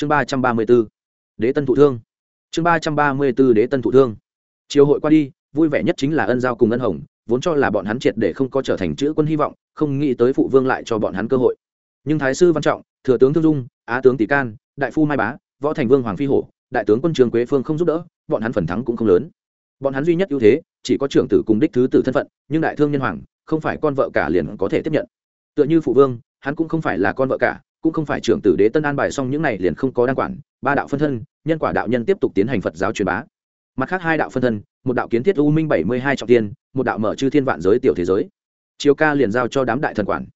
chương ba trăm ba mươi b ố đế tân thụ thương. Chương ba trăm ba mươi b ố đế tân thụ thương. Chiều hội qua đi, vui vẻ nhất chính là ân giao cùng ân hồng, vốn cho là bọn hắn triệt để không có trở thành chữ quân hy vọng, không nghĩ tới phụ vương lại cho bọn hắn cơ hội. Nhưng thái sư văn trọng, thừa tướng thương dung, á tướng tỷ can, đại phu mai bá, võ thành vương hoàng phi hổ, đại tướng quân trường quế phương không giúp đỡ, bọn hắn phần thắng cũng không lớn. Bọn hắn duy nhất ưu thế, chỉ có trưởng tử cùng đích thứ tử thân phận, nhưng đại thương nhân hoàng, không phải con vợ cả liền có thể tiếp nhận. Tựa như phụ vương, hắn cũng không phải là con vợ cả cũng không phải trưởng tử đế tân an bài xong những này liền không có đăng quản, ba đạo phân thân, nhân quả đạo nhân tiếp tục tiến hành phật giáo truyền bá. Mặt khác hai đạo phân thân, một đạo kiến thiết u minh bảy mươi hai trọng tiên, một đạo mở chư thiên vạn giới tiểu thế giới. Chiếu ca liền giao cho đám đại thần quản.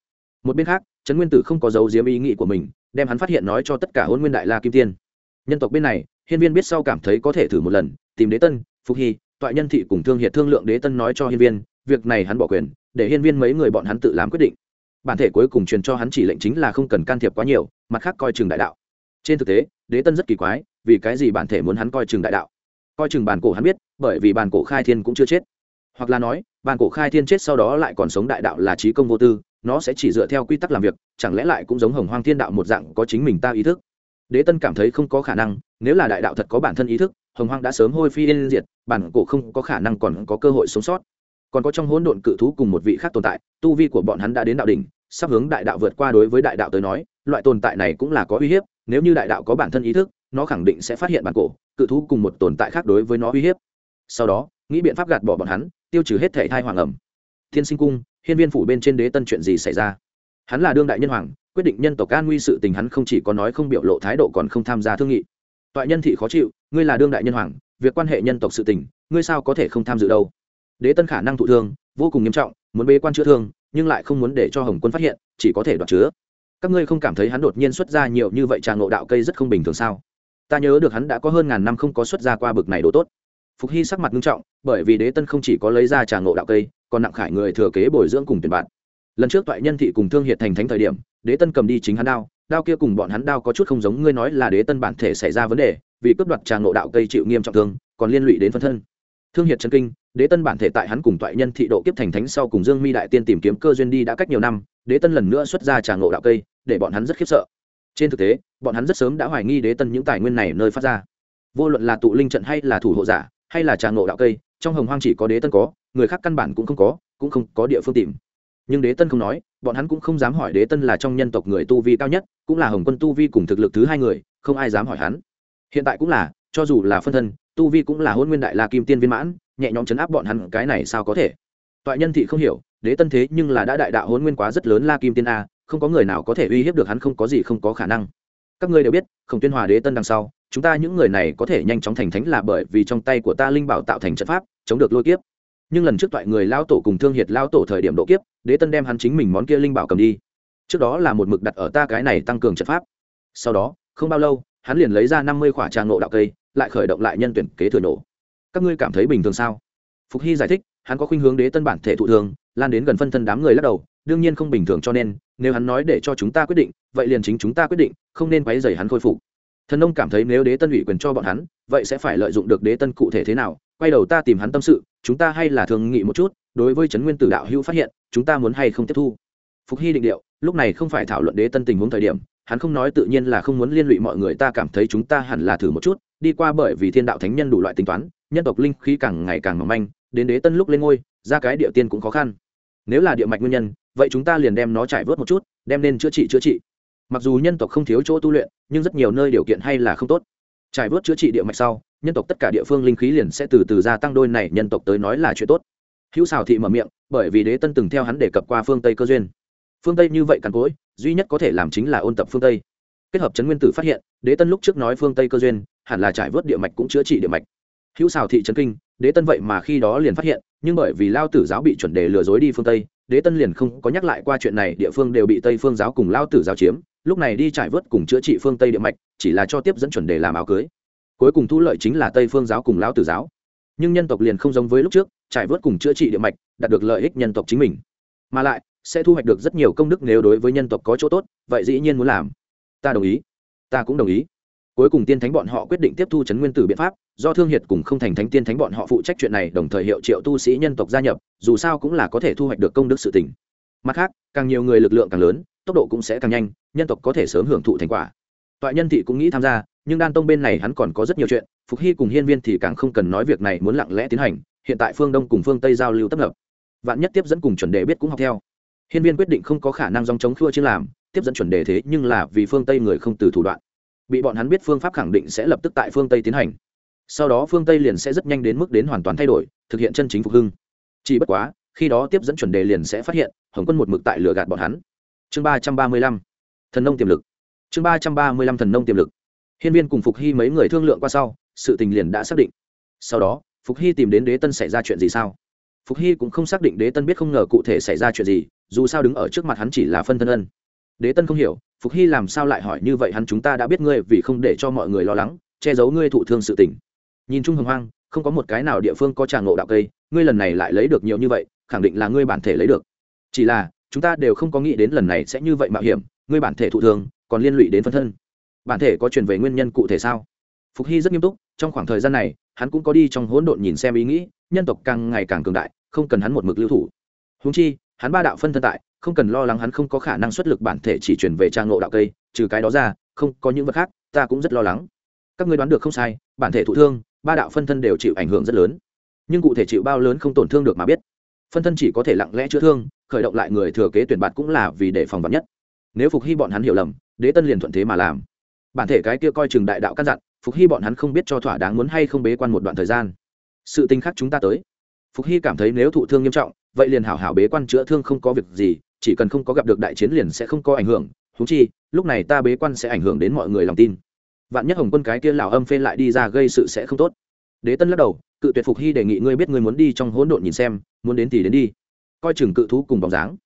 Một bên khác, trấn nguyên tử không có dấu diếm ý nghĩ của mình, đem hắn phát hiện nói cho tất cả hôn nguyên đại la kim tiên. Nhân tộc bên này, hiên viên biết sau cảm thấy có thể thử một lần, tìm đế tân, phục hy, toại nhân thị cùng thương hiệt thương lượng đế tân nói cho hiên viên, việc này hắn bỏ quyền, để hiên viên mấy người bọn hắn tự làm quyết định bản thể cuối cùng truyền cho hắn chỉ lệnh chính là không cần can thiệp quá nhiều, mặt khác coi chừng đại đạo. Trên thực tế, đế tân rất kỳ quái, vì cái gì bản thể muốn hắn coi chừng đại đạo? Coi chừng bàn cổ hắn biết, bởi vì bàn cổ khai thiên cũng chưa chết. Hoặc là nói bàn cổ khai thiên chết sau đó lại còn sống đại đạo là trí công vô tư, nó sẽ chỉ dựa theo quy tắc làm việc, chẳng lẽ lại cũng giống hồng hoang thiên đạo một dạng có chính mình ta ý thức? Đế tân cảm thấy không có khả năng, nếu là đại đạo thật có bản thân ý thức, hồng hoang đã sớm hôi phi yên diệt, bản cổ không có khả năng còn có cơ hội sống sót còn có trong hỗn độn cự thú cùng một vị khác tồn tại, tu vi của bọn hắn đã đến đạo đỉnh, sắp hướng đại đạo vượt qua đối với đại đạo tới nói, loại tồn tại này cũng là có uy hiếp, nếu như đại đạo có bản thân ý thức, nó khẳng định sẽ phát hiện bản cổ, cự thú cùng một tồn tại khác đối với nó uy hiếp. Sau đó, nghĩ biện pháp gạt bỏ bọn hắn, tiêu trừ hết thể thai hoàng ẩm. Thiên sinh cung, hiên viên phủ bên trên đế tân chuyện gì xảy ra? Hắn là đương đại nhân hoàng, quyết định nhân tộc an nguy sự tình hắn không chỉ có nói không biểu lộ thái độ còn không tham gia thương nghị. Toại nhân thị khó chịu, ngươi là đương đại nhân hoàng, việc quan hệ nhân tộc sự tình, ngươi sao có thể không tham dự đâu? Đế tân khả năng thụ thương, vô cùng nghiêm trọng, muốn bế quan chữa thương, nhưng lại không muốn để cho hồng quân phát hiện, chỉ có thể đoạt chứa. Các ngươi không cảm thấy hắn đột nhiên xuất ra nhiều như vậy trà ngộ đạo cây rất không bình thường sao? Ta nhớ được hắn đã có hơn ngàn năm không có xuất ra qua bực này đồ tốt. Phục hy sắc mặt nghiêm trọng, bởi vì đế tân không chỉ có lấy ra trà ngộ đạo cây, còn nặng khải người thừa kế bồi dưỡng cùng tiền bạn. Lần trước toại nhân thị cùng thương hiệt thành thánh thời điểm, đế tân cầm đi chính hắn đao đao kia cùng bọn hắn đao có chút không giống, ngươi nói là đế tân bản thể xảy ra vấn đề, vì cướp đoạt trà ngộ đạo cây chịu nghiêm trọng thương, còn liên lụy đến phân thân. Thương hiệt chân kinh đế tân bản thể tại hắn cùng toại nhân thị độ kiếp thành thánh sau cùng dương mi đại tiên tìm kiếm cơ duyên đi đã cách nhiều năm, đế tân lần nữa xuất ra trà ngộ đạo cây, để bọn hắn rất khiếp sợ. Trên thực tế, bọn hắn rất sớm đã hoài nghi đế tân những tài nguyên này nơi phát ra. Vô luận là tụ linh trận hay là thủ hộ giả, hay là trà ngộ đạo cây, trong hồng hoang chỉ có đế tân có, người khác căn bản cũng không có, cũng không có địa phương tìm. Nhưng đế tân không nói, bọn hắn cũng không dám hỏi đế tân là trong nhân tộc người tu vi cao nhất, cũng là hồng quân tu vi cùng thực lực thứ hai người, không ai dám hỏi hắn. Hiện tại cũng là, cho dù là phân thân tu vi cũng là hôn nguyên đại la kim tiên viên mãn, nhẹ nhõm chấn áp bọn hắn, cái này sao có thể? Toại nhân thị không hiểu, đế tân thế nhưng là đã đại đạo hôn nguyên quá rất lớn la kim tiên a, không có người nào có thể uy hiếp được hắn, không có gì không có khả năng. Các ngươi đều biết không tuyên hòa đế tân đằng sau, chúng ta những người này có thể nhanh chóng thành thánh là bởi vì trong tay của ta linh bảo tạo thành trận pháp, chống được lôi kiếp. Nhưng lần trước toại người lao tổ cùng thương hiệt lao tổ thời điểm độ kiếp, đế tân đem hắn chính mình món kia linh bảo cầm đi. Trước đó là một mực đặt ở ta cái này tăng cường trận pháp. Sau đó, không bao lâu, hắn liền lấy ra năm mươi khỏa trang nộ đạo cây lại khởi động lại nhân tuyển kế thừa nổ. Các ngươi cảm thấy bình thường sao? Phục hy giải thích, hắn có khuynh hướng đế tân bản thể thụ thường, lan đến gần phân thân đám người lắc đầu, đương nhiên không bình thường cho nên, nếu hắn nói để cho chúng ta quyết định, vậy liền chính chúng ta quyết định, không nên quấy dày hắn khôi phục. Thần nông cảm thấy nếu đế tân ủy quyền cho bọn hắn, vậy sẽ phải lợi dụng được đế tân cụ thể thế nào? Quay đầu ta tìm hắn tâm sự, chúng ta hay là thường nghị một chút, đối với trấn nguyên tử đạo hữu phát hiện, chúng ta muốn hay không tiếp thu? Phục hy định điệu, lúc này không phải thảo luận đế tân tình huống thời điểm hắn không nói tự nhiên là không muốn liên lụy mọi người, ta cảm thấy chúng ta hẳn là thử một chút, đi qua bởi vì thiên đạo thánh nhân đủ loại tính toán, nhân tộc linh khí càng ngày càng mỏng manh, đến đế tân lúc lên ngôi, ra cái địa tiên cũng khó khăn. Nếu là địa mạch nguyên nhân, vậy chúng ta liền đem nó trải vớt một chút, đem nên chữa trị chữa trị. Mặc dù nhân tộc không thiếu chỗ tu luyện, nhưng rất nhiều nơi điều kiện hay là không tốt. Trải vớt chữa trị địa mạch sau, nhân tộc tất cả địa phương linh khí liền sẽ từ từ gia tăng, đôi này nhân tộc tới nói là chuyện tốt. Hữu xào thị mở miệng, bởi vì đế tân từng theo hắn đề cập qua phương tây cơ duyên. Phương tây như vậy càn cối duy nhất có thể làm chính là ôn tập phương tây. Kết hợp chấn nguyên tử phát hiện, đế tân lúc trước nói phương tây cơ duyên, hẳn là trải vớt địa mạch cũng chữa trị địa mạch. Hữu xào thị trấn kinh, đế tân vậy mà khi đó liền phát hiện, nhưng bởi vì lao tử giáo bị chuẩn đề lừa dối đi phương tây, đế tân liền không có nhắc lại qua chuyện này, địa phương đều bị tây phương giáo cùng lao tử giáo chiếm, lúc này đi trải vớt cùng chữa trị phương tây địa mạch, chỉ là cho tiếp dẫn chuẩn đề làm áo cưới. Cuối cùng thu lợi chính là tây phương giáo cùng lao tử giáo. Nhưng nhân tộc liền không giống với lúc trước, trải vớt cùng chữa trị địa mạch, đạt được lợi ích nhân tộc chính mình. Mà lại sẽ thu hoạch được rất nhiều công đức nếu đối với nhân tộc có chỗ tốt, vậy dĩ nhiên muốn làm. Ta đồng ý. Ta cũng đồng ý. Cuối cùng tiên thánh bọn họ quyết định tiếp thu chấn nguyên tử biện pháp, do thương hiệt cùng không thành thánh tiên thánh bọn họ phụ trách chuyện này, đồng thời hiệu triệu tu sĩ nhân tộc gia nhập, dù sao cũng là có thể thu hoạch được công đức sự tỉnh mặt khác, càng nhiều người lực lượng càng lớn, tốc độ cũng sẽ càng nhanh, nhân tộc có thể sớm hưởng thụ thành quả. Toại nhân thị cũng nghĩ tham gia, nhưng đan tông bên này hắn còn có rất nhiều chuyện, phục hy cùng hiên viên thì càng không cần nói việc này muốn lặng lẽ tiến hành, hiện tại phương đông cùng phương tây giao lưu tấp nập. Vạn nhất tiếp dẫn cùng chuẩn đề biết cũng học theo hiên viên quyết định không có khả năng dòng chống khua chiêng làm, tiếp dẫn chuẩn đề thế nhưng là vì phương tây người không từ thủ đoạn. Bị bọn hắn biết phương pháp khẳng định sẽ lập tức tại phương tây tiến hành. Sau đó phương tây liền sẽ rất nhanh đến mức đến hoàn toàn thay đổi, thực hiện chân chính phục hưng. Chỉ bất quá, khi đó tiếp dẫn chuẩn đề liền sẽ phát hiện, hồng quân một mực tại lừa gạt bọn hắn. Chương ba trăm ba mươi lăm. Thần nông tiềm lực. Chương ba trăm ba mươi lăm thần nông tiềm lực. Hiên viên cùng phục hy mấy người thương lượng qua sau, sự tình liền đã xác định. Sau đó, phục hy tìm đến đế tân xảy ra chuyện gì sao? Phục hy cũng không xác định đế tân biết không ngờ cụ thể xảy ra chuyện gì dù sao đứng ở trước mặt hắn chỉ là phân thân ân. Đế tân không hiểu, phục hy làm sao lại hỏi như vậy hắn chúng ta đã biết ngươi vì không để cho mọi người lo lắng, che giấu ngươi thụ thương sự tình. Nhìn chung hồng hoang, không có một cái nào địa phương có tràng ngộ đạo cây, ngươi lần này lại lấy được nhiều như vậy, khẳng định là ngươi bản thể lấy được. Chỉ là, chúng ta đều không có nghĩ đến lần này sẽ như vậy mạo hiểm, ngươi bản thể thụ thương, còn liên lụy đến phân thân. Bản thể có truyền về nguyên nhân cụ thể sao? Phục hy rất nghiêm túc, trong khoảng thời gian này, hắn cũng có đi trong hỗn độn nhìn xem ý nghĩ, nhân tộc càng ngày càng cường đại, không cần hắn một mực lưu thủ. Húng chi hắn ba đạo phân thân tại, không cần lo lắng hắn không có khả năng xuất lực bản thể chỉ chuyển về trang ngộ đạo cây, trừ cái đó ra, không có những vật khác, ta cũng rất lo lắng. Các ngươi đoán được không sai, bản thể thụ thương, ba đạo phân thân đều chịu ảnh hưởng rất lớn. Nhưng cụ thể chịu bao lớn không tổn thương được mà biết. Phân thân chỉ có thể lặng lẽ chữa thương, khởi động lại người thừa kế tuyển bạt cũng là vì để phòng vật nhất. Nếu phục hy bọn hắn hiểu lầm, đế tân liền thuận thế mà làm. Bản thể cái kia coi chừng đại đạo căn dặn, phục hy bọn hắn không biết cho thỏa đáng muốn hay không bế quan một đoạn thời gian. Sự tình khác chúng ta tới. Phục hy cảm thấy nếu thụ thương nghiêm trọng vậy liền hảo hảo bế quan chữa thương không có việc gì, chỉ cần không có gặp được đại chiến liền sẽ không có ảnh hưởng thú chi, lúc này ta bế quan sẽ ảnh hưởng đến mọi người lòng tin. Vạn nhất hồng quân cái kia lào âm phê lại đi ra gây sự sẽ không tốt. Đế tân lắc đầu, cự tuyệt phục hy đề nghị ngươi biết ngươi muốn đi trong hỗn độn nhìn xem, muốn đến thì đến đi. Coi chừng cự thú cùng bóng dáng.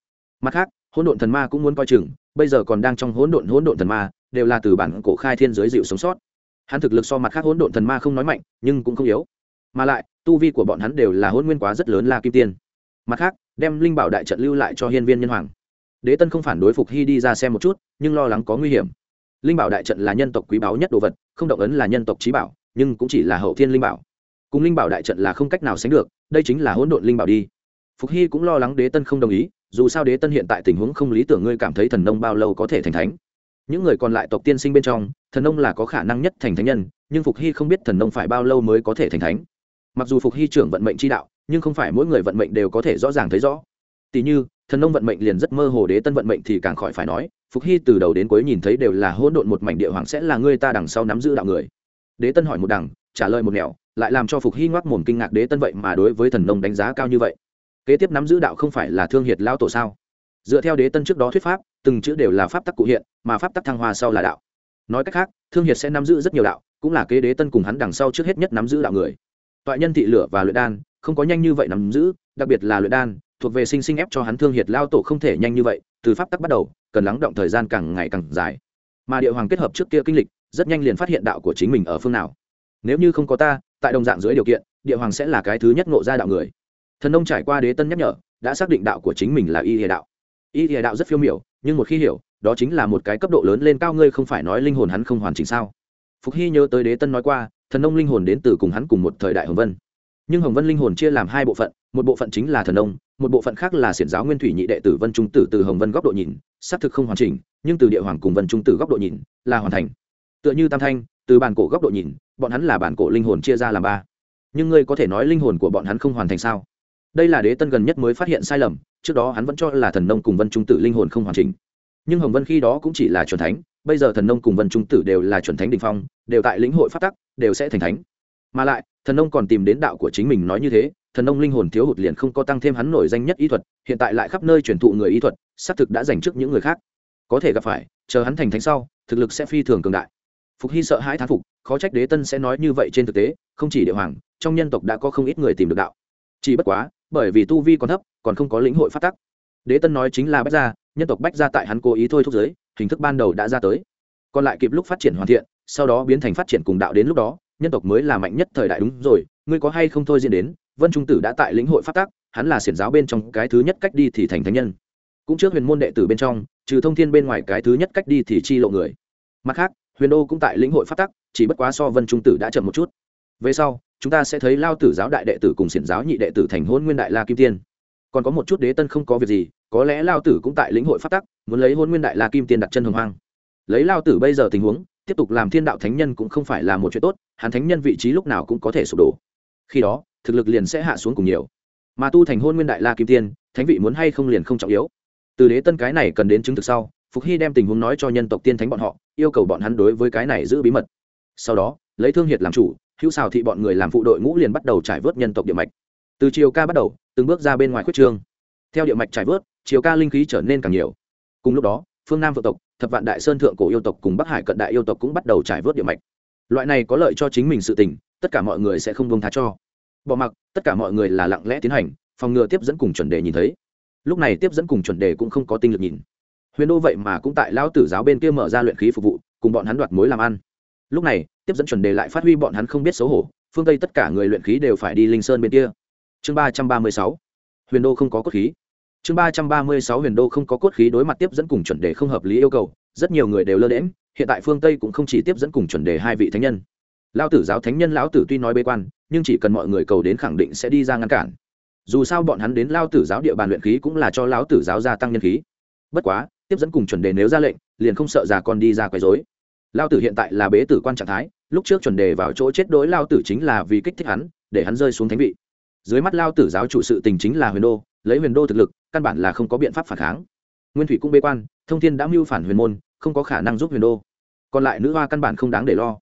Mặt khác, hỗn độn thần ma cũng muốn coi chừng, bây giờ còn đang trong hỗn độn hỗn độn thần ma đều là từ bản cổ khai thiên giới dịu sống sót. Hắn thực lực so mặt khác hỗn độn thần ma không nói mạnh, nhưng cũng không yếu. Mà lại, tu vi của bọn hắn đều là hôn nguyên quá rất lớn la kim tiên mặt khác, đem linh bảo đại trận lưu lại cho hiên viên nhân hoàng. Đế tân không phản đối phục hy đi ra xem một chút, nhưng lo lắng có nguy hiểm. Linh bảo đại trận là nhân tộc quý báu nhất đồ vật, không động ấn là nhân tộc trí bảo, nhưng cũng chỉ là hậu thiên linh bảo. Cùng linh bảo đại trận là không cách nào sánh được, đây chính là hỗn độn linh bảo đi. Phục hy cũng lo lắng đế tân không đồng ý, dù sao đế tân hiện tại tình huống không lý tưởng ngươi cảm thấy thần nông bao lâu có thể thành thánh. Những người còn lại tộc tiên sinh bên trong, thần nông là có khả năng nhất thành thánh nhân, nhưng phục hy không biết thần nông phải bao lâu mới có thể thành thánh. Mặc dù phục hy trưởng vận mệnh chi đạo nhưng không phải mỗi người vận mệnh đều có thể rõ ràng thấy rõ. Tỷ như, thần nông vận mệnh liền rất mơ hồ đế tân vận mệnh thì càng khỏi phải nói, phục hy từ đầu đến cuối nhìn thấy đều là hỗn độn một mảnh địa hoàng sẽ là người ta đằng sau nắm giữ đạo người. Đế tân hỏi một đằng, trả lời một nẻo, lại làm cho phục hy ngoác mồm kinh ngạc đế tân vậy mà đối với thần nông đánh giá cao như vậy. Kế tiếp nắm giữ đạo không phải là thương hiệt lao tổ sao? Dựa theo đế tân trước đó thuyết pháp, từng chữ đều là pháp tắc cụ hiện, mà pháp tắc thăng hoa sau là đạo. Nói cách khác, thương hiệt sẽ nắm giữ rất nhiều đạo, cũng là kế đế tân cùng hắn đằng sau trước hết nhất nắm giữ đạo người. Toại nhân thị lửa và luyện đan không có nhanh như vậy nắm giữ, đặc biệt là luyện đan, thuộc về sinh sinh ép cho hắn thương hiệt lao tổ không thể nhanh như vậy, từ pháp tắc bắt đầu, cần lắng động thời gian càng ngày càng dài. Mà địa hoàng kết hợp trước kia kinh lịch, rất nhanh liền phát hiện đạo của chính mình ở phương nào. Nếu như không có ta, tại đồng dạng dưới điều kiện, địa hoàng sẽ là cái thứ nhất ngộ ra đạo người. Thần nông trải qua đế tân nhắc nhở, đã xác định đạo của chính mình là y địa đạo. Y địa đạo rất phiêu miểu, nhưng một khi hiểu, đó chính là một cái cấp độ lớn lên cao ngươi không phải nói linh hồn hắn không hoàn chỉnh sao? Phục hy nhớ tới đế tân nói qua, thần nông linh hồn đến từ cùng hắn cùng một thời đại hồng vân nhưng hồng vân linh hồn chia làm hai bộ phận, một bộ phận chính là thần nông, một bộ phận khác là xiển giáo nguyên thủy nhị đệ tử vân trung tử từ hồng vân góc độ nhìn, xác thực không hoàn chỉnh, nhưng từ địa hoàng cùng vân trung tử góc độ nhìn, là hoàn thành. Tựa như tam thanh, từ bản cổ góc độ nhìn, bọn hắn là bản cổ linh hồn chia ra làm ba. Nhưng ngươi có thể nói linh hồn của bọn hắn không hoàn thành sao? Đây là đế tân gần nhất mới phát hiện sai lầm, trước đó hắn vẫn cho là thần nông cùng vân trung tử linh hồn không hoàn chỉnh. Nhưng hồng vân khi đó cũng chỉ là c thánh, bây giờ thần nông cùng vân trung tử đều là c thánh đình phong, đều tại lĩnh hội phát tắc, đều sẽ thành thánh mà lại, thần nông còn tìm đến đạo của chính mình nói như thế, thần nông linh hồn thiếu hụt liền không có tăng thêm hắn nổi danh nhất y thuật, hiện tại lại khắp nơi truyền thụ người y thuật, xác thực đã dành trước những người khác. Có thể gặp phải, chờ hắn thành thánh sau, thực lực sẽ phi thường cường đại. Phục hy sợ hãi thán phục, khó trách đế tân sẽ nói như vậy trên thực tế, không chỉ địa hoàng, trong nhân tộc đã có không ít người tìm được đạo. Chỉ bất quá, bởi vì tu vi còn thấp, còn không có lĩnh hội phát tắc. Đế tân nói chính là bách gia, nhân tộc bách gia tại hắn cố ý thôi thúc giới, hình thức ban đầu đã ra tới. Còn lại kịp lúc phát triển hoàn thiện, sau đó biến thành phát triển cùng đạo đến lúc đó nhân tộc mới là mạnh nhất thời đại đúng rồi, ngươi có hay không thôi diễn đến, vân trung tử đã tại lĩnh hội phát tác hắn là xiển giáo bên trong cái thứ nhất cách đi thì thành thánh nhân. Cũng trước huyền môn đệ tử bên trong, trừ thông thiên bên ngoài cái thứ nhất cách đi thì chi lộ người. Mặt khác, huyền đô cũng tại lĩnh hội phát tắc, chỉ bất quá so vân trung tử đã chậm một chút. Về sau, chúng ta sẽ thấy lao tử giáo đại đệ tử cùng xiển giáo nhị đệ tử thành hôn nguyên đại la kim tiên. Còn có một chút đế tân không có việc gì, có lẽ lao tử cũng tại lĩnh hội phát tắc, muốn lấy hôn nguyên đại la kim tiên đặt chân hồng hoang. Lấy lao tử bây giờ tình huống tiếp tục làm thiên đạo thánh nhân cũng không phải là một chuyện tốt, hắn thánh nhân vị trí lúc nào cũng có thể sụp đổ. Khi đó, thực lực liền sẽ hạ xuống cùng nhiều. Mà tu thành hôn nguyên đại la kim tiên, thánh vị muốn hay không liền không trọng yếu. Từ đế tân cái này cần đến chứng thực sau, phục hy đem tình huống nói cho nhân tộc tiên thánh bọn họ, yêu cầu bọn hắn đối với cái này giữ bí mật. Sau đó, lấy thương hiệt làm chủ, hữu xào thị bọn người làm phụ đội ngũ liền bắt đầu trải vớt nhân tộc địa mạch. Từ chiều ca bắt đầu, từng bước ra bên ngoài khuyết trương. Theo địa mạch trải vớt chiều ca linh khí trở nên càng nhiều. Cùng lúc đó phương nam vượng tộc, thập vạn đại sơn thượng cổ yêu tộc cùng bắc hải cận đại yêu tộc cũng bắt đầu trải vớt địa mạch. Loại này có lợi cho chính mình sự tình, tất cả mọi người sẽ không bông tha cho. Bỏ mặc, tất cả mọi người là lặng lẽ tiến hành, phòng ngừa tiếp dẫn cùng chuẩn đề nhìn thấy. Lúc này tiếp dẫn cùng chuẩn đề cũng không có tinh lực nhìn. Huyền đô vậy mà cũng tại lão tử giáo bên kia mở ra luyện khí phục vụ, cùng bọn hắn đoạt mối làm ăn. Lúc này, tiếp dẫn chuẩn đề lại phát huy bọn hắn không biết xấu hổ, phương tây tất cả người luyện khí đều phải đi linh sơn bên kia. Chương ba trăm ba mươi sáu. Huyền đô không có cốt khí chương ba trăm ba mươi sáu huyền đô không có cốt khí đối mặt tiếp dẫn cùng chuẩn đề không hợp lý yêu cầu, rất nhiều người đều lơ đễm hiện tại phương tây cũng không chỉ tiếp dẫn cùng chuẩn đề hai vị thánh nhân. Lão tử giáo thánh nhân lão tử tuy nói bế quan, nhưng chỉ cần mọi người cầu đến khẳng định sẽ đi ra ngăn cản. Dù sao bọn hắn đến lao tử giáo địa bàn luyện khí cũng là cho lão tử giáo gia tăng nhân khí. Bất quá, tiếp dẫn cùng chuẩn đề nếu ra lệnh, liền không sợ già con đi ra quấy dối lao tử hiện tại là bế tử quan trạng thái, lúc trước chuẩn đề vào chỗ chết đối lao tử chính là vì kích thích hắn, để hắn rơi xuống thánh vị. Dưới mắt lao tử giáo chủ sự tình chính là huyền đô, lấy huyền đô thực lực căn bản là không có biện pháp phản kháng. Nguyên thủy cũng bế quan, thông thiên đã mưu phản huyền môn, không có khả năng giúp huyền đô. Còn lại nữ hoa căn bản không đáng để lo.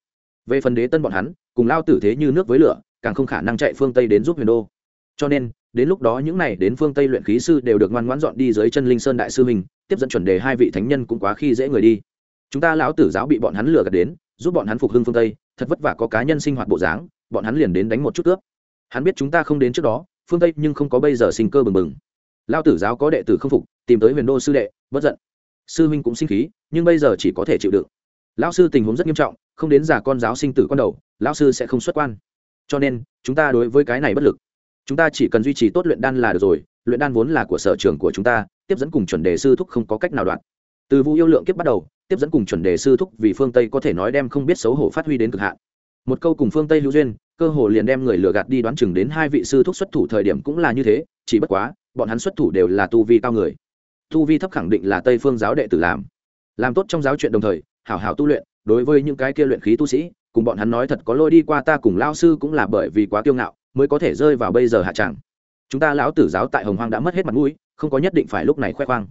Về phần đế tân bọn hắn, cùng lao tử thế như nước với lửa, càng không khả năng chạy phương tây đến giúp huyền đô. Cho nên, đến lúc đó những này đến phương tây luyện khí sư đều được ngoan ngoãn dọn đi dưới chân linh sơn đại sư mình tiếp dẫn chuẩn đề hai vị thánh nhân cũng quá khi dễ người đi. Chúng ta lão tử giáo bị bọn hắn lừa gạt đến, giúp bọn hắn phục hưng phương tây, thật vất vả có cá nhân sinh hoạt bộ dáng, bọn hắn liền đến đánh một chút cướp. Hắn biết chúng ta không đến trước đó, phương tây nhưng không có bây giờ sinh cơ bừng bừng lao tử giáo có đệ tử không phục, tìm tới huyền đô sư đệ, bất giận. Sư huynh cũng sinh khí, nhưng bây giờ chỉ có thể chịu đựng. Lão sư tình huống rất nghiêm trọng, không đến giả con giáo sinh tử con đầu, lão sư sẽ không xuất quan. Cho nên, chúng ta đối với cái này bất lực. Chúng ta chỉ cần duy trì tốt luyện đan là được rồi, luyện đan vốn là của sở trường của chúng ta, tiếp dẫn cùng chuẩn đề sư thúc không có cách nào đoạn. Từ vụ yêu lượng kiếp bắt đầu, tiếp dẫn cùng chuẩn đề sư thúc vì phương tây có thể nói đem không biết xấu hổ phát huy đến cực hạn. Một câu cùng phương tây hữu duyên, cơ hồ liền đem người lừa gạt đi đoán chừng đến hai vị sư thúc xuất thủ thời điểm cũng là như thế, chỉ bất quá bọn hắn xuất thủ đều là tu vi cao người. Tu vi thấp khẳng định là tây phương giáo đệ tử làm. Làm tốt trong giáo chuyện đồng thời, hảo hảo tu luyện, đối với những cái kia luyện khí tu sĩ, cùng bọn hắn nói thật có lôi đi qua ta cùng lao sư cũng là bởi vì quá kiêu ngạo, mới có thể rơi vào bây giờ hạ tràng chúng ta lão tử giáo tại hồng hoang đã mất hết mặt mũi, không có nhất định phải lúc này khoe khoang.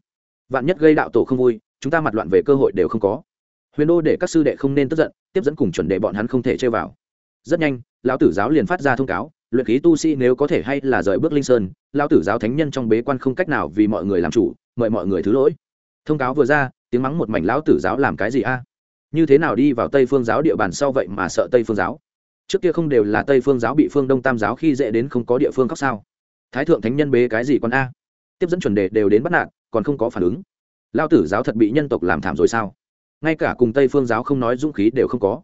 Vạn nhất gây đạo tổ không vui, chúng ta mặt loạn về cơ hội đều không có. Huyền đô để các sư đệ không nên tức giận, tiếp dẫn cùng chuẩn đệ bọn hắn không thể chơi vào. Rất nhanh, lão tử giáo liền phát ra thông cáo luyện khí tu sĩ nếu có thể hay là rời bước linh sơn, lão tử giáo thánh nhân trong bế quan không cách nào vì mọi người làm chủ, mời mọi người thứ lỗi. Thông cáo vừa ra, tiếng mắng một mảnh lão tử giáo làm cái gì a? Như thế nào đi vào tây phương giáo địa bàn sau vậy mà sợ tây phương giáo? Trước kia không đều là tây phương giáo bị phương đông tam giáo khi dễ đến không có địa phương khác sao? Thái thượng thánh nhân bế cái gì còn a? Tiếp dẫn chuẩn đề đều đến bắt nạn còn không có phản ứng. Lao tử giáo thật bị nhân tộc làm thảm rồi sao? Ngay cả cùng tây phương giáo không nói dũng khí đều không có.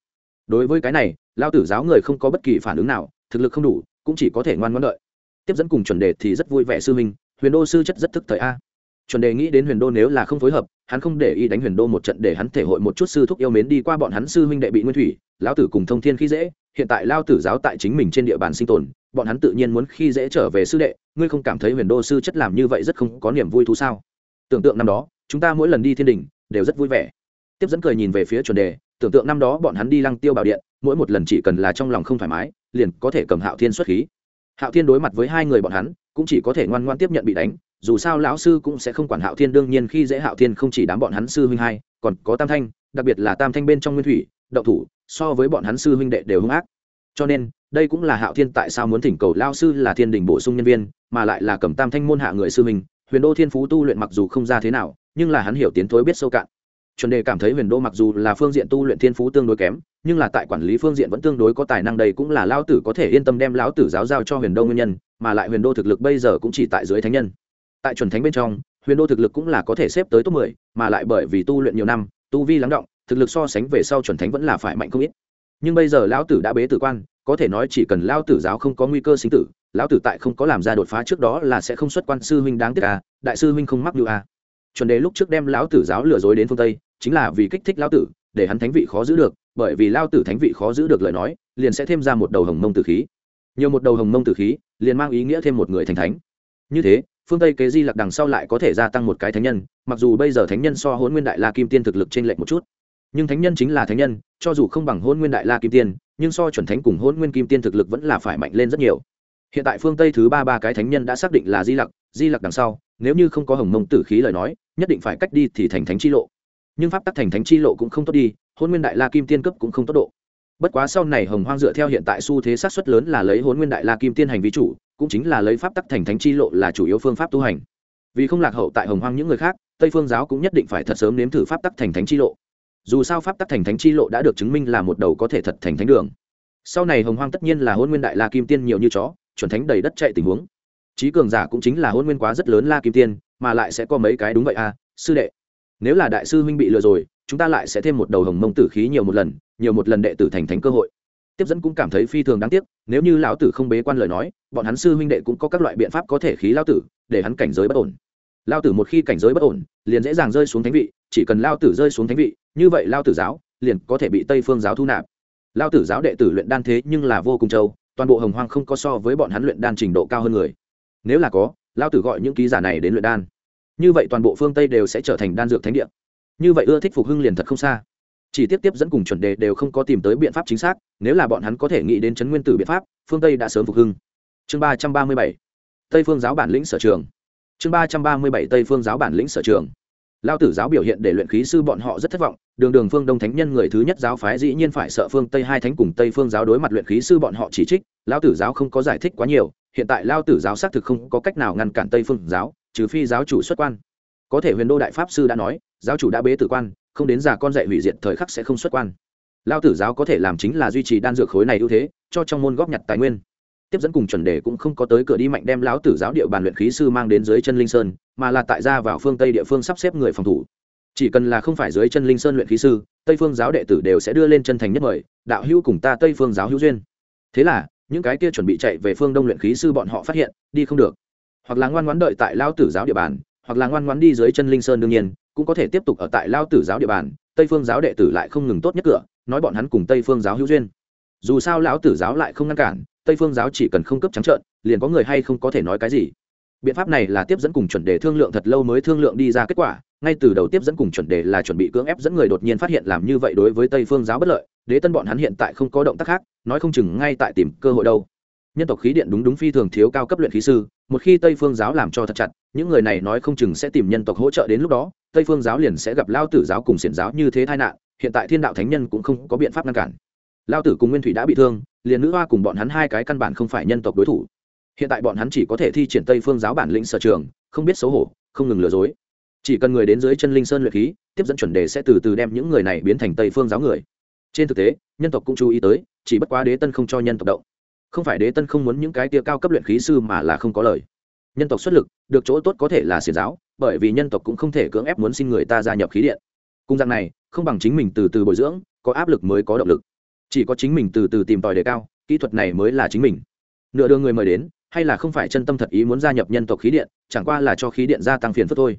Đối với cái này lao tử giáo người không có bất kỳ phản ứng nào, thực lực không đủ cũng chỉ có thể ngoan ngoãn đợi. Tiếp dẫn cùng chuẩn đề thì rất vui vẻ sư minh huyền đô sư chất rất thức thời a. Chuẩn đề nghĩ đến huyền đô nếu là không phối hợp, hắn không để ý đánh huyền đô một trận để hắn thể hội một chút sư thúc yêu mến đi qua bọn hắn sư huynh đệ bị nguyên thủy, lão tử cùng thông thiên khi dễ, hiện tại lao tử giáo tại chính mình trên địa bàn sinh tồn, bọn hắn tự nhiên muốn khi dễ trở về sư đệ, ngươi không cảm thấy huyền đô sư chất làm như vậy rất không có niềm vui thú sao? Tưởng tượng năm đó, chúng ta mỗi lần đi thiên đình, đều rất vui vẻ. Tiếp dẫn cười nhìn về phía chuẩn đề, tưởng tượng năm đó bọn hắn đi lăng tiêu bảo điện mỗi một lần chỉ cần là trong lòng không thoải mái, liền có thể cầm hạo thiên xuất khí. Hạo thiên đối mặt với hai người bọn hắn, cũng chỉ có thể ngoan ngoan tiếp nhận bị đánh, dù sao lão sư cũng sẽ không quản hạo thiên, đương nhiên khi dễ hạo thiên không chỉ đám bọn hắn sư huynh hai, còn có tam thanh, đặc biệt là tam thanh bên trong nguyên thủy, đậu thủ, so với bọn hắn sư huynh đệ đều hung ác. Cho nên, đây cũng là hạo thiên tại sao muốn thỉnh cầu lao sư là thiên đình bổ sung nhân viên, mà lại là cầm tam thanh môn hạ người sư huynh. Huyền đô thiên phú tu luyện mặc dù không ra thế nào, nhưng là hắn hiểu tiến thối biết sâu cạn chuẩn đề cảm thấy huyền đô mặc dù là phương diện tu luyện thiên phú tương đối kém, nhưng là tại quản lý phương diện vẫn tương đối có tài năng đây cũng là lão tử có thể yên tâm đem lão tử giáo giao cho huyền đô nguyên nhân, mà lại huyền đô thực lực bây giờ cũng chỉ tại dưới thánh nhân. Tại chuẩn thánh bên trong, huyền đô thực lực cũng là có thể xếp tới top mười, mà lại bởi vì tu luyện nhiều năm, tu vi lắng động, thực lực so sánh về sau chuẩn thánh vẫn là phải mạnh không ít. Nhưng bây giờ lão tử đã bế tử quan, có thể nói chỉ cần lão tử giáo không có nguy cơ sinh tử, lão tử tại không có làm ra đột phá trước đó là sẽ không xuất quan sư huynh đáng tiếc à đại sư huynh không mắc như à. Chuẩn đề lúc trước đem lão tử giáo lừa dối đến phương tây chính là vì kích thích lão tử, để hắn thánh vị khó giữ được, bởi vì lão tử thánh vị khó giữ được lời nói, liền sẽ thêm ra một đầu hồng mông tử khí. Nhiều một đầu hồng mông tử khí, liền mang ý nghĩa thêm một người thành thánh. Như thế, phương tây kế di lặc đằng sau lại có thể gia tăng một cái thánh nhân, mặc dù bây giờ thánh nhân so hôn nguyên đại la kim tiên thực lực trên lệnh một chút. Nhưng thánh nhân chính là thánh nhân, cho dù không bằng hôn nguyên đại la kim tiên, nhưng so chuẩn thánh cùng hôn nguyên kim tiên thực lực vẫn là phải mạnh lên rất nhiều. Hiện tại phương tây thứ ba ba cái thánh nhân đã xác định là di lặc di lặc đằng sau, nếu như không có hồng mông tử khí lời nói, nhất định phải cách đi thì thành thánh chi lộ nhưng pháp tắc thành thánh chi lộ cũng không tốt đi hôn nguyên đại la kim tiên cấp cũng không tốt độ. Bất quá sau này hồng hoang dựa theo hiện tại xu thế sát xuất lớn là lấy hôn nguyên đại la kim tiên hành vi chủ, cũng chính là lấy pháp tắc thành thánh chi lộ là chủ yếu phương pháp tu hành. Vì không lạc hậu tại hồng hoang những người khác, tây phương giáo cũng nhất định phải thật sớm nếm thử pháp tắc thành thánh chi lộ. Dù sao pháp tắc thành thánh chi lộ đã được chứng minh là một đầu có thể thật thành thánh đường. Sau này hồng hoang tất nhiên là hôn nguyên đại la kim tiên nhiều như chó, chuẩn thánh đầy đất chạy tình huống. Trí cường giả cũng chính là hôn nguyên quá rất lớn la kim tiên, mà lại sẽ có mấy cái đúng vậy à sư đệ nếu là đại sư huynh bị lừa rồi, chúng ta lại sẽ thêm một đầu hồng mông tử khí nhiều một lần, nhiều một lần đệ tử thành thánh cơ hội. Tiếp dẫn cũng cảm thấy phi thường đáng tiếc, nếu như lão tử không bế quan lời nói, bọn hắn sư huynh đệ cũng có các loại biện pháp có thể khí lao tử, để hắn cảnh giới bất ổn. Lao tử một khi cảnh giới bất ổn, liền dễ dàng rơi xuống thánh vị, chỉ cần lao tử rơi xuống thánh vị, như vậy lao tử giáo liền có thể bị tây phương giáo thu nạp. Lao tử giáo đệ tử luyện đan thế nhưng là vô cùng châu toàn bộ hồng hoang không có so với bọn hắn luyện đan trình độ cao hơn người. Nếu là có lao tử gọi những ký giả này đến luyện đan như vậy toàn bộ phương tây đều sẽ trở thành đan dược thánh địa. Như vậy ưa thích phục hưng liền thật không xa. Chỉ tiếp tiếp dẫn cùng chuẩn đề đều không có tìm tới biện pháp chính xác, nếu là bọn hắn có thể nghĩ đến chấn nguyên tử biện pháp, phương tây đã sớm phục hưng. Chương ba trăm ba mươi bảy, tây phương giáo bản lĩnh sở trường. Chương ba trăm ba mươi bảy, tây phương giáo bản lĩnh sở trường lao tử giáo biểu hiện để luyện khí sư bọn họ rất thất vọng, đường đường phương đông thánh nhân người thứ nhất giáo phái dĩ nhiên phải sợ phương tây hai thánh cùng tây phương giáo đối mặt luyện khí sư bọn họ chỉ trích, lao tử giáo không có giải thích quá nhiều, hiện tại lao tử giáo xác thực không có cách nào ngăn cản tây phương giáo, trừ phi giáo chủ xuất quan. Có thể huyền đô đại pháp sư đã nói, giáo chủ đã bế tử quan, không đến già con dạy hủy diệt thời khắc sẽ không xuất quan. Lao tử giáo có thể làm chính là duy trì đan dược khối này ưu thế, cho trong môn góp nhặt tài nguyên tiếp dẫn cùng chuẩn đề cũng không có tới cửa đi mạnh đem lão tử giáo địa bàn luyện khí sư mang đến dưới chân linh sơn, mà là tại ra vào phương tây địa phương sắp xếp người phòng thủ. Chỉ cần là không phải dưới chân linh sơn luyện khí sư, tây phương giáo đệ tử đều sẽ đưa lên chân thành nhất mời, đạo hữu cùng ta tây phương giáo hữu duyên. Thế là, những cái kia chuẩn bị chạy về phương đông luyện khí sư bọn họ phát hiện, đi không được. Hoặc là ngoan ngoãn đợi tại lao tử giáo địa bàn, hoặc là ngoan ngoãn đi dưới chân linh sơn đương nhiên, cũng có thể tiếp tục ở tại lao tử giáo địa bàn, tây phương giáo đệ tử lại không ngừng tốt nhất cửa, nói bọn hắn cùng tây phương giáo hữu duyên. Dù sao lão tử giáo lại không ngăn cản tây phương giáo chỉ cần không cấp trắng trợn, liền có người hay không có thể nói cái gì. Biện pháp này là tiếp dẫn cùng chuẩn đề thương lượng thật lâu mới thương lượng đi ra kết quả, ngay từ đầu tiếp dẫn cùng chuẩn đề là chuẩn bị cưỡng ép dẫn người đột nhiên phát hiện làm như vậy đối với tây phương giáo bất lợi, đế tân bọn hắn hiện tại không có động tác khác, nói không chừng ngay tại tìm cơ hội đâu. Nhân tộc khí điện đúng đúng phi thường thiếu cao cấp luyện khí sư, một khi tây phương giáo làm cho thật chặt, những người này nói không chừng sẽ tìm nhân tộc hỗ trợ đến lúc đó, tây phương giáo liền sẽ gặp lao tử giáo cùng xiển giáo như thế tai nạn, hiện tại thiên đạo thánh nhân cũng không có biện pháp ngăn cản lao tử cùng nguyên thủy đã bị thương, liền nữ hoa cùng bọn hắn hai cái căn bản không phải nhân tộc đối thủ. Hiện tại bọn hắn chỉ có thể thi triển tây phương giáo bản lĩnh sở trường, không biết xấu hổ, không ngừng lừa dối. Chỉ cần người đến dưới chân linh sơn luyện khí, tiếp dẫn chuẩn đề sẽ từ từ đem những người này biến thành tây phương giáo người. Trên thực tế, nhân tộc cũng chú ý tới, chỉ bất quá đế tân không cho nhân tộc động. Không phải đế tân không muốn những cái tia cao cấp luyện khí sư mà là không có lời. Nhân tộc xuất lực, được chỗ tốt có thể là xiền giáo, bởi vì nhân tộc cũng không thể cưỡng ép muốn xin người ta gia nhập khí điện. Cung rằng này, không bằng chính mình từ từ bồi dưỡng, có áp lực mới có động lực chỉ có chính mình từ từ tìm tòi đề cao, kỹ thuật này mới là chính mình. Nửa đường người mời đến, hay là không phải chân tâm thật ý muốn gia nhập nhân tộc khí điện, chẳng qua là cho khí điện gia tăng phiền phức thôi.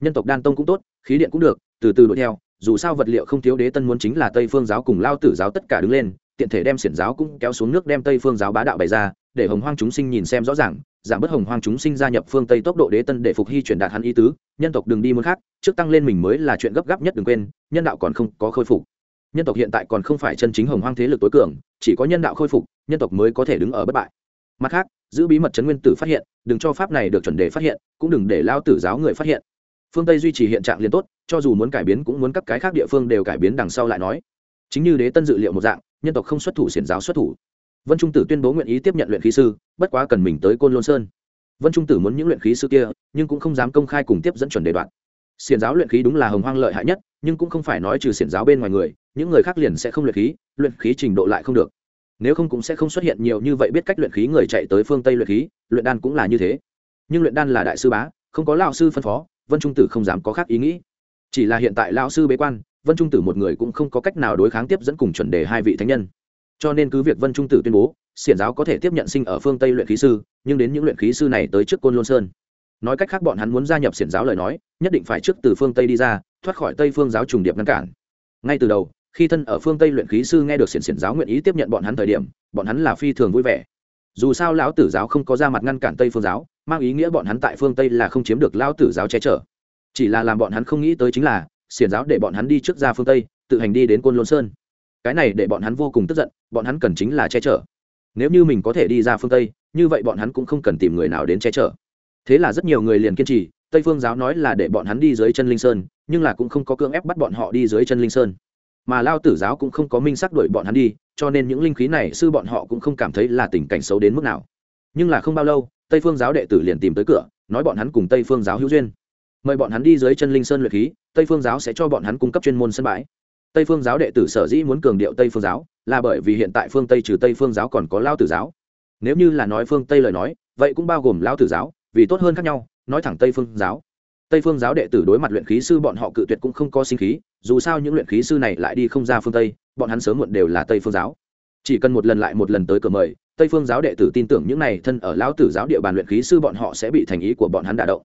Nhân tộc đan tông cũng tốt, khí điện cũng được, từ từ đuổi theo, dù sao vật liệu không thiếu đế tân muốn chính là tây phương giáo cùng lao tử giáo tất cả đứng lên, tiện thể đem xiển giáo cũng kéo xuống nước đem tây phương giáo bá đạo bày ra, để hồng hoang chúng sinh nhìn xem rõ ràng, giảm bớt hồng hoang chúng sinh gia nhập phương tây tốc độ đế tân để phục hy truyền đạt hắn ý tứ, nhân tộc đừng đi muốn khác, trước tăng lên mình mới là chuyện gấp gáp nhất đừng quên, nhân đạo còn không có khôi phục nhân tộc hiện tại còn không phải chân chính hồng hoang thế lực tối cường, chỉ có nhân đạo khôi phục, nhân tộc mới có thể đứng ở bất bại. Mặt khác, giữ bí mật chấn nguyên tử phát hiện, đừng cho pháp này được chuẩn đề phát hiện, cũng đừng để lao tử giáo người phát hiện. Phương tây duy trì hiện trạng liền tốt, cho dù muốn cải biến cũng muốn các cái khác địa phương đều cải biến đằng sau lại nói. Chính như đế tân dự liệu một dạng, nhân tộc không xuất thủ xiển giáo xuất thủ. Vân trung tử tuyên bố nguyện ý tiếp nhận luyện khí sư, bất quá cần mình tới côn lôn sơn. Vân trung tử muốn những luyện khí sư kia, nhưng cũng không dám công khai cùng tiếp dẫn chuẩn đề đoạn xiển giáo luyện khí đúng là hồng hoang lợi hại nhất, nhưng cũng không phải nói trừ xiển giáo bên ngoài người, những người khác liền sẽ không luyện khí luyện khí trình độ lại không được. Nếu không cũng sẽ không xuất hiện nhiều như vậy biết cách luyện khí người chạy tới phương tây luyện khí, luyện đan cũng là như thế. Nhưng luyện đan là đại sư bá, không có lao sư phân phó, vân trung tử không dám có khác ý nghĩ. Chỉ là hiện tại lao sư bế quan, vân trung tử một người cũng không có cách nào đối kháng tiếp dẫn cùng chuẩn đề hai vị thánh nhân. Cho nên cứ việc vân trung tử tuyên bố, xiển giáo có thể tiếp nhận sinh ở phương tây luyện khí sư, nhưng đến những luyện khí sư này tới trước côn lôn sơn nói cách khác bọn hắn muốn gia nhập xiển giáo lời nói, nhất định phải trước từ phương tây đi ra, thoát khỏi tây phương giáo trùng điệp ngăn cản. Ngay từ đầu, khi thân ở phương tây luyện khí sư nghe được xiển xiển giáo nguyện ý tiếp nhận bọn hắn thời điểm, bọn hắn là phi thường vui vẻ. Dù sao lão tử giáo không có ra mặt ngăn cản tây phương giáo, mang ý nghĩa bọn hắn tại phương tây là không chiếm được lão tử giáo che chở. Chỉ là làm bọn hắn không nghĩ tới chính là, xiển giáo để bọn hắn đi trước ra phương tây, tự hành đi đến côn lôn sơn. Cái này để bọn hắn vô cùng tức giận, bọn hắn cần chính là che chở. Nếu như mình có thể đi ra phương tây, như vậy bọn hắn cũng không cần tìm người nào đến che chở thế là rất nhiều người liền kiên trì, tây phương giáo nói là để bọn hắn đi dưới chân linh sơn, nhưng là cũng không có cưỡng ép bắt bọn họ đi dưới chân linh sơn. Mà lao tử giáo cũng không có minh xác đuổi bọn hắn đi, cho nên những linh khí này sư bọn họ cũng không cảm thấy là tình cảnh xấu đến mức nào. Nhưng là không bao lâu, tây phương giáo đệ tử liền tìm tới cửa, nói bọn hắn cùng tây phương giáo hữu duyên. Mời bọn hắn đi dưới chân linh sơn luyện khí, tây phương giáo sẽ cho bọn hắn cung cấp chuyên môn sân bãi. Tây phương giáo đệ tử sở dĩ muốn cường điệu tây phương giáo, là bởi vì hiện tại phương tây trừ tây phương giáo còn có lao tử giáo. Nếu như là nói phương tây lời nói, vậy cũng bao gồm lao tử giáo vì tốt hơn khác nhau, nói thẳng tây phương giáo. Tây phương giáo đệ tử đối mặt luyện khí sư bọn họ cự tuyệt cũng không có sinh khí, dù sao những luyện khí sư này lại đi không ra phương tây, bọn hắn sớm muộn đều là tây phương giáo. Chỉ cần một lần lại một lần tới cửa mời, tây phương giáo đệ tử tin tưởng những này thân ở lão tử giáo địa bàn luyện khí sư bọn họ sẽ bị thành ý của bọn hắn đả động.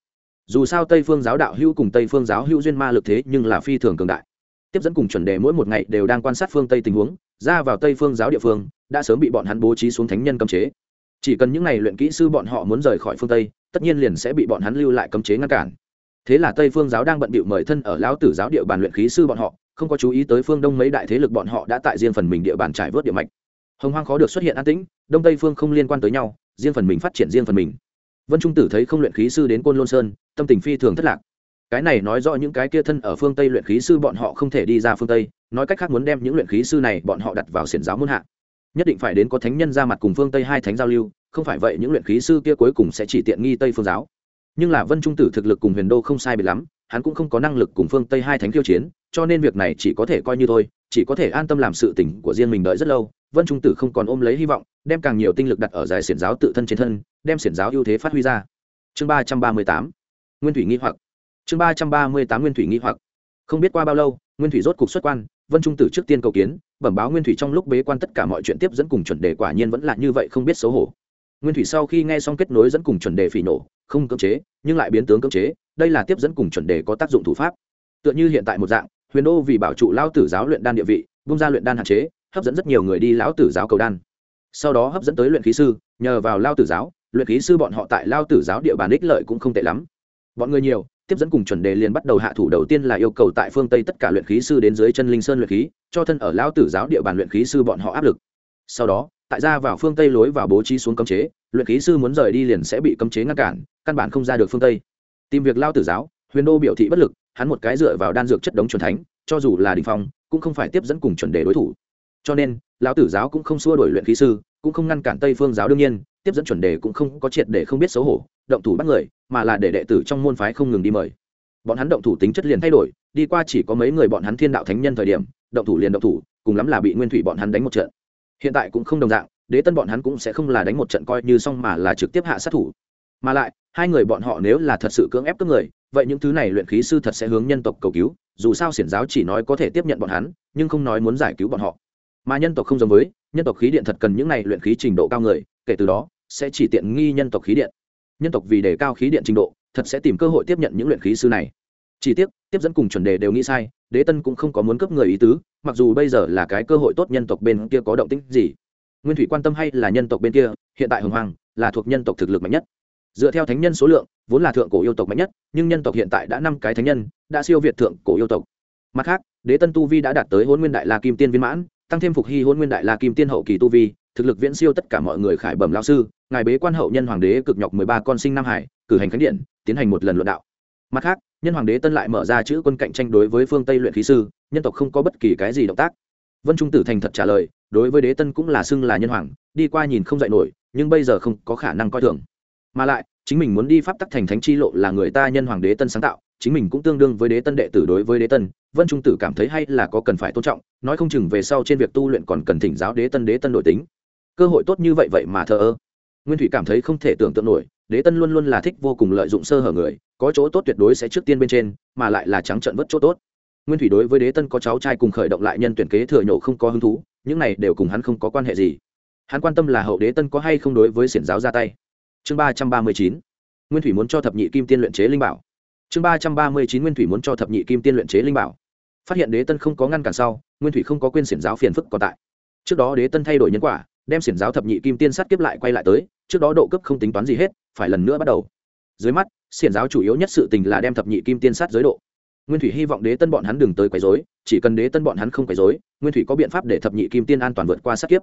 Dù sao tây phương giáo đạo hữu cùng tây phương giáo hữu duyên ma lực thế nhưng là phi thường cường đại. Tiếp dẫn cùng chuẩn đề mỗi một ngày đều đang quan sát phương tây tình huống, ra vào tây phương giáo địa phương, đã sớm bị bọn hắn bố trí xuống thánh nhân cấm chế chỉ cần những ngày luyện kỹ sư bọn họ muốn rời khỏi phương tây, tất nhiên liền sẽ bị bọn hắn lưu lại cấm chế ngăn cản. Thế là tây phương giáo đang bận bịu mời thân ở lão tử giáo địa bàn luyện khí sư bọn họ, không có chú ý tới phương đông mấy đại thế lực bọn họ đã tại riêng phần mình địa bàn trải vớt địa mạch. Hồng hoang khó được xuất hiện an tĩnh, đông tây phương không liên quan tới nhau, riêng phần mình phát triển riêng phần mình. Vân trung tử thấy không luyện khí sư đến côn lôn sơn, tâm tình phi thường thất lạc. Cái này nói rõ những cái kia thân ở phương tây luyện khí sư bọn họ không thể đi ra phương tây, nói cách khác muốn đem những luyện khí sư này bọn họ đặt vào xiển giáo muôn hạ nhất định phải đến có thánh nhân ra mặt cùng phương tây hai thánh giao lưu không phải vậy những luyện khí sư kia cuối cùng sẽ chỉ tiện nghi tây phương giáo nhưng là vân trung tử thực lực cùng huyền đô không sai biệt lắm hắn cũng không có năng lực cùng phương tây hai thánh khiêu chiến cho nên việc này chỉ có thể coi như thôi chỉ có thể an tâm làm sự tỉnh của riêng mình đợi rất lâu vân trung tử không còn ôm lấy hy vọng đem càng nhiều tinh lực đặt ở giải xiển giáo tự thân trên thân đem xiển giáo ưu thế phát huy ra chương ba trăm ba mươi tám nguyên thủy nghi hoặc chương ba trăm ba mươi tám nguyên thủy nghi hoặc không biết qua bao lâu nguyên thủy rốt cục xuất quan vân trung tử trước tiên cầu kiến, bẩm báo nguyên thủy trong lúc bế quan tất cả mọi chuyện tiếp dẫn cùng chuẩn đề quả nhiên vẫn là như vậy không biết xấu hổ. Nguyên thủy sau khi nghe xong kết nối dẫn cùng chuẩn đề phỉ nổ, không cưỡng chế, nhưng lại biến tướng cưỡng chế, đây là tiếp dẫn cùng chuẩn đề có tác dụng thủ pháp. Tựa như hiện tại một dạng, huyền đô vì bảo trụ lao tử giáo luyện đan địa vị bung ra luyện đan hạn chế, hấp dẫn rất nhiều người đi lão tử giáo cầu đan. Sau đó hấp dẫn tới luyện khí sư, nhờ vào lao tử giáo, luyện khí sư bọn họ tại lao tử giáo địa bàn ích lợi cũng không tệ lắm. Bọn người nhiều tiếp dẫn cùng chuẩn đề liền bắt đầu hạ thủ đầu tiên là yêu cầu tại phương tây tất cả luyện khí sư đến dưới chân linh sơn luyện khí, cho thân ở lão tử giáo địa bàn luyện khí sư bọn họ áp lực. Sau đó, tại ra vào phương tây lối vào bố trí xuống cấm chế, luyện khí sư muốn rời đi liền sẽ bị cấm chế ngăn cản, căn bản không ra được phương tây. Tìm việc lao tử giáo, huyền đô biểu thị bất lực, hắn một cái dựa vào đan dược chất đống chuẩn thánh, cho dù là đình phong, cũng không phải tiếp dẫn cùng chuẩn đề đối thủ. Cho nên, lão tử giáo cũng không xua đổi luyện khí sư, cũng không ngăn cản tây phương giáo đương nhiên, tiếp dẫn chuẩn đề cũng không có triệt để không biết xấu hổ, động thủ bắt người mà là để đệ tử trong môn phái không ngừng đi mời. Bọn hắn động thủ tính chất liền thay đổi, đi qua chỉ có mấy người bọn hắn thiên đạo thánh nhân thời điểm, động thủ liền động thủ, cùng lắm là bị nguyên thủy bọn hắn đánh một trận. Hiện tại cũng không đồng dạng, đế tân bọn hắn cũng sẽ không là đánh một trận coi như xong mà là trực tiếp hạ sát thủ. Mà lại, hai người bọn họ nếu là thật sự cưỡng ép các người, vậy những thứ này luyện khí sư thật sẽ hướng nhân tộc cầu cứu, dù sao xiển giáo chỉ nói có thể tiếp nhận bọn hắn, nhưng không nói muốn giải cứu bọn họ. Mà nhân tộc không giống với, nhân tộc khí điện thật cần những này luyện khí trình độ cao người, kể từ đó, sẽ chỉ tiện nghi nhân tộc khí điện nhân tộc vì đề cao khí điện trình độ, thật sẽ tìm cơ hội tiếp nhận những luyện khí sư này. Chỉ tiếc, tiếp dẫn cùng chuẩn đề đều nghĩ sai, đế tân cũng không có muốn cấp người ý tứ, mặc dù bây giờ là cái cơ hội tốt nhân tộc bên kia có động tĩnh gì. Nguyên thủy quan tâm hay là nhân tộc bên kia, hiện tại hồng hoàng là thuộc nhân tộc thực lực mạnh nhất. Dựa theo thánh nhân số lượng, vốn là thượng cổ yêu tộc mạnh nhất, nhưng nhân tộc hiện tại đã năm cái thánh nhân, đã siêu việt thượng cổ yêu tộc. Mặt khác, đế tân tu vi đã đạt tới hôn nguyên đại la kim tiên viên mãn, tăng thêm phục hy hôn nguyên đại la kim tiên hậu kỳ tu vi thực lực viễn siêu tất cả mọi người khải bẩm lao sư, ngài bế quan hậu nhân hoàng đế cực nhọc mười ba con sinh nam hải, cử hành khánh điện, tiến hành một lần luận đạo. Mặt khác, nhân hoàng đế tân lại mở ra chữ quân cạnh tranh đối với phương tây luyện khí sư, nhân tộc không có bất kỳ cái gì động tác. Vân trung tử thành thật trả lời, đối với đế tân cũng là xưng là nhân hoàng, đi qua nhìn không dạy nổi, nhưng bây giờ không có khả năng coi thường. Mà lại, chính mình muốn đi pháp tắc thành thánh chi lộ là người ta nhân hoàng đế tân sáng tạo, chính mình cũng tương đương với đế tân đệ tử đối với đế tân, vân trung tử cảm thấy hay là có cần phải tôn trọng, nói không chừng về sau trên việc tu luyện còn cần thỉnh giáo đế tân đế tân nội tính cơ hội tốt như vậy vậy mà thờ ơ. Nguyên thủy cảm thấy không thể tưởng tượng nổi, đế tân luôn luôn là thích vô cùng lợi dụng sơ hở người, có chỗ tốt tuyệt đối sẽ trước tiên bên trên, mà lại là trắng trợn vất chỗ tốt. Nguyên thủy đối với đế tân có cháu trai cùng khởi động lại nhân tuyển kế thừa nhổ không có hứng thú, những này đều cùng hắn không có quan hệ gì. Hắn quan tâm là hậu đế tân có hay không đối với xiển giáo ra tay. Chương ba trăm ba mươi chín, nguyên thủy muốn cho thập nhị kim tiên luyện chế linh bảo. Chương ba trăm ba mươi chín, nguyên thủy muốn cho thập nhị kim tiên luyện chế linh bảo. Phát hiện đế tân không có ngăn cản sau, nguyên thủy không có quên xiển giáo phiền phức còn tại. Trước đó đế tân thay đổi nhân quả đem xiển giáo thập nhị kim tiên sát kiếp lại quay lại tới, trước đó độ cấp không tính toán gì hết, phải lần nữa bắt đầu. Dưới mắt, xiển giáo chủ yếu nhất sự tình là đem thập nhị kim tiên sát giới độ. Nguyên thủy hy vọng đế tân bọn hắn đừng tới quấy rối, chỉ cần đế tân bọn hắn không quấy rối, nguyên thủy có biện pháp để thập nhị kim tiên an toàn vượt qua sát kiếp.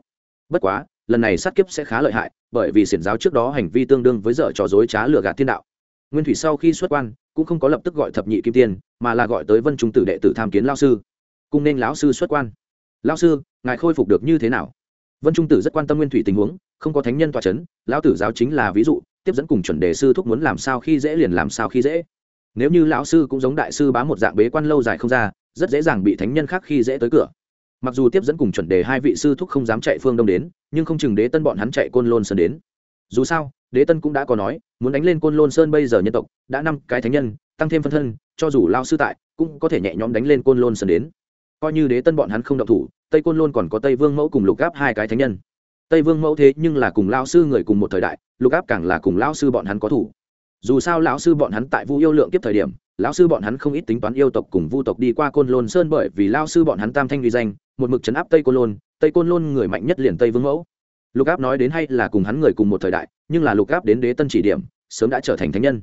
Bất quá, lần này sát kiếp sẽ khá lợi hại, bởi vì xiển giáo trước đó hành vi tương đương với dở trò dối trá lừa gạt thiên đạo. Nguyên thủy sau khi xuất quan, cũng không có lập tức gọi thập nhị kim tiên, mà là gọi tới vân trung tử đệ tử tham kiến lao sư. Cung nên lão sư xuất quan. Lao sư, ngài khôi phục được như thế nào? Vân trung tử rất quan tâm nguyên thủy tình huống, không có thánh nhân tòa c h ấ n lão tử giáo chính là ví dụ, tiếp dẫn cùng chuẩn đề sư thúc muốn làm sao khi dễ liền làm sao khi dễ. Nếu như lão sư cũng giống đại sư bá một dạng bế quan lâu dài không ra, rất dễ dàng bị thánh nhân khác khi dễ tới cửa. Mặc dù tiếp dẫn cùng chuẩn đề hai vị sư thúc không dám chạy phương đông đến, nhưng không chừng đế tân bọn hắn chạy côn lôn sơn đến. Dù sao, đế tân cũng đã có nói, muốn đánh lên côn lôn sơn bây giờ nhân tộc, đã năm cái thánh nhân, tăng thêm phân thân, cho dù lao sư tại, cũng có thể nhẹ nhõm đánh lên côn lôn sơn đến. Coi như đế tân bọn hắn không động thủ tây côn lôn còn có tây vương mẫu cùng lục gáp hai cái thánh nhân tây vương mẫu thế nhưng là cùng lao sư người cùng một thời đại lục áp càng là cùng lao sư bọn hắn có thủ dù sao lão sư bọn hắn tại vu yêu lượng kiếp thời điểm lão sư bọn hắn không ít tính toán yêu tộc cùng vu tộc đi qua côn lôn sơn bởi vì lao sư bọn hắn tam thanh uy danh một mực chấn áp tây côn lôn tây côn lôn người mạnh nhất liền tây vương mẫu lục áp nói đến hay là cùng hắn người cùng một thời đại nhưng là lục áp đến đế tân chỉ điểm sớm đã trở thành thánh nhân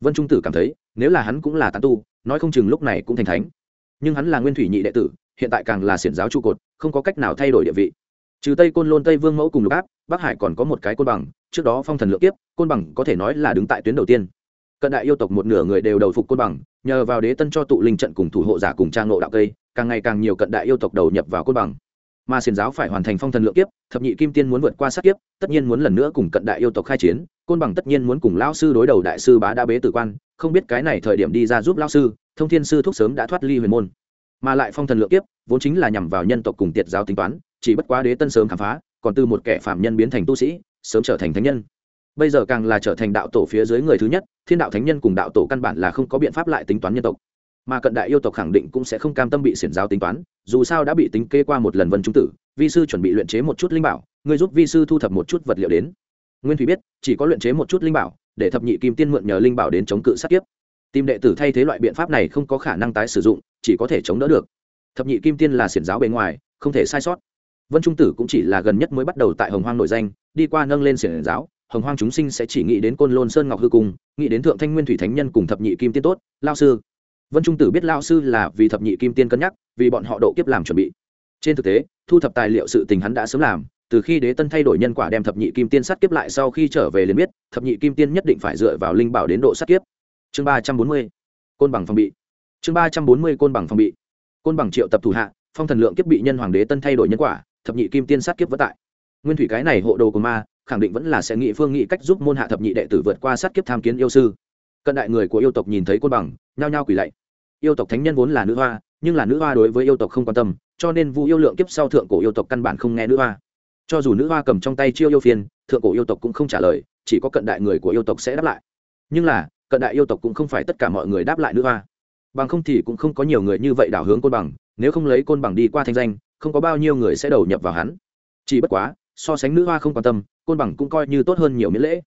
vân trung tử cảm thấy nếu là hắn cũng là tán tu nói không chừng lúc này cũng thành thánh nhưng hắn là nguyên thủy nhị đệ tử hiện tại càng là xiển giáo trụ cột, không có cách nào thay đổi địa vị. Trừ tây côn lôn tây vương mẫu cùng lục áp, bắc hải còn có một cái côn bằng, trước đó phong thần lượng tiếp côn bằng có thể nói là đứng tại tuyến đầu tiên. Cận đại yêu tộc một nửa người đều đầu phục côn bằng, nhờ vào đế tân cho tụ linh trận cùng thủ hộ giả cùng trang nộ đạo cây, càng ngày càng nhiều cận đại yêu tộc đầu nhập vào côn bằng. Mà xiền giáo phải hoàn thành phong thần lượng kiếp, thập nhị kim tiên muốn vượt qua sát kiếp, tất nhiên muốn lần nữa cùng cận đại yêu tộc khai chiến, côn bằng tất nhiên muốn cùng lão sư đối đầu đại sư bá đa bế tử quan, không biết cái này thời điểm đi ra giúp lão sư, thông thiên sư thúc sớm đã thoát ly huyền môn mà lại phong thần lượng kiếp, vốn chính là nhằm vào nhân tộc cùng tiệt giáo tính toán, chỉ bất quá đế tân sớm khám phá, còn từ một kẻ phạm nhân biến thành tu sĩ, sớm trở thành thánh nhân. Bây giờ càng là trở thành đạo tổ phía dưới người thứ nhất, thiên đạo thánh nhân cùng đạo tổ căn bản là không có biện pháp lại tính toán nhân tộc. Mà cận đại yêu tộc khẳng định cũng sẽ không cam tâm bị xiển giáo tính toán, dù sao đã bị tính kê qua một lần vân trung tử, vi sư chuẩn bị luyện chế một chút linh bảo người giúp vi sư thu thập một chút vật liệu đến. Nguyên thủy biết, chỉ có luyện chế một chút linh bảo, để thập nhị kim tiên mượn nhờ linh bảo đến chống cự sát kiếp tìm đệ tử thay thế loại biện pháp này không có khả năng tái sử dụng, chỉ có thể chống đỡ được. Thập nhị kim tiên là xiển giáo bề ngoài, không thể sai sót. Vân trung tử cũng chỉ là gần nhất mới bắt đầu tại hồng hoang nội danh, đi qua nâng lên xiển giáo, hồng hoang chúng sinh sẽ chỉ nghĩ đến côn lôn sơn ngọc hư cung, nghĩ đến thượng thanh nguyên thủy thánh nhân cùng thập nhị kim tiên tốt, lao sư. Vân trung tử biết lao sư là vì thập nhị kim tiên cân nhắc, vì bọn họ độ kiếp làm chuẩn bị. Trên thực tế, thu thập tài liệu sự tình hắn đã sớm làm, từ khi đế tân thay đổi nhân quả đem thập nhị kim tiên sát kiếp lại sau khi trở về liền biết, thập nhị kim tiên nhất định phải dựa vào linh bảo đến độ sát kiếp chương ba trăm bốn mươi, côn bằng phòng bị. Chương ba trăm bốn mươi, côn bằng phòng bị. Côn bằng triệu tập thủ hạ, phong thần lượng kiếp bị nhân hoàng đế tân thay đổi nhân quả, thập nhị kim tiên sát kiếp vất tại. Nguyên thủy cái này hộ đồ của ma, khẳng định vẫn là sẽ nghị phương nghị cách giúp môn hạ thập nhị đệ tử vượt qua sát kiếp tham kiến yêu sư. Cận đại người của yêu tộc nhìn thấy côn bằng, nhao nhao quỳ lạy. Yêu tộc thánh nhân vốn là nữ hoa, nhưng là nữ hoa đối với yêu tộc không quan tâm, cho nên vu yêu lượng kiếp sau thượng cổ yêu tộc căn bản không nghe nữ hoa. Cho dù nữ hoa cầm trong tay chiêu yêu phiên, thượng cổ yêu tộc cũng không trả lời, chỉ có cận đại người của yêu tộc sẽ đáp lại. Nhưng là cận đại yêu tộc cũng không phải tất cả mọi người đáp lại nữ hoa. Bằng không thì cũng không có nhiều người như vậy đảo hướng côn bằng, nếu không lấy côn bằng đi qua thanh danh, không có bao nhiêu người sẽ đầu nhập vào hắn. Chỉ bất quá, so sánh nữ hoa không quan tâm, côn bằng cũng coi như tốt hơn nhiều miễn lễ.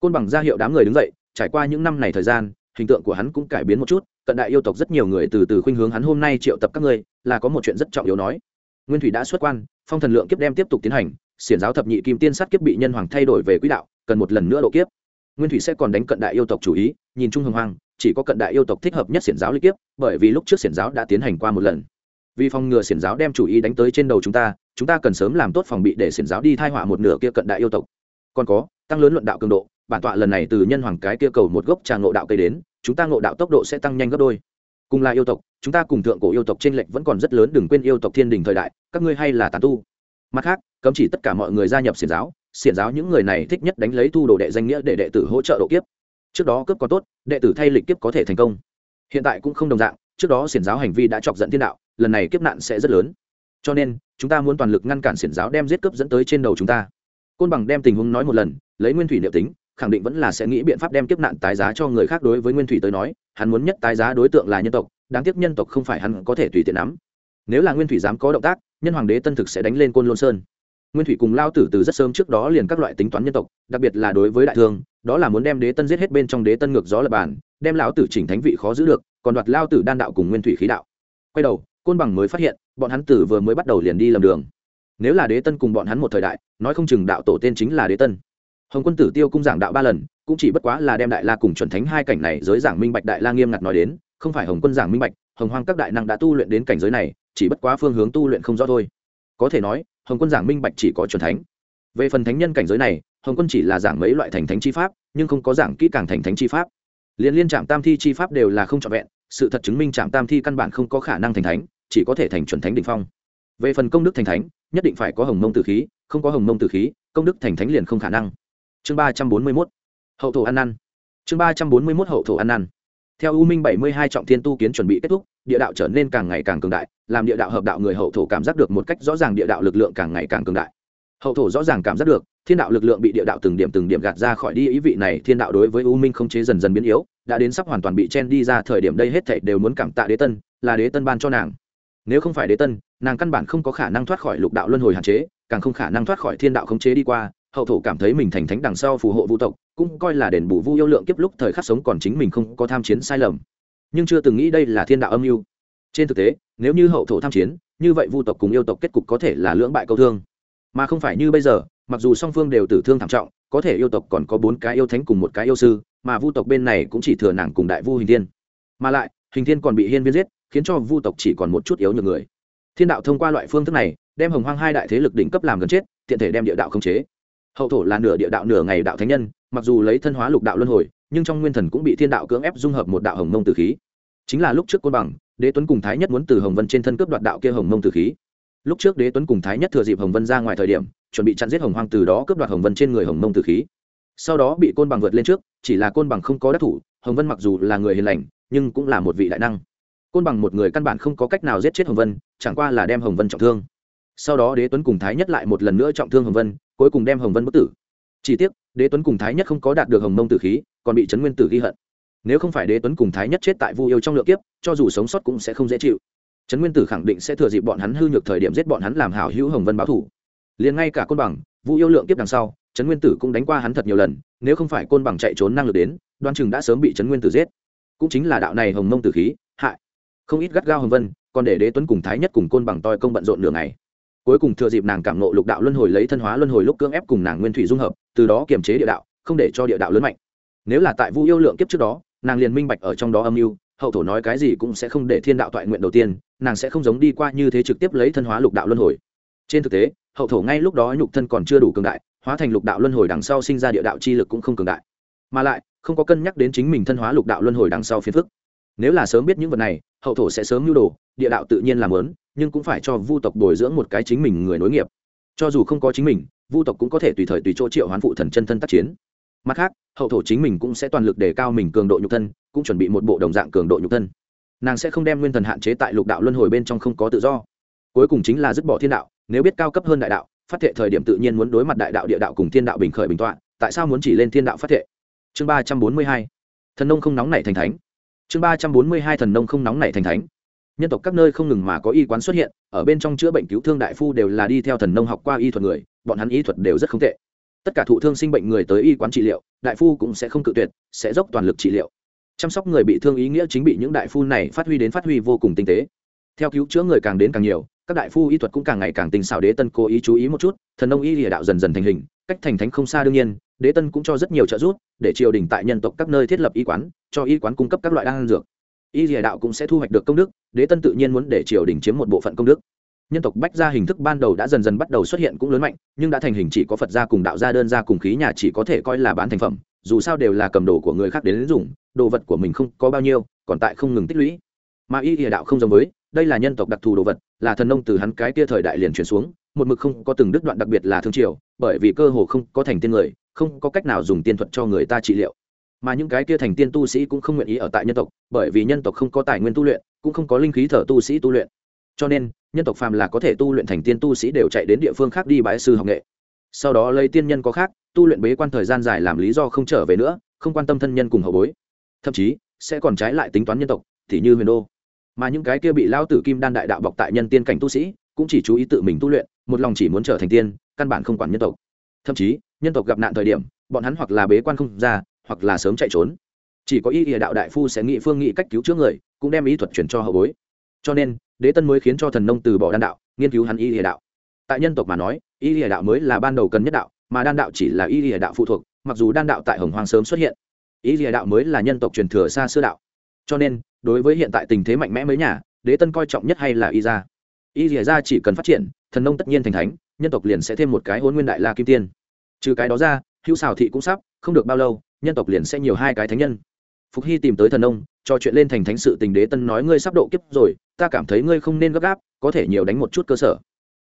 Côn bằng ra hiệu đám người đứng dậy, trải qua những năm này thời gian, hình tượng của hắn cũng cải biến một chút, cận đại yêu tộc rất nhiều người từ từ khuynh hướng hắn hôm nay triệu tập các ngươi, là có một chuyện rất trọng yếu nói. Nguyên thủy đã xuất quan, phong thần lượng kiếp đem tiếp tục tiến hành, xiển giáo thập nhị kim tiên sát kiếp bị nhân hoàng thay đổi về quỹ đạo, cần một lần nữa độ kiếp nguyên thủy sẽ còn đánh cận đại yêu tộc chủ ý, nhìn chung hồng hoang, chỉ có cận đại yêu tộc thích hợp nhất xiển giáo liên tiếp bởi vì lúc trước xiển giáo đã tiến hành qua một lần. Vì phòng ngừa xiển giáo đem chủ ý đánh tới trên đầu chúng ta chúng ta cần sớm làm tốt phòng bị để xiển giáo đi thai họa một nửa kia cận đại yêu tộc. Còn có, tăng lớn luận đạo cường độ, bản tọa lần này từ nhân hoàng cái kia cầu một gốc trà ngộ đạo cây đến, chúng ta ngộ đạo tốc độ sẽ tăng nhanh gấp đôi. Cùng là yêu tộc, chúng ta cùng thượng cổ yêu tộc trên lệnh vẫn còn rất lớn, đừng quên yêu tộc thiên đình thời đại, các ngươi hay là tàn tu. Mặt khác, cấm chỉ tất cả mọi người gia nhập xiển giáo xiển giáo những người này thích nhất đánh lấy thu đồ đệ danh nghĩa để đệ tử hỗ trợ độ kiếp. Trước đó cướp có tốt, đệ tử thay lịch kiếp có thể thành công. Hiện tại cũng không đồng dạng, trước đó xiển giáo hành vi đã chọc giận thiên đạo, lần này kiếp nạn sẽ rất lớn. Cho nên, chúng ta muốn toàn lực ngăn cản xiển giáo đem giết cướp dẫn tới trên đầu chúng ta. Côn bằng đem tình huống nói một lần, lấy nguyên thủy liệu tính, khẳng định vẫn là sẽ nghĩ biện pháp đem kiếp nạn tái giá cho người khác đối với nguyên thủy tới nói, hắn muốn nhất tái giá đối tượng là nhân tộc, đáng tiếc nhân tộc không phải hắn có thể tùy tiện nắm. Nếu là nguyên thủy dám có động tác, nhân hoàng đế tân thực sẽ đánh lên côn lôn sơn nguyên thủy cùng lao tử từ rất sớm trước đó liền các loại tính toán nhân tộc, đặc biệt là đối với đại thương, đó là muốn đem đế tân giết hết bên trong đế tân ngược gió lập bản đem lão tử chỉnh thánh vị khó giữ được, còn đoạt lao tử đan đạo cùng nguyên thủy khí đạo. Quay đầu, côn bằng mới phát hiện, bọn hắn tử vừa mới bắt đầu liền đi lầm đường. Nếu là đế tân cùng bọn hắn một thời đại, nói không chừng đạo tổ tên chính là đế tân. Hồng quân tử tiêu cung giảng đạo ba lần, cũng chỉ bất quá là đem đại la cùng chuẩn thánh hai cảnh này giới giảng minh bạch đại la nghiêm ngặt nói đến, không phải hồng quân giảng minh bạch, hồng hoang các đại năng đã tu luyện đến cảnh giới này, chỉ bất quá phương hướng tu luyện không rõ thôi. Có thể nói hồng quân giảng minh bạch chỉ có c thánh. Về phần thánh nhân cảnh giới này, hồng quân chỉ là giảng mấy loại thành thánh chi pháp, nhưng không có giảng kỹ càng thành thánh chi pháp. Liên liên trạm tam thi chi pháp đều là không trọn vẹn, sự thật chứng minh trạm tam thi căn bản không có khả năng thành thánh, chỉ có thể thành chuẩn thánh đ ỉ n h phong. Về phần công đức thành thánh, nhất định phải có hồng mông tử khí, không có hồng mông tử khí, công đức thành thánh liền không khả năng. Chương ba trăm bốn mươi mốt, hậu thổ ăn năn chương ba trăm bốn mươi mốt, hậu thổ ăn năn theo u minh bảy mươi hai trọng thiên tu kiến chuẩn bị kết thúc, địa đạo trở nên càng ngày càng cường đại, làm địa đạo hợp đạo người hậu thổ cảm giác được một cách rõ ràng địa đạo lực lượng càng ngày càng cường đại. Hậu thổ rõ ràng cảm giác được, thiên đạo lực lượng bị địa đạo từng điểm từng điểm gạt ra khỏi đi, ý vị này thiên đạo đối với u minh không chế dần dần biến yếu, đã đến sắp hoàn toàn bị chen đi ra thời điểm đây hết thảy đều muốn cảm tạ đế tân, là đế tân ban cho nàng. Nếu không phải đế tân, nàng căn bản không có khả năng thoát khỏi lục đạo luân hồi hạn chế, càng không khả năng thoát khỏi thiên đạo khống chế đi qua hậu thổ cảm thấy mình thành thánh đằng sau phù hộ Vu tộc, cũng coi là đền bù vu yêu lượng kiếp lúc thời khắc sống còn chính mình không có tham chiến sai lầm. Nhưng chưa từng nghĩ đây là thiên đạo âm mưu. Trên thực tế, nếu như hậu thổ tham chiến, như vậy vu tộc cùng yêu tộc kết cục có thể là lưỡng bại câu thương. Mà không phải như bây giờ, mặc dù song phương đều tử thương thảm trọng, có thể yêu tộc còn có bốn cái yêu thánh cùng một cái yêu sư, mà vu tộc bên này cũng chỉ thừa nàng cùng đại vu hình thiên. Mà lại, hình thiên còn bị hiên viên giết, khiến cho vu tộc chỉ còn một chút yếu nhược người. Thiên đạo thông qua loại phương thức này, đem hồng hoang hai đại thế lực đỉnh cấp làm gần chết, tiện thể đem địa đạo khống chế hậu thổ là nửa địa đạo nửa ngày đạo thánh nhân, mặc dù lấy thân hóa lục đạo luân hồi, nhưng trong nguyên thần cũng bị thiên đạo cưỡng ép dung hợp một đạo hồng mông tử khí. Chính là lúc trước côn bằng, đế tuấn cùng thái nhất muốn từ hồng vân trên thân cướp đoạt đạo kia hồng mông tử khí. Lúc trước đế tuấn cùng thái nhất thừa dịp hồng vân ra ngoài thời điểm, chuẩn bị chặn giết hồng hoang từ đó cướp đoạt hồng vân trên người hồng mông tử khí. Sau đó bị côn bằng vượt lên trước, chỉ là côn bằng không có đắc thủ, hồng vân mặc dù là người hiền lành, nhưng cũng là một vị đại năng. Côn bằng một người căn bản không có cách nào giết chết hồng vân, chẳng qua là đem hồng vân trọng thương. Sau đó đế tuấn cùng thái nhất lại một lần nữa trọng thương hồng vân cuối cùng đem hồng vân bất tử. Chỉ tiếc, đế tuấn cùng thái nhất không có đạt được hồng mông tử khí, còn bị trấn nguyên tử ghi hận. Nếu không phải đế tuấn cùng thái nhất chết tại vu yêu trong lượng kiếp, cho dù sống sót cũng sẽ không dễ chịu. Trấn nguyên tử khẳng định sẽ thừa dịp bọn hắn hư nhược thời điểm giết bọn hắn làm hảo hữu hồng vân báo thủ. Liền ngay cả côn bằng, vu yêu lượng kiếp đằng sau, trấn nguyên tử cũng đánh qua hắn thật nhiều lần, nếu không phải côn bằng chạy trốn năng lực đến, đoan chừng đã sớm bị trấn nguyên tử giết. Cũng chính là đạo này hồng mông tử khí, hại. Không ít gắt gao hồng vân, còn để đế tuấn cùng thái nhất cùng côn bằng toi công bận rộn nửa ngày cuối cùng thừa dịp nàng cảm nộ lục đạo luân hồi lấy thân hóa luân hồi lúc cưỡng ép cùng nàng nguyên thủy dung hợp, từ đó kiềm chế địa đạo, không để cho địa đạo lớn mạnh. Nếu là tại vu yêu lượng kiếp trước đó, nàng liền minh bạch ở trong đó âm mưu, hậu thổ nói cái gì cũng sẽ không để thiên đạo toại nguyện đầu tiên, nàng sẽ không giống đi qua như thế trực tiếp lấy thân hóa lục đạo luân hồi. Trên thực tế, hậu thổ ngay lúc đó nhục thân còn chưa đủ cường đại, hóa thành lục đạo luân hồi đằng sau sinh ra địa đạo chi lực cũng không cường đại. Mà lại, không có cân nhắc đến chính mình thân hóa lục đạo luân hồi đằng sau phiền phức. Nếu là sớm biết những vật này, hậu thổ sẽ sớm nhu đồ, địa đạo tự nhiên làm lớn nhưng cũng phải cho vu tộc bồi dưỡng một cái chính mình người nối nghiệp. Cho dù không có chính mình, vu tộc cũng có thể tùy thời tùy chỗ triệu hoán phụ thần chân thân tác chiến. Mặt khác, hậu thổ chính mình cũng sẽ toàn lực đề cao mình cường độ nhục thân, cũng chuẩn bị một bộ đồng dạng cường độ nhục thân. Nàng sẽ không đem nguyên thần hạn chế tại lục đạo luân hồi bên trong không có tự do. Cuối cùng chính là dứt bỏ thiên đạo, nếu biết cao cấp hơn đại đạo, phát thệ thời điểm tự nhiên muốn đối mặt đại đạo địa đạo cùng thiên đạo bình khởi bình tọa, tại sao muốn chỉ lên thiên đạo phát thệ? Chương ba trăm bốn mươi hai. Thần nông không nóng nảy thành thánh. Chương ba trăm bốn mươi hai thần nông không nóng nảy thành thánh nhân tộc các nơi không ngừng mà có y quán xuất hiện, ở bên trong chữa bệnh cứu thương đại phu đều là đi theo thần nông học qua y thuật người, bọn hắn y thuật đều rất không tệ. Tất cả thụ thương sinh bệnh người tới y quán trị liệu, đại phu cũng sẽ không cự tuyệt, sẽ dốc toàn lực trị liệu. Chăm sóc người bị thương ý nghĩa chính bị những đại phu này phát huy đến phát huy vô cùng tinh tế. Theo cứu chữa người càng đến càng nhiều, các đại phu y thuật cũng càng ngày càng tinh xảo, đế tân cố ý chú ý một chút, thần nông y lìa đạo dần dần thành hình, cách thành thánh không xa đương nhiên, đế tân cũng cho rất nhiều trợ giúp, để triều đình tại nhân tộc các nơi thiết lập y quán, cho y quán cung cấp các loại đan dược. Y lìa đạo cũng sẽ thu hoạch được công đức đế tân tự nhiên muốn để triều đình chiếm một bộ phận công đức. Nhân tộc bách gia hình thức ban đầu đã dần dần bắt đầu xuất hiện cũng lớn mạnh, nhưng đã thành hình chỉ có phật gia cùng đạo gia đơn gia cùng khí nhà chỉ có thể coi là bán thành phẩm, dù sao đều là cầm đồ của người khác đến dùng, đồ vật của mình không có bao nhiêu, còn tại không ngừng tích lũy. Mà y địa đạo không giống với, đây là nhân tộc đặc thù đồ vật, là thần nông từ hắn cái kia thời đại liền chuyển xuống, một mực không có từng đứt đoạn đặc biệt là thương triều, bởi vì cơ hồ không có thành tiên người, không có cách nào dùng tiên thuật cho người ta trị liệu mà những cái kia thành tiên tu sĩ cũng không nguyện ý ở tại nhân tộc, bởi vì nhân tộc không có tài nguyên tu luyện, cũng không có linh khí thở tu sĩ tu luyện. Cho nên, nhân tộc phàm là có thể tu luyện thành tiên tu sĩ đều chạy đến địa phương khác đi bái sư học nghệ. Sau đó lấy tiên nhân có khác, tu luyện bế quan thời gian dài làm lý do không trở về nữa, không quan tâm thân nhân cùng hậu bối. Thậm chí, sẽ còn trái lại tính toán nhân tộc, thì như huyền đô. Mà những cái kia bị lao tử kim đan đại đạo bọc tại nhân tiên cảnh tu sĩ, cũng chỉ chú ý tự mình tu luyện, một lòng chỉ muốn trở thành tiên, căn bản không quản nhân tộc. Thậm chí, nhân tộc gặp nạn thời điểm, bọn hắn hoặc là bế quan không ra hoặc là sớm chạy trốn. Chỉ có y địa đạo đại phu sẽ nghị phương nghị cách cứu chữa người, cũng đem ý thuật chuyển cho hậu bối. Cho nên, đế tân mới khiến cho thần nông từ bỏ đan đạo, nghiên cứu hắn y địa đạo. Tại nhân tộc mà nói, y địa đạo mới là ban đầu cần nhất đạo, mà đan đạo chỉ là y địa đạo phụ thuộc, mặc dù đan đạo tại hồng hoàng sớm xuất hiện, y địa đạo mới là nhân tộc truyền thừa xa xưa đạo. Cho nên, đối với hiện tại tình thế mạnh mẽ mới nhà, đế tân coi trọng nhất hay là y gia. Y dìa ra chỉ cần phát triển, thần nông tất nhiên thành thánh, nhân tộc liền sẽ thêm một cái hôn nguyên đại la kim tiên. Trừ cái đó ra, hữu xào thị cũng sắp, không được bao lâu nhân tộc liền sẽ nhiều hai cái thánh nhân. Phục hy tìm tới thần nông cho chuyện lên thành thánh sự tình đế tân nói ngươi sắp độ kiếp rồi, ta cảm thấy ngươi không nên gấp gáp, có thể nhiều đánh một chút cơ sở.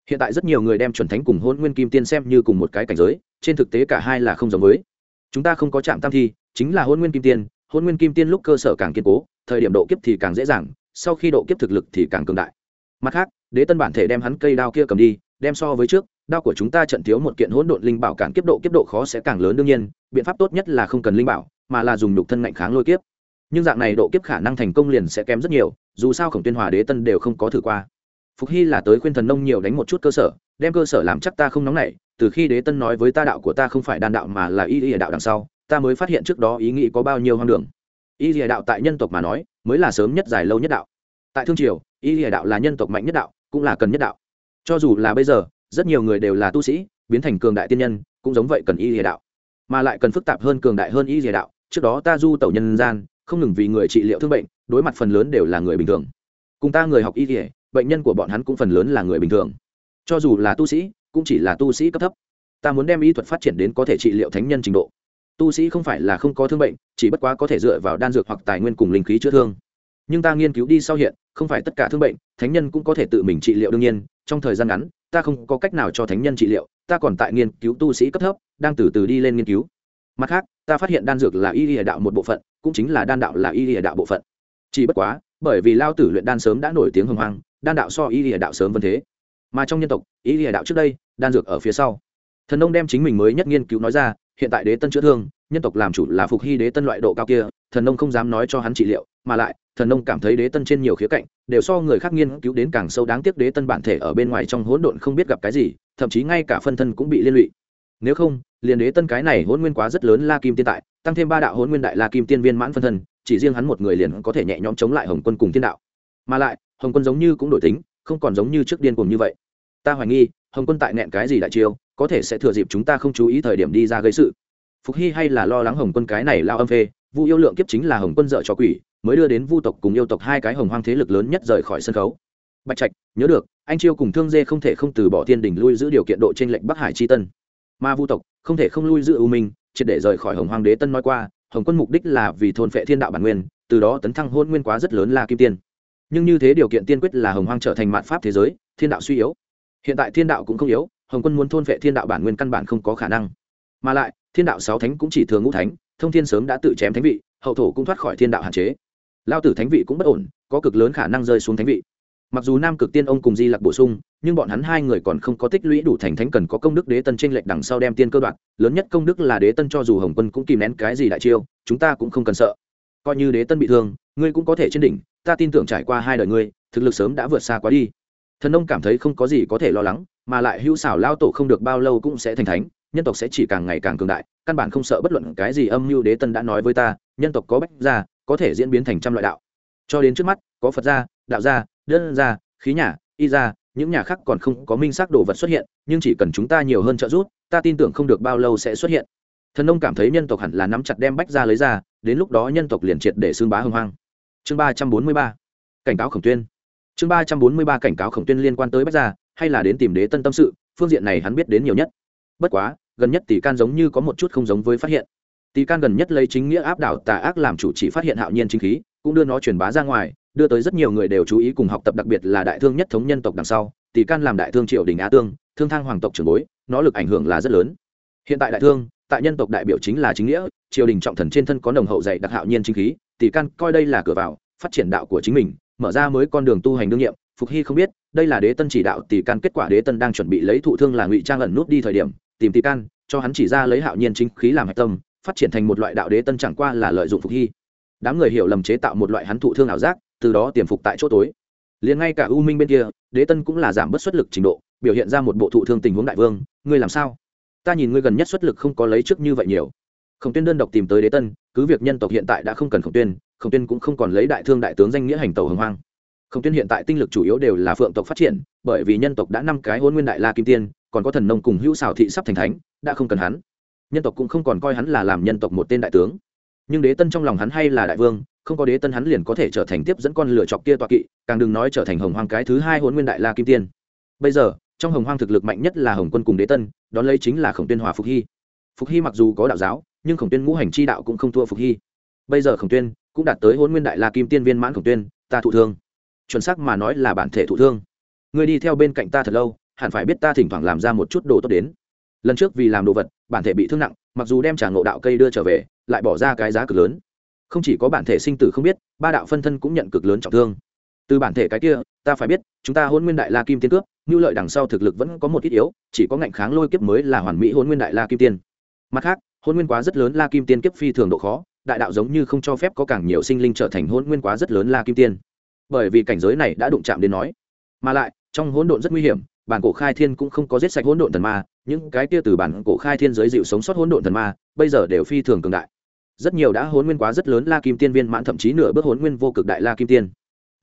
Hiện tại rất nhiều người đem chuẩn thánh cùng hôn nguyên kim tiên xem như cùng một cái cảnh giới, trên thực tế cả hai là không giống với. Chúng ta không có chạm tam thi, chính là hôn nguyên kim tiên, hôn nguyên kim tiên lúc cơ sở càng kiên cố, thời điểm độ kiếp thì càng dễ dàng, sau khi độ kiếp thực lực thì càng cường đại. Mặt khác, đế tân bản thể đem hắn cây đao kia cầm đi, đem so với trước đao của chúng ta trận thiếu một kiện hỗn độn linh bảo cản kiếp độ kiếp độ khó sẽ càng lớn đương nhiên, biện pháp tốt nhất là không cần linh bảo, mà là dùng nhục thân ngạnh kháng lôi kiếp. Nhưng dạng này độ kiếp khả năng thành công liền sẽ kém rất nhiều, dù sao khổng tuyên hòa đế tân đều không có thử qua. Phục hy là tới khuyên thần nông nhiều đánh một chút cơ sở, đem cơ sở làm chắc ta không nóng nảy, từ khi đế tân nói với ta đạo của ta không phải đan đạo mà là y y đạo đằng sau, ta mới phát hiện trước đó ý nghĩ có bao nhiêu hoang đường. Y y đạo tại nhân tộc mà nói, mới là sớm nhất dài lâu nhất đạo. Tại thương triều, y y đạo là nhân tộc mạnh nhất đạo, cũng là cần nhất đạo. Cho dù là bây giờ rất nhiều người đều là tu sĩ, biến thành cường đại tiên nhân, cũng giống vậy cần y địa đạo. Mà lại cần phức tạp hơn cường đại hơn y địa đạo, trước đó ta du tẩu nhân gian, không ngừng vì người trị liệu thương bệnh, đối mặt phần lớn đều là người bình thường. Cùng ta người học y địa bệnh nhân của bọn hắn cũng phần lớn là người bình thường. Cho dù là tu sĩ, cũng chỉ là tu sĩ cấp thấp. Ta muốn đem y thuật phát triển đến có thể trị liệu thánh nhân trình độ. Tu sĩ không phải là không có thương bệnh, chỉ bất quá có thể dựa vào đan dược hoặc tài nguyên cùng linh khí chữa thương. Nhưng ta nghiên cứu đi sau hiện không phải tất cả thương bệnh, thánh nhân cũng có thể tự mình trị liệu đương nhiên, trong thời gian ngắn, ta không có cách nào cho thánh nhân trị liệu, ta còn tại nghiên cứu tu sĩ cấp thấp, đang từ từ đi lên nghiên cứu. Mặt khác, ta phát hiện đan dược là y lìa đạo một bộ phận, cũng chính là đan đạo là y lìa đạo bộ phận. Chỉ bất quá, bởi vì lao tử luyện đan sớm đã nổi tiếng hồng hoang, đan đạo so y lìa đạo sớm vân thế. Mà trong nhân tộc, y lìa đạo trước đây, đan dược ở phía sau. Thần nông đem chính mình mới nhất nghiên cứu nói ra, hiện tại đế tân chữa thương, nhân tộc làm chủ là phục hy đế tân loại độ cao kia, thần nông không dám nói cho hắn trị liệu, mà lại thần nông cảm thấy đế tân trên nhiều khía cạnh, đều so người khác nghiên cứu đến càng sâu đáng tiếc đế tân bản thể ở bên ngoài trong hỗn độn không biết gặp cái gì, thậm chí ngay cả phân thân cũng bị liên lụy. Nếu không, liền đế tân cái này hỗn nguyên quá rất lớn la kim tiên tại, tăng thêm ba đạo hỗn nguyên đại la kim tiên viên mãn phân thân, chỉ riêng hắn một người liền có thể nhẹ nhõm chống lại hồng quân cùng thiên đạo. Mà lại, hồng quân giống như cũng đổi tính, không còn giống như trước điên cùng như vậy. Ta hoài nghi, hồng quân tại nẹn cái gì đại chiêu, có thể sẽ thừa dịp chúng ta không chú ý thời điểm đi ra gây sự. Phục hy hay là lo lắng hồng quân cái này lao âm phê, vu yêu lượng kiếp chính là hồng quân dợ cho quỷ mới đưa đến vu tộc cùng yêu tộc hai cái hồng hoang thế lực lớn nhất rời khỏi sân khấu. Bạch trạch, nhớ được, anh chiêu cùng thương dê không thể không từ bỏ thiên đình lui giữ điều kiện độ trên lệnh bắc hải chi tân. Mà vu tộc, không thể không lui giữ ưu minh, triệt để rời khỏi hồng hoang đế tân nói qua, hồng quân mục đích là vì thôn phệ thiên đạo bản nguyên, từ đó tấn thăng hôn nguyên quá rất lớn là kim tiên. Nhưng như thế điều kiện tiên quyết là hồng hoang trở thành mạn pháp thế giới, thiên đạo suy yếu. Hiện tại thiên đạo cũng không yếu, hồng quân muốn thôn phệ thiên đạo bản nguyên căn bản không có khả năng. Mà lại, thiên đạo sáu thánh cũng chỉ thường ngũ thánh, thông thiên sớm đã tự chém thánh vị, hậu thổ cũng thoát khỏi thiên đạo hạn chế lao tử thánh vị cũng bất ổn, có cực lớn khả năng rơi xuống thánh vị. Mặc dù nam cực tiên ông cùng di lặc bổ sung, nhưng bọn hắn hai người còn không có tích lũy đủ thành thánh cần có công đức đế tân tranh lệch đằng sau đem tiên cơ đoạn lớn nhất công đức là đế tân cho dù hồng quân cũng kìm nén cái gì đại chiêu, chúng ta cũng không cần sợ. Coi như đế tân bị thương, ngươi cũng có thể trên đỉnh, ta tin tưởng trải qua hai đời ngươi, thực lực sớm đã vượt xa quá đi. Thần ông cảm thấy không có gì có thể lo lắng, mà lại hữu xảo lao tổ không được bao lâu cũng sẽ thành thánh, nhân tộc sẽ chỉ càng ngày càng cường đại, căn bản không sợ bất luận cái gì âm mưu đế tân đã nói với ta, nhân tộc có bách gia có thể diễn biến thành trăm loại đạo. Cho đến trước mắt, có phật gia, đạo gia, đơn gia, khí nhà, y gia, những nhà khác còn không có minh xác đồ vật xuất hiện, nhưng chỉ cần chúng ta nhiều hơn trợ giúp, ta tin tưởng không được bao lâu sẽ xuất hiện. Thần nông cảm thấy nhân tộc hẳn là nắm chặt đem bách gia lấy ra, đến lúc đó nhân tộc liền triệt để xương bá hưng hoang. Chương ba trăm bốn mươi ba. Cảnh cáo khổng tuyên. Chương ba trăm bốn mươi ba cảnh cáo khổng tuyên liên quan tới bách gia, hay là đến tìm đế tân tâm sự, phương diện này hắn biết đến nhiều nhất. Bất quá, gần nhất tỷ can giống như có một chút không giống với phát hiện tỷ can gần nhất lấy chính nghĩa áp đảo tà ác làm chủ chỉ phát hiện hạo nhiên chính khí, cũng đưa nó truyền bá ra ngoài, đưa tới rất nhiều người đều chú ý cùng học tập đặc biệt là đại thương nhất thống nhân tộc đằng sau. Tỷ can làm đại thương triều đình á tương, thương thang hoàng tộc trưởng bối, nó lực ảnh hưởng là rất lớn. Hiện tại đại thương, tại nhân tộc đại biểu chính là chính nghĩa, triều đình trọng thần trên thân có nồng hậu dạy đặc hạo nhiên chính khí tỷ can coi đây là cửa vào, phát triển đạo của chính mình, mở ra mới con đường tu hành đương nhiệm. Phục hy không biết, đây là đế tân chỉ đạo tỷ can kết quả đế tân đang chuẩn bị lấy thụ thương là ngụy trang ẩn nút đi thời điểm, tìm tỷ can, cho hắn chỉ ra lấy hạo nhiên chính khí làm hạch tâm phát triển thành một loại đạo đế tân chẳng qua là lợi dụng phục hy. Đám người hiểu lầm chế tạo một loại hắn thụ thương ảo giác, từ đó tiềm phục tại chỗ tối. Liền ngay cả u minh bên kia, đế tân cũng là giảm bớt xuất lực trình độ, biểu hiện ra một bộ thụ thương tình huống đại vương, ngươi làm sao? Ta nhìn ngươi gần nhất xuất lực không có lấy trước như vậy nhiều. Khổng tuyên đơn độc tìm tới đế tân, cứ việc nhân tộc hiện tại đã không cần khổng tuyên khổng tuyên cũng không còn lấy đại thương đại tướng danh nghĩa hành tàu hồng hoang. Khổng tuyên hiện tại tinh lực chủ yếu đều là phượng tộc phát triển, bởi vì nhân tộc đã năm cái hôn nguyên đại la kim tiên, còn có thần nông cùng hữu xào thị sắp thành thánh, đã không cần hắn nhân tộc cũng không còn coi hắn là làm nhân tộc một tên đại tướng. Nhưng đế tân trong lòng hắn hay là đại vương, không có đế tân hắn liền có thể trở thành tiếp dẫn con lửa chọc kia toa kỵ, càng đừng nói trở thành hồng hoang cái thứ hai hôn nguyên đại la kim tiên. Bây giờ, trong hồng hoang thực lực mạnh nhất là hồng quân cùng đế tân, đón lấy chính là khổng tuyên hòa phục hy. Phục hy mặc dù có đạo giáo, nhưng khổng tuyên ngũ hành chi đạo cũng không thua phục hy. Bây giờ khổng tuyên cũng đạt tới hôn nguyên đại la kim tiên viên mãn khổng tuyên, ta thụ thương. Chuẩn xác mà nói là bản thể thụ thương. Người đi theo bên cạnh ta thật lâu, hẳn phải biết ta thỉnh thoảng làm ra một chút đồ tốt đến. Lần trước vì làm đồ vật bản thể bị thương nặng, mặc dù đem trả ngộ đạo cây đưa trở về, lại bỏ ra cái giá cực lớn. Không chỉ có bản thể sinh tử không biết, ba đạo phân thân cũng nhận cực lớn trọng thương. Từ bản thể cái kia, ta phải biết, chúng ta hôn nguyên đại la kim tiên cướp như lợi đằng sau thực lực vẫn có một ít yếu, chỉ có ngạnh kháng lôi kiếp mới là hoàn mỹ hôn nguyên đại la kim tiên. Mặt khác hôn nguyên quá rất lớn la kim tiên kiếp phi thường độ khó, đại đạo giống như không cho phép có càng nhiều sinh linh trở thành hôn nguyên quá rất lớn la kim tiên. Bởi vì cảnh giới này đã đụng chạm đến nói, mà lại, trong hỗn độn rất nguy hiểm bản cổ khai thiên cũng không có giết sạch hỗn độn thần ma, những cái kia từ bản cổ khai thiên giới dịu sống sót hỗn độn thần ma, bây giờ đều phi thường cường đại. Rất nhiều đã hỗn nguyên quá rất lớn la kim tiên viên mãn thậm chí nửa bước hỗn nguyên vô cực đại la kim tiên.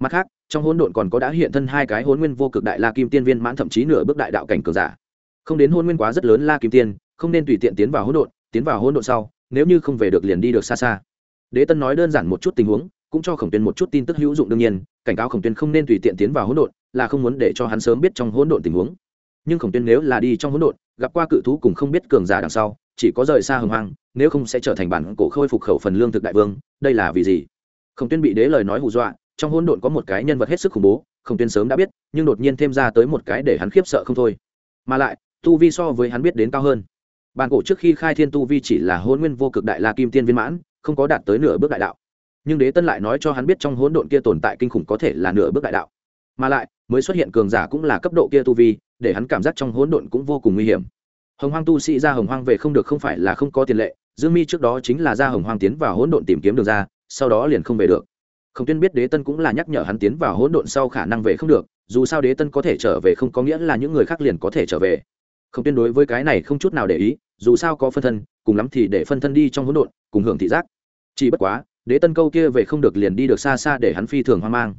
Mặt khác, trong hỗn độn còn có đã hiện thân hai cái hỗn nguyên vô cực đại la kim tiên viên mãn thậm chí nửa bước đại đạo cảnh cường giả. Không đến hỗn nguyên quá rất lớn la kim tiên, không nên tùy tiện tiến vào hỗn độn, tiến vào hỗn độn sau, nếu như không về được liền đi được xa xa. Đế tân nói đơn giản một chút tình huống, cũng cho khổng tuyên một chút tin tức hữu dụng đương nhiên, cảnh cáo khổng tuyên không nên tùy tiện tiến vào hỗn độn là không muốn để cho hắn sớm biết trong hỗn độn tình huống. Nhưng khổng tuyên nếu là đi trong hỗn độn, gặp qua cự thú cùng không biết cường giả đằng sau, chỉ có rời xa hồng hoang, nếu không sẽ trở thành bản cổ khôi phục khẩu phần lương thực đại vương, đây là vì gì? Khổng tuyên bị đế lời nói hù dọa, trong hỗn độn có một cái nhân vật hết sức khủng bố, khổng tuyên sớm đã biết, nhưng đột nhiên thêm ra tới một cái để hắn khiếp sợ không thôi. Mà lại, tu vi so với hắn biết đến cao hơn. Bản cổ trước khi khai thiên tu vi chỉ là hôn nguyên vô cực đại la kim tiên viên mãn, không có đạt tới nửa bước đại đạo. Nhưng đế tân lại nói cho hắn biết trong hỗn độn kia tồn tại kinh khủng có thể là nửa bước đại đạo mà lại, mới xuất hiện cường giả cũng là cấp độ kia tu vi, để hắn cảm giác trong hỗn độn cũng vô cùng nguy hiểm. Hồng hoang tu sĩ ra hồng hoang về không được không phải là không có tiền lệ, dương mi trước đó chính là ra hồng hoang tiến vào hỗn độn tìm kiếm đường ra, sau đó liền không về được. Không tuyên biết đế tân cũng là nhắc nhở hắn tiến vào hỗn độn sau khả năng về không được, dù sao đế tân có thể trở về không có nghĩa là những người khác liền có thể trở về. Không tuyên đối với cái này không chút nào để ý, dù sao có phân thân, cùng lắm thì để phân thân đi trong hỗn độn, cùng hưởng thị giác. Chỉ bất quá, đế tân câu kia về không được liền đi được xa xa để hắn phi thường hoang mang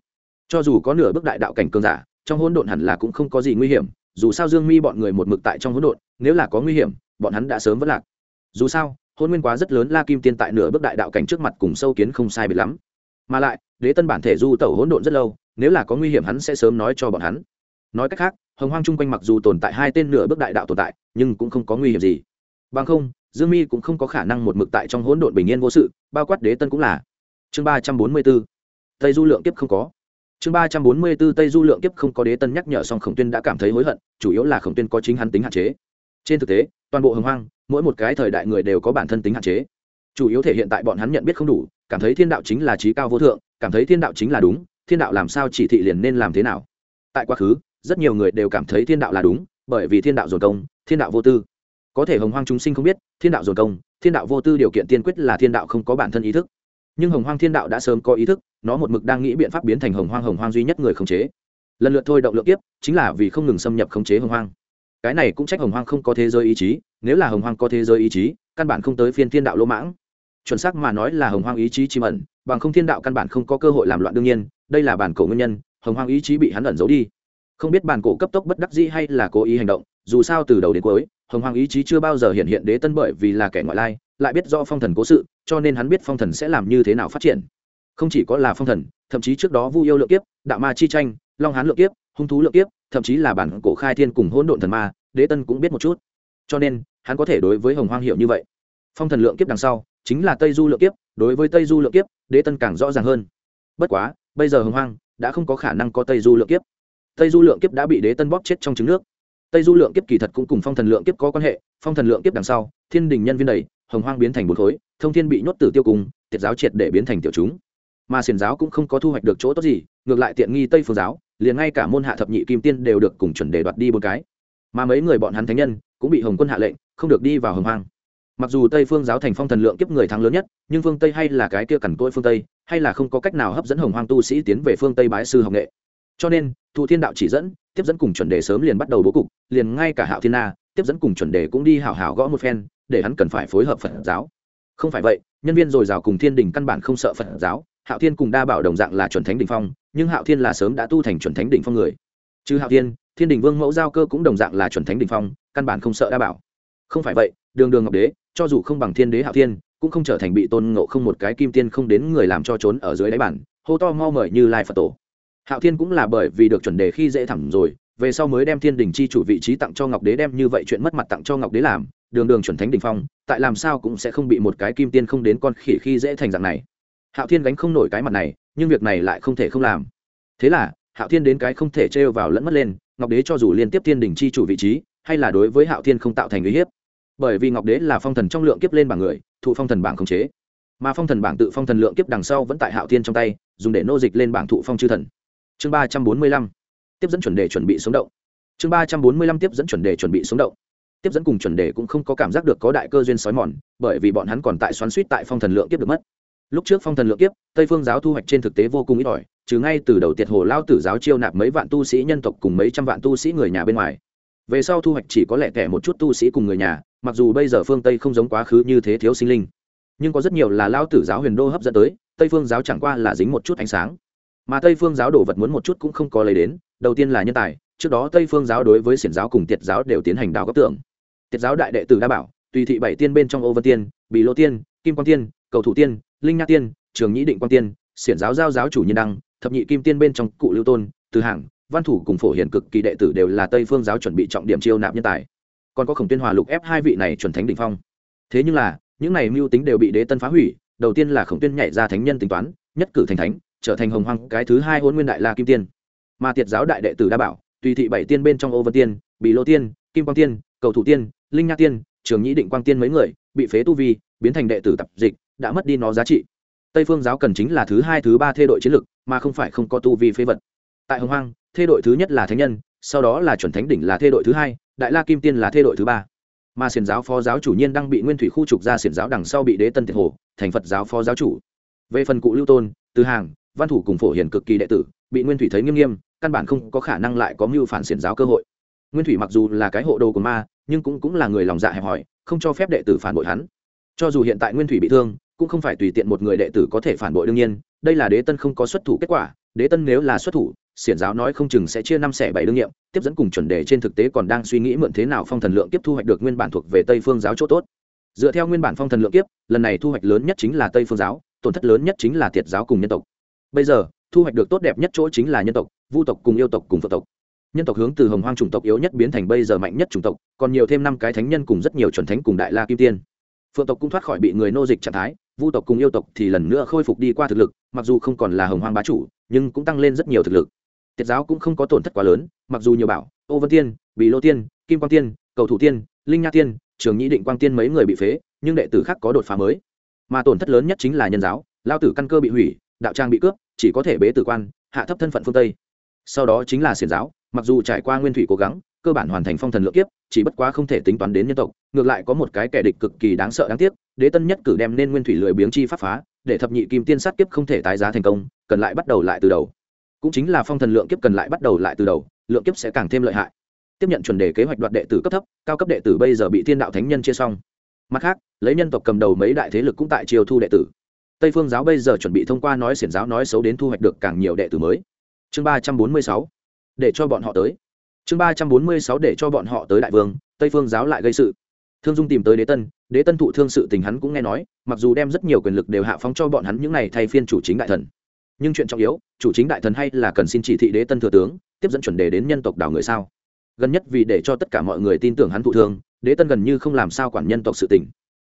cho dù có nửa bước đại đạo cảnh cường giả, trong hỗn độn hẳn là cũng không có gì nguy hiểm, dù sao dương mi bọn người một mực tại trong hỗn độn, nếu là có nguy hiểm, bọn hắn đã sớm vất lạc. Dù sao, hôn nguyên quá rất lớn, la kim tiên tại nửa bước đại đạo cảnh trước mặt cùng sâu kiến không sai biệt lắm. Mà lại, đế tân bản thể du tẩu hỗn độn rất lâu, nếu là có nguy hiểm hắn sẽ sớm nói cho bọn hắn. Nói cách khác, hồng hoang chung quanh mặc dù tồn tại hai tên nửa bước đại đạo tồn tại, nhưng cũng không có nguy hiểm gì. Bằng không, dương mi cũng không có khả năng một mực tại trong hỗn độn bình yên vô sự, bao quát đế tân cũng là. Chương ba trăm bốn mươi bốn. Tây du lượng kiếp không có chương ba trăm bốn mươi b ố tây du lượng kiếp không có đế tân nhắc nhở xong khổng tuyên đã cảm thấy hối hận, chủ yếu là khổng tuyên có chính hắn tính hạn chế. Trên thực tế, toàn bộ hồng hoang, mỗi một cái thời đại người đều có bản thân tính hạn chế. Chủ yếu thể hiện tại bọn hắn nhận biết không đủ, cảm thấy thiên đạo chính là trí cao vô thượng, cảm thấy thiên đạo chính là đúng, thiên đạo làm sao chỉ thị liền nên làm thế nào. Tại quá khứ, rất nhiều người đều cảm thấy thiên đạo là đúng, bởi vì thiên đạo dồn công, thiên đạo vô tư. Có thể hồng hoang chúng sinh không biết, thiên đạo dồn công, thiên đạo vô tư điều kiện tiên quyết là thiên đạo không có bản thân ý thức nhưng hồng hoang thiên đạo đã sớm có ý thức, nó một mực đang nghĩ biện pháp biến thành hồng hoang hồng hoang duy nhất người khống chế. Lần lượt thôi động lượng tiếp chính là vì không ngừng xâm nhập khống chế hồng hoang. Cái này cũng trách hồng hoang không có thế giới ý chí, nếu là hồng hoang có thế giới ý chí, căn bản không tới phiên thiên đạo lỗ mãng. Chuẩn xác mà nói là hồng hoang ý chí chìm ẩn, bằng không thiên đạo căn bản không có cơ hội làm loạn đương nhiên, đây là bản cổ nguyên nhân, hồng hoang ý chí bị hắn ẩn giấu đi. Không biết bản cổ cấp tốc bất đắc dĩ hay là cố ý hành động, dù sao từ đầu đến cuối, hồng Hoang ý chí chưa bao giờ hiện hiện đế tân bởi vì là kẻ ngoại lai lại biết do phong thần cố sự, cho nên hắn biết phong thần sẽ làm như thế nào phát triển. Không chỉ có là phong thần, thậm chí trước đó vu yêu lượng kiếp, đạo ma chi tranh, long hán lượng kiếp, hung thú lượng kiếp, thậm chí là bản cổ khai thiên cùng hỗn độn thần ma, đế tân cũng biết một chút. Cho nên, hắn có thể đối với hồng hoang hiệu như vậy. Phong thần lượng kiếp đằng sau, chính là tây du lượng kiếp, đối với tây du lượng kiếp, đế tân càng rõ ràng hơn. Bất quá, bây giờ hồng hoang đã không có khả năng có tây du lượng kiếp. Tây du lượng kiếp đã bị đế tân bóp chết trong trứng nước. Tây du lượng kiếp kỳ thật cũng cùng phong thần lượng kiếp có quan hệ. Phong thần lượng kiếp đằng sau, thiên đình nhân viên đầy hồng hoang biến thành bốn khối, thông thiên bị nhốt tử tiêu cùng tiệt giáo triệt để biến thành tiểu chúng. Mà xiền giáo cũng không có thu hoạch được chỗ tốt gì, ngược lại tiện nghi tây phương giáo, liền ngay cả môn hạ thập nhị kim tiên đều được cùng chuẩn đề đoạt đi một cái. Mà mấy người bọn hắn thánh nhân cũng bị hồng quân hạ lệnh, không được đi vào hồng hoang. Mặc dù tây phương giáo thành phong thần lượng kiếp người thắng lớn nhất, nhưng phương tây hay là cái kia cằn cỗi phương tây, hay là không có cách nào hấp dẫn hồng hoang tu sĩ tiến về phương tây bái sư học nghệ. Cho nên, thụ thiên đạo chỉ dẫn, tiếp dẫn cùng chuẩn đề sớm liền bắt đầu bố cục, liền ngay cả hạo thiên na, tiếp dẫn cùng chuẩn đề cũng đi hảo hảo gõ một phen để hắn cần phải phối hợp phật giáo. Không phải vậy, nhân viên dồi dào cùng thiên đình căn bản không sợ phật giáo. Hạo thiên cùng đa bảo đồng dạng là chuẩn thánh đình phong, nhưng hạo thiên là sớm đã tu thành chuẩn thánh đình phong người. Chứ hạo thiên thiên đình vương mẫu giao cơ cũng đồng dạng là chuẩn thánh đình phong, căn bản không sợ đa bảo. Không phải vậy, đường đường ngọc đế, cho dù không bằng thiên đế hạo thiên, cũng không trở thành bị tôn ngộ không một cái kim tiên không đến người làm cho trốn ở dưới đáy bản, hô to mau mời như lai phật tổ. Hạo thiên cũng là bởi vì được chuẩn đề khi dễ thẳng rồi, về sau mới đem thiên đình chi chủ vị trí tặng cho ngọc đế đem như vậy chuyện mất mặt tặng cho ngọc đế làm đường đường chuẩn thánh đình phong, tại làm sao cũng sẽ không bị một cái kim tiên không đến con khỉ khi dễ thành dạng này. Hạo thiên gánh không nổi cái mặt này, nhưng việc này lại không thể không làm. Thế là, hạo thiên đến cái không thể trêu vào lẫn mất lên, ngọc đế cho dù liên tiếp thiên đình chi chủ vị trí, hay là đối với hạo thiên không tạo thành uy hiếp. Bởi vì ngọc đế là phong thần trong lượng kiếp lên bảng người, thụ phong thần bảng khống chế. Mà phong thần bảng tự phong thần lượng kiếp đằng sau vẫn tại hạo thiên trong tay, dùng để nô dịch lên bảng thụ phong chư thần. Chương ba trăm bốn mươi lăm. Tiếp dẫn chuẩn đề chuẩn bị sống động. Chương ba trăm bốn mươi lăm tiếp dẫn chuẩn đề chuẩn bị sống động tiếp dẫn cùng chuẩn đề cũng không có cảm giác được có đại cơ duyên sói mòn, bởi vì bọn hắn còn tại xoắn suýt tại phong thần lượng kiếp được mất. Lúc trước phong thần lượng kiếp, tây phương giáo thu hoạch trên thực tế vô cùng ít ỏi, trừ ngay từ đầu tiệt hồ lao tử giáo chiêu nạp mấy vạn tu sĩ nhân tộc cùng mấy trăm vạn tu sĩ người nhà bên ngoài. Về sau thu hoạch chỉ có lẽ kẻ một chút tu sĩ cùng người nhà, mặc dù bây giờ phương tây không giống quá khứ như thế thiếu sinh linh, nhưng có rất nhiều là lao tử giáo huyền đô hấp dẫn tới, tây phương giáo chẳng qua là dính một chút ánh sáng. Mà tây phương giáo đồ vật muốn một chút cũng không có lấy đến, đầu tiên là nhân tài, trước đó tây phương giáo đối với xiển giáo cùng tiệt giáo đều tiến hành đào góc tượng tiệt giáo đại đệ tử đa bảo, tùy thị bảy tiên bên trong ô vân tiên bị lô tiên, kim quang tiên, cầu thủ tiên, linh nha tiên, trường nhĩ định quang tiên, xiển giáo giao giáo chủ nhân đăng, thập nhị kim tiên bên trong cụ lưu tôn, từ hàng văn thủ cùng phổ hiển cực kỳ đệ tử đều là tây phương giáo chuẩn bị trọng điểm chiêu nạp nhân tài. Còn có khổng tuyên hòa lục ép hai vị này chuẩn thánh đ ỉ n h phong. Thế nhưng là, những này mưu tính đều bị đế tân phá hủy, đầu tiên là khổng tuyên nhảy ra thánh nhân tính toán, nhất cử thành thánh, trở thành hồng hoang cái thứ hai hôn nguyên đại la kim tiên. Mà tiệt giáo đại đệ tử đa bảo, tùy thị bảy tiên bên trong ô vân tiên bị lô tiên, kim quang tiên, cầu thủ tiên linh nha tiên, trường nhĩ định quang tiên mấy người, bị phế tu vi, biến thành đệ tử tập dịch, đã mất đi nó giá trị. Tây phương giáo cần chính là thứ hai, thứ ba thê đội chiến lực, mà không phải không có tu vi phế vật. Tại hồng hoang, thê đội thứ nhất là thánh nhân, sau đó là chuẩn thánh đỉnh là thê đội thứ hai, đại la kim tiên là thê đội thứ ba. Mà xiển giáo phó giáo chủ nhiên đang bị nguyên thủy khu trục ra xiển giáo đằng sau bị đế tân thiệt hồ, thành phật giáo phó giáo chủ. Về phần cụ lưu tôn, từ hàng, văn thủ cùng phổ hiển cực kỳ đệ tử, bị nguyên thủy thấy nghiêm nghiêm, căn bản không có khả năng lại có mưu phản xiển giáo cơ hội. Nguyên thủy mặc dù là cái hộ đồ của ma nhưng cũng cũng là người lòng dạ hẹp hòi, không cho phép đệ tử phản bội hắn. Cho dù hiện tại nguyên thủy bị thương, cũng không phải tùy tiện một người đệ tử có thể phản bội đương nhiên, đây là đế tân không có xuất thủ kết quả, đế tân nếu là xuất thủ, xiển giáo nói không chừng sẽ chia năm xẻ bảy đương nhiệm, tiếp dẫn cùng chuẩn đề trên thực tế còn đang suy nghĩ mượn thế nào phong thần lượng tiếp thu hoạch được nguyên bản thuộc về tây phương giáo chỗ tốt. Dựa theo nguyên bản phong thần lượng kiếp, lần này thu hoạch lớn nhất chính là tây phương giáo, tổn thất lớn nhất chính là tiệt giáo cùng nhân tộc. Bây giờ, thu hoạch được tốt đẹp nhất chỗ chính là nhân tộc, vu tộc cùng yêu tộc cùng phật tộc nhân tộc hướng từ hồng hoang chủng tộc yếu nhất biến thành bây giờ mạnh nhất chủng tộc, còn nhiều thêm năm cái thánh nhân cùng rất nhiều chuẩn thánh cùng đại la kim tiên. Phượng tộc cũng thoát khỏi bị người nô dịch trạng thái, vu tộc cùng yêu tộc thì lần nữa khôi phục đi qua thực lực, mặc dù không còn là hồng hoang bá chủ, nhưng cũng tăng lên rất nhiều thực lực. Tiết giáo cũng không có tổn thất quá lớn, mặc dù nhiều bảo, ô vân tiên bị lô tiên, kim quang tiên, cầu thủ tiên, linh nha tiên, trường nhĩ định quang tiên mấy người bị phế, nhưng đệ tử khác có đột phá mới. Mà tổn thất lớn nhất chính là nhân giáo, lao tử căn cơ bị hủy, đạo trang bị cướp, chỉ có thể bế tử quan, hạ thấp thân phận phương tây. Sau đó chính là xiển giáo mặc dù trải qua nguyên thủy cố gắng, cơ bản hoàn thành phong thần lượng kiếp, chỉ bất quá không thể tính toán đến nhân tộc, ngược lại có một cái kẻ địch cực kỳ đáng sợ đáng tiếc, đế tân nhất cử đem nên nguyên thủy lười biếng chi pháp phá, để thập nhị kim tiên sát kiếp không thể tái giá thành công, cần lại bắt đầu lại từ đầu. Cũng chính là phong thần lượng kiếp cần lại bắt đầu lại từ đầu, lượng kiếp sẽ càng thêm lợi hại. Tiếp nhận chuẩn đề kế hoạch đoạt đệ tử cấp thấp, cao cấp đệ tử bây giờ bị thiên đạo thánh nhân chia xong. Mặt khác, lấy nhân tộc cầm đầu mấy đại thế lực cũng tại chiều thu đệ tử. Tây phương giáo bây giờ chuẩn bị thông qua nói xiển giáo nói xấu đến thu hoạch được càng nhiều đệ tử mới. Chương ba trăm bốn mươi sáu để cho bọn họ tới. Chương ba trăm bốn mươi sáu để cho bọn họ tới đại vương, tây phương giáo lại gây sự. Thương dung tìm tới đế tân đế tân thụ thương sự tình hắn cũng nghe nói, mặc dù đem rất nhiều quyền lực đều hạ phóng cho bọn hắn những này thay phiên chủ chính đại thần. Nhưng chuyện trọng yếu, chủ chính đại thần hay là cần xin chỉ thị đế tân thừa tướng, tiếp dẫn chuẩn đề đến nhân tộc đảo người sao? Gần nhất vì để cho tất cả mọi người tin tưởng hắn thụ thương, đế tân gần như không làm sao quản nhân tộc sự tình.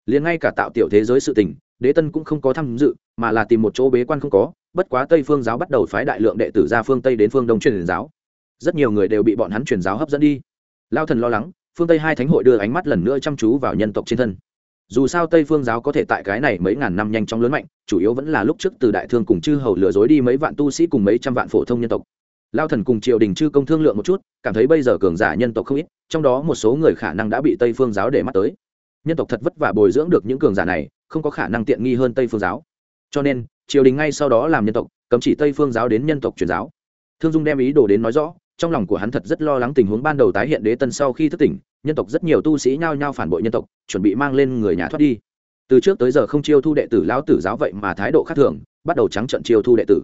Liền ngay cả tạo tiểu thế giới sự tình, đế tân cũng không có tham dự, mà là tìm một chỗ bế quan không có, bất quá tây phương giáo bắt đầu phái đại lượng đệ tử ra phương tây đến phương đông truyền giáo rất nhiều người đều bị bọn hắn truyền giáo hấp dẫn đi. Lao thần lo lắng, phương tây hai thánh hội đưa ánh mắt lần nữa chăm chú vào nhân tộc trên thân. Dù sao tây phương giáo có thể tại cái này mấy ngàn năm nhanh chóng lớn mạnh, chủ yếu vẫn là lúc trước từ đại thương cùng chư hầu lừa dối đi mấy vạn tu sĩ cùng mấy trăm vạn phổ thông nhân tộc. Lao thần cùng triều đình chư công thương lượng một chút, cảm thấy bây giờ cường giả nhân tộc không ít, trong đó một số người khả năng đã bị tây phương giáo để mắt tới. Nhân tộc thật vất vả bồi dưỡng được những cường giả này, không có khả năng tiện nghi hơn tây phương giáo. Cho nên, triều đình ngay sau đó làm nhân tộc, cấm chỉ tây phương giáo đến nhân tộc truyền giáo. Thương dung đem ý đồ đến nói rõ trong lòng của hắn thật rất lo lắng tình huống ban đầu tái hiện đế tân sau khi thức tỉnh, nhân tộc rất nhiều tu sĩ nhao nhao phản bội nhân tộc, chuẩn bị mang lên người nhà thoát đi. Từ trước tới giờ không chiêu thu đệ tử lão tử giáo vậy mà thái độ khác thường, bắt đầu trắng trận chiêu thu đệ tử.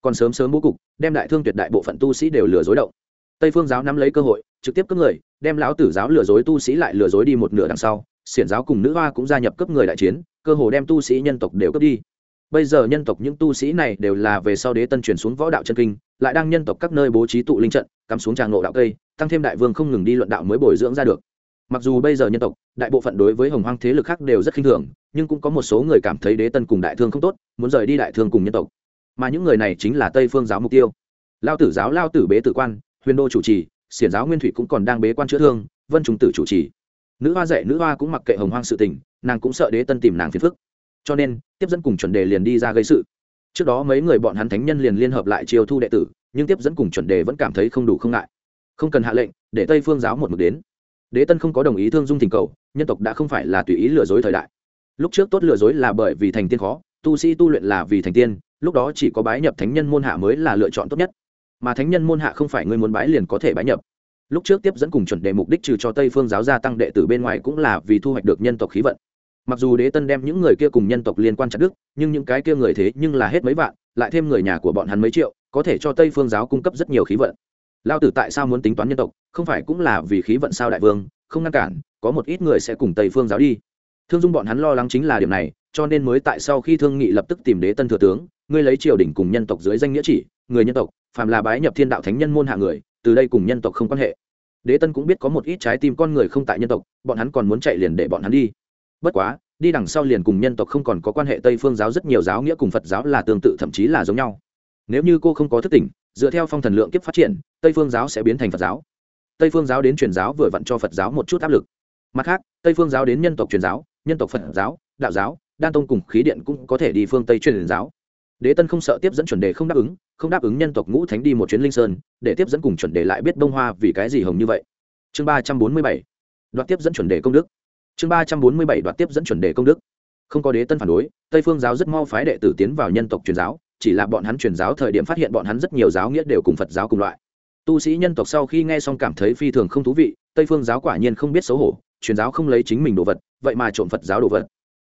Còn sớm sớm bố cục, đem đại thương tuyệt đại bộ phận tu sĩ đều lừa dối động. Tây phương giáo nắm lấy cơ hội, trực tiếp cướp người, đem lão tử giáo lừa dối tu sĩ lại lừa dối đi một nửa đằng sau, xiển giáo cùng nữ hoa cũng gia nhập cấp người đại chiến, cơ hồ đem tu sĩ nhân tộc đều cướp đi bây giờ nhân tộc những tu sĩ này đều là về sau đế tân chuyển xuống võ đạo chân kinh, lại đang nhân tộc các nơi bố trí tụ linh trận, cắm xuống tràng ngộ đạo cây, tăng thêm đại vương không ngừng đi luận đạo mới bồi dưỡng ra được. Mặc dù bây giờ nhân tộc, đại bộ phận đối với hồng hoang thế lực khác đều rất khinh thường, nhưng cũng có một số người cảm thấy đế tân cùng đại thương không tốt, muốn rời đi đại thương cùng nhân tộc. Mà những người này chính là tây phương giáo mục tiêu. Lao tử giáo lao tử bế tử quan, huyền đô chủ trì, xiển giáo nguyên thủy cũng còn đang bế quan chữa thương, vân trùng tử chủ trì. Nữ hoa dạy nữ hoa cũng mặc kệ hồng hoang sự tình, nàng cũng sợ đế tân tìm nàng phiền phức cho nên, tiếp dẫn cùng chuẩn đề liền đi ra gây sự. Trước đó mấy người bọn hắn thánh nhân liền liên hợp lại chiêu thu đệ tử, nhưng tiếp dẫn cùng chuẩn đề vẫn cảm thấy không đủ không ngại. Không cần hạ lệnh, để tây phương giáo một mực đến. Đế tân không có đồng ý thương dung thỉnh cầu, nhân tộc đã không phải là tùy ý lừa dối thời đại. Lúc trước tốt lừa dối là bởi vì thành tiên khó, tu sĩ tu luyện là vì thành tiên, lúc đó chỉ có bái nhập thánh nhân môn hạ mới là lựa chọn tốt nhất. Mà thánh nhân môn hạ không phải người muốn bái liền có thể bái nhập. Lúc trước tiếp dẫn cùng chuẩn đề mục đích trừ cho tây phương giáo gia tăng đệ tử bên ngoài cũng là vì thu hoạch được nhân tộc khí vận mặc dù đế tân đem những người kia cùng nhân tộc liên quan chặt đức nhưng những cái kia người thế nhưng là hết mấy vạn, lại thêm người nhà của bọn hắn mấy triệu, có thể cho tây phương giáo cung cấp rất nhiều khí vận. Lao tử tại sao muốn tính toán nhân tộc, không phải cũng là vì khí vận sao đại vương, không ngăn cản, có một ít người sẽ cùng tây phương giáo đi. Thương dung bọn hắn lo lắng chính là điểm này, cho nên mới tại sau khi thương nghị lập tức tìm đế tân thừa tướng, ngươi lấy triều đình cùng nhân tộc dưới danh nghĩa chỉ, người nhân tộc, phàm là bái nhập thiên đạo thánh nhân môn hạ người, từ đây cùng nhân tộc không quan hệ. Đế tân cũng biết có một ít trái tim con người không tại nhân tộc, bọn hắn còn muốn chạy liền để bọn hắn đi bất quá, đi đằng sau liền cùng nhân tộc không còn có quan hệ, tây phương giáo rất nhiều giáo nghĩa cùng phật giáo là tương tự, thậm chí là giống nhau. Nếu như cô không có thức tỉnh, dựa theo phong thần lượng kiếp phát triển, tây phương giáo sẽ biến thành phật giáo. Tây phương giáo đến truyền giáo vừa vặn cho phật giáo một chút áp lực. Mặt khác, tây phương giáo đến nhân tộc truyền giáo, nhân tộc phật giáo, đạo giáo, đan tông cùng khí điện cũng có thể đi phương tây truyền giáo. Đế tân không sợ tiếp dẫn chuẩn đề không đáp ứng, không đáp ứng nhân tộc ngũ thánh đi một chuyến linh sơn, để tiếp dẫn cùng chuẩn đề lại biết bông hoa vì cái gì hồng như vậy. Chương ba trăm bốn mươi bảy. Đoạt tiếp dẫn chuẩn đề công đức chương ba trăm bốn mươi bảy đoạt tiếp dẫn chuẩn đề công đức. Không có đế tân phản đối, tây phương giáo rất mau phái đệ tử tiến vào nhân tộc truyền giáo, chỉ là bọn hắn truyền giáo thời điểm phát hiện bọn hắn rất nhiều giáo nghĩa đều cùng phật giáo cùng loại. Tu sĩ nhân tộc sau khi nghe xong cảm thấy phi thường không thú vị, tây phương giáo quả nhiên không biết xấu hổ, truyền giáo không lấy chính mình đồ vật, vậy mà trộm phật giáo đồ vật.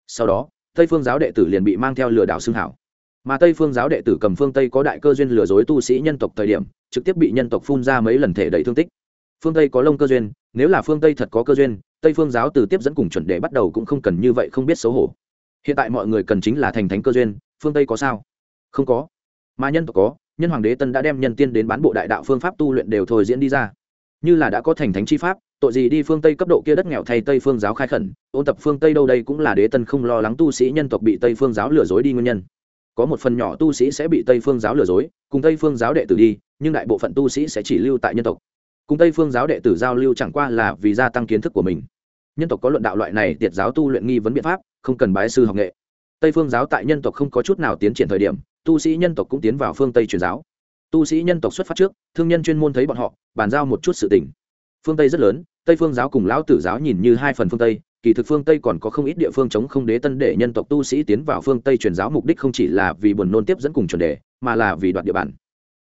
Sau đó, tây phương giáo đệ tử liền bị mang theo lừa đảo xương hảo. Mà tây phương giáo đệ tử cầm phương tây có đại cơ duyên lừa dối tu sĩ nhân tộc thời điểm, trực tiếp bị nhân tộc phun ra mấy lần thể đầy thương tích. Phương tây có lông cơ duyên, nếu là phương tây thật có cơ duyên tây phương giáo từ tiếp dẫn cùng chuẩn đề bắt đầu cũng không cần như vậy không biết xấu hổ. Hiện tại mọi người cần chính là thành thánh cơ duyên, phương tây có sao? Không có. Mà nhân tộc có, nhân hoàng đế tân đã đem nhân tiên đến bán bộ đại đạo phương pháp tu luyện đều thôi diễn đi ra. Như là đã có thành thánh chi pháp, tội gì đi phương tây cấp độ kia đất nghèo thay tây phương giáo khai khẩn, ôn tập phương tây đâu đây cũng là đế tân không lo lắng tu sĩ nhân tộc bị tây phương giáo lừa dối đi nguyên nhân. Có một phần nhỏ tu sĩ sẽ bị tây phương giáo lừa dối, cùng tây phương giáo đệ tử đi, nhưng đại bộ phận tu sĩ sẽ chỉ lưu tại nhân tộc cùng tây phương giáo đệ tử giao lưu chẳng qua là vì gia tăng kiến thức của mình. Nhân tộc có luận đạo loại này, tiệt giáo tu luyện nghi vấn biện pháp, không cần bái sư học nghệ. Tây phương giáo tại nhân tộc không có chút nào tiến triển thời điểm, tu sĩ nhân tộc cũng tiến vào phương tây truyền giáo. Tu sĩ nhân tộc xuất phát trước, thương nhân chuyên môn thấy bọn họ, bàn giao một chút sự tình. Phương tây rất lớn, tây phương giáo cùng lão tử giáo nhìn như hai phần phương tây, kỳ thực phương tây còn có không ít địa phương chống không đế tân để nhân tộc tu sĩ tiến vào phương tây truyền giáo mục đích không chỉ là vì buồn nôn tiếp dẫn cùng chuẩn đề, mà là vì đoạt địa bàn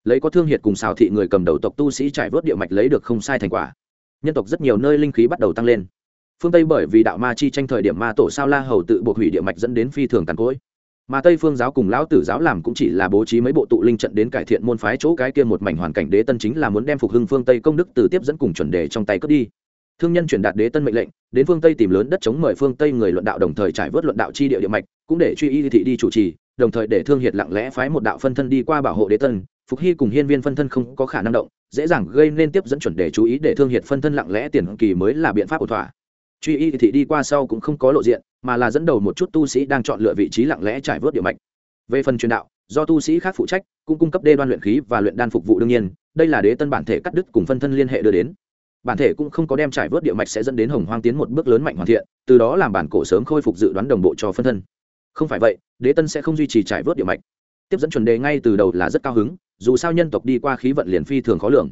lấy có thương hiệt cùng xào thị người cầm đầu tộc tu sĩ trải vớt địa mạch lấy được không sai thành quả. Nhân tộc rất nhiều nơi linh khí bắt đầu tăng lên. Phương tây bởi vì đạo ma chi tranh thời điểm ma tổ sao la hầu tự buộc hủy địa mạch dẫn đến phi thường tàn cỗi. Mà tây phương giáo cùng lão tử giáo làm cũng chỉ là bố trí mấy bộ tụ linh trận đến cải thiện môn phái chỗ cái kia một mảnh hoàn cảnh đế tân chính là muốn đem phục hưng phương tây công đức từ tiếp dẫn cùng chuẩn đề trong tay cướp đi. Thương nhân chuyển đạt đế tân mệnh lệnh, đến phương tây tìm lớn đất chống mời phương tây người luận đạo đồng thời trải vớt luận đạo chi địa địa mạch, cũng để truy y thị đi chủ trì, đồng thời để thương hiệt lặng lẽ phái một đạo phân thân đi qua bảo hộ đế tân phục hy cùng hiên viên phân thân không có khả năng động, dễ dàng gây nên tiếp dẫn chuẩn để chú ý để thương hiệt phân thân lặng lẽ tiền kỳ mới là biện pháp ổn thỏa. Truy y thị đi qua sau cũng không có lộ diện, mà là dẫn đầu một chút tu sĩ đang chọn lựa vị trí lặng lẽ trải vớt địa mạch. Về phần truyền đạo, do tu sĩ khác phụ trách, cũng cung cấp đê đoan luyện khí và luyện đan phục vụ đương nhiên, đây là đế tân bản thể cắt đứt cùng phân thân liên hệ đưa đến. Bản thể cũng không có đem trải vớt địa mạch sẽ dẫn đến hồng hoang tiến một bước lớn mạnh hoàn thiện, từ đó làm bản cổ sớm khôi phục dự đoán đồng bộ cho phân thân. Không phải vậy, đế tân sẽ không duy trì trải vớt địa mạch tiếp dẫn chuẩn đề ngay từ đầu là rất cao hứng, dù sao nhân tộc đi qua khí vận liền phi thường khó lường.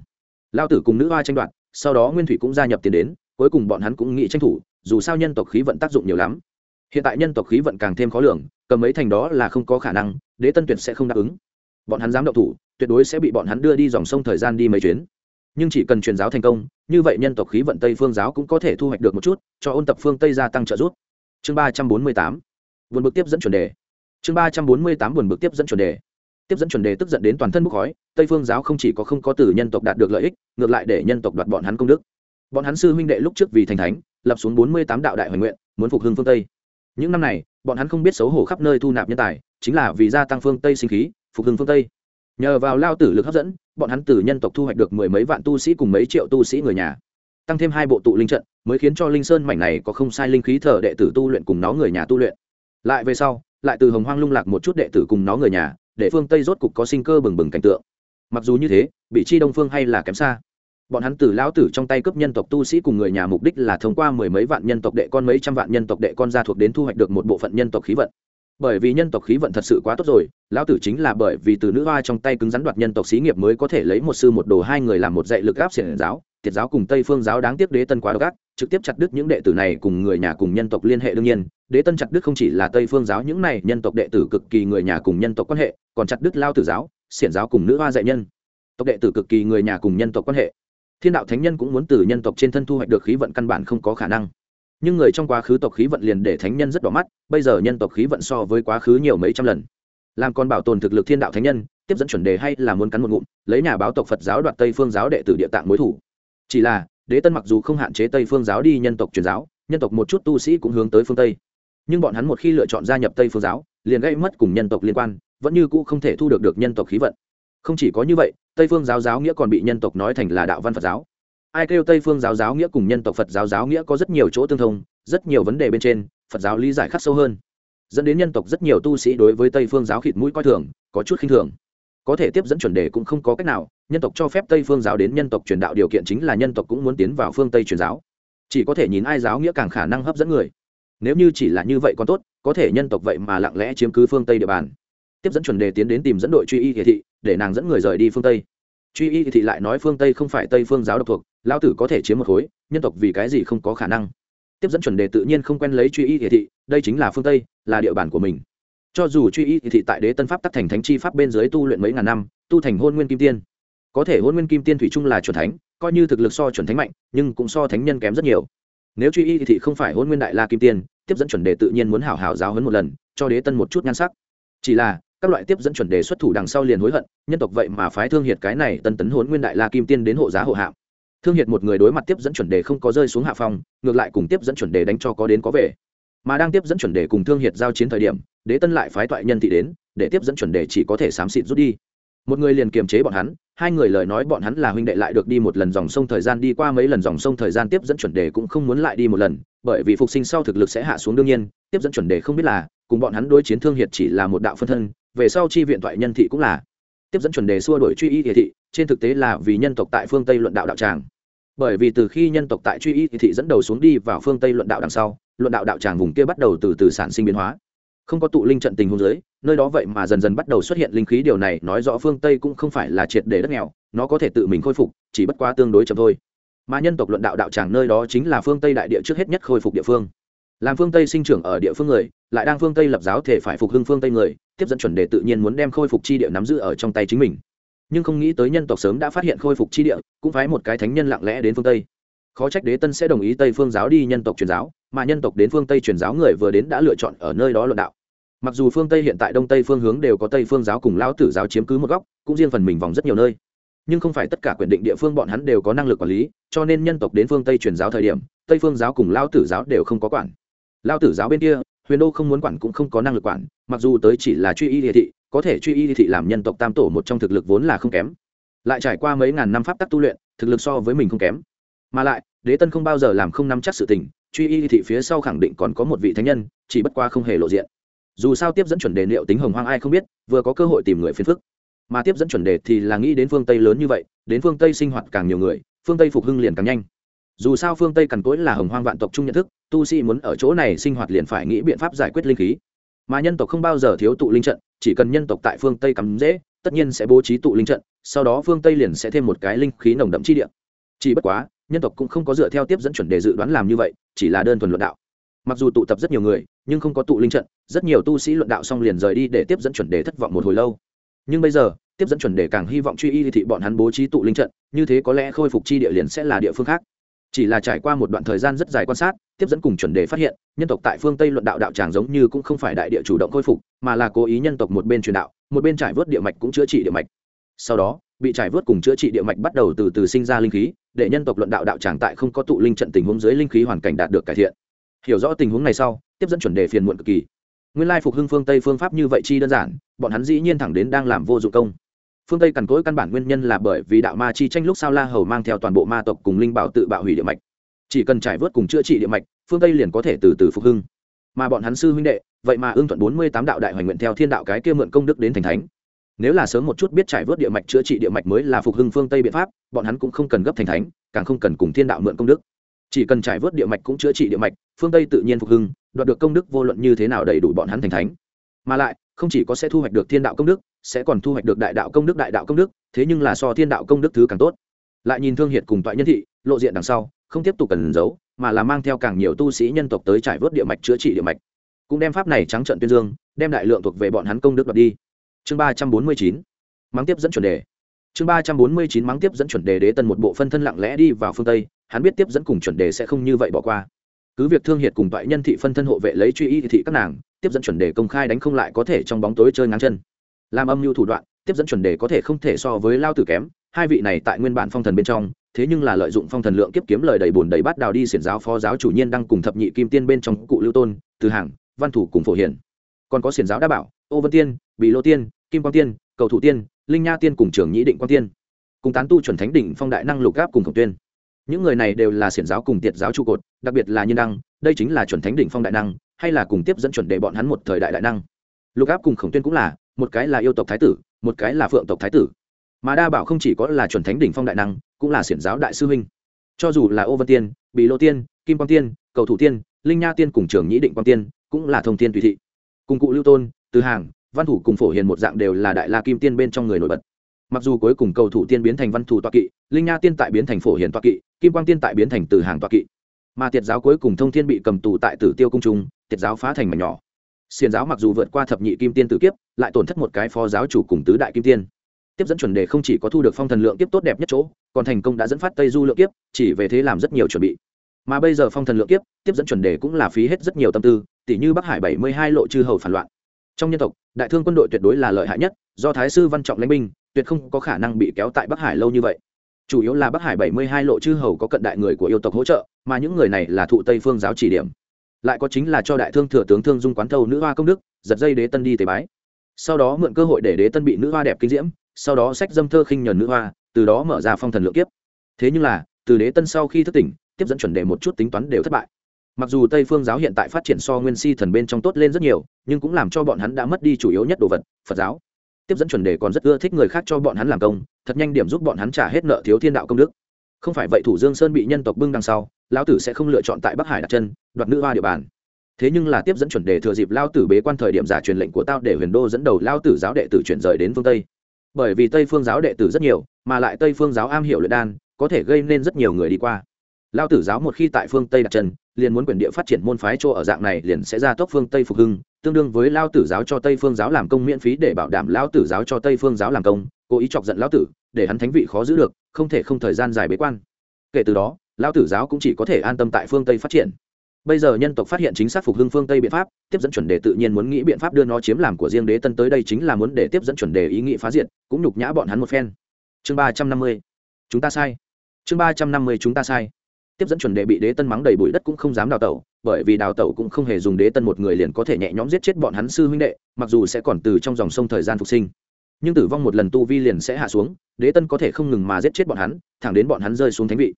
Lao tử cùng nữ hoa tranh đoạt, sau đó nguyên thủy cũng gia nhập tiền đến, cuối cùng bọn hắn cũng nghĩ tranh thủ, dù sao nhân tộc khí vận tác dụng nhiều lắm. Hiện tại nhân tộc khí vận càng thêm khó lường, cầm mấy thành đó là không có khả năng, đế tân tuyệt sẽ không đáp ứng. Bọn hắn dám động thủ, tuyệt đối sẽ bị bọn hắn đưa đi dòng sông thời gian đi mấy chuyến. Nhưng chỉ cần truyền giáo thành công, như vậy nhân tộc khí vận tây phương giáo cũng có thể thu hoạch được một chút, cho ôn tập phương tây gia tăng trợ giúp. Chương ba trăm bốn mươi tám. Vượt bực tiếp dẫn chuẩn đề chương ba trăm bốn mươi tám buồn bực tiếp dẫn chuẩn đề. Tiếp dẫn chuẩn đề tức giận đến toàn thân bốc khói, tây phương giáo không chỉ có không có từ nhân tộc đạt được lợi ích, ngược lại để nhân tộc đoạt bọn hắn công đức. Bọn hắn sư huynh đệ lúc trước vì thành thánh, lập xuống bốn mươi tám đạo đại hoành nguyện, muốn phục hưng phương tây. Những năm này, bọn hắn không biết xấu hổ khắp nơi thu nạp nhân tài, chính là vì gia tăng phương tây sinh khí, phục hưng phương tây. Nhờ vào lao tử lực hấp dẫn, bọn hắn từ nhân tộc thu hoạch được mười mấy vạn tu sĩ cùng mấy triệu tu sĩ người nhà. Tăng thêm hai bộ tụ linh trận, mới khiến cho linh sơn mảnh này có không sai linh khí thờ đệ tử tu luyện cùng nó người nhà tu luyện. Lại về sau lại từ hồng hoang lung lạc một chút đệ tử cùng nó người nhà, để phương tây rốt cục có sinh cơ bừng bừng cảnh tượng. Mặc dù như thế bị chi đông phương hay là kém xa. Bọn hắn từ lão tử trong tay cướp nhân tộc tu sĩ cùng người nhà mục đích là thông qua mười mấy vạn nhân tộc đệ con, mấy trăm vạn nhân tộc đệ con gia thuộc đến thu hoạch được một bộ phận nhân tộc khí vận. Bởi vì nhân tộc khí vận thật sự quá tốt rồi, lão tử chính là bởi vì từ nữ hoa trong tay cứng rắn đoạt nhân tộc xí nghiệp mới có thể lấy một sư một đồ hai người làm một dạy lực áp xiển giáo thiệt giáo cùng tây phương giáo đáng tiếc đế tân quá độc ác, trực tiếp chặt đứt những đệ tử này cùng người nhà cùng nhân tộc liên hệ đương nhiên đế tân chặt đứt không chỉ là tây phương giáo những này nhân tộc đệ tử cực kỳ người nhà cùng nhân tộc quan hệ, còn chặt đứt lao tử giáo, xiển giáo cùng nữ hoa dạy nhân. Tộc đệ tử cực kỳ người nhà cùng nhân tộc quan hệ. Thiên đạo thánh nhân cũng muốn từ nhân tộc trên thân thu hoạch được khí vận căn bản không có khả năng. Nhưng người trong quá khứ tộc khí vận liền để thánh nhân rất đỏ mắt, bây giờ nhân tộc khí vận so với quá khứ nhiều mấy trăm lần. Làm còn bảo tồn thực lực thiên đạo thánh nhân, tiếp dẫn chuẩn đề hay là muốn cắn một ngụm, lấy nhà báo tộc phật giáo đoạt tây phương giáo đệ tử địa tạng mối thủ. Chỉ là, đế tân mặc dù không hạn chế tây phương giáo đi nhân tộc truyền giáo, nhân tộc một chút tu sĩ cũng hướng tới phương tây nhưng bọn hắn một khi lựa chọn gia nhập tây phương giáo, liền gây mất cùng nhân tộc liên quan, vẫn như cũ không thể thu được được nhân tộc khí vận. Không chỉ có như vậy, tây phương giáo giáo nghĩa còn bị nhân tộc nói thành là đạo văn phật giáo. Ai kêu tây phương giáo giáo nghĩa cùng nhân tộc phật giáo giáo nghĩa có rất nhiều chỗ tương thông, rất nhiều vấn đề bên trên, phật giáo lý giải khắc sâu hơn, dẫn đến nhân tộc rất nhiều tu sĩ đối với tây phương giáo khịt mũi coi thường, có chút khinh thường. Có thể tiếp dẫn chuẩn đề cũng không có cách nào, nhân tộc cho phép tây phương giáo đến nhân tộc truyền đạo điều kiện chính là nhân tộc cũng muốn tiến vào phương tây truyền giáo. Chỉ có thể nhìn ai giáo nghĩa càng khả năng hấp dẫn người nếu như chỉ là như vậy còn tốt, có thể nhân tộc vậy mà lặng lẽ chiếm cứ phương tây địa bàn. Tiếp dẫn chuẩn đề tiến đến tìm dẫn đội truy y thị thị, để nàng dẫn người rời đi phương tây. Truy y thị lại nói phương tây không phải tây phương giáo độc thuộc, lão tử có thể chiếm một khối, nhân tộc vì cái gì không có khả năng. Tiếp dẫn chuẩn đề tự nhiên không quen lấy truy y thị thị, đây chính là phương tây, là địa bàn của mình. Cho dù truy y thị tại đế tân pháp tắc thành thánh chi pháp bên dưới tu luyện mấy ngàn năm, tu thành hôn nguyên kim tiên. Có thể hôn nguyên kim tiên thủy chung là chuẩn thánh, coi như thực lực so chuẩn thánh mạnh, nhưng cũng so thánh nhân kém rất nhiều nếu truy y thị không phải hôn nguyên đại la kim tiên, tiếp dẫn chuẩn đề tự nhiên muốn hảo hảo giáo hấn một lần, cho đế tân một chút nhan sắc. Chỉ là, các loại tiếp dẫn chuẩn đề xuất thủ đằng sau liền hối hận, nhân tộc vậy mà phái thương hiệt cái này tân tấn hôn nguyên đại la kim tiên đến hộ giá hộ hạm. Thương hiệt một người đối mặt tiếp dẫn chuẩn đề không có rơi xuống hạ phong, ngược lại cùng tiếp dẫn chuẩn đề đánh cho có đến có về. Mà đang tiếp dẫn chuẩn đề cùng thương hiệt giao chiến thời điểm, đế tân lại phái toại nhân thị đến, để tiếp dẫn chuẩn đề chỉ có thể xám xịt rút đi. Một người liền kiềm chế bọn hắn hai người lời nói bọn hắn là huynh đệ lại được đi một lần dòng sông thời gian đi qua mấy lần dòng sông thời gian tiếp dẫn chuẩn đề cũng không muốn lại đi một lần, bởi vì phục sinh sau thực lực sẽ hạ xuống đương nhiên, tiếp dẫn chuẩn đề không biết là, cùng bọn hắn đối chiến thương hiệt chỉ là một đạo phân thân, về sau chi viện thoại nhân thị cũng là. Tiếp dẫn chuẩn đề xua đổi truy y địa thị, trên thực tế là vì nhân tộc tại phương tây luận đạo đạo tràng. Bởi vì từ khi nhân tộc tại truy y thị dẫn đầu xuống đi vào phương tây luận đạo đằng sau, luận đạo đạo tràng vùng kia bắt đầu từ từ sản sinh biến hóa. Không có tụ linh trận tình hôn giới nơi đó vậy mà dần dần bắt đầu xuất hiện linh khí, điều này nói rõ phương tây cũng không phải là triệt để đất nghèo, nó có thể tự mình khôi phục, chỉ bất quá tương đối chậm thôi. Mà nhân tộc luận đạo đạo tràng nơi đó chính là phương tây đại địa trước hết nhất khôi phục địa phương. Làm phương tây sinh trưởng ở địa phương người, lại đang phương tây lập giáo thể phải phục hưng phương tây người, tiếp dẫn chuẩn đề tự nhiên muốn đem khôi phục chi địa nắm giữ ở trong tay chính mình. Nhưng không nghĩ tới nhân tộc sớm đã phát hiện khôi phục chi địa, cũng phái một cái thánh nhân lặng lẽ đến phương tây. Khó trách đế tân sẽ đồng ý tây phương giáo đi nhân tộc truyền giáo, mà nhân tộc đến phương tây truyền giáo người vừa đến đã lựa chọn ở nơi đó luận đạo mặc dù phương tây hiện tại đông tây phương hướng đều có tây phương giáo cùng lão tử giáo chiếm cứ một góc, cũng riêng phần mình vòng rất nhiều nơi. Nhưng không phải tất cả quyền định địa phương bọn hắn đều có năng lực quản lý, cho nên nhân tộc đến phương tây truyền giáo thời điểm, tây phương giáo cùng lão tử giáo đều không có quản. Lao tử giáo bên kia, huyền đô không muốn quản cũng không có năng lực quản, mặc dù tới chỉ là truy y địa thị, có thể truy y địa thị làm nhân tộc tam tổ một trong thực lực vốn là không kém. Lại trải qua mấy ngàn năm pháp tắc tu luyện, thực lực so với mình không kém. Mà lại, đế tân không bao giờ làm không nắm chắc sự tình, truy y địa thị phía sau khẳng định còn có một vị thánh nhân, chỉ bất qua không hề lộ diện dù sao tiếp dẫn chuẩn đề liệu tính hồng hoang ai không biết, vừa có cơ hội tìm người phiền phức. Mà tiếp dẫn chuẩn đề thì là nghĩ đến phương tây lớn như vậy, đến phương tây sinh hoạt càng nhiều người, phương tây phục hưng liền càng nhanh. Dù sao phương tây cằn cỗi là hồng hoang vạn tộc chung nhận thức, tu sĩ muốn ở chỗ này sinh hoạt liền phải nghĩ biện pháp giải quyết linh khí. Mà nhân tộc không bao giờ thiếu tụ linh trận, chỉ cần nhân tộc tại phương tây cắm dễ, tất nhiên sẽ bố trí tụ linh trận, sau đó phương tây liền sẽ thêm một cái linh khí nồng đậm chi địa. Chỉ bất quá, nhân tộc cũng không có dựa theo tiếp dẫn chuẩn đề dự đoán làm như vậy, chỉ là đơn thuần luận đạo mặc dù tụ tập rất nhiều người, nhưng không có tụ linh trận, rất nhiều tu sĩ luận đạo xong liền rời đi để tiếp dẫn chuẩn đề thất vọng một hồi lâu. Nhưng bây giờ, tiếp dẫn chuẩn đề càng hy vọng truy y thị bọn hắn bố trí tụ linh trận, như thế có lẽ khôi phục chi địa liền sẽ là địa phương khác. Chỉ là trải qua một đoạn thời gian rất dài quan sát, tiếp dẫn cùng chuẩn đề phát hiện, nhân tộc tại phương tây luận đạo đạo tràng giống như cũng không phải đại địa chủ động khôi phục, mà là cố ý nhân tộc một bên truyền đạo, một bên trải vớt địa mạch cũng chữa trị địa mạch. Sau đó, bị trải vớt cùng chữa trị địa mạch bắt đầu từ từ sinh ra linh khí, để nhân tộc luận đạo đạo tràng tại không có tụ linh trận tình huống dưới linh khí hoàn cảnh đạt được cải thiện hiểu rõ tình huống này sau, tiếp dẫn chuẩn đề phiền muộn cực kỳ. Nguyên lai phục hưng phương tây phương pháp như vậy chi đơn giản, bọn hắn dĩ nhiên thẳng đến đang làm vô dụng công. Phương tây cằn cỗi căn bản nguyên nhân là bởi vì đạo ma chi tranh lúc sao la hầu mang theo toàn bộ ma tộc cùng linh bảo tự bạo hủy địa mạch. Chỉ cần trải vớt cùng chữa trị địa mạch, phương tây liền có thể từ từ phục hưng. Mà bọn hắn sư huynh đệ, vậy mà ưng thuận bốn mươi tám đạo đại hoành nguyện theo thiên đạo cái kia mượn công đức đến thành thánh. Nếu là sớm một chút biết trải vớt địa mạch chữa trị địa mạch mới là phục hưng phương tây biện pháp, bọn hắn cũng không cần gấp thành thánh, càng không cần cùng thiên đạo mượn công đức chỉ cần trải vớt địa mạch cũng chữa trị địa mạch, phương tây tự nhiên phục hưng, đoạt được công đức vô luận như thế nào đầy đủ bọn hắn thành thánh. Mà lại, không chỉ có sẽ thu hoạch được thiên đạo công đức, sẽ còn thu hoạch được đại đạo công đức đại đạo công đức, thế nhưng là so thiên đạo công đức thứ càng tốt. Lại nhìn thương hiệt cùng toại nhân thị, lộ diện đằng sau, không tiếp tục cần giấu, mà là mang theo càng nhiều tu sĩ nhân tộc tới trải vớt địa mạch chữa trị địa mạch. Cũng đem pháp này trắng trận tuyên dương, đem đại lượng thuộc về bọn hắn công đức đoạt đi. Chương ba trăm bốn mươi chín, mắng tiếp dẫn chuẩn đề. Chương ba trăm bốn mươi chín mắng tiếp dẫn chuẩn đề đế tân một bộ phân thân lặng lẽ đi vào phương tây hắn biết tiếp dẫn cùng chuẩn đề sẽ không như vậy bỏ qua. Cứ việc thương hiệt cùng toại nhân thị phân thân hộ vệ lấy truy y thị các nàng, tiếp dẫn chuẩn đề công khai đánh không lại có thể trong bóng tối chơi ngang chân. Làm âm mưu thủ đoạn, tiếp dẫn chuẩn đề có thể không thể so với lao tử kém, hai vị này tại nguyên bản phong thần bên trong, thế nhưng là lợi dụng phong thần lượng kiếp kiếm lời đầy bùn đầy bát đào đi xiển giáo phó giáo chủ nhiên đang cùng thập nhị kim tiên bên trong cụ lưu tôn, từ hàng văn thủ cùng phổ hiển còn có xiển giáo đa bảo, ô vân tiên bị lô tiên, kim quang tiên, cầu thủ tiên, linh nha tiên cùng trưởng nhĩ định quang tiên. Cùng tán tu chuẩn thánh đỉnh phong đại năng lục gáp cùng khổng tuyên những người này đều là xiển giáo cùng tiệt giáo trụ cột, đặc biệt là nhân đăng, đây chính là chuẩn thánh đỉnh phong đại năng, hay là cùng tiếp dẫn chuẩn để bọn hắn một thời đại đại năng. Lục áp cùng khổng tuyên cũng là, một cái là yêu tộc thái tử, một cái là phượng tộc thái tử. Mà đa bảo không chỉ có là chuẩn thánh đỉnh phong đại năng, cũng là xiển giáo đại sư huynh. Cho dù là ô vân tiên bị lô tiên, kim quang tiên, cầu thủ tiên, linh nha tiên cùng Trường nhĩ định quang tiên, cũng là thông tiên tùy thị. Cùng cụ lưu tôn, từ hàng, văn thủ cùng phổ hiền một dạng đều là đại la kim tiên bên trong người nổi bật mặc dù cuối cùng cầu thủ tiên biến thành văn thủ toa kỵ, linh nha tiên tại biến thành phổ hiền toa kỵ, kim quang tiên tại biến thành từ hàng toa kỵ. Mà tiệt giáo cuối cùng thông thiên bị cầm tù tại tử tiêu cung trung, tiệt giáo phá thành mảnh nhỏ. Xiền giáo mặc dù vượt qua thập nhị kim tiên tử kiếp, lại tổn thất một cái phó giáo chủ cùng tứ đại kim tiên. Tiếp dẫn chuẩn đề không chỉ có thu được phong thần lượng kiếp tốt đẹp nhất chỗ, còn thành công đã dẫn phát tây du lượng kiếp, chỉ về thế làm rất nhiều chuẩn bị. Mà bây giờ phong thần lượng kiếp, tiếp dẫn chuẩn đề cũng là phí hết rất nhiều tâm tư tỷ như bắc hải bảy mươi hai lộ chư hầu phản loạn. Trong nhân tộc, đại thương quân đội tuyệt đối là lợi hại nhất, do thái sư văn trọng lãnh binh tuyệt không có khả năng bị kéo tại bắc hải lâu như vậy. Chủ yếu là bắc hải bảy mươi hai lộ chư hầu có cận đại người của yêu tộc hỗ trợ, mà những người này là thụ tây phương giáo chỉ điểm. Lại có chính là cho đại thương thừa tướng thương dung quán thâu nữ hoa công đức, giật dây đế tân đi tế bái. Sau đó mượn cơ hội để đế tân bị nữ hoa đẹp kinh diễm, sau đó sách dâm thơ khinh nhờn nữ hoa, từ đó mở ra phong thần lượng kiếp. Thế nhưng là, từ đế tân sau khi thất tỉnh, tiếp dẫn chuẩn đề một chút tính toán đều thất bại. Mặc dù tây phương giáo hiện tại phát triển so nguyên si thần bên trong tốt lên rất nhiều, nhưng cũng làm cho bọn hắn đã mất đi chủ yếu nhất đồ vật, phật giáo tiếp dẫn chuẩn đề còn rất ưa thích người khác cho bọn hắn làm công, thật nhanh điểm giúp bọn hắn trả hết nợ thiếu thiên đạo công đức. Không phải vậy thủ dương sơn bị nhân tộc bưng đằng sau, lão tử sẽ không lựa chọn tại bắc hải đặt chân, đoạt nữ hoa địa bàn. Thế nhưng là tiếp dẫn chuẩn đề thừa dịp lao tử bế quan thời điểm giả truyền lệnh của tao để huyền đô dẫn đầu lao tử giáo đệ tử chuyển rời đến phương tây. Bởi vì tây phương giáo đệ tử rất nhiều, mà lại tây phương giáo am hiểu luyện đan, có thể gây nên rất nhiều người đi qua lao tử giáo một khi tại phương tây đặt chân, liền muốn quyền địa phát triển môn phái chỗ ở dạng này liền sẽ ra tốc phương tây phục hưng, tương đương với lao tử giáo cho tây phương giáo làm công miễn phí để bảo đảm lao tử giáo cho tây phương giáo làm công, cố ý chọc giận lao tử, để hắn thánh vị khó giữ được, không thể không thời gian dài bế quan. Kể từ đó, lao tử giáo cũng chỉ có thể an tâm tại phương tây phát triển. Bây giờ nhân tộc phát hiện chính xác phục hưng phương tây biện pháp, tiếp dẫn chuẩn đề tự nhiên muốn nghĩ biện pháp đưa nó chiếm làm của riêng đế tân tới đây chính là muốn để tiếp dẫn chuẩn đề ý nghĩ phá diện cũng nhục nhã bọn hắn một phen. Chương ba trăm năm mươi. Chúng ta sai. Chương ba trăm năm mươi chúng ta sai tiếp dẫn chuẩn đề bị đế tân mắng đầy bụi đất cũng không dám đào tẩu, bởi vì đào tẩu cũng không hề dùng đế tân một người liền có thể nhẹ nhõm giết chết bọn hắn sư huynh đệ, mặc dù sẽ còn từ trong dòng sông thời gian phục sinh. Nhưng tử vong một lần tu vi liền sẽ hạ xuống, đế tân có thể không ngừng mà giết chết bọn hắn, thẳng đến bọn hắn rơi xuống thánh vị.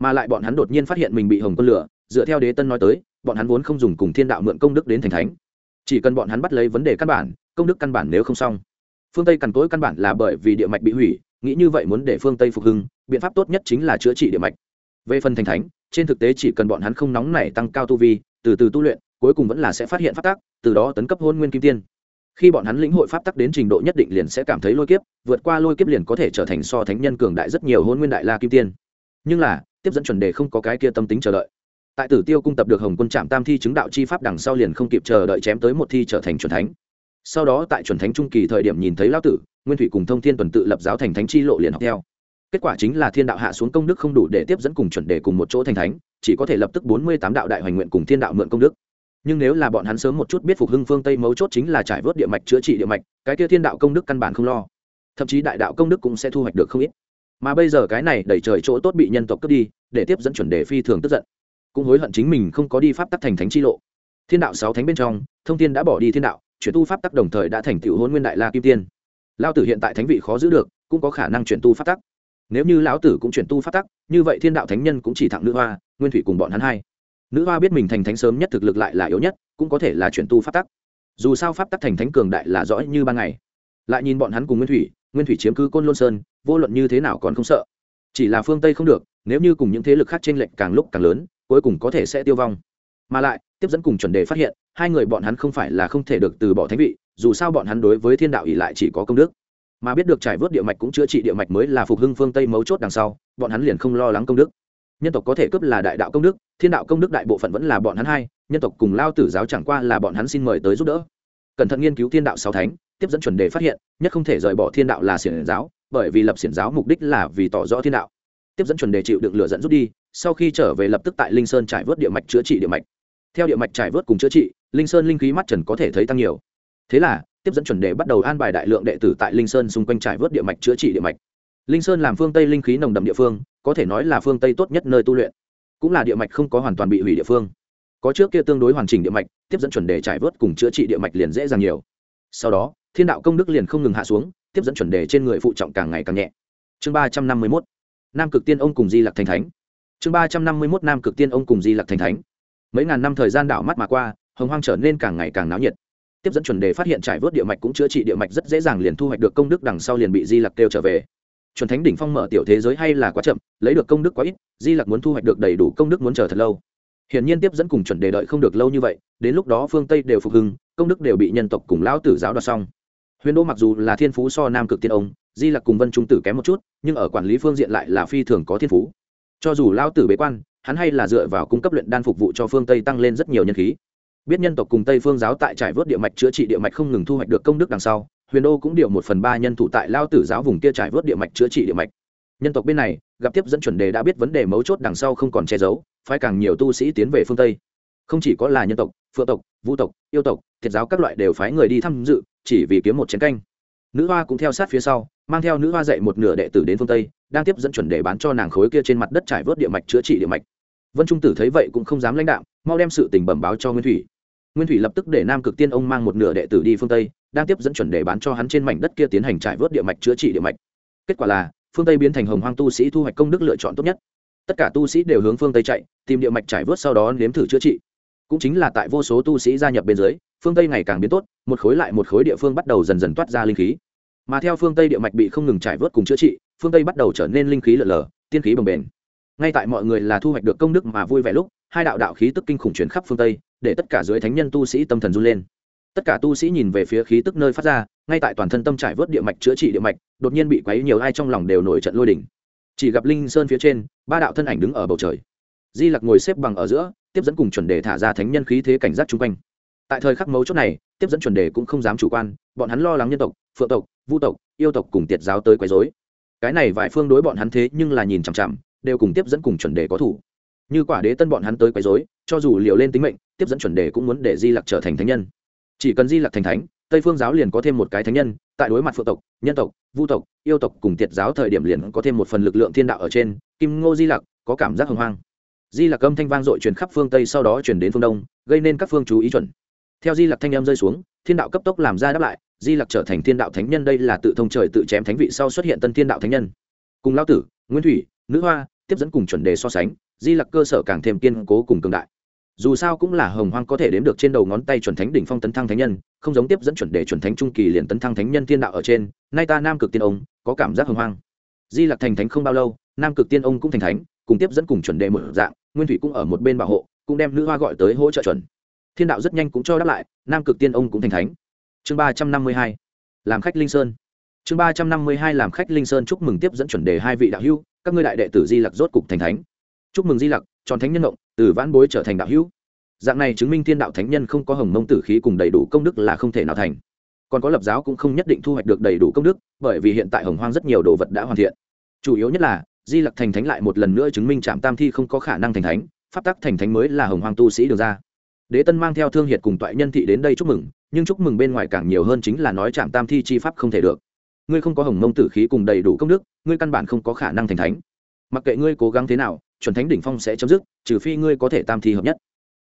Mà lại bọn hắn đột nhiên phát hiện mình bị hồng quân lửa, dựa theo đế tân nói tới, bọn hắn vốn không dùng cùng thiên đạo mượn công đức đến thành thánh. Chỉ cần bọn hắn bắt lấy vấn đề căn bản, công đức căn bản nếu không xong. Phương tây cằn cỗi căn bản là bởi vì địa mạch bị hủy, nghĩ như vậy muốn để phương tây phục hưng, biện pháp tốt nhất chính là chữa trị địa mạch về phần thành thánh, trên thực tế chỉ cần bọn hắn không nóng nảy tăng cao tu vi, từ từ tu luyện, cuối cùng vẫn là sẽ phát hiện pháp tắc, từ đó tấn cấp hôn nguyên kim tiên. Khi bọn hắn lĩnh hội pháp tắc đến trình độ nhất định liền sẽ cảm thấy lôi kiếp, vượt qua lôi kiếp liền có thể trở thành so thánh nhân cường đại rất nhiều hôn nguyên đại la kim tiên. Nhưng là, tiếp dẫn chuẩn đề không có cái kia tâm tính chờ đợi. Tại tử tiêu cung tập được hồng quân trạm tam thi chứng đạo chi pháp đằng sau liền không kịp chờ đợi chém tới một thi trở thành chuẩn thánh. Sau đó tại chuẩn thánh trung kỳ thời điểm nhìn thấy lão tử, nguyên thủy cùng thông thiên tuần tự lập giáo thành thánh chi lộ liền học theo kết quả chính là thiên đạo hạ xuống công đức không đủ để tiếp dẫn cùng chuẩn đề cùng một chỗ thành thánh, chỉ có thể lập tức bốn mươi tám đạo đại hoành nguyện cùng thiên đạo mượn công đức. Nhưng nếu là bọn hắn sớm một chút biết phục hưng phương tây mấu chốt chính là trải vớt địa mạch, chữa trị địa mạch, cái kia thiên đạo công đức căn bản không lo. Thậm chí đại đạo công đức cũng sẽ thu hoạch được không ít. Mà bây giờ cái này đẩy trời chỗ tốt bị nhân tộc cướp đi, để tiếp dẫn chuẩn đề phi thường tức giận. Cũng hối hận chính mình không có đi pháp tắc thành thánh chi lộ. Thiên đạo sáu thánh bên trong, thông tiên đã bỏ đi thiên đạo, chuyển tu pháp tắc đồng thời đã thành tựu hôn nguyên đại la kim tiên. Lao tử hiện tại thánh vị khó giữ được, cũng có khả năng chuyển tu pháp tắc nếu như lão tử cũng chuyển tu pháp tắc, như vậy thiên đạo thánh nhân cũng chỉ thẳng nữ hoa, nguyên thủy cùng bọn hắn hai. Nữ hoa biết mình thành thánh sớm nhất thực lực lại là yếu nhất, cũng có thể là chuyển tu pháp tắc. Dù sao pháp tắc thành thánh cường đại là rõ như ban ngày. Lại nhìn bọn hắn cùng nguyên thủy nguyên thủy chiếm cứ côn lôn sơn, vô luận như thế nào còn không sợ. Chỉ là phương tây không được, nếu như cùng những thế lực khác t r ê n lệch càng lúc càng lớn, cuối cùng có thể sẽ tiêu vong. Mà lại, tiếp dẫn cùng chuẩn đề phát hiện, hai người bọn hắn không phải là không thể được từ bỏ thánh vị, dù sao bọn hắn đối với thiên đạo ỉ lại chỉ có công đức mà biết được trải vớt địa mạch cũng chữa trị địa mạch mới là phục hưng phương tây mấu chốt đằng sau, bọn hắn liền không lo lắng công đức. Nhân tộc có thể cướp là đại đạo công đức, thiên đạo công đức đại bộ phận vẫn là bọn hắn hai, nhân tộc cùng lao tử giáo chẳng qua là bọn hắn xin mời tới giúp đỡ. Cẩn thận nghiên cứu thiên đạo sáu thánh, tiếp dẫn chuẩn đề phát hiện, nhất không thể rời bỏ thiên đạo là xiển giáo, bởi vì lập xiển giáo mục đích là vì tỏ rõ thiên đạo. Tiếp dẫn chuẩn đề chịu đựng lửa dẫn rút đi, sau khi trở về lập tức tại linh sơn trải vớt địa mạch chữa trị địa mạch. Theo địa mạch trải vớt cùng chữa trị, linh sơn linh khí mắt trần có thể thấy tăng nhiều. Thế là tiếp dẫn chuẩn đề bắt đầu an bài đại lượng đệ tử tại linh sơn xung quanh trải vớt địa mạch, chữa trị địa mạch. Linh sơn làm phương tây linh khí nồng đậm địa phương, có thể nói là phương tây tốt nhất nơi tu luyện. Cũng là địa mạch không có hoàn toàn bị hủy địa phương. Có trước kia tương đối hoàn chỉnh địa mạch, tiếp dẫn chuẩn đề trải vớt cùng chữa trị địa mạch liền dễ dàng nhiều. Sau đó, thiên đạo công đức liền không ngừng hạ xuống, tiếp dẫn chuẩn đề trên người phụ trọng càng ngày càng nhẹ. Chương ba trăm năm mươi mốt, nam cực tiên ông cùng di lặc thành thánh. Chương ba trăm năm mươi mốt, nam cực tiên ông cùng di lặc thành thánh. Mấy ngàn năm thời gian đảo mắt mà qua, hồng hoang trở nên càng ngày càng náo nhiệt tiếp dẫn chuẩn đề phát hiện trải vớt địa mạch cũng chữa trị địa mạch rất dễ dàng liền thu hoạch được công đức đằng sau liền bị di lặc kêu trở về. Chuẩn thánh đỉnh phong mở tiểu thế giới hay là quá chậm, lấy được công đức quá ít, di lặc muốn thu hoạch được đầy đủ công đức muốn chờ thật lâu. Hiển nhiên tiếp dẫn cùng chuẩn đề đợi không được lâu như vậy, đến lúc đó phương tây đều phục hưng, công đức đều bị nhân tộc cùng lão tử giáo đoạt xong. Huyền đô mặc dù là thiên phú so nam cực tiên ông, di lặc cùng vân trung tử kém một chút, nhưng ở quản lý phương diện lại là phi thường có thiên phú. Cho dù Lão tử bế quan, hắn hay là dựa vào cung cấp luyện đan phục vụ cho phương tây tăng lên rất nhiều nhân khí biết nhân tộc cùng tây phương giáo tại trải vớt địa mạch chữa trị địa mạch không ngừng thu hoạch được công đức đằng sau, huyền đô cũng điều một phần ba nhân thủ tại lao tử giáo vùng kia trải vớt địa mạch chữa trị địa mạch. Nhân tộc bên này, gặp tiếp dẫn chuẩn đề đã biết vấn đề mấu chốt đằng sau không còn che giấu, phái càng nhiều tu sĩ tiến về phương tây. Không chỉ có là nhân tộc, phượng tộc, vũ tộc, yêu tộc, thiệt giáo các loại đều phái người đi tham dự, chỉ vì kiếm một chiến canh. Nữ hoa cũng theo sát phía sau, mang theo nữ hoa dạy một nửa đệ tử đến phương tây, đang tiếp dẫn chuẩn đề bán cho nàng khối kia trên mặt đất trải vớt địa mạch chữa trị địa mạch. Vân trung tử thấy vậy cũng không dám lãnh đạo, mau đem sự tình bẩm báo cho nguyên thủy nguyên thủy lập tức để nam cực tiên ông mang một nửa đệ tử đi phương tây đang tiếp dẫn chuẩn để bán cho hắn trên mảnh đất kia tiến hành trải vớt địa mạch chữa trị địa mạch kết quả là phương tây biến thành hồng hoang tu sĩ thu hoạch công đức lựa chọn tốt nhất tất cả tu sĩ đều hướng phương tây chạy tìm địa mạch trải vớt sau đó nếm thử chữa trị cũng chính là tại vô số tu sĩ gia nhập bên dưới phương tây ngày càng biến tốt một khối lại một khối địa phương bắt đầu dần dần toát ra linh khí mà theo phương tây địa mạch bị không ngừng trải vớt cùng chữa trị phương tây bắt đầu trở nên linh khí lở lở, tiên khí bồng bềnh. Ngay tại mọi người là thu hoạch được công đức mà vui vẻ lúc hai đạo đạo khí tức kinh khủng chuyển khắp phương tây, để tất cả dưới thánh nhân tu sĩ tâm thần run lên. Tất cả tu sĩ nhìn về phía khí tức nơi phát ra, ngay tại toàn thân tâm trải vớt địa mạch chữa trị địa mạch, đột nhiên bị quấy nhiều ai trong lòng đều nổi trận lôi đỉnh chỉ gặp linh sơn phía trên, ba đạo thân ảnh đứng ở bầu trời. Di lặc ngồi xếp bằng ở giữa, tiếp dẫn cùng chuẩn đề thả ra thánh nhân khí thế cảnh giác chung quanh. Tại thời khắc mấu chốt này, tiếp dẫn chuẩn đề cũng không dám chủ quan, bọn hắn lo lắng nhân tộc, phượng tộc, vu tộc, yêu tộc cùng tiệt giáo tới quấy dối cái này vài phương đối bọn hắn thế nhưng là nhìn chằm chằm, đều cùng tiếp dẫn cùng chuẩn đề có thủ như quả đế tân bọn hắn tới quấy rối, cho dù liều lên tính mệnh tiếp dẫn chuẩn đề cũng muốn để di lặc trở thành thánh nhân. Chỉ cần di lặc thành thánh tây phương giáo liền có thêm một cái thánh nhân tại đối mặt phượng tộc nhân tộc vu tộc yêu tộc cùng tiệt giáo thời điểm liền có thêm một phần lực lượng thiên đạo ở trên kim ngô di lặc có cảm giác hưng hoang. Di lặc âm thanh vang dội truyền khắp phương tây sau đó truyền đến phương đông gây nên các phương chú ý chuẩn. Theo di lặc thanh âm rơi xuống thiên đạo cấp tốc làm ra đáp lại di lặc trở thành thiên đạo thánh nhân đây là tự thông trời tự chém thánh vị sau xuất hiện tân thiên đạo thánh nhân. Cùng lao tử nguyên thủy nữ hoa tiếp dẫn cùng chuẩn đề so sánh di lặc cơ sở càng thêm kiên cố cùng cường đại. Dù sao cũng là hồng hoang có thể đếm được trên đầu ngón tay chuẩn thánh đỉnh phong tấn thăng thánh nhân, không giống tiếp dẫn chuẩn đề chuẩn thánh trung kỳ liền tấn thăng thánh nhân thiên đạo ở trên, nay ta nam cực tiên ông, có cảm giác hồng hoang. Di lặc thành thánh không bao lâu, nam cực tiên ông cũng thành thánh, cùng tiếp dẫn cùng chuẩn đề một dạng, nguyên thủy cũng ở một bên bảo hộ, cũng đem nữ hoa gọi tới hỗ trợ chuẩn. Thiên đạo rất nhanh cũng cho đáp lại, nam cực tiên ông cũng thành thánh. Chương ba trăm năm mươi hai, làm khách linh sơn. Chương ba trăm năm mươi hai, làm khách linh sơn chúc mừng tiếp dẫn chuẩn đề hai vị đạo hữu, các ngươi đại đệ tử di lặc rốt cục thành thánh chúc mừng di lặc, tròn thánh nhân động từ vãn bối trở thành đạo hữu. Dạng này chứng minh thiên đạo thánh nhân không có hồng mông tử khí cùng đầy đủ công đức là không thể nào thành. Còn có lập giáo cũng không nhất định thu hoạch được đầy đủ công đức, bởi vì hiện tại hồng hoang rất nhiều đồ vật đã hoàn thiện. Chủ yếu nhất là, di lặc thành thánh lại một lần nữa chứng minh trạm tam thi không có khả năng thành thánh, pháp tắc thành thánh mới là hồng hoang tu sĩ được ra. Đế tân mang theo thương hiệt cùng toại nhân thị đến đây chúc mừng, nhưng chúc mừng bên ngoài càng nhiều hơn chính là nói trạm tam thi chi pháp không thể được. Ngươi không có hồng mông tử khí cùng đầy đủ công đức, ngươi căn bản không có khả năng thành thánh. Mặc kệ ngươi cố gắng thế nào chuẩn thánh đỉnh phong sẽ chấm dứt, trừ phi ngươi có thể tam thi hợp nhất.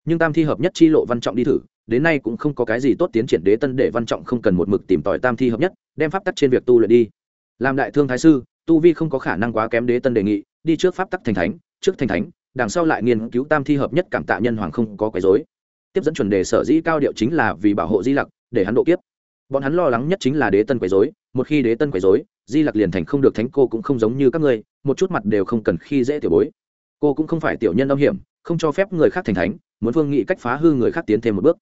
Nhưng tam thi hợp nhất chi lộ văn trọng đi thử, đến nay cũng không có cái gì tốt tiến triển đế tân để văn trọng không cần một mực tìm tòi tam thi hợp nhất, đem pháp tắc trên việc tu luyện đi. Làm đại thương thái sư, tu vi không có khả năng quá kém đế tân đề nghị, đi trước pháp tắc thành thánh, trước thành thánh, đằng sau lại nghiên cứu tam thi hợp nhất cảm tạ nhân hoàng không có quấy dối tiếp dẫn chuẩn đề sở dĩ cao điệu chính là vì bảo hộ di lặc, để hắn độ kiếp. Bọn hắn lo lắng nhất chính là đế tân quấy dối một khi đế tân quấy dối di lặc liền thành không được thánh cô cũng không giống như các ngươi, một chút mặt đều không cần khi dễ tiểu bối cô cũng không phải tiểu nhân âm hiểm, không cho phép người khác thành thánh, muốn vương nghị cách phá hư người khác tiến thêm một bước.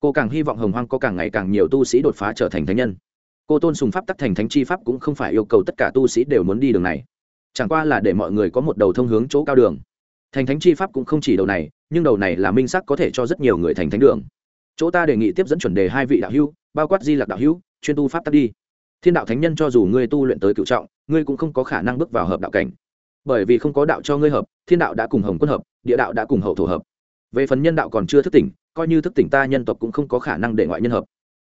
Cô càng hy vọng hồng hoang có càng ngày càng nhiều tu sĩ đột phá trở thành thánh nhân. Cô tôn sùng pháp tắc thành thánh chi pháp cũng không phải yêu cầu tất cả tu sĩ đều muốn đi đường này. Chẳng qua là để mọi người có một đầu thông hướng chỗ cao đường. Thành thánh chi pháp cũng không chỉ đầu này, nhưng đầu này là minh sắc có thể cho rất nhiều người thành thánh đường. Chỗ ta đề nghị tiếp dẫn chuẩn đề hai vị đạo hữu, bao quát di lạc đạo hữu, chuyên tu pháp tắc đi. Thiên đạo thánh nhân cho dù ngươi tu luyện tới cựu trọng, ngươi cũng không có khả năng bước vào hợp đạo cảnh bởi vì không có đạo cho ngươi hợp, thiên đạo đã cùng hồng quân hợp, địa đạo đã cùng hậu thổ hợp. Về phần nhân đạo còn chưa thức tỉnh, coi như thức tỉnh ta nhân tộc cũng không có khả năng để ngoại nhân hợp.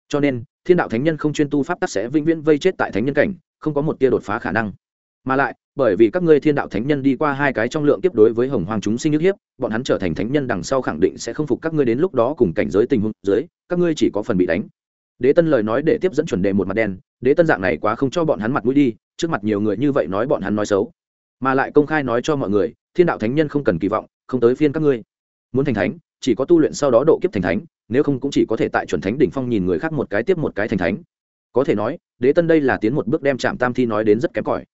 Cho nên, thiên đạo thánh nhân không chuyên tu pháp tắc sẽ vĩnh viễn vây chết tại thánh nhân cảnh, không có một tia đột phá khả năng. Mà lại, bởi vì các ngươi thiên đạo thánh nhân đi qua hai cái trong lượng tiếp đối với hồng hoàng chúng sinh nhức hiếp, bọn hắn trở thành thánh nhân đằng sau khẳng định sẽ không phục các ngươi đến lúc đó cùng cảnh giới tình huống dưới, các ngươi chỉ có phần bị đánh. Đế tân lời nói để tiếp dẫn chuẩn đề một mặt đen, đế tân dạng này quá không cho bọn hắn mặt mũi đi, trước mặt nhiều người như vậy nói bọn hắn nói xấu mà lại công khai nói cho mọi người, thiên đạo thánh nhân không cần kỳ vọng, không tới phiên các ngươi. Muốn thành thánh, chỉ có tu luyện sau đó độ kiếp thành thánh, nếu không cũng chỉ có thể tại chuẩn thánh đỉnh phong nhìn người khác một cái tiếp một cái thành thánh. Có thể nói, đế tân đây là tiến một bước đem trạm tam thi nói đến rất kém cỏi.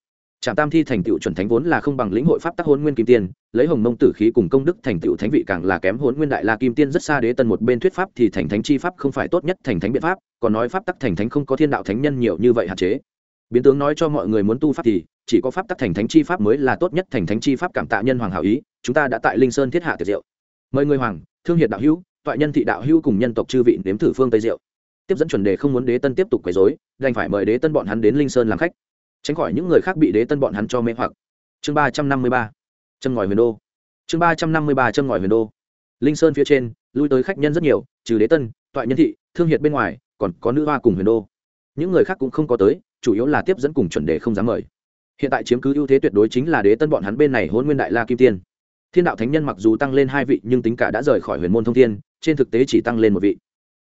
Trạm tam thi thành tựu chuẩn thánh vốn là không bằng lĩnh hội pháp tắc hôn nguyên kim tiên, lấy hồng mông tử khí cùng công đức thành tựu thánh vị càng là kém hôn nguyên đại la kim tiên rất xa đế tân một bên thuyết pháp thì thành thánh chi pháp không phải tốt nhất thành thánh biện pháp, còn nói pháp tắc thành thánh không có thiên đạo thánh nhân nhiều như vậy hạn chế. Biến tướng nói cho mọi người muốn tu pháp thì chỉ có pháp tắc thành thánh chi pháp mới là tốt nhất thành thánh chi pháp cảm tạ nhân hoàng hảo ý, chúng ta đã tại linh sơn thiết hạ tiệc diệu. Mời người hoàng, thương hiệt đạo hữu, toại nhân thị đạo hữu cùng nhân tộc chư vị nếm thử phương tây diệu. Tiếp dẫn chuẩn đề không muốn đế tân tiếp tục quấy dối đành phải mời đế tân bọn hắn đến linh sơn làm khách. Tránh khỏi những người khác bị đế tân bọn hắn cho mê hoặc. Chương ba trăm năm mươi ba. Chân ngòi huyền đô. Chương ba trăm năm mươi ba chân ngòi huyền đô. Linh sơn phía trên, lui tới khách nhân rất nhiều, trừ đế tân, toại nhân thị, thương hiệt bên ngoài, còn có nữ hoa cùng huyền đô. Những người khác cũng không có tới, chủ yếu là tiếp dẫn cùng chuẩn đề không dám mời hiện tại chiếm cứ ưu thế tuyệt đối chính là đế tân bọn hắn bên này hôn nguyên đại la kim tiên. Thiên đạo thánh nhân mặc dù tăng lên hai vị, nhưng tính cả đã rời khỏi huyền môn thông thiên, trên thực tế chỉ tăng lên một vị.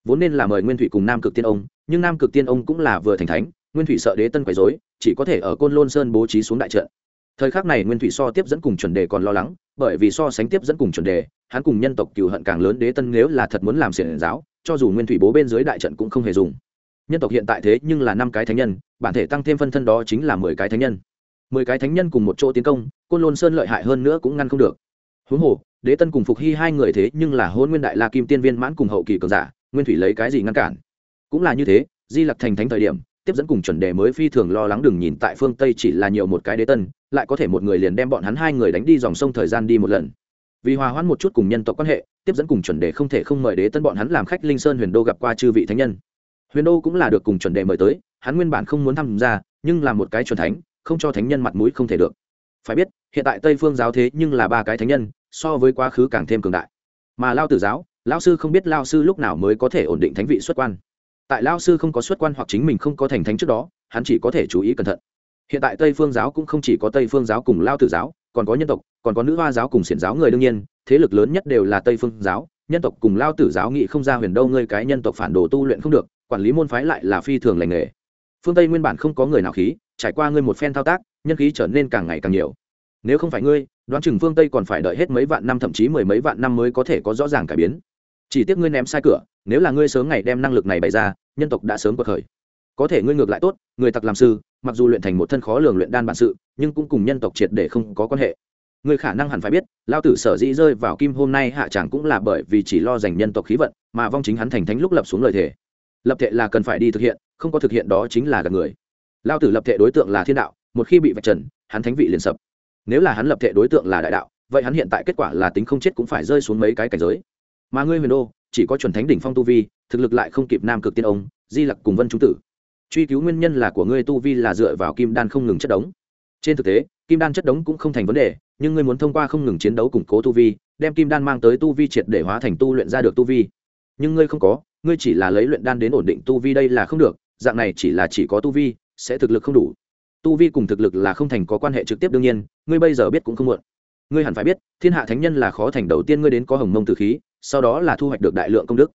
Vốn nên là mời nguyên thủy cùng nam cực tiên ông, nhưng nam cực tiên ông cũng là vừa thành thánh, nguyên thủy sợ đế tân quấy dối chỉ có thể ở côn lôn sơn bố trí xuống đại trận. Thời khắc này nguyên thủy so tiếp dẫn cùng chuẩn đề còn lo lắng, bởi vì so sánh tiếp dẫn cùng chuẩn đề, hắn cùng nhân tộc cừu hận càng lớn đế tân nếu là thật muốn làm xiển giáo, cho dù nguyên thủy bố bên dưới đại trận cũng không hề dùng. Nhân tộc hiện tại thế nhưng là năm cái thánh nhân, bản thể tăng thêm phân thân đó chính là mười cái thánh nhân mười cái thánh nhân cùng một chỗ tiến công, côn lôn sơn lợi hại hơn nữa cũng ngăn không được. Huống hồ, đế tân cùng phục hy hai người thế nhưng là hôn nguyên đại la kim tiên viên mãn cùng hậu kỳ cường giả, nguyên thủy lấy cái gì ngăn cản? Cũng là như thế, di lặc thành thánh thời điểm, tiếp dẫn cùng chuẩn đề mới phi thường lo lắng đừng nhìn tại phương tây chỉ là nhiều một cái đế tân, lại có thể một người liền đem bọn hắn hai người đánh đi dòng sông thời gian đi một lần. Vì hòa hoãn một chút cùng nhân tộc quan hệ, tiếp dẫn cùng chuẩn đề không thể không mời đế tân bọn hắn làm khách linh sơn huyền đô gặp qua chư vị thánh nhân. Huyền đô cũng là được cùng chuẩn đề mời tới, hắn nguyên bản không muốn tham gia, nhưng là một cái chuẩn thánh không cho thánh nhân mặt mũi không thể được. Phải biết, hiện tại tây phương giáo thế nhưng là ba cái thánh nhân, so với quá khứ càng thêm cường đại. Mà lao tử giáo lao sư không biết lao sư lúc nào mới có thể ổn định thánh vị xuất quan. Tại lao sư không có xuất quan hoặc chính mình không có thành thánh trước đó, hắn chỉ có thể chú ý cẩn thận. Hiện tại tây phương giáo cũng không chỉ có tây phương giáo cùng lao tử giáo, còn có nhân tộc, còn có nữ hoa giáo cùng xiển giáo người đương nhiên, thế lực lớn nhất đều là tây phương giáo, nhân tộc cùng lao tử giáo nghị không ra huyền đâu ngươi cái nhân tộc phản đồ tu luyện không được, quản lý môn phái lại là phi thường lành nghề. Phương tây nguyên bản không có người nào khí trải qua ngươi một phen thao tác, nhân khí trở nên càng ngày càng nhiều. Nếu không phải ngươi, đoán chừng phương tây còn phải đợi hết mấy vạn năm, thậm chí mười mấy vạn năm mới có thể có rõ ràng cải biến. Chỉ tiếc ngươi ném sai cửa, nếu là ngươi sớm ngày đem năng lực này bày ra, nhân tộc đã sớm cuộc khởi. Có thể ngươi ngược lại tốt, người tặc làm sư, mặc dù luyện thành một thân khó lường luyện đan bản sự, nhưng cũng cùng nhân tộc triệt để không có quan hệ. Ngươi khả năng hẳn phải biết, lao tử sở dĩ rơi vào kim hôm nay hạ chẳng cũng là bởi vì chỉ lo dành nhân tộc khí vận, mà vong chính hắn thành thánh lúc lập xuống lời thề. Lập thệ là cần phải đi thực hiện, không có thực hiện đó chính là gạt người lao tử lập thể đối tượng là thiên đạo, một khi bị vạch trần, hắn thánh vị liền sập. Nếu là hắn lập thể đối tượng là đại đạo, vậy hắn hiện tại kết quả là tính không chết cũng phải rơi xuống mấy cái cảnh giới. Mà ngươi huyền đô, chỉ có chuẩn thánh đỉnh phong tu vi, thực lực lại không kịp nam cực tiên ông, di lặc cùng vân trung tử. Truy cứu nguyên nhân là của ngươi tu vi là dựa vào kim đan không ngừng chất đống. Trên thực tế, kim đan chất đống cũng không thành vấn đề, nhưng ngươi muốn thông qua không ngừng chiến đấu củng cố tu vi, đem kim đan mang tới tu vi triệt để hóa thành tu luyện ra được tu vi. Nhưng ngươi không có, ngươi chỉ là lấy luyện đan đến ổn định tu vi đây là không được, dạng này chỉ là chỉ có tu vi sẽ thực lực không đủ. Tu vi cùng thực lực là không thành có quan hệ trực tiếp đương nhiên, ngươi bây giờ biết cũng không muộn. Ngươi hẳn phải biết, thiên hạ thánh nhân là khó thành đầu tiên ngươi đến có hồng mông tử khí, sau đó là thu hoạch được đại lượng công đức.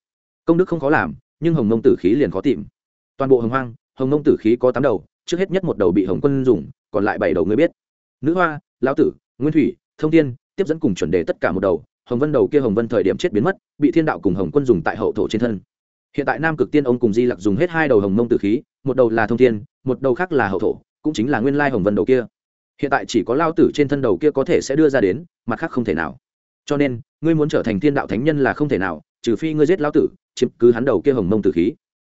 Công đức không khó làm, nhưng hồng mông tử khí liền khó tìm. Toàn bộ hồng hoang, hồng mông tử khí có tám đầu, trước hết nhất một đầu bị hồng quân dùng, còn lại bảy đầu ngươi biết. Nữ hoa, lão tử, nguyên thủy, thông tiên tiếp dẫn cùng chuẩn đề tất cả một đầu, hồng vân đầu kia hồng vân thời điểm chết biến mất, bị thiên đạo cùng hồng quân dùng tại hậu thổ trên thân hiện tại nam cực tiên ông cùng di lặc dùng hết hai đầu hồng mông tử khí, một đầu là thông tiên một đầu khác là hậu thổ, cũng chính là nguyên lai hồng vân đầu kia. Hiện tại chỉ có lao tử trên thân đầu kia có thể sẽ đưa ra đến, mặt khác không thể nào. Cho nên, ngươi muốn trở thành thiên đạo thánh nhân là không thể nào, trừ phi ngươi giết lao tử, chiếm cứ hắn đầu kia hồng mông tử khí.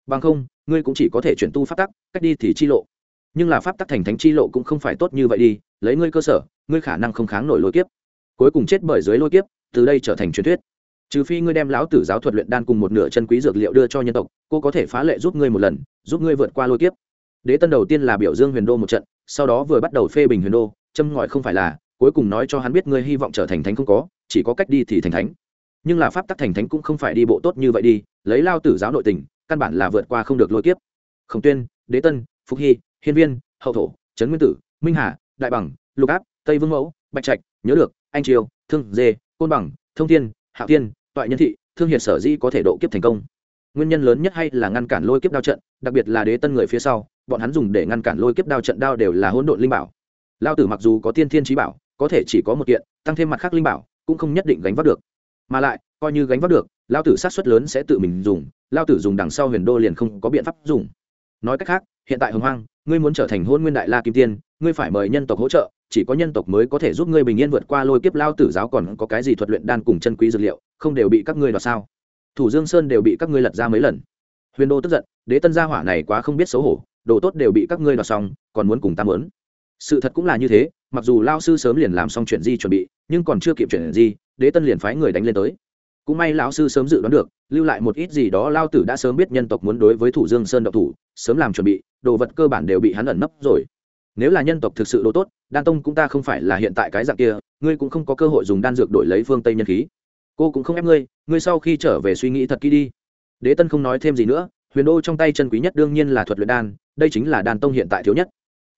Bằng không, ngươi cũng chỉ có thể chuyển tu pháp tắc, cách đi thì chi lộ. Nhưng là pháp tắc thành thánh chi lộ cũng không phải tốt như vậy đi, lấy ngươi cơ sở, ngươi khả năng không kháng nổi lôi kiếp. Cuối cùng chết bởi dưới lôi kiếp, từ đây trở thành truyền thuyết trừ phi ngươi đem lão tử giáo thuật luyện đan cùng một nửa chân quý dược liệu đưa cho nhân tộc, cô có thể phá lệ giúp ngươi một lần, giúp ngươi vượt qua lôi kiếp. Đế tân đầu tiên là biểu dương huyền đô một trận, sau đó vừa bắt đầu phê bình huyền đô, châm ngòi không phải là, cuối cùng nói cho hắn biết ngươi hy vọng trở thành thánh không có, chỉ có cách đi thì thành thánh. Nhưng là pháp tắc thành thánh cũng không phải đi bộ tốt như vậy đi, lấy lao tử giáo nội tình, căn bản là vượt qua không được lôi kiếp. Khổng tuyên, đế tân phúc hy, hiên viên, hậu thổ, trấn nguyên tử, minh hà, đại bằng, lục áp, tây vương mẫu, bạch trạch, nhớ được, anh triều, thương dê, côn bằng, thông thiên, hạo thiên toại nhân thị, thương hiệt sở di có thể độ kiếp thành công. Nguyên nhân lớn nhất hay là ngăn cản lôi kiếp đao trận, đặc biệt là đế tân người phía sau, bọn hắn dùng để ngăn cản lôi kiếp đao trận đao đều là hỗn độn linh bảo. Lao tử mặc dù có tiên thiên trí bảo, có thể chỉ có một kiện, tăng thêm mặt khác linh bảo, cũng không nhất định gánh vác được. Mà lại, coi như gánh vác được, lao tử sát xuất lớn sẽ tự mình dùng, lao tử dùng đằng sau huyền đô liền không có biện pháp dùng. Nói cách khác, hiện tại hồng hoang, ngươi muốn trở thành hôn nguyên đại la kim tiên, ngươi phải mời nhân tộc hỗ trợ, chỉ có nhân tộc mới có thể giúp ngươi bình yên vượt qua lôi kiếp, lao tử giáo còn có cái gì thuật luyện đan cùng chân quý dược liệu không đều bị các ngươi đoạt sao? Thủ dương sơn đều bị các ngươi lật ra mấy lần. Huyền đô tức giận, đế tân gia hỏa này quá không biết xấu hổ, đồ tốt đều bị các ngươi đoạt xong, còn muốn cùng ta mớn sự thật cũng là như thế, mặc dù lao sư sớm liền làm xong chuyện gì chuẩn bị, nhưng còn chưa kịp chuyện gì, đế tân liền phái người đánh lên tới. Cũng may lão sư sớm dự đoán được, lưu lại một ít gì đó lao tử đã sớm biết nhân tộc muốn đối với thủ dương sơn độc thủ, sớm làm chuẩn bị, đồ vật cơ bản đều bị hắn ẩn nấp rồi. Nếu là nhân tộc thực sự đồ tốt, đan tông cũng ta không phải là hiện tại cái dạng kia, ngươi cũng không có cơ hội dùng đan dược đổi lấy phương tây nhân khí cô cũng không ép ngươi ngươi sau khi trở về suy nghĩ thật kỹ đi. Đế tân không nói thêm gì nữa, huyền đô trong tay chân quý nhất đương nhiên là thuật luyện đan, đây chính là đàn tông hiện tại thiếu nhất.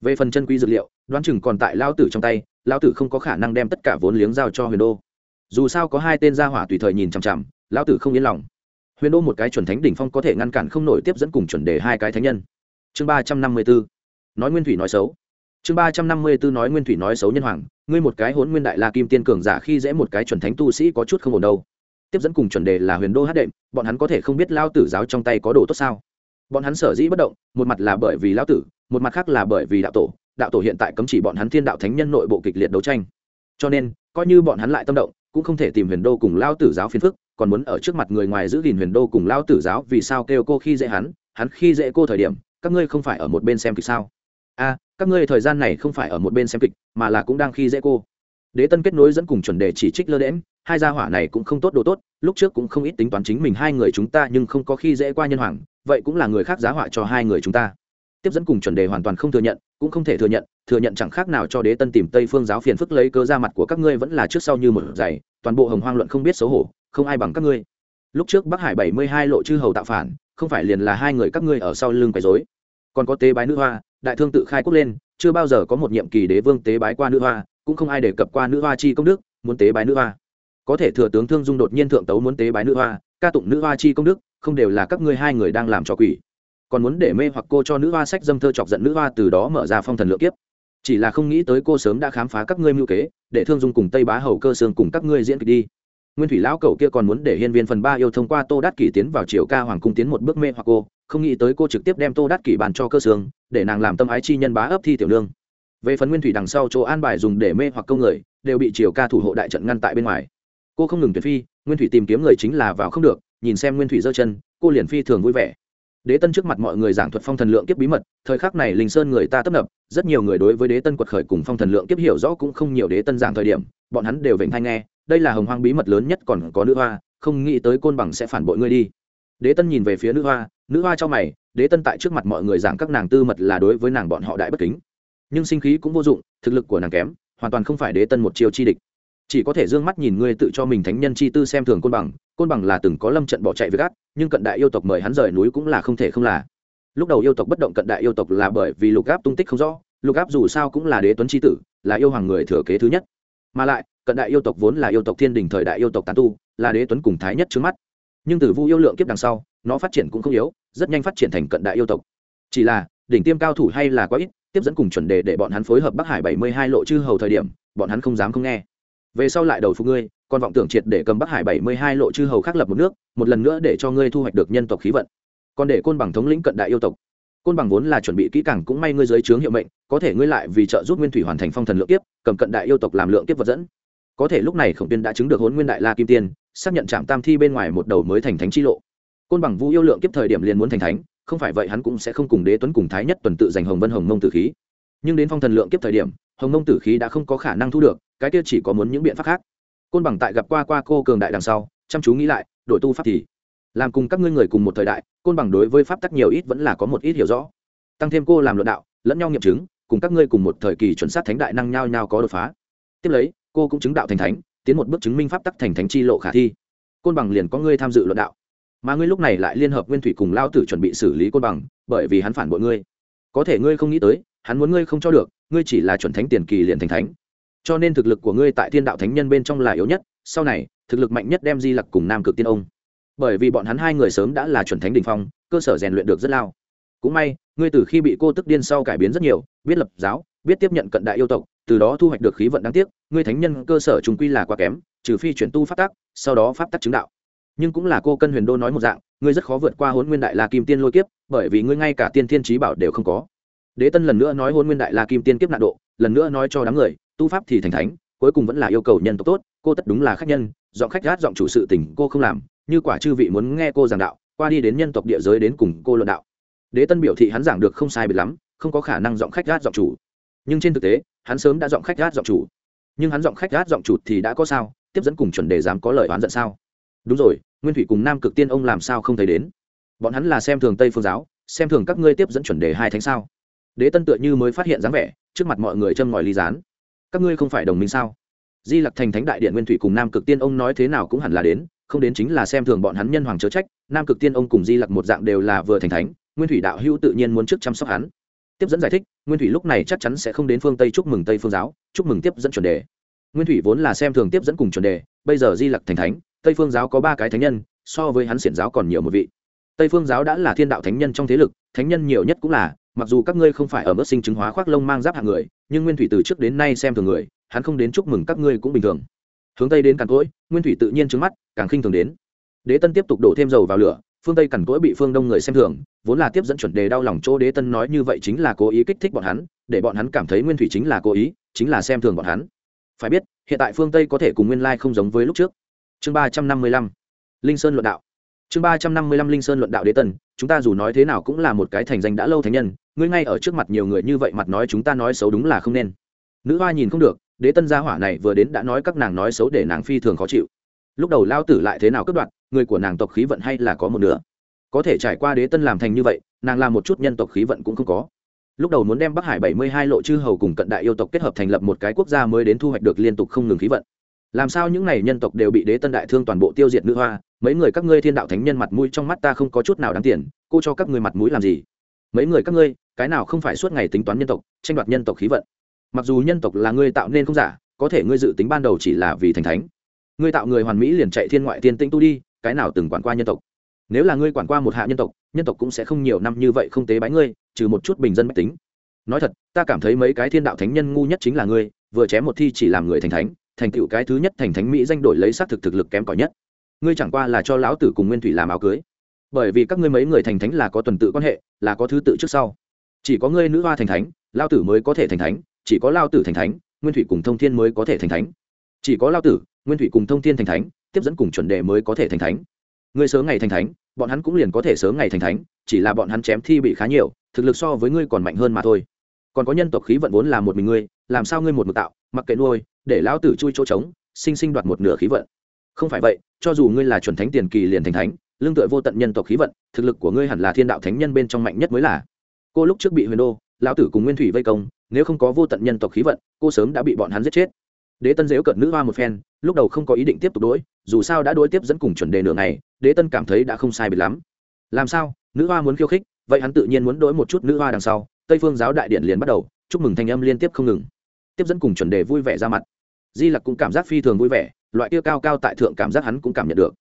Về phần chân quý dược liệu, đoán chừng còn tại lao tử trong tay lao tử không có khả năng đem tất cả vốn liếng giao cho huyền đô. Dù sao có hai tên gia hỏa tùy thời nhìn chằm chằm lao tử không yên lòng. Huyền đô một cái chuẩn thánh đỉnh phong có thể ngăn cản không nổi tiếp dẫn cùng chuẩn đề hai cái thánh nhân. Chương ba trăm năm mươi bốn nói nguyên thủy nói xấu chương ba trăm năm mươi bốn nói nguyên thủy nói xấu nhân hoàng, ngươi một cái hốn nguyên đại la kim tiên cường giả khi dễ một cái chuẩn thánh tu sĩ có chút không ổn đâu. Tiếp dẫn cùng chuẩn đề là huyền đô hát đệm, bọn hắn có thể không biết lao tử giáo trong tay có đồ tốt sao? Bọn hắn sở dĩ bất động, một mặt là bởi vì lao tử, một mặt khác là bởi vì đạo tổ. Đạo tổ hiện tại cấm chỉ bọn hắn thiên đạo thánh nhân nội bộ kịch liệt đấu tranh. Cho nên, coi như bọn hắn lại tâm động, cũng không thể tìm huyền đô cùng lao tử giáo phiền phức, còn muốn ở trước mặt người ngoài giữ gìn huyền đô cùng lao tử giáo vì sao kêu cô khi dễ hắn hắn khi dễ cô thời điểm, các ngươi không phải ở một bên xem kịch sao? A các ngươi thời gian này không phải ở một bên xem kịch, mà là cũng đang khi dễ cô. Đế tân kết nối dẫn cùng chuẩn đề chỉ trích lơ đễm hai gia hỏa này cũng không tốt đồ tốt, lúc trước cũng không ít tính toán chính mình hai người chúng ta nhưng không có khi dễ qua nhân hoàng, vậy cũng là người khác giá họa cho hai người chúng ta. Tiếp dẫn cùng chuẩn đề hoàn toàn không thừa nhận, cũng không thể thừa nhận thừa nhận chẳng khác nào cho đế tân tìm tây phương giáo phiền phức lấy cơ ra mặt của các ngươi vẫn là trước sau như một giày, toàn bộ hồng hoang luận không biết xấu hổ, không ai bằng các ngươi. Lúc trước bắc hải bảy mươi hai lộ chư hầu tạo phản, không phải liền là hai người các ngươi ở sau lưng quấy dối còn có tế bái nữ hoa đại thương tự khai quốc lên, chưa bao giờ có một nhiệm kỳ đế vương tế bái qua nữ hoa, cũng không ai đề cập qua nữ hoa chi công đức, muốn tế bái nữ hoa. Có thể thừa tướng thương dung đột nhiên thượng tấu muốn tế bái nữ hoa, ca tụng nữ hoa chi công đức, không đều là các ngươi hai người đang làm trò quỷ. Còn muốn để mê hoặc cô cho nữ hoa sách dâm thơ chọc giận nữ hoa từ đó mở ra phong thần lượng kiếp. Chỉ là không nghĩ tới cô sớm đã khám phá các ngươi mưu kế, để thương dung cùng tây bá hầu cơ sương cùng các ngươi diễn kịch đi nguyên thủy lão cầu kia còn muốn để hiên viên phần ba yêu thông qua tô đát kỷ tiến vào triều ca hoàng cung tiến một bước mê hoặc cô, không nghĩ tới cô trực tiếp đem tô đát kỷ bàn cho cơ sương để nàng làm tâm ái chi nhân bá ấp thi tiểu lương về phần nguyên thủy đằng sau chỗ an bài dùng để mê hoặc câu người, đều bị triều ca thủ hộ đại trận ngăn tại bên ngoài. Cô không ngừng tuyệt phi, nguyên thủy tìm kiếm người chính là vào không được, nhìn xem nguyên thủy giơ chân, cô liền phi thường vui vẻ. Đế tân trước mặt mọi người giảng thuật phong thần lượng kiếp bí mật, thời khắc này linh sơn người ta tấp nập, rất nhiều người đối với đế tân quật khởi cùng phong thần lượng kiếp hiểu rõ cũng không nhiều đế tân giảng thời điểm, bọn hắn đều vểnh thanh nghe đây là hồng hoang bí mật lớn nhất còn có nữ hoa, không nghĩ tới côn bằng sẽ phản bội ngươi đi. Đế tân nhìn về phía nữ hoa nữ hoa cho mày, đế tân tại trước mặt mọi người giảng các nàng tư mật là đối với nàng bọn họ đại bất kính. Nhưng sinh khí cũng vô dụng, thực lực của nàng kém, hoàn toàn không phải đế tân một chiêu chi địch. Chỉ có thể d ư ơ n g mắt nhìn ngươi tự cho mình thánh nhân chi tư xem thường côn bằng côn bằng là từng có lâm trận bỏ chạy với gác nhưng cận đại yêu tộc mời hắn rời núi cũng là không thể không là. Lúc đầu yêu tộc bất động cận đại yêu tộc là bởi vì lục gáp tung tích không rõ, lục gáp dù sao cũng là đế tuấn c tử, là yêu hoàng người thừa kế thứ nhất. Mà lại cận đại yêu tộc vốn là yêu tộc thiên đình thời đại yêu tộc tán tu, là đế tuấn cùng thái nhất trước mắt. Nhưng từ vu yêu lượng kiếp đằng sau, nó phát triển cũng không yếu, rất nhanh phát triển thành cận đại yêu tộc. Chỉ là, đỉnh tiêm cao thủ hay là quá ít, tiếp dẫn cùng chuẩn đề để bọn hắn phối hợp bắc hải bảy mươi hai lộ chư hầu thời điểm, bọn hắn không dám không nghe. Về sau lại đầu phục ngươi còn vọng tưởng triệt để cầm bắc hải bảy mươi hai lộ chư hầu khác lập một nước, một lần nữa để cho ngươi thu hoạch được nhân tộc khí vận. Còn để côn bằng thống lĩnh cận đại yêu tộc. Côn bằng vốn là chuẩn bị kỹ càng cũng may ngươi dưới trướng hiệu mệnh, có thể ngươi lại vì trợ giúp nguyên thủy hoàn thành phong thần lượng kiếp, cầm cận đại yêu tộc làm lượng kiếp vật dẫn có thể lúc này khổng tiên đã chứng được hôn nguyên đại la kim tiên, xác nhận trạm tam thi bên ngoài một đầu mới thành thánh chi lộ. Côn bằng vũ yêu lượng kiếp thời điểm liền muốn thành thánh, không phải vậy hắn cũng sẽ không cùng đế tuấn cùng thái nhất tuần tự giành hồng vân hồng mông tử khí. Nhưng đến phong thần lượng kiếp thời điểm, hồng mông tử khí đã không có khả năng thu được, cái kia chỉ có muốn những biện pháp khác. Côn bằng tại gặp qua qua cô cường đại đằng sau, chăm chú nghĩ lại đội tu pháp thì làm cùng các ngươi người cùng một thời đại, côn bằng đối với pháp tắc nhiều ít vẫn là có một ít hiểu rõ. Tăng thêm cô làm luận đạo, lẫn nhau nghiệm chứng, cùng các ngươi cùng một thời kỳ chuẩn sát thánh đại năng nhau nhau có đột phá. Tiếp lấy cô cũng chứng đạo thành thánh, tiến một bước chứng minh pháp tắc thành thánh chi lộ khả thi. Côn bằng liền có ngươi tham dự luận đạo. Mà ngươi lúc này lại liên hợp nguyên thủy cùng lao tử chuẩn bị xử lý côn bằng, bởi vì hắn phản bội ngươi. Có thể ngươi không nghĩ tới, hắn muốn ngươi không cho được, ngươi chỉ là chuẩn thánh tiền kỳ liền thành thánh. Cho nên thực lực của ngươi tại thiên đạo thánh nhân bên trong là yếu nhất, sau này, thực lực mạnh nhất đem di lặc cùng nam cực tiên ông. Bởi vì bọn hắn hai người sớm đã là chuẩn thánh đình phong, cơ sở rèn luyện được rất lao. Cũng may, ngươi từ khi bị cô tức điên sau cải biến rất nhiều, biết lập giáo, biết tiếp nhận cận đại yêu tộc từ đó thu hoạch được khí vận đáng tiếc, ngươi thánh nhân cơ sở trùng quy là quá kém, trừ phi chuyển tu pháp tắc, sau đó pháp tắc chứng đạo. Nhưng cũng là cô cân huyền đô nói một dạng, ngươi rất khó vượt qua hôn nguyên đại la kim tiên lôi kiếp, bởi vì ngươi ngay cả tiên thiên trí bảo đều không có. Đế tân lần nữa nói hôn nguyên đại la kim tiên kiếp nạn độ, lần nữa nói cho đám người, tu pháp thì thành thánh, cuối cùng vẫn là yêu cầu nhân tộc tốt, cô tất đúng là khách nhân, giọng khách gát giọng chủ sự tình cô không làm, như quả chư vị muốn nghe cô giảng đạo, qua đi đến nhân tộc địa giới đến cùng cô luận đạo. Đế tân biểu thị hắn giảng được không sai biệt lắm, không có khả năng giọng khách gát giọng chủ nhưng trên thực tế, hắn sớm đã giọng khách gát giọng chủ. Nhưng hắn giọng khách gát giọng chủ thì đã có sao? Tiếp dẫn cùng chuẩn đề dám có lời oán giận sao? Đúng rồi, nguyên thủy cùng nam cực tiên ông làm sao không thấy đến? Bọn hắn là xem thường tây phương giáo, xem thường các ngươi tiếp dẫn chuẩn đề hai thánh sao? Đế tân tựa như mới phát hiện dáng vẻ, trước mặt mọi người châm ngòi ly gián. Các ngươi không phải đồng minh sao? Di lặc thành thánh đại điện nguyên thủy cùng nam cực tiên ông nói thế nào cũng hẳn là đến, không đến chính là xem thường bọn hắn nhân hoàng chớ trách, nam cực tiên ông cùng di lặc một dạng đều là vừa thành thánh, nguyên thủy đạo hữu tự nhiên muốn trước chăm sóc hắn tiếp dẫn giải thích, nguyên thủy lúc này chắc chắn sẽ không đến phương tây chúc mừng tây phương giáo, chúc mừng tiếp dẫn chuẩn đề. Nguyên thủy vốn là xem thường tiếp dẫn cùng chuẩn đề, bây giờ di lặc thành thánh, tây phương giáo có ba cái thánh nhân, so với hắn xiển giáo còn nhiều một vị. Tây phương giáo đã là thiên đạo thánh nhân trong thế lực, thánh nhân nhiều nhất cũng là, mặc dù các ngươi không phải ở mức sinh chứng hóa khoác lông mang giáp hạng người, nhưng nguyên thủy từ trước đến nay xem thường người, hắn không đến chúc mừng các ngươi cũng bình thường. Hướng tây đến càn cỗi, nguyên thủy tự nhiên trứng mắt, càng khinh thường đến. Đế tân tiếp tục đổ thêm dầu vào lửa phương tây cằn cỗi bị phương đông người xem thường vốn là tiếp dẫn chuẩn đề đau lòng chỗ đế tân nói như vậy chính là cố ý kích thích bọn hắn để bọn hắn cảm thấy nguyên thủy chính là cố ý chính là xem thường bọn hắn phải biết hiện tại phương tây có thể cùng nguyên lai không giống với lúc trước chương ba trăm năm mươi lăm linh sơn luận đạo chương ba trăm năm mươi lăm linh sơn luận đạo đế tân chúng ta dù nói thế nào cũng là một cái thành danh đã lâu thánh nhân ngươi ngay ở trước mặt nhiều người như vậy mặt nói chúng ta nói xấu đúng là không nên nữ hoa nhìn không được đế tân gia hỏa này vừa đến đã nói các nàng nói xấu để nàng phi thường khó chịu lúc đầu lao tử lại thế nào cất đoạn người của nàng tộc khí vận hay là có một nửa. Có thể trải qua đế tân làm thành như vậy, nàng làm một chút nhân tộc khí vận cũng không có. Lúc đầu muốn đem bắc hải bảy mươi hai lộ chư hầu cùng cận đại yêu tộc kết hợp thành lập một cái quốc gia mới đến thu hoạch được liên tục không ngừng khí vận. Làm sao những n à y nhân tộc đều bị đế tân đại thương toàn bộ tiêu diệt nữ hoa, mấy người các ngươi thiên đạo thánh nhân mặt mũi trong mắt ta không có chút nào đáng tiền, cô cho các ngươi mặt mũi làm gì? Mấy người các ngươi, cái nào không phải suốt ngày tính toán nhân tộc, tranh đoạt nhân tộc khí vận? Mặc dù nhân tộc là ngươi tạo nên không giả, có thể ngươi dự tính ban đầu chỉ là vì thành thánh ngươi tạo người hoàn mỹ liền chạy thiên ngoại tiên tĩnh tu đi, cái nào từng quản qua nhân tộc? Nếu là ngươi quản qua một hạ nhân tộc nhân tộc cũng sẽ không nhiều năm như vậy không tế bái ngươi, trừ một chút bình dân mách tính. Nói thật, ta cảm thấy mấy cái thiên đạo thánh nhân ngu nhất chính là ngươi, vừa chém một thi chỉ làm người thành thánh, thành tựu cái thứ nhất thành thánh mỹ danh đổi lấy xác thực thực lực kém cỏi nhất. Ngươi chẳng qua là cho lão tử cùng nguyên thủy làm áo cưới. Bởi vì các ngươi mấy người thành thánh là có tuần tự quan hệ, là có thứ tự trước sau. Chỉ có ngươi nữ hoa thành thánh lao tử mới có thể thành thánh, chỉ có lao tử thành thánh, nguyên thủy cùng thông thiên mới có thể thành thánh. Chỉ có lao tử nguyên thủy cùng thông thiên thành thánh, tiếp dẫn cùng chuẩn đề mới có thể thành thánh. Ngươi sớm ngày thành thánh, bọn hắn cũng liền có thể sớm ngày thành thánh, chỉ là bọn hắn chém thi bị khá nhiều, thực lực so với ngươi còn mạnh hơn mà thôi. Còn có nhân tộc khí vận vốn là một mình ngươi, làm sao ngươi một mực tạo, mặc kệ nuôi, để lão tử chui chỗ trống, sinh sinh đoạt một nửa khí vận. Không phải vậy, cho dù ngươi là chuẩn thánh tiền kỳ liền thành thánh, lương tựa vô tận nhân tộc khí vận, thực lực của ngươi hẳn là thiên đạo thánh nhân bên trong mạnh nhất mới là. Cô lúc trước bị huyền đô, lão tử cùng nguyên thủy vây công, nếu không có vô tận nhân tộc khí vận, cô sớm đã bị bọn hắn giết chết đế tân dễu cận nữ hoa một phen, lúc đầu không có ý định tiếp tục đối, dù sao đã đối tiếp dẫn cùng chuẩn đề nửa ngày, đế tân cảm thấy đã không sai biệt lắm. Làm sao? Nữ hoa muốn khiêu khích, vậy hắn tự nhiên muốn đối một chút nữ hoa đằng sau. Tây phương giáo đại điện liền bắt đầu, chúc mừng thanh âm liên tiếp không ngừng. Tiếp dẫn cùng chuẩn đề vui vẻ ra mặt. Di lặc cũng cảm giác phi thường vui vẻ, loại kia cao cao tại thượng cảm giác hắn cũng cảm nhận được.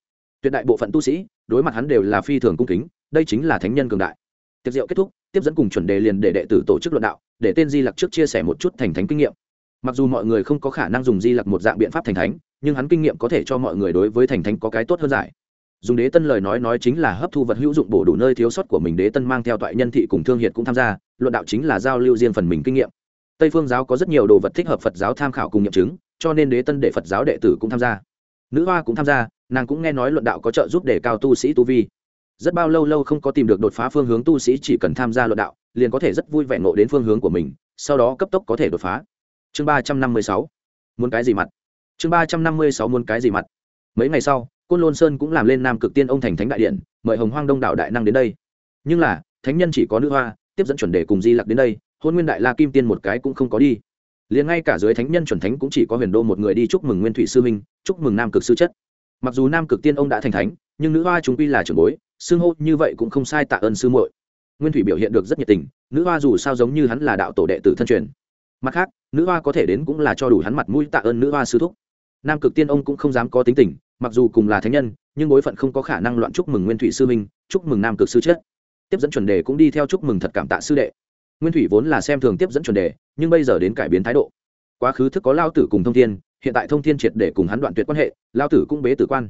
Tuyệt đại bộ phận tu sĩ, đối mặt hắn đều là phi thường cung kính, đây chính là thánh nhân cường đại. Tiệc diệu kết thúc, tiếp dẫn cùng chuẩn đề liền để đệ tử tổ chức luận đạo, để tên di lặc trước chia sẻ một chút thành thánh kinh nghiệm mặc dù mọi người không có khả năng dùng di lặc một dạng biện pháp thành thánh, nhưng hắn kinh nghiệm có thể cho mọi người đối với thành thánh có cái tốt hơn giải. Dùng đế tân lời nói nói chính là hấp thu vật hữu dụng bổ đủ nơi thiếu sót của mình, đế tân mang theo toại nhân thị cùng thương hiệt cũng tham gia, luận đạo chính là giao lưu riêng phần mình kinh nghiệm. Tây phương giáo có rất nhiều đồ vật thích hợp phật giáo tham khảo cùng nghiệm chứng, cho nên đế tân để phật giáo đệ tử cũng tham gia. Nữ hoa cũng tham gia, nàng cũng nghe nói luận đạo có trợ giúp để cao tu sĩ tu vi. Rất bao lâu lâu không có tìm được đột phá phương hướng tu sĩ chỉ cần tham gia luận đạo, liền có thể rất vui vẻ ngộ đến phương hướng của mình, sau đó cấp tốc có thể đột phá chương ba trăm năm mươi sáu. Muốn cái gì mặt? Chương ba trăm năm mươi sáu muốn cái gì mặt? Mấy ngày sau, côn lôn sơn cũng làm lên nam cực tiên ông thành thánh đại điện, mời hồng hoang đông đạo đại năng đến đây. Nhưng là, thánh nhân chỉ có nữ hoa, tiếp dẫn chuẩn đề cùng di lặc đến đây, hôn nguyên đại la kim tiên một cái cũng không có đi. Liền ngay cả dưới thánh nhân chuẩn thánh cũng chỉ có huyền đô một người đi chúc mừng nguyên thủy sư minh, chúc mừng nam cực sư chất. Mặc dù nam cực tiên ông đã thành thánh, nhưng nữ hoa chúng quy là trưởng bối, xưng hô như vậy cũng không sai tạ ơn sư muội. Nguyên thủy biểu hiện được rất nhiệt tình, nữ hoa dù sao giống như hắn là đạo tổ đệ tử thân truyền. Mặt khác nữ hoa có thể đến cũng là cho đủ hắn mặt mũi tạ ơn nữ hoa sư thúc. Nam cực tiên ông cũng không dám có tính tình, mặc dù cùng là thánh nhân, nhưng bối phận không có khả năng loạn chúc mừng nguyên thủy sư minh chúc mừng nam cực sư chết. Tiếp dẫn chuẩn đề cũng đi theo chúc mừng thật cảm tạ sư đệ. Nguyên thủy vốn là xem thường tiếp dẫn chuẩn đề, nhưng bây giờ đến cải biến thái độ. Quá khứ thức có lao tử cùng thông thiên, hiện tại thông thiên triệt để cùng hắn đoạn tuyệt quan hệ, lao tử cũng bế tử quan.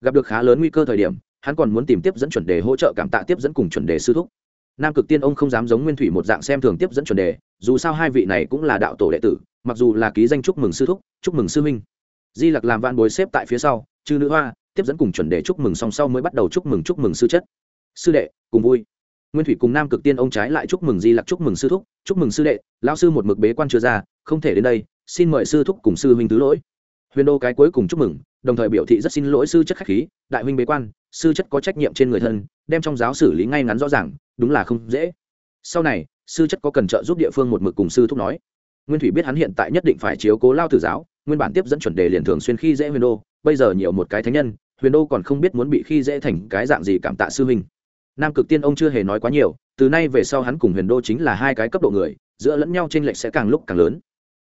Gặp được khá lớn nguy cơ thời điểm, hắn còn muốn tìm tiếp dẫn chuẩn đề hỗ trợ cảm tạ tiếp dẫn cùng chuẩn đề sư thúc nam cực tiên ông không dám giống nguyên thủy một dạng xem thường tiếp dẫn chuẩn đề, dù sao hai vị này cũng là đạo tổ đệ tử, mặc dù là ký danh chúc mừng sư thúc, chúc mừng sư minh di lặc làm van bối xếp tại phía sau, chư nữ hoa, tiếp dẫn cùng chuẩn đề chúc mừng song sau mới bắt đầu chúc mừng chúc mừng sư chất. Sư đệ, cùng vui. Nguyên thủy cùng nam cực tiên ông trái lại chúc mừng di lặc chúc mừng sư thúc, chúc mừng sư đệ lao sư một mực bế quan chưa ra, không thể đến đây, xin mời sư thúc cùng sư huynh thứ lỗi. Huyền đô cái cuối cùng chúc mừng, đồng thời biểu thị rất xin lỗi sư chất khách khí, đại huynh bế quan sư chất có trách nhiệm trên người thân, đem trong giáo xử lý ngay ngắn rõ ràng, đúng là không dễ. Sau này, sư chất có cần trợ giúp địa phương một mực cùng sư thúc nói. Nguyên thủy biết hắn hiện tại nhất định phải chiếu cố lao tử giáo, nguyên bản tiếp dẫn chuẩn đề liền thường xuyên khi dễ huyền đô, bây giờ nhiều một cái thánh nhân, huyền đô còn không biết muốn bị khi dễ thành cái dạng gì cảm tạ sư huynh. Nam cực tiên ông chưa hề nói quá nhiều, từ nay về sau hắn cùng huyền đô chính là hai cái cấp độ người, giữa lẫn nhau t r ê n lệch sẽ càng lúc càng lớn.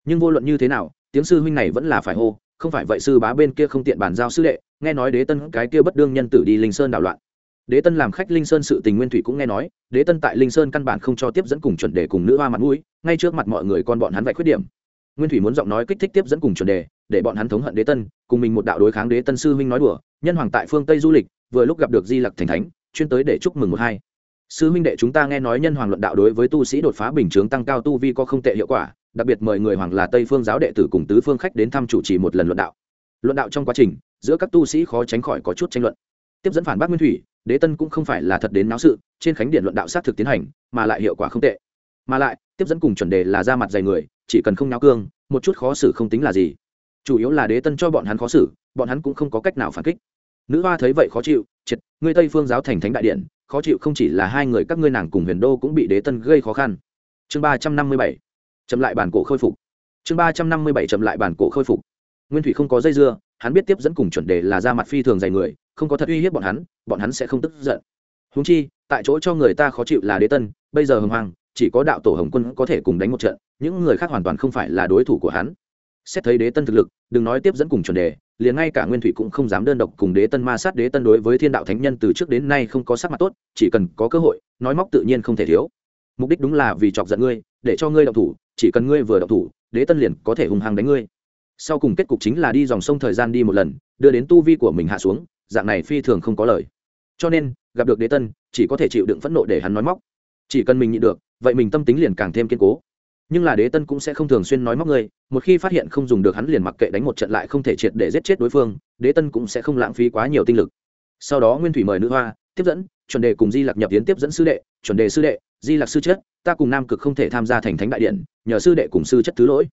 Nhưng vô luận như thế nào, tiếng sư huynh này vẫn là phải hô, không phải vậy sư bá bên kia không tiện bàn giao sư đệ nghe nói đế tân cái kia bất đương nhân tử đi linh sơn đảo loạn. Đế tân làm khách linh sơn sự tình nguyên thủy cũng nghe nói, đế tân tại linh sơn căn bản không cho tiếp dẫn cùng chuẩn đề cùng nữ hoa mặt mũi, ngay trước mặt mọi người con bọn hắn vạch khuyết điểm. Nguyên thủy muốn giọng nói kích thích tiếp dẫn cùng chuẩn đề, để bọn hắn thống hận đế tân, cùng mình một đạo đối kháng đế tân sư huynh nói đùa, nhân hoàng tại phương tây du lịch, vừa lúc gặp được di lặc thành thánh, chuyên tới để chúc mừng một hai. Sư huynh đệ chúng ta nghe nói nhân hoàng luận đạo đối với tu sĩ đột phá bình chướng tăng cao tu vi có không tệ hiệu quả, đặc biệt mời người hoàng là tây phương giáo đệ tử cùng tứ phương khách đến thăm chủ trì một lần luận đạo. Luận đạo trong quá trình giữa các tu sĩ khó tránh khỏi có chút tranh luận. Tiếp dẫn phản bác nguyên thủy, đế tân cũng không phải là thật đến náo sự, trên khánh điện luận đạo xác thực tiến hành, mà lại hiệu quả không tệ. Mà lại, tiếp dẫn cùng chuẩn đề là ra mặt dày người, chỉ cần không náo cương, một chút khó xử không tính là gì. Chủ yếu là đế tân cho bọn hắn khó xử, bọn hắn cũng không có cách nào phản kích. Nữ hoa thấy vậy khó chịu, triệt, ngươi tây phương giáo thành thánh đại điện, khó chịu không chỉ là hai người các ngươi nàng cùng huyền đô cũng bị đế tân gây khó khăn. Chương ba trăm năm mươi bảy, chậm lại bản cổ khôi phục. Chương ba trăm năm mươi bảy, chậm lại bản cổ khôi phục. Nguyên thủy không có dây dưa hắn biết tiếp dẫn cùng chuẩn đề là ra mặt phi thường dày người, không có thật uy hiếp bọn hắn bọn hắn sẽ không tức giận. Húng chi, tại chỗ cho người ta khó chịu là đế tân, bây giờ hồng hoàng chỉ có đạo tổ hồng quân có thể cùng đánh một trận, những người khác hoàn toàn không phải là đối thủ của hắn. Xét thấy đế tân thực lực, đừng nói tiếp dẫn cùng chuẩn đề, liền ngay cả nguyên thủy cũng không dám đơn độc cùng đế tân ma sát đế tân đối với thiên đạo thánh nhân từ trước đến nay không có sắc mặt tốt, chỉ cần có cơ hội, nói móc tự nhiên không thể thiếu. Mục đích đúng là vì chọc giận ngươi, để cho ngươi động thủ, chỉ cần ngươi vừa động thủ, đế tân liền có thể hung hăng đánh ngươi sau cùng kết cục chính là đi dòng sông thời gian đi một lần, đưa đến tu vi của mình hạ xuống, dạng này phi thường không có lời. Cho nên, gặp được đế tân, chỉ có thể chịu đựng phẫn nộ để hắn nói móc. Chỉ cần mình nhịn được, vậy mình tâm tính liền càng thêm kiên cố. Nhưng là đế tân cũng sẽ không thường xuyên nói móc ngươi một khi phát hiện không dùng được hắn liền mặc kệ đánh một trận lại không thể triệt để giết chết đối phương, đế tân cũng sẽ không lãng phí quá nhiều tinh lực. Sau đó nguyên thủy mời nữ hoa, tiếp dẫn, chuẩn đề cùng di lặc nhập tiến tiếp dẫn sư đệ, chuẩn đề sư đệ, di lặc sư chất, ta cùng nam cực không thể tham gia thành thánh đại điện, nhờ sư đệ cùng sư chất thứ lỗi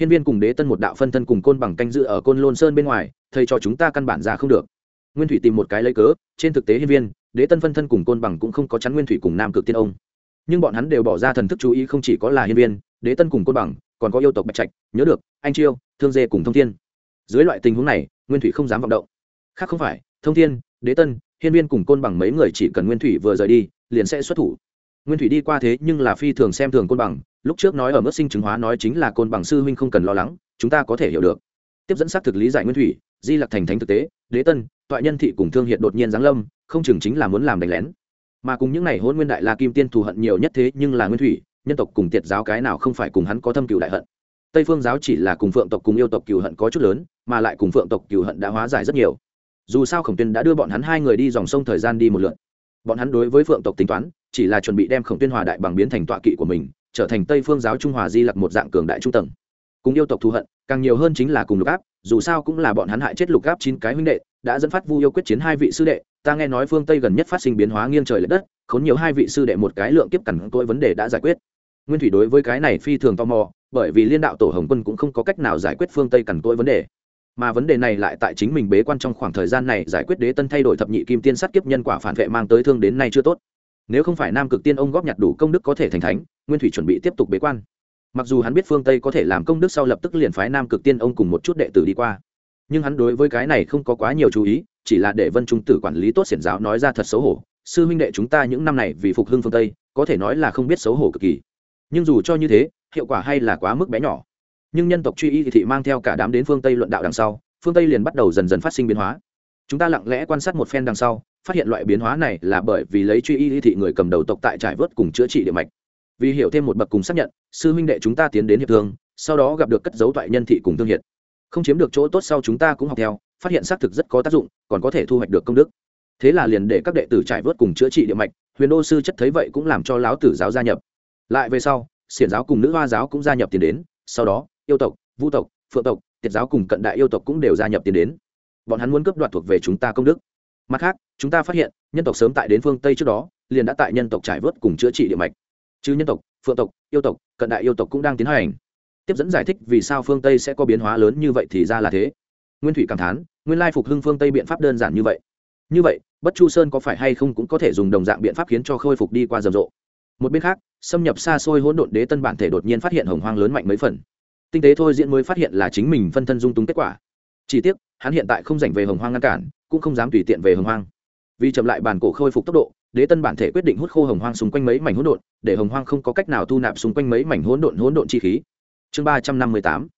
hiên viên cùng đế tân một đạo phân thân cùng côn bằng canh dự ở côn lôn sơn bên ngoài, thầy cho chúng ta căn bản ra không được. Nguyên thủy tìm một cái lấy cớ, trên thực tế hiên viên, đế tân phân thân cùng côn bằng cũng không có chắn nguyên thủy cùng nam cực tiên ông. Nhưng bọn hắn đều bỏ ra thần thức chú ý không chỉ có là hiên viên, đế tân cùng côn bằng, còn có yêu tộc bạch trạch, nhớ được, anh chiêu, thương dê cùng thông thiên. Dưới loại tình huống này, nguyên thủy không dám vọng động. Khác không phải, thông thiên, đế tân, hiên viên cùng côn bằng mấy người chỉ cần nguyên thủy vừa rời đi, liền sẽ xuất thủ nguyên thủy đi qua thế nhưng là phi thường xem thường côn bằng, lúc trước nói ở mức sinh chứng hóa nói chính là côn bằng sư huynh không cần lo lắng, chúng ta có thể hiểu được. Tiếp dẫn xác thực lý giải nguyên thủy, di lặc thành thánh thực tế, đế tân, toại nhân thị cùng thương hiện đột nhiên giáng lâm, không chừng chính là muốn làm đánh lén. Mà cùng những n à y hôn nguyên đại la kim tiên thù hận nhiều nhất thế nhưng là nguyên thủy, nhân tộc cùng tiệt giáo cái nào không phải cùng hắn có thâm cựu đại hận. Tây phương giáo chỉ là cùng phượng tộc cùng yêu tộc cựu hận có chút lớn, mà lại cùng phượng tộc cựu hận đã hóa giải rất nhiều. Dù sao khổng tuyên đã đưa bọn hắn hai người đi dòng sông thời gian đi một lượt bọn hắn đối với phượng tộc tính toán, chỉ là chuẩn bị đem khổng tuyên hòa đại bằng biến thành tọa kỵ của mình, trở thành tây phương giáo trung hòa di lặc một dạng cường đại trung tầng. Cùng yêu tộc thù hận, càng nhiều hơn chính là cùng lục áp, dù sao cũng là bọn hắn hại chết lục áp chín cái huynh đệ, đã dẫn phát vu yêu quyết chiến hai vị sư đệ, ta nghe nói phương tây gần nhất phát sinh biến hóa nghiêng trời l ệ đất, khốn nhiều hai vị sư đệ một cái lượng kiếp cằn tôi vấn đề đã giải quyết. Nguyên thủy đối với cái này phi thường tò mò, bởi vì liên đạo tổ hồng quân cũng không có cách nào giải quyết phương tây cằn cỗi vấn đề mà vấn đề này lại tại chính mình bế quan trong khoảng thời gian này giải quyết đế tân thay đổi thập nhị kim tiên sát kiếp nhân quả phản vệ mang tới thương đến nay chưa tốt. Nếu không phải nam cực tiên ông góp nhặt đủ công đức có thể thành thánh, nguyên thủy chuẩn bị tiếp tục bế quan. Mặc dù hắn biết phương tây có thể làm công đức sau lập tức liền phái nam cực tiên ông cùng một chút đệ tử đi qua. Nhưng hắn đối với cái này không có quá nhiều chú ý, chỉ là để vân trung tử quản lý tốt xiển giáo nói ra thật xấu hổ. Sư huynh đệ chúng ta những năm này vì phục hưng phương tây, có thể nói là không biết xấu hổ cực kỳ. Nhưng dù cho như thế, hiệu quả hay là quá mức bé nhỏ nhưng nhân tộc truy y thị mang theo cả đám đến phương tây luận đạo đằng sau, phương tây liền bắt đầu dần dần phát sinh biến hóa. Chúng ta lặng lẽ quan sát một phen đằng sau, phát hiện loại biến hóa này là bởi vì lấy truy y thị người cầm đầu tộc tại trải vớt cùng chữa trị địa mạch. Vì hiểu thêm một bậc cùng xác nhận, sư huynh đệ chúng ta tiến đến hiệp thương, sau đó gặp được cất dấu toại nhân thị cùng thương hiệt. Không chiếm được chỗ tốt sau chúng ta cũng học theo, phát hiện xác thực rất có tác dụng, còn có thể thu hoạch được công đức. Thế là liền để các đệ tử trải vớt cùng chữa trị địa mạch, huyền đô sư chất thấy vậy cũng làm cho lão tử giáo gia nhập. Lại về sau, xiển giáo cùng nữ hoa giáo cũng gia nhập tiền đến, sau đó yêu tộc, Vu tộc, phượng tộc, tiệt giáo cùng cận đại yêu tộc cũng đều gia nhập tiến đến. Bọn hắn muốn cướp đoạt thuộc về chúng ta công đức. Mặt khác, chúng ta phát hiện, nhân tộc sớm tại đến phương tây trước đó, liền đã tại nhân tộc trải vớt cùng chữa trị địa mạch. Chứ nhân tộc, phượng tộc, yêu tộc, cận đại yêu tộc cũng đang tiến hành. Tiếp dẫn giải thích vì sao phương tây sẽ có biến hóa lớn như vậy thì ra là thế. Nguyên thủy cảm thán, nguyên lai phục hưng phương tây biện pháp đơn giản như vậy. Như vậy, bất chu sơn có phải hay không cũng có thể dùng đồng dạng biện pháp khiến cho khôi phục đi qua rầm rộ? Một bên khác, xâm nhập xa xôi hỗn độn đế tân bản thể đột nhiên phát hiện hồng hoang lớn mạnh mấy phần tinh tế thôi diễn mới phát hiện là chính mình phân thân dung túng kết quả. Chỉ tiếc, hắn hiện tại không dành về hồng hoang ngăn cản, cũng không dám tùy tiện về hồng hoang. Vì chậm lại bản cổ khôi phục tốc độ, đế tân bản thể quyết định hút khô hồng hoang xung quanh mấy mảnh hỗn độn, để hồng hoang không có cách nào thu nạp xung quanh mấy mảnh hỗn độn hỗn độn chi khí. Chương ba trăm năm mươi tám,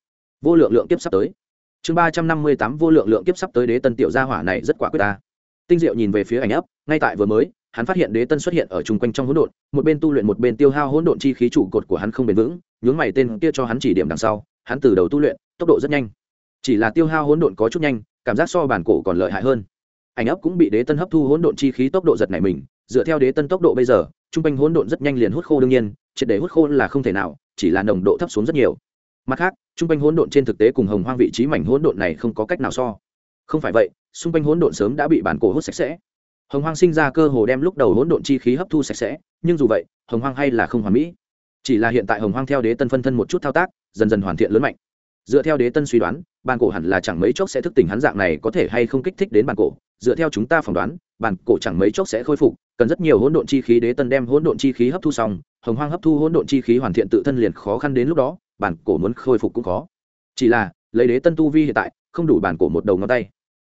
vô lượng lượng kiếp sắp tới. Chương ba trăm năm mươi tám, vô lượng lượng kiếp sắp tới đế tân tiểu gia hỏa này rất quả quyết ta. Tinh diệu nhìn về phía ảnh ấp, ngay tại vừa mới, hắn phát hiện đế tân xuất hiện ở chung quanh trong hỗn độn, một bên tu luyện một bên tiêu hao hỗn độn chi khí trụ cột của hắn không bền vững nhướng mày tên kia cho hắn chỉ điểm đằng sau, hắn từ đầu tu luyện, tốc độ rất nhanh. Chỉ là tiêu hao hỗn độn có chút nhanh, cảm giác so bản cổ còn lợi hại hơn. Ảnh ấp cũng bị đế tân hấp thu hỗn độn chi khí tốc độ giật này mình, dựa theo đế tân tốc độ bây giờ, Trung quanh hỗn độn rất nhanh liền hút khô đương nhiên, triệt để hút khô là không thể nào, chỉ là nồng độ thấp xuống rất nhiều. Mặt khác, Trung quanh hỗn độn trên thực tế cùng hồng hoang vị trí mảnh hỗn độn này không có cách nào so. Không phải vậy, xung quanh hỗn độn sớm đã bị bản cổ hút sạch sẽ. Hồng hoang sinh ra cơ hồ đem lúc đầu hỗn độn chi khí hấp thu sạch sẽ, nhưng dù vậy, hồng hoang hay là không hoàn mỹ chỉ là hiện tại hồng hoang theo đế tân phân thân một chút thao tác, dần dần hoàn thiện lớn mạnh. Dựa theo đế tân suy đoán, bản cổ hẳn là chẳng mấy chốc sẽ thức tỉnh hắn dạng này có thể hay không kích thích đến bản cổ. Dựa theo chúng ta phỏng đoán, bản cổ chẳng mấy chốc sẽ khôi phục, cần rất nhiều hỗn độn chi khí đế tân đem hỗn độn chi khí hấp thu xong, hồng hoang hấp thu hỗn độn chi khí hoàn thiện tự thân liền khó khăn đến lúc đó, bản cổ muốn khôi phục cũng khó. Chỉ là, lấy đế tân tu vi hiện tại, không đủ bản cổ một đầu ngón tay.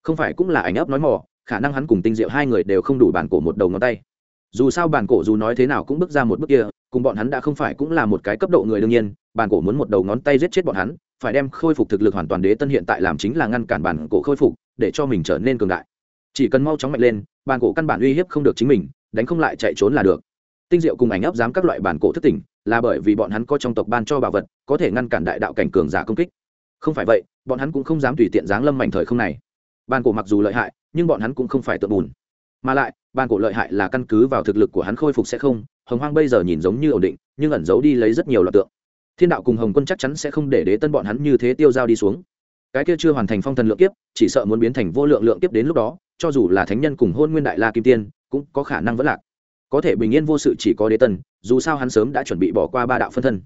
Không phải cũng là ảnh ấp nói mỏ khả năng hắn cùng tinh diệu hai người đều không đủ bản cổ một đầu ngón tay. Dù sao bản cổ dù nói thế nào cũng bước ra một bước kia cùng bọn hắn đã không phải cũng là một cái cấp độ người đương nhiên, bản cổ muốn một đầu ngón tay giết chết bọn hắn, phải đem khôi phục thực lực hoàn toàn đế tân hiện tại làm chính là ngăn cản bản cổ khôi phục, để cho mình trở nên cường đại. Chỉ cần mau chóng mạnh lên, bản cổ căn bản uy hiếp không được chính mình, đánh không lại chạy trốn là được. Tinh diệu cùng ảnh ấp dám các loại bản cổ thức tỉnh, là bởi vì bọn hắn có trong tộc ban cho bảo vật, có thể ngăn cản đại đạo cảnh cường giả công kích. Không phải vậy, bọn hắn cũng không dám tùy tiện giáng lâm mảnh thời không này. Bản cổ mặc dù lợi hại, nhưng bọn hắn cũng không phải tự bùn. Mà lại, bản cổ lợi hại là căn cứ vào thực lực của hắn khôi phục sẽ không hồng hoang bây giờ nhìn giống như ổn định, nhưng ẩn giấu đi lấy rất nhiều loạt tượng. Thiên đạo cùng hồng quân chắc chắn sẽ không để đế tân bọn hắn như thế tiêu dao đi xuống. Cái kia chưa hoàn thành phong thần lượng kiếp, chỉ sợ muốn biến thành vô lượng lượng kiếp đến lúc đó, cho dù là thánh nhân cùng hôn nguyên đại la kim tiên, cũng có khả năng vẫn lạc. Có thể bình yên vô sự chỉ có đế tân, dù sao hắn sớm đã chuẩn bị bỏ qua ba đạo phân thân.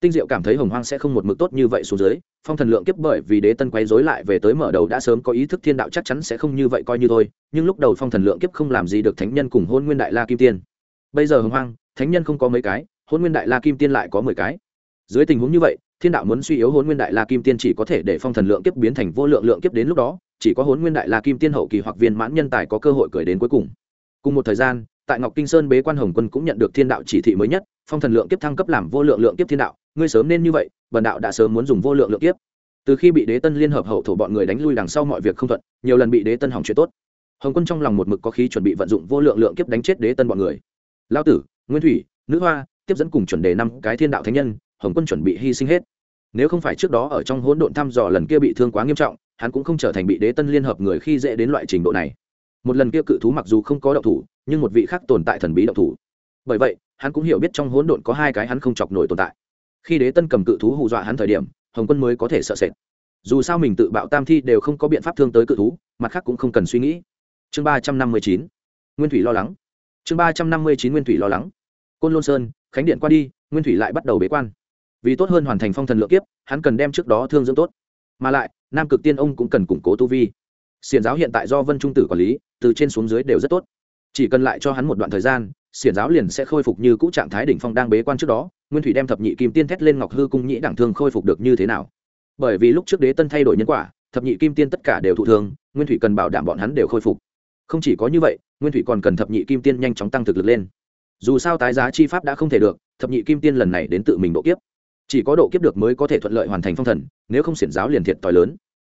Tinh diệu cảm thấy hồng hoang sẽ không một mực tốt như vậy xuống dưới, phong thần lượng kiếp bởi vì đế tân quay dối lại về tới mở đầu đã sớm có ý thức thiên đạo chắc chắn sẽ không như vậy coi như thôi, nhưng lúc đầu phong thần lượng kiếp không làm gì được thánh nhân cùng hôn nguyên đại la kim tiên bây giờ hồng hoang, thánh nhân không có mấy cái hôn nguyên đại la kim tiên lại có mười cái. Dưới tình huống như vậy, thiên đạo muốn suy yếu hôn nguyên đại la kim tiên chỉ có thể để phong thần lượng kiếp biến thành vô lượng lượng kiếp đến lúc đó, chỉ có hôn nguyên đại la kim tiên hậu kỳ hoặc viên mãn nhân tài có cơ hội cười đến cuối cùng. Cùng một thời gian, tại ngọc kinh sơn bế quan hồng quân cũng nhận được thiên đạo chỉ thị mới nhất, phong thần lượng kiếp thăng cấp làm vô lượng lượng kiếp thiên đạo, ngươi sớm nên như vậy, bần đạo đã sớm muốn dùng vô lượng lượng kiếp. Từ khi bị đế tân liên hợp hậu thổ bọn người đánh lui đằng sau mọi việc không thuận, nhiều lần bị đế tân hỏng chuyện tốt. Hồng quân trong lòng một mực có khí chuẩn bị vận dụng vô lượng lượng kiếp đánh chết đế tân bọn người lao tử, nguyên thủy, nữ hoa, tiếp dẫn cùng chuẩn đề năm cái thiên đạo thánh nhân, hồng quân chuẩn bị hy sinh hết. Nếu không phải trước đó ở trong hỗn độn thăm dò lần kia bị thương quá nghiêm trọng, hắn cũng không trở thành bị đế tân liên hợp người khi dễ đến loại trình độ này. Một lần kia cự thú mặc dù không có động thủ, nhưng một vị khác tồn tại thần bí động thủ. Bởi vậy, hắn cũng hiểu biết trong hỗn độn có hai cái hắn không chọc nổi tồn tại. Khi đế tân cầm cự thú hù dọa hắn thời điểm, hồng quân mới có thể sợ sệt. Dù sao mình tự bạo tam thi đều không có biện pháp thương tới cự thú, mặt khác cũng không cần suy nghĩ. Chương ba trăm năm mươi chín. Nguyên thủy lo lắng chương ba trăm năm mươi chín nguyên thủy lo lắng. Côn lôn sơn, khánh điện qua đi, nguyên thủy lại bắt đầu bế quan. Vì tốt hơn hoàn thành phong thần lượng kiếp, hắn cần đem trước đó thương dưỡng tốt. Mà lại, nam cực tiên ông cũng cần củng cố tu vi. Xiển giáo hiện tại do vân trung tử quản lý, từ trên xuống dưới đều rất tốt. Chỉ cần lại cho hắn một đoạn thời gian, xiển giáo liền sẽ khôi phục như cũ trạng thái đỉnh phong đang bế quan trước đó, nguyên thủy đem thập nhị kim tiên thét lên ngọc hư cung nhĩ đẳng thương khôi phục được như thế nào. Bởi vì lúc trước đế tân thay đổi nhân quả, thập nhị kim tiên tất cả đều thụ thương, nguyên thủy cần bảo đảm bọn hắn đều khôi phục không chỉ có như vậy, nguyên thủy còn cần thập nhị kim tiên nhanh chóng tăng thực lực lên. Dù sao tái giá chi pháp đã không thể được, thập nhị kim tiên lần này đến tự mình độ kiếp. Chỉ có độ kiếp được mới có thể thuận lợi hoàn thành phong thần, nếu không xiển giáo liền thiệt t h i lớn.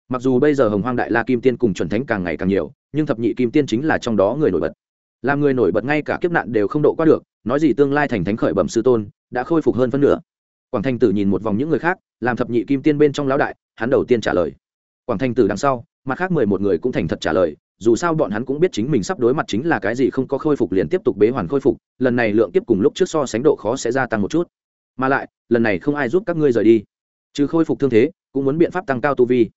Mặc dù bây giờ hồng hoang đại la kim tiên cùng chuẩn thánh càng ngày càng nhiều, nhưng thập nhị kim tiên chính là trong đó người nổi bật. Làm người nổi bật ngay cả kiếp nạn đều không độ qua được, nói gì tương lai thành thánh khởi bẩm sư tôn, đã khôi phục hơn phân nửa. Quảng thanh tử nhìn một vòng những người khác, làm thập nhị kim tiên bên trong lão đại, hắn đầu tiên trả lời. Quảng thanh tử đằng sau, mặt khác mười một người cũng thành thật trả lời dù sao bọn hắn cũng biết chính mình sắp đối mặt chính là cái gì không có khôi phục liền tiếp tục bế hoàn khôi phục, lần này lượng tiếp cùng lúc trước so sánh độ khó sẽ gia tăng một chút. Mà lại, lần này không ai giúp các ngươi rời đi. Trừ khôi phục thương thế, cũng muốn biện pháp tăng cao tu vi.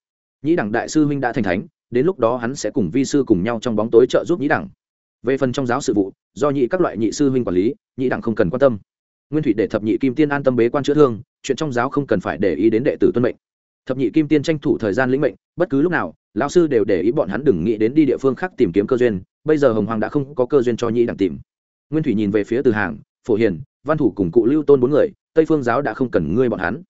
Nhĩ đẳng đại sư huynh đã thành thánh, đến lúc đó hắn sẽ cùng vi sư cùng nhau trong bóng tối trợ giúp nhĩ đẳng. Về phần trong giáo sự vụ, do nhị các loại nhị sư huynh quản lý nhị đẳng không cần quan tâm. Nguyên thủy để thập nhị kim tiên an tâm bế quan chữa thương, chuyện trong giáo không cần phải để ý đến đệ tử tuân mệnh. Thập nhị kim tiên tranh thủ thời gian lĩnh mệnh, bất cứ lúc nào lão sư đều để ý bọn hắn đừng nghĩ đến đi địa phương khác tìm kiếm cơ duyên, bây giờ hồng hoàng đã không có cơ duyên cho Nhĩ đẳng tìm. Nguyên thủy nhìn về phía từ hàng, phổ hiền, văn thủ cùng cụ lưu tôn bốn người, tây phương giáo đã không cần ngươi bọn hắn.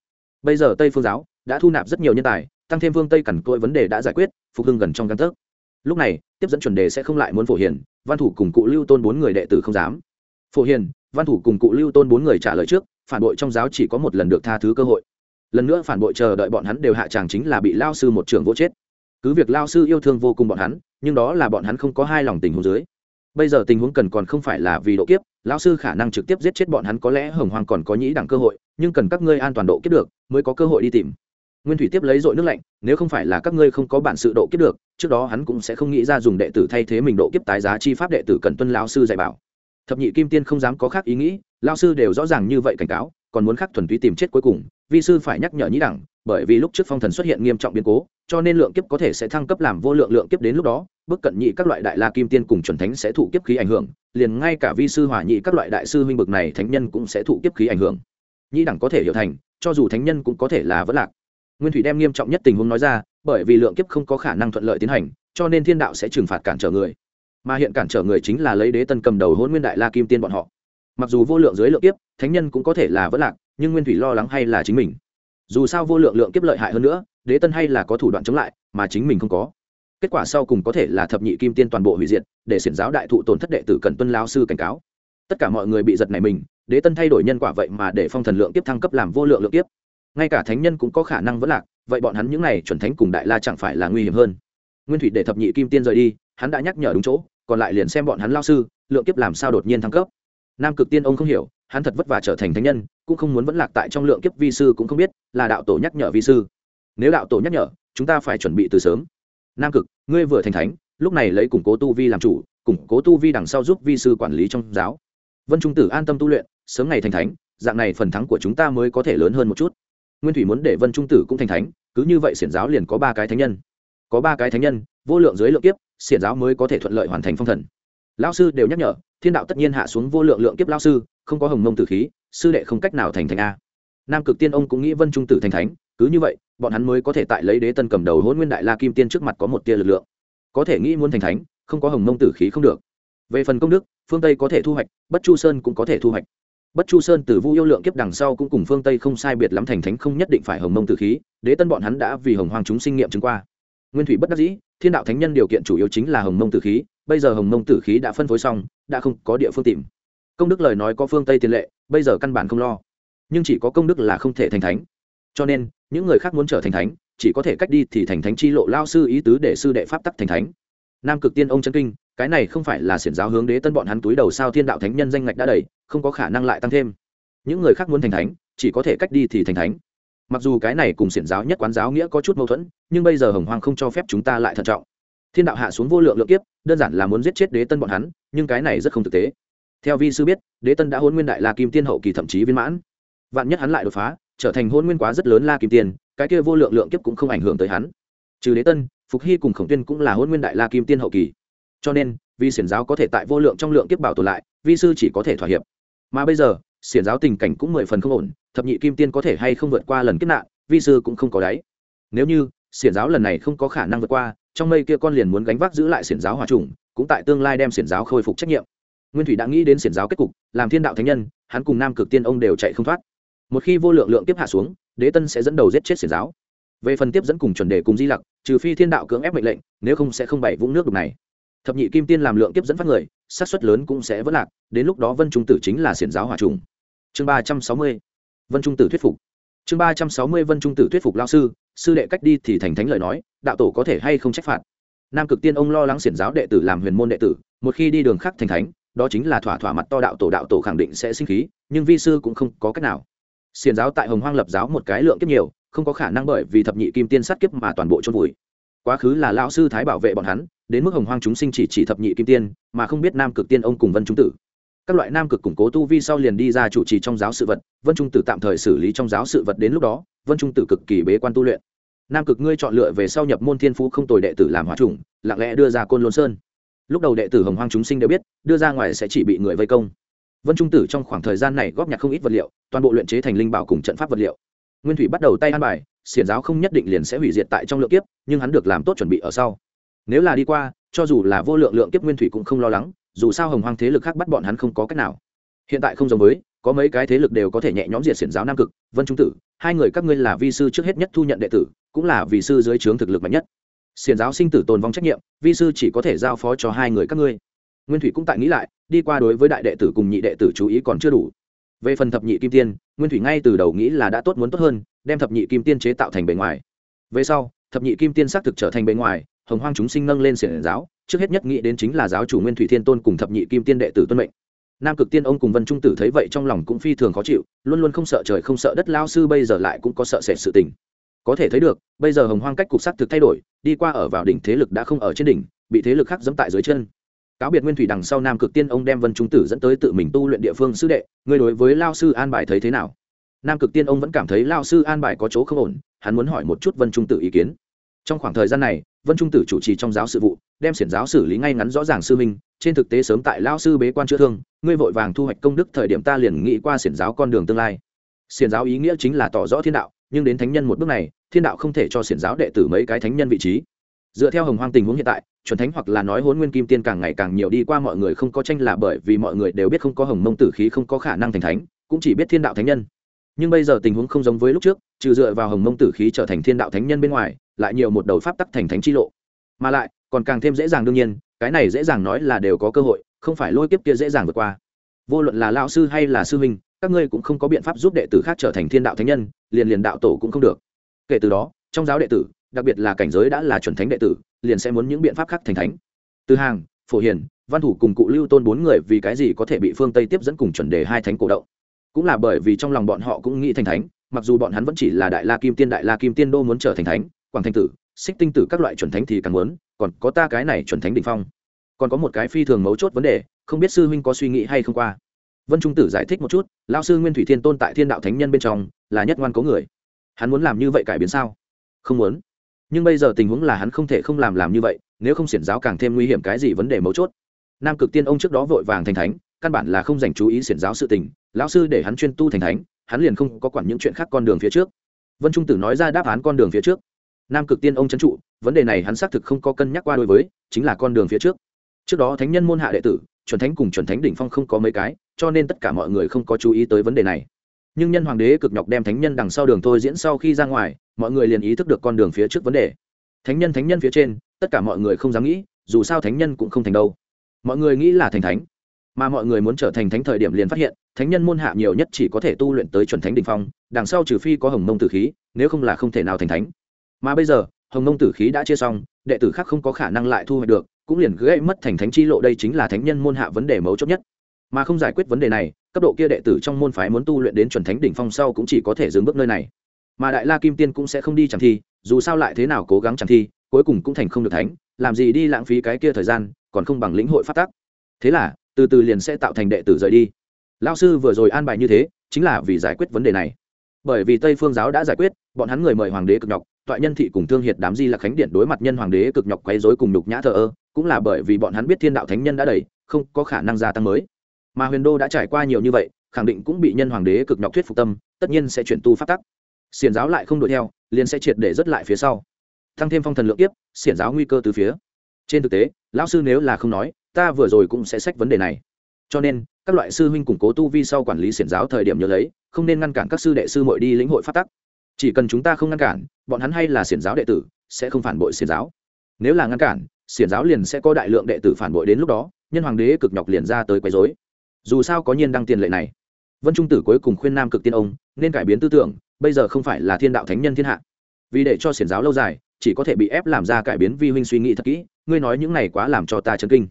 Bây giờ tây phương giáo đã thu nạp rất nhiều nhân tài, tăng thêm phương tây cẩn cội vấn đề đã giải quyết, phục hưng gần trong căn tấc. Lúc này, tiếp dẫn chuẩn đề sẽ không lại muốn phổ hiền, văn thủ cùng cụ lưu tôn bốn người đệ tử không dám. Phổ hiền, văn thủ cùng cụ lưu tôn bốn người trả lời trước, phản bội trong giáo chỉ có một lần được tha thứ cơ hội. Lần nữa phản bội chờ đợi bọn hắn đều hạ tràng chính là bị lao sư một trường vỗ chết cứ việc lao sư yêu thương vô cùng bọn hắn, nhưng đó là bọn hắn không có hai lòng tình huống dưới. Bây giờ tình huống cần còn không phải là vì độ kiếp, lão sư khả năng trực tiếp giết chết bọn hắn có lẽ hồng hoàng còn có nhĩ đẳng cơ hội, nhưng cần các ngươi an toàn độ kiếp được, mới có cơ hội đi tìm. Nguyên thủy tiếp lấy dội nước lạnh, nếu không phải là các ngươi không có bản sự độ kiếp được, trước đó hắn cũng sẽ không nghĩ ra dùng đệ tử thay thế mình độ kiếp tái giá chi pháp đệ tử cần tuân lão sư dạy bảo. Thập nhị kim tiên không dám có khác ý nghĩ, lão sư đều rõ ràng như vậy cảnh cáo, còn muốn khắc thuần túy tìm chết cuối cùng vi sư phải nhắc nhở nhĩ đẳng, bởi vì lúc trước phong thần xuất hiện nghiêm trọng biến cố, cho nên lượng kiếp có thể sẽ thăng cấp làm vô lượng lượng kiếp đến lúc đó bước cận nhị các loại đại la kim tiên cùng chuẩn thánh sẽ thụ kiếp khí ảnh hưởng, liền ngay cả vi sư hỏa nhị các loại đại sư huynh bực này thánh nhân cũng sẽ thụ kiếp khí ảnh hưởng. Nhĩ đẳng có thể hiểu thành, cho dù thánh nhân cũng có thể là vất lạc. Nguyên thủy đem nghiêm trọng nhất tình huống nói ra, bởi vì lượng kiếp không có khả năng thuận lợi tiến hành, cho nên thiên đạo sẽ trừng phạt cản trở người. Mà hiện cản trở người chính là lấy đế tân cầm đầu hôn nguyên đại la kim tiên bọn họ. Mặc dù vô lượng dưới lượng kiếp, thánh nhân cũng có thể là vất lạc nhưng nguyên thủy lo lắng hay là chính mình? Dù sao vô lượng lượng kiếp lợi hại hơn nữa đế tân hay là có thủ đoạn chống lại mà chính mình không có. Kết quả sau cùng có thể là thập nhị kim tiên toàn bộ hủy diệt để xiển giáo đại thụ tổn thất đệ tử cần tuân lao sư cảnh cáo. Tất cả mọi người bị giật này mình đế tân thay đổi nhân quả vậy mà để phong thần lượng kiếp thăng cấp làm vô lượng lượng kiếp, ngay cả thánh nhân cũng có khả năng vẫn lạc vậy bọn hắn những n à y chuẩn thánh cùng đại la chẳng phải là nguy hiểm hơn. Nguyên thủy để thập nhị kim tiên rời đi hắn đã nhắc nhở đúng chỗ còn lại liền xem bọn hắn lao sư lượng kiếp làm sao đột nhiên thăng cấp. Nam cực tiên ông không hiểu hắn thật vất vả trở thành thánh nhân cũng không muốn vẫn lạc tại trong lượng kiếp vi sư cũng không biết, là đạo tổ nhắc nhở vi sư. Nếu đạo tổ nhắc nhở, chúng ta phải chuẩn bị từ sớm. Nam cực, ngươi vừa thành thánh, lúc này lấy củng cố tu vi làm chủ, củng cố tu vi đằng sau giúp vi sư quản lý trong giáo. Vân trung tử an tâm tu luyện, sớm ngày thành thánh, dạng này phần thắng của chúng ta mới có thể lớn hơn một chút. Nguyên thủy muốn để vân trung tử cũng thành thánh, cứ như vậy xiển giáo liền có ba cái thánh nhân. Có ba cái thánh nhân, vô lượng dưới lượng kiếp, xiển giáo mới có thể thuận lợi hoàn thành phong thần. Lao sư đều nhắc nhở, thiên đạo tất nhiên hạ xuống vô lượng lượng kiếp lao sư, không có hồng mông tử khí sư đệ không cách nào thành thành a. Nam cực tiên ông cũng nghĩ vân trung tử thành thánh, cứ như vậy, bọn hắn mới có thể tại lấy đế tân cầm đầu hôn nguyên đại la kim tiên trước mặt có một tia lực lượng. Có thể nghĩ muốn thành thánh, không có hồng mông tử khí không được. Về phần công đức, phương tây có thể thu hoạch, bất chu sơn cũng có thể thu hoạch. Bất chu sơn từ vu yêu lượng kiếp đằng sau cũng cùng phương tây không sai biệt lắm thành thánh không nhất định phải hồng mông tử khí, đế tân bọn hắn đã vì hồng hoàng chúng sinh nghiệm chứng qua. Nguyên thủy bất đắc dĩ, thiên đạo thánh nhân điều kiện chủ yếu chính là hồng mông tử khí, bây giờ hồng mông tử khí đã phân phối xong, đã không có địa phương tìm công đức lời nói có phương tây tiền lệ, bây giờ căn bản không lo. Nhưng chỉ có công đức là không thể thành thánh. Cho nên, những người khác muốn trở thành thánh, chỉ có thể cách đi thì thành thánh chi lộ lao sư ý tứ để sư đệ pháp tắc thành thánh. Nam cực tiên ông chân kinh, cái này không phải là xiển giáo hướng đế tân bọn hắn túi đầu sao thiên đạo thánh nhân danh ngạch đã đầy, không có khả năng lại tăng thêm. Những người khác muốn thành thánh, chỉ có thể cách đi thì thành thánh. Mặc dù cái này cùng xiển giáo nhất quán giáo nghĩa có chút mâu thuẫn, nhưng bây giờ hồng hoàng không cho phép chúng ta lại thận trọng. Thiên đạo hạ xuống vô lượng lượng kiếp, đơn giản là muốn giết chết đế tân bọn hắn, nhưng cái này rất không thực tế theo vi sư biết, đế tân đã hôn nguyên đại la kim tiên hậu kỳ thậm chí viên mãn. Vạn nhất hắn lại đột phá, trở thành hôn nguyên quá rất lớn la kim tiên, cái kia vô lượng lượng kiếp cũng không ảnh hưởng tới hắn. Trừ đế tân, phục hy cùng khổng tiên cũng là hôn nguyên đại la kim tiên hậu kỳ. Cho nên vì xiển giáo có thể tại vô lượng trong lượng kiếp bảo tồn lại, vi sư chỉ có thể thỏa hiệp. Mà bây giờ, xiển giáo tình cảnh cũng mười phần không ổn, thập nhị kim tiên có thể hay không vượt qua lần kiếp nạn, vi sư cũng không có đáy. Nếu như, xiển giáo lần này không có khả năng vượt qua, trong mây kia con liền muốn gánh vác giữ lại xiển giáo hòa trùng, cũng tại tương lai đem xiển giáo khôi phục trách nhiệm nguyên thủy đã nghĩ đến xiển giáo kết cục, làm thiên đạo thánh nhân, hắn cùng nam cực tiên ông đều chạy không thoát. Một khi vô lượng lượng tiếp hạ xuống, đế tân sẽ dẫn đầu giết chết xiển giáo. Về phần tiếp dẫn cùng chuẩn đề cùng di lặc, trừ phi thiên đạo cưỡng ép mệnh lệnh, nếu không sẽ không bày vũng nước đục này. Thập nhị kim tiên làm lượng tiếp dẫn phát người sát xuất lớn cũng sẽ vỡ lạc, đến lúc đó vân trung tử chính là xiển giáo hòa trùng. Chương ba trăm sáu mươi, vân trung tử thuyết phục. Chương ba trăm sáu mươi, vân trung tử thuyết phục lao sư sư đệ cách đi thì thành thánh lời nói, đạo tổ có thể hay không trách phạt. Nam cực tiên ông lo lắng xiển giáo đệ tử làm huyền môn đệ tử, một khi đi đường khác thành thánh đó chính là thỏa thỏa mặt to đạo tổ đạo tổ khẳng định sẽ sinh khí, nhưng vi sư cũng không có cách nào. Xiền giáo tại hồng hoang lập giáo một cái lượng kiếp nhiều, không có khả năng bởi vì thập nhị kim tiên sát kiếp mà toàn bộ chôn vùi. Quá khứ là lão sư thái bảo vệ bọn hắn, đến mức hồng hoang chúng sinh chỉ chỉ thập nhị kim tiên, mà không biết nam cực tiên ông cùng vân chúng tử. Các loại nam cực củng cố tu vi sau liền đi ra chủ trì trong giáo sự vật, vân trung tử tạm thời xử lý trong giáo sự vật đến lúc đó, vân trung tử cực kỳ bế quan tu luyện. Nam cực ngươi chọn lựa về sau nhập môn thiên phú không tồi đệ tử làm hóa trùng lặng lẽ đưa ra côn lôn sơn lúc đầu đệ tử hồng hoang chúng sinh đều biết, đưa ra ngoài sẽ chỉ bị người vây công. Vân trung tử trong khoảng thời gian này góp nhặt không ít vật liệu, toàn bộ luyện chế thành linh bảo cùng trận pháp vật liệu. Nguyên thủy bắt đầu tay an bài, xiển giáo không nhất định liền sẽ hủy diệt tại trong lượng kiếp, nhưng hắn được làm tốt chuẩn bị ở sau. Nếu là đi qua, cho dù là vô lượng lượng kiếp nguyên thủy cũng không lo lắng, dù sao hồng hoang thế lực khác bắt bọn hắn không có cách nào. Hiện tại không giống với, có mấy cái thế lực đều có thể nhẹ nhõm diệt xiển giáo nam cực, vân trung tử, hai người các ngươi là vi sư trước hết nhất thu nhận đệ tử, cũng là vì sư dưới trướng thực lực mạnh nhất. Xiền giáo sinh tử tồn vong trách nhiệm, vi sư chỉ có thể giao phó cho hai người các ngươi. Nguyên thủy cũng tại nghĩ lại, đi qua đối với đại đệ tử cùng nhị đệ tử chú ý còn chưa đủ. Về phần thập nhị kim tiên, nguyên thủy ngay từ đầu nghĩ là đã tốt muốn tốt hơn, đem thập nhị kim tiên chế tạo thành bề ngoài. Về sau, thập nhị kim tiên xác thực trở thành bề ngoài, hồng hoang chúng sinh nâng lên xiển giáo, trước hết nhất nghĩ đến chính là giáo chủ nguyên thủy thiên tôn cùng thập nhị kim tiên đệ tử tuân mệnh. Nam cực tiên ông cùng vân trung tử thấy vậy trong lòng cũng phi thường khó chịu, luôn luôn không sợ trời không sợ đất lao sư bây giờ lại cũng có sợ sệt sự tình. Có thể thấy được, bây giờ hồng hoang cách cục sắc thực thay đổi đi qua ở vào đỉnh thế lực đã không ở trên đỉnh, bị thế lực khác dẫm tại dưới chân. Cáo biệt nguyên thủy đằng sau nam cực tiên, ông đem vân trung tử dẫn tới tự mình tu luyện địa phương sư đệ người đối với lao sư an bài thấy thế nào? Nam cực tiên, ông vẫn cảm thấy lao sư an bài có chỗ không ổn, hắn muốn hỏi một chút vân trung tử ý kiến. Trong khoảng thời gian này, vân trung tử chủ trì trong giáo sự vụ, đem xiển giáo xử lý ngay ngắn rõ ràng sư minh trên thực tế sớm tại lao sư bế quan chữa thương, ngươi vội vàng thu hoạch công đức thời điểm ta liền nghĩ qua xiển giáo con đường tương lai. Xiển giáo ý nghĩa chính là tỏ rõ thiên đạo, nhưng đến thánh nhân một bước này thiên đạo không thể cho xiển giáo đệ tử mấy cái thánh nhân vị trí. Dựa theo hồng hoang tình huống hiện tại, chuẩn thánh hoặc là nói hôn nguyên kim tiên càng ngày càng nhiều đi qua mọi người không có tranh là bởi vì mọi người đều biết không có hồng mông tử khí, không có khả năng thành thánh, cũng chỉ biết thiên đạo thánh nhân. Nhưng bây giờ tình huống không giống với lúc trước, trừ dựa vào hồng mông tử khí trở thành thiên đạo thánh nhân bên ngoài, lại nhiều một đầu pháp tắc thành thánh chi lộ. Mà lại, còn càng thêm dễ dàng đương nhiên, cái này dễ dàng nói là đều có cơ hội, không phải lôi kiếp kia dễ dàng vượt qua. Vô luận là lao sư hay là sư huynh, các ngươi cũng không có biện pháp giúp đệ tử khác trở thành thiên đạo thánh nhân, liền liền đạo tổ cũng không được kể từ đó, trong giáo đệ tử, đặc biệt là cảnh giới đã là chuẩn thánh đệ tử, liền sẽ muốn những biện pháp khác thành thánh. Từ hàng, phổ hiền, văn thủ cùng cụ lưu tôn bốn người vì cái gì có thể bị phương tây tiếp dẫn cùng chuẩn đề hai thánh cổ động? Cũng là bởi vì trong lòng bọn họ cũng nghĩ thành thánh, mặc dù bọn hắn vẫn chỉ là đại la kim tiên, đại la kim tiên đô muốn trở thành thánh, quảng thanh tử, xích tinh tử các loại chuẩn thánh thì càng muốn, còn có ta cái này chuẩn thánh đ ỉ n h phong. Còn có một cái phi thường mấu chốt vấn đề, không biết sư huynh có suy nghĩ hay không qua. Vân trung tử giải thích một chút lao sư nguyên thủy thiên tôn tại thiên đạo thánh nhân bên trong là nhất ngoan cố người hắn muốn làm như vậy cải biến sao? Không muốn. Nhưng bây giờ tình huống là hắn không thể không làm làm như vậy, nếu không xiển giáo càng thêm nguy hiểm cái gì vấn đề mấu chốt. Nam cực tiên ông trước đó vội vàng thành thánh, căn bản là không dành chú ý xiển giáo sự tình. Lão sư để hắn chuyên tu thành thánh, hắn liền không có quản những chuyện khác con đường phía trước. Vân trung tử nói ra đáp án con đường phía trước. Nam cực tiên ông trấn trụ, vấn đề này hắn xác thực không có cân nhắc qua đối với, chính là con đường phía trước. Trước đó thánh nhân môn hạ đệ tử, chuẩn thánh cùng chuẩn thánh đỉnh phong không có mấy cái, cho nên tất cả mọi người không có chú ý tới vấn đề này nhưng nhân hoàng đế cực nhọc đem thánh nhân đằng sau đường thôi diễn sau khi ra ngoài, mọi người liền ý thức được con đường phía trước vấn đề. Thánh nhân thánh nhân phía trên, tất cả mọi người không dám nghĩ, dù sao thánh nhân cũng không thành đâu. Mọi người nghĩ là thành thánh, mà mọi người muốn trở thành thánh thời điểm liền phát hiện, thánh nhân môn hạ nhiều nhất chỉ có thể tu luyện tới chuẩn thánh đ ỉ n h phong, đằng sau trừ phi có hồng mông tử khí, nếu không là không thể nào thành thánh. Mà bây giờ, hồng mông tử khí đã chia xong, đệ tử khác không có khả năng lại thu hoạch được, cũng liền gãy mất thành thánh chi lộ đây chính là thánh nhân môn hạ vấn đề mấu chốt nhất mà không giải quyết vấn đề này, cấp độ kia đệ tử trong môn phái muốn tu luyện đến chuẩn thánh đỉnh phong sau cũng chỉ có thể dừng bước nơi này. Mà đại la kim tiên cũng sẽ không đi chẳng thi, dù sao lại thế nào cố gắng chẳng thi, cuối cùng cũng thành không được thánh, làm gì đi lãng phí cái kia thời gian, còn không bằng lĩnh hội phát tắc. thế là, từ từ liền sẽ tạo thành đệ tử rời đi. Lao sư vừa rồi an bài như thế, chính là vì giải quyết vấn đề này. Bởi vì tây phương giáo đã giải quyết, bọn hắn người mời hoàng đế cực nhọc, toại nhân thị cùng thương hiệt đám di là khánh điện đối mặt nhân hoàng đế cực nhọc quấy rối cùng nhục nhã thờ ơ, cũng là bởi vì bọn hắn biết thiên đạo thánh nhân đã đầy, không có khả năng gia tăng mới mà huyền đô đã trải qua nhiều như vậy, khẳng định cũng bị nhân hoàng đế cực nhọc thuyết phục tâm, tất nhiên sẽ chuyển tu phát tắc. Xiển giáo lại không đuổi theo, liền sẽ triệt để rất lại phía sau. Tăng thêm phong thần lượng tiếp xiển giáo nguy cơ từ phía. Trên thực tế, lão sư nếu là không nói, ta vừa rồi cũng sẽ sách vấn đề này. Cho nên, các loại sư huynh củng cố tu vi sau quản lý xiển giáo thời điểm nhớ lấy, không nên ngăn cản các sư đệ sư mội đi lĩnh hội phát tắc. Chỉ cần chúng ta không ngăn cản, bọn hắn hay là xiển giáo đệ tử, sẽ không phản bội xiển giáo. Nếu là ngăn cản, xiển giáo liền sẽ có đại lượng đệ tử phản bội đến lúc đó, nhân hoàng đế cực nhọc liền ra tới quấy dối dù sao có nhiên đăng tiền lệ này. Vân trung tử cuối cùng khuyên nam cực tiên ông, nên cải biến tư tưởng, bây giờ không phải là thiên đạo thánh nhân thiên hạ. Vì để cho xiển giáo lâu dài, chỉ có thể bị ép làm ra cải biến vi huynh suy nghĩ thật kỹ, ngươi nói những này quá làm cho ta chấn kinh.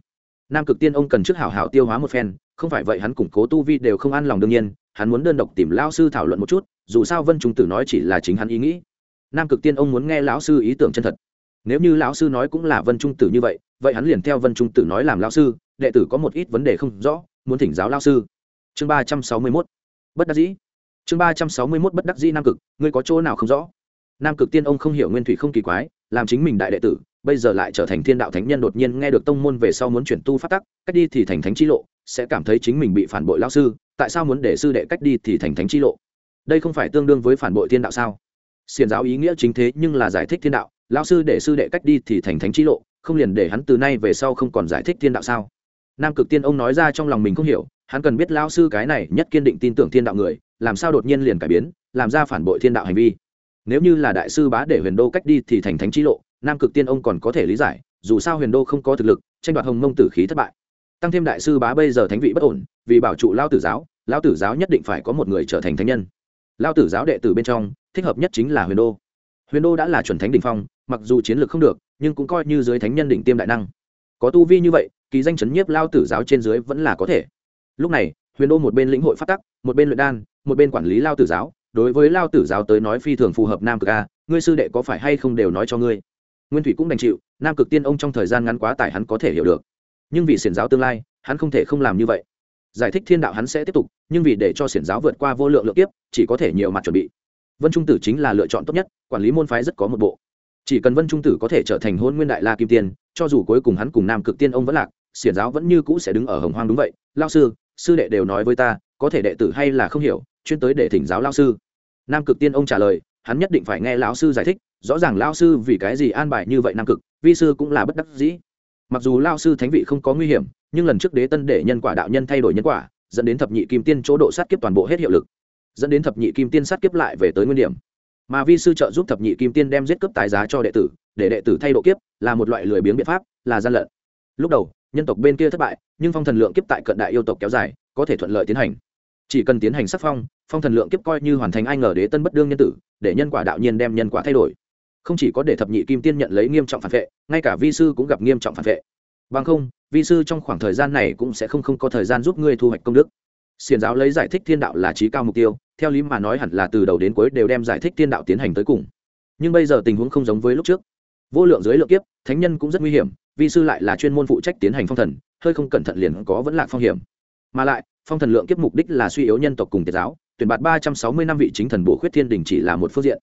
Nam cực tiên ông cần trước hảo hảo tiêu hóa một phen, không phải vậy hắn củng cố tu vi đều không an lòng đương nhiên, hắn muốn đơn độc tìm lão sư thảo luận một chút, dù sao vân trung tử nói chỉ là chính hắn ý nghĩ. Nam cực tiên ông muốn nghe lão sư ý tưởng chân thật. Nếu như lão sư nói cũng là vân trung tử như vậy vậy hắn liền theo vân trung tử nói làm lão sư, đệ tử có một ít vấn đề không rõ muốn thỉnh giáo lão sư. Chương ba trăm sáu mươi mốt, bất đắc dĩ. Chương ba trăm sáu mươi mốt, bất đắc dĩ nam cực, ngươi có chỗ nào không rõ? Nam cực tiên ông không hiểu nguyên thủy không kỳ quái, làm chính mình đại đệ tử, bây giờ lại trở thành thiên đạo thánh nhân đột nhiên nghe được tông môn về sau muốn chuyển tu phát tắc, cách đi thì thành thánh chi lộ, sẽ cảm thấy chính mình bị phản bội lao sư, tại sao muốn để sư đệ cách đi thì thành thánh chi lộ? Đây không phải tương đương với phản bội thiên đạo sao? Xiền giáo ý nghĩa chính thế nhưng là giải thích thiên đạo, lao sư để sư đệ cách đi thì thành thánh chi lộ, không liền để hắn từ nay về sau không còn giải thích thiên đạo sao? Nam cực tiên ông nói ra trong lòng mình không hiểu, hắn cần biết lao sư cái này nhất kiên định tin tưởng thiên đạo người, làm sao đột nhiên liền cải biến, làm ra phản bội thiên đạo hành vi. Nếu như là đại sư bá để huyền đô cách đi thì thành thánh trí lộ, nam cực tiên ông còn có thể lý giải, dù sao huyền đô không có thực lực, tranh đoạt hồng mông tử khí thất bại. Tăng thêm đại sư bá bây giờ thánh vị bất ổn, vì bảo trụ lao tử giáo lao tử giáo nhất định phải có một người trở thành thánh nhân. Lao tử giáo đệ tử bên trong, thích hợp nhất chính là huyền đô. Huyền đô đã là chuẩn thánh đ ỉ n h phong, mặc dù chiến lược không được, nhưng cũng coi như dưới thánh nhân đỉnh tiêm đại năng. Có tu vi như vậy kỳ danh chấn nhiếp lao tử giáo trên dưới vẫn là có thể. Lúc này, huyền đô một bên lĩnh hội phát tắc, một bên luyện đan, một bên quản lý lao tử giáo, đối với lao tử giáo tới nói phi thường phù hợp nam cực a, ngươi sư đệ có phải hay không đều nói cho ngươi. Nguyên thủy cũng đành chịu, nam cực tiên ông trong thời gian ngắn quá tải hắn có thể hiểu được. Nhưng vì xiển giáo tương lai, hắn không thể không làm như vậy. Giải thích thiên đạo hắn sẽ tiếp tục, nhưng vì để cho xiển giáo vượt qua vô lượng lượng tiếp chỉ có thể nhiều mặt chuẩn bị. Vân trung tử chính là lựa chọn tốt nhất, quản lý môn phái rất có một bộ. Chỉ cần vân trung tử có thể trở thành hôn nguyên đại la kim tiên, cho dù cuối cùng hắn cùng nam cực tiên ông vẫn lạc xiển giáo vẫn như cũ sẽ đứng ở hồng hoang đúng vậy. Lao sư sư đệ đều nói với ta, có thể đệ tử hay là không hiểu, chuyên tới để thỉnh giáo lao sư. Nam cực tiên ông trả lời, hắn nhất định phải nghe lão sư giải thích, rõ ràng lao sư vì cái gì an bài như vậy nam cực, vi sư cũng là bất đắc dĩ. Mặc dù lao sư thánh vị không có nguy hiểm, nhưng lần trước đế tân để nhân quả đạo nhân thay đổi nhân quả, dẫn đến thập nhị kim tiên chỗ độ sát kiếp toàn bộ hết hiệu lực, dẫn đến thập nhị kim tiên sát kiếp lại về tới nguyên điểm. Mà vi sư trợ giúp thập nhị kim tiên đem giết cướp tái giá cho đệ tử, để đệ tử thay độ kiếp, là một loại lười biếng biện pháp, là gian lận. Lúc đầu nhân tộc bên kia thất bại, nhưng phong thần lượng kiếp tại cận đại yêu tộc kéo dài, có thể thuận lợi tiến hành. Chỉ cần tiến hành sắc phong phong thần lượng kiếp coi như hoàn thành ai ngờ đế tân bất đương nhân tử, để nhân quả đạo nhiên đem nhân quả thay đổi. Không chỉ có để thập nhị kim tiên nhận lấy nghiêm trọng phản vệ, ngay cả vi sư cũng gặp nghiêm trọng phản vệ. Bằng không, vi sư trong khoảng thời gian này cũng sẽ không không có thời gian giúp ngươi thu hoạch công đức. Xiền giáo lấy giải thích thiên đạo là trí cao mục tiêu, theo lý mà nói hẳn là từ đầu đến cuối đều đem giải thích thiên đạo tiến hành tới cùng. Nhưng bây giờ tình huống không giống với lúc trước. Vô lượng dưới lượng kiếp, thánh nhân cũng rất nguy hiểm vi sư lại là chuyên môn phụ trách tiến hành phong thần, hơi không cẩn thận liền có vẫn lạc phong hiểm. Mà lại, phong thần lượng kiếp mục đích là suy yếu nhân tộc cùng tiệt giáo, tuyển bạt ba trăm sáu mươi năm vị chính thần bổ khuyết thiên đình chỉ là một phương diện.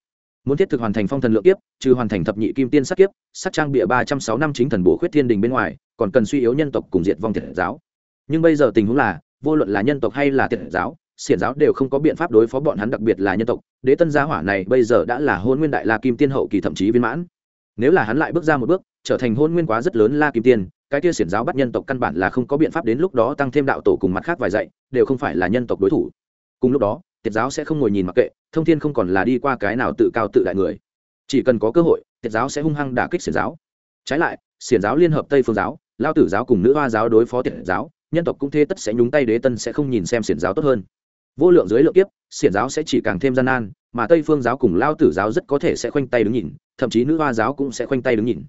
Muốn thiết thực hoàn thành phong thần lượng kiếp, trừ hoàn thành thập nhị kim tiên sát kiếp, sát trang bịa ba trăm sáu năm chính thần bổ khuyết thiên đình bên ngoài, còn cần suy yếu nhân tộc cùng diệt vong thiệt giáo. Nhưng bây giờ tình huống là, vô luận là nhân tộc hay là thiệt giáo, xiển giáo đều không có biện pháp đối phó bọn hắn, đặc biệt là nhân tộc. Đế tân gia hỏa này bây giờ đã là hôn nguyên đại la kim tiên hậu kỳ thậm chí viên mãn nếu là hắn lại bước ra một bước, trở thành hôn nguyên quá rất lớn la kim tiên, cái kia xiển giáo bắt nhân tộc căn bản là không có biện pháp đến lúc đó tăng thêm đạo tổ cùng mặt khác vài dạy, đều không phải là nhân tộc đối thủ. Cùng lúc đó, tiệt giáo sẽ không ngồi nhìn mặc kệ, thông thiên không còn là đi qua cái nào tự cao tự đại người. Chỉ cần có cơ hội, tiệt giáo sẽ hung hăng đả kích xiển giáo. Trái lại, xiển giáo liên hợp tây phương giáo, lao tử giáo cùng nữ hoa giáo đối phó tiệt giáo, nhân tộc cũng thế tất sẽ nhúng tay đế tân sẽ không nhìn xem xiển giáo tốt hơn. Vô lượng dưới lượng kiếp, xiển giáo sẽ chỉ càng thêm gian nan mà tây phương giáo cùng lao tử giáo rất có thể sẽ khoanh tay đứng nhìn, thậm chí nữ hoa giáo cũng sẽ khoanh tay đứng nhìn.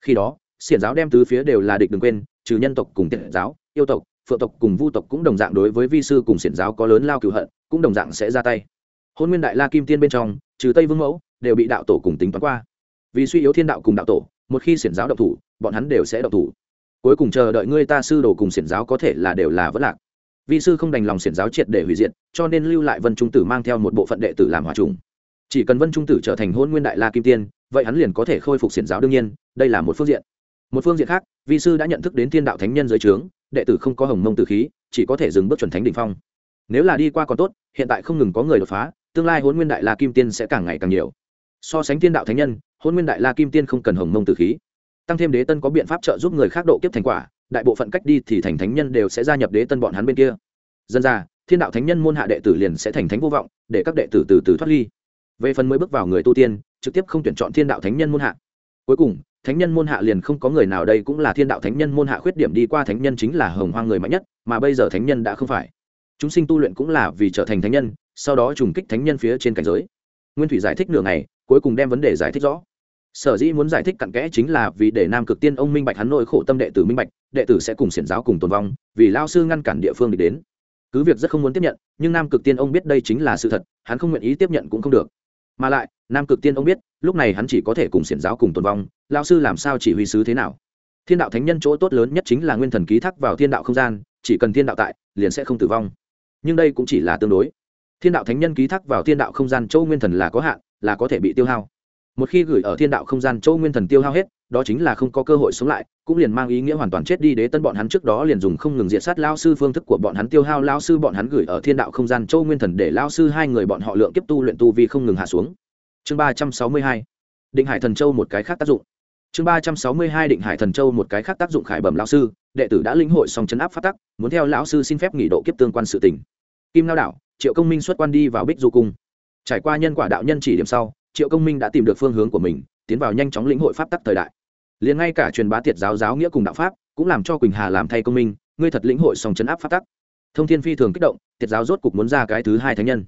Khi đó, xiển giáo đem tứ phía đều là địch đừng quên, trừ nhân tộc cùng tiện giáo, yêu tộc, phượng tộc cùng vu tộc cũng đồng dạng đối với vi sư cùng xiển giáo có lớn lao cựu hận, cũng đồng dạng sẽ ra tay. Hôn nguyên đại la kim tiên bên trong, trừ tây vương mẫu, đều bị đạo tổ cùng tính toán qua. Vì suy yếu thiên đạo cùng đạo tổ, một khi xiển giáo động thủ, bọn hắn đều sẽ động thủ. Cuối cùng chờ đợi ngươi ta sư đồ cùng xiển giáo có thể là đều là vất lạc vi sư không đành lòng xiển giáo triệt để hủy diệt, cho nên lưu lại vân trung tử mang theo một bộ phận đệ tử làm hòa trùng. Chỉ cần vân trung tử trở thành hôn nguyên đại la kim tiên, vậy hắn liền có thể khôi phục xiển giáo đương nhiên, đây là một phương diện. Một phương diện khác vi sư đã nhận thức đến thiên đạo thánh nhân dưới trướng đệ tử không có hồng mông tử khí, chỉ có thể dừng bước chuẩn thánh đ ỉ n h phong. Nếu là đi qua còn tốt, hiện tại không ngừng có người đột phá, tương lai hôn nguyên đại la kim tiên sẽ càng ngày càng nhiều. So sánh thiên đạo thánh nhân hôn nguyên đại la kim tiên không cần hồng mông tử khí. Tăng thêm đế tân có biện pháp trợ giúp người khác độ kiếp thành quả đại bộ phận cách đi thì thành thánh nhân đều sẽ gia nhập đế tân bọn hắn bên kia. Dân ra, thiên đạo thánh nhân môn hạ đệ tử liền sẽ thành thánh vô vọng, để các đệ tử từ từ thoát ly. Về phần mới bước vào người tu tiên, trực tiếp không tuyển chọn thiên đạo thánh nhân môn hạ. Cuối cùng, thánh nhân môn hạ liền không có người nào đây cũng là thiên đạo thánh nhân môn hạ khuyết điểm đi qua thánh nhân chính là hồng hoang người mạnh nhất, mà bây giờ thánh nhân đã không phải. Chúng sinh tu luyện cũng là vì trở thành thánh nhân, sau đó trùng kích thánh nhân phía trên cảnh giới. Nguyên thủy giải thích nửa ngày, cuối cùng đem vấn đề giải thích rõ sở dĩ muốn giải thích cặn kẽ chính là vì để nam cực tiên ông minh bạch hắn nội khổ tâm đệ tử minh bạch, đệ tử sẽ cùng xiển giáo cùng tồn vong, vì lao sư ngăn cản địa phương để đến. Cứ việc rất không muốn tiếp nhận, nhưng nam cực tiên ông biết đây chính là sự thật, hắn không nguyện ý tiếp nhận cũng không được. Mà lại, nam cực tiên ông biết, lúc này hắn chỉ có thể cùng xiển giáo cùng tồn vong, lao sư làm sao chỉ huy sứ thế nào. Thiên đạo thánh nhân chỗ tốt lớn nhất chính là nguyên thần ký thác vào thiên đạo không gian, chỉ cần thiên đạo tại, liền sẽ không tử vong. Nhưng đây cũng chỉ là tương đối. Thiên đạo thánh nhân ký thác vào thiên đạo không gian châu nguyên thần là có hạn, là có thể bị tiêu hao một khi gửi ở thiên đạo không gian châu nguyên thần tiêu hao hết, đó chính là không có cơ hội sống lại, cũng liền mang ý nghĩa hoàn toàn chết đi đế tân bọn hắn trước đó liền dùng không ngừng diện sát lao sư phương thức của bọn hắn tiêu hao lao sư bọn hắn gửi ở thiên đạo không gian châu nguyên thần để lao sư hai người bọn họ lượng kiếp tu luyện tu vì không ngừng hạ xuống. Chương ba trăm sáu mươi hai, định hải thần châu một cái khác tác dụng. Chương ba trăm sáu mươi hai, định hải thần châu một cái khác tác dụng khải bẩm lao sư, đệ tử đã linh hội song chấn áp phát tắc, muốn theo lão sư xin phép nghỉ độ kiếp tương quan sự tỉnh kim lao đảo, triệu công minh xuất quan đi vào bích du cung. Trải qua nhân quả đạo nhân chỉ điểm sau triệu công minh đã tìm được phương hướng của mình, tiến vào nhanh chóng lĩnh hội pháp tắc thời đại. Liền ngay cả truyền bá tiệt giáo giáo nghĩa cùng đạo pháp, cũng làm cho quỳnh hà làm thay công minh, ngươi thật lĩnh hội song chấn áp pháp tắc. Thông thiên phi thường kích động, tiệt giáo rốt cục muốn ra cái thứ hai thánh nhân.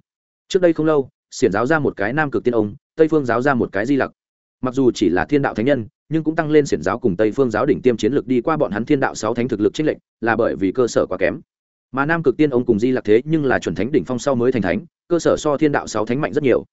Trước đây không lâu, xiển giáo ra một cái nam cực tiên ông, tây phương giáo ra một cái di lặc. Mặc dù chỉ là thiên đạo thánh nhân, nhưng cũng tăng lên xiển giáo cùng tây phương giáo đỉnh tiêm chiến lược đi qua bọn hắn thiên đạo sáu thánh thực lực trích lệnh là bởi vì cơ sở quá kém. Mà nam cực tiên ông cùng di lặc thế nhưng là chuẩn thánh đỉnh phong sau mới thành thánh, cơ sở so thiên đạo sáu thánh mạnh rất nhiều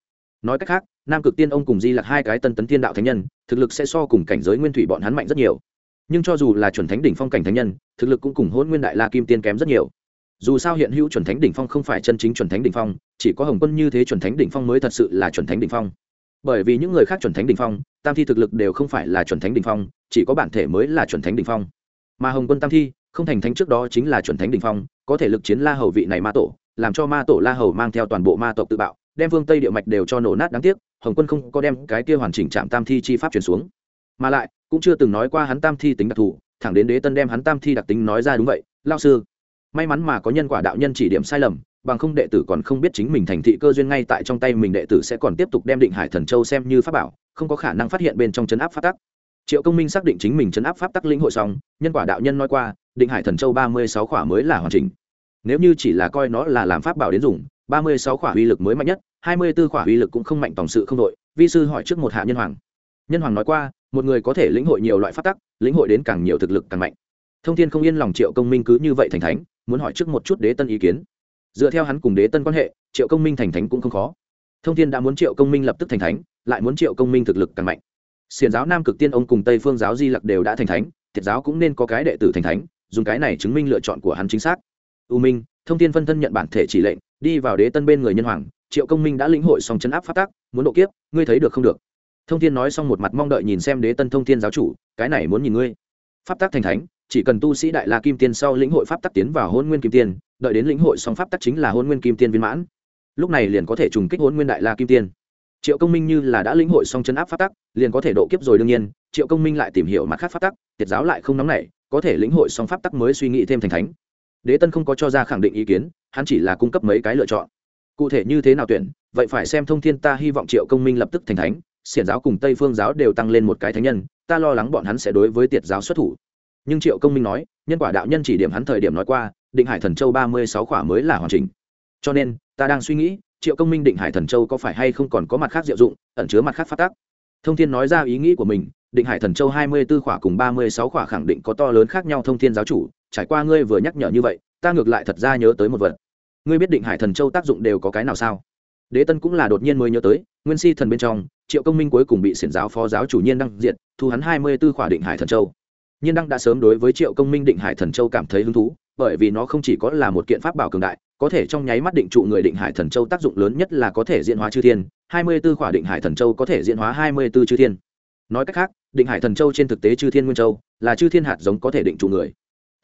nói cách khác, nam cực tiên ông cùng di lặc hai cái tân tấn tiên đạo thánh nhân, thực lực sẽ so cùng cảnh giới nguyên thủy bọn hắn mạnh rất nhiều. Nhưng cho dù là chuẩn thánh đỉnh phong cảnh thánh nhân, thực lực cũng cùng hôn nguyên đại la kim tiên kém rất nhiều. Dù sao hiện hữu chuẩn thánh đỉnh phong không phải chân chính chuẩn thánh đỉnh phong, chỉ có hồng quân như thế chuẩn thánh đỉnh phong mới thật sự là chuẩn thánh đỉnh phong. Bởi vì những người khác chuẩn thánh đỉnh phong, tam thi thực lực đều không phải là chuẩn thánh đỉnh phong, chỉ có bản thể mới là chuẩn thánh đỉnh phong. Mà hồng quân tam thi, không thành thánh trước đó chính là chuẩn thánh đỉnh phong, có thể lực chiến la hầu vị này ma tổ, làm cho ma tổ la hầu mang theo toàn bộ ma tộc tự bạo đem phương tây địa mạch đều cho nổ nát đáng tiếc hồng quân không có đem cái kia hoàn chỉnh trạm tam thi chi pháp truyền xuống mà lại cũng chưa từng nói qua hắn tam thi tính đặc thù thẳng đến đế tân đem hắn tam thi đặc tính nói ra đúng vậy lao sư may mắn mà có nhân quả đạo nhân chỉ điểm sai lầm bằng không đệ tử còn không biết chính mình thành thị cơ duyên ngay tại trong tay mình đệ tử sẽ còn tiếp tục đem định hải thần châu xem như pháp bảo không có khả năng phát hiện bên trong chấn áp pháp tắc triệu công minh xác định chính mình chấn áp pháp tắc lĩnh hội xong nhân quả đạo nhân nói qua định hải thần châu ba mươi sáu khỏa mới là hoàn chỉnh nếu như chỉ là coi nó là làm pháp bảo đến dùng ba mươi sáu khỏa uy lực mới mạnh nhất, hai mươi b ố khỏa uy lực cũng không mạnh tổng sự không đội, vi sư hỏi trước một hạ nhân hoàng. Nhân hoàng nói qua, một người có thể lĩnh hội nhiều loại pháp tắc, lĩnh hội đến càng nhiều thực lực càng mạnh. Thông thiên không yên lòng triệu công minh cứ như vậy thành thánh, muốn hỏi trước một chút đế tân ý kiến. Dựa theo hắn cùng đế tân quan hệ, triệu công minh thành thánh cũng không khó. Thông thiên đã muốn triệu công minh lập tức thành thánh, lại muốn triệu công minh thực lực càng mạnh. Xiền giáo nam cực tiên ông cùng tây phương giáo di lặc đều đã thành thánh, thiệt giáo cũng nên có cái đệ tử thành thánh, dùng cái này chứng minh lựa chọn của hắn chính xác. U minh, thông tin phân thân nhận bản thể chỉ lệnh đi vào đế tân bên người nhân hoàng, triệu công minh đã lĩnh hội xong chấn áp phát tác muốn độ kiếp, ngươi thấy được không được. Thông thiên nói xong một mặt mong đợi nhìn xem đế tân thông thiên giáo chủ, cái này muốn nhìn ngươi. Pháp tác thành thánh, chỉ cần tu sĩ đại la kim tiên sau lĩnh hội pháp tắc tiến vào hôn nguyên kim tiên, đợi đến lĩnh hội xong pháp tắc chính là hôn nguyên kim tiên viên mãn. Lúc này liền có thể trùng kích hôn nguyên đại la kim tiên. Triệu công minh như là đã lĩnh hội xong chấn áp pháp tắc, liền có thể độ kiếp rồi đương nhiên, triệu công minh lại tìm hiểu mặt khác pháp tắc, tiệt giáo lại không nóng nảy, có thể lĩnh hội xong pháp tắc mới suy nghĩ thêm thành thánh đế tân không có cho ra khẳng định ý kiến, hắn chỉ là cung cấp mấy cái lựa chọn. Cụ thể như thế nào tuyển, vậy phải xem thông thiên ta hy vọng triệu công minh lập tức thành thánh, xiển giáo cùng tây phương giáo đều tăng lên một cái thánh nhân, ta lo lắng bọn hắn sẽ đối với tiệt giáo xuất thủ. Nhưng triệu công minh nói, nhân quả đạo nhân chỉ điểm hắn thời điểm nói qua, định hải thần châu ba mươi sáu khỏa mới là hoàn chỉnh. Cho nên, ta đang suy nghĩ, triệu công minh định hải thần châu có phải hay không còn có mặt khác diệu dụng, ẩn chứa mặt khác phát tác. Thông thiên nói ra ý nghĩ của mình, định hải thần châu hai mươi b ố khỏa cùng ba mươi sáu khỏa khẳng định có to lớn khác nhau thông thiên giáo chủ trải qua ngươi vừa nhắc nhở như vậy, ta ngược lại thật ra nhớ tới một vật. Ngươi biết định hải thần châu tác dụng đều có cái nào sao? Đế tân cũng là đột nhiên mới nhớ tới, nguyên si thần bên trong, triệu công minh cuối cùng bị xiển giáo phó giáo chủ nhiên đăng diệt, thu hắn hai mươi b ố khỏa định hải thần châu. Nhiên đăng đã sớm đối với triệu công minh định hải thần châu cảm thấy hứng thú, bởi vì nó không chỉ có là một kiện pháp bảo cường đại, có thể trong nháy mắt định trụ người định hải thần châu tác dụng lớn nhất là có thể diễn hóa chư thiên, hai mươi b ố khỏa định hải thần châu có thể diễn hóa hai mươi b ố chư thiên. Nói cách khác, định hải thần châu trên thực tế chư thiên nguyên châu, là chư thiên hạt giống có thể định trụ người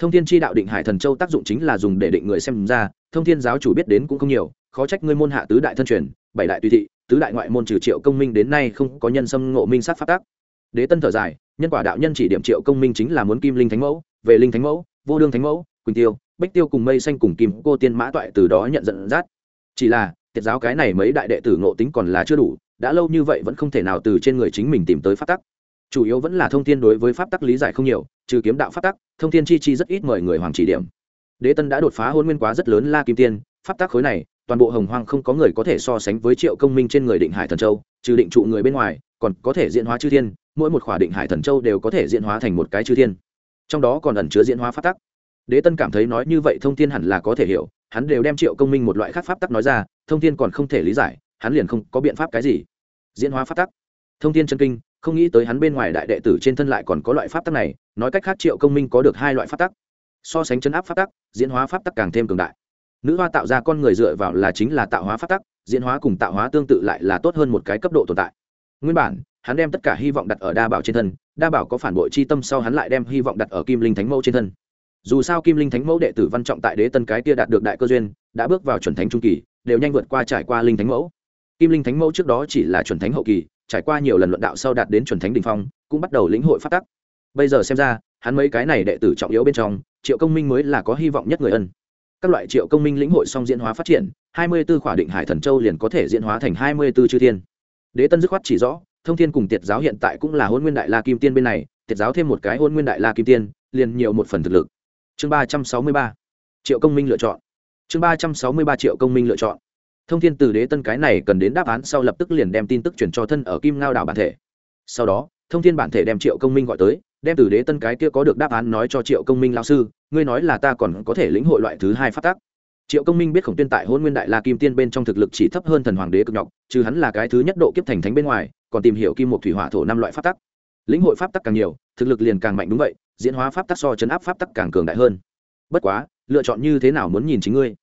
thông thiên chi đạo định hải thần châu tác dụng chính là dùng để định người xem ra, thông thiên giáo chủ biết đến cũng không nhiều, khó trách ngươi môn hạ tứ đại thân truyền, bảy đại tùy thị, tứ đại ngoại môn trừ triệu công minh đến nay không có nhân xâm ngộ minh sát phát tác đế tân thở dài, nhân quả đạo nhân chỉ điểm triệu công minh chính là muốn kim linh thánh mẫu, về linh thánh mẫu, vô đương thánh mẫu, quỳnh tiêu bách tiêu cùng mây xanh cùng kim cô tiên mã toại từ đó nhận dẫn dắt. Chỉ là tiệt giáo cái này mấy đại đệ tử ngộ tính còn là chưa đủ, đã lâu như vậy vẫn không thể nào từ trên người chính mình tìm tới pháp tắc chủ yếu vẫn là thông tin đối với pháp tắc lý giải không nhiều, trừ kiếm đạo pháp tắc, thông tin chi chi rất ít mời người hoàng chỉ điểm. Đế tân đã đột phá hôn nguyên quá rất lớn la kim tiên, pháp tắc khối này, toàn bộ hồng hoang không có người có thể so sánh với triệu công minh trên người định hải thần châu, trừ định trụ người bên ngoài, còn có thể diễn hóa chư thiên, mỗi một khỏa định hải thần châu đều có thể diễn hóa thành một cái chư thiên. Trong đó còn ẩn chứa diễn hóa pháp tắc. Đế tân cảm thấy nói như vậy thông tin hẳn là có thể hiểu, hắn đều đem triệu công minh một loại khác pháp tắc nói ra, thông tin còn không thể lý giải, hắn liền không có biện pháp cái gì. Diễn hóa pháp tắc. Thông tin chân kinh không nghĩ tới hắn bên ngoài đại đệ tử trên thân lại còn có loại pháp tắc này, nói cách khác triệu công minh có được hai loại pháp tắc. So sánh chấn áp pháp tắc, diễn hóa pháp tắc càng thêm cường đại. Nữ hoa tạo ra con người dựa vào là chính là tạo hóa pháp tắc, diễn hóa cùng tạo hóa tương tự lại là tốt hơn một cái cấp độ tồn tại. Nguyên bản, hắn đem tất cả hy vọng đặt ở đa bảo trên thân, đa bảo có phản bội c h i tâm sau hắn lại đem hy vọng đặt ở kim linh thánh mẫu trên thân. Dù sao kim linh thánh mẫu đệ tử văn trọng tại đế tân cái kia đạt được đại cơ duyên, đã bước vào chuẩn thánh trung kỳ, đều nhanh vượt qua trải qua linh thánh mẫu. Kim linh thánh mẫu trước đó chỉ là chuẩn thánh hậu kỳ trải qua nhiều lần luận đạo sau đạt đến chuẩn thánh đình phong, cũng bắt đầu lĩnh hội phát tắc. Bây giờ xem ra, hắn mấy cái này đệ tử trọng yếu bên trong, triệu công minh mới là có hy vọng nhất người ân. Các loại triệu công minh lĩnh hội song diễn hóa phát triển, hai mươi b ố khỏa định hải thần châu liền có thể diễn hóa thành hai mươi b ố chư thiên. Đế tân dứt khoát chỉ rõ, thông thiên cùng tiệt giáo hiện tại cũng là hôn nguyên đại la kim tiên bên này, tiệt giáo thêm một cái hôn nguyên đại la kim tiên, liền nhiều một phần thực lực. Chương ba trăm sáu mươi ba, triệu công minh lựa chọn. Chương ba trăm sáu mươi ba, triệu công minh lựa chọn thông thiên từ đế tân cái này cần đến đáp án sau lập tức liền đem tin tức chuyển cho thân ở kim ngao đảo bản thể. Sau đó, thông thiên bản thể đem triệu công minh gọi tới, đem từ đế tân cái kia có được đáp án nói cho triệu công minh lao sư, ngươi nói là ta còn có thể lĩnh hội loại thứ hai phát tác triệu công minh biết khổng tuyên tại hôn nguyên đại la kim tiên bên trong thực lực chỉ thấp hơn thần hoàng đế cực nhọc chứ hắn là cái thứ nhất độ kiếp thành thánh bên ngoài, còn tìm hiểu kim một thủy hỏa thổ năm loại pháp tắc. Lĩnh hội pháp tắc càng nhiều, thực lực liền càng mạnh đúng vậy, diễn hóa pháp tắc so chấn áp pháp tắc càng cường đại hơn. Bất quá, lựa chọn như thế nào muốn nhìn chính ngươi?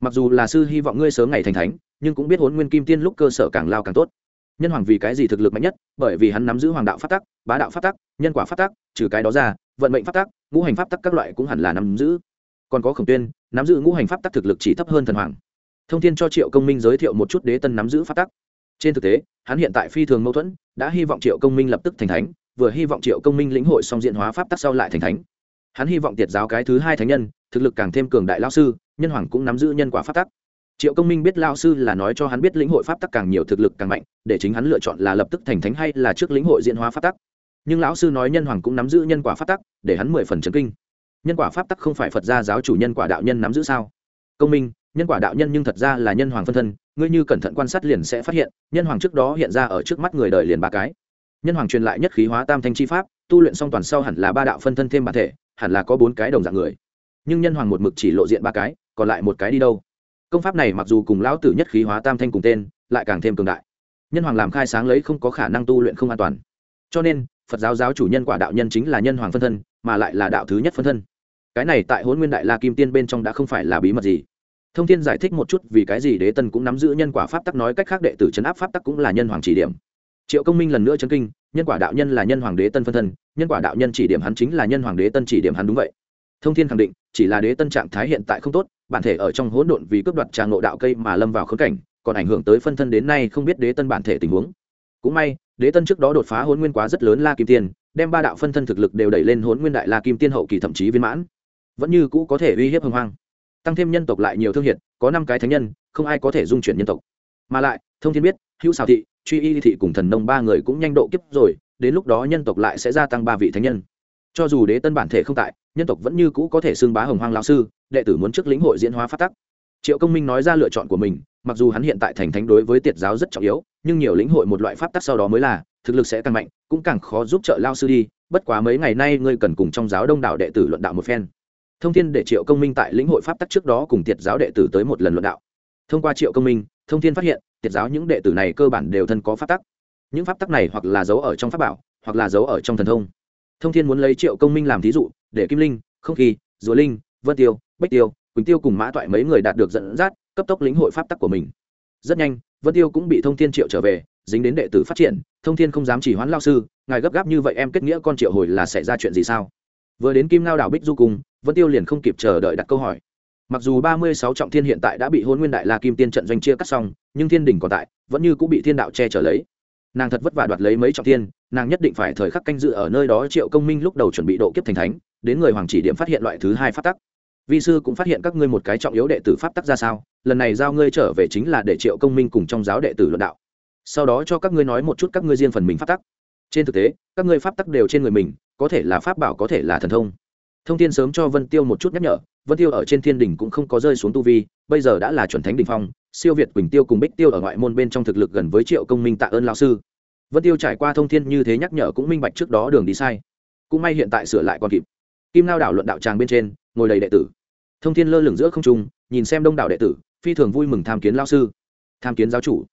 Mặc dù là sư hy vọng ngươi sớm ngày thành thánh, nhưng cũng biết huấn nguyên kim tiên lúc cơ sở càng lao càng tốt. Nhân hoàng vì cái gì thực lực mạnh nhất? Bởi vì hắn nắm giữ hoàng đạo pháp tắc, bá đạo pháp tắc, nhân quả pháp tắc, trừ cái đó ra, vận mệnh pháp tắc, ngũ hành pháp tắc các loại cũng hẳn là nắm giữ. Còn có khổng tuyên, nắm giữ ngũ hành pháp tắc thực lực chỉ thấp hơn thần hoàng. Thông tin cho triệu công minh giới thiệu một chút đế tân nắm giữ pháp tắc. Trên thực tế, hắn hiện tại phi thường mâu thuẫn, đã hy vọng triệu công minh lập tức thành thánh, vừa hy vọng triệu công minh lĩnh hội song diện hóa pháp tắc sau lại thành thánh. Hắn hy vọng tiệt giáo cái thứ hai thánh nhân thực lực càng thêm cường đại lao sư, nhân hoàng cũng nắm giữ nhân quả pháp tắc. Triệu công minh biết lao sư là nói cho hắn biết lĩnh hội pháp tắc càng nhiều thực lực càng mạnh, để chính hắn lựa chọn là lập tức thành thánh hay là trước lĩnh hội diễn hóa pháp tắc. Nhưng lão sư nói nhân hoàng cũng nắm giữ nhân quả pháp tắc, để hắn mười phần trấn kinh. Nhân quả pháp tắc không phải phật gia giáo chủ nhân quả đạo nhân nắm giữ sao? Công minh, nhân quả đạo nhân nhưng thật ra là nhân hoàng phân thân, ngươi như cẩn thận quan sát liền sẽ phát hiện, nhân hoàng trước đó hiện ra ở trước mắt người đời liền ba cái. Nhân hoàng truyền lại nhất khí hóa tam thanh chi pháp, tu luyện song toàn sau hẳn là ba đạo phân thân thêm bản thể, hẳn là có bốn cái đồng dạng người nhưng nhân hoàng một mực chỉ lộ diện ba cái, còn lại một cái đi đâu? Công pháp này mặc dù cùng lão tử nhất khí hóa tam thanh cùng tên, lại càng thêm cường đại. Nhân hoàng làm khai sáng lấy không có khả năng tu luyện không an toàn. Cho nên, phật giáo giáo chủ nhân quả đạo nhân chính là nhân hoàng phân thân, mà lại là đạo thứ nhất phân thân. Cái này tại hôn nguyên đại la kim tiên bên trong đã không phải là bí mật gì. Thông tin giải thích một chút vì cái gì đế tân cũng nắm giữ nhân quả pháp tắc nói cách khác đệ tử chấn áp pháp tắc cũng là nhân hoàng chỉ điểm. Triệu công minh lần nữa chấn kinh, nhân quả đạo nhân là nhân hoàng đế tân phân thân, nhân quả đạo nhân chỉ điểm hắn chính là nhân hoàng đế tân chỉ điểm hắn đúng vậy. Thông thiên khẳng định chỉ là đế tân trạng thái hiện tại không tốt, bản thể ở trong hỗn độn vì cướp đoạt tràng ngộ đạo cây mà lâm vào khớp cảnh, còn ảnh hưởng tới phân thân đến nay không biết đế tân bản thể tình huống. Cũng may, đế tân trước đó đột phá hôn nguyên quá rất lớn la kim tiên, đem ba đạo phân thân thực lực đều đẩy lên hôn nguyên đại la kim tiên hậu kỳ thậm chí viên mãn. Vẫn như cũ có thể uy hiếp hưng hoang, tăng thêm nhân tộc lại nhiều thương hiệt có năm cái thánh nhân, không ai có thể dung chuyển nhân tộc. Mà lại, thông thiên biết, hữu xào thị, truy y thị cùng thần nông ba người cũng nhanh độ kiếp rồi, đến lúc đó nhân tộc lại sẽ gia tăng ba vị thánh nhân cho dù đế tân bản thể không tại, nhân tộc vẫn như cũ có thể xưng bá hồng hoang lao sư, đệ tử muốn trước lĩnh hội diễn hóa phát tắc. Triệu công minh nói ra lựa chọn của mình, mặc dù hắn hiện tại thành thánh đối với tiệt giáo rất trọng yếu, nhưng nhiều lĩnh hội một loại pháp tắc sau đó mới là, thực lực sẽ càng mạnh, cũng càng khó giúp trợ lao sư đi, bất quá mấy ngày nay ngươi cần cùng trong giáo đông đảo đệ tử luận đạo một phen. Thông thiên để triệu công minh tại lĩnh hội pháp tắc trước đó cùng tiệt giáo đệ tử tới một lần luận đạo. Thông qua triệu công minh, thông thiên phát hiện, tiệt giáo những đệ tử này cơ bản đều thân có pháp tắc. Những pháp tắc này hoặc là giấu ở trong pháp bảo, hoặc là giấu ở trong thần thông thông thiên muốn lấy triệu công minh làm thí dụ, để kim linh, không khí rùa linh, vân tiêu bách tiêu, quỳnh tiêu cùng mã toại mấy người đạt được dẫn dắt, cấp tốc lĩnh hội pháp tắc của mình. Rất nhanh, vân tiêu cũng bị thông thiên triệu trở về, dính đến đệ tử phát triển, thông thiên không dám chỉ hoãn lao sư, ngài gấp gáp như vậy em kết nghĩa con triệu hồi là xảy ra chuyện gì sao? Vừa đến kim lao đảo bích du cùng vân tiêu liền không kịp chờ đợi đặt câu hỏi. Mặc dù ba mươi sáu trọng thiên hiện tại đã bị hôn nguyên đại la kim tiên trận doanh chia cắt xong, nhưng thiên đình còn tại, vẫn như cũng bị thiên đạo che trở lấy nàng thật vất vả đoạt lấy mấy trọng thiên, nàng nhất định phải thời khắc canh dự ở nơi đó, triệu công minh lúc đầu chuẩn bị độ kiếp thành thánh, đến người hoàng chỉ điểm phát hiện loại thứ hai phát tắc. Vi sư cũng phát hiện các ngươi một cái trọng yếu đệ tử pháp tắc ra sao, lần này giao ngươi trở về chính là để triệu công minh cùng trong giáo đệ tử luận đạo. Sau đó cho các ngươi nói một chút các ngươi riêng phần mình pháp tắc. Trên thực tế, các ngươi pháp tắc đều trên người mình, có thể là pháp bảo, có thể là thần thông. Thông tin sớm cho vân tiêu một chút nhắc nhở vân tiêu ở trên thiên đình cũng không có rơi xuống tu vi, bây giờ đã là chuẩn thánh đình phong, siêu việt quỳnh tiêu cùng bích tiêu ở ngoại môn bên trong thực lực gần với triệu công minh tạ ơn lao sư. Vân tiêu trải qua thông thiên như thế nhắc nhở cũng minh bạch trước đó đường đi sai. Cũng may hiện tại sửa lại còn kịp. Kim lao đảo luận đạo tràng bên trên, ngồi đầy đệ tử. Thông thiên lơ lửng giữa không trung, nhìn xem đông đảo đệ tử, phi thường vui mừng tham kiến lao sư. Tham kiến giáo chủ.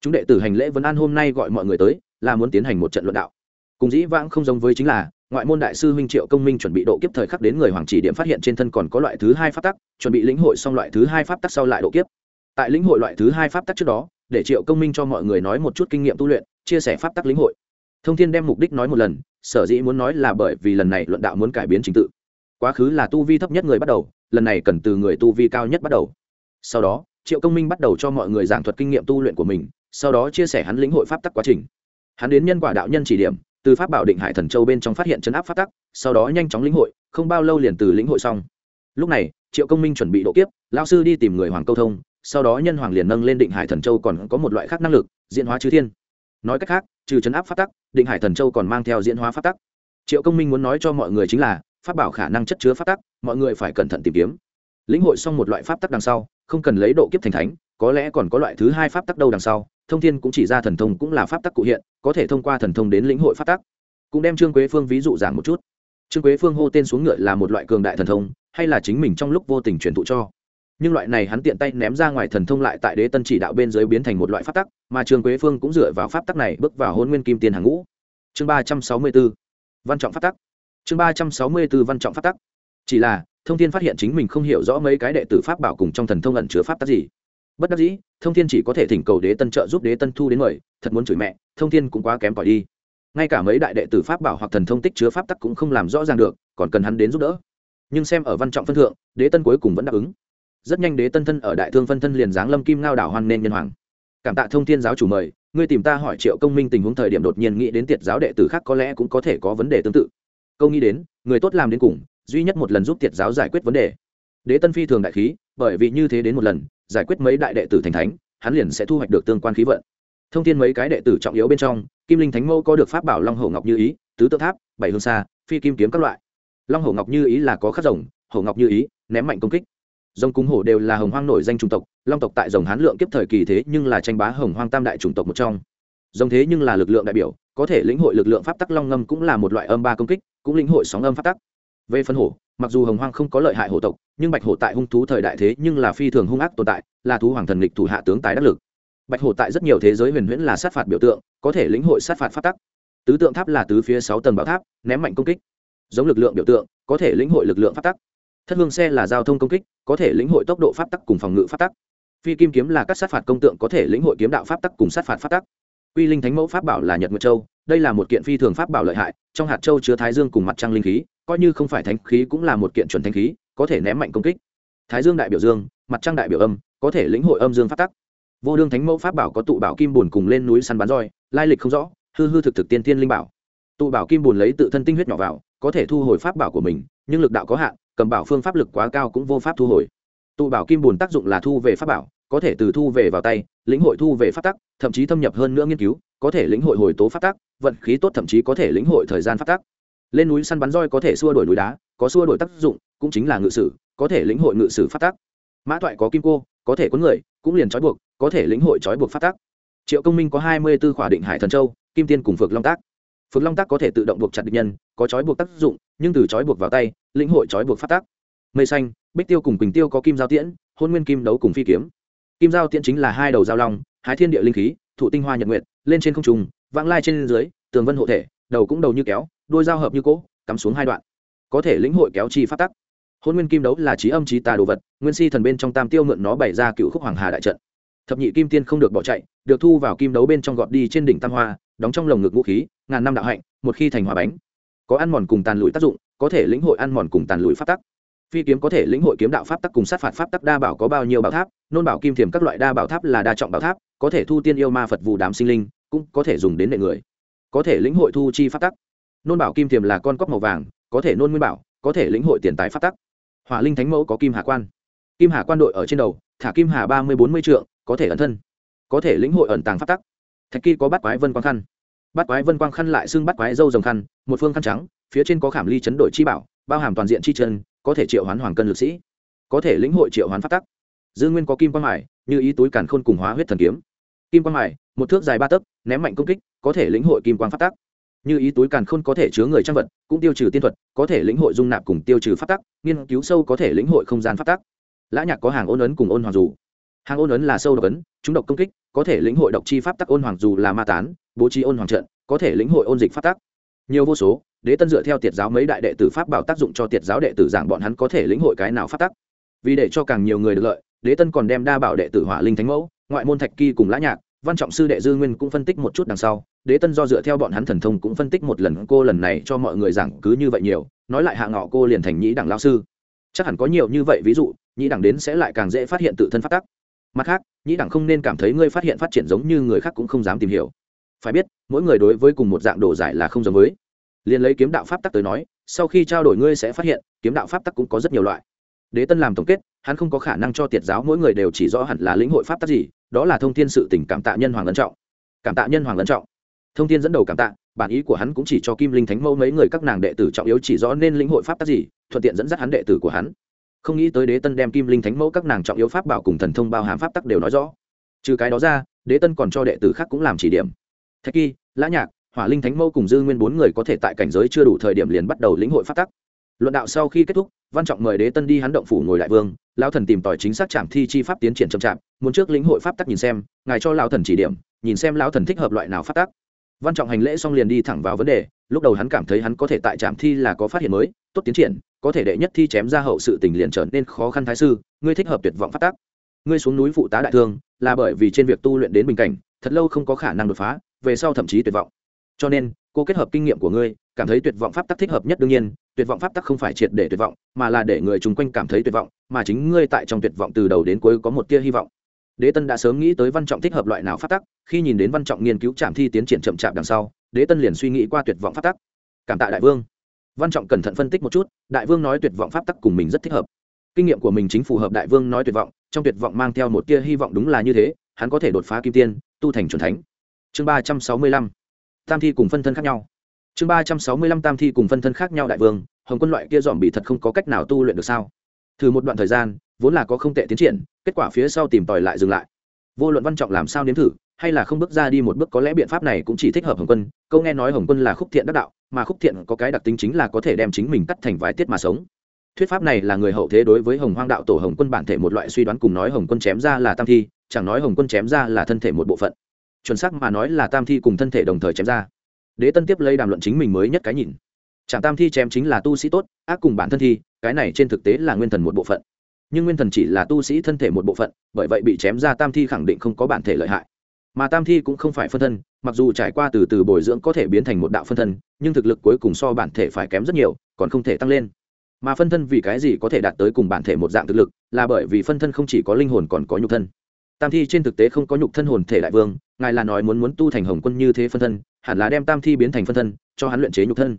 Chúng đệ tử hành lễ vấn an hôm nay gọi mọi người tới, là muốn tiến hành một trận luận đạo. Cùng dĩ vãng không giống với chính là ngoại môn đại sư huynh triệu công minh chuẩn bị độ kiếp thời khắc đến người hoàng chỉ điểm phát hiện trên thân còn có loại thứ hai pháp tắc, chuẩn bị lĩnh hội xong loại thứ hai pháp tắc sau lại độ kiếp. Tại lĩnh hội loại thứ hai pháp tắc trước đó, để triệu công minh cho mọi người nói một chút kinh nghiệm tu luyện, chia sẻ pháp tắc lĩnh hội. Thông thiên đem mục đích nói một lần, sở dĩ muốn nói là bởi vì lần này luận đạo muốn cải biến trình tự. Quá khứ là tu vi thấp nhất người bắt đầu, lần này cần từ người tu vi cao nhất bắt đầu. Sau đó, triệu công minh bắt đầu cho mọi người giảng thuật kinh nghiệm tu luyện của mình, sau đó chia sẻ hắn lĩnh hội pháp tắc quá trình. Hắn đến nhân quả đạo nhân chỉ điểm từ pháp bảo định hải thần châu bên trong phát hiện chấn áp pháp tắc, sau đó nhanh chóng lĩnh hội, không bao lâu liền từ lĩnh hội xong. Lúc này, triệu công minh chuẩn bị độ kiếp lao sư đi tìm người hoàng câu thông, sau đó nhân hoàng liền nâng lên định hải thần châu còn có một loại khác năng lực, diễn hóa chư thiên. Nói cách khác, trừ chấn áp pháp tắc, định hải thần châu còn mang theo diễn hóa pháp tắc. Triệu công minh muốn nói cho mọi người chính là, pháp bảo khả năng chất chứa pháp tắc, mọi người phải cẩn thận tìm kiếm. Lĩnh hội xong một loại pháp tắc đằng sau, không cần lấy độ kiếp thành thánh, có lẽ còn có loại thứ hai pháp tắc đâu đằng sau thông thiên cũng chỉ ra thần thông cũng là pháp tắc cụ hiện, có thể thông qua thần thông đến lĩnh hội pháp tắc. Cũng đem trương quế phương ví dụ giảng một chút. Trương quế phương hô tên xuống ngựa là một loại cường đại thần thông, hay là chính mình trong lúc vô tình truyền thụ cho. Nhưng loại này hắn tiện tay ném ra ngoài thần thông lại tại đế tân chỉ đạo bên dưới biến thành một loại pháp tắc, mà trương quế phương cũng dựa vào pháp tắc này bước vào hôn nguyên kim tiền hàng ngũ. Chương ba trăm sáu mươi b ố văn trọng pháp tắc. Chương ba trăm sáu mươi b ố văn trọng pháp tắc. Chỉ là, thông thiên phát hiện chính mình không hiểu rõ mấy cái đệ tử pháp bảo cùng trong thần thông ẩn chứa pháp tắc gì bất đắc dĩ, thông thiên chỉ có thể thỉnh cầu đế tân trợ giúp đế tân thu đến mời, thật muốn chửi mẹ, thông thiên cũng quá kém cỏi đi. Ngay cả mấy đại đệ tử pháp bảo hoặc thần thông tích chứa pháp tắc cũng không làm rõ ràng được, còn cần hắn đến giúp đỡ. Nhưng xem ở văn trọng phân thượng, đế tân cuối cùng vẫn đáp ứng. Rất nhanh đế tân thân ở đại thương phân thân liền giáng lâm kim ngao đảo hoan nên nhân hoàng. Cảm tạ thông thiên giáo chủ mời, ngươi tìm ta hỏi triệu công minh tình huống thời điểm đột nhiên nghĩ đến tiệt giáo đệ tử khác có lẽ cũng có thể có vấn đề tương tự. Câu nghĩ đến, người tốt làm đến cùng, duy nhất một lần giúp tiệt giáo giải quyết vấn đề. Đế tân phi thường đại khí, bởi vì như thế đến một lần giải quyết mấy đại đệ tử thành thánh, hắn liền sẽ thu hoạch được tương quan khí vận. Thông tin mấy cái đệ tử trọng yếu bên trong, kim linh thánh mẫu có được pháp bảo long hổ ngọc như ý, tứ tự tháp, bảy hương xa phi kim kiếm các loại. Long hổ ngọc như ý là có khắc rồng, hổ ngọc như ý, ném mạnh công kích. Rồng cung hổ đều là hồng hoang nổi danh chủng tộc, long tộc tại rồng hán lượng kiếp thời kỳ thế nhưng là tranh bá hồng hoang tam đại chủng tộc một trong. Rồng thế nhưng là lực lượng đại biểu, có thể lĩnh hội lực lượng pháp tắc long ngâm cũng là một loại âm ba công kích, cũng lĩnh hội sóng âm pháp tắc. Về phân hổ mặc dù hồng hoang không có lợi hại hổ tộc, nhưng bạch hổ tại hung thú thời đại thế nhưng là phi thường hung ác tồn tại, là thú hoàng thần lịch thủ hạ tướng tái đắc lực. Bạch hổ tại rất nhiều thế giới huyền huyễn là sát phạt biểu tượng, có thể lĩnh hội sát phạt phát tắc. Tứ tượng tháp là tứ phía sáu tầng bảo tháp, ném mạnh công kích. Giống lực lượng biểu tượng, có thể lĩnh hội lực lượng phát tắc. Thất hương xe là giao thông công kích, có thể lĩnh hội tốc độ pháp tắc cùng phòng ngự pháp tắc. Phi kim kiếm là các sát phạt công tượng, có thể lĩnh hội kiếm đạo pháp tắc cùng sát phạt pháp tắc. Quy linh thánh mẫu pháp bảo là nhật nguyệt châu, đây là một kiện phi thường pháp bảo lợi hại, trong hạt châu chứa thái dương cùng mặt trăng linh khí coi như không phải thánh khí cũng là một kiện chuẩn thánh khí, có thể ném mạnh công kích. Thái dương đại biểu dương, mặt trăng đại biểu âm, có thể lĩnh hội âm dương phát tắc. Vô đương thánh mẫu pháp bảo có tụ bảo kim bùn cùng lên núi săn bắn roi, lai lịch không rõ, hư hư thực thực tiên tiên linh bảo. Tụ bảo kim bùn lấy tự thân tinh huyết nhỏ vào, có thể thu hồi pháp bảo của mình, nhưng lực đạo có hạn, cầm bảo phương pháp lực quá cao cũng vô pháp thu hồi. Tụ bảo kim bùn tác dụng là thu về pháp bảo, có thể từ thu về vào tay, lĩnh hội thu về pháp tắc, thậm chí thâm nhập hơn nữa nghiên cứu, có thể lĩnh hội hồi tố pháp tắc, vận khí tốt thậm chí có thể lĩnh hội thời gian pháp tắc lên núi săn bắn roi có thể xua đổi núi đá, có xua đổi tác dụng, cũng chính là ngự sử, có thể lĩnh hội ngự sử phát tác. Mã thoại có kim cô, có thể có người, cũng liền trói buộc, có thể lĩnh hội trói buộc phát tác. Triệu công minh có hai mươi b ố khỏa định hải thần châu, kim tiên cùng phược long tác. Phược long tác có thể tự động buộc chặt địch nhân, có trói buộc tác dụng, nhưng từ trói buộc vào tay, lĩnh hội trói buộc phát tác. Mây xanh, bích tiêu cùng quỳnh tiêu có kim giao tiễn, hôn nguyên kim đấu cùng phi kiếm. Kim giao tiễn chính là hai đầu giao long hái thiên địa linh khí, thụ tinh hoa nhật nguyện lên trên không trùng vãng lai trên dưới, tường vân hộ thể, đầu cũng đầu như kéo đôi dao hợp như cỗ, cắm xuống hai đoạn. Có thể lĩnh hội kéo chi phát tắc. Hôn nguyên kim đấu là trí âm trí tà đồ vật, nguyên si thần bên trong tam tiêu mượn nó bày ra cựu khúc hoàng hà đại trận. Thập nhị kim tiên không được bỏ chạy, được thu vào kim đấu bên trong gọt đi trên đỉnh tam hoa, đóng trong lồng ngực vũ khí, ngàn năm đạo hạnh, một khi thành hòa bánh. Có ăn mòn cùng tàn lụi tác dụng, có thể lĩnh hội ăn mòn cùng tàn lụi phát tắc. Phi kiếm có thể lĩnh hội kiếm đạo pháp tắc cùng sát phạt pháp tắc, đa bảo có bao nhiêu bảo tháp, nôn bảo kim thiềm các loại đa bảo tháp là đa trọng bảo tháp, có thể thu tiên yêu ma phật vụ đám sinh linh, cũng có thể dùng đến nệ người. Có thể lĩnh hội thu chi pháp tắc nôn bảo kim thiềm là con cóc màu vàng có thể nôn nguyên bảo có thể lĩnh hội tiền tài pháp tắc. Hỏa linh thánh mẫu có kim hà quan. Kim hà quan đội ở trên đầu thả kim hà ba mươi bốn mươi trượng có thể ẩn thân có thể lĩnh hội ẩn tàng pháp tắc. Thạch kỳ có bắt quái vân quang khăn. Bắt quái vân quang khăn lại xưng bắt quái dâu rồng khăn một phương khăn trắng phía trên có khảm ly chấn đổi chi bảo bao hàm toàn diện chi chân có thể triệu hoán hoàng cân lực sĩ có thể lĩnh hội triệu hoán pháp tắc. Dư nguyên có kim quang hải, như ý túi càn khôn cùng hóa huyết thần kiếm. Kim quang hải một thước dài ba tấc ném mạnh công kích có thể lĩnh hội kim quang pháp tắc như ý túi càn khôn có thể chứa người trang vật, cũng tiêu trừ tiên thuật, có thể lĩnh hội dung nạp cùng tiêu trừ pháp tắc, nghiên cứu sâu có thể lĩnh hội không gian pháp tắc. Lã nhạc có hàng ôn ấn cùng ôn hoàng dù. Hàng ôn ấn là sâu độc ấn, chúng độc công kích, có thể lĩnh hội độc chi pháp tắc ôn hoàng dù là ma tán, bố trí ôn hoàng trận, có thể lĩnh hội ôn dịch pháp tắc. Nhiều vô số, đế tân dựa theo tiệt giáo mấy đại đệ tử pháp bảo tác dụng cho tiệt giáo đệ tử giảng bọn hắn có thể lĩnh hội cái nào pháp tắc. Vì để cho càng nhiều người được lợi, đế tân còn đem đa bảo đệ tử hỏa linh thánh mẫu, ngoại môn thạch kỳ cùng lã nhạc văn trọng sư đệ dư nguyên cũng phân tích một chút đằng sau, đế tân do dựa theo bọn hắn thần thông cũng phân tích một lần cô lần này cho mọi người giảng cứ như vậy nhiều, nói lại hạ ngọ cô liền thành nhĩ đẳng lao sư. Chắc hẳn có nhiều như vậy ví dụ, nhĩ đẳng đến sẽ lại càng dễ phát hiện tự thân phát tắc. Mặt khác, nhĩ đẳng không nên cảm thấy ngươi phát hiện phát triển giống như người khác cũng không dám tìm hiểu. Phải biết, mỗi người đối với cùng một dạng đồ giải là không giống với. Liền lấy kiếm đạo pháp tắc tới nói, sau khi trao đổi ngươi sẽ phát hiện, kiếm đạo pháp tắc cũng có rất nhiều loại. Đế tân làm tổng kết, hắn không có khả năng cho tiệt giáo mỗi người đều chỉ rõ hẳn là lĩnh hội pháp tắc gì đó là thông tin sự tình cảm tạ nhân hoàng lân trọng. Cảm tạ nhân hoàng lân trọng. Thông tin dẫn đầu cảm tạ, bản ý của hắn cũng chỉ cho kim linh thánh mẫu mấy người các nàng đệ tử trọng yếu chỉ rõ nên lĩnh hội pháp tắc gì, thuận tiện dẫn dắt hắn đệ tử của hắn. Không nghĩ tới đế tân đem kim linh thánh mẫu các nàng trọng yếu pháp bảo cùng thần thông bao hàm pháp tắc đều nói rõ. Trừ cái đó ra, đế tân còn cho đệ tử khác cũng làm chỉ điểm. Thạch kỳ, lã nhạc, hỏa linh thánh mẫu cùng dư nguyên bốn người có thể tại cảnh giới chưa đủ thời điểm liền bắt đầu lĩnh hội pháp tắc. Luận đạo sau khi kết thúc, văn trọng mời đế tân đi hắn động phủ ngồi đại vương lao thần tìm tòi chính xác trạm thi chi pháp tiến triển chậm chạp muốn trước lĩnh hội pháp tắc nhìn xem, ngài cho lao thần chỉ điểm, nhìn xem lao thần thích hợp loại nào pháp tắc. Văn trọng hành lễ xong liền đi thẳng vào vấn đề, lúc đầu hắn cảm thấy hắn có thể tại trạm thi là có phát hiện mới, tốt tiến triển, có thể đệ nhất thi chém ra hậu sự tình liền trở nên khó khăn thái sư, ngươi thích hợp tuyệt vọng pháp tắc. Ngươi xuống núi phụ tá đại thương, là bởi vì trên việc tu luyện đến bình cảnh, thật lâu không có khả năng đột phá, về sau thậm chí tuyệt vọng. Cho nên, cô kết hợp kinh nghiệm của ngươi, cảm thấy tuyệt vọng pháp tắc thích hợp nhất đương nhiên, tuyệt vọng pháp tắc không phải triệt để tuyệt vọng, mà là để người chung quanh cảm thấy tuyệt vọng, mà chính ngươi tại trong tuyệt vọng từ đầu đến cuối có một tia hy vọng đế tân đã sớm nghĩ tới văn trọng thích hợp loại nào phát tắc, khi nhìn đến văn trọng nghiên cứu trạm thi tiến triển chậm chạp đằng sau, đế tân liền suy nghĩ qua tuyệt vọng phát tắc. Cảm tạ đại vương. Văn trọng cẩn thận phân tích một chút, đại vương nói tuyệt vọng pháp tắc cùng mình rất thích hợp. Kinh nghiệm của mình chính phù hợp đại vương nói tuyệt vọng, trong tuyệt vọng mang theo một tia hy vọng đúng là như thế, hắn có thể đột phá kim tiên, tu thành c thánh. Chương ba trăm sáu mươi lăm. Tam thi cùng phân thân khác nhau. Chương ba trăm sáu mươi lăm tam thi cùng phân thân khác nhau đại vương, hồng quân loại kia dòm bị thật không có cách nào tu luyện được sao? Thử một đoạn thời gian, vốn là có không tệ tiến triển, kết quả phía sau tìm tòi lại dừng lại. Vô luận văn trọng làm sao nếm thử, hay là không bước ra đi một bước có lẽ biện pháp này cũng chỉ thích hợp hồng quân, câu nghe nói hồng quân là khúc thiện đắc đạo, mà khúc thiện có cái đặc tính chính là có thể đem chính mình cắt thành vài tiết mà sống. Thuyết pháp này là người hậu thế đối với hồng hoang đạo tổ hồng quân bản thể một loại suy đoán cùng nói hồng quân chém ra là tam thi, chẳng nói hồng quân chém ra là thân thể một bộ phận. Chuẩn xác mà nói là tam thi cùng thân thể đồng thời chém ra. Đế tân tiếp lấy đàm luận chính mình mới nhất cái nhìn. Chẳng tam thi chém chính là tu sĩ tốt, ác cùng bản thân thi cái này trên thực tế là nguyên thần một bộ phận. Nhưng nguyên thần chỉ là tu sĩ thân thể một bộ phận, bởi vậy bị chém ra tam thi khẳng định không có bản thể lợi hại. Mà tam thi cũng không phải phân thân, mặc dù trải qua từ từ bồi dưỡng có thể biến thành một đạo phân thân, nhưng thực lực cuối cùng so bản thể phải kém rất nhiều, còn không thể tăng lên. Mà phân thân vì cái gì có thể đạt tới cùng bản thể một dạng thực lực, là bởi vì phân thân không chỉ có linh hồn còn có nhục thân. Tam thi trên thực tế không có nhục thân hồn thể đại vương, ngài là nói muốn muốn tu thành hồng quân như thế phân thân, hẳn là đem tam thi biến thành phân thân, cho hắn luyện chế nhục thân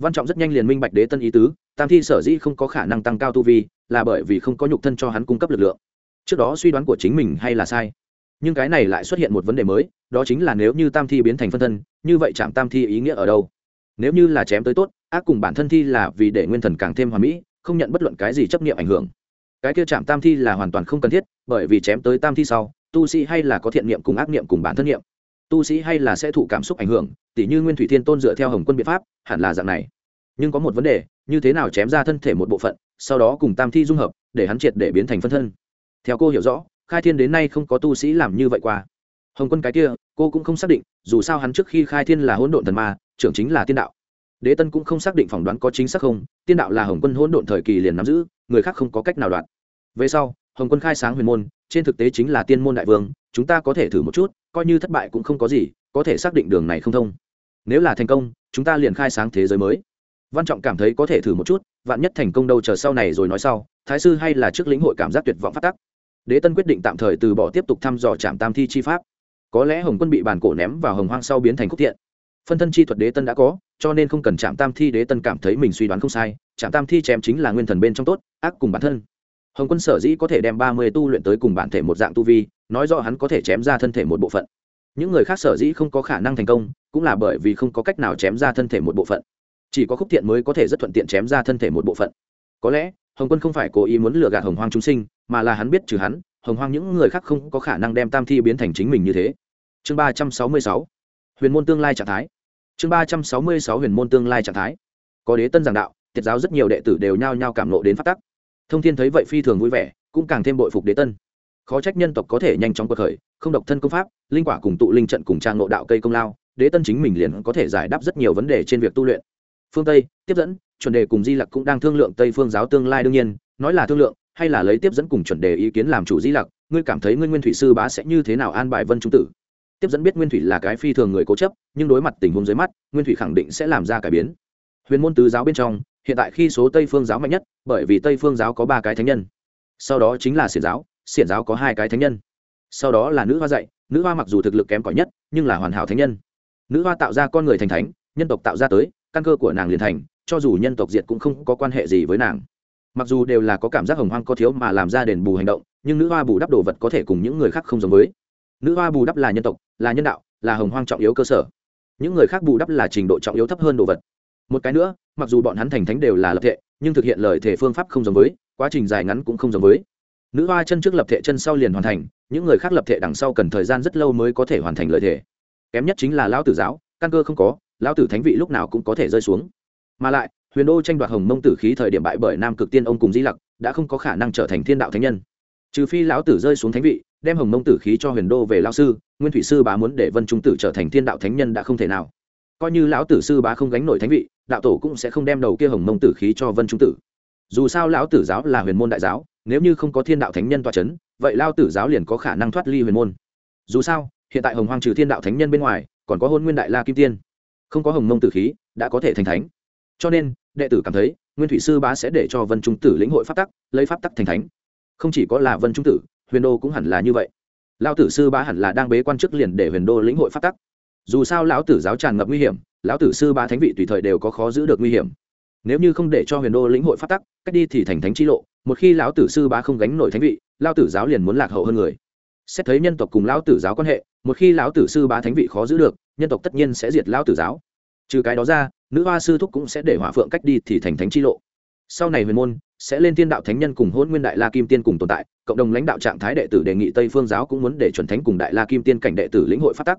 văn trọng rất nhanh liền minh bạch đế tân ý tứ, tam thi sở dĩ không có khả năng tăng cao tu vi, là bởi vì không có nhục thân cho hắn cung cấp lực lượng. Trước đó suy đoán của chính mình hay là sai. Nhưng cái này lại xuất hiện một vấn đề mới, đó chính là nếu như tam thi biến thành phân thân, như vậy chạm tam thi ý nghĩa ở đâu? Nếu như là chém tới tốt, ác cùng bản thân thi là vì để nguyên thần càng thêm hoàn mỹ, không nhận bất luận cái gì chấp niệm ảnh hưởng. Cái kia chạm tam thi là hoàn toàn không cần thiết, bởi vì chém tới tam thi sau, tu sĩ hay là có thiện niệm cùng ác niệm cùng bản thân niệm tu sĩ hay là sẽ thụ cảm xúc ảnh hưởng, tỉ như nguyên thủy thiên tôn dựa theo hồng quân biện pháp, hẳn là dạng này. Nhưng có một vấn đề, như thế nào chém ra thân thể một bộ phận, sau đó cùng tam thi dung hợp, để hắn triệt để biến thành phân thân? Theo cô hiểu rõ, khai thiên đến nay không có tu sĩ làm như vậy qua. Hồng quân cái kia, cô cũng không xác định, dù sao hắn trước khi khai thiên là hỗn độn thần ma, trưởng chính là tiên đạo. Đế tân cũng không xác định phỏng đoán có chính xác không, tiên đạo là hồng quân hỗn độn thời kỳ liền nắm giữ, người khác không có cách nào đoạt. Về sau, hồng quân khai sáng huyền môn, trên thực tế chính là tiên môn đại vương chúng ta có thể thử một chút, coi như thất bại cũng không có gì, có thể xác định đường này không thông. Nếu là thành công, chúng ta liền khai sáng thế giới mới. Văn trọng cảm thấy có thể thử một chút, vạn nhất thành công đâu chờ sau này rồi nói sau, thái sư hay là trước lĩnh hội cảm giác tuyệt vọng phát tắc. Đế tân quyết định tạm thời từ bỏ tiếp tục thăm dò trạm tam thi chi pháp. Có lẽ hồng quân bị bàn cổ ném vào hồng hoang sau biến thành khúc thiện. Phân thân chi thuật đế tân đã có, cho nên không cần chạm tam thi đế tân cảm thấy mình suy đoán không sai chạm tam thi chém chính là nguyên thần bên trong tốt, ác cùng bản thân hồng quân sở dĩ có thể đem ba mươi tu luyện tới cùng bản thể một dạng tu vi, nói rõ hắn có thể chém ra thân thể một bộ phận. Những người khác sở dĩ không có khả năng thành công, cũng là bởi vì không có cách nào chém ra thân thể một bộ phận. Chỉ có khúc thiện mới có thể rất thuận tiện chém ra thân thể một bộ phận. Có lẽ, hồng quân không phải cố ý muốn lừa gạt hồng hoang chúng sinh, mà là hắn biết trừ hắn, hồng hoang những người khác không có khả năng đem tam thi biến thành chính mình như thế. Chương ba trăm sáu mươi sáu, huyền môn tương lai trạng thái. Chương ba trăm sáu mươi sáu, huyền môn tương lai trạng thái. Có đế tân giảng đạo, tiết giáo rất nhiều đệ tử đều nhao nhao cảm nộ đến phát tắc thông thiên thấy vậy phi thường vui vẻ, cũng càng thêm bội phục đế tân. Khó trách nhân tộc có thể nhanh chóng cuộc khởi, không độc thân công pháp, linh quả cùng tụ linh trận cùng trang ngộ đạo cây công lao, đế tân chính mình liền có thể giải đáp rất nhiều vấn đề trên việc tu luyện. Phương tây, tiếp dẫn, chuẩn đề cùng di lặc cũng đang thương lượng tây phương giáo tương lai đương nhiên, nói là thương lượng, hay là lấy tiếp dẫn cùng chuẩn đề ý kiến làm chủ di lặc, ngươi cảm thấy ngươi nguyên thủy sư bá sẽ như thế nào an bài vân trung tử? Tiếp dẫn biết nguyên thủy là cái phi thường người cố chấp, nhưng đối mặt tình huống dưới mắt, nguyên thủy khẳng định sẽ làm ra cải biến. Huyền môn tứ giáo bên trong hiện tại khi số tây phương giáo mạnh nhất, bởi vì tây phương giáo có ba cái thánh nhân. Sau đó chính là xiển giáo xiển giáo có hai cái thánh nhân. Sau đó là nữ hoa dạy, nữ hoa mặc dù thực lực kém cỏi nhất, nhưng là hoàn hảo thánh nhân. Nữ hoa tạo ra con người thành thánh, nhân tộc tạo ra tới, căn cơ của nàng liền thành, cho dù nhân tộc diệt cũng không có quan hệ gì với nàng. Mặc dù đều là có cảm giác hồng hoang có thiếu mà làm ra đền bù hành động, nhưng nữ hoa bù đắp đồ vật có thể cùng những người khác không giống với. Nữ hoa bù đắp là nhân tộc, là nhân đạo, là hồng hoang trọng yếu cơ sở. Những người khác bù đắp là trình độ trọng yếu thấp hơn đồ vật một cái nữa, mặc dù bọn hắn thành thánh đều là lập thể nhưng thực hiện lời thể phương pháp không giống với, quá trình dài ngắn cũng không giống với. Nữ hoa chân trước lập thể chân sau liền hoàn thành, những người khác lập thể đằng sau cần thời gian rất lâu mới có thể hoàn thành lời thể kém nhất chính là lão tử giáo, căn cơ không có, lão tử thánh vị lúc nào cũng có thể rơi xuống. Mà lại, huyền đô tranh đoạt hồng mông tử khí thời điểm bại bởi nam cực tiên ông cùng di lặc, đã không có khả năng trở thành thiên đạo thánh nhân. Trừ phi lão tử rơi xuống thánh vị, đem hồng mông tử khí cho huyền đô về lao sư, nguyên thủy sư bá muốn để vân trung tử trở thành thiên đạo thánh nhân đã không thể nào coi như lão tử sư bá không gánh nổi thánh vị, đạo tổ cũng sẽ không đem đầu kia hồng mông tử khí cho vân trung tử. Dù sao lão tử giáo là huyền môn đại giáo, nếu như không có thiên đạo thánh nhân toa c h ấ n vậy lao tử giáo liền có khả năng thoát ly huyền môn. Dù sao, hiện tại hồng hoang trừ thiên đạo thánh nhân bên ngoài, còn có hôn nguyên đại la kim tiên. Không có hồng mông tử khí, đã có thể thành thánh. Cho nên, đệ tử cảm thấy, nguyên thủy sư bá sẽ để cho vân trung tử lĩnh hội pháp tắc, lấy pháp tắc thành thánh. Không chỉ có là vân trung tử, huyền đô cũng hẳn là như vậy. Lão tử sư bá hẳn là đang bế quan chức liền để huyền đô lĩnh hội pháp tắc dù sao lão tử giáo tràn ngập nguy hiểm, lão tử sư bá thánh vị tùy thời đều có khó giữ được nguy hiểm. Nếu như không để cho huyền đô lĩnh hội phát tắc, cách đi thì thành thánh chi lộ, một khi lão tử sư bá không gánh nổi thánh vị, lão tử giáo liền muốn lạc hậu hơn người. Xét thấy nhân tộc cùng lão tử giáo quan hệ, một khi lão tử sư bá thánh vị khó giữ được, nhân tộc tất nhiên sẽ diệt lão tử giáo. Trừ cái đó ra, nữ hoa sư thúc cũng sẽ để hỏa phượng cách đi thì thành thánh chi lộ. Sau này huyền môn sẽ lên thiên đạo thánh nhân cùng hôn nguyên đại la kim tiên cùng tồn tại, cộng đồng lãnh đạo trạng thái đệ tử đề nghị tây phương giáo cũng muốn để chuẩn thánh cùng đại la kim tiên cảnh đệ tử lĩnh hội phát tắc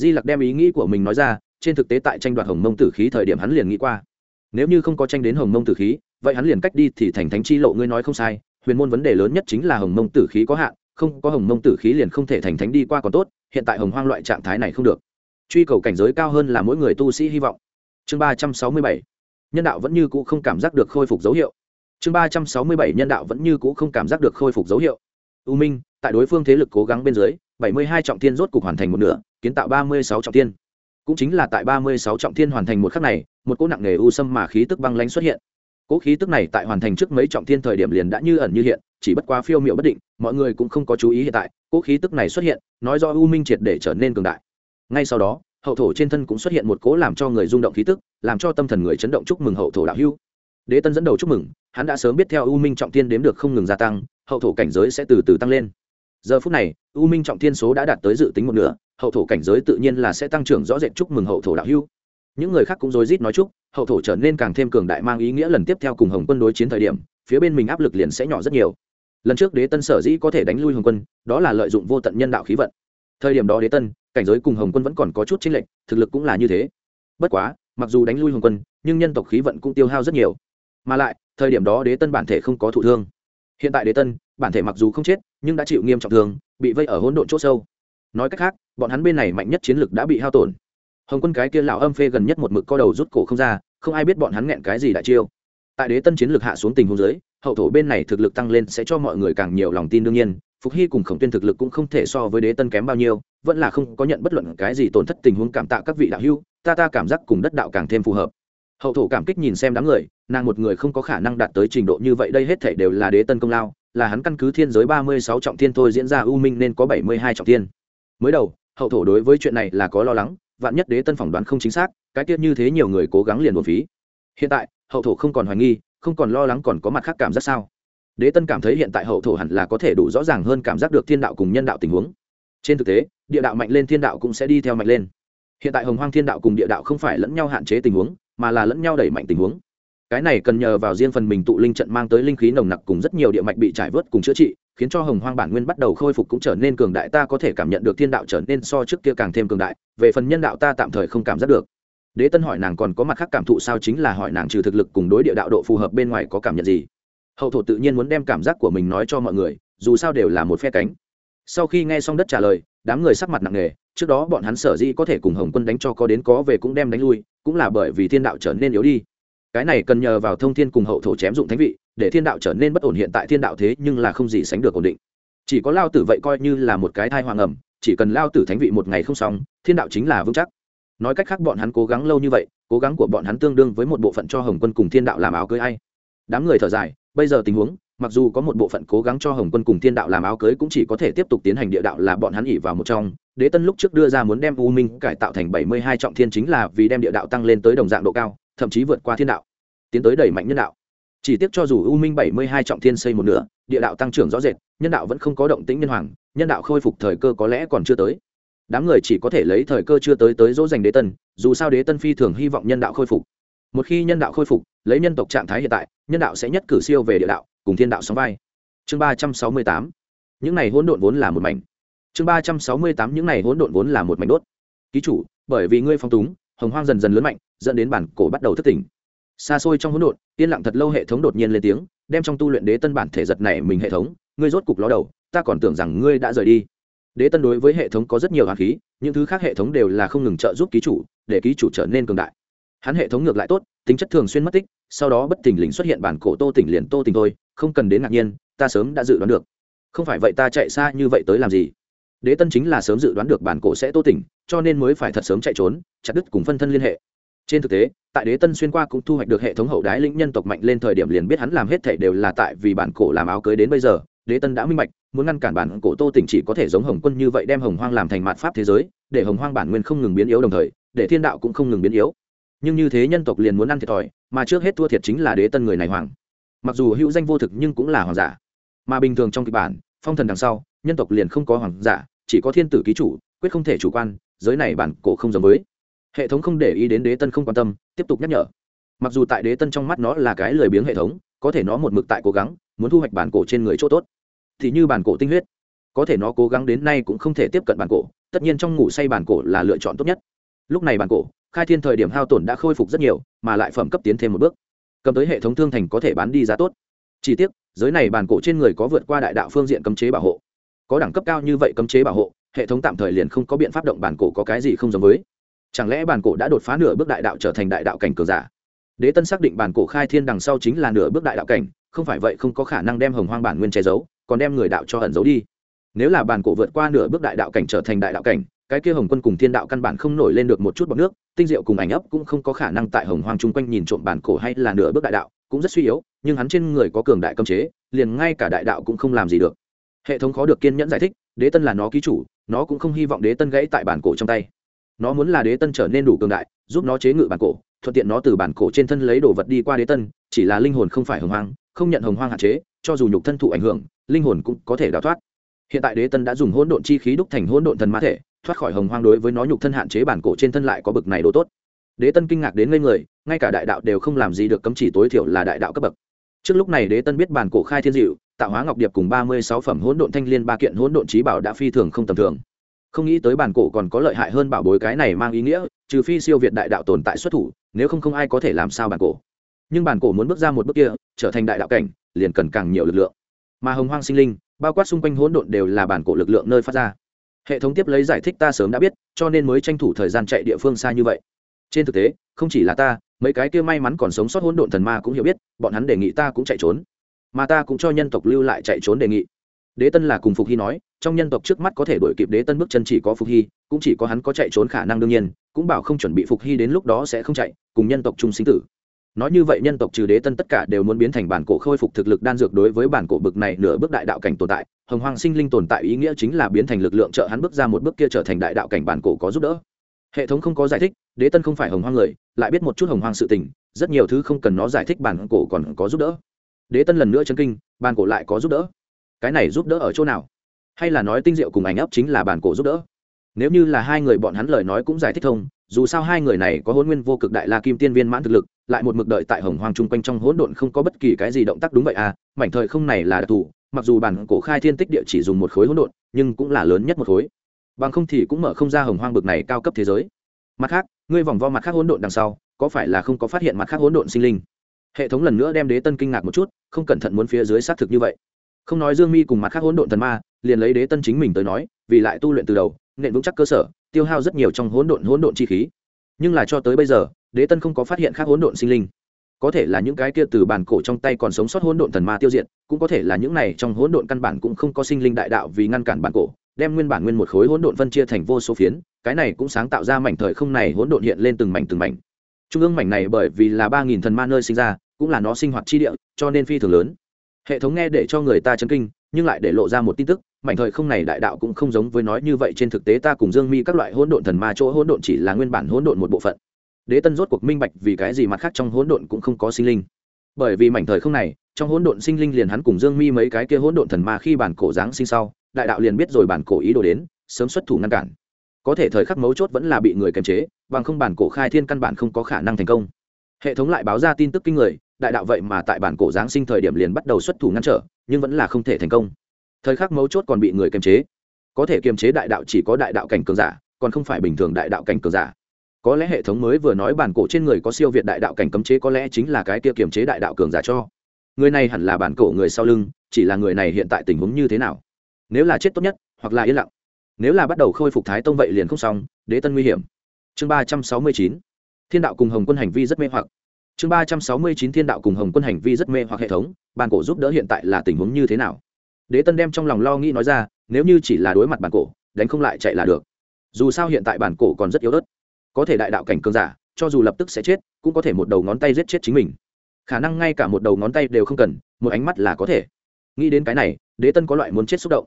di lặc đem ý nghĩ của mình nói ra, trên thực tế tại tranh đoạt hồng mông tử khí thời điểm hắn liền nghĩ qua. Nếu như không có tranh đến hồng mông tử khí, vậy hắn liền cách đi thì thành thánh chi lộ, ngươi nói không sai. Huyền môn vấn đề lớn nhất chính là hồng mông tử khí có hạn, không có hồng mông tử khí liền không thể thành thánh đi qua còn tốt, hiện tại hồng hoang loại trạng thái này không được. Truy cầu cảnh giới cao hơn là mỗi người tu sĩ hy vọng. Chương ba trăm sáu mươi bảy. Nhân đạo vẫn như cũ không cảm giác được khôi phục dấu hiệu. Chương ba trăm sáu mươi bảy, nhân đạo vẫn như cũ không cảm giác được khôi phục dấu hiệu. U minh, tại đối phương thế lực cố gắng bên dưới, bảy mươi hai trọng thiên rốt cục hoàn thành một nửa kiến tạo ba mươi sáu trọng thiên. Cũng chính là tại ba mươi sáu trọng thiên hoàn thành một khắc này, một cỗ nặng nề u sâm mà khí tức băng lãnh xuất hiện. Cỗ khí tức này tại hoàn thành trước mấy trọng thiên thời điểm liền đã như ẩn như hiện, chỉ bất quá phiêu miệu bất định, mọi người cũng không có chú ý hiện tại, cỗ khí tức này xuất hiện, nói do u minh triệt để trở nên cường đại. Ngay sau đó, hậu thổ trên thân cũng xuất hiện một cỗ làm cho người rung động khí tức, làm cho tâm thần người chấn động chúc mừng hậu thổ đạo hưu đế tân dẫn đầu chúc mừng, hắn đã sớm biết theo u minh trọng thiên đếm được không ngừng gia tăng, hậu thổ cảnh giới sẽ từ từ tăng lên giờ phút này, u minh trọng thiên số đã đạt tới dự tính một nửa, hậu thổ cảnh giới tự nhiên là sẽ tăng trưởng rõ rệt chúc mừng hậu thổ đạo hưu những người khác cũng rối rít nói chúc, hậu thổ trở nên càng thêm cường đại mang ý nghĩa lần tiếp theo cùng hồng quân đối chiến thời điểm, phía bên mình áp lực liền sẽ nhỏ rất nhiều. Lần trước đế tân sở dĩ có thể đánh lui hồng quân, đó là lợi dụng vô tận nhân đạo khí vận. Thời điểm đó đế tân, cảnh giới cùng hồng quân vẫn còn có chút chênh lệch, thực lực cũng là như thế. Bất quá, mặc dù đánh lui hồng quân, nhưng nhân tộc khí vận cũng tiêu hao rất nhiều. Mà lại, thời điểm đó đế tân bản thể không có thụ thương. Hiện tại đế tân, bản thể mặc dù không chết nhưng đã chịu nghiêm trọng thương, bị vây ở hỗn độn chỗ sâu. Nói cách khác, bọn hắn bên này mạnh nhất chiến lực đã bị hao tổn. Hồng quân cái kia lão âm phê gần nhất một mực co đầu rút cổ không ra, không ai biết bọn hắn nghẹn cái gì đại chiêu. Tại đế tân chiến lược hạ xuống tình huống dưới, hậu thổ bên này thực lực tăng lên sẽ cho mọi người càng nhiều lòng tin đương nhiên, phục hy cùng khổng tuyên thực lực cũng không thể so với đế tân kém bao nhiêu, vẫn là không có nhận bất luận cái gì tổn thất tình huống cảm tạ các vị đạo hưu ta ta cảm giác cùng đất đạo càng thêm phù hợp. Hậu thổ cảm kích nhìn xem đám người, nàng một người không có khả năng đạt tới trình độ như vậy, đây hết thể đều là đế tân công lao là hắn căn cứ thiên giới ba mươi sáu trọng thiên thôi diễn ra ưu minh nên có bảy mươi hai trọng thiên. Mới đầu, hậu thổ đối với chuyện này là có lo lắng, vạn nhất đế tân phỏng đoán không chính xác, cái tiết như thế nhiều người cố gắng liền một phí. Hiện tại, hậu thổ không còn hoài nghi, không còn lo lắng còn có mặt khác cảm giác sao? Đế tân cảm thấy hiện tại hậu thổ hẳn là có thể đủ rõ ràng hơn cảm giác được thiên đạo cùng nhân đạo tình huống. Trên thực tế, địa đạo mạnh lên thiên đạo cũng sẽ đi theo mạnh lên. Hiện tại hồng hoang thiên đạo cùng địa đạo không phải lẫn nhau hạn chế tình huống, mà là lẫn nhau đẩy mạnh tình huống cái này cần nhờ vào riêng phần mình tụ linh trận mang tới linh khí nồng nặc cùng rất nhiều địa mạch bị trải vớt cùng chữa trị, khiến cho hồng hoang bản nguyên bắt đầu khôi phục cũng trở nên cường đại, ta có thể cảm nhận được thiên đạo trở nên so trước kia càng thêm cường đại, về phần nhân đạo ta tạm thời không cảm giác được. Đế tân hỏi nàng còn có mặt khác cảm thụ sao chính là hỏi nàng trừ thực lực cùng đối địa đạo độ phù hợp bên ngoài có cảm nhận gì. Hậu thổ tự nhiên muốn đem cảm giác của mình nói cho mọi người, dù sao đều là một phe cánh. Sau khi nghe xong đất trả lời, đám người sắc mặt nặng nề, trước đó bọn hắn sở dĩ có thể cùng hồng quân đánh cho có đến có về cũng đem đánh lui, cũng là bởi vì thiên đạo trở nên yếu đi cái này cần nhờ vào thông thiên cùng hậu thổ chém dụng thánh vị, để thiên đạo trở nên bất ổn hiện tại thiên đạo thế, nhưng là không gì sánh được ổn định. Chỉ có lao tử vậy coi như là một cái thai hoàng ẩm, chỉ cần lao tử thánh vị một ngày không xong, thiên đạo chính là vững chắc. Nói cách khác bọn hắn cố gắng lâu như vậy, cố gắng của bọn hắn tương đương với một bộ phận cho hồng quân cùng thiên đạo làm áo cưới ai. Đám người thở dài, bây giờ tình huống, mặc dù có một bộ phận cố gắng cho hồng quân cùng thiên đạo làm áo cưới cũng chỉ có thể tiếp tục tiến hành địa đạo là bọn hắn ỉ vào một trong. Đế tân lúc trước đưa ra muốn đem u minh cải tạo thành bảy mươi hai trọng thiên chính là vì đem địa đạo tăng lên tới đồng dạng độ cao thậm chí vượt qua thiên đạo, tiến tới đẩy mạnh nhân đạo. Chỉ tiếc cho dù u minh bảy mươi hai trọng thiên xây một nửa, địa đạo tăng trưởng rõ rệt, nhân đạo vẫn không có động tĩnh nhân hoàng, nhân đạo khôi phục thời cơ có lẽ còn chưa tới. Đám người chỉ có thể lấy thời cơ chưa tới tới dỗ dành đế tân, dù sao đế tân phi thường hy vọng nhân đạo khôi phục. Một khi nhân đạo khôi phục, lấy nhân tộc trạng thái hiện tại, nhân đạo sẽ nhất cử siêu về địa đạo, cùng thiên đạo sóng vai. Chương ba trăm sáu mươi tám, những này hỗn độn vốn là một mảnh. Chương ba trăm sáu mươi tám, những này hỗn độn vốn là một mảnh đốt. Ký chủ, bởi vì ngươi phong túng hồng hoang dần dần lớn mạnh, dẫn đến bản cổ bắt đầu thất tỉnh. Xa xôi trong hỗn độn, yên lặng thật lâu hệ thống đột nhiên lên tiếng, đem trong tu luyện đế tân bản thể giật này mình hệ thống, ngươi rốt cục ló đầu, ta còn tưởng rằng ngươi đã rời đi. Đế tân đối với hệ thống có rất nhiều hạt khí, những thứ khác hệ thống đều là không ngừng trợ giúp ký chủ, để ký chủ trở nên cường đại. Hắn hệ thống ngược lại tốt, tính chất thường xuyên mất tích, sau đó bất tỉnh lình xuất hiện bản cổ tô tỉnh liền tô tỉnh thôi, không cần đến ngạc nhiên, ta sớm đã dự đoán được. Không phải vậy ta chạy xa như vậy tới làm gì? Đế tân chính là sớm dự đoán được bản cổ sẽ tô tỉnh cho nên mới phải thật sớm chạy trốn, chặt đứt cùng phân thân liên hệ. Trên thực tế, tại đế tân xuyên qua cũng thu hoạch được hệ thống hậu đái lĩnh nhân tộc mạnh lên thời điểm liền biết hắn làm hết thể đều là tại vì bản cổ làm áo cưới đến bây giờ. Đế tân đã minh bạch, muốn ngăn cản bản cổ tô tỉnh chỉ có thể giống hồng quân như vậy đem hồng hoang làm thành mạt pháp thế giới, để hồng hoang bản nguyên không ngừng biến yếu đồng thời, để thiên đạo cũng không ngừng biến yếu. Nhưng như thế nhân tộc liền muốn ăn thiệt thòi, mà trước hết thua thiệt chính là đế tân người này hoàng. Mặc dù hữu danh vô thực nhưng cũng là hoàng giả. Mà bình thường trong kịch bản, phong thần đằng sau, nhân tộc liền không có hoàng giả, chỉ có thiên tử ký chủ, quyết không thể chủ quan giới này bản cổ không giống với. Hệ thống không để ý đến đế tân không quan tâm, tiếp tục nhắc nhở. Mặc dù tại đế tân trong mắt nó là cái lười biếng hệ thống, có thể nó một mực tại cố gắng, muốn thu hoạch bản cổ trên người chỗ tốt. Thì như bản cổ tinh huyết, có thể nó cố gắng đến nay cũng không thể tiếp cận bản cổ, tất nhiên trong ngủ say bản cổ là lựa chọn tốt nhất. Lúc này bản cổ, khai thiên thời điểm hao tổn đã khôi phục rất nhiều, mà lại phẩm cấp tiến thêm một bước. Cầm tới hệ thống thương thành có thể bán đi giá tốt. Chỉ tiếc, giới này bản cổ trên người có vượt qua đại đạo phương diện cấm chế bảo hộ. Có đẳng cấp cao như vậy cấm chế bảo hộ hệ thống tạm thời liền không có biện pháp động bản cổ có cái gì không giống với. Chẳng lẽ bản cổ đã đột phá nửa bước đại đạo trở thành đại đạo cảnh cường giả? Đế tân xác định bản cổ khai thiên đằng sau chính là nửa bước đại đạo cảnh, không phải vậy không có khả năng đem hồng hoang bản nguyên che giấu, còn đem người đạo cho ẩn giấu đi. Nếu là bản cổ vượt qua nửa bước đại đạo cảnh trở thành đại đạo cảnh, cái kia hồng quân cùng thiên đạo căn bản không nổi lên được một chút bọc nước, tinh diệu cùng ảnh ấp cũng không có khả năng tại hồng hoang chung quanh nhìn trộm bản cổ hay là nửa bước đại đạo, cũng rất suy yếu, nhưng hắn trên người có cường đại cấm chế, liền ngay cả đại đạo cũng không làm gì được. Hệ thống khó được kiên nhẫn giải thích, đế tân là nó ký chủ nó cũng không hy vọng đế tân gãy tại bản cổ trong tay. Nó muốn là đế tân trở nên đủ cường đại, giúp nó chế ngự bản cổ, thuận tiện nó từ bản cổ trên thân lấy đồ vật đi qua đế tân, chỉ là linh hồn không phải hồng hoang, không nhận hồng hoang hạn chế, cho dù nhục thân thụ ảnh hưởng, linh hồn cũng có thể đào thoát. Hiện tại đế tân đã dùng hỗn độn chi khí đúc thành hỗn độn thần ma thể, thoát khỏi hồng hoang đối với nó nhục thân hạn chế bản cổ trên thân lại có bực này đồ tốt. Đế tân kinh ngạc đến ngây người, ngay cả đại đạo đều không làm gì được cấm chỉ tối thiểu là đại đạo cấp bậc. Trước lúc này đế tân biết bản cổ khai thiên diệu tạo hóa ngọc điệp cùng ba mươi sáu phẩm hỗn độn thanh liên ba kiện hỗn độn trí bảo đã phi thường không tầm thường. Không nghĩ tới bản cổ còn có lợi hại hơn bảo bối cái này mang ý nghĩa, trừ phi siêu việt đại đạo tồn tại xuất thủ, nếu không không ai có thể làm sao bản cổ. Nhưng bản cổ muốn bước ra một bước kia, trở thành đại đạo cảnh, liền cần càng nhiều lực lượng. Mà hồng hoang sinh linh, bao quát xung quanh hỗn độn đều là bản cổ lực lượng nơi phát ra. Hệ thống tiếp lấy giải thích ta sớm đã biết, cho nên mới tranh thủ thời gian chạy địa phương xa như vậy. Trên thực tế, không chỉ là ta, mấy cái kia may mắn còn sống sót hỗn độn thần ma cũng hiểu biết, bọn hắn đề nghị ta cũng chạy trốn mà ta cũng cho nhân tộc lưu lại chạy trốn đề nghị. Đế tân là cùng phục hy nói, trong nhân tộc trước mắt có thể đổi kịp đế tân bước chân chỉ có phục hy, cũng chỉ có hắn có chạy trốn khả năng đương nhiên, cũng bảo không chuẩn bị phục hy đến lúc đó sẽ không chạy, cùng nhân tộc chung sinh tử. Nói như vậy nhân tộc trừ đế tân tất cả đều muốn biến thành bản cổ khôi phục thực lực đan dược đối với bản cổ bực này nửa bước đại đạo cảnh tồn tại, hồng hoang sinh linh tồn tại ý nghĩa chính là biến thành lực lượng trợ hắn bước ra một bước kia trở thành đại đạo cảnh bản cổ có giúp đỡ. Hệ thống không có giải thích, đế tân không phải hồng hoang người, lại biết một chút hồng hoang sự tình, rất nhiều thứ không cần nó giải thích bản cổ còn có giúp đỡ đế tân lần nữa chân kinh bản cổ lại có giúp đỡ. Cái này giúp đỡ ở chỗ nào? Hay là nói tinh diệu cùng ảnh ấp chính là bản cổ giúp đỡ? Nếu như là hai người bọn hắn lời nói cũng giải thích thông, dù sao hai người này có hôn nguyên vô cực đại la kim tiên viên mãn thực lực, lại một mực đợi tại hồng hoàng chung quanh trong hỗn độn không có bất kỳ cái gì động tác đúng vậy à mảnh thời không này là đặc thù, mặc dù bản cổ khai thiên tích địa chỉ dùng một khối hỗn độn, nhưng cũng là lớn nhất một khối. Bằng không thì cũng mở không ra hồng hoang bực này cao cấp thế giới. Mặt khác, ngươi vòng vo mặt khác hỗn độn đằng sau, có phải là không có phát hiện mặt khác hỗn độn sinh linh? Hệ thống lần nữa đem đế tân kinh ngạc một chút, không cẩn thận muốn phía dưới xác thực như vậy. Không nói dương mi cùng mặt khác hỗn độn thần ma, liền lấy đế tân chính mình tới nói, vì lại tu luyện từ đầu nện vững chắc cơ sở, tiêu hao rất nhiều trong hỗn độn hỗn độn chi khí. Nhưng là cho tới bây giờ, đế tân không có phát hiện khác hỗn độn sinh linh. Có thể là những cái kia từ bản cổ trong tay còn sống sót hỗn độn thần ma tiêu diệt, cũng có thể là những này trong hỗn độn căn bản cũng không có sinh linh đại đạo vì ngăn cản bản cổ, đem nguyên bản nguyên một khối hỗn độn phân chia thành vô số phiến, cái này cũng sáng tạo ra mảnh thời không này hỗn độn hiện lên từng mảnh từng mảnh. Trung ương mảnh này bởi vì là ba nghìn thần ma nơi sinh ra cũng là nó sinh hoạt chi địa, cho nên phi thường lớn. Hệ thống nghe để cho người ta chấn kinh, nhưng lại để lộ ra một tin tức, mảnh thời không này đại đạo cũng không giống với nói như vậy trên thực tế ta cùng dương mi các loại hỗn độn thần ma chỗ hỗn độn chỉ là nguyên bản hỗn độn một bộ phận. Đế tân rốt cuộc minh bạch vì cái gì mặt khác trong hỗn độn cũng không có sinh linh. Bởi vì mảnh thời không này, trong hỗn độn sinh linh liền hắn cùng dương mi mấy cái kia hỗn độn thần ma khi bản cổ giáng sinh sau, đại đạo liền biết rồi bản cổ ý đồ đến, sớm xuất thủ ngăn cản. Có thể thời khắc mấu chốt vẫn là bị người kiềm chế, bằng không bản cổ khai thiên căn bản không có khả năng thành công. Hệ thống lại báo ra tin tức kinh người đại đạo vậy mà tại bản cổ giáng sinh thời điểm liền bắt đầu xuất thủ ngăn trở, nhưng vẫn là không thể thành công. Thời khắc mấu chốt còn bị người kiềm chế. Có thể kiềm chế đại đạo chỉ có đại đạo cảnh cường giả, còn không phải bình thường đại đạo cảnh cường giả. Có lẽ hệ thống mới vừa nói bản cổ trên người có siêu việt đại đạo cảnh cấm chế có lẽ chính là cái kia kiềm chế đại đạo cường giả cho. Người này hẳn là bản cổ người sau lưng, chỉ là người này hiện tại tình huống như thế nào? Nếu là chết tốt nhất, hoặc là yên lặng. Nếu là bắt đầu khôi phục thái tông vậy liền không xong, đế tân nguy hiểm. Chương ba trăm sáu mươi chín. Thiên đạo cùng hồng quân hành vi rất mê hoặc chương ba trăm sáu mươi chín thiên đạo cùng hồng quân hành vi rất mê hoặc hệ thống, bản cổ giúp đỡ hiện tại là tình huống như thế nào? Đế tân đem trong lòng lo nghĩ nói ra, nếu như chỉ là đối mặt bản cổ, đánh không lại chạy là được. Dù sao hiện tại bản cổ còn rất yếu ớt. Có thể đại đạo cảnh cường giả, cho dù lập tức sẽ chết, cũng có thể một đầu ngón tay giết chết chính mình. Khả năng ngay cả một đầu ngón tay đều không cần, một ánh mắt là có thể. Nghĩ đến cái này, đế tân có loại muốn chết xúc động.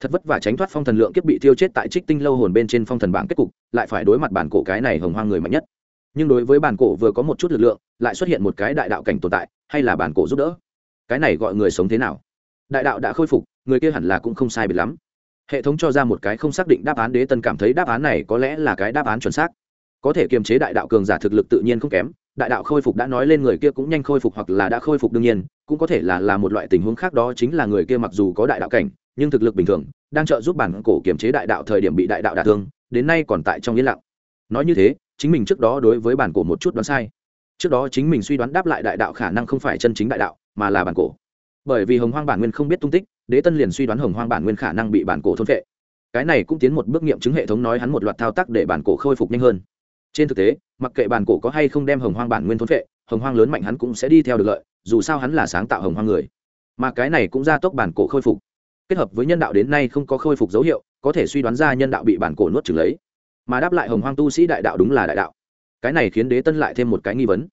Thật vất vả tránh thoát phong thần lượng kiếp bị tiêu chết tại trích tinh lâu hồn bên trên phong thần bảng kết cục, lại phải đối mặt bản cổ cái này hồng hoang người mạnh nhất nhưng đối với bản cổ vừa có một chút lực lượng, lại xuất hiện một cái đại đạo cảnh tồn tại, hay là bản cổ giúp đỡ? Cái này gọi người sống thế nào? Đại đạo đã khôi phục, người kia hẳn là cũng không sai biệt lắm. Hệ thống cho ra một cái không xác định đáp án đế tân cảm thấy đáp án này có lẽ là cái đáp án chuẩn xác. Có thể kiềm chế đại đạo cường giả thực lực tự nhiên không kém, đại đạo khôi phục đã nói lên người kia cũng nhanh khôi phục hoặc là đã khôi phục đương nhiên, cũng có thể là là một loại tình huống khác đó chính là người kia mặc dù có đại đạo cảnh, nhưng thực lực bình thường, đang trợ giúp bản cổ kiềm chế đại đạo thời điểm bị đại đạo đả thương, đến nay còn tại trong yên lặng. Nói như thế chính mình trước đó đối với bản cổ một chút đoán sai. Trước đó chính mình suy đoán đáp lại đại đạo khả năng không phải chân chính đại đạo, mà là bản cổ. Bởi vì hồng hoang bản nguyên không biết tung tích, đế tân liền suy đoán hồng hoang bản nguyên khả năng bị bản cổ thôn vệ cái này cũng tiến một bước nghiệm chứng hệ thống nói hắn một loạt thao tác để bản cổ khôi phục nhanh hơn. Trên thực tế, mặc kệ bản cổ có hay không đem hồng hoang bản nguyên thôn vệ hồng hoang lớn mạnh hắn cũng sẽ đi theo được lợi, dù sao hắn là sáng tạo hồng hoang người. Mà cái này cũng gia tốc bản cổ khôi phục. Kết hợp với nhân đạo đến nay không có khôi phục dấu hiệu, có thể suy đoán ra nhân đạo bị bản cổ nuốt trừng lấy mà đáp lại hồng hoang tu sĩ đại đạo đúng là đại đạo. Cái này khiến đế tân lại thêm một cái nghi vấn.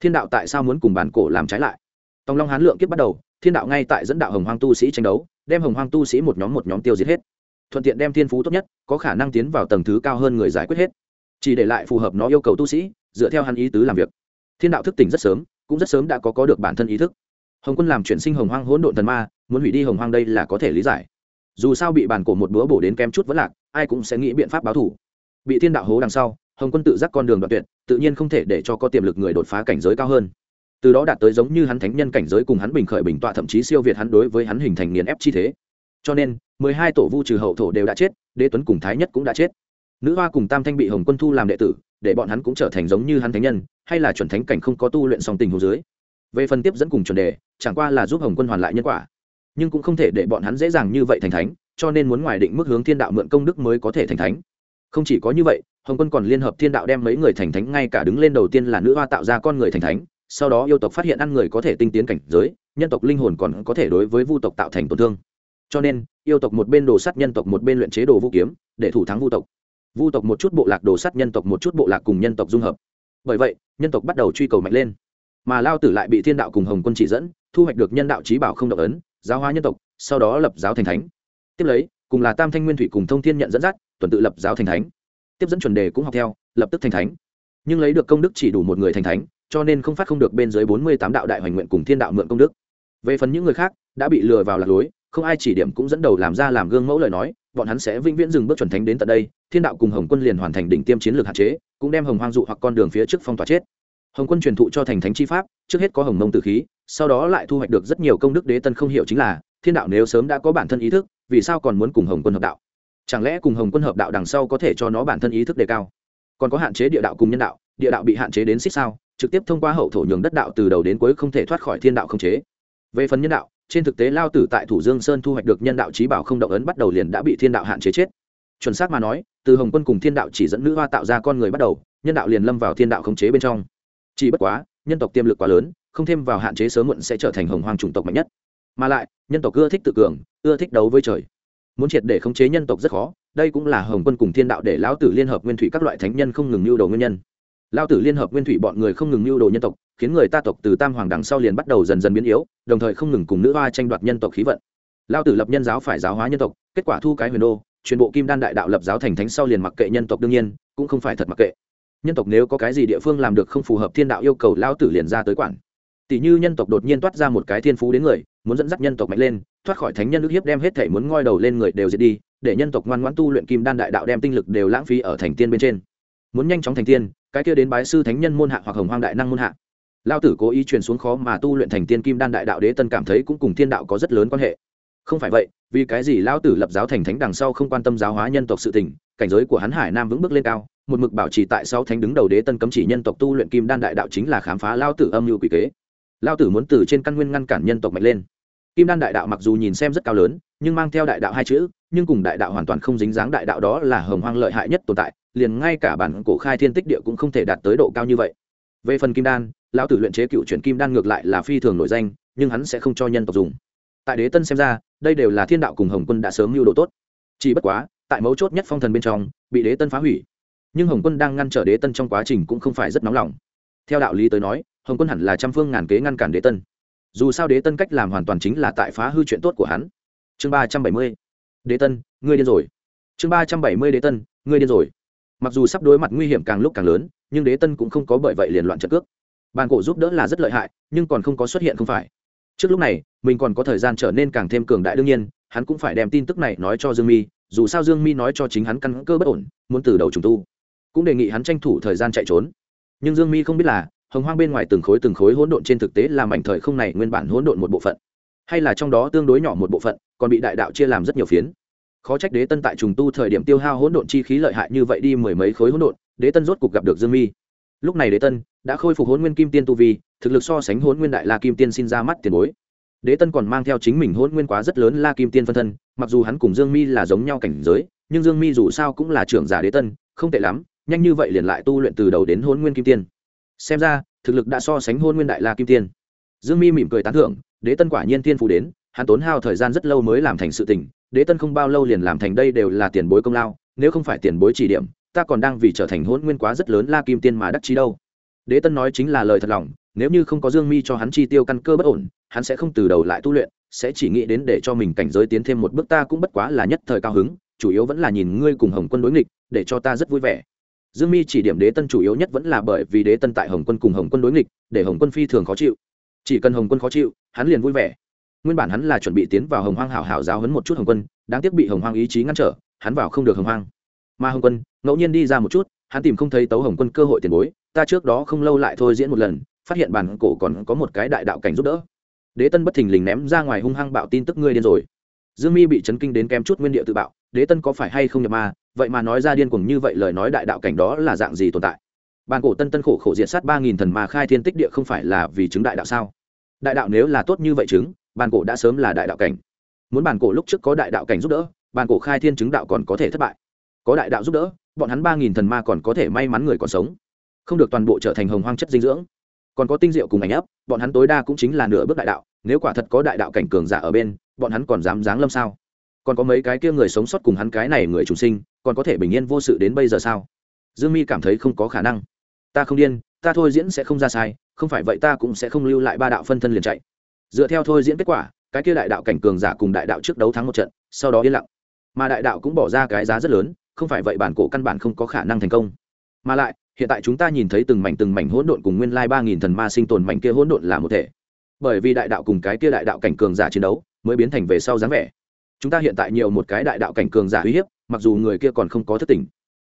Thiên đạo tại sao muốn cùng bản cổ làm trái lại? Tòng long hán lượng kiếp bắt đầu, thiên đạo ngay tại dẫn đạo hồng hoang tu sĩ tranh đấu, đem hồng hoang tu sĩ một nhóm một nhóm tiêu diệt hết. Thuận tiện đem thiên phú tốt nhất, có khả năng tiến vào tầng thứ cao hơn người giải quyết hết. Chỉ để lại phù hợp nó yêu cầu tu sĩ, dựa theo hắn ý tứ làm việc. Thiên đạo thức tỉnh rất sớm, cũng rất sớm đã có có được bản thân ý thức. Hồng quân làm chuyển sinh hồng hoang hỗn độn thần ma, muốn hủy đi hồng hoang đây là có thể lý giải. Dù sao bị bản cổ một búa bổ đến kém chút vẫn lạc, ai cũng sẽ nghĩ biện pháp báo thủ bị thiên đạo hố đằng sau, hồng quân tự giác con đường đoạn tuyệt, tự nhiên không thể để cho có tiềm lực người đột phá cảnh giới cao hơn. Từ đó đạt tới giống như hắn thánh nhân cảnh giới cùng hắn bình khởi bình tọa thậm chí siêu việt hắn đối với hắn hình thành nghiền ép chi thế. Cho nên, mười hai tổ vu trừ hậu thổ đều đã chết, đế tuấn cùng thái nhất cũng đã chết. Nữ hoa cùng tam thanh bị hồng quân thu làm đệ tử, để bọn hắn cũng trở thành giống như hắn thánh nhân, hay là chuẩn thánh cảnh không có tu luyện song tình hồ dưới. Về phần tiếp dẫn cùng chuẩn đề, chẳng qua là giúp hồng quân hoàn lại nhân quả. Nhưng cũng không thể để bọn hắn dễ dàng như vậy thành thánh, cho nên muốn ngoài định mức hướng thiên đạo mượn công đức mới có thể thành thánh không chỉ có như vậy, hồng quân còn liên hợp thiên đạo đem mấy người thành thánh, ngay cả đứng lên đầu tiên là nữ hoa tạo ra con người thành thánh, sau đó yêu tộc phát hiện ăn người có thể tinh tiến cảnh giới, nhân tộc linh hồn còn có thể đối với vu tộc tạo thành tổn thương. Cho nên, yêu tộc một bên đồ sắt, nhân tộc một bên luyện chế đồ vũ kiếm, để thủ thắng vu tộc. Vu tộc một chút bộ lạc đồ sắt, nhân tộc một chút bộ lạc cùng nhân tộc dung hợp. Bởi vậy, nhân tộc bắt đầu truy cầu mạnh lên. Mà lao tử lại bị thiên đạo cùng hồng quân chỉ dẫn, thu hoạch được nhân đạo trí bảo không động ấn, giáo hóa nhân tộc, sau đó lập giáo thành thánh. Tiếp lấy, cùng là tam thanh nguyên thủy cùng thông thiên nhận dẫn dắt tuần tự lập giáo thành thánh. Tiếp dẫn chuẩn đề cũng học theo, lập tức thành thánh. Nhưng lấy được công đức chỉ đủ một người thành thánh, cho nên không phát không được bên dưới bốn mươi tám đạo đại hoành nguyện cùng thiên đạo mượn công đức. Về phần những người khác, đã bị lừa vào lạc lối, không ai chỉ điểm cũng dẫn đầu làm ra làm gương mẫu lời nói, bọn hắn sẽ vĩnh viễn dừng bước chuẩn thánh đến tận đây, thiên đạo cùng hồng quân liền hoàn thành đỉnh tiêm chiến lược hạn chế, cũng đem hồng hoang dụ hoặc con đường phía trước phong tỏa chết. Hồng quân truyền thụ cho thành thánh chi pháp, trước hết có hồng mông tử khí, sau đó lại thu hoạch được rất nhiều công đức đế tân không hiểu chính là, thiên đạo nếu sớm đã có bản thân ý thức, vì sao còn muốn cùng hồng quân hợp đạo? Chẳng lẽ cùng hồng quân hợp đạo đằng sau có thể cho nó bản thân ý thức đề cao? Còn có hạn chế địa đạo cùng nhân đạo, địa đạo bị hạn chế đến xích sao, trực tiếp thông qua hậu thổ nhường đất đạo từ đầu đến cuối không thể thoát khỏi thiên đạo không chế. Về phần nhân đạo, trên thực tế lao tử tại thủ dương sơn thu hoạch được nhân đạo trí bảo không động ấn bắt đầu liền đã bị thiên đạo hạn chế chết. Chuẩn xác mà nói, từ hồng quân cùng thiên đạo chỉ dẫn nữ hoa tạo ra con người bắt đầu, nhân đạo liền lâm vào thiên đạo khống chế bên trong. Chỉ bất quá, nhân tộc tiềm lực quá lớn, không thêm vào hạn chế sớm muộn sẽ trở thành hồng hoang chủng tộc mạnh nhất. Mà lại, nhân tộc ưa thích tự cường, ưa thích đấu với trời muốn triệt để khống chế nhân tộc rất khó, đây cũng là hồng quân cùng thiên đạo để lão tử liên hợp nguyên thủy các loại thánh nhân không ngừng mưu đồ nguyên nhân. Lão tử liên hợp nguyên thủy bọn người không ngừng mưu đồ nhân tộc, khiến người ta tộc từ tam hoàng đằng sau liền bắt đầu dần dần biến yếu, đồng thời không ngừng cùng nữ hoa tranh đoạt nhân tộc khí vận. Lão tử lập nhân giáo phải giáo hóa nhân tộc, kết quả thu cái huyền đô, truyền bộ kim đan đại đạo lập giáo thành thánh sau liền mặc kệ nhân tộc đương nhiên, cũng không phải thật mặc kệ. Nhân tộc nếu có cái gì địa phương làm được không phù hợp thiên đạo yêu cầu lão tử liền ra tới quản. Tỷ như nhân tộc đột nhiên toát ra một cái thiên phú đến người, muốn dẫn dắt nhân tộc mạnh lên thoát khỏi thánh nhân ức hiếp đem hết thể muốn ngoi đầu lên người đều diệt đi, để nhân tộc ngoan ngoãn tu luyện kim đan đại đạo đem tinh lực đều lãng phí ở thành tiên bên trên. Muốn nhanh chóng thành tiên, cái kia đến bái sư thánh nhân môn hạ hoặc hồng hoang đại năng môn hạ. Lao tử cố ý truyền xuống khó mà tu luyện thành tiên kim đan đại đạo đế tân cảm thấy cũng cùng thiên đạo có rất lớn quan hệ. Không phải vậy, vì cái gì lao tử lập giáo thành thánh đằng sau không quan tâm giáo hóa nhân tộc sự tình, cảnh giới của hắn hải nam vững bước lên cao, một mực bảo trì tại sau thánh đứng đầu đế tân cấm chỉ nhân tộc tu luyện kim đan đại đạo chính là khám phá lao tử âm mưu quỷ kế. Lao tử muốn từ trên căn nguyên ngăn cản nhân tộc mạnh lên kim đan đại đạo mặc dù nhìn xem rất cao lớn, nhưng mang theo đại đạo hai chữ, nhưng cùng đại đạo hoàn toàn không dính dáng đại đạo đó là hồng hoang lợi hại nhất tồn tại, liền ngay cả bản cổ khai thiên tích địa cũng không thể đạt tới độ cao như vậy. Về phần kim đan, lão tử luyện chế cựu chuyển kim đan ngược lại là phi thường nổi danh, nhưng hắn sẽ không cho nhân tộc dùng. Tại đế tân xem ra, đây đều là thiên đạo cùng hồng quân đã sớm lưu đồ tốt. Chỉ bất quá, tại mấu chốt nhất phong thần bên trong, bị đế tân phá hủy. Nhưng hồng quân đang ngăn trở đế tân trong quá trình cũng không phải rất nóng lòng. Theo đạo lý tới nói, hồng quân hẳn là trăm phương ngàn kế ngăn cản đế tân dù sao đế tân cách làm hoàn toàn chính là tại phá hư chuyện tốt của hắn. Chương ba trăm bảy mươi. Đế tân, ngươi điên rồi. Chương ba trăm bảy mươi đế tân, ngươi điên rồi. Mặc dù sắp đối mặt nguy hiểm càng lúc càng lớn, nhưng đế tân cũng không có bởi vậy liền loạn trận cước. Bàn cổ giúp đỡ là rất lợi hại, nhưng còn không có xuất hiện không phải. Trước lúc này, mình còn có thời gian trở nên càng thêm cường đại đương nhiên, hắn cũng phải đem tin tức này nói cho dương mi, dù sao dương mi nói cho chính hắn căn cơ bất ổn, muốn từ đầu trùng tu. Cũng đề nghị hắn tranh thủ thời gian chạy trốn. Nhưng dương mi không biết là hồng hoang bên ngoài từng khối từng khối hỗn độn trên thực tế là mảnh thời không này nguyên bản hỗn độn một bộ phận. Hay là trong đó tương đối nhỏ một bộ phận, còn bị đại đạo chia làm rất nhiều phiến. Khó trách đế tân tại trùng tu thời điểm tiêu hao hỗn độn chi khí lợi hại như vậy đi mười mấy khối hỗn độn, đế tân rốt cục gặp được dương mi. Lúc này đế tân đã khôi phục hỗn nguyên kim tiên tu vi, thực lực so sánh hỗn nguyên đại la kim tiên xin ra mắt tiền bối. Đế tân còn mang theo chính mình hỗn nguyên quá rất lớn la kim tiên phân thân, mặc dù hắn cùng dương mi là giống nhau cảnh giới, nhưng dương mi dù sao cũng là trưởng giả đế tân, không tệ lắm, nhanh như vậy liền lại tu luyện từ đầu đến hỗn nguyên kim tiên xem ra, thực lực đã so sánh hôn nguyên đại la kim tiên. Dương mi mỉm cười tán thưởng, đế tân quả nhiên tiên phù đến, hắn tốn hao thời gian rất lâu mới làm thành sự tình, đế tân không bao lâu liền làm thành đây đều là tiền bối công lao, nếu không phải tiền bối chỉ điểm, ta còn đang vì trở thành hôn nguyên quá rất lớn la kim tiên mà đắc chí đâu. Đế tân nói chính là lời thật lòng, nếu như không có dương mi cho hắn chi tiêu căn cơ bất ổn, hắn sẽ không từ đầu lại tu luyện, sẽ chỉ nghĩ đến để cho mình cảnh giới tiến thêm một bước, ta cũng bất quá là nhất thời cao hứng, chủ yếu vẫn là nhìn ngươi cùng hồng quân đối nghịch, để cho ta rất vui vẻ dương mi chỉ điểm đế tân chủ yếu nhất vẫn là bởi vì đế tân tại hồng quân cùng hồng quân đối nghịch, để hồng quân phi thường khó chịu. Chỉ cần hồng quân khó chịu, hắn liền vui vẻ. Nguyên bản hắn là chuẩn bị tiến vào hồng hoang hảo hảo giáo hấn một chút hồng quân, đáng tiếc bị hồng hoang ý chí ngăn trở, hắn vào không được hồng hoang. Mà hồng quân, ngẫu nhiên đi ra một chút, hắn tìm không thấy tấu hồng quân cơ hội tiền bối, ta trước đó không lâu lại thôi diễn một lần, phát hiện bản cổ còn có một cái đại đạo cảnh giúp đỡ. Đế tân bất thình lình ném ra ngoài hung hăng bạo tin tức ngươi điên rồi. Dương mi bị chấn kinh đến kém chút nguyên địa tự bạo đế tân có phải hay không nhập ma? Vậy mà nói ra điên cuồng như vậy lời nói đại đạo cảnh đó là dạng gì tồn tại? Bàn cổ tân tân khổ khổ diện sát ba nghìn thần ma khai thiên tích địa không phải là vì chứng đại đạo sao? Đại đạo nếu là tốt như vậy chứng, bàn cổ đã sớm là đại đạo cảnh. Muốn bàn cổ lúc trước có đại đạo cảnh giúp đỡ, bàn cổ khai thiên chứng đạo còn có thể thất bại. Có đại đạo giúp đỡ, bọn hắn ba nghìn thần ma còn có thể may mắn người còn sống. Không được toàn bộ trở thành hồng hoang chất dinh dưỡng. Còn có tinh diệu cùng ảnh ấp, bọn hắn tối đa cũng chính là nửa bước đại đạo, nếu quả thật có đại đạo cảnh cường giả ở bên, bọn hắn còn dám giáng lâm sao? Còn có mấy cái kia người sống sót cùng hắn cái này người trùng sinh, còn có thể bình yên vô sự đến bây giờ sao? Dương mi cảm thấy không có khả năng. Ta không điên, ta thôi diễn sẽ không ra sai, không phải vậy ta cũng sẽ không lưu lại ba đạo phân thân liền chạy. Dựa theo thôi diễn kết quả, cái kia đại đạo cảnh cường giả cùng đại đạo trước đấu thắng một trận, sau đó yên lặng. Mà đại đạo cũng bỏ ra cái giá rất lớn, không phải vậy bản cổ căn bản không có khả năng thành công. Mà lại, hiện tại chúng ta nhìn thấy từng mảnh từng mảnh hỗn độn cùng nguyên lai ba nghìn thần ma sinh tồn mảnh kia hỗn độn là một thể. Bởi vì đại đạo cùng cái kia đại đạo cảnh cường giả chiến đấu, mới biến thành về sau dáng vẻ chúng ta hiện tại nhiều một cái đại đạo cảnh cường giả uy hiếp, mặc dù người kia còn không có thức tỉnh,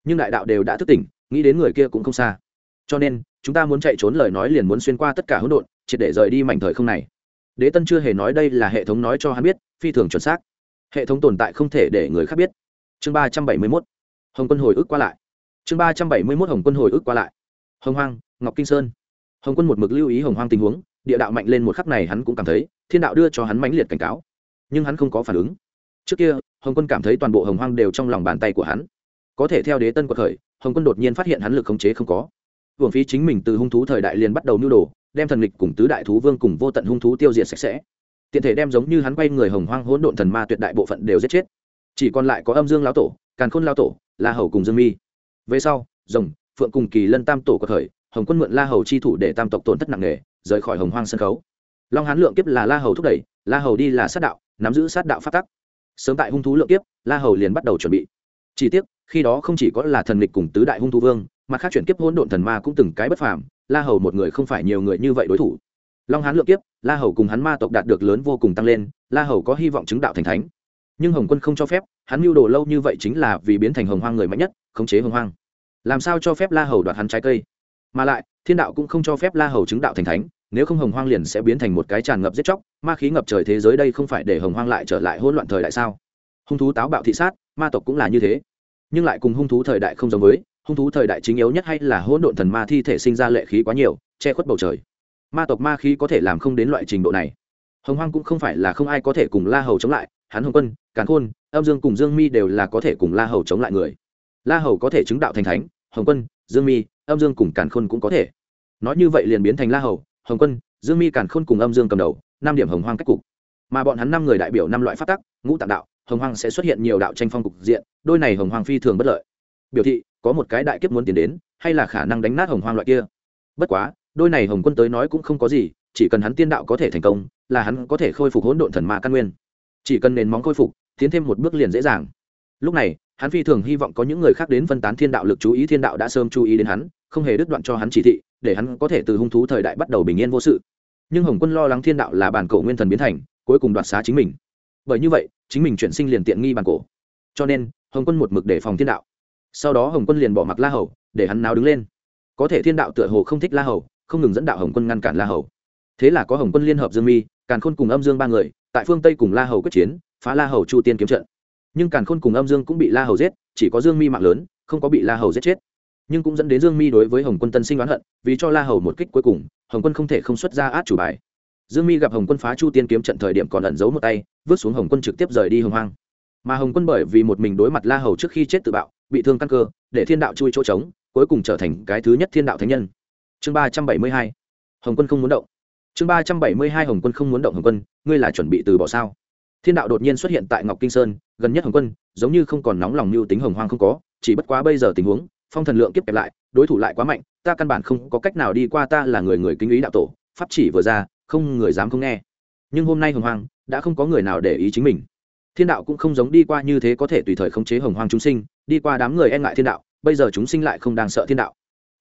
nhưng đại đạo đều đã thức tỉnh, nghĩ đến người kia cũng không xa. Cho nên, chúng ta muốn chạy trốn lời nói liền muốn xuyên qua tất cả hỗn độn, triệt để rời đi mảnh thời không này. Đế tân chưa hề nói đây là hệ thống nói cho hắn biết, phi thường chuẩn xác. Hệ thống tồn tại không thể để người khác biết. Chương ba trăm bảy mươi mốt. Hồng quân hồi ức qua lại. Chương ba trăm bảy mươi mốt hồng quân hồi ức qua lại. Hồng hoang, ngọc kinh sơn. Hồng quân một mực lưu ý hồng hoang tình huống, địa đạo mạnh lên một khắc này hắn cũng cảm thấy, thiên đạo đưa cho hắn mãnh liệt cảnh cáo. Nhưng hắn không có phản ứng trước kia, hồng quân cảm thấy toàn bộ hồng hoang đều trong lòng bàn tay của hắn. Có thể theo đế tân của thời hồng quân đột nhiên phát hiện hắn lực khống chế không có. Hưởng phí chính mình từ hung thú thời đại liền bắt đầu nưu đồ, đem thần lịch cùng tứ đại thú vương cùng vô tận hung thú tiêu diệt sạch sẽ. Tiện thể đem giống như hắn quay người hồng hoang hỗn độn thần ma tuyệt đại bộ phận đều giết chết. Chỉ còn lại có âm dương lão tổ, càn khôn lao tổ, la hầu cùng dương mi. Về sau, rồng, phượng cùng kỳ lân tam tổ cuộc thời hồng quân mượn la hầu chi thủ để tam tộc tổn thất nặng nề, rời khỏi hồng hoang sân khấu. Long hán lượng kiếp là la hầu thúc đẩy, la hầu đi là sát đạo, nắm giữ sát đạo phát tắc sớm tại hung thú lượng kiếp, la hầu liền bắt đầu chuẩn bị. Chỉ tiếc, khi đó không chỉ có là thần lịch cùng tứ đại hung thú vương, mà khác chuyển kiếp hỗn độn thần ma cũng từng cái bất phàm, la hầu một người không phải nhiều người như vậy đối thủ. Long hán lượng kiếp, la hầu cùng hắn ma tộc đạt được lớn vô cùng tăng lên, la hầu có hy vọng chứng đạo thành thánh. Nhưng hồng quân không cho phép, hắn mưu đồ lâu như vậy chính là vì biến thành hồng hoang người mạnh nhất, khống chế hồng hoang. Làm sao cho phép la hầu đoạt hắn trái cây? Mà lại, thiên đạo cũng không cho phép la hầu chứng đạo thành thánh nếu không hồng hoang liền sẽ biến thành một cái tràn ngập giết chóc, ma khí ngập trời thế giới đây không phải để hồng hoang lại trở lại hỗn loạn thời đại sao? Hung thú táo bạo thị sát, ma tộc cũng là như thế. Nhưng lại cùng hung thú thời đại không giống với, hung thú thời đại chính yếu nhất hay là hỗn độn thần ma thi thể sinh ra lệ khí quá nhiều, che khuất bầu trời. Ma tộc ma khí có thể làm không đến loại trình độ này. Hồng hoang cũng không phải là không ai có thể cùng la hầu chống lại, hắn hồng quân, càn khôn, âm dương cùng dương mi đều là có thể cùng la hầu chống lại người. La hầu có thể chứng đạo thành thánh, hồng quân, dương mi, âm dương cùng càn khôn cũng có thể. Nói như vậy liền biến thành la hầu hồng quân, dương mi càn khôn cùng âm dương cầm đầu, năm điểm hồng hoang cách cục. Mà bọn hắn năm người đại biểu năm loại phát tắc, ngũ tạng đạo, hồng hoang sẽ xuất hiện nhiều đạo tranh phong cục diện, đôi này hồng hoang phi thường bất lợi. Biểu thị, có một cái đại kiếp muốn tiến đến, hay là khả năng đánh nát hồng hoang loại kia. Bất quá, đôi này hồng quân tới nói cũng không có gì, chỉ cần hắn tiên đạo có thể thành công, là hắn có thể khôi phục hỗn độn thần ma căn nguyên. Chỉ cần nền móng khôi phục, tiến thêm một bước liền dễ dàng. Lúc này, hắn phi thường hy vọng có những người khác đến phân tán thiên đạo lực chú ý, thiên đạo đã sớm chú ý đến hắn, không hề đứt đoạn cho hắn chỉ thị để hắn có thể từ hung thú thời đại bắt đầu bình yên vô sự. Nhưng hồng quân lo lắng thiên đạo là bản cổ nguyên thần biến thành, cuối cùng đoạt xá chính mình. Bởi như vậy, chính mình chuyển sinh liền tiện nghi bản cổ. Cho nên, hồng quân một mực để phòng thiên đạo. Sau đó hồng quân liền bỏ mặc la hầu, để hắn nào đứng lên. Có thể thiên đạo tựa hồ không thích la hầu, không ngừng dẫn đạo hồng quân ngăn cản la hầu. Thế là có hồng quân liên hợp dương mi, càn khôn cùng âm dương ba người, tại phương tây cùng la hầu quyết chiến, phá la hầu chu tiên kiếm trận. Nhưng càn khôn cùng âm dương cũng bị la hầu giết, chỉ có dương mi mạng lớn, không có bị la hầu giết chết nhưng cũng dẫn đến dương mi đối với hồng quân tân sinh oán hận, vì cho la hầu một kích cuối cùng, hồng quân không thể không xuất ra át chủ bài. Dương mi gặp hồng quân phá chu tiên kiếm trận thời điểm còn ẩn giấu một tay, vứt xuống hồng quân trực tiếp rời đi hồng hoang. Mà hồng quân bởi vì một mình đối mặt la hầu trước khi chết tự bạo, bị thương căn cơ, để thiên đạo chui chỗ trống, cuối cùng trở thành cái thứ nhất thiên đạo thánh nhân. Chương ba trăm bảy mươi hai. Hồng quân không muốn động. Chương ba trăm bảy mươi hai, hồng quân không muốn động hồng quân, ngươi là chuẩn bị từ bỏ sao? Thiên đạo đột nhiên xuất hiện tại ngọc kinh sơn, gần nhất hồng quân, giống như không còn nóng lòng mưu tính hồng hoang không có, chỉ bất quá bây giờ tình huống phong thần lượng kiếp kẹp lại, đối thủ lại quá mạnh, ta căn bản không có cách nào đi qua ta là người người kinh ý đạo tổ, pháp chỉ vừa ra, không người dám không nghe. Nhưng hôm nay hồng hoang, đã không có người nào để ý chính mình. Thiên đạo cũng không giống đi qua như thế có thể tùy thời khống chế hồng hoang chúng sinh, đi qua đám người e ngại thiên đạo, bây giờ chúng sinh lại không đang sợ thiên đạo.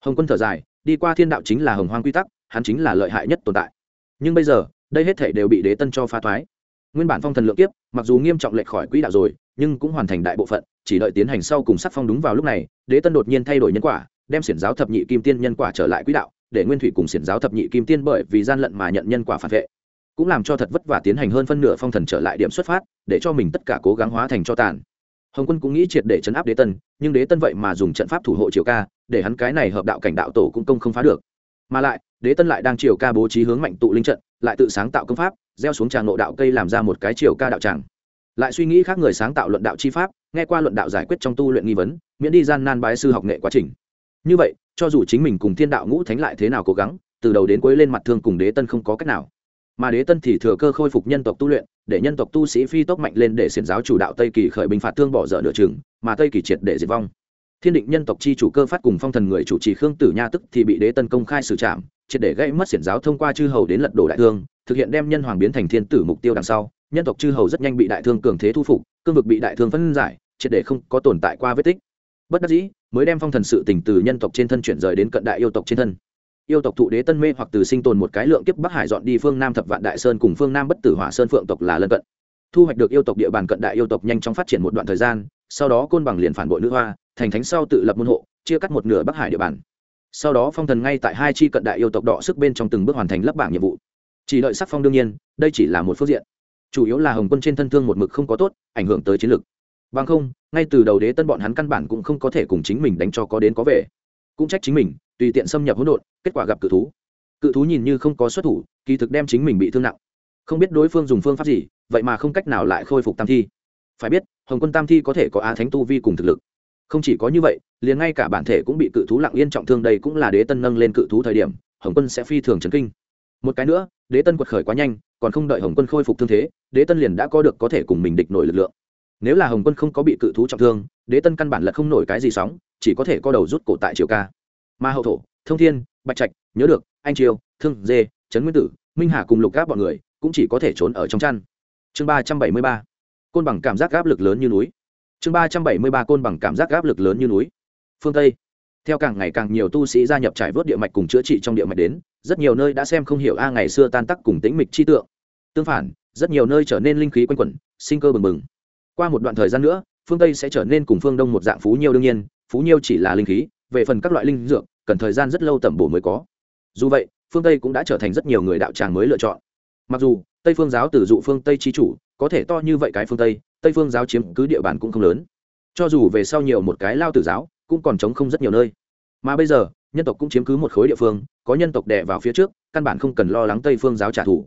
Hồng quân thở dài, đi qua thiên đạo chính là hồng hoang quy tắc, hắn chính là lợi hại nhất tồn tại. Nhưng bây giờ, đây hết thể đều bị đế tân cho phá thoái. Nguyên bản phong thần lượng kiếp, mặc dù nghiêm trọng lệch khỏi quỹ đạo rồi, nhưng cũng hoàn thành đại bộ phận chỉ đợi tiến hành sau cùng sắc phong đúng vào lúc này, đế tân đột nhiên thay đổi nhân quả, đem xiển giáo thập nhị kim tiên nhân quả trở lại quỹ đạo, để nguyên thủy cùng xiển giáo thập nhị kim tiên bởi vì gian lận mà nhận nhân quả phản vệ. Cũng làm cho thật vất vả tiến hành hơn phân nửa phong thần trở lại điểm xuất phát, để cho mình tất cả cố gắng hóa thành cho tàn. Hồng quân cũng nghĩ triệt để chấn áp đế tân, nhưng đế tân vậy mà dùng trận pháp thủ hộ triều ca, để hắn cái này hợp đạo cảnh đạo tổ cũng công không phá được. Mà lại, đế tân lại đang triều ca bố trí hướng mạnh tụ linh trận, lại tự sáng tạo công pháp, gieo xuống tràng nộ đạo cây làm ra một cái triều ca đạo tràng. Lại suy nghĩ khác người sáng tạo luận đạo chi pháp nghe qua luận đạo giải quyết trong tu luyện nghi vấn, miễn đi gian nan bái sư học nghệ quá trình. Như vậy, cho dù chính mình cùng thiên đạo ngũ thánh lại thế nào cố gắng, từ đầu đến cuối lên mặt thương cùng đế tân không có cách nào. Mà đế tân thì thừa cơ khôi phục nhân tộc tu luyện, để nhân tộc tu sĩ phi tốc mạnh lên để xiển giáo chủ đạo tây kỳ khởi binh phạt thương bỏ dở nửa chừng, mà tây kỳ triệt để diệt vong. Thiên định nhân tộc chi chủ cơ phát cùng phong thần người chủ trì khương tử nha tức thì bị đế tân công khai xử trảm triệt để gây mất xiển giáo thông qua chư hầu đến lật đổ đại thương, thực hiện đem nhân hoàng biến thành thiên tử mục tiêu đằng sau, nhân tộc chư hầu rất nhanh bị đại thương cường thế thu phục, cương vực bị đại thương phân giải, triệt để không có tồn tại qua vết tích. Bất đắc dĩ, mới đem phong thần sự tình từ nhân tộc trên thân chuyển rời đến cận đại yêu tộc trên thân. Yêu tộc thụ đế tân mê hoặc từ sinh tồn một cái lượng kiếp bắc hải dọn đi phương nam thập vạn đại sơn cùng phương nam bất tử hỏa sơn phượng tộc là lân cận. Thu hoạch được yêu tộc địa bàn cận đại yêu tộc nhanh chóng phát triển một đoạn thời gian, sau đó côn bằng liền phản bội nữ hoa, thành thánh sau tự lập môn hộ, chia cắt một nửa bắc hải địa bàn sau đó phong thần ngay tại hai chi cận đại yêu tộc đỏ sức bên trong từng bước hoàn thành lấp bảng nhiệm vụ. Chỉ đợi sắc phong đương nhiên, đây chỉ là một phương diện. Chủ yếu là hồng quân trên thân thương một mực không có tốt, ảnh hưởng tới chiến lược bằng không, ngay từ đầu đế tân bọn hắn căn bản cũng không có thể cùng chính mình đánh cho có đến có về. Cũng trách chính mình, tùy tiện xâm nhập hỗn độn, kết quả gặp cự thú. Cự thú nhìn như không có xuất thủ, kỳ thực đem chính mình bị thương nặng. Không biết đối phương dùng phương pháp gì, vậy mà không cách nào lại khôi phục tam thi. Phải biết, hồng quân tam thi có thể có á thánh tu vi cùng thực lực không chỉ có như vậy, liền ngay cả bản thể cũng bị cự thú lặng yên trọng thương đây cũng là đế tân nâng lên cự thú thời điểm, hồng quân sẽ phi thường chấn kinh. Một cái nữa, đế tân quật khởi quá nhanh, còn không đợi hồng quân khôi phục thương thế, đế tân liền đã có được có thể cùng mình địch nổi lực lượng. Nếu là hồng quân không có bị cự thú trọng thương, đế tân căn bản là không nổi cái gì sóng, chỉ có thể co đầu rút cổ tại triều ca. Ma hậu thổ, thông thiên, bạch trạch, nhớ được, anh triều, thương dê, trấn nguyên tử, minh hà cùng lục gáp bọn người cũng chỉ có thể trốn ở trong chăn. Chương ba trăm bảy mươi ba. Côn bằng cảm giác áp lực lớn như núi chương ba trăm bảy mươi ba côn bằng cảm giác áp lực lớn như núi. Phương tây. Theo càng ngày càng nhiều tu sĩ gia nhập trải vớt địa mạch cùng chữa trị trong địa mạch đến, rất nhiều nơi đã xem không hiểu a à ngày xưa tan tắc cùng tĩnh mịch chi tượng. Tương phản, rất nhiều nơi trở nên linh khí quanh quẩn, sinh cơ bừng bừng. Qua một đoạn thời gian nữa, phương tây sẽ trở nên cùng phương đông một dạng phú nhiêu đương nhiên, phú nhiêu chỉ là linh khí, về phần các loại linh dược, cần thời gian rất lâu tẩm bổ mới có. Dù vậy, phương tây cũng đã trở thành rất nhiều người đạo tràng mới lựa chọn. Mặc dù, tây phương giáo từ dụ phương tây trí chủ có thể to như vậy cái phương tây tây phương giáo chiếm cứ địa bàn cũng không lớn. Cho dù về sau nhiều một cái lao tử giáo, cũng còn chống không rất nhiều nơi. Mà bây giờ, nhân tộc cũng chiếm cứ một khối địa phương, có nhân tộc đẻ vào phía trước, căn bản không cần lo lắng tây phương giáo trả thù.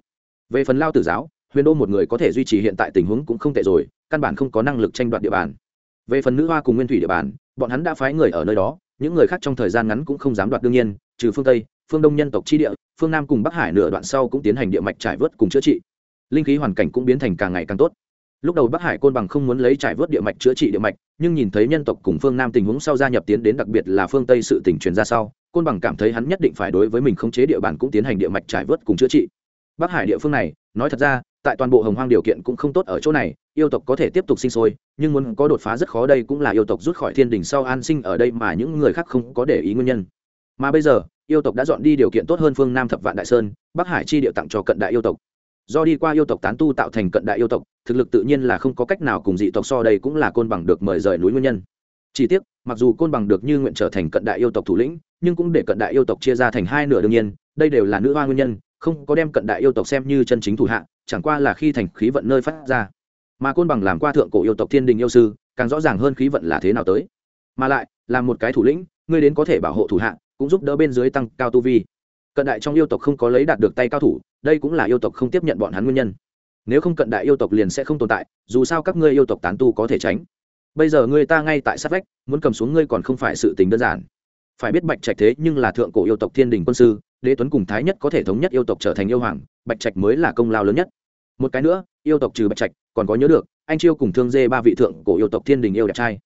Về phần lao tử giáo, huyền đô một người có thể duy trì hiện tại tình huống cũng không tệ rồi, căn bản không có năng lực tranh đoạt địa bàn. Về phần nữ hoa cùng nguyên thủy địa bàn, bọn hắn đã phái người ở nơi đó, những người khác trong thời gian ngắn cũng không dám đoạt đương nhiên, trừ phương tây, phương đông nhân tộc chi địa, phương nam cùng bắc hải nửa đoạn sau cũng tiến hành địa mạch trải vớt cùng chữa trị linh khí hoàn cảnh cũng biến thành càng ngày càng tốt. Lúc đầu bắc hải côn bằng không muốn lấy trải vớt địa mạch chữa trị địa mạch, nhưng nhìn thấy nhân tộc cùng phương nam tình huống sau gia nhập tiến đến đặc biệt là phương tây sự tỉnh truyền ra sau, côn bằng cảm thấy hắn nhất định phải đối với mình khống chế địa bàn cũng tiến hành địa mạch trải vớt cùng chữa trị. Bắc hải địa phương này, nói thật ra, tại toàn bộ hồng hoang điều kiện cũng không tốt ở chỗ này, yêu tộc có thể tiếp tục sinh sôi, nhưng muốn có đột phá rất khó đây cũng là yêu tộc rút khỏi thiên đình sau an sinh ở đây mà những người khác không có để ý nguyên nhân. Mà bây giờ, yêu tộc đã dọn đi điều kiện tốt hơn phương nam thập vạn đại sơn, bắc hải chi địa tặng cho cận đại yêu tộc do đi qua yêu tộc tán tu tạo thành cận đại yêu tộc, thực lực tự nhiên là không có cách nào cùng dị tộc so đây cũng là côn bằng được mời rời núi nguyên nhân. Chỉ tiếc, mặc dù côn bằng được như nguyện trở thành cận đại yêu tộc thủ lĩnh, nhưng cũng để cận đại yêu tộc chia ra thành hai nửa đương nhiên, đây đều là nữ hoa nguyên nhân, không có đem cận đại yêu tộc xem như chân chính thủ hạ, chẳng qua là khi thành khí vận nơi phát ra. Mà côn bằng làm qua thượng cổ yêu tộc thiên đình yêu sư, càng rõ ràng hơn khí vận là thế nào tới. Mà lại, là một cái thủ lĩnh, ngươi đến có thể bảo hộ thủ hạ, cũng giúp đỡ bên dưới tăng cao tu vi cận đại trong yêu tộc không có lấy đạt được tay cao thủ đây cũng là yêu tộc không tiếp nhận bọn hắn nguyên nhân nếu không cận đại yêu tộc liền sẽ không tồn tại dù sao các ngươi yêu tộc tán tu có thể tránh bây giờ ngươi ta ngay tại sát vách muốn cầm xuống ngươi còn không phải sự tình đơn giản phải biết bạch trạch thế nhưng là thượng cổ yêu tộc thiên đình quân sư đế tuấn cùng thái nhất có thể thống nhất yêu tộc trở thành yêu hoàng bạch trạch mới là công lao lớn nhất một cái nữa yêu tộc trừ bạch trạch còn có nhớ được anh chiêu cùng thương dê ba vị thượng cổ yêu tộc thiên đình yêu đẹp trai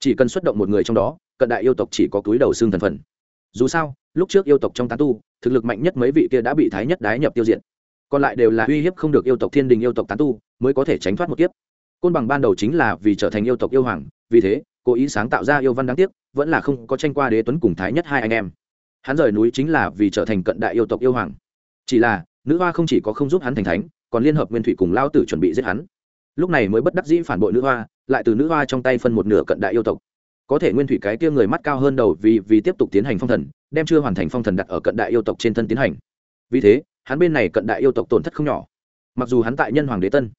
chỉ cần xuất động một người trong đó cận đại yêu tộc chỉ có túi đầu xương thần phần dù sao lúc trước yêu tộc trong tán tu thực lực mạnh nhất mấy vị kia đã bị thái nhất đái nhập tiêu diệt. Còn lại đều là uy hiếp không được yêu tộc thiên đình yêu tộc tán tu, mới có thể tránh thoát một kiếp. Côn bằng ban đầu chính là vì trở thành yêu tộc yêu hoàng, vì thế, cố ý sáng tạo ra yêu văn đáng tiếc, vẫn là không có tranh qua đế tuấn cùng thái nhất hai anh em. Hắn rời núi chính là vì trở thành cận đại yêu tộc yêu hoàng. Chỉ là, nữ hoa không chỉ có không giúp hắn thành thánh, còn liên hợp nguyên thủy cùng lao tử chuẩn bị giết hắn. Lúc này mới bất đắc dĩ phản bội nữ hoa, lại từ nữ hoa trong tay phân một nửa cận đại yêu tộc. Có thể nguyên thủy cái kia người mắt cao hơn đầu vì vì tiếp tục tiến hành phong thần đem chưa hoàn thành phong thần đặt ở cận đại yêu tộc trên thân tiến hành. Vì thế, hắn bên này cận đại yêu tộc tổn thất không nhỏ. Mặc dù hắn tại nhân hoàng đế tân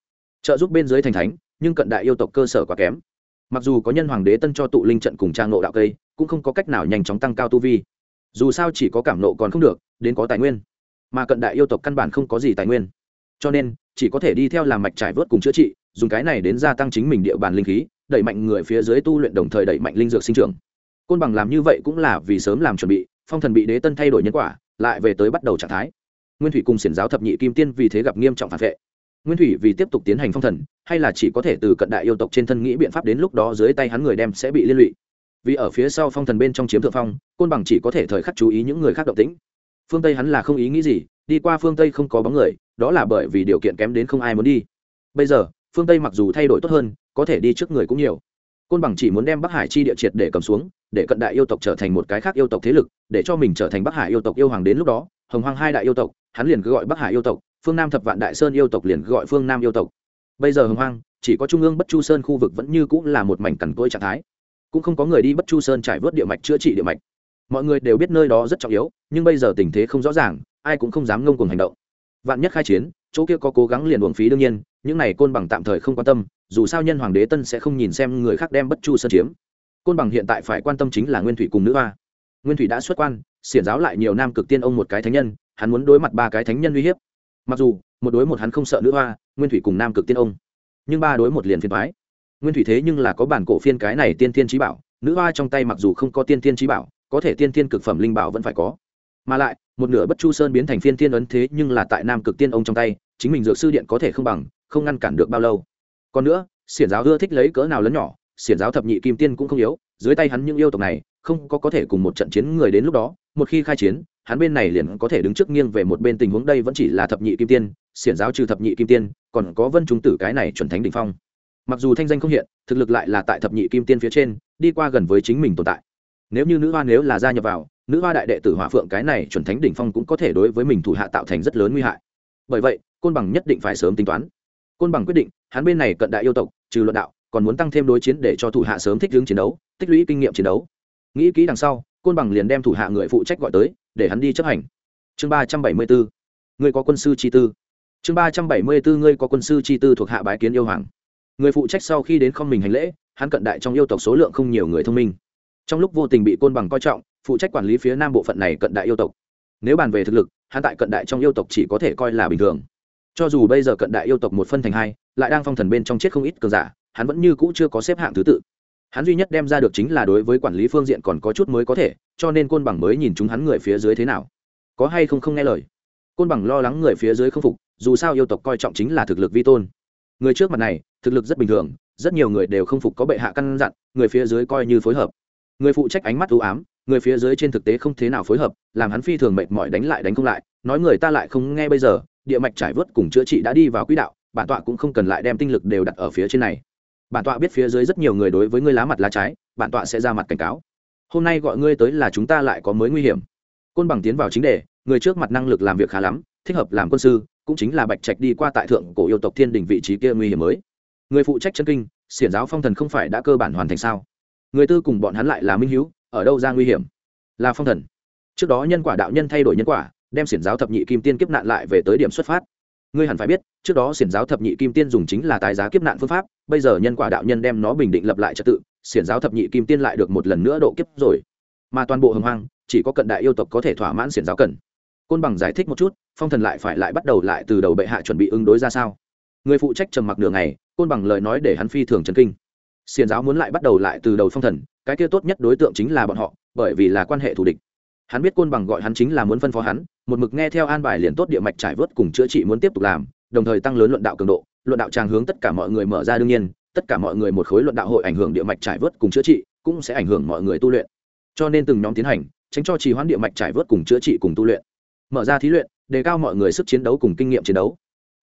trợ giúp bên dưới thành thánh, nhưng cận đại yêu tộc cơ sở quá kém. Mặc dù có nhân hoàng đế tân cho tụ linh trận cùng trang nộ đạo cây, cũng không có cách nào nhanh chóng tăng cao tu vi. Dù sao chỉ có cảm nộ còn không được, đến có tài nguyên. Mà cận đại yêu tộc căn bản không có gì tài nguyên. Cho nên, chỉ có thể đi theo làm mạch trải vớt cùng chữa trị, dùng cái này đến gia tăng chính mình địa bàn linh khí, đẩy mạnh người phía dưới tu luyện đồng thời đẩy mạnh linh dược sinh trưởng. Côn bằng làm như vậy cũng là vì sớm làm chuẩn bị phong thần bị đế tân thay đổi nhân quả, lại về tới bắt đầu trạng thái. Nguyên thủy cùng xiển giáo thập nhị kim tiên vì thế gặp nghiêm trọng phản vệ. Nguyên thủy vì tiếp tục tiến hành phong thần, hay là chỉ có thể từ cận đại yêu tộc trên thân nghĩ biện pháp đến lúc đó dưới tay hắn người đem sẽ bị liên lụy. Vì ở phía sau phong thần bên trong chiếm thượng phong, côn bằng chỉ có thể thời khắc chú ý những người khác động tĩnh. Phương tây hắn là không ý nghĩ gì, đi qua phương tây không có bóng người, đó là bởi vì điều kiện kém đến không ai muốn đi. Bây giờ, phương tây mặc dù thay đổi tốt hơn, có thể đi trước người cũng nhiều côn bằng chỉ muốn đem bắc hải chi địa triệt để cầm xuống, để cận đại yêu tộc trở thành một cái khác yêu tộc thế lực, để cho mình trở thành bắc hải yêu tộc yêu hoàng đến lúc đó, hồng hoàng hai đại yêu tộc, hắn liền cứ gọi bắc hải yêu tộc, phương nam thập vạn đại sơn yêu tộc liền cứ gọi phương nam yêu tộc. Bây giờ hồng hoàng chỉ có trung ương bất chu sơn khu vực vẫn như cũng là một mảnh cằn cỗi trạng thái. Cũng không có người đi bất chu sơn trải vớt địa mạch, chữa trị địa mạch. Mọi người đều biết nơi đó rất trọng yếu, nhưng bây giờ tình thế không rõ ràng, ai cũng không dám ngông cuồng hành động. Vạn nhất khai chiến chỗ kia có cố gắng liền uổng phí đương nhiên, những này côn bằng tạm thời không quan tâm, dù sao nhân hoàng đế tân sẽ không nhìn xem người khác đem bất chu sơn chiếm. Côn bằng hiện tại phải quan tâm chính là nguyên thủy cùng nữ hoa. Nguyên thủy đã xuất quan, xiển giáo lại nhiều nam cực tiên ông một cái thánh nhân, hắn muốn đối mặt ba cái thánh nhân uy hiếp. Mặc dù, một đối một hắn không sợ nữ hoa, nguyên thủy cùng nam cực tiên ông. Nhưng ba đối một liền phiền thoái nguyên thủy thế nhưng là có bản cổ phiên cái này tiên thiên trí bảo, nữ hoa trong tay mặc dù không có tiên thiên trí bảo, có thể tiên thiên cực phẩm linh bảo vẫn phải có. Mà lại, một nửa bất chu sơn biến thành phiên tiên ấn thế nhưng là tại nam cực tiên ông trong tay chính mình dược sư điện có thể không bằng, không ngăn cản được bao lâu. Còn nữa, xiển giáo ưa thích lấy cỡ nào lớn nhỏ, xiển giáo thập nhị kim tiên cũng không yếu, dưới tay hắn những yêu tộc này, không có có thể cùng một trận chiến người đến lúc đó, một khi khai chiến, hắn bên này liền có thể đứng trước nghiêng về một bên tình huống đây vẫn chỉ là thập nhị kim tiên, xiển giáo trừ thập nhị kim tiên, còn có vân trung tử cái này chuẩn thánh đ ỉ n h phong. Mặc dù thanh danh không hiện, thực lực lại là tại thập nhị kim tiên phía trên, đi qua gần với chính mình tồn tại. Nếu như nữ hoa nếu là gia nhập vào, nữ hoa đại đệ tử hỏa phượng cái này chuẩn thánh đỉnh phong cũng có thể đối với mình thủ hạ tạo thành rất lớn nguy hại. Bởi vậy côn bằng nhất định phải sớm tính toán. Côn bằng quyết định, hắn bên này cận đại yêu tộc, trừ luận đạo, còn muốn tăng thêm đối chiến để cho thủ hạ sớm thích ứng chiến đấu, tích lũy kinh nghiệm chiến đấu. Nghĩ kỹ đằng sau, côn bằng liền đem thủ hạ người phụ trách gọi tới, để hắn đi chấp hành. Chương ba trăm bảy mươi bốn người có quân sư chi tư. Chương ba trăm bảy mươi bốn ngươi có quân sư chi tư thuộc hạ bái kiến yêu hoàng. Người phụ trách sau khi đến không mình hành lễ, hắn cận đại trong yêu tộc số lượng không nhiều người thông minh. Trong lúc vô tình bị côn bằng coi trọng, phụ trách quản lý phía nam bộ phận này cận đại yêu tộc. Nếu bàn về thực lực, hắn tại cận đại trong yêu tộc chỉ có thể coi là bình thường cho dù bây giờ cận đại yêu tộc một phân thành hai, lại đang phong thần bên trong chết không ít cường giả, hắn vẫn như cũ chưa có xếp hạng thứ tự. Hắn duy nhất đem ra được chính là đối với quản lý phương diện còn có chút mới có thể, cho nên côn bằng mới nhìn chúng hắn người phía dưới thế nào. Có hay không không nghe lời? Côn bằng lo lắng người phía dưới không phục, dù sao yêu tộc coi trọng chính là thực lực vi tôn. Người trước mặt này, thực lực rất bình thường, rất nhiều người đều không phục có bệ hạ căn dặn, người phía dưới coi như phối hợp. Người phụ trách ánh mắt ưu ám, người phía dưới trên thực tế không thế nào phối hợp, làm hắn phi thường mệt mỏi đánh lại đánh không lại, nói người ta lại không nghe bây giờ địa mạch trải vớt cùng chữa trị đã đi vào quỹ đạo, bản tọa cũng không cần lại đem tinh lực đều đặt ở phía trên này. Bản tọa biết phía dưới rất nhiều người đối với ngươi lá mặt lá trái, bản tọa sẽ ra mặt cảnh cáo. Hôm nay gọi ngươi tới là chúng ta lại có mới nguy hiểm. Côn bằng tiến vào chính đề, người trước mặt năng lực làm việc khá lắm, thích hợp làm quân sư, cũng chính là bạch trạch đi qua tại thượng cổ yêu tộc thiên đình vị trí kia nguy hiểm mới. Người phụ trách chân kinh, xiển giáo phong thần không phải đã cơ bản hoàn thành sao? Người tư cùng bọn hắn lại là minh hữu ở đâu ra nguy hiểm? Là phong thần. Trước đó nhân quả đạo nhân thay đổi nhân quả đem xiển giáo thập nhị kim tiên kiếp nạn lại về tới điểm xuất phát. Ngươi hẳn phải biết trước đó xiển giáo thập nhị kim tiên dùng chính là tái giá kiếp nạn phương pháp bây giờ nhân quả đạo nhân đem nó bình định lập lại trật tự xiển giáo thập nhị kim tiên lại được một lần nữa độ kiếp rồi. Mà toàn bộ hồng hoang chỉ có cận đại yêu tộc có thể thỏa mãn xiển giáo cần. Côn bằng giải thích một chút phong thần lại phải lại bắt đầu lại từ đầu bệ hạ chuẩn bị ứng đối ra sao. Người phụ trách trầm mặc đường này, côn bằng lời nói để hắn phi thường trần kinh. Xiển giáo muốn lại bắt đầu lại từ đầu phong thần cái kia tốt nhất đối tượng chính là bọn họ bởi vì là quan hệ thù địch hắn biết côn bằng gọi hắn chính là muốn phân phó hắn, một mực nghe theo an bài liền tốt địa mạch trải vớt cùng chữa trị muốn tiếp tục làm, đồng thời tăng lớn luận đạo cường độ, luận đạo tràng hướng tất cả mọi người mở ra đương nhiên, tất cả mọi người một khối luận đạo hội ảnh hưởng địa mạch trải vớt cùng chữa trị, cũng sẽ ảnh hưởng mọi người tu luyện. Cho nên từng nhóm tiến hành, tránh cho trì hoãn địa mạch trải vớt cùng chữa trị cùng tu luyện. Mở ra thí luyện, đề cao mọi người sức chiến đấu cùng kinh nghiệm chiến đấu.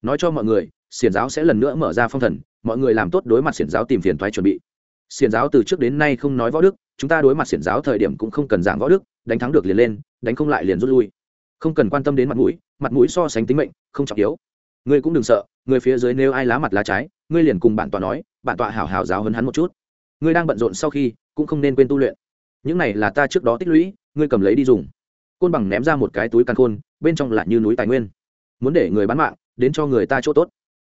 Nói cho mọi người, xiển giáo sẽ lần nữa mở ra phong thần, mọi người làm tốt đối mặt xiển giáo tìm phiền thoái chuẩn bị. Xiển giáo từ trước đến nay không nói võ đức chúng ta đối mặt xiển giáo thời điểm cũng không cần giảng võ đức, đánh thắng được liền lên, đánh không lại liền rút lui. Không cần quan tâm đến mặt mũi mặt mũi so sánh tính mệnh, không trọng yếu. Ngươi cũng đừng sợ, người phía dưới nếu ai lá mặt lá trái, ngươi liền cùng bản tọa nói, bản tọa hảo hảo giáo hấn hắn một chút. Ngươi đang bận rộn sau khi, cũng không nên quên tu luyện. Những này là ta trước đó tích lũy, ngươi cầm lấy đi dùng. Côn bằng ném ra một cái túi căn khôn, bên trong là như núi tài nguyên. Muốn để người bán mạng, đến cho người ta chỗ tốt.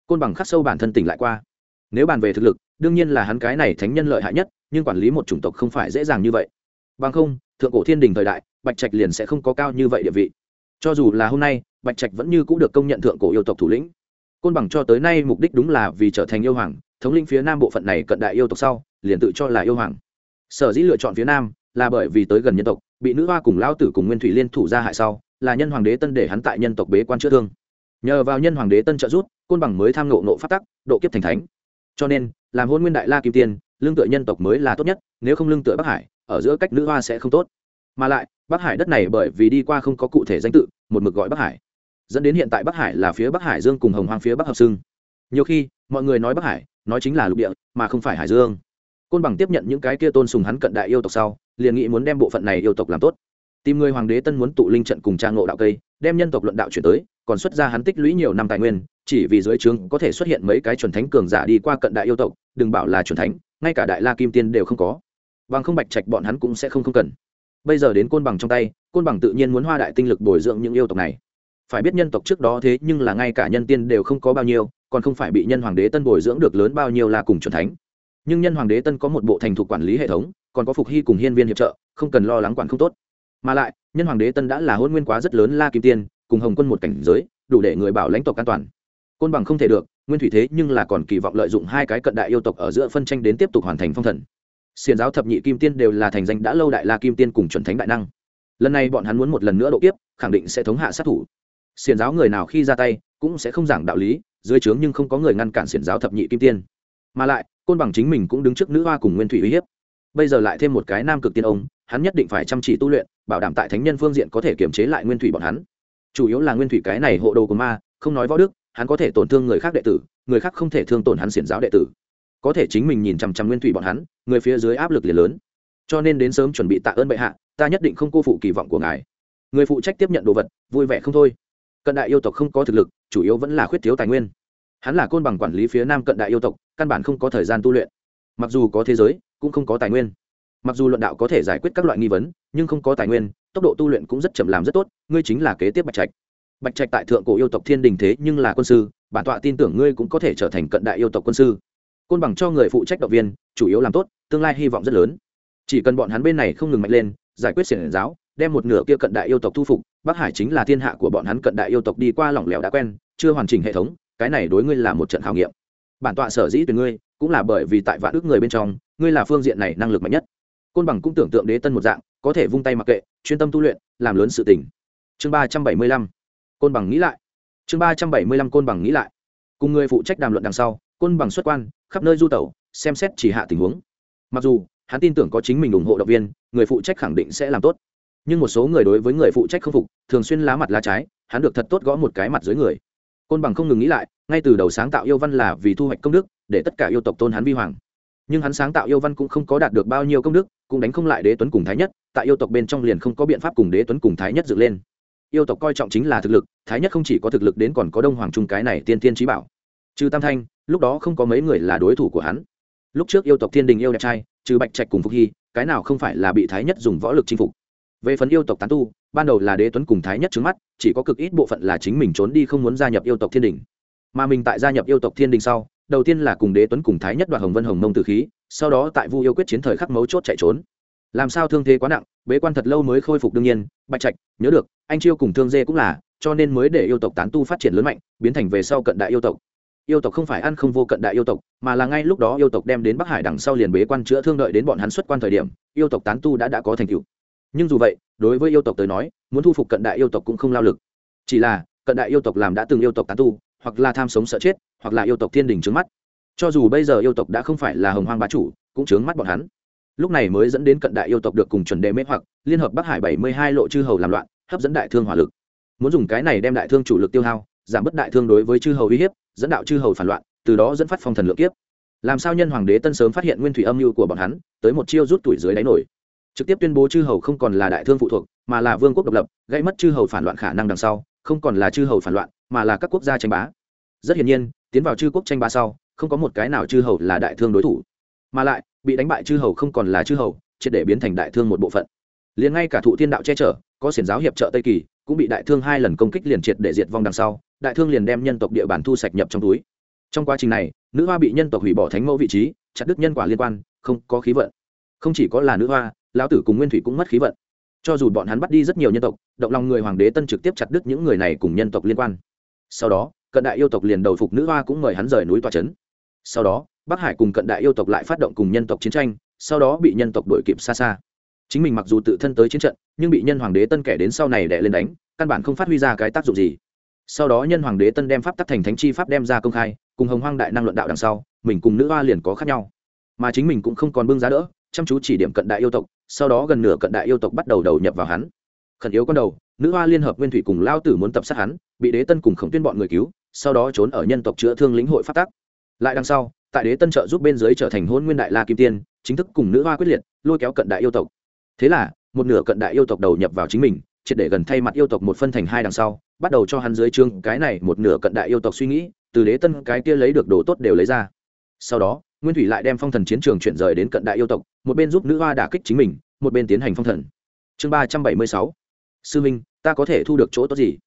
Côn bằng khắc sâu bản thân tỉnh lại qua. Nếu bàn về thực lực, đương nhiên là hắn cái này thánh nhân lợi hại nhất nhưng quản lý một chủng tộc không phải dễ dàng như vậy. Bằng không, thượng cổ thiên đình thời đại, bạch trạch liền sẽ không có cao như vậy địa vị. Cho dù là hôm nay, bạch trạch vẫn như c ũ được công nhận thượng cổ yêu tộc thủ lĩnh. Côn bằng cho tới nay mục đích đúng là vì trở thành yêu hoàng, thống lĩnh phía nam bộ phận này cận đại yêu tộc sau, liền tự cho là yêu hoàng. Sở dĩ lựa chọn phía nam là bởi vì tới gần nhân tộc, bị nữ hoa cùng lao tử cùng nguyên thủy liên thủ ra hại sau, là nhân hoàng đế tân để hắn tại nhân tộc bế quan chữa thương. Nhờ vào nhân hoàng đế tân trợ giúp, côn bằng mới tham ngộ nộ phát tắc, độ kiếp thành thánh. Cho nên, làm hôn nguyên đại la kim tiên lương tựa nhân tộc mới là tốt nhất, nếu không lương tựa bắc hải, ở giữa cách nữ hoa sẽ không tốt. Mà lại, bắc hải đất này bởi vì đi qua không có cụ thể danh tự, một mực gọi bắc hải. Dẫn đến hiện tại bắc hải là phía bắc hải dương cùng hồng hoang phía bắc hợp xưng. Nhiều khi, mọi người nói bắc hải, nói chính là lục địa, mà không phải hải dương. Côn bằng tiếp nhận những cái kia tôn sùng hắn cận đại yêu tộc sau, liền nghĩ muốn đem bộ phận này yêu tộc làm tốt. Tìm người hoàng đế tân muốn tụ linh trận cùng trang ngộ đạo cây, đem nhân tộc luận đạo chuyển tới, còn xuất ra hắn tích lũy nhiều năm tài nguyên, chỉ vì dưới trướng có thể xuất hiện mấy cái chuẩn thánh cường giả đi qua cận đại yêu tộc, đừng bảo là chuẩn thánh ngay cả đại la kim tiên đều không có. Bằng không bạch trạch bọn hắn cũng sẽ không không cần. Bây giờ đến côn bằng trong tay, côn bằng tự nhiên muốn hoa đại tinh lực bồi dưỡng những yêu tộc này. Phải biết nhân tộc trước đó thế nhưng là ngay cả nhân tiên đều không có bao nhiêu, còn không phải bị nhân hoàng đế tân bồi dưỡng được lớn bao nhiêu là cùng chuẩn thánh. Nhưng nhân hoàng đế tân có một bộ thành thục quản lý hệ thống, còn có phục hy cùng hiên viên hiệp trợ, không cần lo lắng quản không tốt. Mà lại, nhân hoàng đế tân đã là hôn nguyên quá rất lớn la kim tiên, cùng hồng quân một cảnh giới, đủ để người bảo lãnh tộc an toàn. Côn bằng không thể được nguyên thủy thế nhưng là còn kỳ vọng lợi dụng hai cái cận đại yêu tộc ở giữa phân tranh đến tiếp tục hoàn thành phong thần. Xiền giáo thập nhị kim tiên đều là thành danh đã lâu đại la kim tiên cùng chuẩn thánh đại năng. Lần này bọn hắn muốn một lần nữa độ kiếp, khẳng định sẽ thống hạ sát thủ. Xiền giáo người nào khi ra tay, cũng sẽ không giảng đạo lý, dưới trướng nhưng không có người ngăn cản xiển giáo thập nhị kim tiên. Mà lại, côn bằng chính mình cũng đứng trước nữ hoa cùng nguyên thủy uy hiếp. Bây giờ lại thêm một cái nam cực tiên ông, hắn nhất định phải chăm chỉ tu luyện, bảo đảm tại thánh nhân phương diện có thể kiềm chế lại nguyên thủy bọn hắn. Chủ yếu là nguyên thủy cái này hộ đồ của ma, không nói võ đức hắn có thể tổn thương người khác đệ tử, người khác không thể thương tổn hắn xiển giáo đệ tử. Có thể chính mình nhìn chằm chằm nguyên thủy bọn hắn, người phía dưới áp lực liền lớn. Cho nên đến sớm chuẩn bị tạ ơn bệ hạ, ta nhất định không cô phụ kỳ vọng của ngài. Người phụ trách tiếp nhận đồ vật, vui vẻ không thôi. Cận đại yêu tộc không có thực lực, chủ yếu vẫn là khuyết thiếu tài nguyên. Hắn là côn bằng quản lý phía nam cận đại yêu tộc, căn bản không có thời gian tu luyện. Mặc dù có thế giới, cũng không có tài nguyên. Mặc dù luận đạo có thể giải quyết các loại nghi vấn, nhưng không có tài nguyên, tốc độ tu luyện cũng rất chậm làm rất tốt, ngươi chính là kế tiếp bạch trạch bạch trạch tại thượng cổ yêu tộc thiên đình thế nhưng là quân sư, bản tọa tin tưởng ngươi cũng có thể trở thành cận đại yêu tộc quân sư. Côn bằng cho người phụ trách động viên, chủ yếu làm tốt, tương lai hy vọng rất lớn. Chỉ cần bọn hắn bên này không ngừng mạnh lên, giải quyết xiển giáo, đem một nửa kia cận đại yêu tộc thu phục, bắc hải chính là thiên hạ của bọn hắn cận đại yêu tộc đi qua lỏng lẻo đã quen, chưa hoàn chỉnh hệ thống, cái này đối ngươi là một trận khảo nghiệm. Bản tọa sở dĩ từ ngươi, cũng là bởi vì tại vạn ước người bên trong, ngươi là phương diện này năng lực mạnh nhất. Côn bằng cũng tưởng tượng đế tân một dạng, có thể vung tay mặc kệ, chuyên tâm tu luyện, làm lớn sự tình. Chương ba trăm bảy mươi lăm côn bằng nghĩ lại. Chương ba trăm bảy mươi lăm côn bằng nghĩ lại. Cùng người phụ trách đàm luận đằng sau, côn bằng xuất quan, khắp nơi du tẩu, xem xét chỉ hạ tình huống. Mặc dù, hắn tin tưởng có chính mình ủng hộ động viên, người phụ trách khẳng định sẽ làm tốt. Nhưng một số người đối với người phụ trách không phục, thường xuyên lá mặt lá trái, hắn được thật tốt gõ một cái mặt dưới người. Côn bằng không ngừng nghĩ lại, ngay từ đầu sáng tạo yêu văn là vì thu hoạch công đức, để tất cả yêu tộc tôn hắn vi hoàng. Nhưng hắn sáng tạo yêu văn cũng không có đạt được bao nhiêu công đức, cũng đánh không lại đế tuấn cùng thái nhất, tại yêu tộc bên trong liền không có biện pháp cùng đế tuấn cùng thái nhất dựng lên yêu tộc coi trọng chính là thực lực, thái nhất không chỉ có thực lực đến còn có đông hoàng trung cái này tiên tiên trí bảo. Trừ tam thanh, lúc đó không có mấy người là đối thủ của hắn. Lúc trước yêu tộc thiên đình yêu đẹp trai, trừ bạch trạch cùng phục hy, cái nào không phải là bị thái nhất dùng võ lực chinh phục. Về phần yêu tộc tán tu, ban đầu là đế tuấn cùng thái nhất trước mắt, chỉ có cực ít bộ phận là chính mình trốn đi không muốn gia nhập yêu tộc thiên đình. Mà mình tại gia nhập yêu tộc thiên đình sau, đầu tiên là cùng đế tuấn cùng thái nhất đoạt hồng vân hồng mông Tử khí, sau đó tại vu yêu quyết chiến thời khắc mấu chốt chạy trốn làm sao thương thế quá nặng, bế quan thật lâu mới khôi phục đương nhiên, bạch trạch, nhớ được, anh chiêu cùng thương dê cũng là, cho nên mới để yêu tộc tán tu phát triển lớn mạnh, biến thành về sau cận đại yêu tộc. Yêu tộc không phải ăn không vô cận đại yêu tộc, mà là ngay lúc đó yêu tộc đem đến bắc hải đằng sau liền bế quan chữa thương đợi đến bọn hắn xuất quan thời điểm, yêu tộc tán tu đã đã có thành tựu. Nhưng dù vậy, đối với yêu tộc tới nói, muốn thu phục cận đại yêu tộc cũng không lao lực. Chỉ là, cận đại yêu tộc làm đã từng yêu tộc tán tu, hoặc là tham sống sợ chết, hoặc là yêu tộc thiên đình trướng mắt. Cho dù bây giờ yêu tộc đã không phải là hồng hoang bá chủ, cũng trướng mắt bọn hắn lúc này mới dẫn đến cận đại yêu tộc được cùng chuẩn đề mê hoặc, liên hợp bắc hải bảy mươi hai lộ chư hầu làm loạn, hấp dẫn đại thương hỏa lực. Muốn dùng cái này đem đại thương chủ lực tiêu hao, giảm bớt đại thương đối với chư hầu uy hiếp, dẫn đạo chư hầu phản loạn, từ đó dẫn phát phong thần lượng kiếp. Làm sao nhân hoàng đế tân sớm phát hiện nguyên thủy âm mưu của bọn hắn, tới một chiêu rút tuổi dưới đáy nổi. Trực tiếp tuyên bố chư hầu không còn là đại thương phụ thuộc, mà là vương quốc độc lập, gây mất chư hầu phản loạn khả năng đằng sau, không còn là chư hầu phản loạn, mà là các quốc gia tranh bá. Rất hiển nhiên, tiến vào chư quốc tranh bá sau, không có một cái nào chư hầu là đại thương đối thủ. Mà lại bị đánh bại chư hầu không còn là chư hầu, triệt để biến thành đại thương một bộ phận. Liền ngay cả thụ thiên đạo che chở, có xiển giáo hiệp trợ tây kỳ, cũng bị đại thương hai lần công kích liền triệt để diệt vong đằng sau, đại thương liền đem nhân tộc địa bàn thu sạch nhập trong túi. Trong quá trình này, nữ hoa bị nhân tộc hủy bỏ thánh mẫu vị trí, chặt đứt nhân quả liên quan, không có khí vận. Không chỉ có là nữ hoa, lão tử cùng nguyên thủy cũng mất khí vận. Cho dù bọn hắn bắt đi rất nhiều nhân tộc, động lòng người hoàng đế tân trực tiếp chặt đứt những người này cùng nhân tộc liên quan. Sau đó, cận đại yêu tộc liền đầu phục nữ hoa cũng mời hắn rời núi tòa trấn sau đó bắc hải cùng cận đại yêu tộc lại phát động cùng nhân tộc chiến tranh, sau đó bị nhân tộc đuổi kịp xa xa. Chính mình mặc dù tự thân tới chiến trận, nhưng bị nhân hoàng đế tân kẻ đến sau này đẻ lên đánh, căn bản không phát huy ra cái tác dụng gì. Sau đó nhân hoàng đế tân đem pháp tắc thành thánh chi pháp đem ra công khai, cùng hồng hoang đại năng luận đạo đằng sau, mình cùng nữ hoa liền có khác nhau. Mà chính mình cũng không còn bưng giá đỡ, chăm chú chỉ điểm cận đại yêu tộc, sau đó gần nửa cận đại yêu tộc bắt đầu đầu nhập vào hắn. Khẩn yếu con đầu, nữ hoa liên hợp nguyên thủy cùng lao tử muốn tập sát hắn, bị đế tân cùng khổng tuyên bọn người cứu, sau đó trốn ở nhân tộc chữa thương lĩnh hội phát tác lại đằng sau tại đế tân trợ giúp bên dưới trở thành hôn nguyên đại la kim tiên, chính thức cùng nữ hoa quyết liệt, lôi kéo cận đại yêu tộc. Thế là, một nửa cận đại yêu tộc đầu nhập vào chính mình, triệt để gần thay mặt yêu tộc một phân thành hai đằng sau, bắt đầu cho hắn dưới trương cái này một nửa cận đại yêu tộc suy nghĩ, từ đế tân cái kia lấy được đồ tốt đều lấy ra. Sau đó, nguyên thủy lại đem phong thần chiến trường chuyển rời đến cận đại yêu tộc, một bên giúp nữ hoa đả kích chính mình, một bên tiến hành phong thần. Chương ba trăm bảy mươi sáu. Sư minh, ta có thể thu được chỗ tốt gì?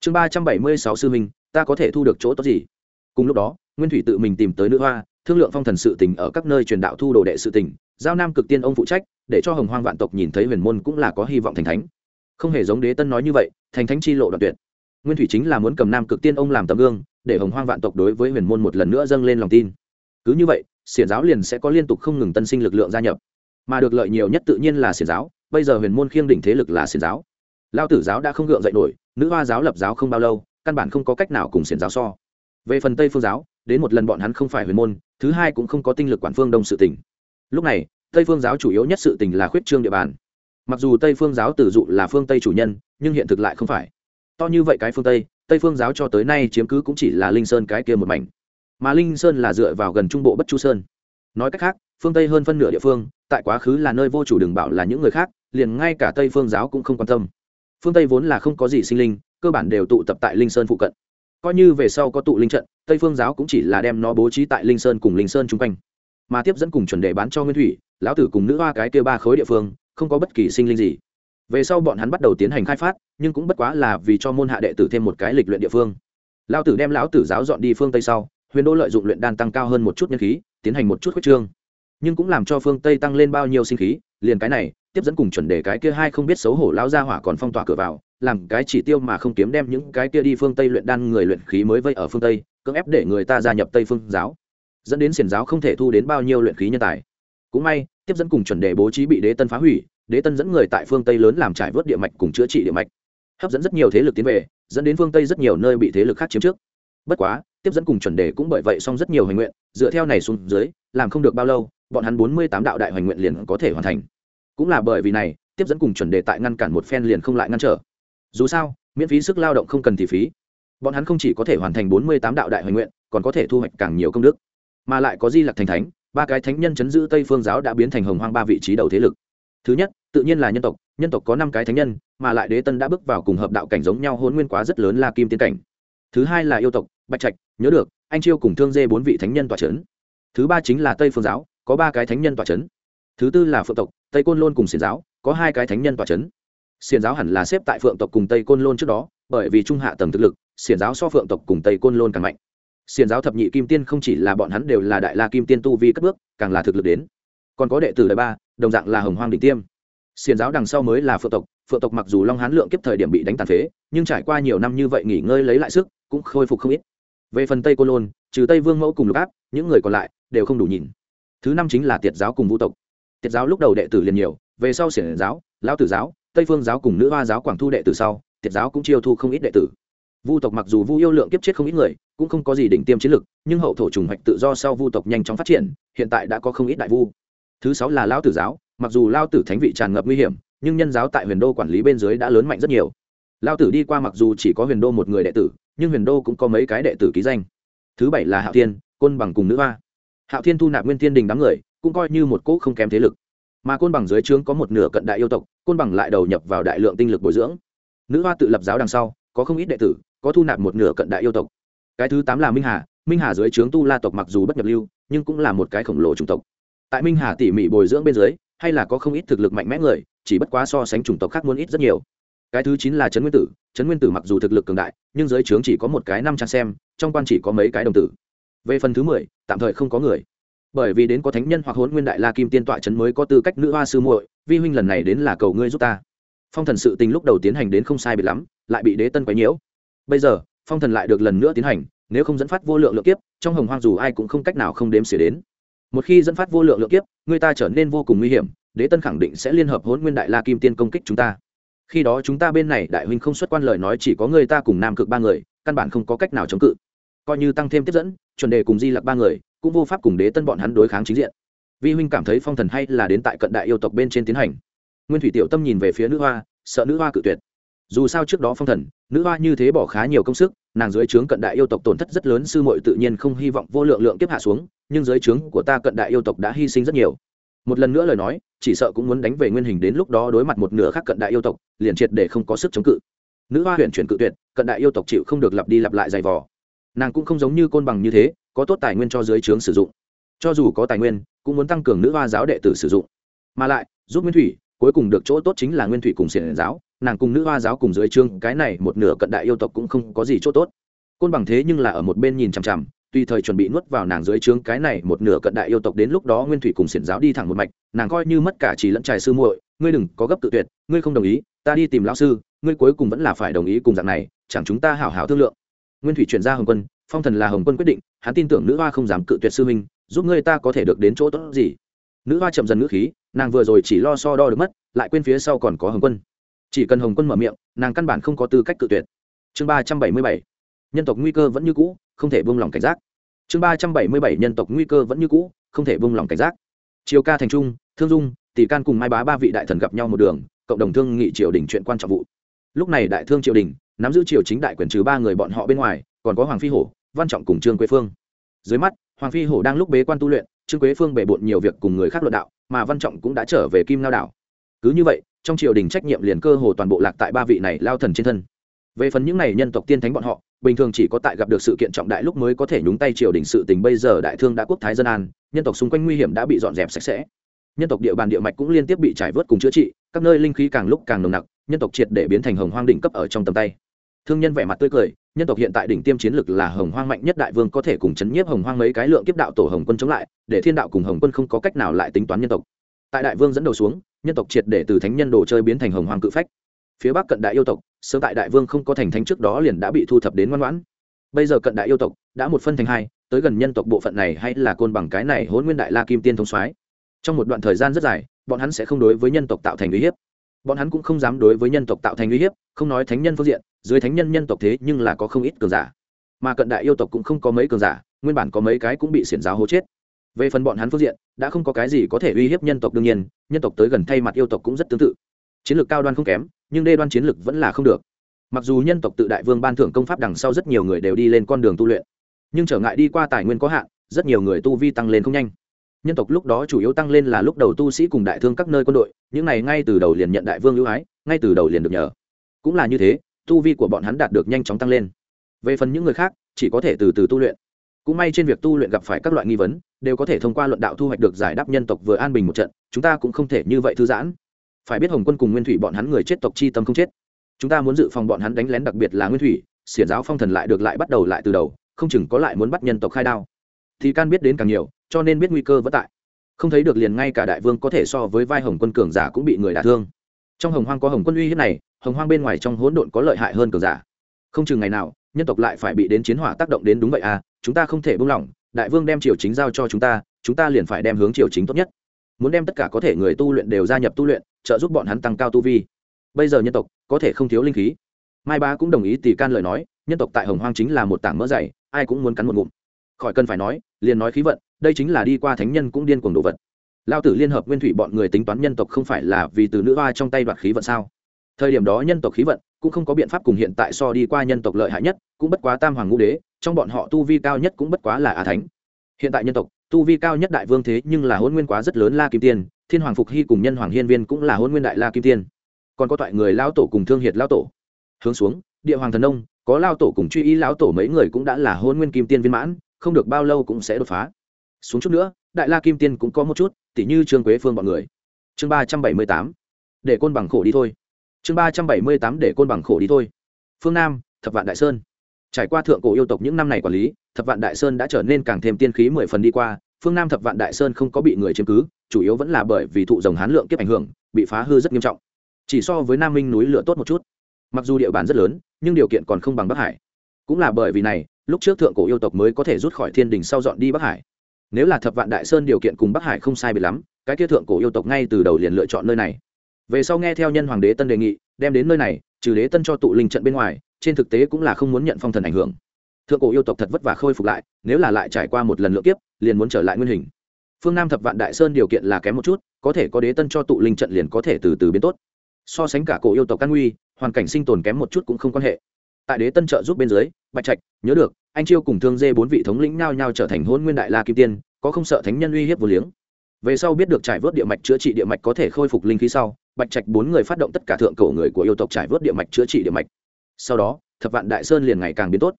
Chương ba trăm bảy mươi sáu, sư minh, ta có thể thu được chỗ tốt gì? Cùng lúc đó, nguyên thủy tự mình tìm tới nữ hoa thương lượng phong thần sự tình ở các nơi truyền đạo thu đồ đệ sự tình, giao nam cực tiên ông phụ trách, để cho hồng hoang vạn tộc nhìn thấy huyền môn cũng là có hy vọng thành thánh. Không hề giống đế tân nói như vậy, thành thánh chi lộ đoạn tuyệt. Nguyên thủy chính là muốn cầm nam cực tiên ông làm tấm gương, để hồng hoang vạn tộc đối với huyền môn một lần nữa dâng lên lòng tin. Cứ như vậy, xiển giáo liền sẽ có liên tục không ngừng tân sinh lực lượng gia nhập. Mà được lợi nhiều nhất tự nhiên là xiển giáo, bây giờ huyền môn khiêng đỉnh thế lực là xiển giáo. Lao tử giáo đã không gượng dậy nổi, nữ hoa giáo lập giáo không bao lâu, căn bản không có cách nào cùng xiển giáo so. Về phần tây phương giáo, đến một lần bọn hắn không phải huyền môn thứ hai cũng không có tinh lực quản phương đông sự tỉnh lúc này, tây phương giáo chủ yếu nhất sự tình là khuyết trương địa bàn. Mặc dù tây phương giáo tử dụ là phương tây chủ nhân, nhưng hiện thực lại không phải. To như vậy cái phương tây tây phương giáo cho tới nay chiếm cứ cũng chỉ là linh sơn cái kia một mảnh. Mà linh sơn là dựa vào gần trung bộ bất chu sơn. Nói cách khác, phương tây hơn phân nửa địa phương, tại quá khứ là nơi vô chủ đừng bảo là những người khác, liền ngay cả tây phương giáo cũng không quan tâm. Phương tây vốn là không có gì sinh linh, cơ bản đều tụ tập tại linh sơn phụ cận. Coi như về sau có tụ linh trận tây phương giáo cũng chỉ là đem nó bố trí tại linh sơn cùng linh sơn chung quanh. Mà tiếp dẫn cùng chuẩn đề bán cho nguyên thủy, lão tử cùng nữ hoa cái kia ba khối địa phương, không có bất kỳ sinh linh gì. Về sau bọn hắn bắt đầu tiến hành khai phát, nhưng cũng bất quá là vì cho môn hạ đệ tử thêm một cái lịch luyện địa phương. Lão tử đem lão tử giáo dọn đi phương tây sau, huyền đô lợi dụng luyện đan tăng cao hơn một chút nhân khí, tiến hành một chút khuyết trương. Nhưng cũng làm cho phương tây tăng lên bao nhiêu sinh khí liền cái này, tiếp dẫn cùng chuẩn đề cái kia hai không biết xấu hổ lão gia hỏa còn phong tỏa cửa vào, làm cái chỉ tiêu mà không kiếm đem những cái kia đi phương tây luyện đan người luyện khí mới vây ở phương tây, cưỡng ép để người ta gia nhập tây phương giáo. Dẫn đến xiển giáo không thể thu đến bao nhiêu luyện khí nhân tài. Cũng may, tiếp dẫn cùng chuẩn đề bố trí bị đế tân phá hủy, đế tân dẫn người tại phương tây lớn làm trải vớt địa mạch cùng chữa trị địa mạch. Hấp dẫn rất nhiều thế lực tiến về, dẫn đến phương tây rất nhiều nơi bị thế lực khác chiếm trước. Bất quá, tiếp dẫn cùng chuẩn đề cũng bởi vậy xong rất nhiều hành nguyện, dựa theo này xuống dưới, làm không được bao lâu bọn hắn bốn mươi tám đạo đại hoành nguyện liền có thể hoàn thành. Cũng là bởi vì này, tiếp dẫn cùng chuẩn đề tại ngăn cản một phen liền không lại ngăn trở. Dù sao, miễn phí sức lao động không cần thì phí. Bọn hắn không chỉ có thể hoàn thành bốn mươi tám đạo đại hoành nguyện, còn có thể thu hoạch càng nhiều công đức. Mà lại có di lặc thành thánh, ba cái thánh nhân chấn giữ tây phương giáo đã biến thành hồng hoang ba vị trí đầu thế lực. Thứ nhất, tự nhiên là nhân tộc nhân tộc có năm cái thánh nhân, mà lại đế tân đã bước vào cùng hợp đạo cảnh giống nhau hôn nguyên quá rất lớn là kim tiên cảnh. Thứ hai là yêu tộc, bạch trạch, nhớ được, anh chiêu cùng thương dê bốn vị thánh nhân tòa c h ấ n thứ ba chính là tây phương giáo có ba cái thánh nhân tòa c h ấ n thứ tư là phượng tộc, tây côn lôn cùng xiền giáo, có hai cái thánh nhân tòa c h ấ n xiền giáo hẳn là xếp tại phượng tộc cùng tây côn lôn trước đó, bởi vì trung hạ tầng thực lực xiền giáo so phượng tộc cùng tây côn lôn càng mạnh. Xiền giáo thập nhị kim tiên không chỉ là bọn hắn đều là đại la kim tiên tu vi cất bước, càng là thực lực đến. Còn có đệ tử đại ba, đồng dạng là hồng hoang đỉnh tiêm. Xiền giáo đằng sau mới là phượng tộc phượng tộc mặc dù long hán lượng kiếp thời điểm bị đánh tàn phế, nhưng trải qua nhiều năm như vậy nghỉ ngơi lấy lại sức, cũng khôi phục không ít. Về phần tây côn lôn, trừ tây vương mẫu cùng lục áp, những người còn lại đều không đủ nhìn thứ năm chính là tiệt giáo cùng vũ tộc. Tiệt giáo lúc đầu đệ tử liền nhiều, về sau xiển giáo, lão tử giáo, tây phương giáo cùng nữ hoa giáo quảng thu đệ tử sau, tiệt giáo cũng chiêu thu không ít đệ tử. Vu tộc mặc dù vu yêu lượng kiếp chết không ít người, cũng không có gì đỉnh tiêm chiến lực, nhưng hậu thổ trùng hoạch tự do sau vu tộc nhanh chóng phát triển, hiện tại đã có không ít đại vu. Thứ sáu là lão tử giáo, mặc dù lao tử thánh vị tràn ngập nguy hiểm, nhưng nhân giáo tại huyền đô quản lý bên dưới đã lớn mạnh rất nhiều. Lao tử đi qua mặc dù chỉ có huyền đô một người đệ tử, nhưng huyền đô cũng có mấy cái đệ tử ký danh. Thứ bảy là hạo thiên, côn bằng cùng nữ hoa hạo thiên thu nạp nguyên thiên đình đám người, cũng coi như một cỗ không kém thế lực. Mà côn bằng dưới trướng có một nửa cận đại yêu tộc, côn bằng lại đầu nhập vào đại lượng tinh lực bồi dưỡng. Nữ hoa tự lập giáo đằng sau, có không ít đệ tử, có thu nạp một nửa cận đại yêu tộc. Cái thứ tám là minh hà minh hà dưới trướng tu la tộc mặc dù bất nhập lưu, nhưng cũng là một cái khổng lồ chủng tộc. Tại minh hà tỉ mỉ bồi dưỡng bên dưới, hay là có không ít thực lực mạnh mẽ người, chỉ bất quá so sánh chủng tộc khác muốn ít rất nhiều. Cái thứ chín là trấn nguyên tử, trấn nguyên tử mặc dù thực lực cường đại, nhưng dưới trướng chỉ có một cái năm trang xem, trong quan chỉ có mấy cái đồng tử về phần thứ mười, tạm thời không có người. Bởi vì đến có thánh nhân hoặc hôn nguyên đại la kim tiên tọa trấn mới có tư cách nữ hoa sư muội, vi huynh lần này đến là cầu ngươi giúp ta. Phong thần sự tình lúc đầu tiến hành đến không sai biệt lắm, lại bị đế tân quấy nhiễu. Bây giờ, phong thần lại được lần nữa tiến hành, nếu không dẫn phát vô lượng lượng kiếp, trong hồng hoang dù ai cũng không cách nào không đếm xỉa đến. Một khi dẫn phát vô lượng lượng kiếp, người ta trở nên vô cùng nguy hiểm, đế tân khẳng định sẽ liên hợp hôn nguyên đại la kim tiên công kích chúng ta. Khi đó chúng ta bên này đại huynh không xuất quan lời nói chỉ có người ta cùng nam cực ba người, căn bản không có cách nào chống cự. Coi như tăng thêm tiếp dẫn chuẩn đề cùng di lặc ba người cũng vô pháp cùng đế tân bọn hắn đối kháng chính diện. Vi huynh cảm thấy phong thần hay là đến tại cận đại yêu tộc bên trên tiến hành. Nguyên thủy tiểu tâm nhìn về phía nữ hoa, sợ nữ hoa cự tuyệt. Dù sao trước đó phong thần, nữ hoa như thế bỏ khá nhiều công sức, nàng dưới trướng cận đại yêu tộc tổn thất rất lớn, sư muội tự nhiên không hy vọng vô lượng lượng kiếp hạ xuống, nhưng dưới trướng của ta cận đại yêu tộc đã hy sinh rất nhiều. Một lần nữa lời nói, chỉ sợ cũng muốn đánh về nguyên hình đến lúc đó đối mặt một nửa khác cận đại yêu tộc, liền triệt để không có sức chống cự. Nữ hoa huyện chuyển cự tuyệt, cận đại yêu tộc chịu không được lặp đi lặp lại dày vò nàng cũng không giống như côn bằng như thế, có tốt tài nguyên cho dưới trướng sử dụng. Cho dù có tài nguyên, cũng muốn tăng cường nữ hoa giáo đệ tử sử dụng. Mà lại, giúp nguyên thủy, cuối cùng được chỗ tốt chính là nguyên thủy cùng xiển giáo, nàng cùng nữ hoa giáo cùng dưới trương cái này một nửa cận đại yêu tộc cũng không có gì chỗ tốt. Côn bằng thế nhưng là ở một bên nhìn chằm chằm, tùy thời chuẩn bị nuốt vào nàng dưới trướng, cái này một nửa cận đại yêu tộc đến lúc đó nguyên thủy cùng xiển giáo đi thẳng một mạch, nàng coi như mất cả chỉ lẫn trài sư muội, ngươi đừng có gấp tự tuyệt, ngươi không đồng ý, ta đi tìm lão sư, ngươi cuối cùng vẫn là phải đồng ý cùng dạng này, chẳng chúng ta hảo hảo thương lượng nguyên thủy chuyển ra hồng quân, phong thần là hồng quân quyết định, hắn tin tưởng nữ hoa không dám cự tuyệt sư minh giúp ngươi ta có thể được đến chỗ tốt gì. Nữ hoa chậm dần ngữ khí, nàng vừa rồi chỉ lo so đo được mất, lại quên phía sau còn có hồng quân. Chỉ cần hồng quân mở miệng, nàng căn bản không có tư cách cự tuyệt. Chương ba trăm bảy mươi bảy, nhân tộc nguy cơ vẫn như cũ, không thể buông lỏng cảnh giác. Chương ba trăm bảy mươi bảy, nhân tộc nguy cơ vẫn như cũ, không thể buông lỏng cảnh giác. Chiều ca thành trung, thương dung, tỷ can cùng mai bá ba vị đại thần gặp nhau một đường, cộng đồng thương nghị triều đình chuyện quan trọng vụ. Lúc này đại thương triều đình nắm giữ triều chính đại quyền trừ ba người bọn họ bên ngoài, còn có hoàng phi hổ, văn trọng cùng trương quế phương. Dưới mắt, hoàng phi hổ đang lúc bế quan tu luyện, trương quế phương bể bộn nhiều việc cùng người khác luận đạo, mà văn trọng cũng đã trở về kim lao đảo. Cứ như vậy, trong triều đình trách nhiệm liền cơ hồ toàn bộ lạc tại ba vị này lao thần trên thân. Về phần những này nhân tộc tiên thánh bọn họ, bình thường chỉ có tại gặp được sự kiện trọng đại lúc mới có thể nhúng tay triều đình sự tình. Bây giờ đại thương đã quốc thái dân an, nhân tộc xung quanh nguy hiểm đã bị dọn dẹp sạch sẽ. Nhân tộc địa bàn địa mạch cũng liên tiếp bị trải vớt cùng chữa trị, các nơi linh khí càng lúc càng nồng nặc, nhân tộc triệt để biến thành hồng hoang đỉnh cấp ở trong tầm tay thương nhân vẻ mặt tươi cười, nhân tộc hiện tại đỉnh tiêm chiến lực là hồng hoang mạnh nhất đại vương có thể cùng chấn nhiếp hồng hoang mấy cái lượng kiếp đạo tổ hồng quân chống lại, để thiên đạo cùng hồng quân không có cách nào lại tính toán nhân tộc. Tại đại vương dẫn đầu xuống, nhân tộc triệt để từ thánh nhân đồ chơi biến thành hồng hoang cự phách. Phía bắc cận đại yêu tộc, sớm tại đại vương không có thành thánh trước đó liền đã bị thu thập đến ngoan ngoãn. Bây giờ cận đại yêu tộc đã một phân thành hai, tới gần nhân tộc bộ phận này hay là côn bằng cái này hôn nguyên đại la kim tiên thông soái. Trong một đoạn thời gian rất dài, bọn hắn sẽ không đối với nhân tộc tạo thành uy hiếp bọn hắn cũng không dám đối với nhân tộc tạo thành uy hiếp, không nói thánh nhân phương diện, dưới thánh nhân nhân tộc thế nhưng là có không ít cường giả. Mà cận đại yêu tộc cũng không có mấy cường giả, nguyên bản có mấy cái cũng bị xiển giáo hố chết. Về phần bọn hắn phương diện, đã không có cái gì có thể uy hiếp nhân tộc đương nhiên, nhân tộc tới gần thay mặt yêu tộc cũng rất tương tự. Chiến lược cao đoan không kém, nhưng đê đoan chiến lược vẫn là không được. Mặc dù nhân tộc tự đại vương ban thưởng công pháp đằng sau rất nhiều người đều đi lên con đường tu luyện, nhưng trở ngại đi qua tài nguyên có hạn, rất nhiều người tu vi tăng lên không nhanh nhân tộc lúc đó chủ yếu tăng lên là lúc đầu tu sĩ cùng đại thương các nơi quân đội, những này ngay từ đầu liền nhận đại vương ưu ái, ngay từ đầu liền được nhờ. Cũng là như thế, tu vi của bọn hắn đạt được nhanh chóng tăng lên. Về phần những người khác, chỉ có thể từ từ tu luyện. Cũng may trên việc tu luyện gặp phải các loại nghi vấn, đều có thể thông qua luận đạo thu hoạch được giải đáp nhân tộc vừa an bình một trận, chúng ta cũng không thể như vậy thư giãn. Phải biết hồng quân cùng nguyên thủy bọn hắn người chết tộc chi tâm không chết. Chúng ta muốn dự phòng bọn hắn đánh lén đặc biệt là nguyên thủy, xiển giáo phong thần lại được lại bắt đầu lại từ đầu, không chừng có lại muốn bắt nhân tộc khai đao. Thì can biết đến càng nhiều cho nên biết nguy cơ vẫn tại. Không thấy được liền ngay cả đại vương có thể so với vai hồng quân cường giả cũng bị người đả thương. Trong hồng hoang có hồng quân uy hiếp này, hồng hoang bên ngoài trong hỗn độn có lợi hại hơn cường giả. Không chừng ngày nào, nhân tộc lại phải bị đến chiến hỏa tác động đến đúng vậy à chúng ta không thể buông lỏng, đại vương đem triều chính giao cho chúng ta chúng ta liền phải đem hướng triều chính tốt nhất. Muốn đem tất cả có thể người tu luyện đều gia nhập tu luyện, trợ giúp bọn hắn tăng cao tu vi. Bây giờ nhân tộc có thể không thiếu linh khí. Mai ba cũng đồng ý tỷ can lời nói, nhân tộc tại hồng hoang chính là một tảng mỡ dày, ai cũng muốn cắn một ngụm. Khỏi cần phải nói, liền nói khí vận đây chính là đi qua thánh nhân cũng điên cuồng đồ vật. Lao tử liên hợp nguyên thủy bọn người tính toán nhân tộc không phải là vì từ nữ hoa trong tay đoạt khí vận sao? Thời điểm đó nhân tộc khí vận cũng không có biện pháp cùng hiện tại so đi qua nhân tộc lợi hại nhất, cũng bất quá tam hoàng ngũ đế, trong bọn họ tu vi cao nhất cũng bất quá là a thánh. Hiện tại nhân tộc tu vi cao nhất đại vương thế nhưng là hôn nguyên quá rất lớn la kim tiên, thiên hoàng phục hy cùng nhân hoàng hiên viên cũng là hôn nguyên đại la kim tiên. Còn có toại người lao tổ cùng thương hiệt lao tổ. Hướng xuống, địa hoàng thần ông có lao tổ cùng truy ý lão tổ mấy người cũng đã là hôn nguyên kim tiên viên mãn, không được bao lâu cũng sẽ đột phá xuống chút nữa, đại la kim tiên cũng có một chút, tỉ như trương quế phương bọn người. Chương ba trăm bảy mươi tám, để côn bằng khổ đi thôi. Chương ba trăm bảy mươi tám, để côn bằng khổ đi thôi. Phương nam, thập vạn đại sơn. Trải qua thượng cổ yêu tộc những năm này quản lý, thập vạn đại sơn đã trở nên càng thêm tiên khí mười phần đi qua. Phương nam thập vạn đại sơn không có bị người chiếm cứ, chủ yếu vẫn là bởi vì thụ dòng hán lượng kiếp ảnh hưởng, bị phá hư rất nghiêm trọng. Chỉ so với nam minh núi lửa tốt một chút. Mặc dù địa bàn rất lớn, nhưng điều kiện còn không bằng bắc hải. Cũng là bởi vì này, lúc trước thượng cổ yêu tộc mới có thể rút khỏi thiên đình sau dọn đi bắc hải nếu là thập vạn đại sơn điều kiện cùng bắc hải không sai bị lắm, cái kia thượng cổ yêu tộc ngay từ đầu liền lựa chọn nơi này. Về sau nghe theo nhân hoàng đế tân đề nghị, đem đến nơi này, trừ đế tân cho tụ linh trận bên ngoài, trên thực tế cũng là không muốn nhận phong thần ảnh hưởng. Thượng cổ yêu tộc thật vất vả khôi phục lại, nếu là lại trải qua một lần lượt kiếp, liền muốn trở lại nguyên hình. Phương nam thập vạn đại sơn điều kiện là kém một chút, có thể có đế tân cho tụ linh trận liền có thể từ từ biến tốt. So sánh cả cổ yêu tộc căn nguy, hoàn cảnh sinh tồn kém một chút cũng không quan hệ. Tại đế tân trợ giúp bên dưới, bạch trạch, nhớ được anh chiêu cùng thương dê bốn vị thống lĩnh nhao nhao trở thành hôn nguyên đại la kim tiên, có không sợ thánh nhân uy hiếp vô liếng. Về sau biết được trải vớt địa mạch chữa trị địa mạch có thể khôi phục linh khí sau, bạch trạch bốn người phát động tất cả thượng cổ người của yêu tộc trải vớt địa mạch chữa trị địa mạch. Sau đó, thập vạn đại sơn liền ngày càng biến tốt.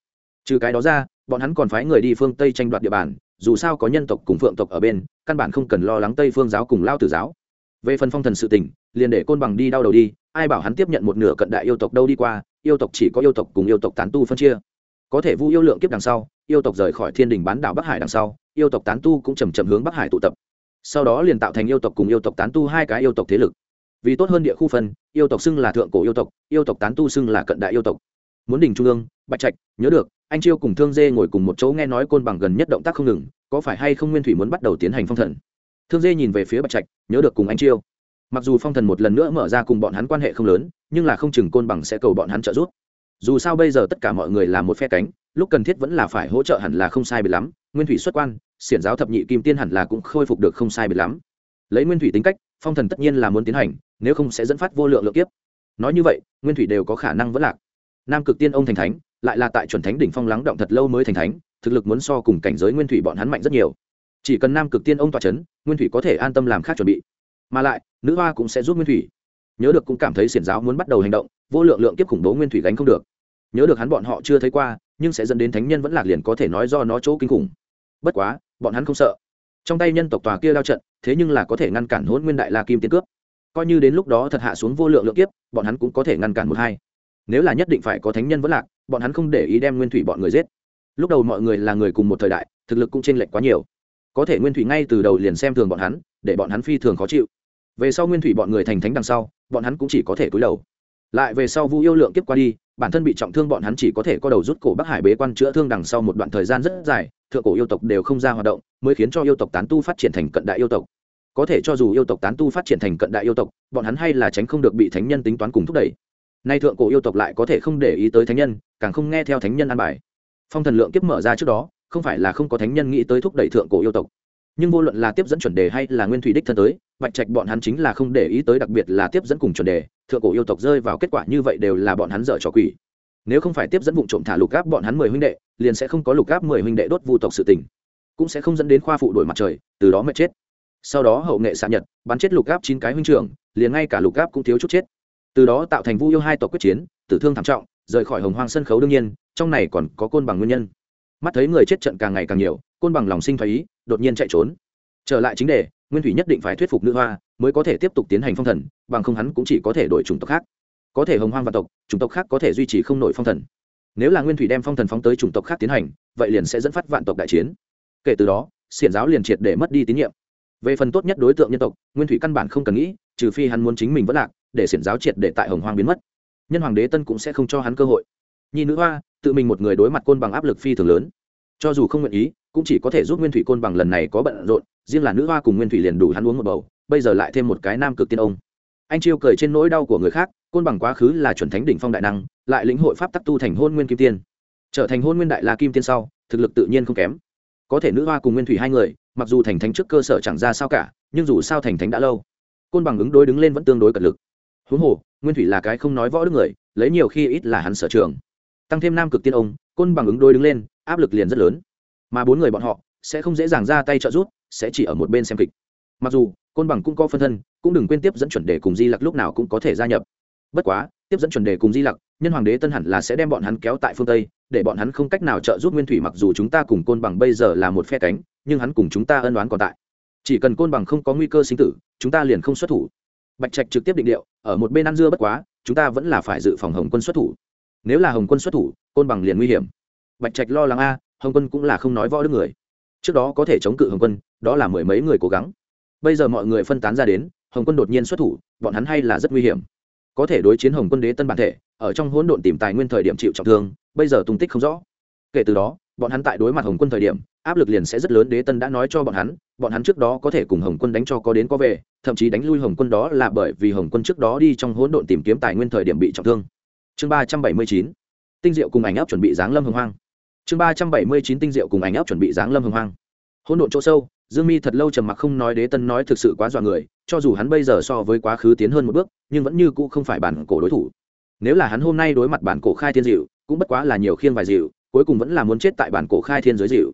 Trừ cái đó ra, bọn hắn còn phái người đi phương tây tranh đoạt địa bàn, dù sao có nhân tộc cùng phượng tộc ở bên, căn bản không cần lo lắng tây phương giáo cùng lao tử giáo. Về phần phong thần sự tỉnh liền để côn bằng đi đau đầu đi, ai bảo hắn tiếp nhận một nửa cận đại yêu tộc đâu đi qua, yêu tộc chỉ có yêu tộc cùng yêu tộc tán tu phân chia có thể vu yêu lượng kiếp đằng sau, yêu tộc rời khỏi thiên đình bán đảo bắc hải đằng sau, yêu tộc tán tu cũng chầm chậm hướng bắc hải tụ tập. Sau đó liền tạo thành yêu tộc cùng yêu tộc tán tu hai cái yêu tộc thế lực. Vì tốt hơn địa khu phân, yêu tộc xưng là thượng cổ yêu tộc yêu tộc tán tu xưng là cận đại yêu tộc. Muốn đỉnh trung ương, bạch trạch, nhớ được, anh chiêu cùng thương dê ngồi cùng một chỗ nghe nói côn bằng gần nhất động tác không ngừng, có phải hay không nguyên thủy muốn bắt đầu tiến hành phong thần? Thương dê nhìn về phía bạch trạch, nhớ được cùng anh chiêu. Mặc dù phong thần một lần nữa mở ra cùng bọn hắn quan hệ không lớn, nhưng là không chừng côn bằng sẽ cầu bọn hắn trợ giúp dù sao bây giờ tất cả mọi người là một phe cánh, lúc cần thiết vẫn là phải hỗ trợ hẳn là không sai biệt lắm. Nguyên thủy xuất quan, xiển giáo thập nhị kim tiên hẳn là cũng khôi phục được không sai biệt lắm. Lấy nguyên thủy tính cách, phong thần tất nhiên là muốn tiến hành, nếu không sẽ dẫn phát vô lượng lượng kiếp. Nói như vậy, nguyên thủy đều có khả năng vẫn lạc. Nam cực tiên ông thành thánh, lại là tại chuẩn thánh đỉnh phong lắng động thật lâu mới thành thánh, thực lực muốn so cùng cảnh giới nguyên thủy bọn hắn mạnh rất nhiều. Chỉ cần nam cực tiên ông tọa c h ấ n nguyên thủy có thể an tâm làm khác chuẩn bị. Mà lại, nữ hoa cũng sẽ giúp nguyên thủy. Nhớ được cũng cảm thấy xiển giáo muốn bắt đầu hành động, vô lượng lượng kiếp khủng bố nguyên thủy gánh không được nhớ được hắn bọn họ chưa thấy qua, nhưng sẽ dẫn đến thánh nhân vẫn lạc liền có thể nói do nó chỗ kinh khủng. Bất quá, bọn hắn không sợ. Trong tay nhân tộc tòa kia lao trận, thế nhưng là có thể ngăn cản hôn nguyên đại la kim tiên cướp. Coi như đến lúc đó thật hạ xuống vô lượng lượng kiếp, bọn hắn cũng có thể ngăn cản một hai. Nếu là nhất định phải có thánh nhân vẫn lạc, bọn hắn không để ý đem nguyên thủy bọn người giết. Lúc đầu mọi người là người cùng một thời đại, thực lực cũng t r ê n lệch quá nhiều. Có thể nguyên thủy ngay từ đầu liền xem thường bọn hắn, để bọn hắn phi thường khó chịu. Về sau nguyên thủy bọn người thành thánh đằng sau, bọn hắn cũng chỉ có thể cúi đầu lại về sau vu yêu lượng kiếp qua đi, bản thân bị trọng thương bọn hắn chỉ có thể có đầu rút cổ bắc hải bế quan chữa thương đằng sau một đoạn thời gian rất dài, thượng cổ yêu tộc đều không ra hoạt động, mới khiến cho yêu tộc tán tu phát triển thành cận đại yêu tộc. Có thể cho dù yêu tộc tán tu phát triển thành cận đại yêu tộc, bọn hắn hay là tránh không được bị thánh nhân tính toán cùng thúc đẩy. Nay thượng cổ yêu tộc lại có thể không để ý tới thánh nhân, càng không nghe theo thánh nhân an bài. Phong thần lượng kiếp mở ra trước đó, không phải là không có thánh nhân nghĩ tới thúc đẩy thượng cổ yêu tộc. Nhưng vô luận là tiếp dẫn chuẩn đề hay là nguyên thủy đích thân tới, bạch trạch bọn hắn chính là không để ý tới, đặc biệt là tiếp dẫn cùng chuẩn đề thượng cổ yêu tộc rơi vào kết quả như vậy đều là bọn hắn dở trò quỷ. Nếu không phải tiếp dẫn vụ trộm thả lục gáp bọn hắn mười huynh đệ, liền sẽ không có lục gáp mười huynh đệ đốt vu tộc sự tình. Cũng sẽ không dẫn đến khoa phụ đổi mặt trời, từ đó mệt chết. Sau đó hậu nghệ xạ nhật, bắn chết lục gáp chín cái huynh trưởng, liền ngay cả lục gáp cũng thiếu chút chết. Từ đó tạo thành vu yêu hai tộc quyết chiến, tử thương thảm trọng, rời khỏi hồng hoang sân khấu đương nhiên, trong này còn có côn bằng nguyên nhân. Mắt thấy người chết trận càng ngày càng nhiều, côn bằng lòng sinh thái ý, đột nhiên chạy trốn. Trở lại chính đề nguyên thủy nhất định phải thuyết phục nữ hoa mới có thể tiếp tục tiến hành phong thần, bằng không hắn cũng chỉ có thể đổi chủng tộc khác. Có thể hồng hoang và tộc, chủng tộc khác có thể duy trì không nổi phong thần. Nếu là nguyên thủy đem phong thần phóng tới chủng tộc khác tiến hành, vậy liền sẽ dẫn phát vạn tộc đại chiến. Kể từ đó, xiển giáo liền triệt để mất đi tín nhiệm. Về phần tốt nhất đối tượng nhân tộc, nguyên thủy căn bản không cần nghĩ, trừ phi hắn muốn chính mình vẫn lạc, để xiển giáo triệt để tại hồng hoang biến mất. Nhân hoàng đế tân cũng sẽ không cho hắn cơ hội. Nhi nữ hoa, tự mình một người đối mặt côn bằng áp lực phi thường lớn. Cho dù không nguyện ý, cũng chỉ có thể giúp nguyên thủy côn bằng lần này có bận rộn riêng là nữ hoa cùng nguyên thủy liền đủ hắn uống một bầu, bây giờ lại thêm một cái nam cực tiên ông. Anh chiêu cười trên nỗi đau của người khác, côn bằng quá khứ là chuẩn thánh đỉnh phong đại năng, lại lĩnh hội pháp tắc tu thành hôn nguyên kim tiên. Trở thành hôn nguyên đại la kim tiên sau, thực lực tự nhiên không kém. Có thể nữ hoa cùng nguyên thủy hai người, mặc dù thành thánh trước cơ sở chẳng ra sao cả, nhưng dù sao thành thánh đã lâu. Côn bằng ứng đối đứng lên vẫn tương đối cật lực. Huống hồ, nguyên thủy là cái không nói võ đức người, lấy nhiều khi ít là hắn sở trường. Tăng thêm nam cực tiên ông, côn bằng ứng đối đứng lên, áp lực liền rất lớn. Mà bốn người bọn họ, sẽ không dễ dàng ra tay trợ giúp sẽ chỉ ở một bên xem kịch. Mặc dù, côn bằng cũng có phân thân, cũng đừng quên tiếp dẫn chuẩn đề cùng di lặc lúc nào cũng có thể gia nhập. Bất quá, tiếp dẫn chuẩn đề cùng di lặc, nhân hoàng đế tân hẳn là sẽ đem bọn hắn kéo tại phương tây, để bọn hắn không cách nào trợ giúp nguyên thủy mặc dù chúng ta cùng côn bằng bây giờ là một phe cánh, nhưng hắn cùng chúng ta ân đoán còn tại. Chỉ cần côn bằng không có nguy cơ sinh tử, chúng ta liền không xuất thủ. Bạch trạch trực tiếp định điệu, ở một bên ăn dưa bất quá, chúng ta vẫn là phải dự phòng hồng quân xuất thủ. Nếu là hồng quân xuất thủ, côn bằng liền nguy hiểm. Bạch trạch lo lắng a, hồng quân cũng là không nói võ đức người. Trước đó có thể chống cự hồng quân đó là mười mấy người cố gắng. Bây giờ mọi người phân tán ra đến, hồng quân đột nhiên xuất thủ, bọn hắn hay là rất nguy hiểm. Có thể đối chiến hồng quân đế tân bản thể, ở trong hỗn độn tìm tài nguyên thời điểm chịu trọng thương, bây giờ tung tích không rõ. Kể từ đó, bọn hắn tại đối mặt hồng quân thời điểm, áp lực liền sẽ rất lớn, đế tân đã nói cho bọn hắn bọn hắn trước đó có thể cùng hồng quân đánh cho có đến có về, thậm chí đánh lui hồng quân đó là bởi vì hồng quân trước đó đi trong hỗn độn tìm kiếm tài nguyên thời điểm bị trọng thương. Chương ba trăm bảy mươi chín, tinh diệu cùng ảnh áp chuẩn bị giáng lâm hồng hoang. Chương ba trăm bảy mươi chín, tinh diệu cùng ảnh áp chuẩn bị giáng lâm hồng hoang. Hỗn độn chỗ sâu dương mi thật lâu trầm mặc không nói đế tân nói thực sự quá dọa người, cho dù hắn bây giờ so với quá khứ tiến hơn một bước, nhưng vẫn như cũ không phải bản cổ đối thủ. Nếu là hắn hôm nay đối mặt bản cổ khai thiên dịu, cũng bất quá là nhiều khiêng vài dịu, cuối cùng vẫn là muốn chết tại bản cổ khai thiên giới dịu.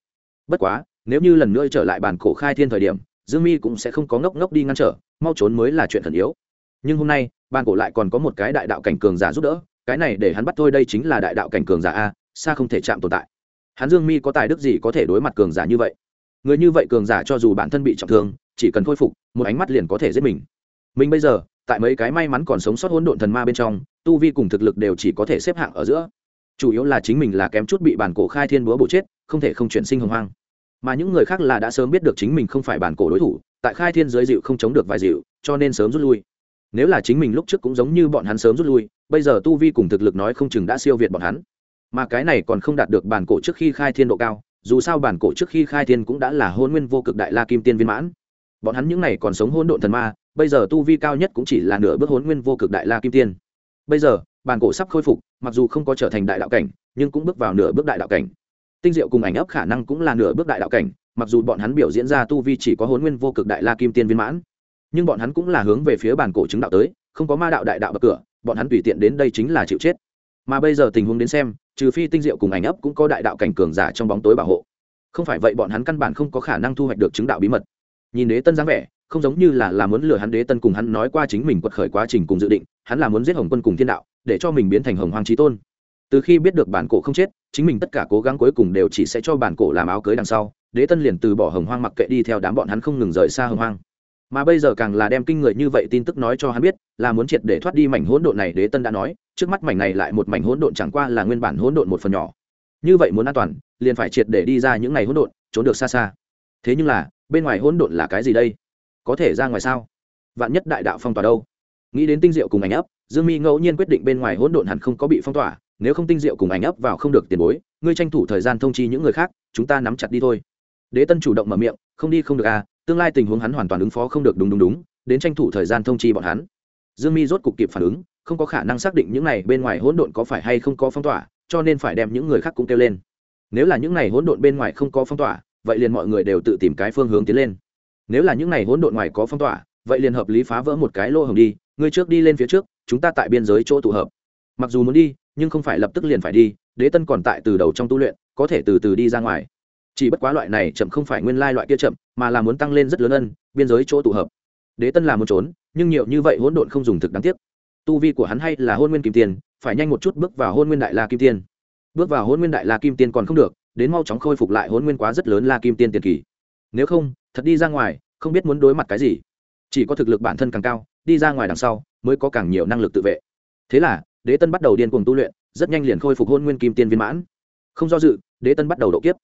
Bất quá, nếu như lần nữa trở lại bản cổ khai thiên thời điểm, dương mi cũng sẽ không có ngốc ngốc đi ngăn trở, mau trốn mới là chuyện thần yếu. Nhưng hôm nay, bản cổ lại còn có một cái đại đạo cảnh cường giả giúp đỡ, cái này để hắn bắt thôi đây chính là đại đạo cảnh cường giả a, xa không thể chạm tồn tại. Hắn dương mi có tài đức gì có thể đối mặt cường giả như vậy? Người như vậy cường giả cho dù bản thân bị trọng thương, chỉ cần khôi phục, một ánh mắt liền có thể giết mình. Mình bây giờ, tại mấy cái may mắn còn sống sót hỗn độn thần ma bên trong, tu vi cùng thực lực đều chỉ có thể xếp hạng ở giữa. Chủ yếu là chính mình là kém chút bị bản cổ khai thiên búa bổ chết, không thể không chuyển sinh hồng hoang. Mà những người khác là đã sớm biết được chính mình không phải bản cổ đối thủ, tại khai thiên giới dịu không chống được vài dịu, cho nên sớm rút lui. Nếu là chính mình lúc trước cũng giống như bọn hắn sớm rút lui, bây giờ tu vi cùng thực lực nói không chừng đã siêu việt bọn hắn. Mà cái này còn không đạt được bản cổ trước khi khai thiên độ cao dù sao bản cổ trước khi khai thiên cũng đã là hôn nguyên vô cực đại la kim tiên viên mãn. Bọn hắn những n à y còn sống hôn độn thần ma, bây giờ tu vi cao nhất cũng chỉ là nửa bước hôn nguyên vô cực đại la kim tiên. Bây giờ, bản cổ sắp khôi phục, mặc dù không có trở thành đại đạo cảnh, nhưng cũng bước vào nửa bước đại đạo cảnh. Tinh diệu cùng ảnh ấp khả năng cũng là nửa bước đại đạo cảnh, mặc dù bọn hắn biểu diễn ra tu vi chỉ có hôn nguyên vô cực đại la kim tiên viên mãn, nhưng bọn hắn cũng là hướng về phía bản cổ chứng đạo tới, không có ma đạo đại đạo bậc cửa, bọn hắn tùy tiện đến đây chính là chịu chết mà bây giờ tình huống đến xem, trừ phi tinh diệu cùng ảnh ấp cũng có đại đạo cảnh cường giả trong bóng tối bảo hộ. Không phải vậy bọn hắn căn bản không có khả năng thu hoạch được chứng đạo bí mật. Nhìn đế tân dáng vẻ, không giống như là là muốn lừa hắn đế tân cùng hắn nói qua chính mình quật khởi quá trình cùng dự định, hắn là muốn giết hồng quân cùng thiên đạo, để cho mình biến thành hồng hoàng trí tôn. Từ khi biết được bản cổ không chết, chính mình tất cả cố gắng cuối cùng đều chỉ sẽ cho bản cổ làm áo cưới đằng sau, đế tân liền từ bỏ hồng hoang mặc kệ đi theo đám bọn hắn không ngừng rời xa hồng hoang mà bây giờ càng là đem kinh người như vậy tin tức nói cho hắn biết, là muốn triệt để thoát đi mảnh hỗn độn này, đế tân đã nói, trước mắt mảnh này lại một mảnh hỗn độn chẳng qua là nguyên bản hỗn độn một phần nhỏ. Như vậy muốn an toàn, liền phải triệt để đi ra những ngày hỗn độn, trốn được xa xa. Thế nhưng là, bên ngoài hỗn độn là cái gì đây? Có thể ra ngoài sao? Vạn nhất đại đạo phong tỏa đâu? Nghĩ đến tinh diệu cùng ảnh ấp, dương mi ngẫu nhiên quyết định bên ngoài hỗn độn hẳn không có bị phong tỏa, nếu không tinh diệu cùng ảnh ấp vào không được tiền bối, ngươi tranh thủ thời gian thông chi những người khác, chúng ta nắm chặt đi thôi. Đế tân chủ động mở miệng, không đi không được à tương lai tình huống hắn hoàn toàn ứng phó không được đúng đúng đúng, đến tranh thủ thời gian thông chi bọn hắn. Dương mi rốt cục kịp phản ứng, không có khả năng xác định những này bên ngoài hỗn độn có phải hay không có phong tỏa, cho nên phải đem những người khác cũng kêu lên. Nếu là những này hỗn độn bên ngoài không có phong tỏa, vậy liền mọi người đều tự tìm cái phương hướng tiến lên. Nếu là những này hỗn độn ngoài có phong tỏa, vậy liền hợp lý phá vỡ một cái lô hồng đi, ngươi trước đi lên phía trước, chúng ta tại biên giới chỗ tụ hợp. Mặc dù muốn đi, nhưng không phải lập tức liền phải đi, đế tân còn tại từ đầu trong tu luyện, có thể từ từ đi ra ngoài. Chỉ bất quá loại này chậm không phải nguyên lai loại kia chậm mà là muốn tăng lên rất lớn ân, biên giới chỗ tụ hợp. Đế tân là muốn trốn, nhưng nhiều như vậy hỗn độn không dùng thực đáng tiếc. Tu vi của hắn hay là hôn nguyên kim tiền phải nhanh một chút bước vào hôn nguyên đại la kim tiên. Bước vào hôn nguyên đại la kim tiên còn không được, đến mau chóng khôi phục lại hôn nguyên quá rất lớn la kim tiên tiền kỳ. Nếu không, thật đi ra ngoài, không biết muốn đối mặt cái gì. Chỉ có thực lực bản thân càng cao, đi ra ngoài đằng sau, mới có càng nhiều năng lực tự vệ. Thế là, đế tân bắt đầu điên cuồng tu luyện, rất nhanh liền khôi phục hôn nguyên kim tiên viên mãn. Không do dự, đế tân bắt đầu độ kiếp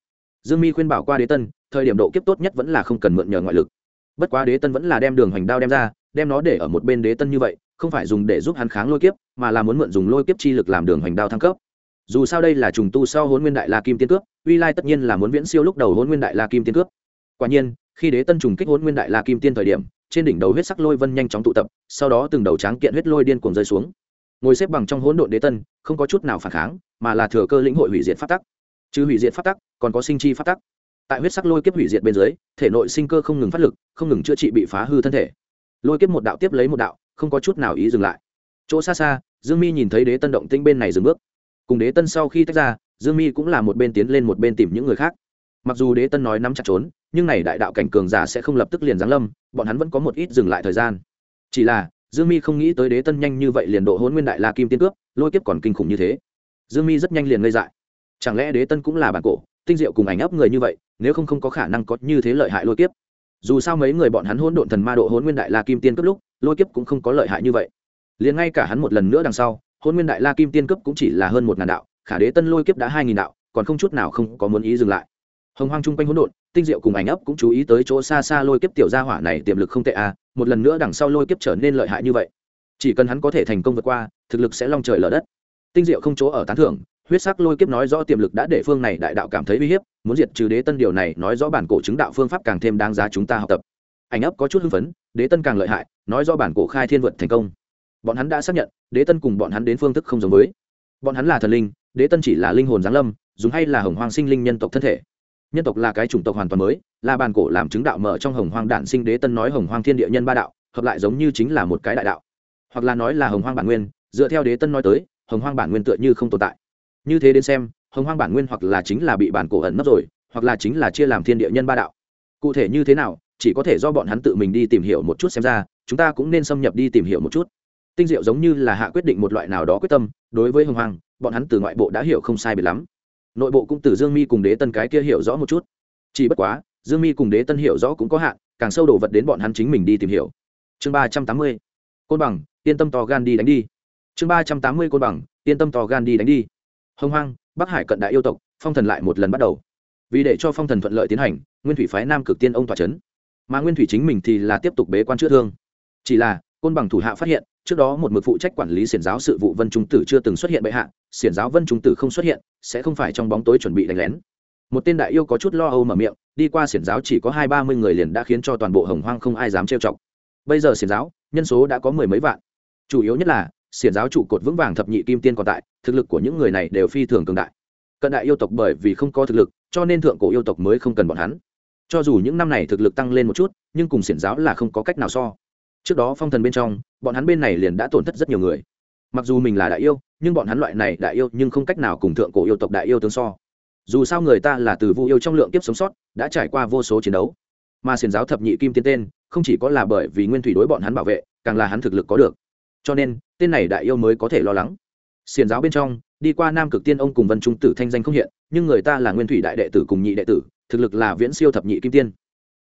dương mi khuyên bảo qua đế tân, thời điểm độ kiếp tốt nhất vẫn là không cần mượn nhờ ngoại lực. Bất quá đế tân vẫn là đem đường hoành đao đem ra, đem nó để ở một bên đế tân như vậy, không phải dùng để giúp hắn kháng lôi kiếp, mà là muốn mượn dùng lôi kiếp chi lực làm đường hoành đao thăng cấp. Dù sao đây là trùng tu sau hôn nguyên đại la kim tiên cướp, uy lai tất nhiên là muốn viễn siêu lúc đầu hôn nguyên đại la kim tiên cướp. Quả nhiên, khi đế tân trùng kích hôn nguyên đại la kim tiên thời điểm, trên đỉnh đầu huyết sắc lôi vân nhanh chóng tụ tập, sau đó từng đầu tráng kiện huyết lôi điên cuồng rơi xuống. Ngồi xếp bằng trong hỗn độn đế tân, không có chút nào phản kháng, mà là thừa cơ lĩnh hội hủy diệt phát tắc chứ hủy diệt phát tắc, còn có sinh chi phát tắc. Tại huyết sắc lôi kiếp hủy diệt bên dưới, thể nội sinh cơ không ngừng phát lực, không ngừng chữa trị bị phá hư thân thể. Lôi kiếp một đạo tiếp lấy một đạo, không có chút nào ý dừng lại. Chỗ xa xa, dương mi nhìn thấy đế tân động tinh bên này dừng bước. Cùng đế tân sau khi tách ra, dương mi cũng là một bên tiến lên một bên tìm những người khác. Mặc dù đế tân nói nắm chặt trốn, nhưng này đại đạo cảnh cường giả sẽ không lập tức liền giáng lâm, bọn hắn vẫn có một ít dừng lại thời gian. Chỉ là, dương mi không nghĩ tới đế tân nhanh như vậy liền độ hôn nguyên đại la kim tiên cướp lôi kiếp còn kinh khủng như thế. Dương mi rất nhanh liền ngây dại chẳng lẽ đế tân cũng là bản cổ, tinh diệu cùng ảnh ấp người như vậy, nếu không không có khả năng có như thế lợi hại lôi kiếp? Dù sao mấy người bọn hắn hôn độn thần ma độ hôn nguyên đại la kim tiên cướp lúc, lôi kiếp cũng không có lợi hại như vậy. Liền ngay cả hắn một lần nữa đằng sau hôn nguyên đại la kim tiên cấp cũng chỉ là hơn một ngàn đạo, khả đế tân lôi kiếp đã hai nghìn đạo, còn không chút nào không có muốn ý dừng lại. Hồng hoang chung quanh hỗn độn, tinh diệu cùng ảnh ấp cũng chú ý tới chỗ xa xa lôi kiếp tiểu gia hỏa này tiềm lực không tệ à một lần nữa đằng sau lôi kiếp trở nên lợi hại như vậy. Chỉ cần hắn có thể thành công vượt qua, thực lực sẽ long trời lở đất. Tinh diệu không chỗ ở tán thưởng huyết sắc lôi kiếp nói rõ tiềm lực đã để phương này đại đạo cảm thấy uy hiếp, muốn diệt trừ đế tân điều này nói rõ bản cổ chứng đạo phương pháp càng thêm đáng giá chúng ta học tập. Ảnh ấp có chút hưng phấn, đế tân càng lợi hại, nói rõ bản cổ khai thiên vượt thành công. Bọn hắn đã xác nhận, đế tân cùng bọn hắn đến phương thức không giống với. Bọn hắn là thần linh, đế tân chỉ là linh hồn giáng lâm, dùng hay là hồng hoang sinh linh nhân tộc thân thể. Nhân tộc là cái chủng tộc hoàn toàn mới, là bản cổ làm chứng đạo mở trong hồng hoang đản sinh đế tân nói hồng hoang thiên địa nhân ba đạo, hợp lại giống như chính là một cái đại đạo. Hoặc là nói là hồng hoang bản nguyên, dựa theo đế tân nói tới, hồng hoang bản nguyên tựa như không tồn tại như thế đến xem, hồng hoang bản nguyên hoặc là chính là bị bản cổ ẩn nấp rồi, hoặc là chính là chia làm thiên địa nhân ba đạo. Cụ thể như thế nào, chỉ có thể do bọn hắn tự mình đi tìm hiểu một chút xem ra, chúng ta cũng nên xâm nhập đi tìm hiểu một chút. Tinh diệu giống như là hạ quyết định một loại nào đó quyết tâm, đối với hồng hoàng bọn hắn từ ngoại bộ đã hiểu không sai biệt lắm. Nội bộ cũng từ dương mi cùng đế tân cái kia hiểu rõ một chút. Chỉ bất quá, dương mi cùng đế tân hiểu rõ cũng có hạn, càng sâu đổ vật đến bọn hắn chính mình đi tìm hiểu. Chương ba trăm tám mươi. Côn bằng, yên tâm to gan đi đánh đi. Chương ba trăm tám mươi côn bằng, yên tâm to gan đi đánh đi hồng hoang, bắc hải cận đại yêu tộc, phong thần lại một lần bắt đầu. Vì để cho phong thần thuận lợi tiến hành, nguyên thủy phái nam cực tiên ông tòa c h ấ n mà nguyên thủy chính mình thì là tiếp tục bế quan chữa thương. Chỉ là, côn bằng thủ hạ phát hiện, trước đó một mực phụ trách quản lý xiển giáo sự vụ vân trung tử chưa từng xuất hiện bệ hạ, xiển giáo vân trung tử không xuất hiện, sẽ không phải trong bóng tối chuẩn bị đánh lén. Một tên đại yêu có chút lo âu mở miệng, đi qua xiển giáo chỉ có hai ba mươi người liền đã khiến cho toàn bộ hồng hoang không ai dám trêu chọc. Bây giờ xiển giáo, nhân số đã có mười mấy vạn. Chủ yếu nhất là xiển giáo trụ cột vững vàng thập nhị kim tiên còn tại, thực lực của những người này đều phi thường cường đại. Cận đại yêu tộc bởi vì không có thực lực, cho nên thượng cổ yêu tộc mới không cần bọn hắn. Cho dù những năm này thực lực tăng lên một chút, nhưng cùng xiển giáo là không có cách nào so. Trước đó phong thần bên trong, bọn hắn bên này liền đã tổn thất rất nhiều người. Mặc dù mình là đại yêu, nhưng bọn hắn loại này đại yêu nhưng không cách nào cùng thượng cổ yêu tộc đại yêu tương so. Dù sao người ta là từ vu yêu trong lượng kiếp sống sót, đã trải qua vô số chiến đấu. Mà xiển giáo thập nhị kim tiên tên, không chỉ có là bởi vì nguyên thủy đối bọn hắn bảo vệ, càng là hắn thực lực có được cho nên, tên này đại yêu mới có thể lo lắng. Xiền giáo bên trong, đi qua nam cực tiên ông cùng vân trung tử thanh danh không hiện, nhưng người ta là nguyên thủy đại đệ tử cùng nhị đệ tử, thực lực là viễn siêu thập nhị kim tiên.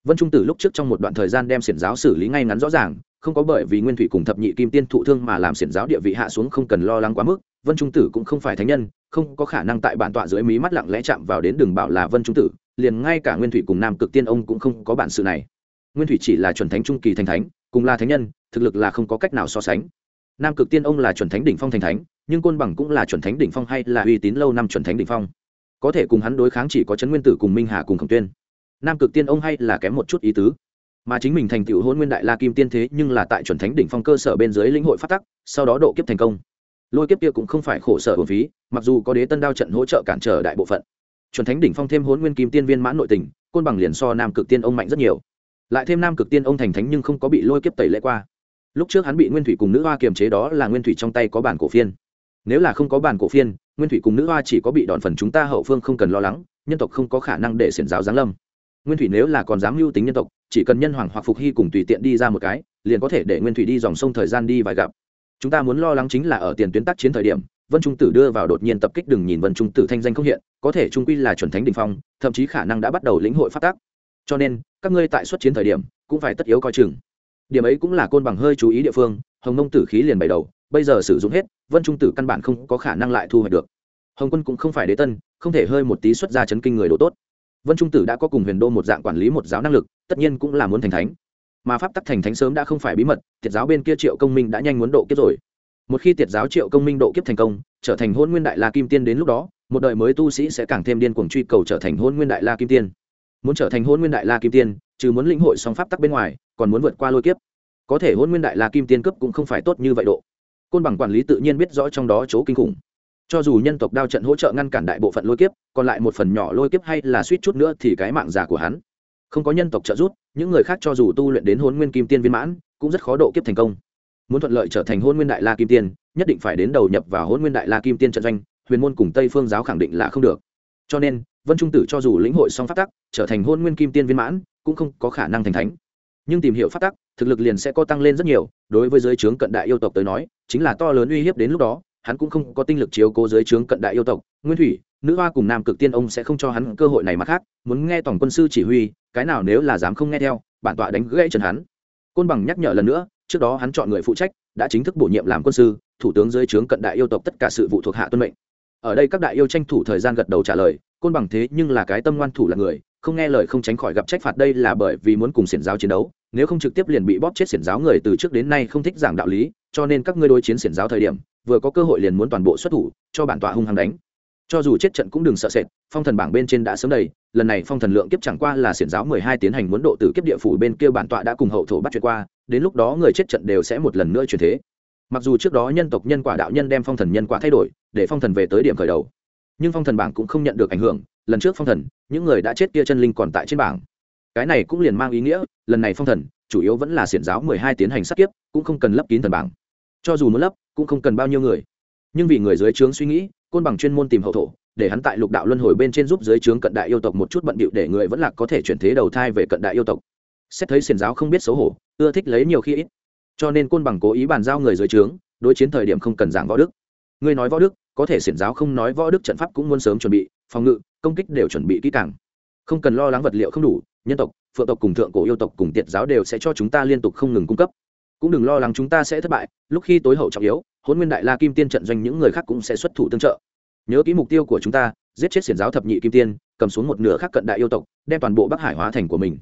Vân trung tử lúc trước trong một đoạn thời gian đem xiển giáo xử lý ngay ngắn rõ ràng, không có bởi vì nguyên thủy cùng thập nhị kim tiên thụ thương mà làm xiển giáo địa vị hạ xuống không cần lo lắng quá mức, vân trung tử cũng không phải thánh nhân, không có khả năng tại bản tọa dưới mí mắt lặng lẽ chạm vào đến đường bảo là vân trung tử, liền ngay cả nguyên thủy cùng nam cực tiên ông cũng không có bản sự này. Nguyên thủy chỉ là chuẩn thánh trung kỳ thành thánh, cùng là thánh nhân, thực lực là không có cách nào so sánh nam cực tiên ông là chuẩn thánh đỉnh phong thành thánh, nhưng côn bằng cũng là chuẩn thánh đỉnh phong hay là uy tín lâu năm chuẩn thánh đỉnh phong. Có thể cùng hắn đối kháng chỉ có trấn nguyên tử cùng minh hà cùng khổng tuyên. Nam cực tiên ông hay là kém một chút ý tứ. Mà chính mình thành tựu hôn nguyên đại la kim tiên thế nhưng là tại chuẩn thánh đỉnh phong cơ sở bên dưới lĩnh hội phát tắc, sau đó độ kiếp thành công. Lôi kiếp kia cũng không phải khổ sở hồn phí, mặc dù có đế tân đao trận hỗ trợ cản trở đại bộ phận. Chuẩn thánh đỉnh phong thêm hôn nguyên kim tiên viên mãn nội tình, côn bằng liền so nam cực tiên ông mạnh rất nhiều. Lại thêm nam cực tiên ông thành thánh nhưng không có bị lôi kiếp tẩy lễ qua lúc trước hắn bị nguyên thủy cùng nữ hoa kiềm chế đó là nguyên thủy trong tay có bản cổ phiên. Nếu là không có bản cổ phiên, nguyên thủy cùng nữ hoa chỉ có bị đòn phần chúng ta hậu phương không cần lo lắng, nhân tộc không có khả năng để xiển giáo giáng lâm. Nguyên thủy nếu là còn dám mưu tính nhân tộc, chỉ cần nhân hoàng hoặc phục hy cùng tùy tiện đi ra một cái, liền có thể để nguyên thủy đi dòng sông thời gian đi vài gặp. Chúng ta muốn lo lắng chính là ở tiền tuyến tác chiến thời điểm, vân trung tử đưa vào đột nhiên tập kích đừng nhìn vân trung tử thanh danh không hiện, có thể trung quy là chuẩn thánh đình phong, thậm chí khả năng đã bắt đầu lĩnh hội phát tác cho nên, các ngươi tại xuất chiến thời điểm, cũng phải tất yếu coi chừng điểm ấy cũng là côn bằng hơi chú ý địa phương, hồng nông tử khí liền bày đầu, bây giờ sử dụng hết, vân trung tử căn bản không có khả năng lại thu hoạch được. Hồng quân cũng không phải đế tân, không thể hơi một tí xuất ra chấn kinh người đồ tốt. Vân trung tử đã có cùng huyền đô một dạng quản lý một giáo năng lực, tất nhiên cũng là muốn thành thánh. Mà pháp tắc thành thánh sớm đã không phải bí mật, tiệt giáo bên kia triệu công minh đã nhanh muốn độ kiếp rồi. Một khi tiệt giáo triệu công minh độ kiếp thành công, trở thành hôn nguyên đại la kim tiên đến lúc đó, một đời mới tu sĩ sẽ càng thêm điên cuồng truy cầu trở thành hôn nguyên đại la kim tiên. Muốn trở thành hôn nguyên đại la kim tiên trừ muốn lĩnh hội song pháp tắc bên ngoài, còn muốn vượt qua lôi kiếp. Có thể hôn nguyên đại la kim tiên cấp cũng không phải tốt như vậy độ. Côn bằng quản lý tự nhiên biết rõ trong đó chỗ kinh khủng. Cho dù nhân tộc đao trận hỗ trợ ngăn cản đại bộ phận lôi kiếp, còn lại một phần nhỏ lôi kiếp hay là suýt chút nữa thì cái mạng già của hắn. Không có nhân tộc trợ giúp, những người khác cho dù tu luyện đến hôn nguyên kim tiên viên mãn, cũng rất khó độ kiếp thành công. Muốn thuận lợi trở thành hôn nguyên đại la kim tiên, nhất định phải đến đầu nhập vào hôn nguyên đại la kim tiên trận doanh, huyền môn cùng tây phương giáo khẳng định là không được. Cho nên, vân trung tử cho dù lĩnh hội song phát tắc, trở thành hôn nguyên kim tiên viên mãn cũng không có khả năng thành thánh. Nhưng tìm hiểu phát tắc, thực lực liền sẽ có tăng lên rất nhiều, đối với giới trướng cận đại yêu tộc tới nói, chính là to lớn uy hiếp đến lúc đó, hắn cũng không có tinh lực chiếu cố giới trướng cận đại yêu tộc. Nguyên thủy, nữ hoa cùng nam cực tiên ông sẽ không cho hắn cơ hội này mà khác, muốn nghe tổng quân sư chỉ huy, cái nào nếu là dám không nghe theo, bản tọa đánh gãy trần hắn. Côn bằng nhắc nhở lần nữa, trước đó hắn chọn người phụ trách, đã chính thức bổ nhiệm làm quân sư, thủ tướng dưới trướng cận đại yêu tộc tất cả sự vụ thuộc hạ tuân mệnh. Ở đây các đại yêu tranh thủ thời gian gật đầu trả lời côn bằng thế nhưng là cái tâm ngoan thủ là người, không nghe lời không tránh khỏi gặp trách phạt đây là bởi vì muốn cùng xiển giáo chiến đấu, nếu không trực tiếp liền bị bóp chết xiển giáo người từ trước đến nay không thích giảng đạo lý, cho nên các ngươi đối chiến xiển giáo thời điểm, vừa có cơ hội liền muốn toàn bộ xuất thủ, cho bản tọa hung hăng đánh. Cho dù chết trận cũng đừng sợ sệt, phong thần bảng bên trên đã sớm đầy, lần này phong thần lượng kiếp chẳng qua là xiển giáo mười hai tiến hành muốn độ từ kiếp địa phủ bên kia bản tọa đã cùng hậu thổ bắt chuyện qua, đến lúc đó người chết trận đều sẽ một lần nữa chuyển thế. Mặc dù trước đó nhân tộc nhân quả đạo nhân đem phong thần nhân quả thay đổi, để phong thần về tới điểm khởi đầu nhưng phong thần bảng cũng không nhận được ảnh hưởng, lần trước phong thần, những người đã chết kia chân linh còn tại trên bảng. Cái này cũng liền mang ý nghĩa, lần này phong thần, chủ yếu vẫn là xiển giáo mười hai tiến hành sát kiếp, cũng không cần lấp kín thần bảng. Cho dù muốn lấp, cũng không cần bao nhiêu người. Nhưng vì người dưới trướng suy nghĩ, côn bằng chuyên môn tìm hậu thổ, để hắn tại lục đạo luân hồi bên trên giúp dưới trướng cận đại yêu tộc một chút bận bịu để người vẫn là có thể chuyển thế đầu thai về cận đại yêu tộc. Xét thấy xiển giáo không biết xấu hổ, ưa thích lấy nhiều khi ít. Cho nên côn bằng cố ý bàn giao người dưới trướng, đối chiến thời điểm không cần giảng võ đức. Ngươi nói võ đức có thể xiển giáo không nói võ đức trận pháp cũng muốn sớm chuẩn bị, phòng ngự, công kích đều chuẩn bị kỹ càng. Không cần lo lắng vật liệu không đủ, nhân tộc, phượng tộc cùng thượng cổ yêu tộc cùng tiệt giáo đều sẽ cho chúng ta liên tục không ngừng cung cấp. Cũng đừng lo lắng chúng ta sẽ thất bại, lúc khi tối hậu trọng yếu hôn nguyên đại la kim tiên trận doanh những người khác cũng sẽ xuất thủ tương trợ. Nhớ kỹ mục tiêu của chúng ta, giết chết xiển giáo thập nhị kim tiên, cầm xuống một nửa khác cận đại yêu tộc, đem toàn bộ bắc hải hóa thành của mình.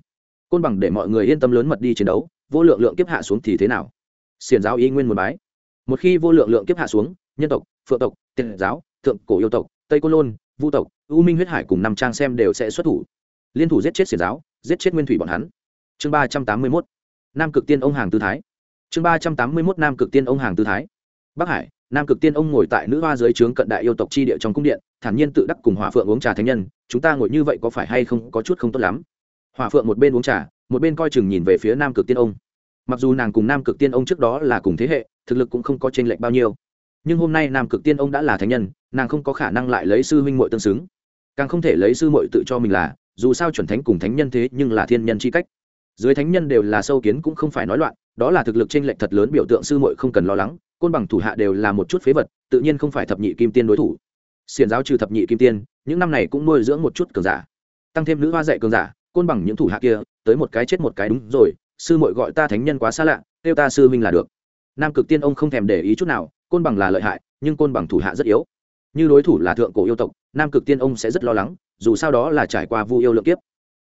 Côn bằng để mọi người yên tâm lớn mật đi chiến đấu, vô lượng lượng kiếp hạ xuống thì thế nào? Xiển giáo y nguyên một bái. Một khi vô lượng lượng kiếp hạ xuống, nhân tộc, phượng tộc Tiền giáo, thượng cổ yêu tộc, tây côn lôn, vu tộc, u minh huyết hải cùng năm trang xem đều sẽ xuất thủ. Liên thủ giết chết xiển giáo, giết chết nguyên thủy bọn hắn. Chương ba trăm tám mươi mốt. Nam cực tiên ông hàng tư thái. Chương ba trăm tám mươi mốt, nam cực tiên ông hàng tư thái. Bắc hải, nam cực tiên ông ngồi tại nữ hoa dưới trướng cận đại yêu tộc chi địa trong cung điện, thản nhiên tự đắc cùng hỏa phượng uống trà thánh nhân, chúng ta ngồi như vậy có phải hay không có chút không tốt lắm? Hỏa phượng một bên uống trà, một bên coi chừng nhìn về phía nam cực tiên ông. Mặc dù nàng cùng nam cực tiên ông trước đó là cùng thế hệ, thực lực cũng không có chênh lệch bao nhiêu nhưng hôm nay nam cực tiên ông đã là thánh nhân, nàng không có khả năng lại lấy sư huynh muội tương xứng. Càng không thể lấy sư muội tự cho mình là, dù sao chuẩn thánh cùng thánh nhân thế nhưng là thiên nhân chi cách. Dưới thánh nhân đều là sâu kiến cũng không phải nói loạn, đó là thực lực chênh lệch thật lớn biểu tượng sư muội không cần lo lắng, côn bằng thủ hạ đều là một chút phế vật, tự nhiên không phải thập nhị kim tiên đối thủ. Xiển giáo trừ thập nhị kim tiên, những năm này cũng nuôi dưỡng một chút cường giả. Tăng thêm nữ hoa dạy cường giả, côn bằng những thủ hạ kia, tới một cái chết một cái đúng rồi, sư muội gọi ta thánh nhân quá xa lạ, kêu ta sư huynh là được. Nam cực tiên ông không thèm để ý chút nào côn bằng là lợi hại, nhưng côn bằng thủ hạ rất yếu. Như đối thủ là thượng cổ yêu tộc, nam cực tiên ông sẽ rất lo lắng, dù sao đó là trải qua vu yêu lượng kiếp.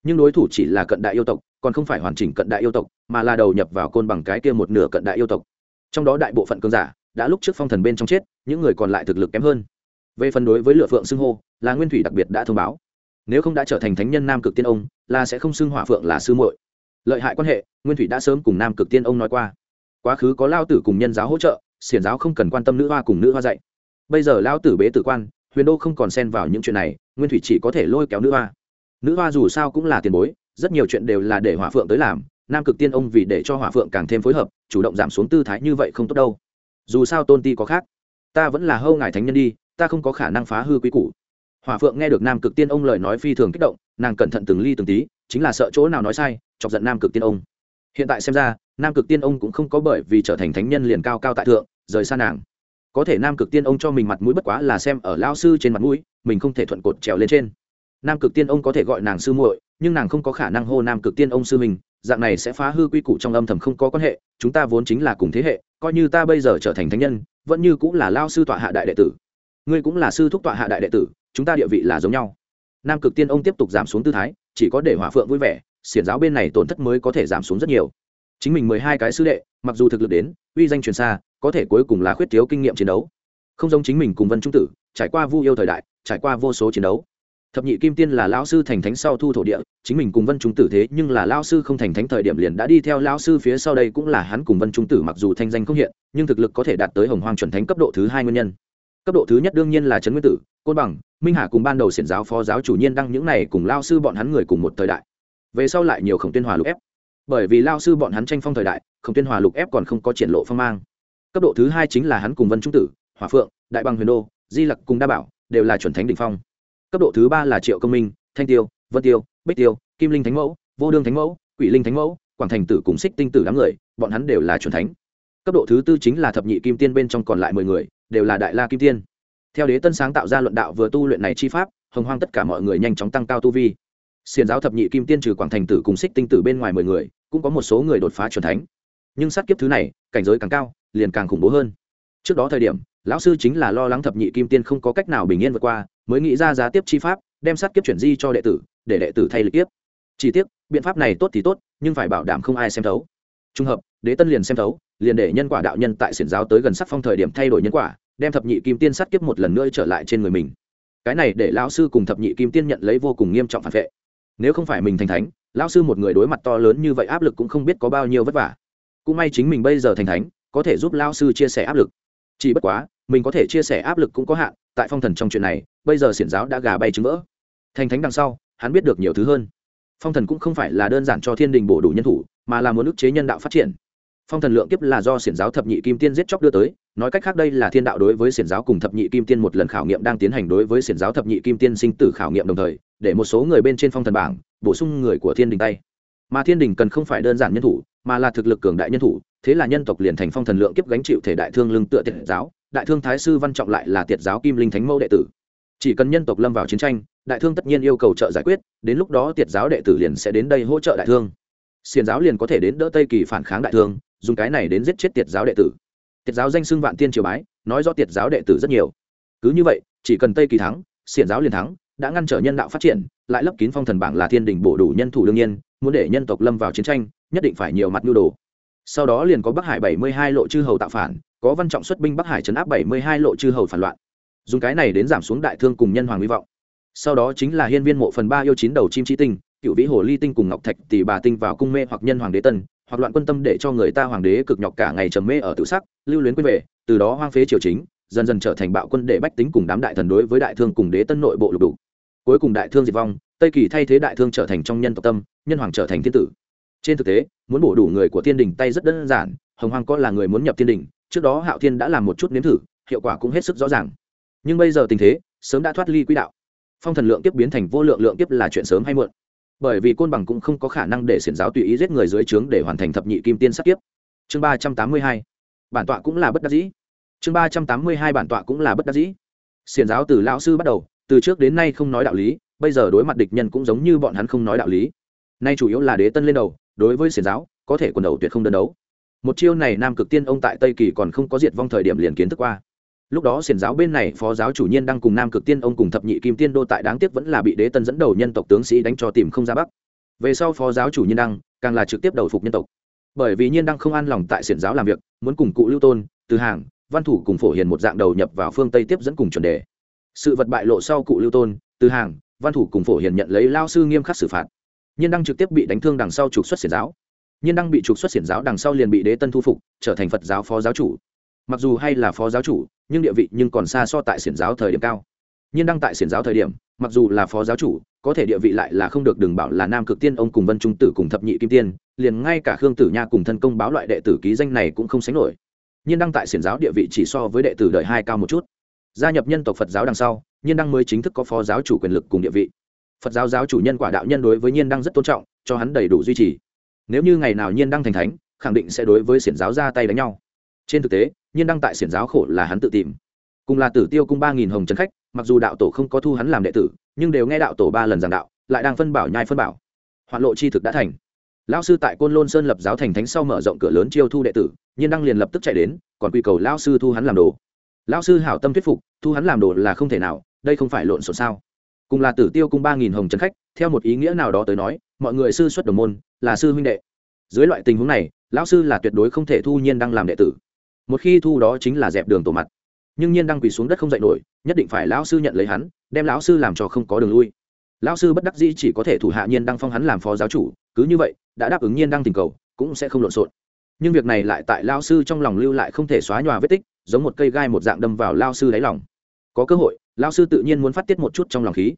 Nhưng đối thủ chỉ là cận đại yêu tộc, còn không phải hoàn chỉnh cận đại yêu tộc, mà là đầu nhập vào côn bằng cái kia một nửa cận đại yêu tộc. Trong đó đại bộ phận cường giả đã lúc trước phong thần bên trong chết, những người còn lại thực lực kém hơn. Về phần đối với lựa phượng xưng hô, là nguyên thủy đặc biệt đã thông báo. Nếu không đã trở thành thánh nhân nam cực tiên ông, là sẽ không xưng hỏa phượng là sư muội. Lợi hại quan hệ, nguyên thủy đã sớm cùng nam cực tiên ông nói qua. Quá khứ có lao tử cùng nhân giáo hỗ trợ xiển giáo không cần quan tâm nữ hoa cùng nữ hoa dạy. Bây giờ lao tử bế tử quan, huyền đô không còn xen vào những chuyện này, nguyên thủy chỉ có thể lôi kéo nữ hoa. Nữ hoa dù sao cũng là tiền bối, rất nhiều chuyện đều là để hỏa phượng tới làm, nam cực tiên ông vì để cho hỏa phượng càng thêm phối hợp, chủ động giảm xuống tư thái như vậy không tốt đâu. Dù sao tôn ti có khác. Ta vẫn là hâu ngài thánh nhân đi, ta không có khả năng phá hư quý củ. Hỏa phượng nghe được nam cực tiên ông lời nói phi thường kích động, nàng cẩn thận từng ly từng tí, chính là sợ chỗ nào nói sai, chọc giận nam cực tiên ông. Hiện tại xem ra nam cực tiên ông cũng không có bởi vì trở thành thánh nhân liền cao cao tại thượng, rời xa nàng. Có thể nam cực tiên ông cho mình mặt mũi bất quá là xem ở lao sư trên mặt mũi, mình không thể thuận cột trèo lên trên. Nam cực tiên ông có thể gọi nàng sư muội, nhưng nàng không có khả năng hô nam cực tiên ông sư mình dạng này sẽ phá hư quy củ trong âm thầm không có quan hệ, chúng ta vốn chính là cùng thế hệ, coi như ta bây giờ trở thành thánh nhân, vẫn như cũng là lao sư tọa hạ đại đệ tử. Ngươi cũng là sư thúc tọa hạ đại đệ tử, chúng ta địa vị là giống nhau. Nam cực tiên ông tiếp tục giảm xuống tư thái, chỉ có để hỏa phượng vui vẻ, xiển giáo bên này tổn thất mới có thể giảm xuống rất nhiều chính mình mười hai cái sư đệ, mặc dù thực lực đến, uy danh truyền xa, có thể cuối cùng là khuyết thiếu kinh nghiệm chiến đấu. Không giống chính mình cùng vân trung tử, trải qua vu yêu thời đại, trải qua vô số chiến đấu. Thập nhị kim tiên là lão sư thành thánh sau thu thổ địa, chính mình cùng vân trung tử thế nhưng là lão sư không thành thánh thời điểm liền đã đi theo lão sư phía sau đây cũng là hắn cùng vân trung tử mặc dù thanh danh không hiện, nhưng thực lực có thể đạt tới hồng hoang chuẩn thánh cấp độ thứ hai nguyên nhân. Cấp độ thứ nhất đương nhiên là trấn nguyên tử, côn bằng, minh hà cùng ban đầu xiển giáo phó giáo chủ nhiên đăng những này cùng lao sư bọn hắn người cùng một thời đại. Về sau lại nhiều khổng tuyên hòa lục ép bởi vì lao sư bọn hắn tranh phong thời đại, khổng tuyên hòa lục ép còn không có triển lộ phong mang. Cấp độ thứ hai chính là hắn cùng vân trung tử hòa phượng, đại bằng huyền đô, di lặc cùng đa bảo đều là chuẩn thánh đ ỉ n h phong. Cấp độ thứ ba là triệu công minh, thanh tiêu, vân tiêu, bích tiêu, kim linh thánh mẫu, vô đương thánh mẫu, quỷ linh thánh mẫu, quảng thành tử cùng xích tinh tử đám người, bọn hắn đều là chuẩn thánh. Cấp độ thứ tư chính là thập nhị kim tiên bên trong còn lại mười người, đều là đại la kim tiên. Theo đế tân sáng tạo ra luận đạo vừa tu luyện này chi pháp, hồng hoang tất cả mọi người nhanh chóng tăng cao tu vi. Xiền giáo thập nhị kim tiên trừ quảng thành tử cùng xích tinh tử bên ngoài mười người cũng có một số người đột phá c thánh. Nhưng sát kiếp thứ này, cảnh giới càng cao, liền càng khủng bố hơn. Trước đó thời điểm, lão sư chính là lo lắng thập nhị kim tiên không có cách nào bình yên vượt qua, mới nghĩ ra giá tiếp chi pháp, đem sát kiếp chuyển di cho đệ tử, để đệ tử thay lịch tiếp. chỉ tiếc, biện pháp này tốt thì tốt, nhưng phải bảo đảm không ai xem thấu. Trung hợp, đế tân liền xem thấu, liền để nhân quả đạo nhân tại xiển giáo tới gần sắc phong thời điểm thay đổi nhân quả, đem thập nhị kim tiên sát kiếp một lần nữa trở lại trên người mình. Cái này để lão sư cùng thập nhị kim tiên nhận lấy vô cùng nghiêm trọng phản vệ. Nếu không phải mình thành thánh lão sư một người đối mặt to lớn như vậy áp lực cũng không biết có bao nhiêu vất vả. Cũng may chính mình bây giờ thành thánh, có thể giúp lão sư chia sẻ áp lực. Chỉ bất quá, mình có thể chia sẻ áp lực cũng có hạn, tại phong thần trong chuyện này, bây giờ xiển giáo đã gà bay trứng vỡ. Thành thánh đằng sau, hắn biết được nhiều thứ hơn. Phong thần cũng không phải là đơn giản cho thiên đình bổ đủ nhân thủ, mà là muốn ức chế nhân đạo phát triển. Phong thần lượng kiếp là do xiển giáo thập nhị kim tiên giết chóc đưa tới nói cách khác đây là thiên đạo đối với xiển giáo cùng thập nhị kim tiên một lần khảo nghiệm đang tiến hành đối với xiển giáo thập nhị kim tiên sinh tử khảo nghiệm đồng thời, để một số người bên trên phong thần bảng, bổ sung người của thiên đình tay. Mà thiên đình cần không phải đơn giản nhân thủ, mà là thực lực cường đại nhân thủ, thế là nhân tộc liền thành phong thần lượng kiếp gánh chịu thể đại thương lưng tựa tiệt giáo, đại thương thái sư văn trọng lại là tiệt giáo kim linh thánh mẫu đệ tử. Chỉ cần nhân tộc lâm vào chiến tranh, đại thương tất nhiên yêu cầu trợ giải quyết, đến lúc đó tiệt giáo đệ tử liền sẽ đến đây hỗ trợ đại thương. Xiền giáo liền có thể đến đỡ tây kỳ phản kháng đại thương, dùng cái này đến giết chết tiệt giáo đệ tử tiệt giáo danh xưng vạn tiên triều bái, nói do tiệt giáo đệ tử rất nhiều. Cứ như vậy, chỉ cần tây kỳ thắng, xiển giáo liền thắng, đã ngăn trở nhân đạo phát triển, lại lấp kín phong thần bảng là thiên đình bổ đủ nhân thủ đương nhiên, muốn để nhân tộc lâm vào chiến tranh, nhất định phải nhiều mặt nhu đồ. Sau đó liền có bắc hải bảy mươi hai lộ chư hầu tạo phản, có văn trọng xuất binh bắc hải chấn áp bảy mươi hai lộ chư hầu phản loạn. Dùng cái này đến giảm xuống đại thương cùng nhân hoàng hy vọng. Sau đó chính là hiên viên mộ phần ba yêu chín đầu chim trí tinh, cựu vĩ hồ ly tinh cùng ngọc thạch tỷ bà tinh vào cung mê hoặc nhân hoàng đế tân hoặc loạn quân tâm để cho người ta hoàng đế cực nhọc cả ngày trầm mê ở tự sắc, lưu luyến quên về, từ đó hoang phế triều chính, dần dần trở thành bạo quân để bách tính cùng đám đại thần đối với đại thương cùng đế tân nội bộ lục đủ cuối cùng đại thương diệt vong, tây kỳ thay thế đại thương trở thành trong nhân tộc tâm, nhân hoàng trở thành thiên tử. Trên thực tế, muốn bổ đủ người của thiên đình tay rất đơn giản, hồng hoàng có là người muốn nhập thiên đình, trước đó hạo thiên đã làm một chút nếm thử, hiệu quả cũng hết sức rõ ràng. Nhưng bây giờ tình thế, sớm đã thoát ly quỹ đạo. Phong thần lượng tiếp biến thành vô lượng lượng tiếp là chuyện sớm hay muộn bởi vì côn bằng cũng không có khả năng để xiển giáo tùy ý giết người dưới trướng để hoàn thành thập nhị kim tiên sát tiếp chương ba trăm tám mươi hai, bản tọa cũng là bất đắc dĩ. Chương ba trăm tám mươi hai, bản tọa cũng là bất đắc dĩ. Xiển giáo từ lão sư bắt đầu, từ trước đến nay không nói đạo lý, bây giờ đối mặt địch nhân cũng giống như bọn hắn không nói đạo lý. Nay chủ yếu là đế tân lên đầu, đối với xiển giáo, có thể quần đầu tuyệt không đơn đấu. Một chiêu này nam cực tiên ông tại tây kỳ còn không có diệt vong thời điểm liền kiến thức qua lúc đó xiển giáo bên này phó giáo chủ nhiên đang cùng nam cực tiên ông cùng thập nhị kim tiên đô tại đáng tiếc vẫn là bị đế tân dẫn đầu nhân tộc tướng sĩ đánh cho tìm không ra bắc. Về sau phó giáo chủ nhiên đăng càng là trực tiếp đầu phục nhân tộc. Bởi vì nhiên đăng không an lòng tại xiển giáo làm việc, muốn cùng cụ lưu tôn, từ hàng, văn thủ cùng phổ hiền một dạng đầu nhập vào phương tây tiếp dẫn cùng chuẩn đề. Sự vật bại lộ sau cụ lưu tôn, từ hàng, văn thủ cùng phổ hiền nhận lấy lao sư nghiêm khắc xử phạt. Nhiên đăng trực tiếp bị đánh thương đằng sau trục xuất xiển giáo. Nhiên đăng bị trục xuất xiển giáo đằng sau liền bị đế tân thu phục, trở thành phật giáo phó giáo chủ. Mặc dù hay là phó giáo chủ nhưng địa vị nhưng còn xa so tại xiển giáo thời điểm cao. Nhiên đăng tại xiển giáo thời điểm, mặc dù là phó giáo chủ, có thể địa vị lại là không được đừng bảo là nam cực tiên ông cùng vân trung tử cùng thập nhị kim tiên, liền ngay cả khương tử nha cùng thân công báo loại đệ tử ký danh này cũng không sánh nổi. Nhiên đăng tại xiển giáo địa vị chỉ so với đệ tử đời hai cao một chút. Gia nhập nhân tộc phật giáo đằng sau, nhiên đăng mới chính thức có phó giáo chủ quyền lực cùng địa vị. Phật giáo giáo chủ nhân quả đạo nhân đối với nhiên đăng rất tôn trọng, cho hắn đầy đủ duy trì. Nếu như ngày nào nhiên đăng thành thánh, khẳng định sẽ đối với xiển giáo ra tay đánh nhau. Trên thực tế nhiên đăng tại xiển giáo khổ là hắn tự tìm. Cùng là tử tiêu cung ba nghìn hồng trấn khách, mặc dù đạo tổ không có thu hắn làm đệ tử, nhưng đều nghe đạo tổ ba lần giảng đạo, lại đang phân bảo nhai phân bảo. Hoạn lộ chi thực đã thành. Lão sư tại côn lôn sơn lập giáo thành thánh sau mở rộng cửa lớn chiêu thu đệ tử, nhiên đăng liền lập tức chạy đến, còn quy cầu lão sư thu hắn làm đồ. Lão sư hảo tâm thuyết phục, thu hắn làm đồ là không thể nào, đây không phải lộn xộn sao. Cùng là tử tiêu cung ba nghìn hồng trấn khách, theo một ý nghĩa nào đó tới nói, mọi người sư xuất đồng môn, là sư huynh đệ. Dưới loại tình huống này, lão sư là tuyệt đối không thể thu nhiên đăng làm đệ tử một khi thu đó chính là dẹp đường tổ mặt. Nhưng nhiên đang quỳ xuống đất không dậy nổi, nhất định phải lão sư nhận lấy hắn, đem lão sư làm cho không có đường lui. Lão sư bất đắc dĩ chỉ có thể thủ hạ nhiên đăng phong hắn làm phó giáo chủ, cứ như vậy, đã đáp ứng nhiên đăng tình cầu, cũng sẽ không lộn xộn. Nhưng việc này lại tại lão sư trong lòng lưu lại không thể xóa nhòa vết tích, giống một cây gai một dạng đâm vào lão sư đáy lòng. Có cơ hội, lão sư tự nhiên muốn phát tiết một chút trong lòng khí.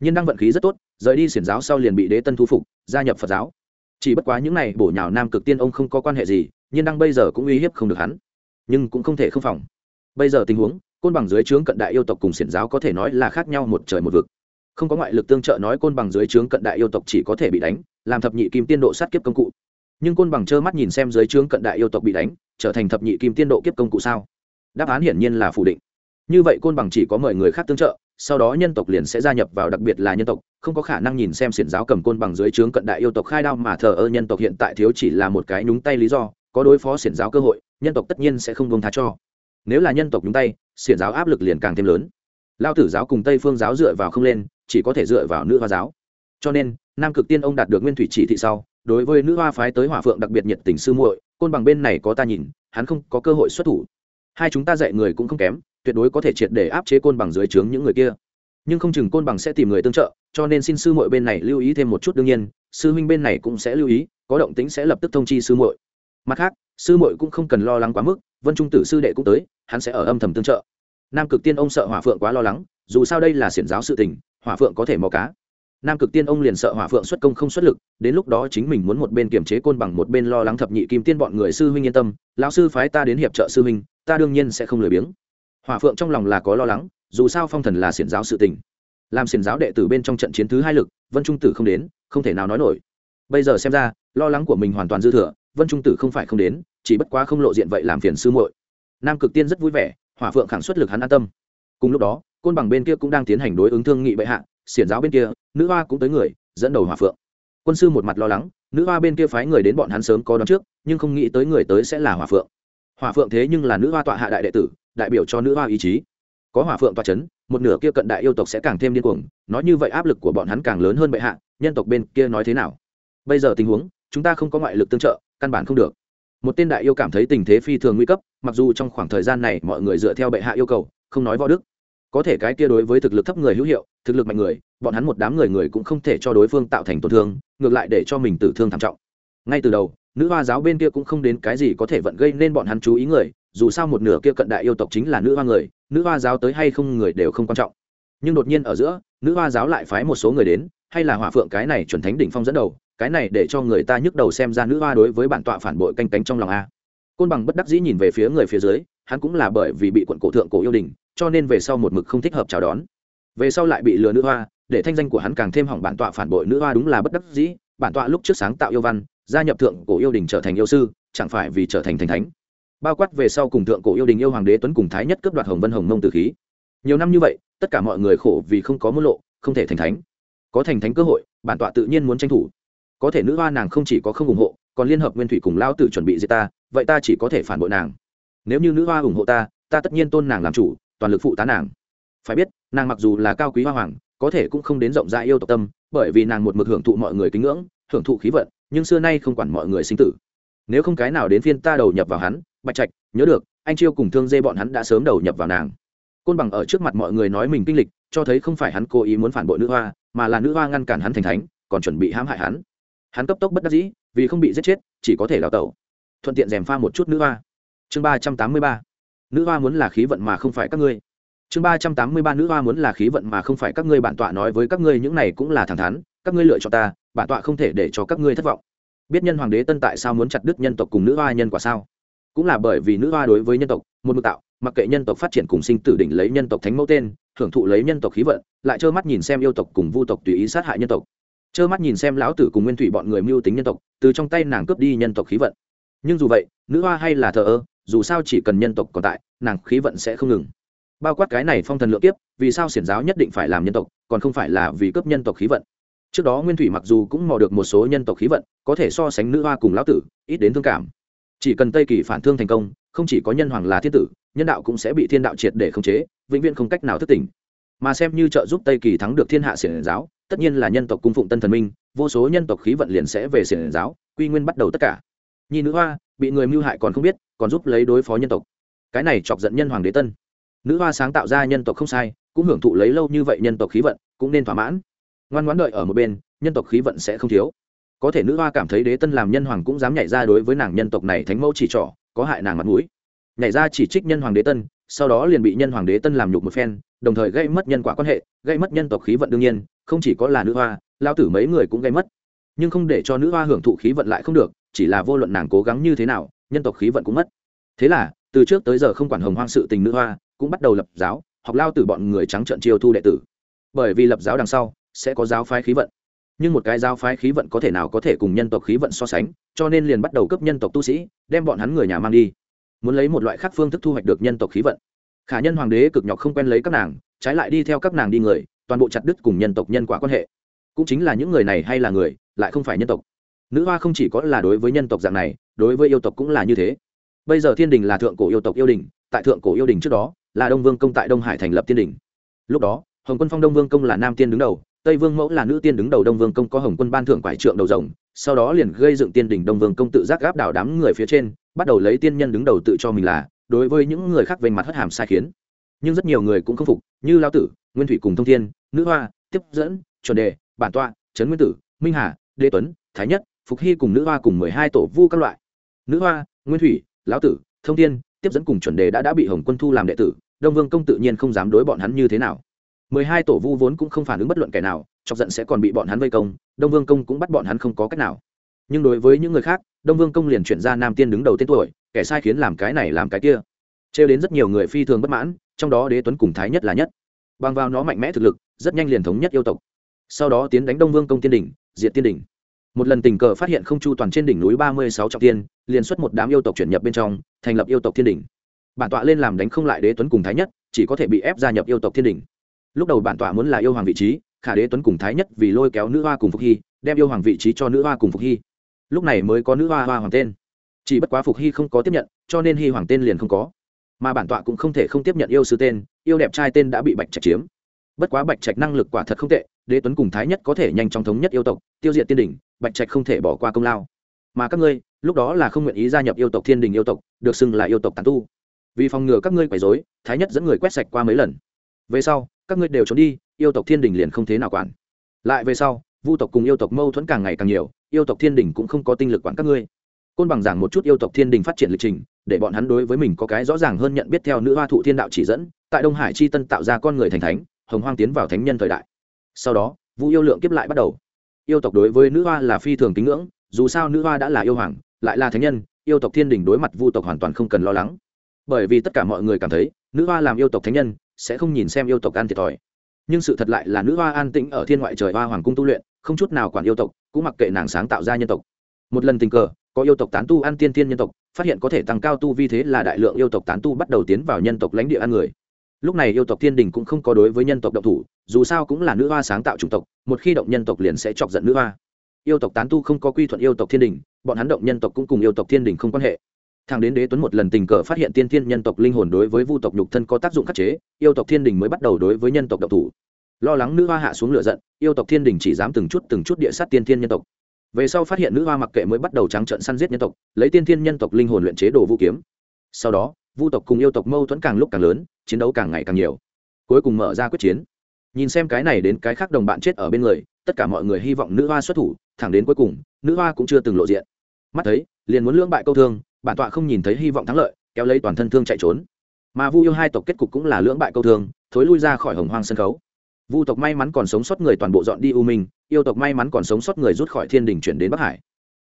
Nhiên đăng vận khí rất tốt, rời đi xiển giáo sau liền bị đế tân thu phục, gia nhập phật giáo. Chỉ bất quá những này bổ nhào nam cực tiên ông không có quan hệ gì, nhiên đăng bây giờ cũng uy hiếp không được hắn nhưng cũng không thể không phòng. Bây giờ tình huống, côn bằng dưới trướng cận đại yêu tộc cùng xiển giáo có thể nói là khác nhau một trời một vực. Không có ngoại lực tương trợ nói côn bằng dưới trướng cận đại yêu tộc chỉ có thể bị đánh, làm thập nhị kim tiên độ sát kiếp công cụ. Nhưng côn bằng trơ mắt nhìn xem dưới trướng cận đại yêu tộc bị đánh, trở thành thập nhị kim tiên độ kiếp công cụ sao? Đáp án hiển nhiên là phủ định. Như vậy côn bằng chỉ có mời người khác tương trợ, sau đó nhân tộc liền sẽ gia nhập vào đặc biệt là nhân tộc, không có khả năng nhìn xem xiển giáo cầm côn bằng dưới trướng cận đại yêu tộc khai đao mà thờ ơ nhân tộc hiện tại thiếu chỉ là một cái nhúng tay lý do có đối phó xiển giáo cơ hội, nhân tộc tất nhiên sẽ không buông tha cho. Nếu là nhân tộc nhúng tay, xiển giáo áp lực liền càng thêm lớn. Lao tử giáo cùng tây phương giáo dựa vào không lên, chỉ có thể dựa vào nữ hoa giáo. Cho nên, nam cực tiên ông đạt được nguyên thủy chỉ thị sau, đối với nữ hoa phái tới hỏa phượng đặc biệt nhiệt tình sư muội, côn bằng bên này có ta nhìn, hắn không có cơ hội xuất thủ. Hai chúng ta dạy người cũng không kém, tuyệt đối có thể triệt để áp chế côn bằng dưới trướng những người kia. Nhưng không chừng côn bằng sẽ tìm người tương trợ, cho nên xin sư muội bên này lưu ý thêm một chút đương nhiên, sư huynh bên này cũng sẽ lưu ý, có động tính sẽ lập tức thông chi sư muội mặt khác, sư muội cũng không cần lo lắng quá mức, vân trung tử sư đệ cũng tới, hắn sẽ ở âm thầm tương trợ. Nam cực tiên ông sợ hỏa phượng quá lo lắng, dù sao đây là xiển giáo sự tình, hỏa phượng có thể mò cá. Nam cực tiên ông liền sợ hỏa phượng xuất công không xuất lực, đến lúc đó chính mình muốn một bên kiềm chế côn bằng một bên lo lắng thập nhị kim tiên bọn người sư huynh yên tâm, lão sư phái ta đến hiệp trợ sư huynh, ta đương nhiên sẽ không lười biếng. Hỏa phượng trong lòng là có lo lắng, dù sao phong thần là xiển giáo sự tình. Làm xiển giáo đệ tử bên trong trận chiến thứ hai lực, vân trung tử không đến, không thể nào nói nổi. Bây giờ xem ra, lo lắng của mình hoàn toàn dư thừa vân trung tử không phải không đến, chỉ bất quá không lộ diện vậy làm phiền sư muội. Nam cực tiên rất vui vẻ, hỏa phượng khẳng xuất lực hắn an tâm. Cùng lúc đó, côn bằng bên kia cũng đang tiến hành đối ứng thương nghị bệ hạ, xiển giáo bên kia, nữ hoa cũng tới người, dẫn đầu hỏa phượng. Quân sư một mặt lo lắng, nữ hoa bên kia phái người đến bọn hắn sớm có đón trước, nhưng không nghĩ tới người tới sẽ là hỏa phượng. Hỏa phượng thế nhưng là nữ hoa tọa hạ đại đệ tử, đại biểu cho nữ hoa ý chí. Có hỏa phượng tọa c h ấ n một nửa kia cận đại yêu tộc sẽ càng thêm điên cuồng, nói như vậy áp lực của bọn hắn càng lớn hơn bệ hạ, nhân tộc bên kia nói thế nào? Bây giờ tình huống, chúng ta không có ngoại lực tương trợ căn bản không được. Một tên đại yêu cảm thấy tình thế phi thường nguy cấp, mặc dù trong khoảng thời gian này mọi người dựa theo bệ hạ yêu cầu, không nói võ đức. Có thể cái kia đối với thực lực thấp người hữu hiệu, thực lực mạnh người, bọn hắn một đám người người cũng không thể cho đối phương tạo thành tổn thương, ngược lại để cho mình tử thương thảm trọng. Ngay từ đầu, nữ hoa giáo bên kia cũng không đến cái gì có thể vận gây nên bọn hắn chú ý người, dù sao một nửa kia cận đại yêu tộc chính là nữ hoa người, nữ hoa giáo tới hay không người đều không quan trọng. Nhưng đột nhiên ở giữa, nữ hoa giáo lại phái một số người đến, hay là hỏa phượng cái này chuẩn thánh đỉnh phong dẫn đầu cái này để cho người ta nhức đầu xem ra nữ hoa đối với bản tọa phản bội canh cánh trong lòng a. Côn bằng bất đắc dĩ nhìn về phía người phía dưới, hắn cũng là bởi vì bị quận cổ thượng cổ yêu đình, cho nên về sau một mực không thích hợp chào đón. Về sau lại bị lừa nữ hoa, để thanh danh của hắn càng thêm hỏng bản tọa phản bội nữ hoa đúng là bất đắc dĩ, bản tọa lúc trước sáng tạo yêu văn, gia nhập thượng cổ yêu đình trở thành yêu sư, chẳng phải vì trở thành thành thánh. Bao quát về sau cùng thượng cổ yêu đình yêu hoàng đế tuấn cùng thái nhất cướp đoạt hồng vân hồng mông từ khí. Nhiều năm như vậy, tất cả mọi người khổ vì không có môn lộ, không thể thành thánh. Có thành thánh cơ hội, bản tọa tự nhiên muốn tranh thủ có thể nữ hoa nàng không chỉ có không ủng hộ, còn liên hợp nguyên thủy cùng lao tử chuẩn bị giết ta, vậy ta chỉ có thể phản bội nàng. Nếu như nữ hoa ủng hộ ta ta tất nhiên tôn nàng làm chủ, toàn lực phụ tá nàng. Phải biết, nàng mặc dù là cao quý hoa hoàng, có thể cũng không đến rộng rãi yêu tộc tâm, bởi vì nàng một mực hưởng thụ mọi người kính ngưỡng, hưởng thụ khí vận, nhưng xưa nay không quản mọi người sinh tử. Nếu không cái nào đến phiên ta đầu nhập vào hắn, bạch trạch, nhớ được, anh chiêu cùng thương dê bọn hắn đã sớm đầu nhập vào nàng. Côn bằng ở trước mặt mọi người nói mình kinh lịch, cho thấy không phải hắn cố ý muốn phản bội nữ hoa, mà là nữ hoa ngăn cản hắn thành thánh, còn chuẩn bị hãm hại hắn hắn cấp tốc bất đắc dĩ, vì không bị giết chết, chỉ có thể đào tẩu. Thuận tiện dèm pha một chút nữ hoa. Chương ba trăm tám mươi ba. Nữ hoa muốn là khí vận mà không phải các ngươi. Chương ba trăm tám mươi ba, nữ hoa muốn là khí vận mà không phải các ngươi, bản tọa nói với các ngươi những này cũng là thẳng thắn, các ngươi lựa chọn ta, bản tọa không thể để cho các ngươi thất vọng. Biết nhân hoàng đế tân tại sao muốn chặt đứt nhân tộc cùng nữ hoa nhân quả sao? Cũng là bởi vì nữ hoa đối với nhân tộc, một mực tạo, mặc kệ nhân tộc phát triển cùng sinh tử đỉnh lấy nhân tộc thánh mẫu tên, hưởng thụ lấy nhân tộc khí vận, lại trơ mắt nhìn xem yêu tộc cùng vu tộc tùy ý sát hại nhân tộc trơ mắt nhìn xem lão tử cùng nguyên thủy bọn người mưu tính nhân tộc, từ trong tay nàng cướp đi nhân tộc khí vận. Nhưng dù vậy, nữ hoa hay là thờ ơ, dù sao chỉ cần nhân tộc còn tại, nàng khí vận sẽ không ngừng. Bao quát cái này phong thần lượng kiếp, vì sao xiển giáo nhất định phải làm nhân tộc, còn không phải là vì cướp nhân tộc khí vận? Trước đó nguyên thủy mặc dù cũng mò được một số nhân tộc khí vận, có thể so sánh nữ hoa cùng lão tử, ít đến thương cảm. Chỉ cần tây kỳ phản thương thành công, không chỉ có nhân hoàng là thiên tử, nhân đạo cũng sẽ bị thiên đạo triệt để khống chế, vĩnh viễn không cách nào thức tỉnh. Mà xem như trợ giúp tây kỳ thắng được thiên hạ xiển giáo tất nhiên là nhân tộc cung phụng tân thần minh, vô số nhân tộc khí vận liền sẽ về xiển giáo, quy nguyên bắt đầu tất cả. Nhi nữ hoa, bị người mưu hại còn không biết, còn giúp lấy đối phó nhân tộc. Cái này chọc giận nhân hoàng đế tân. Nữ hoa sáng tạo ra nhân tộc không sai, cũng hưởng thụ lấy lâu như vậy nhân tộc khí vận, cũng nên thỏa mãn. Ngoan ngoãn đợi ở một bên, nhân tộc khí vận sẽ không thiếu. Có thể nữ hoa cảm thấy đế tân làm nhân hoàng cũng dám nhảy ra đối với nàng nhân tộc này thánh mẫu chỉ trỏ, có hại nàng mặt mũi. Nhảy ra chỉ trích nhân hoàng đế tân, sau đó liền bị nhân hoàng đế tân làm nhục một phen, đồng thời gây mất nhân quả quan hệ, gây mất nhân tộc khí vận đương nhiên không chỉ có là nữ hoa lao tử mấy người cũng gây mất. Nhưng không để cho nữ hoa hưởng thụ khí vận lại không được, chỉ là vô luận nàng cố gắng như thế nào, nhân tộc khí vận cũng mất. Thế là, từ trước tới giờ không quản hồng hoang sự tình nữ hoa, cũng bắt đầu lập giáo, học lao từ bọn người trắng trợn chiêu thu đệ tử. Bởi vì lập giáo đằng sau, sẽ có giáo phái khí vận. Nhưng một cái giáo phái khí vận có thể nào có thể cùng nhân tộc khí vận so sánh, cho nên liền bắt đầu cấp nhân tộc tu sĩ, đem bọn hắn người nhà mang đi. Muốn lấy một loại khác phương thức thu hoạch được nhân tộc khí vận. Khả nhân hoàng đế cực nhọc không quen lấy các nàng, trái lại đi theo các nàng đi người toàn bộ chặt đứt cùng nhân tộc nhân quả quan hệ. Cũng chính là những người này hay là người, lại không phải nhân tộc. Nữ hoa không chỉ có là đối với nhân tộc dạng này, đối với yêu tộc cũng là như thế. Bây giờ thiên đình là thượng cổ yêu tộc yêu đình, tại thượng cổ yêu đình trước đó, là đông vương công tại đông hải thành lập thiên đình. Lúc đó, hồng quân phong đông vương công là nam tiên đứng đầu, tây vương mẫu là nữ tiên đứng đầu đông vương công có hồng quân ban thưởng quải trượng đầu rồng, sau đó liền gây dựng tiên đỉnh đông vương công tự giác gáp đảo đám người phía trên, bắt đầu lấy tiên nhân đứng đầu tự cho mình là, đối với những người khác về mặt hất hàm sai khiến nhưng rất nhiều người cũng không phục, như lao tử, nguyên thủy cùng thông thiên, nữ hoa, tiếp dẫn, chuẩn đề, bản tọa, trấn nguyên tử, minh hà, đế tuấn, thái nhất, phục hy cùng nữ hoa cùng mười hai tổ vu các loại. Nữ hoa, nguyên thủy lão tử, thông thiên, tiếp dẫn cùng chuẩn đề đã đã bị hồng quân thu làm đệ tử, đông vương công tự nhiên không dám đối bọn hắn như thế nào. mười hai tổ vu vốn cũng không phản ứng bất luận kẻ nào, chọc giận sẽ còn bị bọn hắn vây công, đông vương công cũng bắt bọn hắn không có cách nào. Nhưng đối với những người khác, đông vương công liền chuyển ra nam tiên đứng đầu tên tuổi, kẻ sai khiến làm cái này làm cái kia trêu đến rất nhiều người phi thường bất mãn, trong đó đế tuấn cùng thái nhất là nhất. Bằng vào nó mạnh mẽ thực lực, rất nhanh liền thống nhất yêu tộc. Sau đó tiến đánh đông vương công tiên đỉnh, diệt tiên đỉnh. Một lần tình cờ phát hiện không chu toàn trên đỉnh núi ba mươi sáu trọng tiên, liền xuất một đám yêu tộc chuyển nhập bên trong, thành lập yêu tộc thiên đỉnh. Bản tọa lên làm đánh không lại đế tuấn cùng thái nhất, chỉ có thể bị ép gia nhập yêu tộc thiên đỉnh. Lúc đầu bản tọa muốn là yêu hoàng vị trí, khả đế tuấn cùng thái nhất vì lôi kéo nữ hoa cùng phục hy, đem yêu hoàng vị trí cho nữ hoa cùng phục hy. Lúc này mới có nữ hoa hoa hoàng tên. Chỉ bất quá phục hy không có tiếp nhận, cho nên hy hoàng tên liền không có mà bản tọa cũng không thể không tiếp nhận yêu sư tên, yêu đẹp trai tên đã bị bạch trạch chiếm. Bất quá bạch trạch năng lực quả thật không tệ, đế tuấn cùng thái nhất có thể nhanh chóng thống nhất yêu tộc, tiêu diệt tiên đình bạch trạch không thể bỏ qua công lao. Mà các ngươi, lúc đó là không nguyện ý gia nhập yêu tộc, thiên đình yêu tộc, được xưng là yêu tộc tàn tu. Vì phòng ngừa các ngươi quấy dối thái nhất dẫn người quét sạch qua mấy lần. Về sau, các ngươi đều trốn đi, yêu tộc thiên đình liền không thế nào quản. Lại về sau, vu tộc cùng yêu tộc mâu thuẫn càng ngày càng nhiều, yêu tộc thiên đình cũng không có tinh lực quản các ngươi côn bằng giảng một chút yêu tộc thiên đình phát triển lịch trình, để bọn hắn đối với mình có cái rõ ràng hơn nhận biết theo nữ hoa thụ thiên đạo chỉ dẫn, tại đông hải chi tân tạo ra con người thành thánh, hồng hoang tiến vào thánh nhân thời đại. Sau đó vũ yêu lượng kiếp lại bắt đầu. Yêu tộc đối với nữ hoa là phi thường kính ngưỡng, dù sao nữ hoa đã là yêu hoàng, lại là thánh nhân, yêu tộc thiên đình đối mặt vu tộc hoàn toàn không cần lo lắng. Bởi vì tất cả mọi người cảm thấy, nữ hoa làm yêu tộc thánh nhân, sẽ không nhìn xem yêu tộc ăn thiệt thòi. Nhưng sự thật lại là nữ hoa an tĩnh ở thiên ngoại trời hoa hoàng cung tu luyện, không chút nào quản yêu tộc, cũng mặc kệ nàng sáng tạo ra nhân tộc. Một lần tình cờ có yêu tộc tán tu ăn tiên tiên nhân tộc, phát hiện có thể tăng cao tu vi thế là đại lượng yêu tộc tán tu bắt đầu tiến vào nhân tộc lãnh địa ăn người. Lúc này yêu tộc thiên đình cũng không có đối với nhân tộc động thủ, dù sao cũng là nữ hoa sáng tạo chủng tộc, một khi động nhân tộc liền sẽ chọc giận nữ hoa. Yêu tộc tán tu không có quy thuận yêu tộc thiên đình, bọn hắn động nhân tộc cũng cùng yêu tộc thiên đình không quan hệ. Thằng đến đế tuấn một lần tình cờ phát hiện tiên thiên nhân tộc linh hồn đối với vu tộc nhục thân có tác dụng khắc chế, yêu tộc thiên đình mới bắt đầu đối với nhân tộc động thủ. Lo lắng nữ hoa hạ xuống lửa giận, yêu tộc thiên đình chỉ dám từng chút từng chút địa sát tiên thiên nhân tộc về sau phát hiện nữ hoa mặc kệ mới bắt đầu trắng trận săn giết nhân tộc, lấy tiên thiên nhân tộc linh hồn luyện chế đồ vũ kiếm. Sau đó, vu tộc cùng yêu tộc mâu thuẫn càng lúc càng lớn, chiến đấu càng ngày càng nhiều. Cuối cùng mở ra quyết chiến. Nhìn xem cái này đến cái khác đồng bạn chết ở bên người, tất cả mọi người hy vọng nữ hoa xuất thủ, thẳng đến cuối cùng, nữ hoa cũng chưa từng lộ diện. Mắt thấy, liền muốn lưỡng bại câu thương, bản tọa không nhìn thấy hy vọng thắng lợi, kéo lấy toàn thân thương chạy trốn. Mà vu yêu hai tộc kết cục cũng là lưỡng bại câu thương, thối lui ra khỏi hồng hoang sân khấu vu tộc may mắn còn sống sót người toàn bộ dọn đi u minh, yêu tộc may mắn còn sống sót người rút khỏi thiên đình chuyển đến bắc hải.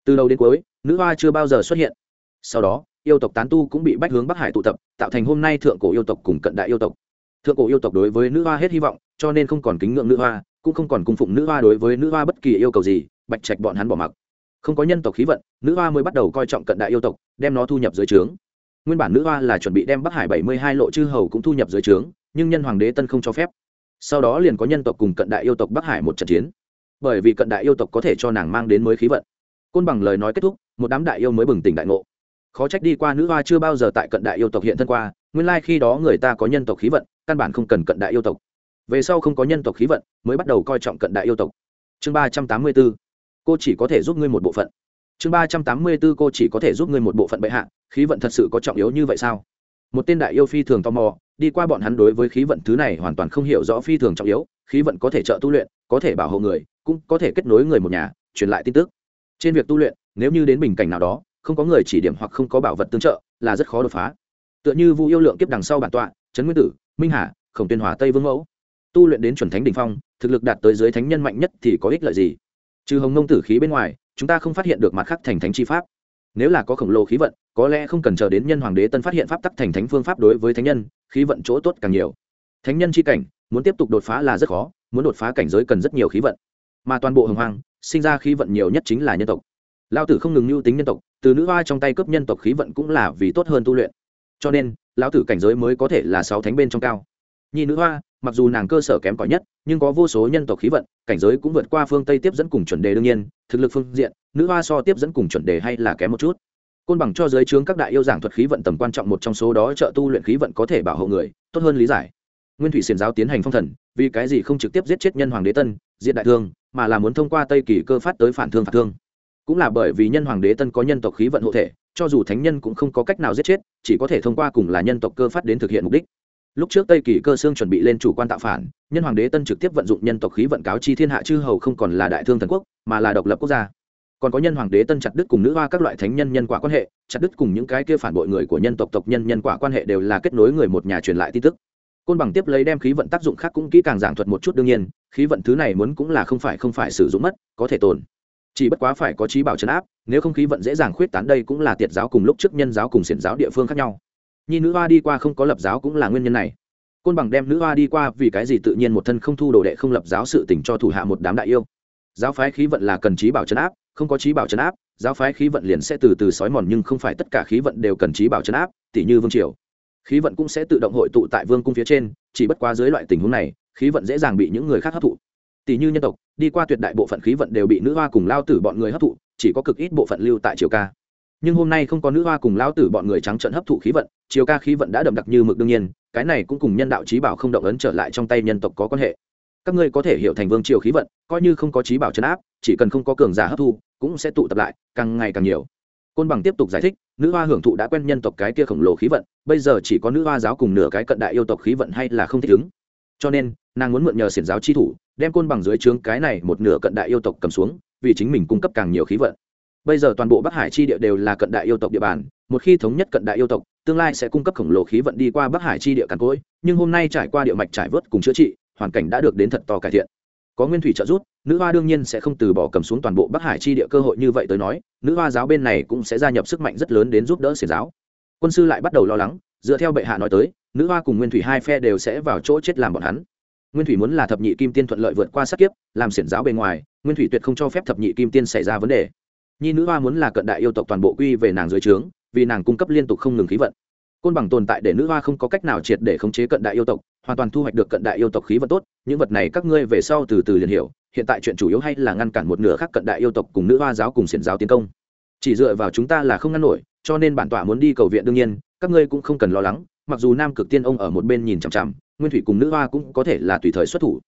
Từ đầu đến cuối, nữ hoa chưa bao giờ xuất hiện. Sau đó, yêu tộc tán tu cũng bị bách hướng bắc hải tụ tập, tạo thành hôm nay thượng cổ yêu tộc cùng cận đại yêu tộc. Thượng cổ yêu tộc đối với nữ hoa hết hy vọng, cho nên không còn kính ngưỡng nữ hoa, cũng không còn cung phụng nữ hoa đối với nữ hoa bất kỳ yêu cầu gì, bạch trạch bọn hắn bỏ mặc. Không có nhân tộc khí vận, nữ hoa mới bắt đầu coi trọng cận đại yêu tộc, đem nó thu nhập dưới trướng. Nguyên bản nữ hoa là chuẩn bị đem bắc hải bảy mươi hai lộ chư hầu cũng thu nhập dưới trướng, nhưng nhân hoàng đế tân không cho phép sau đó liền có nhân tộc cùng cận đại yêu tộc bắc hải một trận chiến. Bởi vì cận đại yêu tộc có thể cho nàng mang đến mới khí vận. Côn bằng lời nói kết thúc, một đám đại yêu mới bừng tỉnh đại ngộ. Khó trách đi qua nữ hoa chưa bao giờ tại cận đại yêu tộc hiện thân qua, nguyên lai khi đó người ta có nhân tộc khí vận, căn bản không cần cận đại yêu tộc. Về sau không có nhân tộc khí vận, mới bắt đầu coi trọng cận đại yêu tộc. Chương ba trăm tám mươi b ố cô chỉ có thể giúp ngươi một bộ phận. Chương ba trăm tám mươi b ố cô chỉ có thể giúp ngươi một bộ phận bệ hạ, khí vận thật sự có trọng yếu như vậy sao? Một tên đại yêu phi thường tò mò đi qua bọn hắn đối với khí vận thứ này hoàn toàn không hiểu rõ phi thường trọng yếu, khí vận có thể trợ tu luyện, có thể bảo hộ người, cũng có thể kết nối người một nhà, truyền lại tin tức. Trên việc tu luyện, nếu như đến bình cảnh nào đó, không có người chỉ điểm hoặc không có bảo vật tương trợ, là rất khó đột phá. Tựa như vu yêu lượng kiếp đằng sau bản tọa, trấn nguyên tử, minh hà, khổng tuyên hòa tây vương mẫu. Tu luyện đến chuẩn thánh đ ỉ n h phong, thực lực đạt tới giới thánh nhân mạnh nhất thì có ích lợi gì? Trừ hồng nông tử khí bên ngoài, chúng ta không phát hiện được mặt khác thành thánh chi pháp. Nếu là có khổng lồ khí vận, có lẽ không cần chờ đến nhân hoàng đế tân phát hiện pháp tắc thành thánh phương pháp đối với thánh nhân khí vận chỗ tốt càng nhiều. Thánh nhân chi cảnh, muốn tiếp tục đột phá là rất khó, muốn đột phá cảnh giới cần rất nhiều khí vận. Mà toàn bộ hồng hoang, sinh ra khí vận nhiều nhất chính là nhân tộc. Lao tử không ngừng mưu tính nhân tộc, từ nữ hoa trong tay cướp nhân tộc khí vận cũng là vì tốt hơn tu luyện. Cho nên, lão tử cảnh giới mới có thể là sáu thánh bên trong cao. Nhi nữ hoa, mặc dù nàng cơ sở kém cỏi nhất, nhưng có vô số nhân tộc khí vận, cảnh giới cũng vượt qua phương tây tiếp dẫn cùng chuẩn đề đương nhiên, thực lực phương diện, nữ hoa so tiếp dẫn cùng chuẩn đề hay là kém một chút côn bằng cho giới trướng các đại yêu giảng thuật khí vận tầm quan trọng một trong số đó trợ tu luyện khí vận có thể bảo hộ người, tốt hơn lý giải. Nguyên thủy xiển giáo tiến hành phong thần, vì cái gì không trực tiếp giết chết nhân hoàng đế tân diện đại thương, mà là muốn thông qua tây kỳ cơ phát tới phản thương phạt thương. Cũng là bởi vì nhân hoàng đế tân có nhân tộc khí vận hộ thể, cho dù thánh nhân cũng không có cách nào giết chết, chỉ có thể thông qua cùng là nhân tộc cơ phát đến thực hiện mục đích. Lúc trước tây kỳ cơ xương chuẩn bị lên chủ quan tạo phản, nhân hoàng đế tân trực tiếp vận dụng nhân tộc khí vận cáo chi thiên hạ chư hầu không còn là đại thương thần quốc, mà là độc lập quốc gia còn có nhân hoàng đế tân chặt đứt cùng nữ hoa các loại thánh nhân nhân quả quan hệ, chặt đứt cùng những cái kia phản bội người của nhân tộc tộc nhân nhân quả quan hệ đều là kết nối người một nhà truyền lại tin tức. Côn bằng tiếp lấy đem khí vận tác dụng khác cũng kỹ càng giảng thuật một chút đương nhiên, khí vận thứ này muốn cũng là không phải không phải sử dụng mất, có thể tồn. Chỉ bất quá phải có trí bảo trấn áp, nếu không khí vận dễ dàng khuyết tán đây cũng là tiệt giáo cùng lúc trước nhân giáo cùng xiển giáo địa phương khác nhau. Nhi nữ hoa đi qua không có lập giáo cũng là nguyên nhân này. Côn bằng đem nữ hoa đi qua vì cái gì tự nhiên một thân không thu đồ đệ không lập giáo sự tỉnh cho thủ hạ một đám đại yêu. Giáo phái khí vận là cần trí bảo trấn áp không có trí bảo chấn áp, giáo phái khí vận liền sẽ từ từ sói mòn, nhưng không phải tất cả khí vận đều cần trí bảo chấn áp tỷ như vương triều. Khí vận cũng sẽ tự động hội tụ tại vương cung phía trên, chỉ bất quá dưới loại tình huống này, khí vận dễ dàng bị những người khác hấp thụ. Tỷ như nhân tộc, đi qua tuyệt đại bộ phận khí vận đều bị nữ hoa cùng lao tử bọn người hấp thụ, chỉ có cực ít bộ phận lưu tại triều ca. Nhưng hôm nay không có nữ hoa cùng lao tử bọn người trắng trận hấp thụ khí vận, triều ca khí vận đã đậm đặc như mực đương nhiên, cái này cũng cùng nhân đạo trí bảo không động ấn trở lại trong tay nhân tộc có quan hệ các ngươi có thể hiểu thành vương triều khí vận, coi như không có trí bảo chấn áp, chỉ cần không có cường giả hấp thu, cũng sẽ tụ tập lại, càng ngày càng nhiều. Côn bằng tiếp tục giải thích, nữ hoa hưởng thụ đã quen nhân tộc cái kia khổng lồ khí vận, bây giờ chỉ có nữ hoa giáo cùng nửa cái cận đại yêu tộc khí vận hay là không thích ứng. Cho nên, nàng muốn mượn nhờ xiển giáo chi thủ, đem côn bằng dưới trướng cái này một nửa cận đại yêu tộc cầm xuống, vì chính mình cung cấp càng nhiều khí vận. Bây giờ toàn bộ bắc hải chi địa đều là cận đại yêu tộc địa bàn, một khi thống nhất cận đại yêu tộc, tương lai sẽ cung cấp khổng lồ khí vận đi qua bắc hải chi địa càn cối, nhưng hôm nay trải qua địa mạch trải vớt cùng chữa trị hoàn cảnh đã được đến thật to cải thiện. Có nguyên thủy trợ giúp, nữ hoa đương nhiên sẽ không từ bỏ cầm xuống toàn bộ bắc hải chi địa cơ hội như vậy tới nói, nữ hoa giáo bên này cũng sẽ gia nhập sức mạnh rất lớn đến giúp đỡ xiển giáo. Quân sư lại bắt đầu lo lắng, dựa theo bệ hạ nói tới, nữ hoa cùng nguyên thủy hai phe đều sẽ vào chỗ chết làm bọn hắn. Nguyên thủy muốn là thập nhị kim tiên thuận lợi vượt qua sát kiếp, làm xiển giáo bề ngoài, nguyên thủy tuyệt không cho phép thập nhị kim tiên xảy ra vấn đề. Nhi nữ hoa muốn là cận đại yêu tộc toàn bộ quy về nàng dưới trướng, vì nàng cung cấp liên tục không ngừng khí vận côn bằng tồn tại để nữ hoa không có cách nào triệt để khống chế cận đại yêu tộc, hoàn toàn thu hoạch được cận đại yêu tộc khí vật tốt, những vật này các ngươi về sau từ từ liền hiểu, hiện tại chuyện chủ yếu hay là ngăn cản một nửa khác cận đại yêu tộc cùng nữ hoa giáo cùng xiển giáo tiến công. Chỉ dựa vào chúng ta là không ngăn nổi, cho nên bản tọa muốn đi cầu viện đương nhiên, các ngươi cũng không cần lo lắng, mặc dù nam cực tiên ông ở một bên nhìn chằm chằm, nguyên thủy cùng nữ hoa cũng có thể là tùy thời xuất thủ.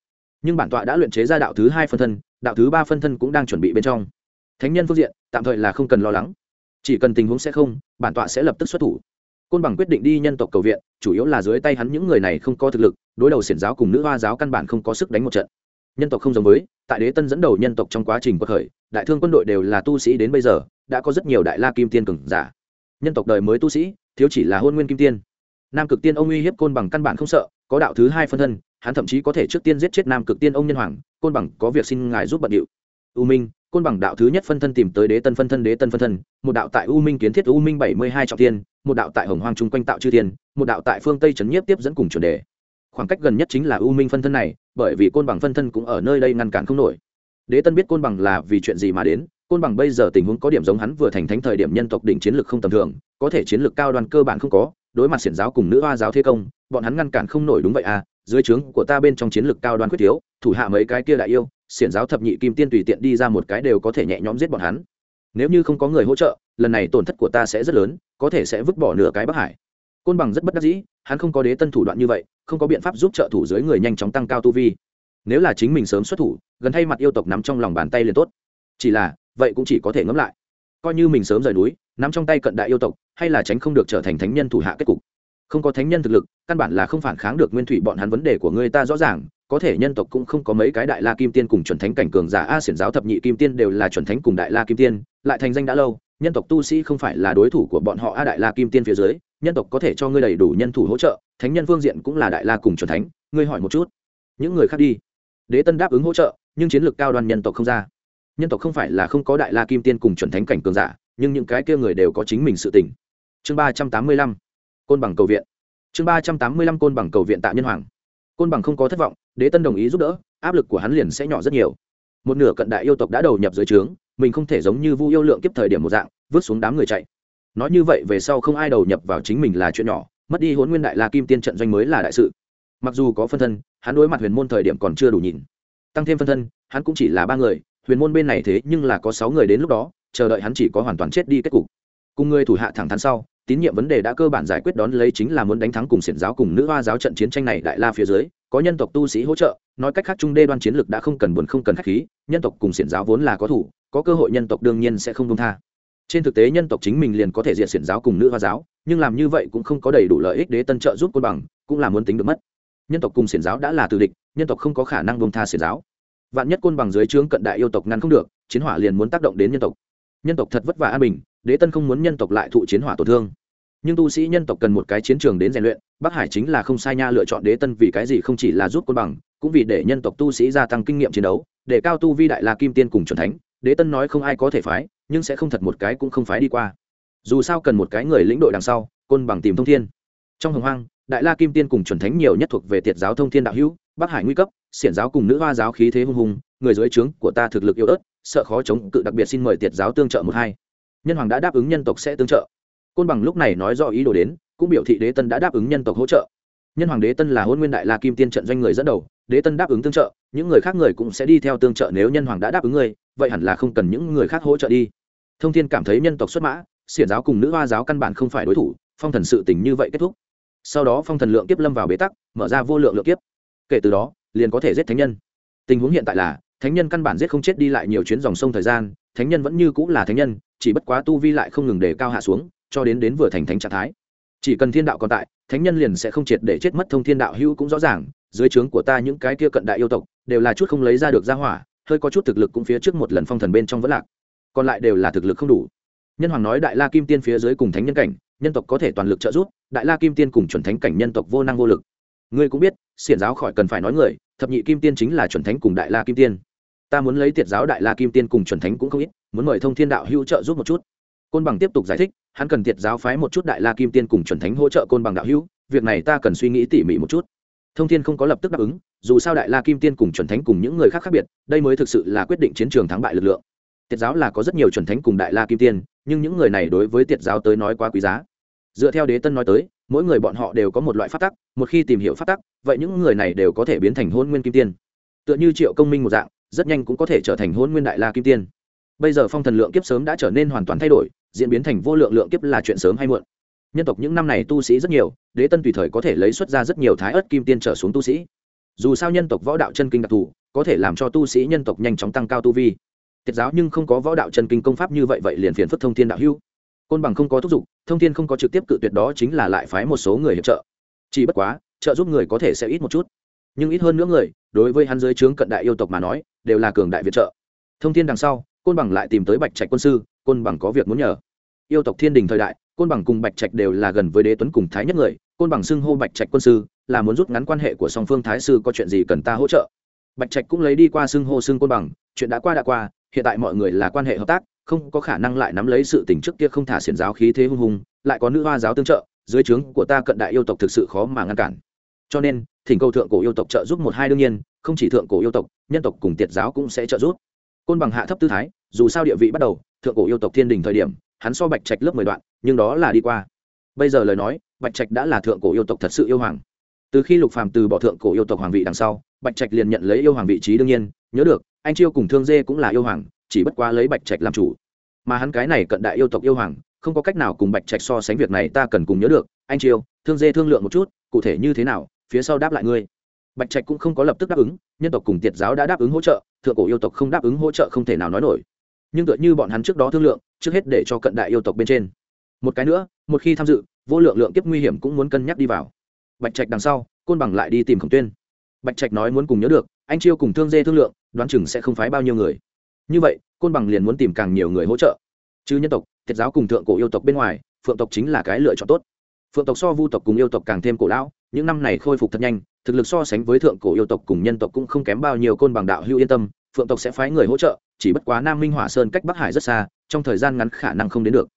Nhưng bản tọa đã luyện chế ra đạo thứ hai phân thân, đạo thứ ba phân thân cũng đang chuẩn bị bên trong. Thánh nhân phương diện, tạm thời là không cần lo lắng. Chỉ cần tình huống sẽ không, bản tọa sẽ lập tức xuất thủ côn bằng quyết định đi nhân tộc cầu viện, chủ yếu là dưới tay hắn những người này không có thực lực, đối đầu xiển giáo cùng nữ hoa giáo căn bản không có sức đánh một trận. Nhân tộc không giống với, tại đế tân dẫn đầu nhân tộc trong quá trình quật khởi, đại thương quân đội đều là tu sĩ đến bây giờ, đã có rất nhiều đại la kim tiên cường giả. Nhân tộc đời mới tu sĩ, thiếu chỉ là hôn nguyên kim tiên. Nam cực tiên ông uy hiếp côn bằng căn bản không sợ, có đạo thứ hai phân thân, hắn thậm chí có thể trước tiên giết chết nam cực tiên ông nhân hoàng, côn bằng có việc xin ngài giúp bận điệu. U minh côn bằng đạo thứ nhất phân thân tìm tới đế tân phân thân, đế tân phân thân, một đạo tại u minh kiến thiết, u minh bảy mươi hai trọng tiên một đạo tại hồng hoang chung quanh tạo chư tiên một đạo tại phương tây trấn nhiếp tiếp dẫn cùng chủ đề. Khoảng cách gần nhất chính là u minh phân thân này, bởi vì côn bằng phân thân cũng ở nơi đây ngăn cản không nổi. Đế tân biết côn bằng là vì chuyện gì mà đến, côn bằng bây giờ tình huống có điểm giống hắn vừa thành thánh thời điểm nhân tộc đỉnh chiến lược không tầm thường, có thể chiến lược cao đoàn cơ bản không có, đối mặt xiển giáo cùng nữ hoa giáo thế công, bọn hắn ngăn cản không nổi đúng vậy à dưới trướng của ta bên trong chiến lược cao đoan quyết thiếu, thủ hạ mấy cái kia đại yêu, xiển giáo thập nhị kim tiên tùy tiện đi ra một cái đều có thể nhẹ nhõm giết bọn hắn. Nếu như không có người hỗ trợ, lần này tổn thất của ta sẽ rất lớn, có thể sẽ vứt bỏ nửa cái bắc hải. Côn bằng rất bất đắc dĩ, hắn không có đế tân thủ đoạn như vậy, không có biện pháp giúp trợ thủ dưới người nhanh chóng tăng cao tu vi. Nếu là chính mình sớm xuất thủ, gần thay mặt yêu tộc nắm trong lòng bàn tay liền tốt. Chỉ là, vậy cũng chỉ có thể ngẫm lại. Coi như mình sớm rời núi, nắm trong tay cận đại yêu tộc, hay là tránh không được trở thành thánh nhân thủ hạ kết cục không có thánh nhân thực lực, căn bản là không phản kháng được nguyên thủy bọn hắn vấn đề của người ta rõ ràng, có thể nhân tộc cũng không có mấy cái đại la kim tiên cùng chuẩn thánh cảnh cường giả a xiển giáo thập nhị kim tiên đều là chuẩn thánh cùng đại la kim tiên, lại thành danh đã lâu, nhân tộc tu sĩ không phải là đối thủ của bọn họ a đại la kim tiên phía dưới, nhân tộc có thể cho ngươi đầy đủ nhân thủ hỗ trợ, thánh nhân phương diện cũng là đại la cùng chuẩn thánh, ngươi hỏi một chút. Những người khác đi. Đế tân đáp ứng hỗ trợ, nhưng chiến lược cao đoàn nhân tộc không ra. Nhân tộc không phải là không có đại la kim tiên cùng chuẩn thánh cảnh cường giả, nhưng những cái kia người đều có chính mình sự tình. Chương ba trăm tám mươi lăm côn bằng cầu viện. Chương ba trăm tám mươi lăm côn bằng cầu viện tạ nhân hoàng. Côn bằng không có thất vọng, đế tân đồng ý giúp đỡ, áp lực của hắn liền sẽ nhỏ rất nhiều. Một nửa cận đại yêu tộc đã đầu nhập dưới trướng, mình không thể giống như vu yêu lượng kiếp thời điểm một dạng, vứt xuống đám người chạy. Nói như vậy về sau không ai đầu nhập vào chính mình là chuyện nhỏ, mất đi hôn nguyên đại la kim tiên trận doanh mới là đại sự. Mặc dù có phân thân, hắn đối mặt huyền môn thời điểm còn chưa đủ nhìn. Tăng thêm phân thân, hắn cũng chỉ là ba người, huyền môn bên này thế nhưng là có sáu người đến lúc đó, chờ đợi hắn chỉ có hoàn toàn chết đi kết cục. Cùng người thủ hạ thẳng thắn sau tín nhiệm vấn đề đã cơ bản giải quyết đón lấy chính là muốn đánh thắng cùng xiển giáo cùng nữ hoa giáo trận chiến tranh này đại la phía dưới, có nhân tộc tu sĩ hỗ trợ, nói cách khác trung đê đoan chiến lực đã không cần buồn không cần khách khí, nhân tộc cùng xiển giáo vốn là có thủ, có cơ hội nhân tộc đương nhiên sẽ không công tha. Trên thực tế nhân tộc chính mình liền có thể diệt xiển giáo cùng nữ hoa giáo, nhưng làm như vậy cũng không có đầy đủ lợi ích đế tân trợ giúp côn bằng, cũng là muốn tính được mất. Nhân tộc cùng xiển giáo đã là từ địch, nhân tộc không có khả năng bông tha xiển giáo. Vạn nhất côn bằng dưới trướng cận đại yêu tộc ngăn không được, chiến hỏa liền muốn tác động đến nhân tộc. Nhân tộc thật vất vả an bình đế tân không muốn nhân tộc lại thụ chiến hỏa tổn thương. Nhưng tu sĩ nhân tộc cần một cái chiến trường đến rèn luyện, bắc hải chính là không sai nha lựa chọn đế tân vì cái gì không chỉ là giúp côn bằng, cũng vì để nhân tộc tu sĩ gia tăng kinh nghiệm chiến đấu, để cao tu vi đại la kim tiên cùng c thánh, đế tân nói không ai có thể phái, nhưng sẽ không thật một cái cũng không phái đi qua. Dù sao cần một cái người lĩnh đội đằng sau côn bằng tìm thông thiên. Trong hồng hoang, đại la kim tiên cùng chuẩn thánh nhiều nhất thuộc về tiệt giáo thông thiên đạo hữu, bắc hải nguy cấp, xiển giáo cùng nữ hoa giáo khí thế hung hùng, người dưới trướng của ta thực lực yếu ớt, sợ khó chống cự, đặc biệt xin mời tiệt giáo tương trợ một hai nhân hoàng đã đáp ứng nhân tộc sẽ tương trợ. Côn bằng lúc này nói do ý đồ đến, cũng biểu thị đế tân đã đáp ứng nhân tộc hỗ trợ. Nhân hoàng đế tân là hôn nguyên đại la kim tiên trận doanh người dẫn đầu, đế tân đáp ứng tương trợ, những người khác người cũng sẽ đi theo tương trợ nếu nhân hoàng đã đáp ứng người, vậy hẳn là không cần những người khác hỗ trợ đi. Thông thiên cảm thấy nhân tộc xuất mã, xiển giáo cùng nữ hoa giáo căn bản không phải đối thủ, phong thần sự tình như vậy kết thúc. Sau đó phong thần lượng kiếp lâm vào bế tắc, mở ra vô lượng lượng kiếp. Kể từ đó, liền có thể giết thánh nhân. Tình huống hiện tại là, thánh nhân căn bản giết không chết đi lại nhiều chuyến dòng sông thời gian, thánh nhân vẫn như cũng là thánh nhân chỉ bất quá tu vi lại không ngừng để cao hạ xuống, cho đến đến vừa thành thánh trạng thái. Chỉ cần thiên đạo còn tại, thánh nhân liền sẽ không triệt để chết mất thông thiên đạo hữu cũng rõ ràng, dưới trướng của ta những cái kia cận đại yêu tộc, đều là chút không lấy ra được ra hỏa, hơi có chút thực lực cũng phía trước một lần phong thần bên trong vẫn lạc. Còn lại đều là thực lực không đủ. Nhân hoàng nói đại la kim tiên phía dưới cùng thánh nhân cảnh, nhân tộc có thể toàn lực trợ giúp, đại la kim tiên cùng chuẩn thánh cảnh nhân tộc vô năng vô lực. Ngươi cũng biết, xiển giáo khỏi cần phải nói người, thập nhị kim tiên chính là chuẩn thánh cùng đại la kim tiên ta muốn lấy tiệt giáo đại la kim tiên cùng chuẩn thánh cũng không ít, muốn mời thông thiên đạo hữu trợ giúp một chút. Côn bằng tiếp tục giải thích, hắn cần tiệt giáo phái một chút đại la kim tiên cùng chuẩn thánh hỗ trợ côn bằng đạo hữu, việc này ta cần suy nghĩ tỉ mỉ một chút. Thông thiên không có lập tức đáp ứng, dù sao đại la kim tiên cùng chuẩn thánh cùng những người khác khác biệt, đây mới thực sự là quyết định chiến trường thắng bại lực lượng. Tiệt giáo là có rất nhiều chuẩn thánh cùng đại la kim tiên, nhưng những người này đối với tiệt giáo tới nói quá quý giá. Dựa theo đế tân nói tới, mỗi người bọn họ đều có một loại phát tắc, một khi tìm hiểu phát tắc, vậy những người này đều có thể biến thành hôn nguyên kim tiên. Tựa như triệu công minh một dạng rất nhanh cũng có thể trở thành hôn nguyên đại la kim tiên. Bây giờ phong thần lượng kiếp sớm đã trở nên hoàn toàn thay đổi, diễn biến thành vô lượng lượng kiếp là chuyện sớm hay muộn. Nhân tộc những năm này tu sĩ rất nhiều, đế tân tùy thời có thể lấy xuất ra rất nhiều thái ớt kim tiên trở xuống tu sĩ. Dù sao nhân tộc võ đạo chân kinh đặc thù, có thể làm cho tu sĩ nhân tộc nhanh chóng tăng cao tu vi. Tiết giáo nhưng không có võ đạo chân kinh công pháp như vậy vậy liền phiền phức thông thiên đạo hưu côn bằng không có thúc giục, thông thiên không có trực tiếp cự tuyệt đó chính là lại phái một số người hiệp trợ. Chỉ bất quá, trợ giúp người có thể sẽ ít một chút nhưng ít hơn nữa người, đối với hắn dưới trướng cận đại yêu tộc mà nói, đều là cường đại viện trợ. Thông thiên đằng sau, côn bằng lại tìm tới bạch trạch quân sư, côn bằng có việc muốn nhờ. Yêu tộc thiên đình thời đại, côn bằng cùng bạch trạch đều là gần với đế tuấn cùng thái nhất người, côn bằng xưng hô bạch trạch quân sư, là muốn rút ngắn quan hệ của song phương thái sư có chuyện gì cần ta hỗ trợ. Bạch trạch cũng lấy đi qua xưng hô xưng côn bằng, chuyện đã qua đã qua, hiện tại mọi người là quan hệ hợp tác, không có khả năng lại nắm lấy sự tình trước kia không thả xiển giáo khí thế hung hùng, lại có nữ hoa giáo tương trợ, dưới trướng của ta cận đại yêu tộc thực sự khó mà ngăn cản cho nên, thỉnh cầu thượng cổ yêu tộc trợ giúp một hai đương nhiên, không chỉ thượng cổ yêu tộc, nhân tộc cùng tiệt giáo cũng sẽ trợ giúp. Côn bằng hạ thấp tư thái, dù sao địa vị bắt đầu, thượng cổ yêu tộc thiên đình thời điểm, hắn so bạch trạch lớp mười đoạn, nhưng đó là đi qua. Bây giờ lời nói, bạch trạch đã là thượng cổ yêu tộc thật sự yêu hoàng. Từ khi lục phàm từ bỏ thượng cổ yêu tộc hoàng vị đằng sau, bạch trạch liền nhận lấy yêu hoàng vị trí đương nhiên, nhớ được, anh chiêu cùng thương dê cũng là yêu hoàng, chỉ bất quá lấy bạch trạch làm chủ. Mà hắn cái này cận đại yêu tộc yêu hoàng, không có cách nào cùng bạch trạch so sánh việc này, ta cần cùng nhớ được, anh chiêu, thương dê thương lượng một chút, cụ thể như thế nào phía sau đáp lại ngươi. Bạch trạch cũng không có lập tức đáp ứng, nhân tộc cùng tiệt giáo đã đáp ứng hỗ trợ, thượng cổ yêu tộc không đáp ứng hỗ trợ không thể nào nói nổi. Nhưng tựa như bọn hắn trước đó thương lượng, trước hết để cho cận đại yêu tộc bên trên. Một cái nữa, một khi tham dự, vô lượng lượng kiếp nguy hiểm cũng muốn cân nhắc đi vào. Bạch trạch đằng sau, côn bằng lại đi tìm khổng tuyên. Bạch trạch nói muốn cùng nhớ được, anh chiêu cùng thương dê thương lượng, đoán chừng sẽ không phái bao nhiêu người. Như vậy, côn bằng liền muốn tìm càng nhiều người hỗ trợ. Chứ nhân tộc thiệt giáo cùng thượng cổ yêu tộc bên ngoài, phượng tộc chính là cái lựa chọn tốt phượng tộc so vu tộc cùng yêu tộc càng thêm cổ lão, những năm này khôi phục thật nhanh, thực lực so sánh với thượng cổ yêu tộc cùng nhân tộc cũng không kém bao nhiêu côn bằng đạo hữu yên tâm, phượng tộc sẽ phái người hỗ trợ, chỉ bất quá nam minh hỏa sơn cách bắc hải rất xa, trong thời gian ngắn khả năng không đến được.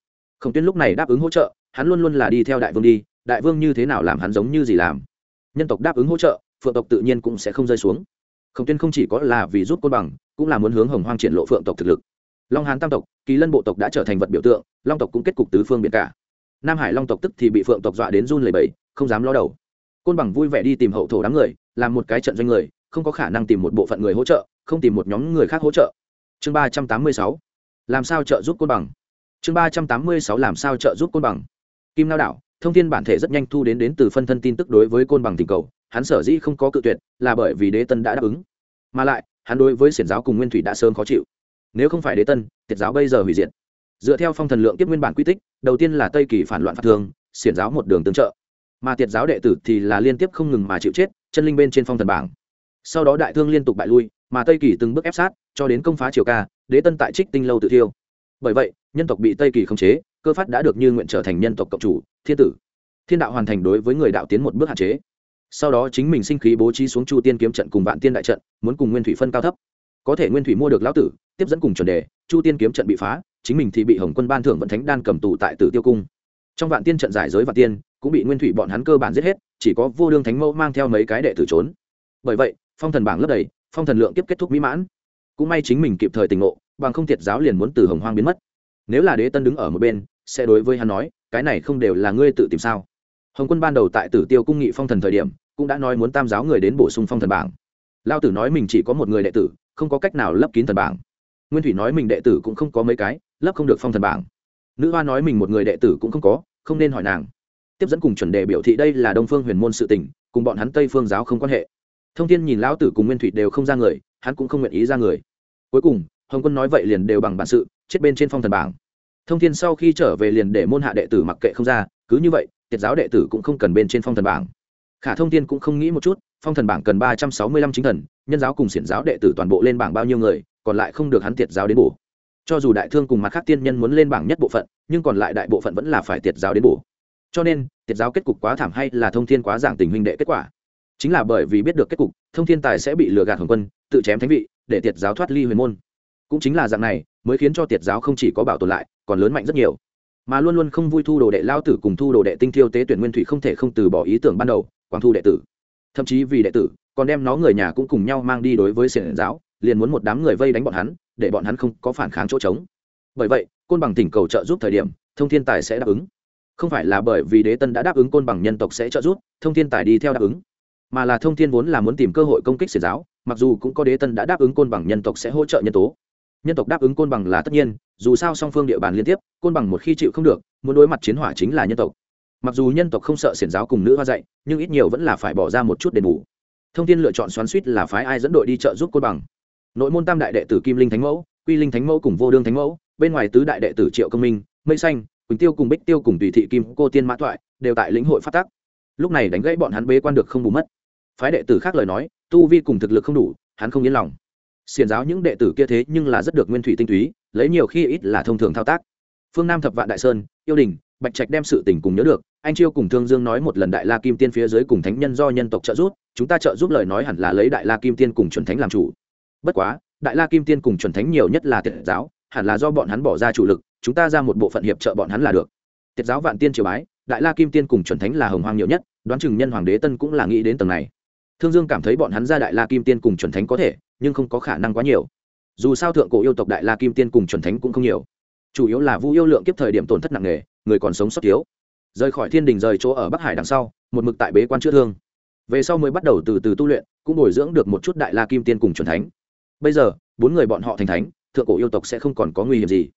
Khổng tuyên lúc này đáp ứng hỗ trợ, hắn luôn luôn là đi theo đại vương đi, đại vương như thế nào làm hắn giống như gì làm. Nhân tộc đáp ứng hỗ trợ, phượng tộc tự nhiên cũng sẽ không rơi xuống. Khổng tuyên không chỉ có là vì giúp côn bằng, cũng là muốn hướng hồng hoang triển lộ phượng tộc thực lực. Long hán tam tộc, kỳ lân bộ tộc đã trở thành vật biểu tượng, long tộc cũng kết cục tứ phương biệt cả nam hải long tộc tức thì bị phượng tộc dọa đến run lầy bẫy không dám lo đầu. Côn bằng vui vẻ đi tìm hậu thổ đám người, làm một cái trận doanh người, không có khả năng tìm một bộ phận người hỗ trợ, không tìm một nhóm người khác hỗ trợ. Chương ba trăm tám mươi sáu. Làm sao trợ giúp côn bằng? Chương ba trăm tám mươi sáu làm sao trợ giúp côn bằng? Kim lao đảo, thông tin bản thể rất nhanh thu đến đến từ phân thân tin tức đối với côn bằng tình cầu, hắn sở dĩ không có cự tuyệt, là bởi vì đế tân đã đáp ứng. Mà lại, hắn đối với xiển giáo cùng nguyên thủy đã sớm khó chịu. Nếu không phải đế tân, tiệt giáo bây giờ hủy diệt dựa theo phong thần lượng tiếp nguyên bản quy tích, đầu tiên là tây kỳ phản loạn phạt thương xiển giáo một đường tương trợ. Mà tiệt giáo đệ tử thì là liên tiếp không ngừng mà chịu chết, chân linh bên trên phong thần bảng. Sau đó đại thương liên tục bại lui, mà tây kỳ từng bước ép sát, cho đến công phá triều ca, đế tân tại trích tinh lâu tự thiêu. Bởi vậy, nhân tộc bị tây kỳ khống chế, cơ phát đã được như nguyện trở thành nhân tộc cộng chủ, thiên tử. Thiên đạo hoàn thành đối với người đạo tiến một bước hạn chế. Sau đó chính mình sinh khí bố trí xuống chu tiên kiếm trận cùng vạn tiên đại trận, muốn cùng nguyên thủy phân cao thấp có thể nguyên thủy mua được lão tử, tiếp dẫn cùng chuẩn đề, chu tiên kiếm trận bị phá, chính mình thì bị hồng quân ban thưởng vận thánh đan cầm tù tại tử tiêu cung. Trong vạn tiên trận giải giới vạn tiên, cũng bị nguyên thủy bọn hắn cơ bản giết hết, chỉ có vô đương thánh mẫu mang theo mấy cái đệ tử trốn. Bởi vậy, phong thần bảng lấp đầy, phong thần lượng tiếp kết thúc mỹ mãn. Cũng may chính mình kịp thời tỉnh ngộ, bằng không thiệt giáo liền muốn từ hồng hoang biến mất. Nếu là đế tân đứng ở một bên, sẽ đối với hắn nói, cái này không đều là ngươi tự tìm sao? Hồng quân ban đầu tại tử tiêu cung nghị phong thần thời điểm, cũng đã nói muốn tam giáo người đến bổ sung phong thần bảng lao tử nói mình chỉ có một người đệ tử, không có cách nào lấp kín thần bảng. Nguyên thủy nói mình đệ tử cũng không có mấy cái, lấp không được phong thần bảng. Nữ hoa nói mình một người đệ tử cũng không có, không nên hỏi nàng. Tiếp dẫn cùng chuẩn đề biểu thị đây là đông phương huyền môn sự tình, cùng bọn hắn tây phương giáo không quan hệ. Thông tin nhìn lão tử cùng nguyên thủy đều không ra người, hắn cũng không nguyện ý ra người. Cuối cùng, hồng quân nói vậy liền đều bằng bản sự, chết bên trên phong thần bảng. Thông thiên sau khi trở về liền để môn hạ đệ tử mặc kệ không ra, cứ như vậy, tiệt giáo đệ tử cũng không cần bên trên phong thần bảng khả thông thiên cũng không nghĩ một chút, phong thần bảng cần ba trăm sáu mươi lăm chính thần, nhân giáo cùng xiển giáo đệ tử toàn bộ lên bảng bao nhiêu người, còn lại không được hắn tiệt giáo đến bổ. Cho dù đại thương cùng mặt khác tiên nhân muốn lên bảng nhất bộ phận, nhưng còn lại đại bộ phận vẫn là phải tiệt giáo đến bổ. Cho nên, tiệt giáo kết cục quá thảm hay là thông thiên quá giảng tình huynh đệ kết quả? Chính là bởi vì biết được kết cục, thông thiên tài sẽ bị lừa gạt hồng quân, tự chém thánh vị, để tiệt giáo thoát ly huyền môn. Cũng chính là dạng này, mới khiến cho tiệt giáo không chỉ có bảo tồn lại, còn lớn mạnh rất nhiều. Mà luôn luôn không vui thu đồ đệ lao tử cùng thu đồ đệ tinh thiêu tế tuyển nguyên thủy không thể không từ bỏ ý tưởng ban đầu quảng thu đệ tử. Thậm chí vì đệ tử, còn đem nó người nhà cũng cùng nhau mang đi đối với xiển giáo, liền muốn một đám người vây đánh bọn hắn, để bọn hắn không có phản kháng chỗ trống. Bởi vậy, côn bằng tỉnh cầu trợ giúp thời điểm, thông thiên tài sẽ đáp ứng. Không phải là bởi vì đế tân đã đáp ứng côn bằng nhân tộc sẽ trợ giúp, thông thiên tài đi theo đáp ứng. Mà là thông thiên vốn là muốn tìm cơ hội công kích xiển giáo, mặc dù cũng có đế tân đã đáp ứng côn bằng nhân tộc sẽ hỗ trợ nhân tố. Nhân tộc đáp ứng côn bằng là tất nhiên, dù sao song phương địa bàn liên tiếp, côn bằng một khi chịu không được, muốn đối mặt chiến hỏa chính là nhân tộc mặc dù nhân tộc không sợ xiển giáo cùng nữ hoa dạy, nhưng ít nhiều vẫn là phải bỏ ra một chút đền bù. Thông tin lựa chọn xoắn suýt là phái ai dẫn đội đi trợ giúp côn bằng. Nội môn tam đại đệ tử kim linh thánh mẫu, quy linh thánh mẫu cùng vô đương thánh mẫu, bên ngoài tứ đại đệ tử triệu công minh, mây xanh, quỳnh tiêu cùng bích tiêu cùng tùy thị kim, cô tiên mã thoại đều tại lĩnh hội phát tác lúc này đánh gãy bọn hắn bế quan được không bù mất. Phái đệ tử khác lời nói, tu vi cùng thực lực không đủ, hắn không yên lòng. Xiền giáo những đệ tử kia thế nhưng là rất được nguyên thủy tinh túy, lấy nhiều khi ít là thông thường thao tác. Phương nam thập vạn đại sơn, yêu đình, bạch trạch đem sự tình cùng nhớ được anh chiêu cùng thương dương nói một lần đại la kim tiên phía dưới cùng thánh nhân do nhân tộc trợ giúp, chúng ta trợ giúp lời nói hẳn là lấy đại la kim tiên cùng chuẩn thánh làm chủ. Bất quá, đại la kim tiên cùng chuẩn thánh nhiều nhất là tiệt giáo, hẳn là do bọn hắn bỏ ra chủ lực, chúng ta ra một bộ phận hiệp trợ bọn hắn là được. Tiệt giáo vạn tiên triều bái, đại la kim tiên cùng chuẩn thánh là hồng hoang nhiều nhất, đoán chừng nhân hoàng đế tân cũng là nghĩ đến tầng này. Thương dương cảm thấy bọn hắn ra đại la kim tiên cùng chuẩn thánh có thể, nhưng không có khả năng quá nhiều. Dù sao thượng cổ yêu tộc đại la kim tiên cùng chuẩn thánh cũng không nhiều. Chủ yếu là vu yêu lượng kiếp thời điểm tổn thất nặng nề, người còn sống sót thiếu rời khỏi thiên đình rời chỗ ở bắc hải đằng sau, một mực tại bế quan chữa thương. Về sau mới bắt đầu từ từ tu luyện, cũng bồi dưỡng được một chút đại la kim tiên cùng chuẩn thánh. Bây giờ, bốn người bọn họ thành thánh, thượng cổ yêu tộc sẽ không còn có nguy hiểm gì.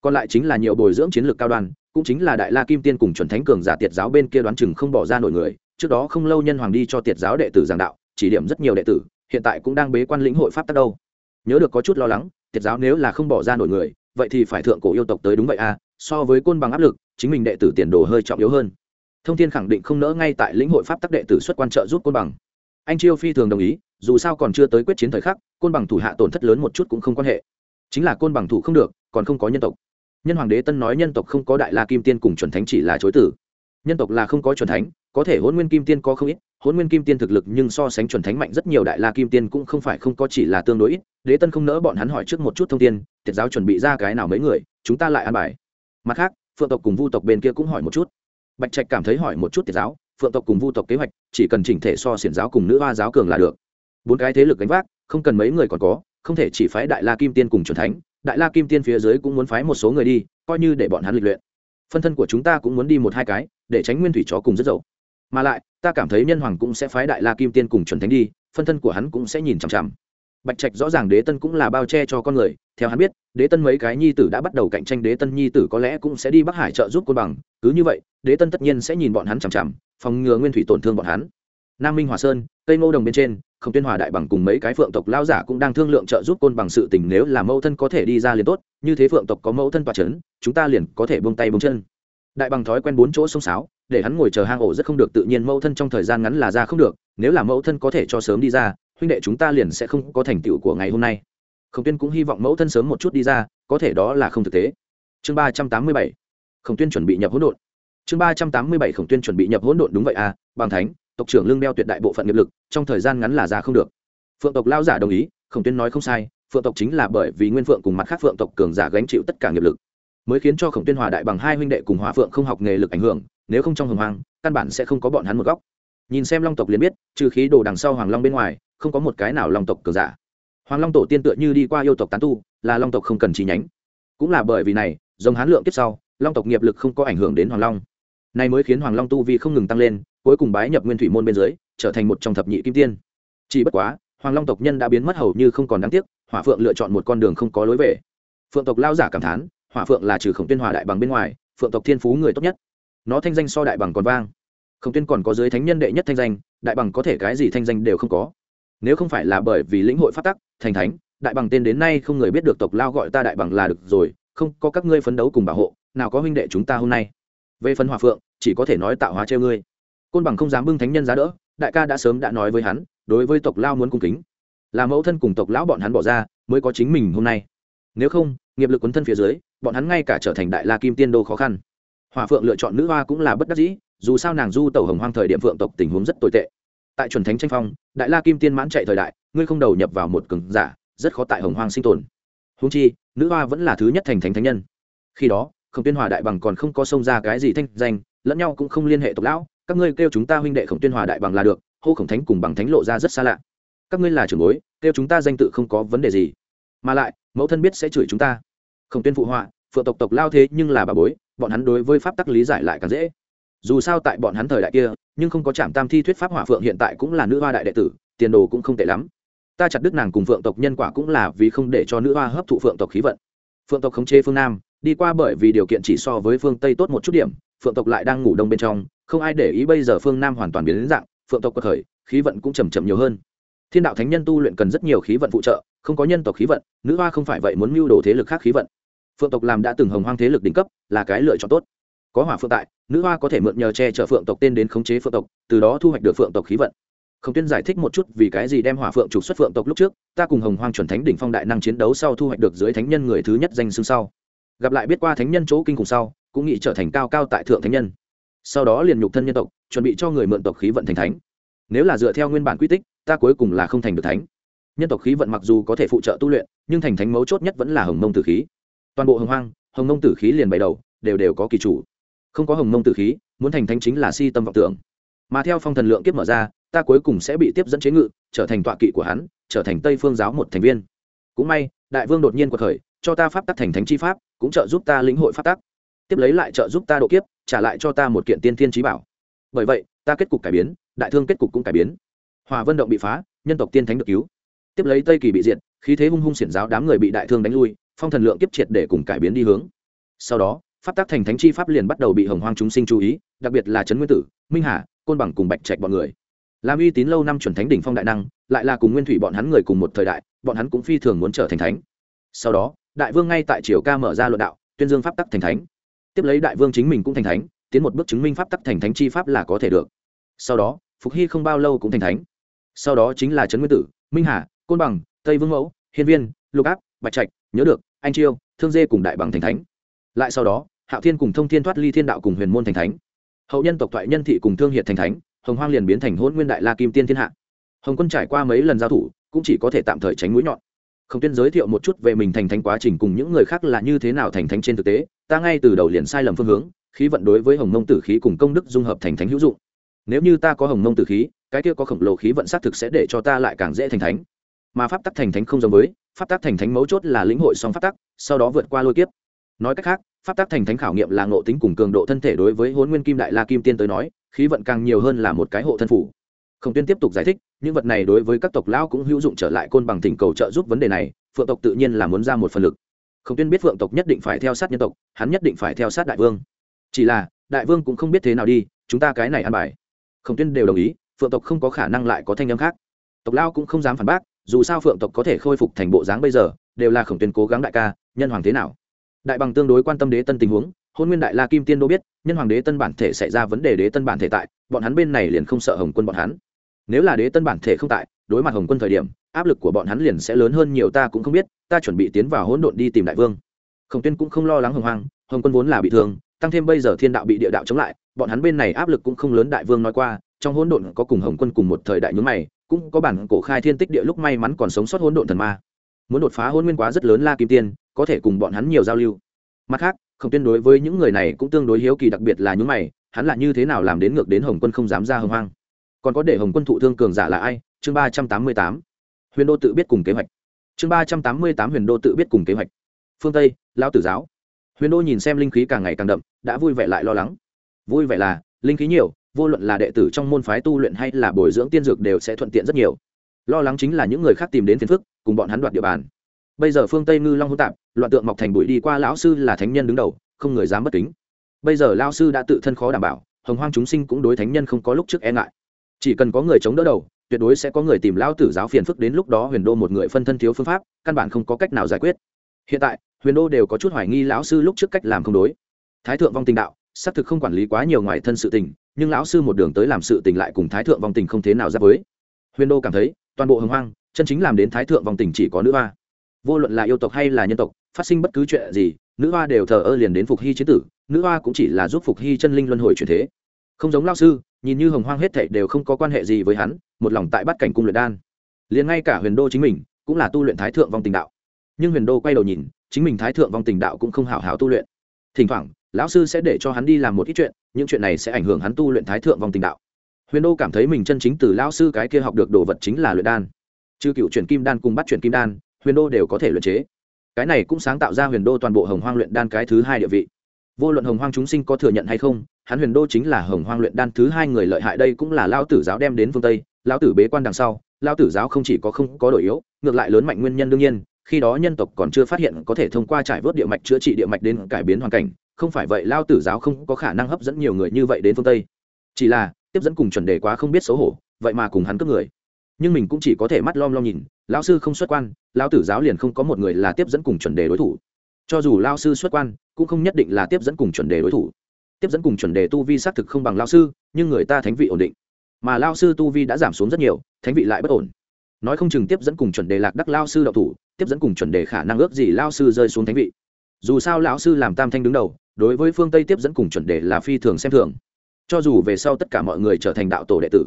Còn lại chính là nhiều bồi dưỡng chiến lược cao đoàn cũng chính là đại la kim tiên cùng chuẩn thánh cường giả tiệt giáo bên kia đoán chừng không bỏ ra nổi người, trước đó không lâu nhân hoàng đi cho tiệt giáo đệ tử giảng đạo, chỉ điểm rất nhiều đệ tử, hiện tại cũng đang bế quan lĩnh hội pháp tắc đâu. Nhớ được có chút lo lắng, tiệt giáo nếu là không bỏ ra nổi người, vậy thì phải thượng cổ yêu tộc tới đúng vậy à so với côn bằng áp lực, chính mình đệ tử tiền đồ hơi trọng yếu hơn. Thông thiên khẳng định không nỡ ngay tại lĩnh hội pháp tắc đệ tử xuất quan trợ giúp côn bằng. Anh chiêu phi thường đồng ý, dù sao còn chưa tới quyết chiến thời khắc, côn bằng thủ hạ tổn thất lớn một chút cũng không quan hệ. Chính là côn bằng thủ không được, còn không có nhân tộc. Nhân hoàng đế tân nói nhân tộc không có đại la kim tiên cùng chuẩn thánh chỉ là chối tử. Nhân tộc là không có chuẩn thánh, có thể hôn nguyên kim tiên có không ít hôn nguyên kim tiên thực lực nhưng so sánh chuẩn thánh mạnh rất nhiều đại la kim tiên cũng không phải không có chỉ là tương đối ít. Đế tân không nỡ bọn hắn hỏi trước một chút thông tin tiệt giáo chuẩn bị ra cái nào mấy người, chúng ta lại an bài mặt khác, phượng tộc cùng vu tộc bên kia cũng hỏi một chút. Bạch trạch cảm thấy hỏi một chút tiệt giáo, phượng tộc cùng vu tộc kế hoạch, chỉ cần chỉnh thể so xiển giáo cùng nữ hoa giáo cường là được. Bốn cái thế lực gánh vác, không cần mấy người còn có, không thể chỉ phái đại la kim tiên cùng chuẩn thánh, đại la kim tiên phía dưới cũng muốn phái một số người đi, coi như để bọn hắn lịch luyện. Phân thân của chúng ta cũng muốn đi một hai cái, để tránh nguyên thủy chó cùng rất dậu. Mà lại, ta cảm thấy nhân hoàng cũng sẽ phái đại la kim tiên cùng chuẩn thánh đi, phân thân của hắn cũng sẽ nhìn chằm chằm. Bạch trạch rõ ràng đế tân cũng là bao che cho con người theo hắn biết, đế tân mấy cái nhi tử đã bắt đầu cạnh tranh đế tân nhi tử có lẽ cũng sẽ đi bắc hải trợ giúp côn bằng. Cứ như vậy, đế tân tất nhiên sẽ nhìn bọn hắn chằm chằm, phòng ngừa nguyên thủy tổn thương bọn hắn. Nam minh hòa sơn, cây ngô đồng bên trên không tuyên hòa đại bằng cùng mấy cái phượng tộc lao giả cũng đang thương lượng trợ giúp côn bằng sự tình, nếu là mẫu thân có thể đi ra liền tốt, như thế phượng tộc có mẫu thân tòa c h ấ n chúng ta liền có thể bông tay bông chân. Đại bằng thói quen bốn chỗ sông sáo, để hắn ngồi chờ hang ổ rất không được, tự nhiên mẫu thân trong thời gian ngắn là ra không được, nếu là mẫu thân có thể cho sớm đi ra, huynh đệ chúng ta liền sẽ không có thành tựu của ngày hôm nay khổng tuyên cũng hy vọng mẫu thân sớm một chút đi ra, có thể đó là không thực tế. Chương ba trăm tám mươi bảy, khổng tuyên chuẩn bị nhập hỗn độn. Chương ba trăm tám mươi bảy, khổng tuyên chuẩn bị nhập hỗn độn đúng vậy à bằng thánh, tộc trưởng lương đeo tuyệt đại bộ phận nghiệp lực, trong thời gian ngắn là ra không được. Phượng tộc lao giả đồng ý, khổng tuyên nói không sai, phượng tộc chính là bởi vì nguyên phượng cùng mặt khác phượng tộc cường giả gánh chịu tất cả nghiệp lực, mới khiến cho khổng tuyên hòa đại bằng hai huynh đệ cùng hòa phượng không học nghề lực ảnh hưởng, nếu không trong hồng hoàng căn bản sẽ không có bọn hắn một góc. Nhìn xem long tộc liền biết, trừ khí đồ đằng sau hoàng long bên ngoài, không có một cái nào long tộc cường giả hoàng long tổ tiên tựa như đi qua yêu tộc tán tu, là long tộc không cần chi nhánh. Cũng là bởi vì này, dòng hán lượng tiếp sau, long tộc nghiệp lực không có ảnh hưởng đến hoàng long. Này mới khiến hoàng long tu vi không ngừng tăng lên, cuối cùng bái nhập nguyên thủy môn bên dưới, trở thành một trong thập nhị kim tiên. Chỉ bất quá, hoàng long tộc nhân đã biến mất hầu như không còn đáng tiếc, hỏa phượng lựa chọn một con đường không có lối về. Phượng tộc lao giả cảm thán, hỏa phượng là trừ khổng tuyên hòa đại bằng bên ngoài, phượng tộc thiên phú người tốt nhất. Nó thanh danh so đại bằng còn vang. Khổng tuyên còn có dưới thánh nhân đệ nhất thanh danh, đại bằng có thể cái gì thanh danh đều không có nếu không phải là bởi vì lĩnh hội phát tắc, thành thánh, đại bằng tên đến nay không người biết được tộc lao gọi ta đại bằng là được rồi, không, có các ngươi phấn đấu cùng bảo hộ, nào có huynh đệ chúng ta hôm nay. Về phần hòa phượng, chỉ có thể nói tạo hóa treo ngươi. Côn bằng không dám bưng thánh nhân giá đỡ, đại ca đã sớm đã nói với hắn, đối với tộc lao muốn cung kính. Là mẫu thân cùng tộc lão bọn hắn bỏ ra, mới có chính mình hôm nay. Nếu không, nghiệp lực quấn thân phía dưới, bọn hắn ngay cả trở thành đại la kim tiên đô khó khăn. Hòa phượng lựa chọn nữ hoa cũng là bất đắc dĩ, dù sao nàng du tàu hồng hoang thời điểm phượng tộc tình huống rất tồi tệ tại chuẩn thánh tranh phong, đại la kim tiên mãn chạy thời đại, ngươi không đầu nhập vào một cường giả, rất khó tại hồng hoang sinh tồn. Húng chi, nữ hoa vẫn là thứ nhất thành thánh thánh nhân. Khi đó, khổng tiên hòa đại bằng còn không có xông ra cái gì thanh danh, lẫn nhau cũng không liên hệ tộc lão, các ngươi kêu chúng ta huynh đệ khổng tuyên hòa đại bằng là được, hô khổng thánh cùng bằng thánh lộ ra rất xa lạ. Các ngươi là trưởng bối, kêu chúng ta danh tự không có vấn đề gì. Mà lại, mẫu thân biết sẽ chửi chúng ta. Khổng tuyên phụ họa, phượng tộc tộc lao thế nhưng là bà bối, bọn hắn đối với pháp tắc lý giải lại càng dễ. Dù sao tại bọn hắn thời đại kia nhưng không có trạm tam thi thuyết pháp hỏa phượng hiện tại cũng là nữ hoa đại đệ tử, tiền đồ cũng không tệ lắm. Ta chặt đức nàng cùng phượng tộc nhân quả cũng là vì không để cho nữ hoa hấp thụ phượng tộc khí vận. Phượng tộc khống chế phương nam, đi qua bởi vì điều kiện chỉ so với phương tây tốt một chút điểm, phượng tộc lại đang ngủ đông bên trong, không ai để ý bây giờ phương nam hoàn toàn biến đến dạng, phượng tộc có thời, khí vận cũng chầm chậm nhiều hơn. Thiên đạo thánh nhân tu luyện cần rất nhiều khí vận phụ trợ, không có nhân tộc khí vận, nữ hoa không phải vậy muốn mưu đồ thế lực khác khí vận. Phượng tộc làm đã từng hồng hoang thế lực đỉnh cấp, là cái lựa chọn tốt có hỏa phượng tại, nữ hoa có thể mượn nhờ che chở phượng tộc tên đến khống chế phượng tộc, từ đó thu hoạch được phượng tộc khí vận. Không tuyên giải thích một chút vì cái gì đem hỏa phượng trục xuất phượng tộc lúc trước, ta cùng hồng hoang chuẩn thánh đỉnh phong đại năng chiến đấu sau thu hoạch được dưới thánh nhân người thứ nhất danh xưng sau. Gặp lại biết qua thánh nhân chỗ kinh cùng sau, cũng nghĩ trở thành cao cao tại thượng thánh nhân. Sau đó liền nhục thân nhân tộc, chuẩn bị cho người mượn tộc khí vận thành thánh. Nếu là dựa theo nguyên bản quy tích, ta cuối cùng là không thành được thánh. Nhân tộc khí vận mặc dù có thể phụ trợ tu luyện, nhưng thành thánh mấu chốt nhất vẫn là hồng mông tử khí. Toàn bộ hồng hoang, hồng mông tử khí liền bày đầu, đều đều có kỳ chủ không có hồng mông tử khí, muốn thành thánh chính là si tâm vọng tưởng. Mà theo phong thần lượng kiếp mở ra, ta cuối cùng sẽ bị tiếp dẫn chế ngự, trở thành tọa kỵ của hắn, trở thành tây phương giáo một thành viên. Cũng may, đại vương đột nhiên quật khởi, cho ta pháp tắc thành thánh chi pháp, cũng trợ giúp ta lĩnh hội pháp tắc. Tiếp lấy lại trợ giúp ta độ kiếp, trả lại cho ta một kiện tiên thiên trí bảo. Bởi vậy, ta kết cục cải biến, đại thương kết cục cũng cải biến. Hòa vân động bị phá, nhân tộc tiên thánh được cứu. Tiếp lấy tây kỳ bị diệt, khí thế hung hung xiển giáo đám người bị đại thương đánh lui, phong thần lượng kiếp triệt để cùng cải biến đi hướng. Sau đó pháp tác thành thánh chi pháp liền bắt đầu bị hồng hoang chúng sinh chú ý, đặc biệt là trấn nguyên tử, minh hà, côn bằng cùng bạch trạch bọn người. Làm uy tín lâu năm chuẩn thánh đỉnh phong đại năng, lại là cùng nguyên thủy bọn hắn người cùng một thời đại, bọn hắn cũng phi thường muốn trở thành thánh. Sau đó, đại vương ngay tại triều ca mở ra luận đạo, tuyên dương pháp tắc thành thánh. Tiếp lấy đại vương chính mình cũng thành thánh, tiến một bước chứng minh pháp tắc thành thánh chi pháp là có thể được. Sau đó, phục hy không bao lâu cũng thành thánh. Sau đó chính là trấn nguyên tử, minh hà, côn bằng, tây vương mẫu, hiên viên, lục áp, bạch trạch, nhớ được, anh chiêu, thương dê cùng đại bằng thành thánh. Lại sau đó hạo thiên cùng thông thiên thoát ly thiên đạo cùng huyền môn thành thánh. Hậu nhân tộc thoại nhân thị cùng thương hiệt thành thánh, hồng hoang liền biến thành hôn nguyên đại la kim tiên thiên hạ. Hồng quân trải qua mấy lần giao thủ, cũng chỉ có thể tạm thời tránh mũi nhọn. Không tiên giới thiệu một chút về mình thành thánh quá trình cùng những người khác là như thế nào thành thánh trên thực tế, ta ngay từ đầu liền sai lầm phương hướng, khí vận đối với hồng mông tử khí cùng công đức dung hợp thành thánh hữu dụng. Nếu như ta có hồng mông tử khí, cái kia có khổng lồ khí vận xác thực sẽ để cho ta lại càng dễ thành thánh. Mà pháp tắc thành thánh không giống với, pháp tắc thành thánh mấu chốt là lĩnh hội song pháp tắc, sau đó vượt qua lôi kiếp. Nói cách khác pháp tắc thành thánh khảo nghiệm là ngộ tính cùng cường độ thân thể đối với hôn nguyên kim đại la kim tiên tới nói, khí vận càng nhiều hơn là một cái hộ thân phủ. Khổng tuyên tiếp tục giải thích, những vật này đối với các tộc lão cũng hữu dụng trở lại côn bằng thỉnh cầu trợ giúp vấn đề này, phượng tộc tự nhiên là muốn ra một phần lực. Khổng tuyên biết phượng tộc nhất định phải theo sát nhân tộc, hắn nhất định phải theo sát đại vương. Chỉ là, đại vương cũng không biết thế nào đi, chúng ta cái này ăn bài. Khổng tuyên đều đồng ý, phượng tộc không có khả năng lại có thanh âm khác. Tộc lao cũng không dám phản bác, dù sao phượng tộc có thể khôi phục thành bộ dáng bây giờ, đều là khổng tuyên cố gắng đại ca, nhân hoàng thế nào? Đại bằng tương đối quan tâm đế tân tình huống, hôn nguyên đại la kim tiên đô biết, nhân hoàng đế tân bản thể xảy ra vấn đề đế tân bản thể tại, bọn hắn bên này liền không sợ hồng quân bọn hắn. Nếu là đế tân bản thể không tại, đối mặt hồng quân thời điểm, áp lực của bọn hắn liền sẽ lớn hơn nhiều ta cũng không biết, ta chuẩn bị tiến vào hỗn độn đi tìm đại vương. Khổng tuyên cũng không lo lắng hồng hoang, hồng quân vốn là bị thương, tăng thêm bây giờ thiên đạo bị địa đạo chống lại, bọn hắn bên này áp lực cũng không lớn đại vương nói qua, trong hỗn độn có cùng hồng quân cùng một thời đại nhúng mày, cũng có bản cổ khai thiên tích địa lúc may mắn còn sống sót hỗn độn thần ma. Muốn đột phá hôn nguyên quá rất lớn la kim tiên có thể cùng bọn hắn nhiều giao lưu. Mặt khác, khổng tuyên đối với những người này cũng tương đối hiếu kỳ, đặc biệt là những mày, hắn là như thế nào làm đến ngược đến hồng quân không dám ra hồng hoang? Còn có để hồng quân thụ thương cường giả là ai? Chương ba trăm tám mươi tám. Huyền đô tự biết cùng kế hoạch. Chương ba trăm tám mươi tám huyền đô tự biết cùng kế hoạch. Phương tây, lão tử giáo. Huyền đô nhìn xem linh khí càng ngày càng đậm, đã vui vẻ lại lo lắng. Vui vẻ là, linh khí nhiều, vô luận là đệ tử trong môn phái tu luyện hay là bồi dưỡng tiên dược đều sẽ thuận tiện rất nhiều. Lo lắng chính là những người khác tìm đến phiền phức, cùng bọn hắn đoạt địa bàn bây giờ phương tây ngư long hỗn tạp, loạn tượng mọc thành bụi đi qua lão sư là thánh nhân đứng đầu, không người dám bất kính. Bây giờ lao sư đã tự thân khó đảm bảo, hồng hoang chúng sinh cũng đối thánh nhân không có lúc trước e ngại. Chỉ cần có người chống đỡ đầu, tuyệt đối sẽ có người tìm lao tử giáo phiền phức đến lúc đó huyền đô một người phân thân thiếu phương pháp, căn bản không có cách nào giải quyết. Hiện tại, huyền đô đều có chút hoài nghi lão sư lúc trước cách làm không đối. Thái thượng vong tình đạo, xác thực không quản lý quá nhiều ngoài thân sự tình, nhưng lão sư một đường tới làm sự tình lại cùng thái thượng vong tình không thế nào giáp với. Huyền đô cảm thấy, toàn bộ hồng hoang, chân chính làm đến thái thượng vong tình chỉ có nữ hoa vô luận là yêu tộc hay là nhân tộc, phát sinh bất cứ chuyện gì, nữ hoa đều thờ ơ liền đến phục hy chế tử, nữ hoa cũng chỉ là giúp phục hy chân linh luân hồi chuyển thế. Không giống lao sư, nhìn như hồng hoang hết thảy đều không có quan hệ gì với hắn, một lòng tại bắt cảnh cung luyện đan. Liền ngay cả huyền đô chính mình cũng là tu luyện thái thượng vong tình đạo. Nhưng huyền đô quay đầu nhìn, chính mình thái thượng vong tình đạo cũng không hào hào tu luyện. Thỉnh thoảng, lão sư sẽ để cho hắn đi làm một ít chuyện, những chuyện này sẽ ảnh hưởng hắn tu luyện thái thượng vong tình đạo. Huyền đô cảm thấy mình chân chính từ lão sư cái kia học được đồ vật chính là luyện đan. Chư cựu chuyển kim đan cùng bắt chuyển kim đan huyền đô đều có thể luyện chế. Cái này cũng sáng tạo ra huyền đô toàn bộ hồng hoang luyện đan cái thứ hai địa vị. Vô luận hồng hoang chúng sinh có thừa nhận hay không, hắn huyền đô chính là hồng hoang luyện đan thứ hai người lợi hại đây cũng là lao tử giáo đem đến phương tây lao tử bế quan đằng sau lao tử giáo không chỉ có không có đổi yếu, ngược lại lớn mạnh nguyên nhân đương nhiên, khi đó nhân tộc còn chưa phát hiện có thể thông qua trải vớt địa mạch chữa trị địa mạch đến cải biến hoàn cảnh, không phải vậy lao tử giáo không có khả năng hấp dẫn nhiều người như vậy đến phương tây. Chỉ là, tiếp dẫn cùng chuẩn đề quá không biết xấu hổ, vậy mà cùng hắn cướp người nhưng mình cũng chỉ có thể mắt lom lom nhìn, lão sư không xuất quan, lão tử giáo liền không có một người là tiếp dẫn cùng chuẩn đề đối thủ. Cho dù lao sư xuất quan, cũng không nhất định là tiếp dẫn cùng chuẩn đề đối thủ. Tiếp dẫn cùng chuẩn đề tu vi xác thực không bằng lao sư, nhưng người ta thánh vị ổn định. Mà lao sư tu vi đã giảm xuống rất nhiều, thánh vị lại bất ổn. Nói không chừng tiếp dẫn cùng chuẩn đề lạc đắc lao sư đậu thủ, tiếp dẫn cùng chuẩn đề khả năng ước gì lao sư rơi xuống thánh vị. Dù sao lão sư làm tam thanh đứng đầu, đối với phương tây tiếp dẫn cùng chuẩn đề là phi thường xem thường. Cho dù về sau tất cả mọi người trở thành đạo tổ đệ tử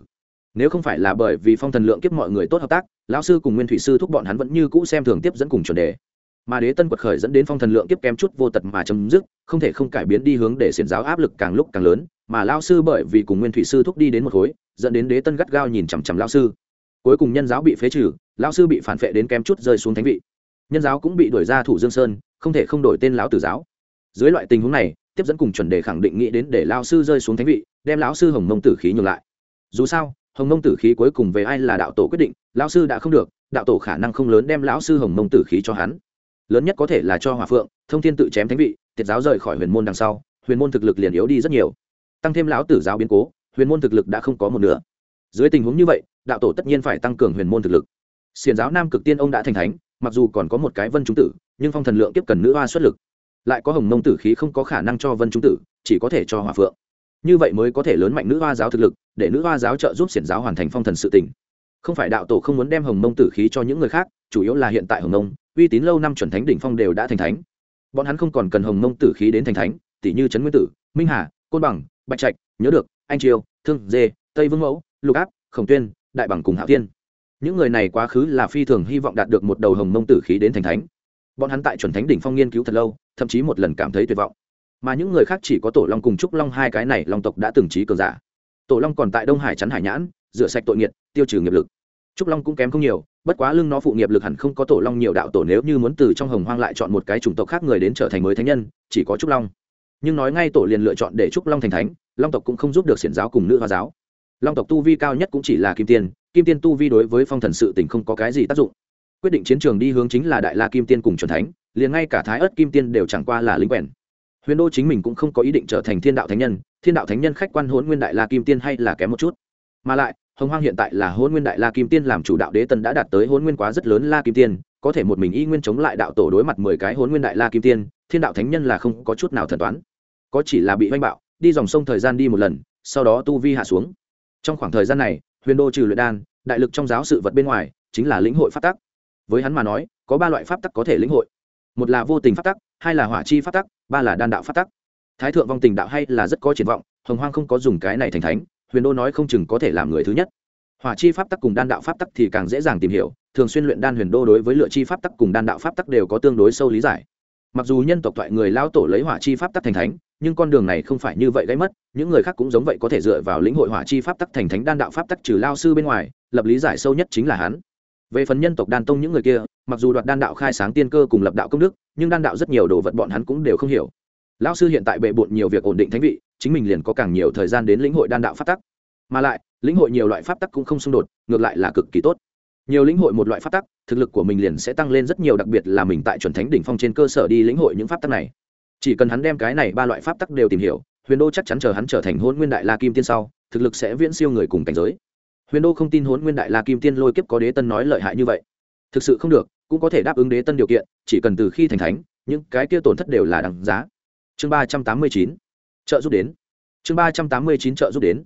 nếu không phải là bởi vì phong thần lượng kiếp mọi người tốt hợp tác, lão sư cùng nguyên thủy sư thúc bọn hắn vẫn như cũ xem thường tiếp dẫn cùng chuẩn đề. Mà đế tân quật khởi dẫn đến phong thần lượng kiếp kém chút vô tật mà chấm dứt, không thể không cải biến đi hướng để xiển giáo áp lực càng lúc càng lớn, mà lao sư bởi vì cùng nguyên thủy sư thúc đi đến một khối, dẫn đến đế tân gắt gao nhìn chằm chằm lao sư. Cuối cùng nhân giáo bị phế trừ lao sư bị phản vệ đến kém chút rơi xuống thánh vị. Nhân giáo cũng bị đuổi ra thủ dương sơn, không thể không đổi tên lão tử giáo. Dưới loại tình huống này, tiếp dẫn cùng chuẩn đề khẳng định nghĩ đến để lao sư rơi xuống thánh vị, đem lão sư hồng mông tử khí nhường lại. Dù sao hồng mông tử khí cuối cùng về ai là đạo tổ quyết định, lão sư đã không được, đạo tổ khả năng không lớn đem lão sư hồng mông tử khí cho hắn. Lớn nhất có thể là cho hòa phượng, thông thiên tự chém thánh vị, tiệt giáo rời khỏi huyền môn đằng sau, huyền môn thực lực liền yếu đi rất nhiều. Tăng thêm lão tử giáo biến cố, huyền môn thực lực đã không có một nửa. Dưới tình huống như vậy, đạo tổ tất nhiên phải tăng cường huyền môn thực lực. Xiền giáo nam cực tiên ông đã thành thánh, mặc dù còn có một cái vân trung tử, nhưng phong thần lượng tiếp cần nữ hoa xuất lực. Lại có hồng mông tử khí không có khả năng cho vân trung tử, chỉ có thể cho hòa phượng như vậy mới có thể lớn mạnh nữ hoa giáo thực lực, để nữ hoa giáo trợ giúp xiển giáo hoàn thành phong thần sự tỉnh không phải đạo tổ không muốn đem hồng mông tử khí cho những người khác, chủ yếu là hiện tại hồng mông, uy tín lâu năm chuẩn thánh đỉnh phong đều đã thành thánh. Bọn hắn không còn cần hồng mông tử khí đến thành thánh tỷ như trấn nguyên tử, minh hà, côn bằng, bạch trạch, nhớ được, anh triều, thương dê, tây vương mẫu, lục áp, khổng tuyên, đại bằng cùng hạo tiên những người này quá khứ là phi thường hy vọng đạt được một đầu hồng mông tử khí đến thành thánh. Bọn hắn tại chuẩn thánh đỉnh phong nghiên cứu thật lâu, thậm chí một lần cảm thấy tuyệt vọng mà những người khác chỉ có tổ long cùng trúc long hai cái này long tộc đã từng trí cường giả. Tổ long còn tại đông hải chắn hải nhãn, rửa sạch tội nghiệt, tiêu trừ nghiệp lực. Trúc long cũng kém không nhiều, bất quá lưng nó phụ nghiệp lực hẳn không có tổ long nhiều đạo tổ nếu như muốn từ trong hồng hoang lại chọn một cái chủng tộc khác người đến trở thành mới thánh nhân, chỉ có trúc long. Nhưng nói ngay tổ liền lựa chọn để trúc long thành thánh, long tộc cũng không giúp được xiển giáo cùng nữ hoa giáo. Long tộc tu vi cao nhất cũng chỉ là kim tiên kim tiên tu vi đối với phong thần sự tình không có cái gì tác dụng. Quyết định chiến trường đi hướng chính là đại la kim tiên cùng c thánh, liền ngay cả thái ớt kim tiên đều chẳng qua là lính quèn huyền đô chính mình cũng không có ý định trở thành thiên đạo thánh nhân, thiên đạo thánh nhân khách quan hôn nguyên đại la kim tiên hay là kém một chút. Mà lại, hồng hoang hiện tại là hôn nguyên đại la kim tiên làm chủ đạo đế tân đã đạt tới hôn nguyên quá rất lớn la kim tiên, có thể một mình y nguyên chống lại đạo tổ đối mặt mười cái hôn nguyên đại la kim tiên, thiên đạo thánh nhân là không có chút nào thần toán. Có chỉ là bị oanh bạo, đi dòng sông thời gian đi một lần, sau đó tu vi hạ xuống. Trong khoảng thời gian này, huyền đô trừ luyện đan, đại lực trong giáo sự vật bên ngoài, chính là lĩnh hội pháp tắc. Với hắn mà nói, có ba loại pháp tắc có thể lĩnh hội. Một là vô tình pháp tắc hai là hỏa chi pháp tắc, ba là đan đạo pháp tắc. Thái thượng vong tình đạo hay là rất có triển vọng, hồng hoang không có dùng cái này thành thánh, huyền đô nói không chừng có thể làm người thứ nhất. Hỏa chi pháp tắc cùng đan đạo pháp tắc thì càng dễ dàng tìm hiểu, thường xuyên luyện đan huyền đô đối với lựa chi pháp tắc cùng đan đạo pháp tắc đều có tương đối sâu lý giải. Mặc dù nhân tộc thoại người lao tổ lấy hỏa chi pháp tắc thành thánh, nhưng con đường này không phải như vậy gây mất, những người khác cũng giống vậy có thể dựa vào lĩnh hội hỏa chi pháp tắc thành thánh đan đạo pháp tắc trừ lao sư bên ngoài, lập lý giải sâu nhất chính là hắn về phần nhân tộc đan tông những người kia, mặc dù đoạt đan đạo khai sáng tiên cơ cùng lập đạo công đức, nhưng đan đạo rất nhiều đồ vật bọn hắn cũng đều không hiểu. Lão sư hiện tại bệ bộn nhiều việc ổn định thánh vị, chính mình liền có càng nhiều thời gian đến lĩnh hội đan đạo pháp tắc. Mà lại, lĩnh hội nhiều loại pháp tắc cũng không xung đột, ngược lại là cực kỳ tốt. Nhiều lĩnh hội một loại pháp tắc, thực lực của mình liền sẽ tăng lên rất nhiều, đặc biệt là mình tại chuẩn thánh đỉnh phong trên cơ sở đi lĩnh hội những pháp tắc này. Chỉ cần hắn đem cái này ba loại pháp tắc đều tìm hiểu, huyền đô chắc chắn chờ hắn trở thành hôn nguyên đại la kim tiên sau, thực lực sẽ viễn siêu người cùng cảnh giới huyền đô không tin hốn nguyên đại la kim tiên lôi kiếp có đế tân nói lợi hại như vậy. Thực sự không được, cũng có thể đáp ứng đế tân điều kiện, chỉ cần từ khi thành thánh, những cái kia tổn thất đều là đằng giá. Chương ba trăm tám mươi chín, trợ giúp đến. Chương ba trăm tám mươi chín, trợ giúp đến.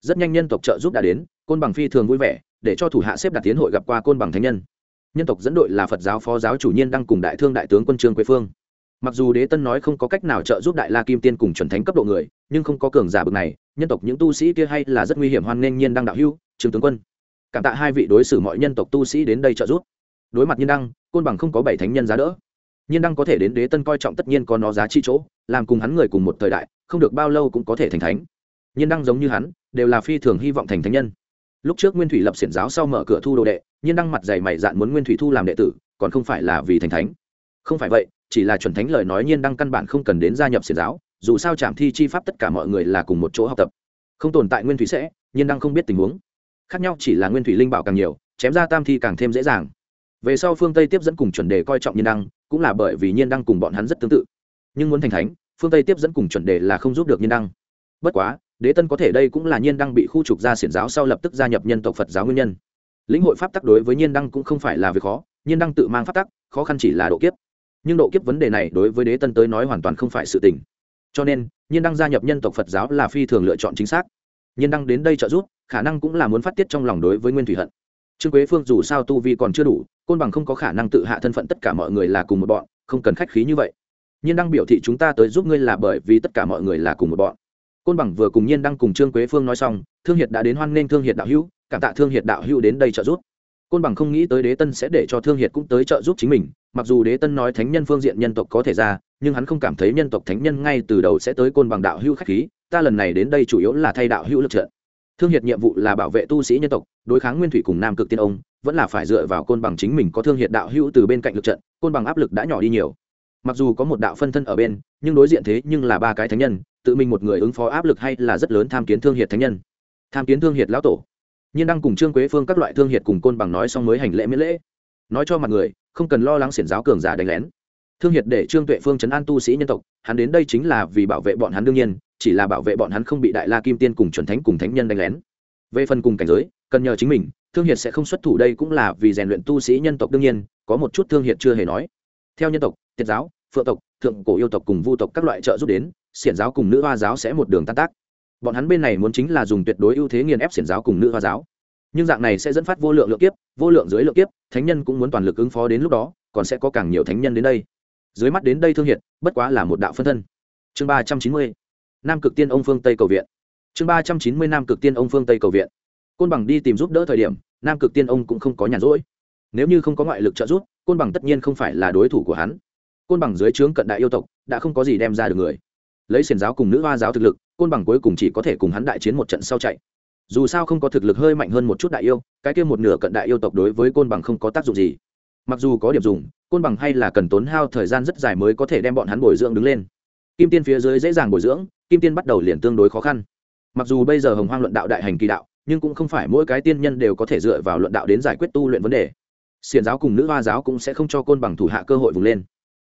Rất nhanh nhân tộc trợ giúp đã đến, côn bằng phi thường vui vẻ, để cho thủ hạ xếp đặt tiến hội gặp qua côn bằng thánh nhân. Nhân tộc dẫn đội là phật giáo phó giáo chủ nhiên đang cùng đại thương đại tướng quân trương quế phương. Mặc dù đế tân nói không có cách nào trợ giúp đại la kim tiên cùng chuẩn thánh cấp độ người, nhưng không có cường giả bực này, nhân tộc những tu sĩ kia hay là rất nguy hiểm hoan nghênh nhiên đang đạo hưu trương tướng quân, cảm tạ hai vị đối xử mọi nhân tộc tu sĩ đến đây trợ giúp. Đối mặt nhiên đăng, côn bằng không có bảy thánh nhân giá đỡ. Nhiên đăng có thể đến đế tân coi trọng tất nhiên có nó giá trị chỗ, làm cùng hắn người cùng một thời đại, không được bao lâu cũng có thể thành thánh. Nhiên đăng giống như hắn, đều là phi thường hy vọng thành thánh nhân. Lúc trước nguyên thủy lập xiển giáo sau mở cửa thu đồ đệ, nhiên đăng mặt dày mày dạn muốn nguyên thủy thu làm đệ tử, còn không phải là vì thành thánh. Không phải vậy, chỉ là chuẩn thánh lời nói nhiên đăng căn bản không cần đến gia nhập xiển giáo, dù sao trạm thi chi pháp tất cả mọi người là cùng một chỗ học tập. Không tồn tại nguyên thủy sẽ, nhiên đăng không biết tình huống khác nhau chỉ là nguyên thủy linh bảo càng nhiều, chém ra tam thi càng thêm dễ dàng. Về sau phương tây tiếp dẫn cùng chuẩn đề coi trọng nhiên đăng, cũng là bởi vì nhiên đăng cùng bọn hắn rất tương tự. Nhưng muốn thành thánh, phương tây tiếp dẫn cùng chuẩn đề là không giúp được nhiên đăng. Bất quá, đế tân có thể đây cũng là nhiên đăng bị khu trục ra xiển giáo sau lập tức gia nhập nhân tộc phật giáo nguyên nhân. Lĩnh hội pháp tắc đối với nhiên đăng cũng không phải là việc khó, nhiên đăng tự mang pháp tắc, khó khăn chỉ là độ kiếp. Nhưng độ kiếp vấn đề này đối với đế tân tới nói hoàn toàn không phải sự tình. Cho nên, nhiên đăng gia nhập nhân tộc phật giáo là phi thường lựa chọn chính xác. Nhiên đăng đến đây trợ giúp khả năng cũng là muốn phát tiết trong lòng đối với nguyên thủy hận. Trương quế phương dù sao tu vi còn chưa đủ, côn bằng không có khả năng tự hạ thân phận tất cả mọi người là cùng một bọn, không cần khách khí như vậy. Nhiên đăng biểu thị chúng ta tới giúp ngươi là bởi vì tất cả mọi người là cùng một bọn. Côn bằng vừa cùng nhiên đăng cùng trương quế phương nói xong, thương hiệt đã đến hoan nghênh thương hiệt đạo hữu, cảm tạ thương hiệt đạo hữu đến đây trợ giúp. Côn bằng không nghĩ tới đế tân sẽ để cho thương hiệt cũng tới trợ giúp chính mình, mặc dù đế tân nói thánh nhân phương diện nhân tộc có thể ra, nhưng hắn không cảm thấy nhân tộc thánh nhân ngay từ đầu sẽ tới côn bằng đạo hữu khách khí, ta lần này đến đây chủ yếu là thay đạo hữu lực trận thương hiệt nhiệm vụ là bảo vệ tu sĩ nhân tộc, đối kháng nguyên thủy cùng nam cực tiên ông, vẫn là phải dựa vào côn bằng chính mình có thương hiệt đạo hữu từ bên cạnh lực trận, côn bằng áp lực đã nhỏ đi nhiều. Mặc dù có một đạo phân thân ở bên, nhưng đối diện thế nhưng là ba cái thánh nhân, tự mình một người ứng phó áp lực hay là rất lớn tham kiến thương hiệt thánh nhân. Tham kiến thương hiệt lão tổ. Nhiên đang cùng trương quế phương các loại thương hiệt cùng côn bằng nói xong mới hành lễ miễn lễ. Nói cho mặt người, không cần lo lắng xiển giáo cường giả đánh lén. Thương hiệt để trương tuệ phương chấn an tu sĩ nhân tộc, hắn đến đây chính là vì bảo vệ bọn hắn đương nhiên chỉ là bảo vệ bọn hắn không bị đại la kim tiên cùng chuẩn thánh cùng thánh nhân đánh lén. Về phần cùng cảnh giới, cần nhờ chính mình, thương hiệt sẽ không xuất thủ đây cũng là vì rèn luyện tu sĩ nhân tộc đương nhiên, có một chút thương hiệt chưa hề nói. Theo nhân tộc tiết giáo, phượng tộc, thượng cổ yêu tộc cùng vu tộc các loại trợ giúp đến, xiển giáo cùng nữ hoa giáo sẽ một đường tan tác. Bọn hắn bên này muốn chính là dùng tuyệt đối ưu thế nghiền ép xiển giáo cùng nữ hoa giáo. Nhưng dạng này sẽ dẫn phát vô lượng lượng kiếp, vô lượng dưới lượng kiếp, thánh nhân cũng muốn toàn lực ứng phó đến lúc đó, còn sẽ có càng nhiều thánh nhân đến đây. Dưới mắt đến đây thương hiệt, bất quá là một đạo phân thân. Chương ba trăm chín mươi nam cực tiên ông phương tây cầu viện. Chương ba trăm chín mươi nam cực tiên ông phương tây cầu viện. Côn bằng đi tìm giúp đỡ thời điểm, nam cực tiên ông cũng không có nhàn rỗi. Nếu như không có ngoại lực trợ giúp, côn bằng tất nhiên không phải là đối thủ của hắn. Côn bằng dưới trướng cận đại yêu tộc, đã không có gì đem ra được người. Lấy xiền giáo cùng nữ hoa giáo thực lực, côn bằng cuối cùng chỉ có thể cùng hắn đại chiến một trận sau chạy. Dù sao không có thực lực hơi mạnh hơn một chút đại yêu, cái kia một nửa cận đại yêu tộc đối với côn bằng không có tác dụng gì. Mặc dù có điểm dùng, côn bằng hay là cần tốn hao thời gian rất dài mới có thể đem bọn hắn bồi dưỡng đứng lên kim tiên phía dưới dễ dàng bồi dưỡng, kim tiên bắt đầu liền tương đối khó khăn. Mặc dù bây giờ hồng hoang luận đạo đại hành kỳ đạo, nhưng cũng không phải mỗi cái tiên nhân đều có thể dựa vào luận đạo đến giải quyết tu luyện vấn đề. Xiền giáo cùng nữ hoa giáo cũng sẽ không cho côn bằng thủ hạ cơ hội vùng lên.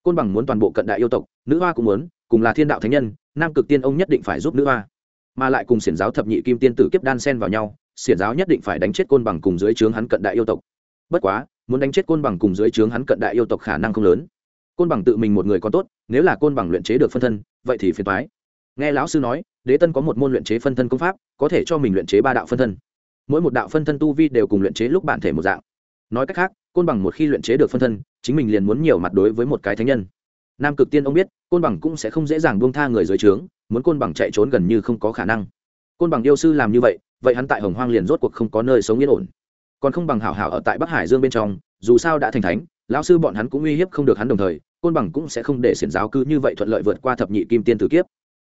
Côn bằng muốn toàn bộ cận đại yêu tộc, nữ hoa cũng muốn, cùng là thiên đạo thánh nhân, nam cực tiên ông nhất định phải giúp nữ hoa. Mà lại cùng xiển giáo thập nhị kim tiên tử kiếp đan sen vào nhau, xiển giáo nhất định phải đánh chết côn bằng cùng dưới trướng hắn cận đại yêu tộc. Bất quá, muốn đánh chết côn bằng cùng dưới trướng hắn cận đại yêu tộc khả năng không lớn côn bằng tự mình một người còn tốt, nếu là côn bằng luyện chế được phân thân, vậy thì phiền thoái nghe lão sư nói, đế tân có một môn luyện chế phân thân công pháp, có thể cho mình luyện chế ba đạo phân thân. Mỗi một đạo phân thân tu vi đều cùng luyện chế lúc bản thể một dạng. Nói cách khác, côn bằng một khi luyện chế được phân thân, chính mình liền muốn nhiều mặt đối với một cái thánh nhân. Nam cực tiên ông biết, côn bằng cũng sẽ không dễ dàng buông tha người dưới trướng, muốn côn bằng chạy trốn gần như không có khả năng. Côn bằng yêu sư làm như vậy vậy hắn tại hồng hoang liền rốt cuộc không có nơi sống yên ổn. Còn không bằng hảo hảo ở tại bắc hải dương bên trong, dù sao đã thành thánh lão sư bọn hắn cũng uy hiếp không được hắn đồng thời, côn bằng cũng sẽ không để xiển giáo cứ như vậy thuận lợi vượt qua thập nhị kim tiên tử kiếp.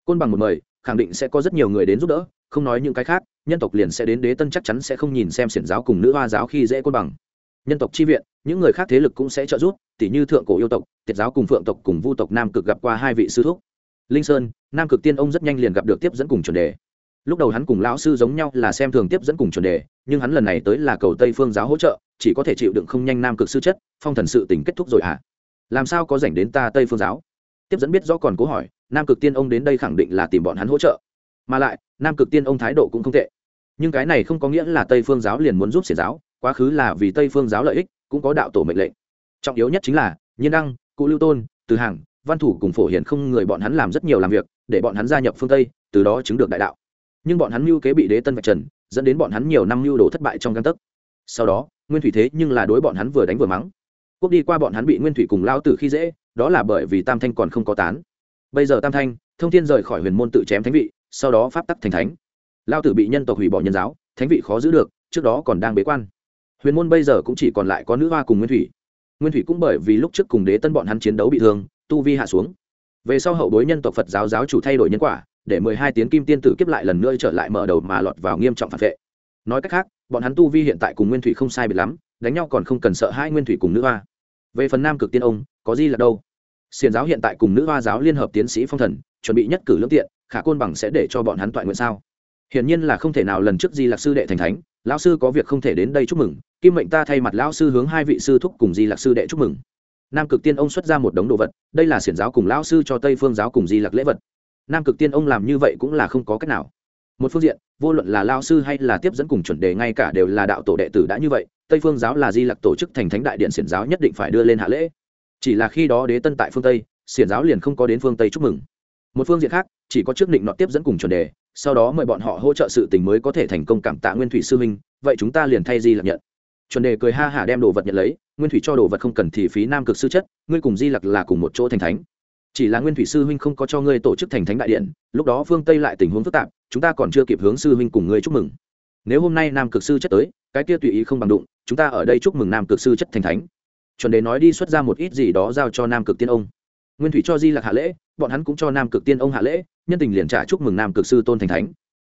Côn bằng một mời, khẳng định sẽ có rất nhiều người đến giúp đỡ, không nói những cái khác, nhân tộc liền sẽ đến đế tân chắc chắn sẽ không nhìn xem xiển giáo cùng nữ hoa giáo khi dễ côn bằng. Nhân tộc chi viện, những người khác thế lực cũng sẽ trợ giúp tỷ như thượng cổ yêu tộc, tiệt giáo cùng phượng tộc cùng vu tộc nam cực gặp qua hai vị sư thúc. Linh sơn, nam cực tiên ông rất nhanh liền gặp được tiếp dẫn cùng chuẩn đề. Lúc đầu hắn cùng lão sư giống nhau là xem thường tiếp dẫn cùng chuẩn đề, nhưng hắn lần này tới là cầu tây phương giáo hỗ trợ chỉ có thể chịu đựng không nhanh nam cực sư chất, phong thần sự tình kết thúc rồi à làm sao có dành đến ta tây phương giáo? Tiếp dẫn biết rõ còn cố hỏi, nam cực tiên ông đến đây khẳng định là tìm bọn hắn hỗ trợ. Mà lại, nam cực tiên ông thái độ cũng không tệ. Nhưng cái này không có nghĩa là tây phương giáo liền muốn giúp xiển giáo, quá khứ là vì tây phương giáo lợi ích, cũng có đạo tổ mệnh lệnh. Trọng yếu nhất chính là, nhiên đăng, cụ lưu tôn, từ hàng văn thủ cùng phổ hiển không người bọn hắn làm rất nhiều làm việc, để bọn hắn gia nhập phương tây, từ đó chứng được đại đạo. Nhưng bọn hắn mưu kế bị đế tân vạch trần, dẫn đến bọn hắn nhiều năm mưu đồ thất bại trong găng tấc. Sau đó nguyên thủy thế nhưng là đối bọn hắn vừa đánh vừa mắng. Quốc đi qua bọn hắn bị nguyên thủy cùng lao tử khi dễ, đó là bởi vì tam thanh còn không có tán. Bây giờ tam thanh, thông thiên rời khỏi huyền môn tự chém thánh vị, sau đó pháp tắc thành thánh. Lao tử bị nhân tộc hủy bỏ nhân giáo, thánh vị khó giữ được, trước đó còn đang bế quan. Huyền môn bây giờ cũng chỉ còn lại có nữ hoa cùng nguyên thủy. Nguyên thủy cũng bởi vì lúc trước cùng đế tân bọn hắn chiến đấu bị thương, tu vi hạ xuống. Về sau hậu bối nhân tộc phật giáo giáo chủ thay đổi nhân quả, để mười hai tiếng kim tiên tử kiếp lại lần nữa trở lại mở đầu mà lọt vào nghiêm trọng phản vệ nói cách khác, bọn hắn tu vi hiện tại cùng nguyên thủy không sai biệt lắm, đánh nhau còn không cần sợ hai nguyên thủy cùng nữ hoa. Về phần nam cực tiên ông, có gì là đâu? Xiền giáo hiện tại cùng nữ hoa giáo liên hợp tiến sĩ phong thần, chuẩn bị nhất cử lưỡng tiện, khả côn bằng sẽ để cho bọn hắn toại nguyện sao? Hiển nhiên là không thể nào lần trước di lạc sư đệ thành thánh, lão sư có việc không thể đến đây chúc mừng, kim mệnh ta thay mặt lão sư hướng hai vị sư thúc cùng di lạc sư đệ chúc mừng. Nam cực tiên ông xuất ra một đống đồ vật, đây là xiển giáo cùng lão sư cho tây phương giáo cùng di lạc lễ vật. Nam cực tiên ông làm như vậy cũng là không có cách nào một phương diện, vô luận là lao sư hay là tiếp dẫn cùng chuẩn đề ngay cả đều là đạo tổ đệ tử đã như vậy, tây phương giáo là di lặc tổ chức thành thánh đại điện xiển giáo nhất định phải đưa lên hạ lễ. Chỉ là khi đó đế tân tại phương tây, xiển giáo liền không có đến phương tây chúc mừng. Một phương diện khác, chỉ có trước định nọ tiếp dẫn cùng chuẩn đề, sau đó mời bọn họ hỗ trợ sự tình mới có thể thành công cảm tạ nguyên thủy sư minh vậy chúng ta liền thay di lặc nhận. Chuẩn đề cười ha hả đem đồ vật nhận lấy, nguyên thủy cho đồ vật không cần thì phí nam cực sư chất, ngươi cùng di lặc là cùng một chỗ thành thánh chỉ là nguyên thủy sư huynh không có cho ngươi tổ chức thành thánh đại điện, lúc đó phương tây lại tình huống phức tạp, chúng ta còn chưa kịp hướng sư huynh cùng ngươi chúc mừng. Nếu hôm nay nam cực sư chất tới, cái kia tùy ý không bằng đụng, chúng ta ở đây chúc mừng nam cực sư chất thành thánh. Chuẩn đề nói đi xuất ra một ít gì đó giao cho nam cực tiên ông. Nguyên thủy cho di lạc hạ lễ, bọn hắn cũng cho nam cực tiên ông hạ lễ, nhân tình liền trả chúc mừng nam cực sư tôn thành thánh.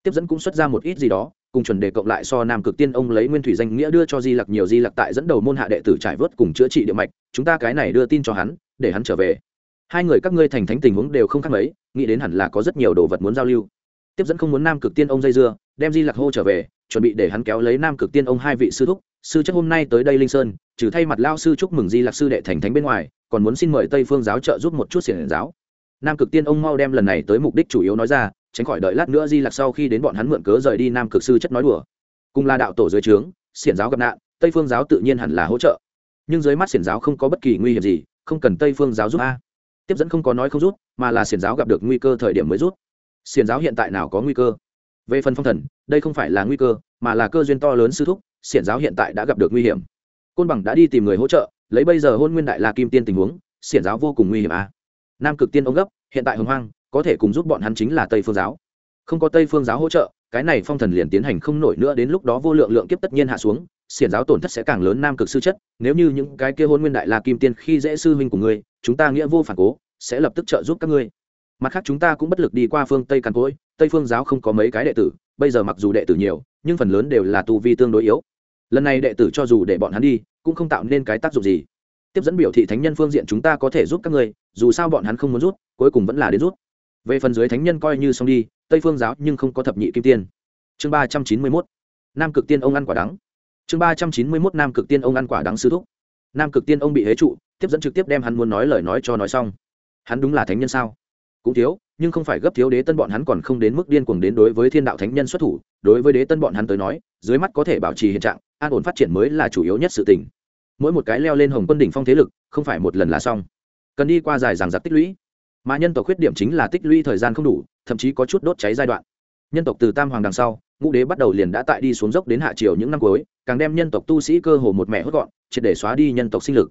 Tiếp dẫn cũng xuất ra một ít gì đó, cùng chuẩn đề cộng lại so nam cực tiên ông lấy nguyên thủy danh nghĩa đưa cho di lặc nhiều di lặc tại dẫn đầu môn hạ đệ tử trải vớt cùng chữa trị địa mạch, chúng ta cái này đưa tin cho hắn, để hắn trở về hai người các ngươi thành thánh tình huống đều không khác mấy, nghĩ đến hẳn là có rất nhiều đồ vật muốn giao lưu. Tiếp dẫn không muốn nam cực tiên ông dây dưa, đem di lạc hô trở về, chuẩn bị để hắn kéo lấy nam cực tiên ông hai vị sư thúc. Sư chất hôm nay tới đây linh sơn, trừ thay mặt lao sư chúc mừng di lạc sư đệ thành thánh bên ngoài, còn muốn xin mời tây phương giáo trợ giúp một chút xiển giáo. Nam cực tiên ông mau đem lần này tới mục đích chủ yếu nói ra, tránh khỏi đợi lát nữa di lạc sau khi đến bọn hắn mượn cớ rời đi nam cực sư chất nói đùa. Cùng là đạo tổ dưới trướng, xiển giáo gặp nạn, tây phương giáo tự nhiên hẳn là hỗ trợ. Nhưng dưới mắt xiển giáo không có bất kỳ nguy hiểm gì, không cần tây phương giáo giúp a tiếp dẫn không có nói không rút, mà là xiển giáo gặp được nguy cơ thời điểm mới rút. Xiển giáo hiện tại nào có nguy cơ? Về phần phong thần, đây không phải là nguy cơ, mà là cơ duyên to lớn sư thúc, xiển giáo hiện tại đã gặp được nguy hiểm. Côn bằng đã đi tìm người hỗ trợ, lấy bây giờ hôn nguyên đại la kim tiên tình huống, xiển giáo vô cùng nguy hiểm à. nam cực tiên ông gấp, hiện tại hồng hoang, có thể cùng giúp bọn hắn chính là tây phương giáo. Không có tây phương giáo hỗ trợ, cái này phong thần liền tiến hành không nổi nữa, đến lúc đó vô lượng lượng kiếp tất nhiên hạ xuống xiển giáo tổn thất sẽ càng lớn nam cực sư chất, nếu như những cái kia hôn nguyên đại la kim tiên khi dễ sư huynh của ngươi, chúng ta nghĩa vô phản cố, sẽ lập tức trợ giúp các ngươi. Mặt khác chúng ta cũng bất lực đi qua phương tây càn cối, tây phương giáo không có mấy cái đệ tử, bây giờ mặc dù đệ tử nhiều, nhưng phần lớn đều là tu vi tương đối yếu. Lần này đệ tử cho dù để bọn hắn đi, cũng không tạo nên cái tác dụng gì. Tiếp dẫn biểu thị thánh nhân phương diện chúng ta có thể giúp các ngươi, dù sao bọn hắn không muốn rút, cuối cùng vẫn là đến rút. Về phần dưới thánh nhân coi như xong đi, tây phương giáo nhưng không có thập nhị kim tiên. Chương ba trăm chín mươi mốt. Nam cực tiên ông ăn quả đắng chương ba trăm chín mươi mốt nam cực tiên ông ăn quả đắng sư thúc. Nam cực tiên ông bị hế trụ, tiếp dẫn trực tiếp đem hắn muốn nói lời nói cho nói xong. Hắn đúng là thánh nhân sao? Cũng thiếu, nhưng không phải gấp thiếu đế tân bọn hắn còn không đến mức điên cuồng đến đối với thiên đạo thánh nhân xuất thủ. Đối với đế tân bọn hắn tới nói, dưới mắt có thể bảo trì hiện trạng, an ổn phát triển mới là chủ yếu nhất sự tình. Mỗi một cái leo lên hồng quân đỉnh phong thế lực, không phải một lần là xong. Cần đi qua dài ràng giặc tích lũy. Mà nhân tộc khuyết điểm chính là tích lũy thời gian không đủ, thậm chí có chút đốt cháy giai đoạn nhân tộc từ tam hoàng đằng sau, ngũ đế bắt đầu liền đã tại đi xuống dốc đến hạ triều những năm cuối, càng đem nhân tộc tu sĩ cơ hồ một mẹ hốt gọn, triệt để xóa đi nhân tộc sinh lực.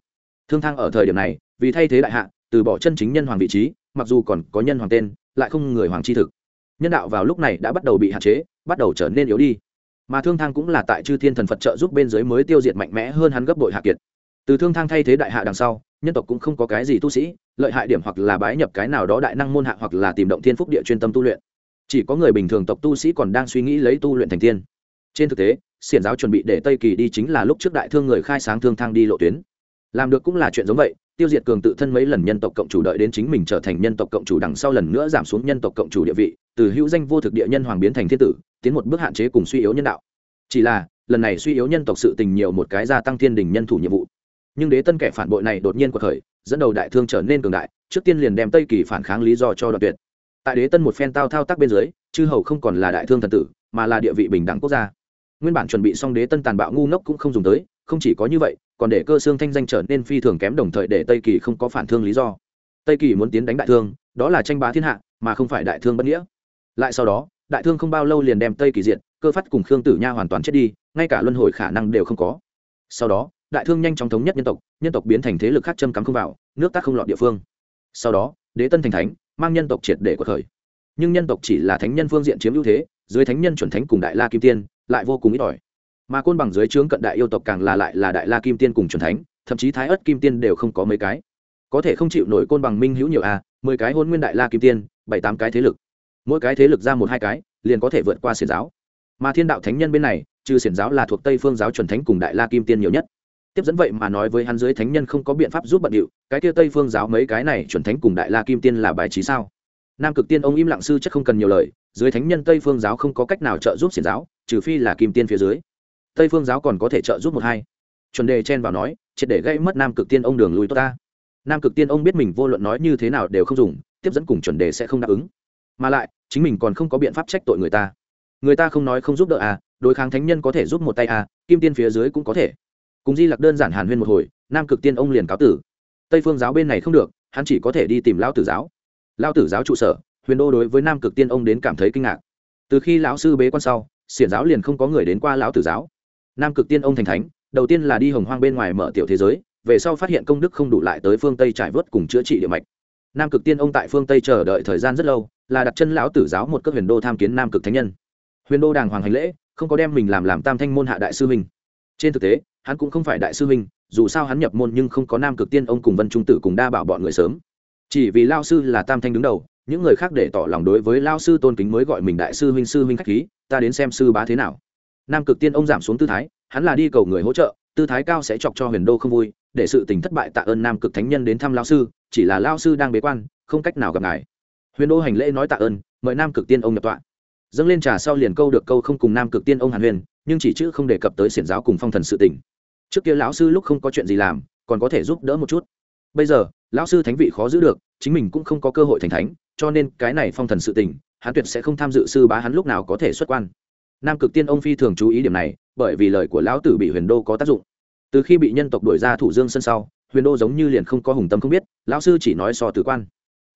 Thương thang ở thời điểm này, vì thay thế đại hạ, từ bỏ chân chính nhân hoàng vị trí, mặc dù còn có nhân hoàng tên, lại không người hoàng chi thực. Nhân đạo vào lúc này đã bắt đầu bị hạn chế, bắt đầu trở nên yếu đi. Mà thương thang cũng là tại chư thiên thần phật trợ giúp bên dưới mới tiêu diệt mạnh mẽ hơn hắn gấp bội hạ kiệt. Từ thương thang thay thế đại hạ đằng sau, nhân tộc cũng không có cái gì tu sĩ, lợi hại điểm hoặc là bái nhập cái nào đó đại năng môn hạ hoặc là tìm động thiên phúc địa chuyên tâm tu luyện chỉ có người bình thường tộc tu sĩ còn đang suy nghĩ lấy tu luyện thành tiên. Trên thực tế, xiển giáo chuẩn bị để tây kỳ đi chính là lúc trước đại thương người khai sáng thương thang đi lộ tuyến. Làm được cũng là chuyện giống vậy, tiêu diệt cường tự thân mấy lần nhân tộc cộng chủ đợi đến chính mình trở thành nhân tộc cộng chủ đằng sau lần nữa giảm xuống nhân tộc cộng chủ địa vị, từ hữu danh vô thực địa nhân hoàng biến thành thiên tử, tiến một bước hạn chế cùng suy yếu nhân đạo. Chỉ là, lần này suy yếu nhân tộc sự tình nhiều một cái gia tăng thiên đình nhân thủ nhiệm vụ. Nhưng đế tân kẻ phản bội này đột nhiên cuộc khởi, dẫn đầu đại thương trở nên cường đại, trước tiên liền đem tây kỳ phản kháng lý do cho đoạn tuyệt tại đế tân một phen tao thao tác bên dưới, chư hầu không còn là đại thương thần tử, mà là địa vị bình đẳng quốc gia. Nguyên bản chuẩn bị xong đế tân tàn bạo ngu ngốc cũng không dùng tới, không chỉ có như vậy, còn để cơ xương thanh danh trở nên phi thường kém đồng thời để tây kỳ không có phản thương lý do. Tây kỳ muốn tiến đánh đại thương, đó là tranh bá thiên hạ, mà không phải đại thương bất nghĩa. Lại sau đó, đại thương không bao lâu liền đem tây kỳ diện cơ phát cùng khương tử nha hoàn toàn chết đi, ngay cả luân hồi khả năng đều không có. Sau đó, đại thương nhanh chóng thống nhất nhân tộc nhân tộc biến thành thế lực khác châm cắm không vào, nước tác không lọt địa phương. Sau đó, đế tân thành thánh mang nhân tộc triệt để cuộc khởi. Nhưng nhân tộc chỉ là thánh nhân phương diện chiếm ưu thế dưới thánh nhân chuẩn thánh cùng đại la kim tiên lại vô cùng ít ỏi. Mà côn bằng dưới trướng cận đại yêu tộc càng là lại là đại la kim tiên cùng chuẩn thánh thậm chí thái ất kim tiên đều không có mấy cái. Có thể không chịu nổi côn bằng minh hữu nhiều a à, mười cái hôn nguyên đại la kim tiên bảy tám cái thế lực. Mỗi cái thế lực ra một hai cái liền có thể vượt qua xiển giáo. Mà thiên đạo thánh nhân bên này trừ xiển giáo là thuộc tây phương giáo chuẩn thánh cùng đại la kim tiên nhiều nhất tiếp dẫn vậy mà nói với hắn dưới thánh nhân không có biện pháp giúp bận điệu, cái kia tây phương giáo mấy cái này chuẩn thánh cùng đại la kim tiên là bài trí sao? Nam cực tiên ông im lặng sư chắc không cần nhiều lời, dưới thánh nhân tây phương giáo không có cách nào trợ giúp xiển giáo, trừ phi là kim tiên phía dưới. Tây phương giáo còn có thể trợ giúp một hai. Chuẩn đề chen vào nói, triệt để gây mất nam cực tiên ông đường lui tốt ta. Nam cực tiên ông biết mình vô luận nói như thế nào đều không dùng, tiếp dẫn cùng chuẩn đề sẽ không đáp ứng. Mà lại, chính mình còn không có biện pháp trách tội người ta. Người ta không nói không giúp đỡ à đối kháng thánh nhân có thể giúp một tay à kim tiên phía dưới cũng có thể cùng di lặc đơn giản hàn huyên một hồi, nam cực tiên ông liền cáo tử. Tây phương giáo bên này không được, hắn chỉ có thể đi tìm lao tử giáo. Lao tử giáo trụ sở, huyền đô đối với nam cực tiên ông đến cảm thấy kinh ngạc. Từ khi lão sư bế quan sau, xiển giáo liền không có người đến qua lão tử giáo. Nam cực tiên ông thành thánh, đầu tiên là đi hồng hoang bên ngoài mở tiểu thế giới, về sau phát hiện công đức không đủ lại tới phương tây trải vớt cùng chữa trị địa mạch. Nam cực tiên ông tại phương tây chờ đợi thời gian rất lâu, là đặt chân lão tử giáo một cấp huyền đô tham kiến nam cực thánh nhân. Huyền đô đàng hoàng hành lễ, không có đem mình làm làm tam thanh môn hạ đại sư mình. trên thực tế hắn cũng không phải đại sư huynh, dù sao hắn nhập môn nhưng không có nam cực tiên ông cùng vân trung tử cùng đa bảo bọn người sớm. Chỉ vì lao sư là tam thanh đứng đầu, những người khác để tỏ lòng đối với lao sư tôn kính mới gọi mình đại sư huynh sư huynh khách khí, ta đến xem sư bá thế nào. Nam cực tiên ông giảm xuống tư thái, hắn là đi cầu người hỗ trợ, tư thái cao sẽ chọc cho huyền đô không vui, để sự tình thất bại tạ ơn nam cực thánh nhân đến thăm lao sư, chỉ là lao sư đang bế quan, không cách nào gặp ngài. Huyền đô hành lễ nói tạ ơn, mời nam cực tiên ông nhập tọa. Dâng lên trà sau liền câu được câu không cùng nam cực tiên ông hàn huyền, nhưng chỉ chữ không đề cập tới xiển giáo cùng phong thần sự tình trước kia lão sư lúc không có chuyện gì làm, còn có thể giúp đỡ một chút. Bây giờ, lão sư thánh vị khó giữ được, chính mình cũng không có cơ hội thành thánh, cho nên cái này phong thần sự tình, hắn tuyệt sẽ không tham dự sư bá hắn lúc nào có thể xuất quan. Nam cực tiên ông phi thường chú ý điểm này, bởi vì lời của lão tử bị huyền đô có tác dụng. Từ khi bị nhân tộc đuổi ra thủ dương sân sau, huyền đô giống như liền không có hùng tâm không biết, lão sư chỉ nói so tử quan.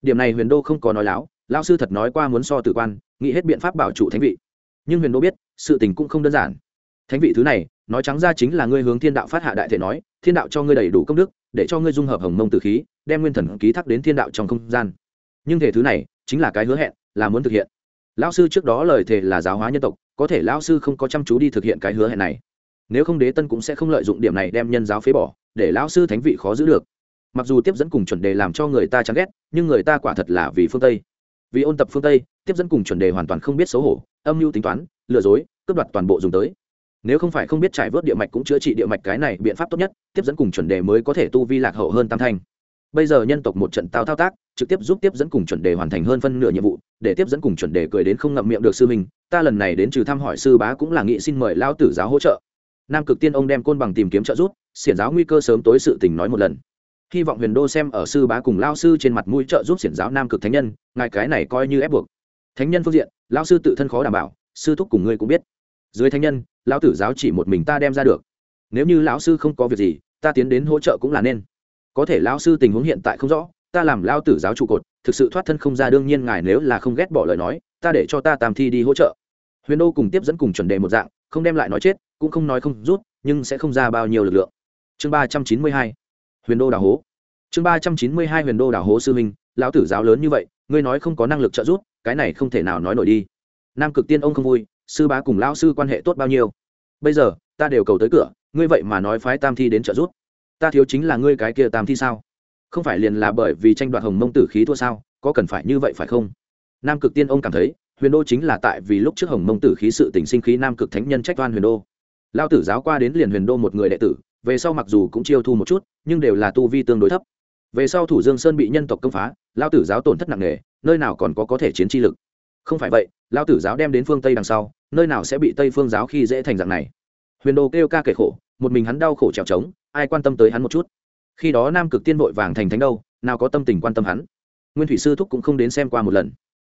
Điểm này huyền đô không có nói láo, lão sư thật nói qua muốn so tử quan, nghĩ hết biện pháp bảo trụ thánh vị. Nhưng huyền đô biết, sự tình cũng không đơn giản. Thánh vị thứ này nói trắng ra chính là ngươi hướng thiên đạo phát hạ đại thể nói, thiên đạo cho ngươi đầy đủ công đức, để cho ngươi dung hợp hồng mông từ khí, đem nguyên thần ký thác đến thiên đạo trong không gian. Nhưng thể thứ này, chính là cái hứa hẹn, là muốn thực hiện. Lão sư trước đó lời thề là giáo hóa nhân tộc, có thể lão sư không có chăm chú đi thực hiện cái hứa hẹn này. Nếu không đế tân cũng sẽ không lợi dụng điểm này đem nhân giáo phế bỏ, để lão sư thánh vị khó giữ được. Mặc dù tiếp dẫn cùng chuẩn đề làm cho người ta chán ghét, nhưng người ta quả thật là vì phương tây. Vì ôn tập phương tây, tiếp dẫn cùng chuẩn đề hoàn toàn không biết xấu hổ, âm mưu tính toán, lừa dối, cướp đoạt toàn bộ dùng tới nếu không phải không biết trải vớt địa mạch cũng chữa trị địa mạch cái này biện pháp tốt nhất, tiếp dẫn cùng chuẩn đề mới có thể tu vi lạc hậu hơn tam thanh. Bây giờ nhân tộc một trận tao thao tác, trực tiếp giúp tiếp dẫn cùng chuẩn đề hoàn thành hơn phân nửa nhiệm vụ, để tiếp dẫn cùng chuẩn đề cười đến không ngậm miệng được sư mình ta lần này đến trừ thăm hỏi sư bá cũng là nghị xin mời lao tử giáo hỗ trợ. Nam cực tiên ông đem côn bằng tìm kiếm trợ giúp, xiển giáo nguy cơ sớm tối sự tình nói một lần. Hy vọng huyền đô xem ở sư bá cùng lao sư trên mặt mũi trợ giúp xiển giáo nam cực thánh nhân, ngài cái này coi như ép buộc. Thánh nhân phương diện lao sư tự thân khó đảm bảo, sư thúc cùng ngươi cũng biết. Dưới thánh nhân lão tử giáo chỉ một mình ta đem ra được. Nếu như lão sư không có việc gì, ta tiến đến hỗ trợ cũng là nên. Có thể lão sư tình huống hiện tại không rõ, ta làm lão tử giáo trụ cột, thực sự thoát thân không ra đương nhiên ngài nếu là không ghét bỏ lời nói, ta để cho ta tam thi đi hỗ trợ. Huyền đô cùng tiếp dẫn cùng chuẩn đề một dạng, không đem lại nói chết, cũng không nói không rút, nhưng sẽ không ra bao nhiêu lực lượng. Chương ba trăm chín mươi hai, huyền đô đào hố. Chương ba trăm chín mươi hai, huyền đô đào hố sư minh lão tử giáo lớn như vậy, ngươi nói không có năng lực trợ giúp, cái này không thể nào nói nổi đi. Nam cực tiên ông không vui sư bá cùng lão sư quan hệ tốt bao nhiêu? Bây giờ, ta đều cầu tới cửa, ngươi vậy mà nói phái tam thi đến trợ giúp. Ta thiếu chính là ngươi cái kia tam thi sao? Không phải liền là bởi vì tranh đoạt hồng mông tử khí thua sao? Có cần phải như vậy phải không? Nam cực tiên ông cảm thấy, huyền đô chính là tại vì lúc trước hồng mông tử khí sự tình sinh khí nam cực thánh nhân trách oan huyền đô. Lao tử giáo qua đến liền huyền đô một người đệ tử, về sau mặc dù cũng chiêu thu một chút, nhưng đều là tu vi tương đối thấp. Về sau thủ dương sơn bị nhân tộc công phá lao tử giáo tổn thất nặng nề, nơi nào còn có có thể chiến chi lực không phải vậy lao tử giáo đem đến phương tây đằng sau, nơi nào sẽ bị tây phương giáo khi dễ thành dạng này. Huyền đồ kêu ca kể khổ, một mình hắn đau khổ trèo trống, ai quan tâm tới hắn một chút? Khi đó nam cực tiên vội vàng thành thánh đâu, nào có tâm tình quan tâm hắn. Nguyên thủy sư thúc cũng không đến xem qua một lần.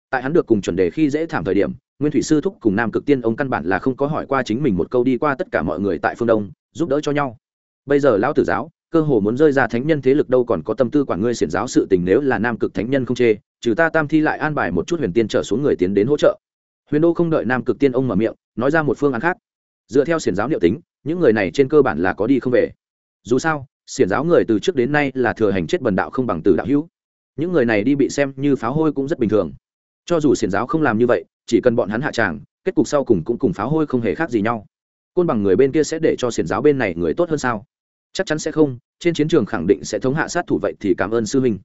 Tại hắn được cùng chuẩn đề khi dễ thảm thời điểm, nguyên thủy sư thúc cùng nam cực tiên ông căn bản là không có hỏi qua chính mình một câu đi qua tất cả mọi người tại phương đông, giúp đỡ cho nhau. Bây giờ lão tử giáo, cơ hồ muốn rơi ra thánh nhân thế lực đâu còn có tâm tư quản ngươi xiển giáo sự tình nếu là nam cực thánh nhân không chê trừ ta tam thi lại an bài một chút huyền tiên trở xuống người tiến đến hỗ trợ. Huyền đô không đợi nam cực tiên ông mở miệng, nói ra một phương án khác. Dựa theo xiển giáo liệu tính, những người này trên cơ bản là có đi không về. Dù sao, xiển giáo người từ trước đến nay là thừa hành chết bần đạo không bằng từ đạo hữu. Những người này đi bị xem như pháo hôi cũng rất bình thường. Cho dù xiển giáo không làm như vậy, chỉ cần bọn hắn hạ tràng, kết cục sau cùng cũng cùng pháo hôi không hề khác gì nhau. Côn bằng người bên kia sẽ để cho xiển giáo bên này người tốt hơn sao? Chắc chắn sẽ không, trên chiến trường khẳng định sẽ thống hạ sát thủ vậy thì cảm ơn sư huynh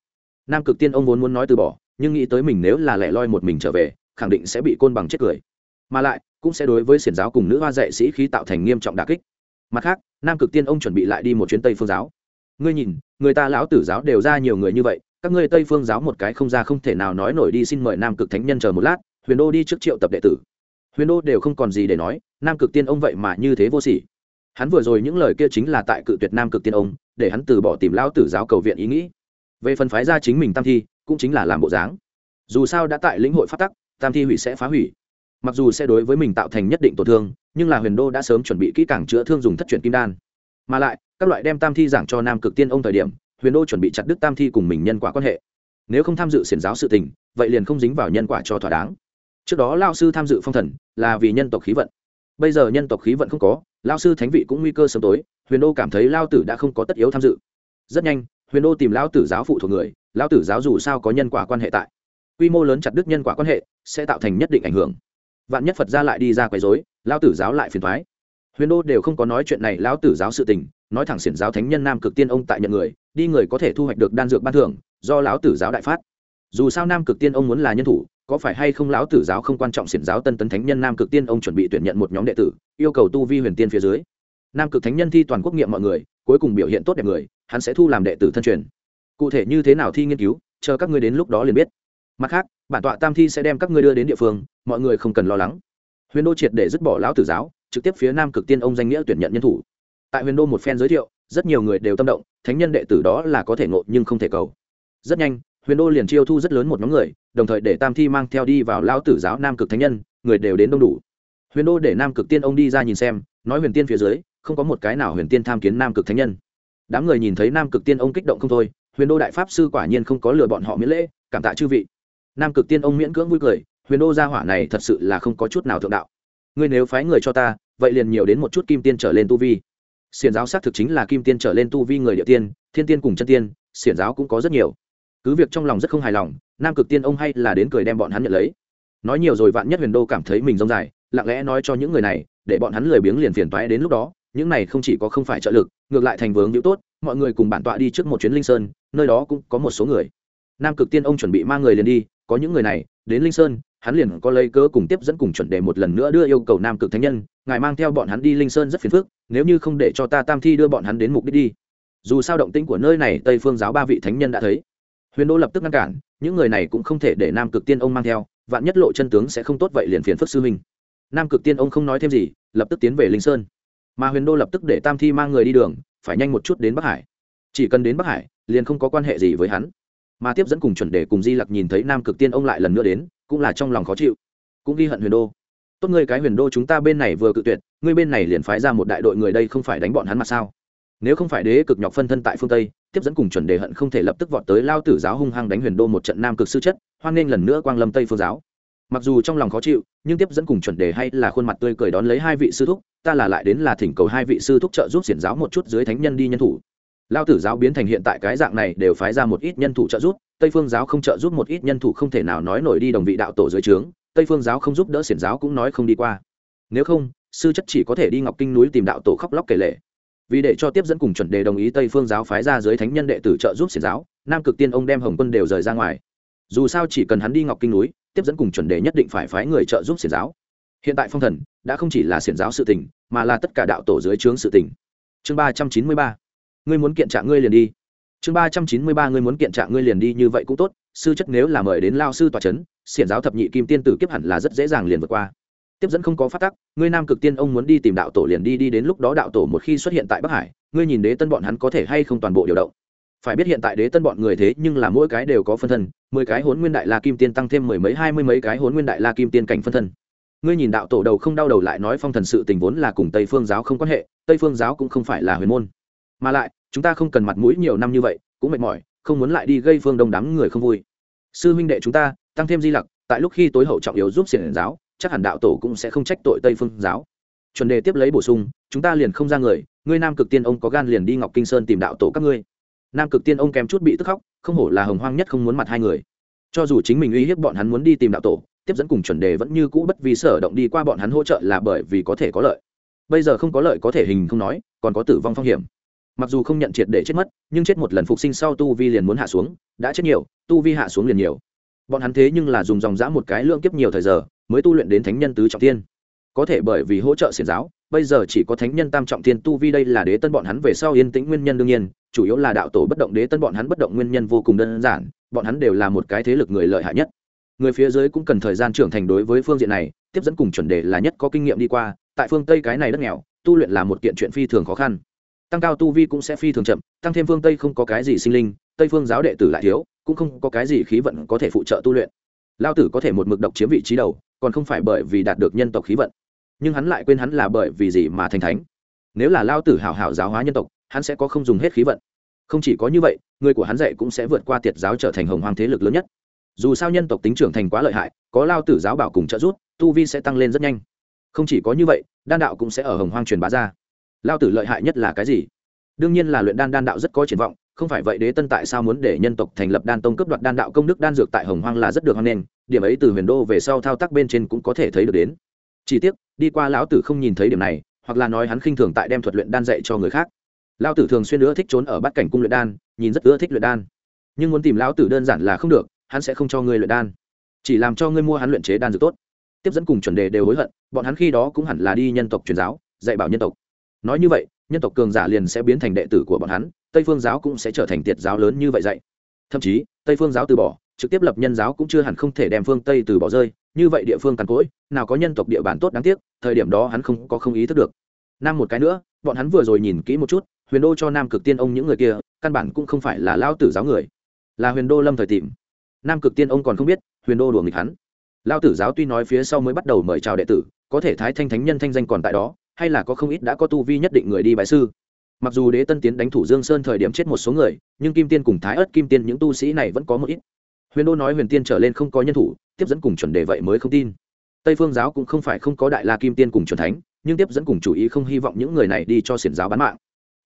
nam cực tiên ông vốn muốn nói từ bỏ, nhưng nghĩ tới mình nếu là lẻ loi một mình trở về, khẳng định sẽ bị côn bằng chết cười. Mà lại, cũng sẽ đối với xiển giáo cùng nữ hoa dạy sĩ khí tạo thành nghiêm trọng đà kích. Mặt khác, nam cực tiên ông chuẩn bị lại đi một chuyến tây phương giáo. Ngươi nhìn, người ta lão tử giáo đều ra nhiều người như vậy, các ngươi tây phương giáo một cái không ra không thể nào nói nổi đi xin mời nam cực thánh nhân chờ một lát, huyền đô đi trước triệu tập đệ tử. Huyền đô đều không còn gì để nói, nam cực tiên ông vậy mà như thế vô sỉ. Hắn vừa rồi những lời kia chính là tại cự tuyệt nam cực tiên ông, để hắn từ bỏ tìm lão tử giáo cầu viện ý nghĩ về phần phái ra chính mình tam thi, cũng chính là làm bộ dáng. Dù sao đã tại lĩnh hội phát tắc, tam thi hủy sẽ phá hủy. Mặc dù sẽ đối với mình tạo thành nhất định tổn thương, nhưng là huyền đô đã sớm chuẩn bị kỹ càng chữa thương dùng thất truyền kim đan. Mà lại, các loại đem tam thi giảng cho nam cực tiên ông thời điểm, huyền đô chuẩn bị chặt đức tam thi cùng mình nhân quả quan hệ. Nếu không tham dự xiển giáo sự tình, vậy liền không dính vào nhân quả cho thỏa đáng. Trước đó lao sư tham dự phong thần, là vì nhân tộc khí vận. Bây giờ nhân tộc khí vận không có, lao sư thánh vị cũng nguy cơ sớm tối, huyền đô cảm thấy lao tử đã không có tất yếu tham dự. Rất nhanh huyền đô tìm lao tử giáo phụ thuộc người lao tử giáo dù sao có nhân quả quan hệ tại. Quy mô lớn chặt đức nhân quả quan hệ, sẽ tạo thành nhất định ảnh hưởng. Vạn nhất phật ra lại đi ra quấy dối lao tử giáo lại phiền thoái huyền đô đều không có nói chuyện này, lão tử giáo sự tình, nói thẳng xiển giáo thánh nhân nam cực tiên ông tại nhận người, đi người có thể thu hoạch được đan dược ban thưởng, do lão tử giáo đại phát. Dù sao nam cực tiên ông muốn là nhân thủ, có phải hay không lão tử giáo không quan trọng xiển giáo tân tấn thánh nhân nam cực tiên ông chuẩn bị tuyển nhận một nhóm đệ tử, yêu cầu tu vi huyền tiên phía dưới. Nam cực thánh nhân thi toàn quốc nghiệm mọi người, cuối cùng biểu hiện tốt đẹp người hắn sẽ thu làm đệ tử thân truyền. Cụ thể như thế nào thi nghiên cứu, chờ các ngươi đến lúc đó liền biết. Mặt khác, bản tọa tam thi sẽ đem các ngươi đưa đến địa phương, mọi người không cần lo lắng. Huyền đô triệt để dứt bỏ lão tử giáo, trực tiếp phía nam cực tiên ông danh nghĩa tuyển nhận nhân thủ. Tại huyền đô một phen giới thiệu, rất nhiều người đều tâm động, thánh nhân đệ tử đó là có thể ngộ nhưng không thể cầu. Rất nhanh, huyền đô liền chiêu thu rất lớn một nhóm người, đồng thời để tam thi mang theo đi vào lão tử giáo nam cực thánh nhân, người đều đến đông đủ. Huyền đô để nam cực tiên ông đi ra nhìn xem, nói huyền tiên phía dưới, không có một cái nào huyền tiên tham kiến nam cực thánh nhân đám người nhìn thấy nam cực tiên ông kích động không thôi, huyền đô đại pháp sư quả nhiên không có lừa bọn họ miễn lễ, cảm tạ chư vị. Nam cực tiên ông miễn cưỡng vui cười, huyền đô gia hỏa này thật sự là không có chút nào thượng đạo. Ngươi nếu phái người cho ta, vậy liền nhiều đến một chút kim tiên trở lên tu vi. Xiển giáo xác thực chính là kim tiên trở lên tu vi người địa tiên, thiên tiên cùng chân tiên, xiển giáo cũng có rất nhiều. Cứ việc trong lòng rất không hài lòng, nam cực tiên ông hay là đến cười đem bọn hắn nhận lấy. Nói nhiều rồi vạn nhất huyền đô cảm thấy mình rông dài, lặng lẽ nói cho những người này, để bọn hắn lười biếng liền phiền toái đến lúc đó những này không chỉ có không phải trợ lực, ngược lại thành vướng hữu tốt, mọi người cùng bản tọa đi trước một chuyến linh sơn, nơi đó cũng có một số người. Nam cực tiên ông chuẩn bị mang người liền đi, có những người này, đến linh sơn, hắn liền có lấy cớ cùng tiếp dẫn cùng chuẩn đề một lần nữa đưa yêu cầu nam cực thánh nhân, ngài mang theo bọn hắn đi linh sơn rất phiền phức, nếu như không để cho ta tam thi đưa bọn hắn đến mục đích đi. Dù sao động tĩnh của nơi này, tây phương giáo ba vị thánh nhân đã thấy. Huyền đô lập tức ngăn cản, những người này cũng không thể để nam cực tiên ông mang theo, vạn nhất lộ chân tướng sẽ không tốt vậy liền phiền phức sư minh nam cực tiên ông không nói thêm gì, lập tức tiến về linh sơn mà huyền đô lập tức để tam thi mang người đi đường, phải nhanh một chút đến bắc hải. Chỉ cần đến bắc hải, liền không có quan hệ gì với hắn. Mà tiếp dẫn cùng chuẩn đề cùng di lặc nhìn thấy nam cực tiên ông lại lần nữa đến, cũng là trong lòng khó chịu. Cũng ghi hận huyền đô. Tốt ngươi cái huyền đô chúng ta bên này vừa cự tuyệt, ngươi bên này liền phái ra một đại đội người đây không phải đánh bọn hắn mà sao? Nếu không phải đế cực nhọc phân thân tại phương tây, tiếp dẫn cùng chuẩn đề hận không thể lập tức vọt tới lao tử giáo hung hăng đánh huyền đô một trận nam cực sư chất, hoan nghênh lần nữa quang lâm tây phương giáo mặc dù trong lòng khó chịu, nhưng tiếp dẫn cùng chuẩn đề hay là khuôn mặt tươi cười đón lấy hai vị sư thúc, ta là lại đến là thỉnh cầu hai vị sư thúc trợ giúp xiển giáo một chút dưới thánh nhân đi nhân thủ. Lao tử giáo biến thành hiện tại cái dạng này đều phái ra một ít nhân thủ trợ giúp, tây phương giáo không trợ giúp một ít nhân thủ không thể nào nói nổi đi đồng vị đạo tổ dưới trướng, tây phương giáo không giúp đỡ xiển giáo cũng nói không đi qua. Nếu không, sư chất chỉ có thể đi ngọc kinh núi tìm đạo tổ khóc lóc kể lệ vì để cho tiếp dẫn cùng chuẩn đề đồng ý tây phương giáo phái ra dưới thánh nhân đệ tử trợ giúp xiển giáo, nam cực tiên ông đem hồng quân đều rời ra ngoài. Dù sao chỉ cần hắn đi ngọc kinh núi tiếp dẫn cùng chuẩn đề nhất định phải phái người trợ giúp xiển giáo. Hiện tại phong thần đã không chỉ là xiển giáo sự tình, mà là tất cả đạo tổ dưới trướng sự tình. Chương ba trăm chín mươi ba. Ngươi muốn kiện trạng ngươi liền đi. Chương ba trăm chín mươi ba, ngươi muốn kiện trạng ngươi liền đi, như vậy cũng tốt, sư chất nếu là mời đến lao sư tòa c h ấ n xiển giáo thập nhị kim tiên tử kiếp hẳn là rất dễ dàng liền vượt qua. Tiếp dẫn không có phát tắc, ngươi nam cực tiên ông muốn đi tìm đạo tổ liền đi đi đến lúc đó đạo tổ một khi xuất hiện tại bắc hải, ngươi nhìn đế tân bọn hắn có thể hay không toàn bộ điều động phải biết hiện tại đế tân bọn người thế nhưng là mỗi cái đều có phân thân, mười cái hốn nguyên đại la kim tiên tăng thêm mười mấy, hai mươi mấy cái hốn nguyên đại la kim tiên cảnh phân thân. Ngươi nhìn đạo tổ đầu không đau đầu lại nói phong thần sự tình vốn là cùng tây phương giáo không quan hệ, tây phương giáo cũng không phải là huyền môn. Mà lại, chúng ta không cần mặt mũi nhiều năm như vậy, cũng mệt mỏi, không muốn lại đi gây phương đông đám người không vui. Sư huynh đệ chúng ta, tăng thêm di lặc, tại lúc khi tối hậu trọng yếu giúp xiển giáo, chắc hẳn đạo tổ cũng sẽ không trách tội tây phương giáo. Chuẩn đề tiếp lấy bổ sung, chúng ta liền không ra người, ngươi nam cực tiên ông có gan liền đi ngọc kinh sơn tìm đạo tổ các ngươi nam cực tiên ông kèm chút bị tức khóc, không hổ là hồng hoang nhất không muốn mặt hai người. Cho dù chính mình uy hiếp bọn hắn muốn đi tìm đạo tổ, tiếp dẫn cùng chuẩn đề vẫn như cũ bất vì sở động đi qua bọn hắn hỗ trợ là bởi vì có thể có lợi. Bây giờ không có lợi có thể hình không nói, còn có tử vong phong hiểm. Mặc dù không nhận triệt để chết mất, nhưng chết một lần phục sinh sau tu vi liền muốn hạ xuống, đã chết nhiều, tu vi hạ xuống liền nhiều. Bọn hắn thế nhưng là dùng dòng dã một cái lượng kiếp nhiều thời giờ, mới tu luyện đến thánh nhân tứ trọng tiên có thể bởi vì hỗ trợ xiển giáo, bây giờ chỉ có thánh nhân tam trọng thiên tu vi đây là đế tân bọn hắn về sau yên tĩnh nguyên nhân đương nhiên, chủ yếu là đạo tổ bất động đế tân bọn hắn bất động nguyên nhân vô cùng đơn giản, bọn hắn đều là một cái thế lực người lợi hại nhất. Người phía dưới cũng cần thời gian trưởng thành đối với phương diện này, tiếp dẫn cùng chuẩn đề là nhất có kinh nghiệm đi qua, tại phương tây cái này đất nghèo, tu luyện là một kiện chuyện phi thường khó khăn. Tăng cao tu vi cũng sẽ phi thường chậm, tăng thêm phương tây không có cái gì sinh linh, tây phương giáo đệ tử lại thiếu, cũng không có cái gì khí vận có thể phụ trợ tu luyện. Lao tử có thể một mực độc chiếm vị trí đầu, còn không phải bởi vì đạt được nhân tộc khí vận nhưng hắn lại quên hắn là bởi vì gì mà thành thánh. Nếu là lao tử hảo hảo giáo hóa nhân tộc, hắn sẽ có không dùng hết khí vận. Không chỉ có như vậy, người của hắn dạy cũng sẽ vượt qua tiệt giáo trở thành hồng hoàng thế lực lớn nhất. Dù sao nhân tộc tính trưởng thành quá lợi hại, có lao tử giáo bảo cùng trợ giúp, tu vi sẽ tăng lên rất nhanh. Không chỉ có như vậy, đan đạo cũng sẽ ở hồng hoang truyền bá ra. Lao tử lợi hại nhất là cái gì? Đương nhiên là luyện đan đan đạo rất có triển vọng, không phải vậy đế tân tại sao muốn để nhân tộc thành lập đan tông cấp đoạt đan đạo công đức đan dược tại hồng hoang là rất được hoan nghênh, điểm ấy từ huyền đô về sau thao tác bên trên cũng có thể thấy được đến chỉ tiếc, đi qua lão tử không nhìn thấy điểm này, hoặc là nói hắn khinh thường tại đem thuật luyện đan dạy cho người khác. Lão tử thường xuyên ưa thích trốn ở bát cảnh cung luyện đan, nhìn rất ưa thích luyện đan. Nhưng muốn tìm lão tử đơn giản là không được, hắn sẽ không cho ngươi luyện đan. Chỉ làm cho ngươi mua hắn luyện chế đan dược tốt. Tiếp dẫn cùng chuẩn đề đều hối hận, bọn hắn khi đó cũng hẳn là đi nhân tộc truyền giáo, dạy bảo nhân tộc. Nói như vậy, nhân tộc cường giả liền sẽ biến thành đệ tử của bọn hắn, tây phương giáo cũng sẽ trở thành tiệt giáo lớn như vậy dạy. Thậm chí, tây phương giáo từ bỏ, trực tiếp lập nhân giáo cũng chưa hẳn không thể đem phương tây từ bỏ rơi như vậy địa phương cằn cỗi, nào có nhân tộc địa bàn tốt đáng tiếc, thời điểm đó hắn không có không ý thức được. Nam một cái nữa, bọn hắn vừa rồi nhìn kỹ một chút, huyền đô cho nam cực tiên ông những người kia, căn bản cũng không phải là lao tử giáo người. Là huyền đô lâm thời tìm. Nam cực tiên ông còn không biết, huyền đô đùa nghịch hắn. Lao tử giáo tuy nói phía sau mới bắt đầu mời chào đệ tử, có thể thái thanh thánh nhân thanh danh còn tại đó, hay là có không ít đã có tu vi nhất định người đi bại sư. Mặc dù đế tân tiến đánh thủ dương sơn thời điểm chết một số người, nhưng kim tiên cùng thái ớt kim tiên những tu sĩ này vẫn có một ít. Huyền đô nói huyền tiên trở lên không có nhân thủ tiếp dẫn cùng chuẩn đề vậy mới không tin. Tây phương giáo cũng không phải không có đại la kim tiên cùng chuẩn thánh, nhưng tiếp dẫn cùng chủ ý không hy vọng những người này đi cho xiển giáo bán mạng.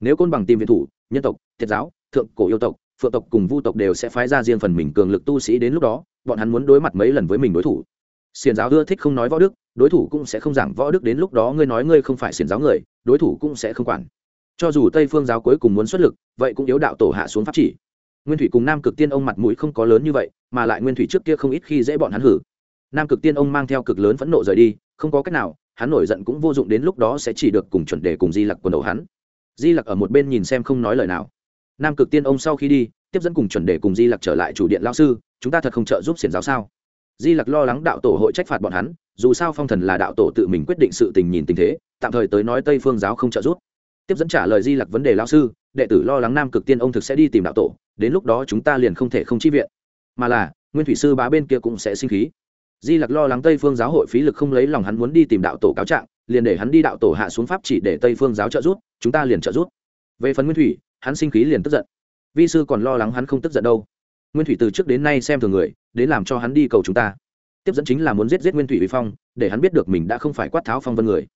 Nếu côn bằng tìm viện thủ, nhân tộc, thiệt giáo, thượng cổ yêu tộc, phượng tộc cùng vu tộc đều sẽ phái ra riêng phần mình cường lực tu sĩ đến lúc đó, bọn hắn muốn đối mặt mấy lần với mình đối thủ. Xiển giáo ưa thích không nói võ đức, đối thủ cũng sẽ không giảng võ đức đến lúc đó ngươi nói ngươi không phải xiển giáo người, đối thủ cũng sẽ không quản. Cho dù tây phương giáo cuối cùng muốn xuất lực, vậy cũng yếu đạo tổ hạ xuống pháp chỉ nguyên thủy cùng nam cực tiên ông mặt mũi không có lớn như vậy, mà lại nguyên thủy trước kia không ít khi dễ bọn hắn hử. Nam cực tiên ông mang theo cực lớn phẫn nộ rời đi, không có cách nào, hắn nổi giận cũng vô dụng đến lúc đó sẽ chỉ được cùng chuẩn đề cùng di lặc quần đầu hắn. Di lặc ở một bên nhìn xem không nói lời nào. Nam cực tiên ông sau khi đi, tiếp dẫn cùng chuẩn đề cùng di lặc trở lại chủ điện lao sư, chúng ta thật không trợ giúp xiển giáo sao? Di lặc lo lắng đạo tổ hội trách phạt bọn hắn, dù sao phong thần là đạo tổ tự mình quyết định sự tình nhìn tình thế, tạm thời tới nói tây phương giáo không trợ giúp. Tiếp dẫn trả lời di lặc vấn đề lao sư, đệ tử lo lắng nam cực tiên ông thực sẽ đi tìm đạo tổ đến lúc đó chúng ta liền không thể không chi viện. Mà là nguyên thủy sư bá bên kia cũng sẽ sinh khí. Di lặc lo lắng tây phương giáo hội phí lực không lấy lòng hắn muốn đi tìm đạo tổ cáo trạng liền để hắn đi đạo tổ hạ xuống pháp chỉ để tây phương giáo trợ rút. chúng ta liền trợ rút. về phần nguyên thủy hắn sinh khí liền tức giận. Vi sư còn lo lắng hắn không tức giận đâu. Nguyên thủy từ trước đến nay xem thường người đến làm cho hắn đi cầu chúng ta. Tiếp dẫn chính là muốn giết giết nguyên thủy vi phong để hắn biết được mình đã không phải quát tháo phong vân người.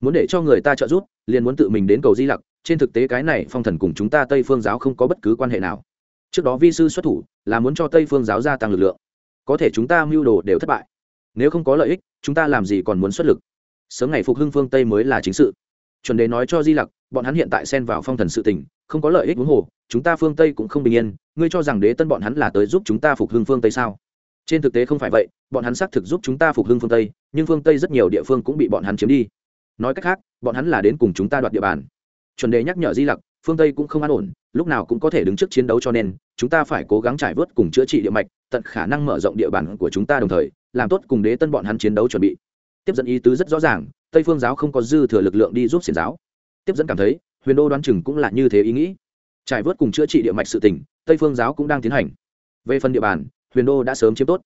Muốn để cho người ta trợ rút, liền muốn tự mình đến cầu di lặc trên thực tế cái này phong thần cùng chúng ta tây phương giáo không có bất cứ quan hệ nào trước đó vi sư xuất thủ, là muốn cho tây phương giáo gia tăng lực lượng. Có thể chúng ta mưu đồ đều thất bại. Nếu không có lợi ích, chúng ta làm gì còn muốn xuất lực? Sớm ngày phục hưng phương tây mới là chính sự. Chuẩn đề nói cho di lặc, bọn hắn hiện tại xen vào phong thần sự tình, không có lợi ích huống hồ, chúng ta phương tây cũng không bình yên. Ngươi cho rằng đế tân bọn hắn là tới giúp chúng ta phục hưng phương tây sao? Trên thực tế không phải vậy, bọn hắn xác thực giúp chúng ta phục hưng phương tây, nhưng phương tây rất nhiều địa phương cũng bị bọn hắn chiếm đi. Nói cách khác, bọn hắn là đến cùng chúng ta đoạt địa bàn. Chuẩn đề nhắc nhở di lặc, phương tây cũng không an ổn lúc nào cũng có thể đứng trước chiến đấu cho nên, chúng ta phải cố gắng trải vớt cùng chữa trị địa mạch, tận khả năng mở rộng địa bàn của chúng ta đồng thời, làm tốt cùng đế tân bọn hắn chiến đấu chuẩn bị. Tiếp dẫn ý tứ rất rõ ràng, tây phương giáo không có dư thừa lực lượng đi giúp xiển giáo. Tiếp dẫn cảm thấy, huyền đô đoán chừng cũng là như thế ý nghĩ. Trải vớt cùng chữa trị địa mạch sự tỉnh tây phương giáo cũng đang tiến hành. Về phần địa bàn, huyền đô đã sớm chiếm tốt.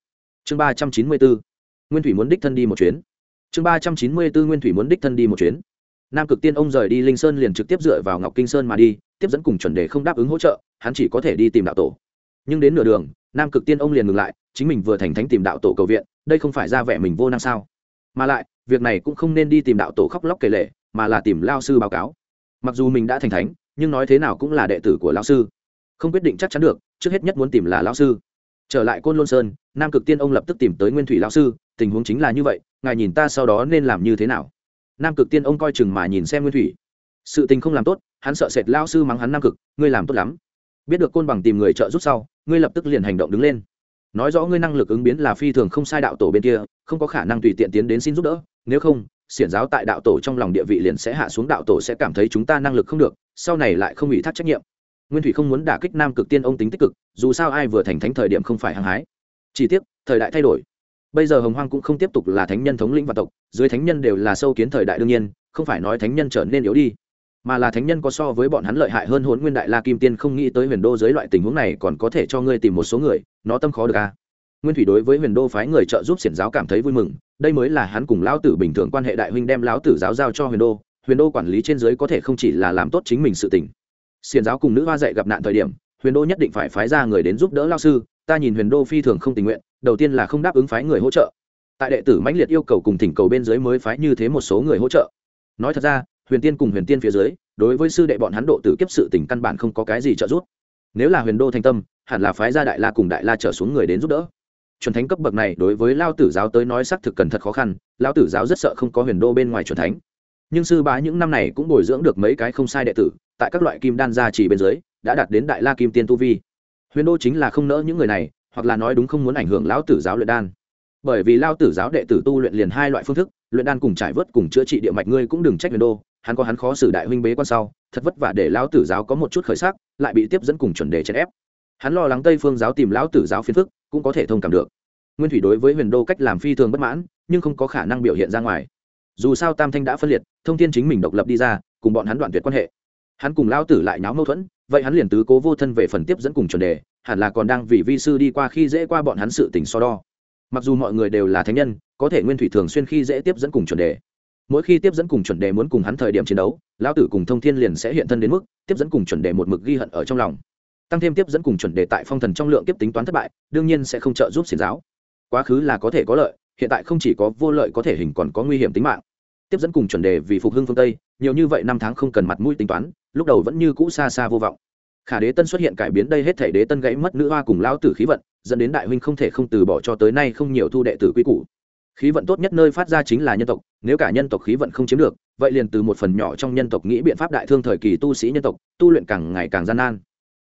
Chương ba trăm chín mươi bốn, nguyên thủy muốn đích thân đi một chuyến. Chương ba trăm chín mươi bốn, nguyên thủy muốn đích thân đi một chuyến. Nam cực tiên ông rời đi linh sơn liền trực tiếp dựa vào ngọc kinh sơn mà đi tiếp dẫn cùng chuẩn đề không đáp ứng hỗ trợ, hắn chỉ có thể đi tìm đạo tổ. Nhưng đến nửa đường, nam cực tiên ông liền ngừng lại, chính mình vừa thành thánh tìm đạo tổ cầu viện, đây không phải ra vẻ mình vô năng sao? Mà lại, việc này cũng không nên đi tìm đạo tổ khóc lóc kể lệ mà là tìm lao sư báo cáo. Mặc dù mình đã thành thánh, nhưng nói thế nào cũng là đệ tử của lao sư. Không quyết định chắc chắn được, trước hết nhất muốn tìm là lao sư. Trở lại côn lôn sơn, nam cực tiên ông lập tức tìm tới nguyên thủy lao sư, tình huống chính là như vậy, ngài nhìn ta sau đó nên làm như thế nào? Nam cực tiên ông coi chừng mà nhìn xem nguyên thủy sự tình không làm tốt, hắn sợ sệt lao sư mắng hắn nam cực, ngươi làm tốt lắm. Biết được côn bằng tìm người trợ giúp sau, ngươi lập tức liền hành động đứng lên. Nói rõ ngươi năng lực ứng biến là phi thường không sai đạo tổ bên kia, không có khả năng tùy tiện tiến đến xin giúp đỡ, nếu không, xiển giáo tại đạo tổ trong lòng địa vị liền sẽ hạ xuống, đạo tổ sẽ cảm thấy chúng ta năng lực không được, sau này lại không ủy thác trách nhiệm. Nguyên thủy không muốn đả kích nam cực tiên ông tính tích cực, dù sao ai vừa thành thánh thời điểm không phải hăng hái. Chỉ tiếc, thời đại thay đổi. Bây giờ hồng hoang cũng không tiếp tục là thánh nhân thống lĩnh và tộc, dưới thánh nhân đều là sâu kiến thời đại đương nhiên, không phải nói thánh nhân trở nên yếu đi mà là thánh nhân có so với bọn hắn lợi hại hơn hôn nguyên đại la kim tiên không nghĩ tới huyền đô dưới loại tình huống này còn có thể cho ngươi tìm một số người, nó tâm khó được a à. nguyên thủy đối với huyền đô phái người trợ giúp xiển giáo cảm thấy vui mừng, đây mới là hắn cùng lão tử bình thường quan hệ đại huynh đem lão tử giáo giao cho huyền đô huyền đô quản lý trên dưới có thể không chỉ là làm tốt chính mình sự tình. Xiển giáo cùng nữ hoa dạy gặp nạn thời điểm, huyền đô nhất định phải phái ra người đến giúp đỡ lao sư, ta nhìn huyền đô phi thường không tình nguyện, đầu tiên là không đáp ứng phái người hỗ trợ. Tại đệ tử mãnh liệt yêu cầu cùng thỉnh cầu bên dưới mới phái như thế một số người hỗ trợ. Nói thật ra huyền tiên cùng huyền tiên phía dưới, đối với sư đệ bọn hắn độ tử kiếp sự tình căn bản không có cái gì trợ giúp. Nếu là huyền đô thanh tâm, hẳn là phái gia đại la cùng đại la trở xuống người đến giúp đỡ. Chuẩn thánh cấp bậc này đối với lao tử giáo tới nói xác thực cần thật khó khăn, lao tử giáo rất sợ không có huyền đô bên ngoài chuẩn thánh. Nhưng sư bá những năm này cũng bồi dưỡng được mấy cái không sai đệ tử, tại các loại kim đan gia chỉ bên dưới, đã đạt đến đại la kim tiên tu vi. Huyền đô chính là không nỡ những người này, hoặc là nói đúng không muốn ảnh hưởng lão tử giáo luyện đan. Bởi vì lao tử giáo đệ tử tu luyện liền hai loại phương thức, luyện đan cùng trải vớt cùng chữa trị địa mạch ngươi cũng đừng trách huyền đô hắn có hắn khó xử đại huynh bế quan sau, thật vất vả để lão tử giáo có một chút khởi sắc, lại bị tiếp dẫn cùng chuẩn đề chèn ép. Hắn lo lắng tây phương giáo tìm lão tử giáo phiền phức, cũng có thể thông cảm được. Nguyên thủy đối với huyền đô cách làm phi thường bất mãn, nhưng không có khả năng biểu hiện ra ngoài. Dù sao tam thanh đã phân liệt, thông thiên chính mình độc lập đi ra, cùng bọn hắn đoạn tuyệt quan hệ. Hắn cùng lão tử lại nháo mâu thuẫn, vậy hắn liền tứ cố vô thân về phần tiếp dẫn cùng chuẩn đề, hẳn là còn đang vì vi sư đi qua khi dễ qua bọn hắn sự tình so đo. Mặc dù mọi người đều là thánh nhân, có thể nguyên thủy thường xuyên khi dễ tiếp dẫn cùng chuẩn đề mỗi khi tiếp dẫn cùng chuẩn đề muốn cùng hắn thời điểm chiến đấu, lão tử cùng thông thiên liền sẽ hiện thân đến mức tiếp dẫn cùng chuẩn đề một mực ghi hận ở trong lòng. Tăng thêm tiếp dẫn cùng chuẩn đề tại phong thần trong lượng tiếp tính toán thất bại, đương nhiên sẽ không trợ giúp xiển giáo. Quá khứ là có thể có lợi, hiện tại không chỉ có vô lợi có thể hình còn có nguy hiểm tính mạng. Tiếp dẫn cùng chuẩn đề vì phục hưng phương tây, nhiều như vậy năm tháng không cần mặt mũi tính toán, lúc đầu vẫn như cũ xa xa vô vọng. Khả đế tân xuất hiện cải biến đây hết thể đế tân gãy mất nữ hoa cùng lão tử khí vận, dẫn đến đại huynh không thể không từ bỏ cho tới nay không nhiều thu đệ tử quy củ khí vận tốt nhất nơi phát ra chính là nhân tộc, nếu cả nhân tộc khí vận không chiếm được, vậy liền từ một phần nhỏ trong nhân tộc nghĩ biện pháp đại thương thời kỳ tu sĩ nhân tộc, tu luyện càng ngày càng gian nan.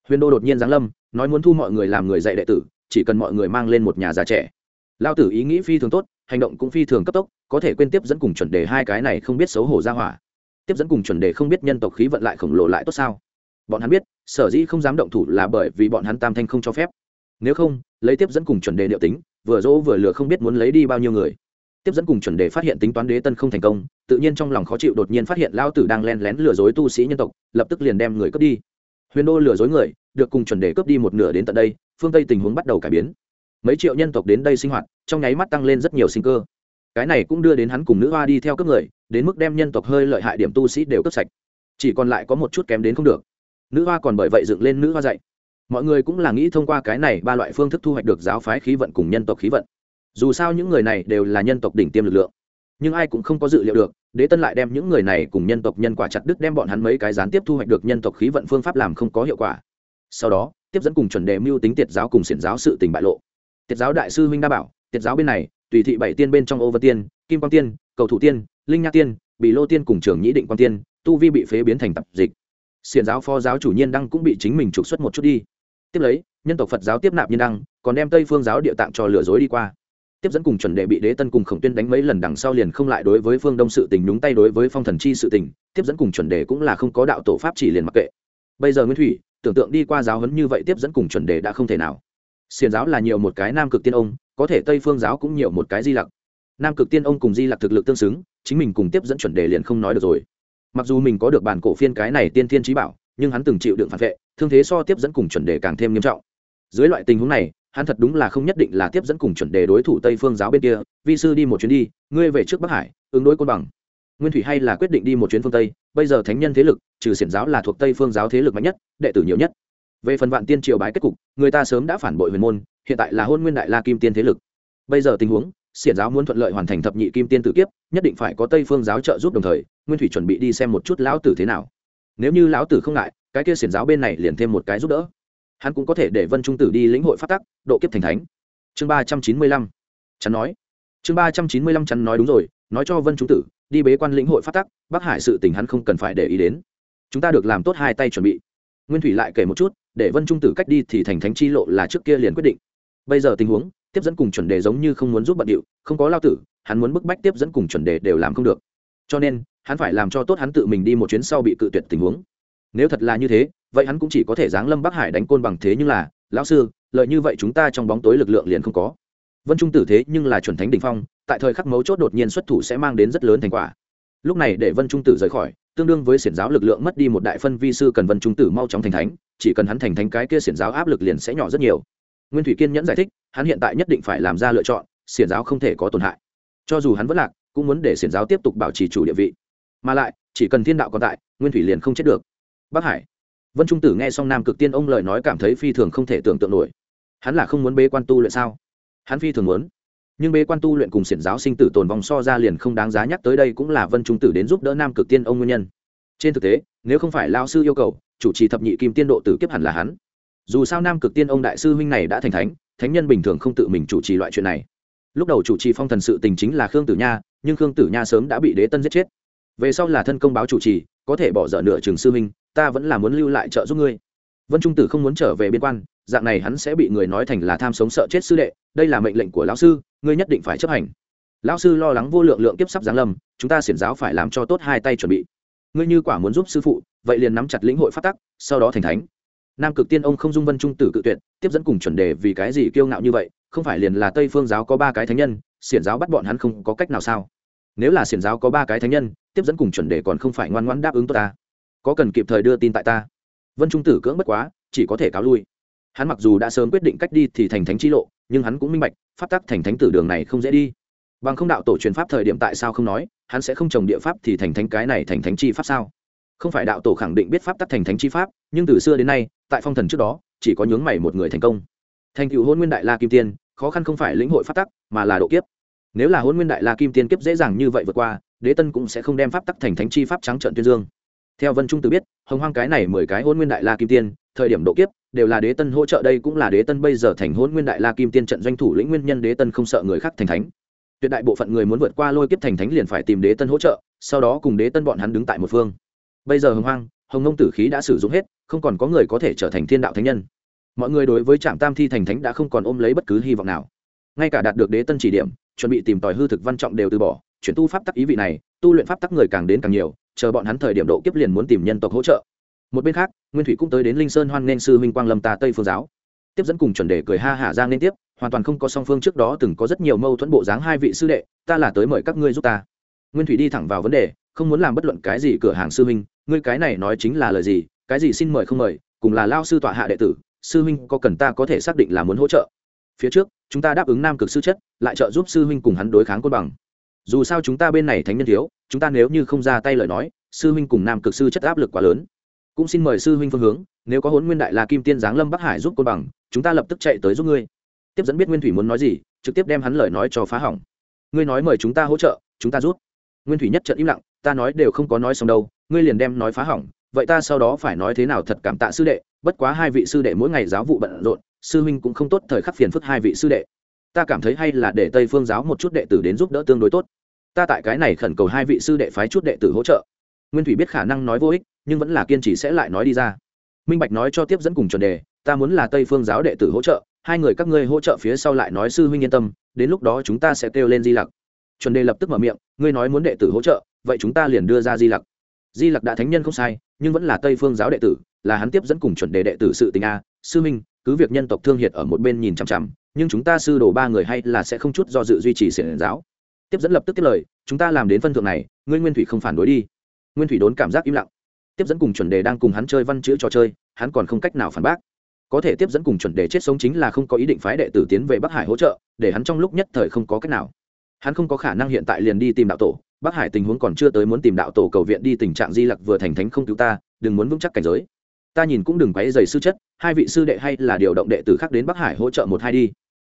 Huyền đô đột nhiên giáng lâm, nói muốn thu mọi người làm người dạy đệ tử, chỉ cần mọi người mang lên một nhà già trẻ. Lao tử ý nghĩ phi thường tốt, hành động cũng phi thường cấp tốc, có thể quên tiếp dẫn cùng chuẩn đề hai cái này không biết xấu hổ ra hỏa. Tiếp dẫn cùng chuẩn đề không biết nhân tộc khí vận lại khổng lồ lại tốt sao? Bọn hắn biết, sở dĩ không dám động thủ là bởi vì bọn hắn tam thanh không cho phép. Nếu không lấy tiếp dẫn cùng chuẩn đề liệu tính, vừa dỗ vừa lừa không biết muốn lấy đi bao nhiêu người. Tiếp dẫn cùng chuẩn đề phát hiện tính toán đế tân không thành công, tự nhiên trong lòng khó chịu đột nhiên phát hiện lao tử đang len lén lừa dối tu sĩ nhân tộc, lập tức liền đem người cướp đi. Huyền đô lừa dối người, được cùng chuẩn đề cướp đi một nửa đến tận đây, phương tây tình huống bắt đầu cải biến. Mấy triệu nhân tộc đến đây sinh hoạt, trong nháy mắt tăng lên rất nhiều sinh cơ. Cái này cũng đưa đến hắn cùng nữ hoa đi theo cướp người, đến mức đem nhân tộc hơi lợi hại điểm tu sĩ đều cướp sạch. Chỉ còn lại có một chút kém đến không được. Nữ hoa còn bởi vậy dựng lên nữ hoa dạy mọi người cũng là nghĩ thông qua cái này ba loại phương thức thu hoạch được giáo phái khí vận cùng nhân tộc khí vận. Dù sao những người này đều là nhân tộc đỉnh tiêm lực lượng, nhưng ai cũng không có dự liệu được, đế tân lại đem những người này cùng nhân tộc nhân quả chặt đứt đem bọn hắn mấy cái gián tiếp thu hoạch được nhân tộc khí vận phương pháp làm không có hiệu quả. Sau đó, tiếp dẫn cùng chuẩn đề mưu tính tiệt giáo cùng xiển giáo sự tình bại lộ. Tiệt giáo đại sư huynh đa bảo, tiệt giáo bên này, tùy thị bảy tiên bên trong ô vân tiên, kim quang tiên, cầu thủ tiên, linh nha tiên bị lô tiên cùng trường nhĩ định quang tiên, tu vi bị phế biến thành tập dịch. Xiển giáo phó giáo chủ nhiên đăng cũng bị chính mình trục xuất một chút đi tiếp lấy, nhân tộc phật giáo tiếp nạp nhiên đăng, còn đem tây phương giáo địa tạng cho lừa dối đi qua. Tiếp dẫn cùng chuẩn đệ bị đế tân cùng khổng tuyên đánh mấy lần đằng sau liền không lại đối với phương đông sự tình nhúng tay đối với phong thần chi sự tình, tiếp dẫn cùng chuẩn đề cũng là không có đạo tổ pháp chỉ liền mặc kệ. Bây giờ nguyên thủy, tưởng tượng đi qua giáo huấn như vậy tiếp dẫn cùng chuẩn đề đã không thể nào. Xiền giáo là nhiều một cái nam cực tiên ông, có thể tây phương giáo cũng nhiều một cái di lặc. Nam cực tiên ông cùng di lặc thực lực tương xứng, chính mình cùng tiếp dẫn chuẩn đề liền không nói được rồi. Mặc dù mình có được bản cổ phiên cái này tiên thiên trí bảo nhưng hắn từng chịu đựng phản vệ, thương thế so tiếp dẫn cùng chuẩn đề càng thêm nghiêm trọng. Dưới loại tình huống này, hắn thật đúng là không nhất định là tiếp dẫn cùng chuẩn đề đối thủ tây phương giáo bên kia, vi sư đi một chuyến đi, ngươi về trước bắc hải, ứng đối côn bằng. Nguyên thủy hay là quyết định đi một chuyến phương tây, bây giờ thánh nhân thế lực, trừ xiển giáo là thuộc tây phương giáo thế lực mạnh nhất, đệ tử nhiều nhất. Về phần vạn tiên triều bái kết cục, người ta sớm đã phản bội huyền môn, hiện tại là hôn nguyên đại la kim tiên thế lực. Bây giờ tình huống, xiển giáo muốn thuận lợi hoàn thành thập nhị kim tiên tử kiếp, nhất định phải có tây phương giáo trợ giúp đồng thời, nguyên thủy chuẩn bị đi xem một chút lão tử thế nào nếu như lão tử không ngại, cái kia xiển giáo bên này liền thêm một cái giúp đỡ. Hắn cũng có thể để vân trung tử đi lĩnh hội phát tắc, độ kiếp thành thánh. Chương ba trăm chín mươi lăm. Chắn nói. Chương ba trăm chín mươi lăm chắn nói đúng rồi, nói cho vân trung tử, đi bế quan lĩnh hội phát tắc, bắc hải sự tình hắn không cần phải để ý đến. Chúng ta được làm tốt hai tay chuẩn bị. Nguyên thủy lại kể một chút, để vân trung tử cách đi thì thành thánh chi lộ là trước kia liền quyết định. Bây giờ tình huống, tiếp dẫn cùng chuẩn đề giống như không muốn giúp bận điệu, không có lao tử, hắn muốn bức bách tiếp dẫn cùng chuẩn đề đều làm không được cho nên, hắn phải làm cho tốt hắn tự mình đi một chuyến sau bị cự tuyệt tình huống. Nếu thật là như thế, vậy hắn cũng chỉ có thể giáng lâm bắc hải đánh côn bằng thế nhưng là, lão sư, lợi như vậy chúng ta trong bóng tối lực lượng liền không có. Vân trung tử thế nhưng là chuẩn thánh đ ỉ n h phong, tại thời khắc mấu chốt đột nhiên xuất thủ sẽ mang đến rất lớn thành quả. Lúc này để vân trung tử rời khỏi, tương đương với xiển giáo lực lượng mất đi một đại phân vi sư cần vân trung tử mau chóng thành thánh, chỉ cần hắn thành thánh cái kia xiển giáo áp lực liền sẽ nhỏ rất nhiều. Nguyên thủy kiên nhẫn giải thích, hắn hiện tại nhất định phải làm ra lựa chọn, xiển giáo không thể có tổn hại. Cho dù hắn vẫn lạc cũng muốn để xiển giáo tiếp tục bảo trì chủ địa vị. Mà lại, chỉ cần thiên đạo còn tại, nguyên thủy liền không chết được. Bắc hải, vân trung tử nghe xong nam cực tiên ông lời nói cảm thấy phi thường không thể tưởng tượng nổi. Hắn là không muốn bế quan tu luyện sao? Hắn phi thường muốn. Nhưng bế quan tu luyện cùng xiển giáo sinh tử tồn vong so ra liền không đáng giá nhắc tới đây cũng là vân trung tử đến giúp đỡ nam cực tiên ông nguyên nhân. Trên thực tế, nếu không phải lao sư yêu cầu, chủ trì thập nhị kim tiên độ tử kiếp hẳn là hắn. Dù sao nam cực tiên ông đại sư huynh này đã thành thánh thánh nhân bình thường không tự mình chủ trì loại chuyện này lúc đầu chủ trì phong thần sự tình chính là khương tử nha nhưng khương tử nha sớm đã bị đế tân giết chết. Về sau là thân công báo chủ trì có thể bỏ dở nửa trường sư minh, ta vẫn là muốn lưu lại trợ giúp ngươi. Vân trung tử không muốn trở về biên quan dạng này hắn sẽ bị người nói thành là tham sống sợ chết sư đệ đây là mệnh lệnh của lão sư ngươi nhất định phải chấp hành. Lão sư lo lắng vô lượng lượng kiếp sắp giáng lâm chúng ta xiển giáo phải làm cho tốt hai tay chuẩn bị. Ngươi như quả muốn giúp sư phụ vậy liền nắm chặt lĩnh hội phát tắc sau đó thành thánh. Nam cực tiên ông không dung vân trung tử cự tuyệt tiếp dẫn cùng chuẩn đề vì cái gì kiêu ngạo như vậy không phải liền là tây phương giáo có ba cái thánh nhân xiển giáo bắt bọn hắn không có cách nào sao nếu là xiển giáo có ba cái thánh nhân tiếp dẫn cùng chuẩn đề còn không phải ngoan ngoãn đáp ứng tốt ta có cần kịp thời đưa tin tại ta vân trung tử cưỡng bất quá chỉ có thể cáo lui hắn mặc dù đã sớm quyết định cách đi thì thành thánh chi lộ nhưng hắn cũng minh bạch pháp tắc thành thánh tử đường này không dễ đi bằng không đạo tổ truyền pháp thời điểm tại sao không nói hắn sẽ không trồng địa pháp thì thành thánh cái này thành thánh chi pháp sao không phải đạo tổ khẳng định biết pháp tắc thành thánh chi pháp nhưng từ xưa đến nay tại phong thần trước đó chỉ có nhướng mày một người thành công thành cựu hôn nguyên đại la kim tiên khó khăn không phải lĩnh hội pháp tắc, mà là độ kiếp. Nếu là hôn nguyên đại la kim tiên kiếp dễ dàng như vậy vượt qua, đế tân cũng sẽ không đem pháp tắc thành thánh chi pháp trắng trợn tuyên dương. Theo vân trung tự biết, hồng hoang cái này mười cái hôn nguyên đại la kim tiên, thời điểm độ kiếp, đều là đế tân hỗ trợ, đây cũng là đế tân bây giờ thành hôn nguyên đại la kim tiên trận doanh thủ lĩnh nguyên nhân, đế tân không sợ người khác thành thánh. Tuyệt đại bộ phận người muốn vượt qua lôi kiếp thành thánh liền phải tìm đế tân hỗ trợ, sau đó cùng đế tân bọn hắn đứng tại một phương. Bây giờ hồng hoang, hồng nông tử khí đã sử dụng hết, không còn có người có thể trở thành thiên đạo thánh nhân mọi người đối với trạm tam thi thành thánh đã không còn ôm lấy bất cứ hy vọng nào. Ngay cả đạt được đế tân chỉ điểm, chuẩn bị tìm tòi hư thực văn trọng đều từ bỏ, chuyển tu pháp tắc ý vị này, tu luyện pháp tắc người càng đến càng nhiều, chờ bọn hắn thời điểm độ kiếp liền muốn tìm nhân tộc hỗ trợ. Một bên khác, nguyên thủy cũng tới đến linh sơn hoan nên sư huynh quang lâm tà tây phương giáo. Tiếp dẫn cùng chuẩn đề cười ha hả ra liên tiếp, hoàn toàn không có song phương trước đó từng có rất nhiều mâu thuẫn bộ dáng hai vị sư đệ, ta là tới mời các ngươi giúp ta. Nguyên thủy đi thẳng vào vấn đề, không muốn làm bất luận cái gì cửa hàng sư huynh, ngươi cái này nói chính là lời gì, cái gì xin mời không mời, cùng là lao sư tọa hạ đệ tử sư huynh có cần ta có thể xác định là muốn hỗ trợ? Phía trước, chúng ta đáp ứng nam cực sư chất, lại trợ giúp sư huynh cùng hắn đối kháng côn bằng. Dù sao chúng ta bên này thánh nhân thiếu, chúng ta nếu như không ra tay lời nói, sư huynh cùng nam cực sư chất áp lực quá lớn. Cũng xin mời sư huynh phương hướng, nếu có hốn nguyên đại La kim tiên giáng lâm bắc hải giúp côn bằng, chúng ta lập tức chạy tới giúp ngươi. Tiếp dẫn biết nguyên thủy muốn nói gì, trực tiếp đem hắn lời nói cho phá hỏng. Ngươi nói mời chúng ta hỗ trợ, chúng ta giúp. nguyên thủy nhất trận im lặng, ta nói đều không có nói xong đâu, ngươi liền đem nói phá hỏng, vậy ta sau đó phải nói thế nào thật cảm tạ sư đệ bất quá hai vị sư đệ mỗi ngày giáo vụ bận rộn, sư huynh cũng không tốt thời khắc phiền phức hai vị sư đệ. Ta cảm thấy hay là để tây phương giáo một chút đệ tử đến giúp đỡ tương đối tốt. Ta tại cái này khẩn cầu hai vị sư đệ phái chút đệ tử hỗ trợ. Nguyên thủy biết khả năng nói vô ích, nhưng vẫn là kiên trì sẽ lại nói đi ra. Minh bạch nói cho tiếp dẫn cùng chuẩn đề, ta muốn là tây phương giáo đệ tử hỗ trợ, hai người các ngươi hỗ trợ phía sau lại nói sư huynh yên tâm, đến lúc đó chúng ta sẽ kêu lên di lặc. Chuẩn đề lập tức mở miệng, ngươi nói muốn đệ tử hỗ trợ, vậy chúng ta liền đưa ra di lặc di lặc đã thánh nhân không sai, nhưng vẫn là tây phương giáo đệ tử, là hắn tiếp dẫn cùng chuẩn đề đệ tử sự tình a. Sư minh, cứ việc nhân tộc thương hiệt ở một bên nhìn chằm chằm, nhưng chúng ta sư đồ ba người hay là sẽ không chút do dự duy trì xiển giáo. Tiếp dẫn lập tức tiếp lời, chúng ta làm đến phân thượng này, ngươi nguyên thủy không phản đối đi. Nguyên thủy đốn cảm giác im lặng. Tiếp dẫn cùng chuẩn đề đang cùng hắn chơi văn chữ trò chơi, hắn còn không cách nào phản bác. Có thể tiếp dẫn cùng chuẩn đề chết sống chính là không có ý định phái đệ tử tiến về bắc hải hỗ trợ, để hắn trong lúc nhất thời không có cách nào hắn không có khả năng hiện tại liền đi tìm đạo tổ, bắc hải tình huống còn chưa tới muốn tìm đạo tổ cầu viện đi tình trạng di lặc vừa thành thánh không cứu ta, đừng muốn vững chắc cảnh giới. Ta nhìn cũng đừng quấy dày sư chất, hai vị sư đệ hay là điều động đệ tử khác đến bắc hải hỗ trợ một hai đi.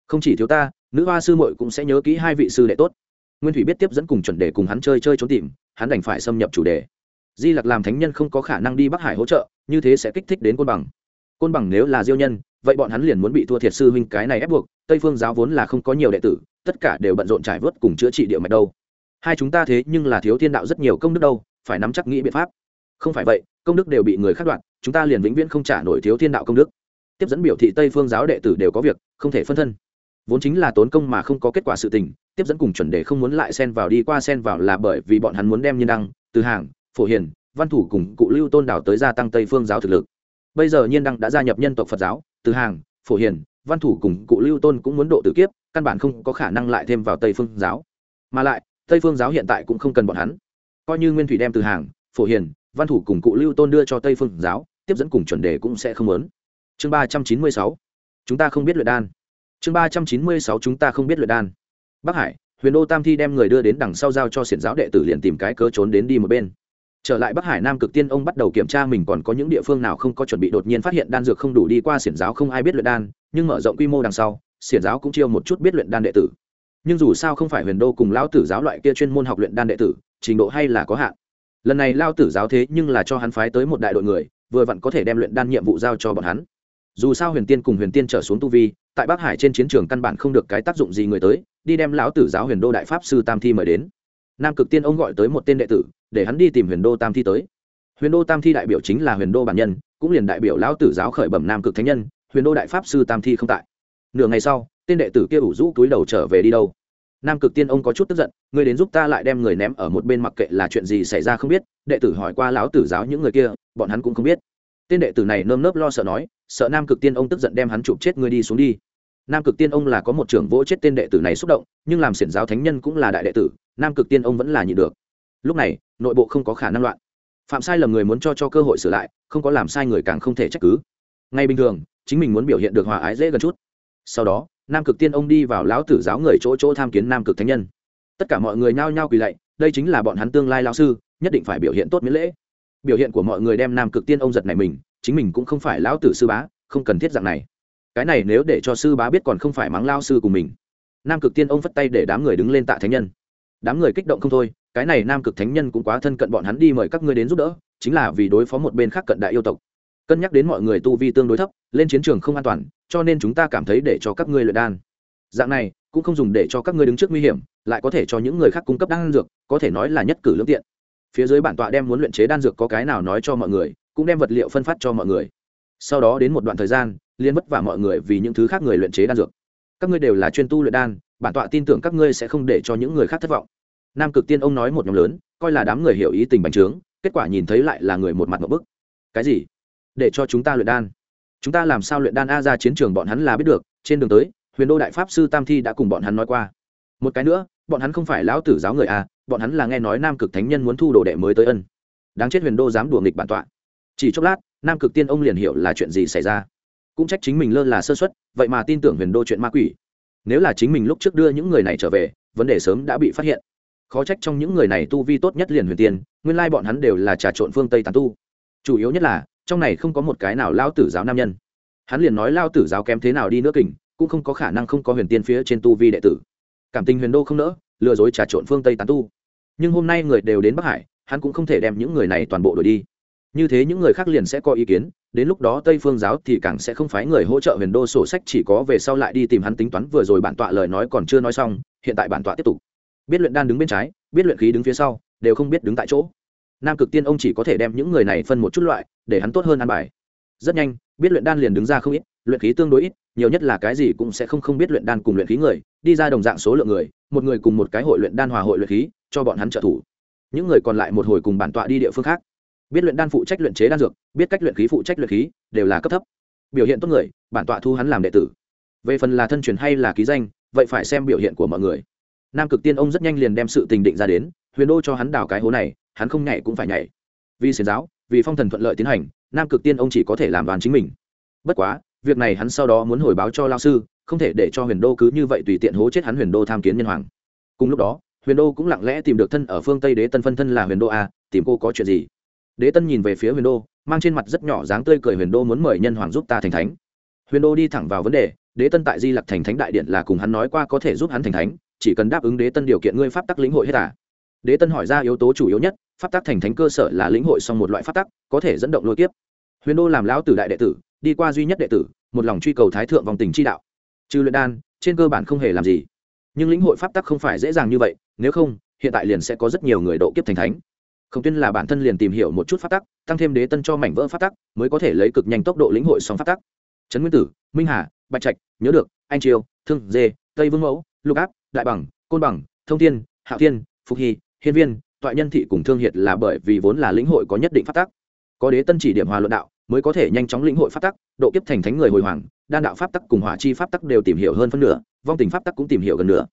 Không chỉ thiếu ta, nữ hoa sư muội cũng sẽ nhớ kỹ hai vị sư đệ tốt. Nguyên thủy biết tiếp dẫn cùng chuẩn đề cùng hắn chơi chơi trốn tìm, hắn đành phải xâm nhập chủ đề. Di lặc làm thánh nhân không có khả năng đi bắc hải hỗ trợ, như thế sẽ kích thích đến côn bằng. Côn bằng nếu là diêu nhân vậy bọn hắn liền muốn bị thua thiệt sư huynh cái này ép buộc, tây phương giáo vốn là không có nhiều đệ tử, tất cả đều bận rộn trải vớt cùng chữa trị địa mạch đâu. Hai chúng ta thế nhưng là thiếu thiên đạo rất nhiều công đức đâu, phải nắm chắc nghĩ biện pháp. Không phải vậy, công đức đều bị người khắc đoạt, chúng ta liền vĩnh viễn không trả nổi thiếu thiên đạo công đức. Tiếp dẫn biểu thị tây phương giáo đệ tử đều có việc, không thể phân thân. Vốn chính là tốn công mà không có kết quả sự tình, tiếp dẫn cùng chuẩn đề không muốn lại xen vào đi qua xen vào là bởi vì bọn hắn muốn đem nhân đăng, từ hàng, phổ hiền, văn thủ cùng cụ lưu tôn đảo tới gia tăng tây phương giáo thực lực. Bây giờ nhiên đăng đã gia nhập nhân tộc phật giáo từ hàng, phổ hiền, văn thủ cùng cụ lưu tôn cũng muốn độ tử kiếp, căn bản không có khả năng lại thêm vào tây phương giáo. Mà lại, tây phương giáo hiện tại cũng không cần bọn hắn. Coi như nguyên thủy đem từ hàng, phổ hiền, văn thủ cùng cụ lưu tôn đưa cho tây phương giáo, tiếp dẫn cùng chuẩn đề cũng sẽ không lớn. Chương ba trăm chín mươi sáu. Chúng ta không biết luyện đan. Chương ba trăm chín mươi sáu chúng ta không biết luyện đan. Bắc hải, huyền đô tam thi đem người đưa đến đằng sau giao cho xiển giáo đệ tử liền tìm cái cớ trốn đến đi một bên trở lại bắc hải nam cực tiên, ông bắt đầu kiểm tra mình còn có những địa phương nào không có chuẩn bị đột nhiên phát hiện đan dược không đủ đi qua xiển giáo không ai biết luyện đan, nhưng mở rộng quy mô đằng sau, xiển giáo cũng chiêu một chút biết luyện đan đệ tử. Nhưng dù sao không phải huyền đô cùng lão tử giáo loại kia chuyên môn học luyện đan đệ tử, trình độ hay là có hạn. Lần này lao tử giáo thế nhưng là cho hắn phái tới một đại đội người, vừa vặn có thể đem luyện đan nhiệm vụ giao cho bọn hắn. Dù sao huyền tiên cùng huyền tiên trở xuống tu vi, tại bắc hải trên chiến trường căn bản không được cái tác dụng gì người tới, đi đem lão tử giáo huyền đô đại pháp sư tam thi mời đến. Nam cực tiên ông gọi tới một tên đệ tử để hắn đi tìm huyền đô tam thi tới. Huyền đô tam thi đại biểu chính là huyền đô bản nhân, cũng liền đại biểu lão tử giáo khởi bẩm nam cực thánh nhân, huyền đô đại pháp sư tam thi không tại. Nửa ngày sau, tên đệ tử kia ủ rũ túi đầu trở về đi đâu. Nam cực tiên ông có chút tức giận, người đến giúp ta lại đem người ném ở một bên mặc kệ là chuyện gì xảy ra không biết, đệ tử hỏi qua lão tử giáo những người kia, bọn hắn cũng không biết. Tên đệ tử này nơm nớp lo sợ nói, sợ nam cực tiên ông tức giận đem hắn chụp chết người đi xuống đi. Nam cực tiên ông là có một trưởng vỗ chết tên đệ tử này xúc động, nhưng làm xiển giáo thánh nhân cũng là đại đệ tử, nam cực tiên ông vẫn là nhị được lúc này, nội bộ không có khả năng loạn. Phạm sai lầm người muốn cho cho cơ hội sửa lại, không có làm sai người càng không thể trách cứ. Ngay bình thường, chính mình muốn biểu hiện được hòa ái dễ gần chút. Sau đó, nam cực tiên ông đi vào lão tử giáo người chỗ chỗ tham kiến nam cực thánh nhân. Tất cả mọi người nhao nhao quỳ lạy, đây chính là bọn hắn tương lai lao sư, nhất định phải biểu hiện tốt miễn lễ. Biểu hiện của mọi người đem nam cực tiên ông giật này mình, chính mình cũng không phải lão tử sư bá, không cần thiết dạng này. Cái này nếu để cho sư bá biết còn không phải mắng lao sư của mình. Nam cực tiên ông phất tay để đám người đứng lên tạ thánh nhân. Đám người kích động không thôi cái này nam cực thánh nhân cũng quá thân cận bọn hắn đi mời các ngươi đến giúp đỡ, chính là vì đối phó một bên khác cận đại yêu tộc. Cân nhắc đến mọi người tu vi tương đối thấp, lên chiến trường không an toàn, cho nên chúng ta cảm thấy để cho các ngươi luyện đan. Dạng này, cũng không dùng để cho các ngươi đứng trước nguy hiểm, lại có thể cho những người khác cung cấp đan dược, có thể nói là nhất cử lương tiện. Phía dưới bản tọa đem muốn luyện chế đan dược có cái nào nói cho mọi người, cũng đem vật liệu phân phát cho mọi người. Sau đó đến một đoạn thời gian liên vất vả mọi người vì những thứ khác người luyện chế đan dược. Các ngươi đều là chuyên tu luyện đan, bản tọa tin tưởng các ngươi sẽ không để cho những người khác thất vọng nam cực tiên ông nói một nhóm lớn, coi là đám người hiểu ý tình bành trướng, kết quả nhìn thấy lại là người một mặt một bức. Cái gì? Để cho chúng ta luyện đan. Chúng ta làm sao luyện đan a ra chiến trường bọn hắn là biết được, trên đường tới, huyền đô đại pháp sư tam thi đã cùng bọn hắn nói qua. Một cái nữa, bọn hắn không phải lão tử giáo người a, bọn hắn là nghe nói nam cực thánh nhân muốn thu đồ đệ mới tới ân. Đáng chết huyền đô dám đùa nghịch bản tọa. Chỉ chốc lát, nam cực tiên ông liền hiểu là chuyện gì xảy ra. Cũng trách chính mình lơ là sơ xuất vậy mà tin tưởng huyền đô chuyện ma quỷ. Nếu là chính mình lúc trước đưa những người này trở về, vấn đề sớm đã bị phát hiện khó trách trong những người này tu vi tốt nhất liền huyền tiên, nguyên lai bọn hắn đều là trà trộn phương tây tàn tu. Chủ yếu nhất là, trong này không có một cái nào lao tử giáo nam nhân. Hắn liền nói lao tử giáo kém thế nào đi nữa kình, cũng không có khả năng không có huyền tiên phía trên tu vi đệ tử. Cảm tình huyền đô không nỡ, lừa dối trà trộn phương tây tán tu. Nhưng hôm nay người đều đến bắc hải, hắn cũng không thể đem những người này toàn bộ đổi đi. Như thế những người khác liền sẽ có ý kiến, đến lúc đó tây phương giáo thì càng sẽ không phái người hỗ trợ huyền đô sổ sách, chỉ có về sau lại đi tìm hắn tính toán, vừa rồi bản tọa lời nói còn chưa nói xong, hiện tại bản tọa tiếp tục biết luyện đan đứng bên trái, biết luyện khí đứng phía sau, đều không biết đứng tại chỗ. Nam cực tiên ông chỉ có thể đem những người này phân một chút loại, để hắn tốt hơn ăn bài. Rất nhanh, biết luyện đan liền đứng ra không ít, luyện khí tương đối ít, nhiều nhất là cái gì cũng sẽ không không biết luyện đan cùng luyện khí người, đi ra đồng dạng số lượng người, một người cùng một cái hội luyện đan hòa hội luyện khí, cho bọn hắn trợ thủ. Những người còn lại một hồi cùng bản tọa đi địa phương khác. Biết luyện đan phụ trách luyện chế đan dược, biết cách luyện khí phụ trách luyện khí, đều là cấp thấp. Biểu hiện tốt người, bản tọa thu hắn làm đệ tử. Về phần là thân truyền hay là ký danh, vậy phải xem biểu hiện của mọi người nam cực tiên ông rất nhanh liền đem sự tình định ra đến, huyền đô cho hắn đào cái hố này, hắn không nhảy cũng phải nhảy. Vì xiền giáo, vì phong thần thuận lợi tiến hành, nam cực tiên ông chỉ có thể làm đoàn chính mình. Bất quá, việc này hắn sau đó muốn hồi báo cho lao sư, không thể để cho huyền đô cứ như vậy tùy tiện hố chết hắn huyền đô tham kiến nhân hoàng. Cùng lúc đó, huyền đô cũng lặng lẽ tìm được thân ở phương tây đế tân phân thân là huyền đô a, tìm cô có chuyện gì? Đế tân nhìn về phía huyền đô, mang trên mặt rất nhỏ dáng tươi cười huyền đô muốn mời nhân hoàng giúp ta thành thánh. Huyền đô đi thẳng vào vấn đề, đế tân tại di lặc thành thánh đại điện là cùng hắn nói qua có thể giúp hắn thành thánh chỉ cần đáp ứng đế tân điều kiện ngươi pháp tắc lĩnh hội hết à. đế tân hỏi ra yếu tố chủ yếu nhất, pháp tắc thành thánh cơ sở là lĩnh hội xong một loại pháp tắc, có thể dẫn động lôi kiếp. Huyền đô làm lão tử đại đệ tử, đi qua duy nhất đệ tử, một lòng truy cầu thái thượng vòng tình chi đạo. Trừ luyện đan, trên cơ bản không hề làm gì. Nhưng lĩnh hội pháp tắc không phải dễ dàng như vậy, nếu không, hiện tại liền sẽ có rất nhiều người độ kiếp thành thánh. Không tuyên là bản thân liền tìm hiểu một chút pháp tắc, tăng thêm đế tân cho mảnh vỡ pháp tắc, mới có thể lấy cực nhanh tốc độ lĩnh hội song pháp tắc. Trấn nguyên tử, minh hà, bạch trạch nhớ được, anh triều, thương dê, tây vương mẫu, lục áp đại bằng, côn bằng, thông thiên, hạo thiên, phục hy, hiên viên, toại nhân thị cùng thương hiệt là bởi vì vốn là lĩnh hội có nhất định phát tắc. Có đế tân chỉ điểm hòa luận đạo, mới có thể nhanh chóng lĩnh hội pháp tắc, độ kiếp thành thánh người hồi hoàng, đan đạo pháp tắc cùng hỏa chi pháp tắc đều tìm hiểu hơn phân nửa, vong tình pháp tắc cũng tìm hiểu gần nửa.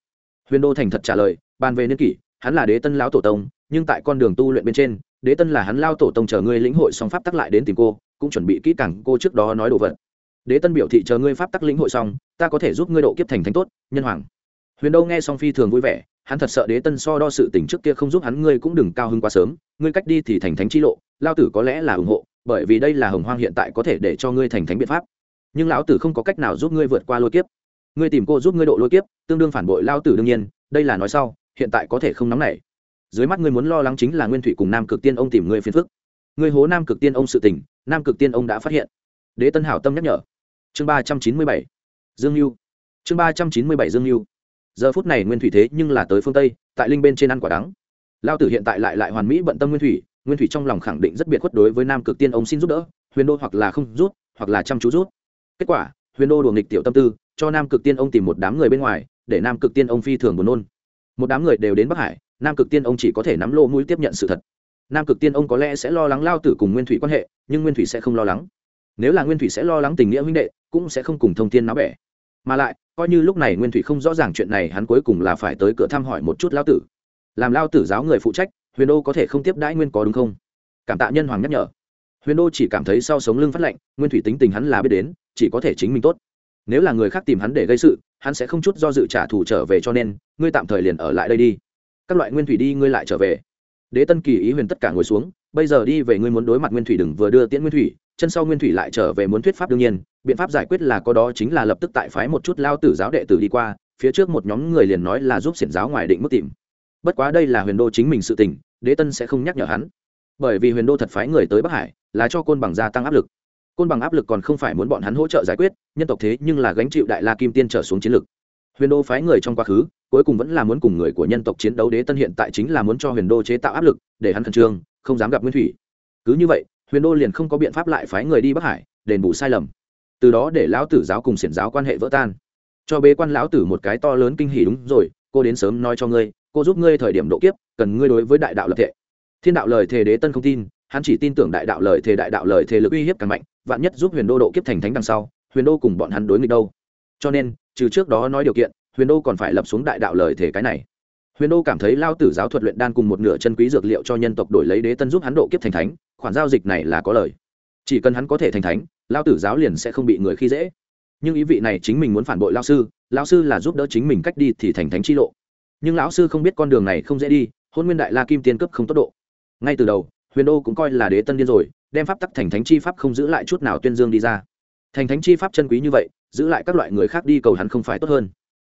Huyền đô thành thật trả lời bàn về niên kỷ, hắn là đế tân lão tổ tông, nhưng tại con đường tu luyện bên trên, đế tân là hắn lao tổ tông chờ ngươi lĩnh hội xong pháp tắc lại đến tìm cô, cũng chuẩn bị kỹ càng cô trước đó nói đồ vật. Đế tân biểu thị chờ ngươi pháp tắc lĩnh hội xong, ta có thể giúp ngươi độ kiếp thành thánh tốt, nhân hoàng huyền đô nghe xong phi thường vui vẻ, hắn thật sợ đế tân so đo sự tình trước kia không giúp hắn, ngươi cũng đừng cao hứng quá sớm, ngươi cách đi thì thành thánh chi lộ, lao tử có lẽ là ủng hộ, bởi vì đây là hồng hoang hiện tại có thể để cho ngươi thành thánh biện pháp. Nhưng lão tử không có cách nào giúp ngươi vượt qua lôi kiếp. Ngươi tìm cô giúp ngươi độ lôi kiếp, tương đương phản bội lao tử đương nhiên, đây là nói sau, hiện tại có thể không nóng nảy. Dưới mắt ngươi muốn lo lắng chính là nguyên thủy cùng nam cực tiên ông tìm ngươi phiền phức. Ngươi hố nam cực tiên ông sự tình, nam cực tiên ông đã phát hiện. Đế tân hảo tâm nhắc nhở. Chương ba trăm chín mươi bảy, dương lưu chương ba trăm chín mươi bảy, dương lưu giờ phút này nguyên thủy thế nhưng là tới phương tây tại linh bên trên ăn quả đắng lao tử hiện tại lại lại hoàn mỹ bận tâm nguyên thủy nguyên thủy trong lòng khẳng định rất biệt khuất đối với nam cực tiên ông xin giúp đỡ huyền đô hoặc là không rút hoặc là chăm chú rút kết quả huyền đô đùa nghịch tiểu tâm tư cho nam cực tiên ông tìm một đám người bên ngoài để nam cực tiên ông phi thường buồn nôn một đám người đều đến bắc hải nam cực tiên ông chỉ có thể nắm lô mũi tiếp nhận sự thật nam cực tiên ông có lẽ sẽ lo lắng lao tử cùng nguyên thủy quan hệ nhưng nguyên thủy sẽ không lo lắng nếu là nguyên thủy sẽ lo lắng tình nghĩa huynh đệ cũng sẽ không cùng thông tin náo bẻ mà lại coi như lúc này nguyên thủy không rõ ràng chuyện này, hắn cuối cùng là phải tới cửa thăm hỏi một chút lao tử. Làm lao tử giáo người phụ trách, huyền đô có thể không tiếp đãi nguyên có đúng không? Cảm tạ nhân hoàng nhắc nhở. Huyền đô chỉ cảm thấy sau sống lưng phát lạnh, nguyên thủy tính tình hắn là biết đến, chỉ có thể chính mình tốt. Nếu là người khác tìm hắn để gây sự, hắn sẽ không chút do dự trả thù trở về cho nên, ngươi tạm thời liền ở lại đây đi. Các loại nguyên thủy đi, ngươi lại trở về. Đế tân kỳ ý huyền tất cả ngồi xuống bây giờ đi về ngươi muốn đối mặt nguyên thủy đừng vừa đưa tiễn nguyên thủy, chân sau nguyên thủy lại trở về muốn thuyết pháp đương nhiên, biện pháp giải quyết là có đó chính là lập tức tại phái một chút lao tử giáo đệ tử đi qua, phía trước một nhóm người liền nói là giúp xiển giáo ngoài định mức tìm. Bất quá đây là huyền đô chính mình sự tình, đế tân sẽ không nhắc nhở hắn. Bởi vì huyền đô thật phái người tới bắc hải, là cho côn bằng gia tăng áp lực. Côn bằng áp lực còn không phải muốn bọn hắn hỗ trợ giải quyết, nhân tộc thế nhưng là gánh chịu đại la kim tiên trở xuống chiến lực. Huyền đô phái người trong quá khứ, cuối cùng vẫn là muốn cùng người của nhân tộc chiến đấu đế tân hiện tại chính là muốn cho huyền đô chế tạo áp lực, để hắn khẩn trương không dám gặp nguyên thủy. Cứ như vậy, huyền đô liền không có biện pháp lại phái người đi bắc hải, đền bù sai lầm. Từ đó để lão tử giáo cùng xiển giáo quan hệ vỡ tan. Cho bế quan lão tử một cái to lớn kinh hỉ đúng rồi, cô đến sớm nói cho ngươi, cô giúp ngươi thời điểm độ kiếp, cần ngươi đối với đại đạo lập thệ. Thiên đạo lời thề đế tân không tin, hắn chỉ tin tưởng đại đạo lời thề đại đạo lời thề lực uy hiếp càng mạnh, vạn nhất giúp huyền đô độ kiếp thành thánh đằng sau, huyền đô cùng bọn hắn đối nghịch đâu. Cho nên, trừ trước đó nói điều kiện, huyền đô còn phải lập xuống đại đạo lời thề cái này huyền đô cảm thấy lao tử giáo thuật luyện đan cùng một nửa chân quý dược liệu cho nhân tộc đổi lấy đế tân giúp hắn độ kiếp thành thánh, khoản giao dịch này là có lời. Chỉ cần hắn có thể thành thánh, lao tử giáo liền sẽ không bị người khi dễ. Nhưng ý vị này chính mình muốn phản bội lao sư lao sư là giúp đỡ chính mình cách đi thì thành thánh chi lộ. Nhưng lão sư không biết con đường này không dễ đi, hôn nguyên đại la kim tiên cấp không tốc độ. Ngay từ đầu, huyền đô cũng coi là đế tân điên rồi, đem pháp tắc thành thánh chi pháp không giữ lại chút nào tuyên dương đi ra. Thành thánh chi pháp chân quý như vậy, giữ lại các loại người khác đi cầu hắn không phải tốt hơn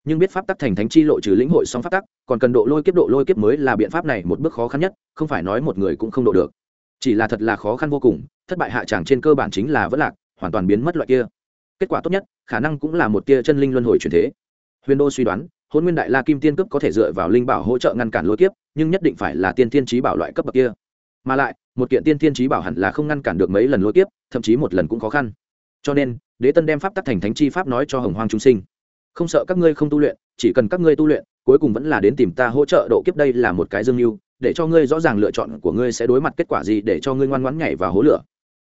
nhưng biết pháp tắc thành thánh chi lộ trừ lĩnh hội song pháp tắc, còn cần độ lôi kiếp, độ lôi kiếp mới là biện pháp này một bước khó khăn nhất, không phải nói một người cũng không độ được. Chỉ là thật là khó khăn vô cùng, thất bại hạ tràng trên cơ bản chính là vất lạc, hoàn toàn biến mất loại kia. Kết quả tốt nhất, khả năng cũng là một tia chân linh luân hồi truyền thế. Huyền đô suy đoán hôn nguyên đại la kim tiên cấp có thể dựa vào linh bảo hỗ trợ ngăn cản lôi kiếp, nhưng nhất định phải là tiên tiên trí bảo loại cấp bậc kia. Mà lại, một kiện tiên tiên trí bảo hẳn là không ngăn cản được mấy lần lôi kiếp, thậm chí một lần cũng khó khăn. Cho nên, đế tân đem pháp tắc thành thánh chi pháp nói cho hồng hoang chúng sinh không sợ các ngươi không tu luyện, chỉ cần các ngươi tu luyện, cuối cùng vẫn là đến tìm ta hỗ trợ độ kiếp đây là một cái dương mưu, để cho ngươi rõ ràng lựa chọn của ngươi sẽ đối mặt kết quả gì để cho ngươi ngoan ngoãn nhảy vào hố lửa.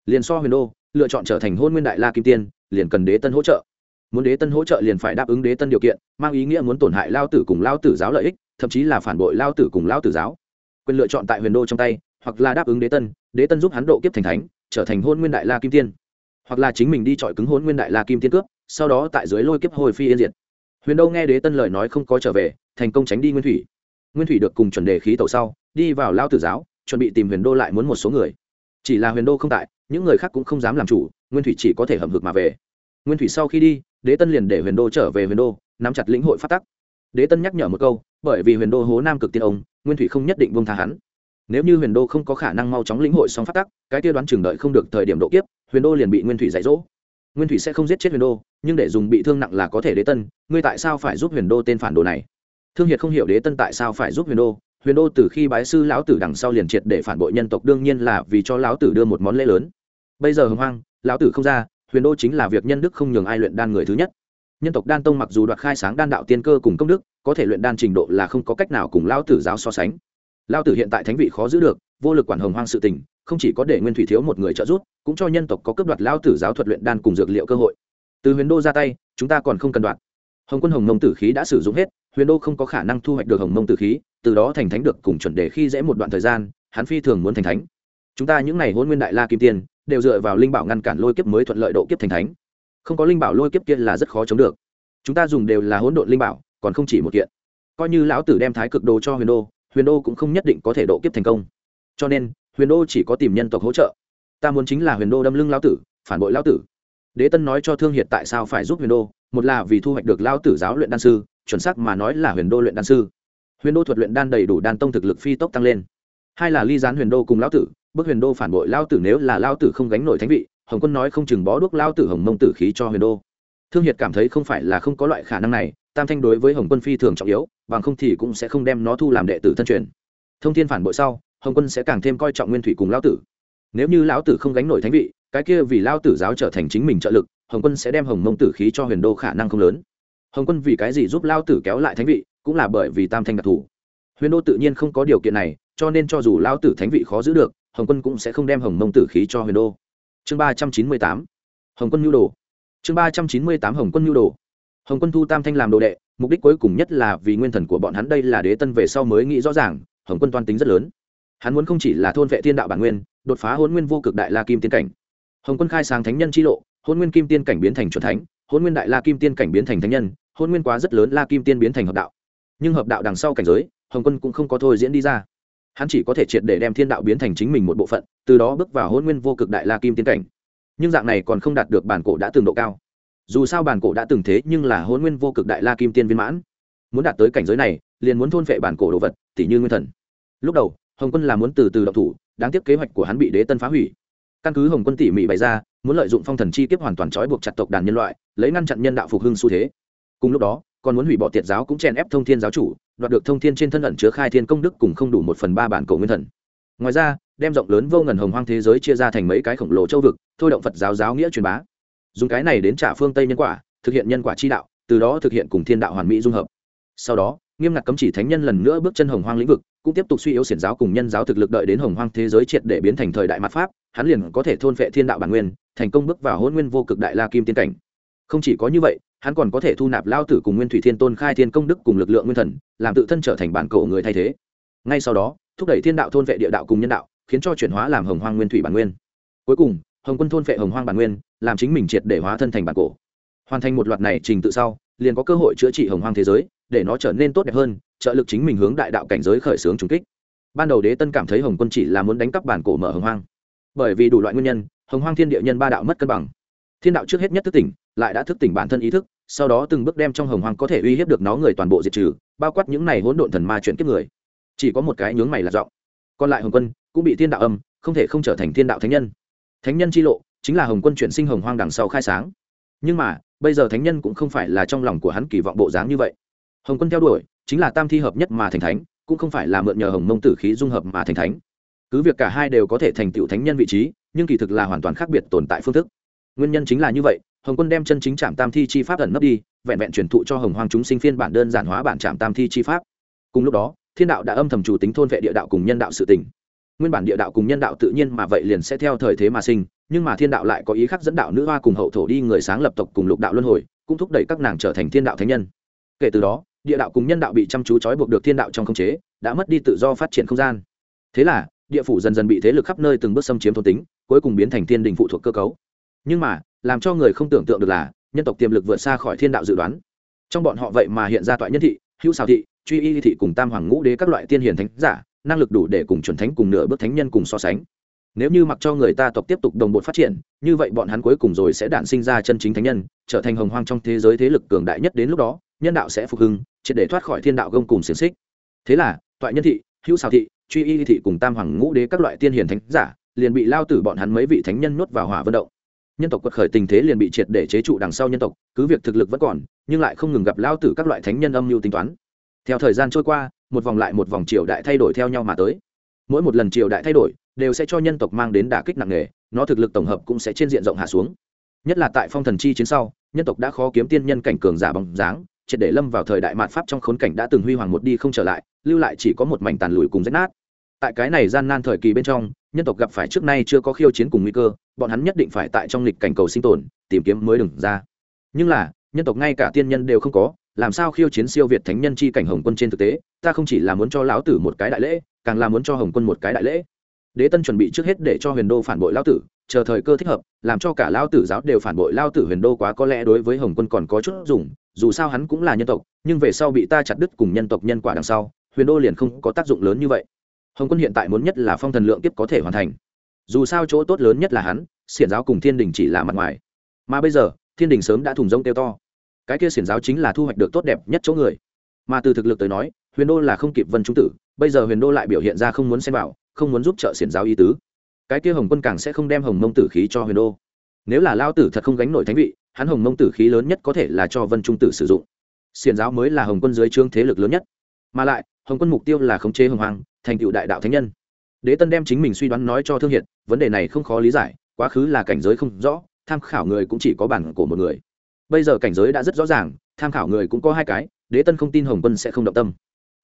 Liền so huyền đô, lựa chọn trở thành hôn nguyên đại la kim tiên, liền cần đế tân hỗ trợ. Muốn đế tân hỗ trợ liền phải đáp ứng đế tân điều kiện, mang ý nghĩa muốn tổn hại lao tử cùng lao tử giáo lợi ích, thậm chí là phản bội lao tử cùng lao tử giáo. Quyền lựa chọn tại huyền đô trong tay, hoặc là đáp ứng đế tân đế tân giúp hắn độ kiếp thành thánh, trở thành hôn nguyên đại la kim tiên. Hoặc là chính mình đi chọi cứng hôn nguyên đại la kim tiên cướp sau đó tại dưới lôi kiếp hồi phi yên diệt. Huyền đô nghe đế tân lời nói không có trở về, thành công tránh đi nguyên thủy. Nguyên thủy được cùng chuẩn đề khí tẩu sau, đi vào lao tử giáo, chuẩn bị tìm huyền đô lại muốn một số người. Chỉ là huyền đô không tại, những người khác cũng không dám làm chủ, nguyên thủy chỉ có thể hầm hực mà về. Nguyên thủy sau khi đi, đế tân liền để huyền đô trở về huyền đô, nắm chặt lĩnh hội phát tắc. Đế tân nhắc nhở một câu, bởi vì huyền đô hố nam cực tiên ông, nguyên thủy không nhất định buông tha hắn. Nếu như huyền đô không có khả năng mau chóng lĩnh hội xong phát tắc, cái kia đoán chừng đợi không được thời điểm độ kiếp, huyền đô liền bị nguyên thủy dạy dỗ nguyên thủy sẽ không giết chết huyền đô, nhưng để dùng bị thương nặng là có thể đế tân, ngươi tại sao phải giúp huyền đô tên phản đồ này? Thương hiệt không hiểu đế tân tại sao phải giúp huyền đô huyền đô từ khi bái sư lão tử đằng sau liền triệt để phản bội nhân tộc đương nhiên là vì cho lão tử đưa một món lễ lớn. Bây giờ hồng hoang, lão tử không ra, huyền đô chính là việc nhân đức không nhường ai luyện đan người thứ nhất. Nhân tộc đan tông mặc dù đoạt khai sáng đan đạo tiên cơ cùng công đức, có thể luyện đan trình độ là không có cách nào cùng lão tử giáo so sánh. Lão tử hiện tại thánh vị khó giữ được vô lực quản hồng hoang sự tình, không chỉ có để nguyên thủy thiếu một người trợ giúp, cũng cho nhân tộc có cấp đoạt lão tử giáo thuật luyện đan cùng dược liệu cơ hội. Từ huyền đô ra tay, chúng ta còn không cần đoạt. Hồng quân hồng mông tử khí đã sử dụng hết, huyền đô không có khả năng thu hoạch được hồng mông tử khí, từ đó thành thánh được cùng chuẩn đề khi dễ một đoạn thời gian, hắn phi thường muốn thành thánh. Chúng ta những n à y hôn nguyên đại la kim tiên, đều dựa vào linh bảo ngăn cản lôi kiếp mới thuận lợi độ kiếp thành thánh. Không có linh bảo lôi kiếp kia là rất khó chống được. Chúng ta dùng đều là hỗn độn linh bảo, còn không chỉ một kiện. Coi như lão tử đem thái cực đồ cho huyền đô huyền đô cũng không nhất định có thể độ kiếp thành công cho nên, huyền đô chỉ có tìm nhân tộc hỗ trợ. Ta muốn chính là huyền đô đâm lưng lão tử, phản bội lão tử. Đế tân nói cho thương hiệt tại sao phải giúp huyền đô, một là vì thu hoạch được lão tử giáo luyện đan sư, chuẩn xác mà nói là huyền đô luyện đan sư. Huyền đô thuật luyện đan đầy đủ đan tông thực lực phi tốc tăng lên. Hai là ly gián huyền đô cùng lão tử, bức huyền đô phản bội lao tử nếu là lao tử không gánh nổi thánh vị, hồng quân nói không chừng bó đuốc lao tử hồng mông tử khí cho huyền đô. Thương hiệt cảm thấy không phải là không có loại khả năng này, tam thanh đối với hồng quân phi thường trọng yếu, bằng không thì cũng sẽ không đem nó thu làm đệ tử thân truyền. Thông thiên phản bội sau hồng quân sẽ càng thêm coi trọng nguyên thủy cùng lão tử. Nếu như lão tử không gánh nổi thánh vị, cái kia vì lao tử giáo trở thành chính mình trợ lực, hồng quân sẽ đem hồng mông tử khí cho huyền đô khả năng không lớn. Hồng quân vì cái gì giúp lao tử kéo lại thánh vị, cũng là bởi vì tam thanh đặc thù. Huyền đô tự nhiên không có điều kiện này, cho nên cho dù lao tử thánh vị khó giữ được, hồng quân cũng sẽ không đem hồng mông tử khí cho huyền đô. Chương ba trăm chín mươi tám, hồng quân nhu đồ. Chương ba trăm chín mươi tám, hồng quân nhu đồ. Hồng quân thu tam thanh làm đồ đệ, mục đích cuối cùng nhất là vì nguyên thần của bọn hắn đây là đế tân về sau mới nghĩ rõ ràng, hồng quân toan tính rất lớn hắn muốn không chỉ là thôn vệ thiên đạo bản nguyên, đột phá hôn nguyên vô cực đại la kim tiên cảnh. Hồng quân khai sáng thánh nhân chi lộ, hôn nguyên kim tiên cảnh biến thành c thánh, hôn nguyên đại la kim tiên cảnh biến thành thánh nhân, hôn nguyên quá rất lớn la kim tiên biến thành hợp đạo. Nhưng hợp đạo đằng sau cảnh giới, hồng quân cũng không có thôi diễn đi ra. Hắn chỉ có thể triệt để đem thiên đạo biến thành chính mình một bộ phận, từ đó bước vào hôn nguyên vô cực đại la kim tiên cảnh. Nhưng dạng này còn không đạt được bản cổ đã từng độ cao. Dù sao bản cổ đã từng thế nhưng là hôn nguyên vô cực đại la kim tiên viên mãn. Muốn đạt tới cảnh giới này, liền muốn thôn vệ bản cổ đồ vật tỷ như nguyên thần. Lúc đầu hồng quân là muốn từ từ độc thủ, đáng tiếc kế hoạch của hắn bị đế tân phá hủy. Căn cứ hồng quân tỉ mỉ bày ra, muốn lợi dụng phong thần chi kiếp hoàn toàn trói buộc chặt tộc đàn nhân loại, lấy ngăn chặn nhân đạo phục hưng xu thế. Cùng lúc đó, còn muốn hủy bỏ tiệt giáo cũng chèn ép thông thiên giáo chủ, đoạt được thông thiên trên thân ẩn chứa khai thiên công đức cùng không đủ một phần ba bản cổ nguyên thần. Ngoài ra, đem rộng lớn vô ngần hồng hoang thế giới chia ra thành mấy cái khổng lồ châu vực, thôi động phật giáo giáo nghĩa truyền bá. Dùng cái này đến trả phương tây nhân quả, thực hiện nhân quả chi đạo, từ đó thực hiện cùng thiên đạo hoàn mỹ dung hợp. Sau đó nghiêm ngặt cấm chỉ thánh nhân lần nữa bước chân hồng hoang lĩnh vực, cũng tiếp tục suy yếu xiển giáo cùng nhân giáo thực lực đợi đến hồng hoang thế giới triệt để biến thành thời đại mặt pháp, hắn liền có thể thôn vệ thiên đạo bản nguyên, thành công bước vào hôn nguyên vô cực đại la kim tiên cảnh. Không chỉ có như vậy, hắn còn có thể thu nạp lao tử cùng nguyên thủy thiên tôn khai thiên công đức cùng lực lượng nguyên thần, làm tự thân trở thành bản cổ người thay thế. Ngay sau đó, thúc đẩy thiên đạo thôn vệ địa đạo cùng nhân đạo, khiến cho chuyển hóa làm hồng hoang nguyên thủy bản nguyên. Cuối cùng, hồng quân thôn vệ hồng hoang bản nguyên, làm chính mình triệt để hóa thân thành bản cổ. Hoàn thành một loạt này trình tự sau, liền có cơ hội chữa trị hồng hoang thế giới để nó trở nên tốt đẹp hơn, trợ lực chính mình hướng đại đạo cảnh giới khởi xướng trùng kích. Ban đầu đế tân cảm thấy hồng quân chỉ là muốn đánh cắp bản cổ mở hồng hoang. Bởi vì đủ loại nguyên nhân, hồng hoang thiên địa nhân ba đạo mất cân bằng. Thiên đạo trước hết nhất thức tỉnh, lại đã thức tỉnh bản thân ý thức, sau đó từng bước đem trong hồng hoang có thể uy hiếp được nó người toàn bộ diệt trừ, bao quát những này hỗn độn thần ma chuyển kiếp người. Chỉ có một cái nhướng mày là giọng. Còn lại hồng quân cũng bị thiên đạo âm, không thể không trở thành thiên đạo thánh nhân. Thánh nhân c h i lộ, chính là hồng quân chuyển sinh hồng hoang đằng sau khai sáng. Nhưng mà, bây giờ thánh nhân cũng không phải là trong lòng của hắn kỳ vọng bộ dáng như vậy hồng quân theo đuổi, chính là tam thi hợp nhất mà thành thánh, cũng không phải là mượn nhờ hồng mông tử khí dung hợp mà thành thánh. Cứ việc cả hai đều có thể thành tựu thánh nhân vị trí, nhưng kỳ thực là hoàn toàn khác biệt tồn tại phương thức. Nguyên nhân chính là như vậy, hồng quân đem chân chính trạm tam thi chi pháp ẩn nấp đi, vẹn vẹn truyền thụ cho hồng Hoàng chúng sinh phiên bản đơn giản hóa bản trạm tam thi chi pháp. Cùng lúc đó, thiên đạo đã âm thầm chủ tính thôn vệ địa đạo cùng nhân đạo sự tỉnh nguyên bản địa đạo cùng nhân đạo tự nhiên mà vậy liền sẽ theo thời thế mà sinh, nhưng mà thiên đạo lại có ý khác dẫn đạo nữ hoa cùng hậu thổ đi người sáng lập tộc cùng lục đạo luân hồi, cũng thúc đẩy các nàng trở thành thiên đạo thánh nhân. Kể từ đó địa đạo cùng nhân đạo bị chăm chú trói buộc được thiên đạo trong khống chế, đã mất đi tự do phát triển không gian. Thế là, địa phủ dần dần bị thế lực khắp nơi từng bước xâm chiếm thôn tính, cuối cùng biến thành thiên đình phụ thuộc cơ cấu. Nhưng mà, làm cho người không tưởng tượng được là, nhân tộc tiềm lực vượt xa khỏi thiên đạo dự đoán. Trong bọn họ vậy mà hiện ra toại nhân thị, hữu xào thị, truy y thị cùng tam hoàng ngũ đế các loại tiên hiền thánh giả, năng lực đủ để cùng chuẩn thánh cùng nửa bước thánh nhân cùng so sánh. Nếu như mặc cho người ta tộc tiếp tục đồng bộ phát triển, như vậy bọn hắn cuối cùng rồi sẽ đản sinh ra chân chính thánh nhân, trở thành hồng hoang trong thế giới thế lực cường đại nhất đến lúc đó, nhân đạo sẽ phục hưng triệt để thoát khỏi thiên đạo gông cùng xiềng xích. Thế là, toại nhân thị, hữu xào thị, truy y thị cùng tam hoàng ngũ đế các loại tiên hiền thánh giả liền bị lao tử bọn hắn mấy vị thánh nhân nuốt vào hỏa vận động. Nhân tộc quật khởi tình thế liền bị triệt để chế trụ đằng sau nhân tộc, cứ việc thực lực vẫn còn, nhưng lại không ngừng gặp lao tử các loại thánh nhân âm mưu tính toán. Theo thời gian trôi qua, một vòng lại một vòng triều đại thay đổi theo nhau mà tới. Mỗi một lần triều đại thay đổi, đều sẽ cho nhân tộc mang đến đả kích nặng nề, nó thực lực tổng hợp cũng sẽ trên diện rộng hạ xuống. Nhất là tại phong thần chi chiến sau, nhân tộc đã khó kiếm tiên nhân cảnh cường giả bằng dáng triệt để lâm vào thời đại mạt pháp trong khốn cảnh đã từng huy hoàng một đi không trở lại, lưu lại chỉ có một mảnh tàn lùi cùng rách nát. Tại cái này gian nan thời kỳ bên trong, nhân tộc gặp phải trước nay chưa có khiêu chiến cùng nguy cơ, bọn hắn nhất định phải tại trong lịch cảnh cầu sinh tồn, tìm kiếm mới đừng ra. Nhưng là, nhân tộc ngay cả tiên nhân đều không có, làm sao khiêu chiến siêu việt thánh nhân chi cảnh hồng quân trên thực tế, ta không chỉ là muốn cho lão tử một cái đại lễ, càng là muốn cho hồng quân một cái đại lễ đế tân chuẩn bị trước hết để cho huyền đô phản bội lão tử, chờ thời cơ thích hợp, làm cho cả lão tử giáo đều phản bội lao tử huyền đô quá có lẽ đối với hồng quân còn có chút dùng, dù sao hắn cũng là nhân tộc, nhưng về sau bị ta chặt đứt cùng nhân tộc nhân quả đằng sau, huyền đô liền không có tác dụng lớn như vậy. Hồng quân hiện tại muốn nhất là phong thần lượng tiếp có thể hoàn thành. Dù sao chỗ tốt lớn nhất là hắn, xiển giáo cùng thiên đình chỉ là mặt ngoài. Mà bây giờ, thiên đình sớm đã thùng rông tiêu to. Cái kia xiển giáo chính là thu hoạch được tốt đẹp nhất chỗ người. Mà từ thực lực tới nói, huyền đô là không kịp vân trung tử, bây giờ huyền đô lại biểu hiện ra không muốn xem vào không muốn giúp trợ xiển giáo y tứ. Cái kia hồng quân càng sẽ không đem hồng mông tử khí cho huyền đô. Nếu là lao tử thật không gánh nổi thánh vị, hắn hồng mông tử khí lớn nhất có thể là cho vân trung tử sử dụng. Xiển giáo mới là hồng quân dưới trương thế lực lớn nhất. Mà lại, hồng quân mục tiêu là khống chế hồng hoàng, thành tựu đại đạo thánh nhân. Đế tân đem chính mình suy đoán nói cho thương hiệt, vấn đề này không khó lý giải, quá khứ là cảnh giới không rõ, tham khảo người cũng chỉ có bản của một người. Bây giờ cảnh giới đã rất rõ ràng, tham khảo người cũng có hai cái, đế tân không tin hồng quân sẽ không động tâm.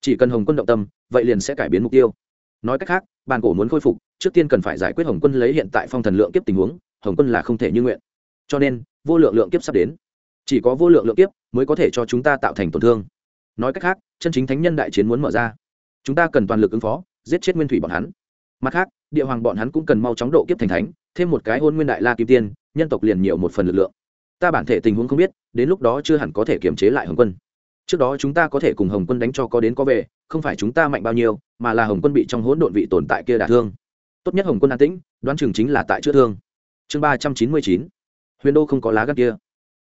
Chỉ cần hồng quân động tâm, vậy liền sẽ cải biến mục tiêu nói cách khác, bản cổ muốn khôi phục, trước tiên cần phải giải quyết hồng quân lấy hiện tại phong thần lượng kiếp tình huống, hồng quân là không thể như nguyện. Cho nên, vô lượng lượng kiếp sắp đến. Chỉ có vô lượng lượng kiếp mới có thể cho chúng ta tạo thành tổn thương. Nói cách khác, chân chính thánh nhân đại chiến muốn mở ra. Chúng ta cần toàn lực ứng phó, giết chết nguyên thủy bọn hắn. Mặt khác, địa hoàng bọn hắn cũng cần mau chóng độ kiếp thành thánh, thêm một cái hôn nguyên đại la kim tiên, nhân tộc liền nhiều một phần lực lượng. Ta bản thể tình huống không biết, đến lúc đó chưa hẳn có thể kiềm chế lại hồng quân trước đó chúng ta có thể cùng hồng quân đánh cho có đến có về, không phải chúng ta mạnh bao nhiêu, mà là hồng quân bị trong hỗn độn vị tồn tại kia đả thương. Tốt nhất hồng quân an tĩnh, đoán chừng chính là tại chữa thương. Chương ba trăm chín mươi chín. Huyền đô không có lá gan kia.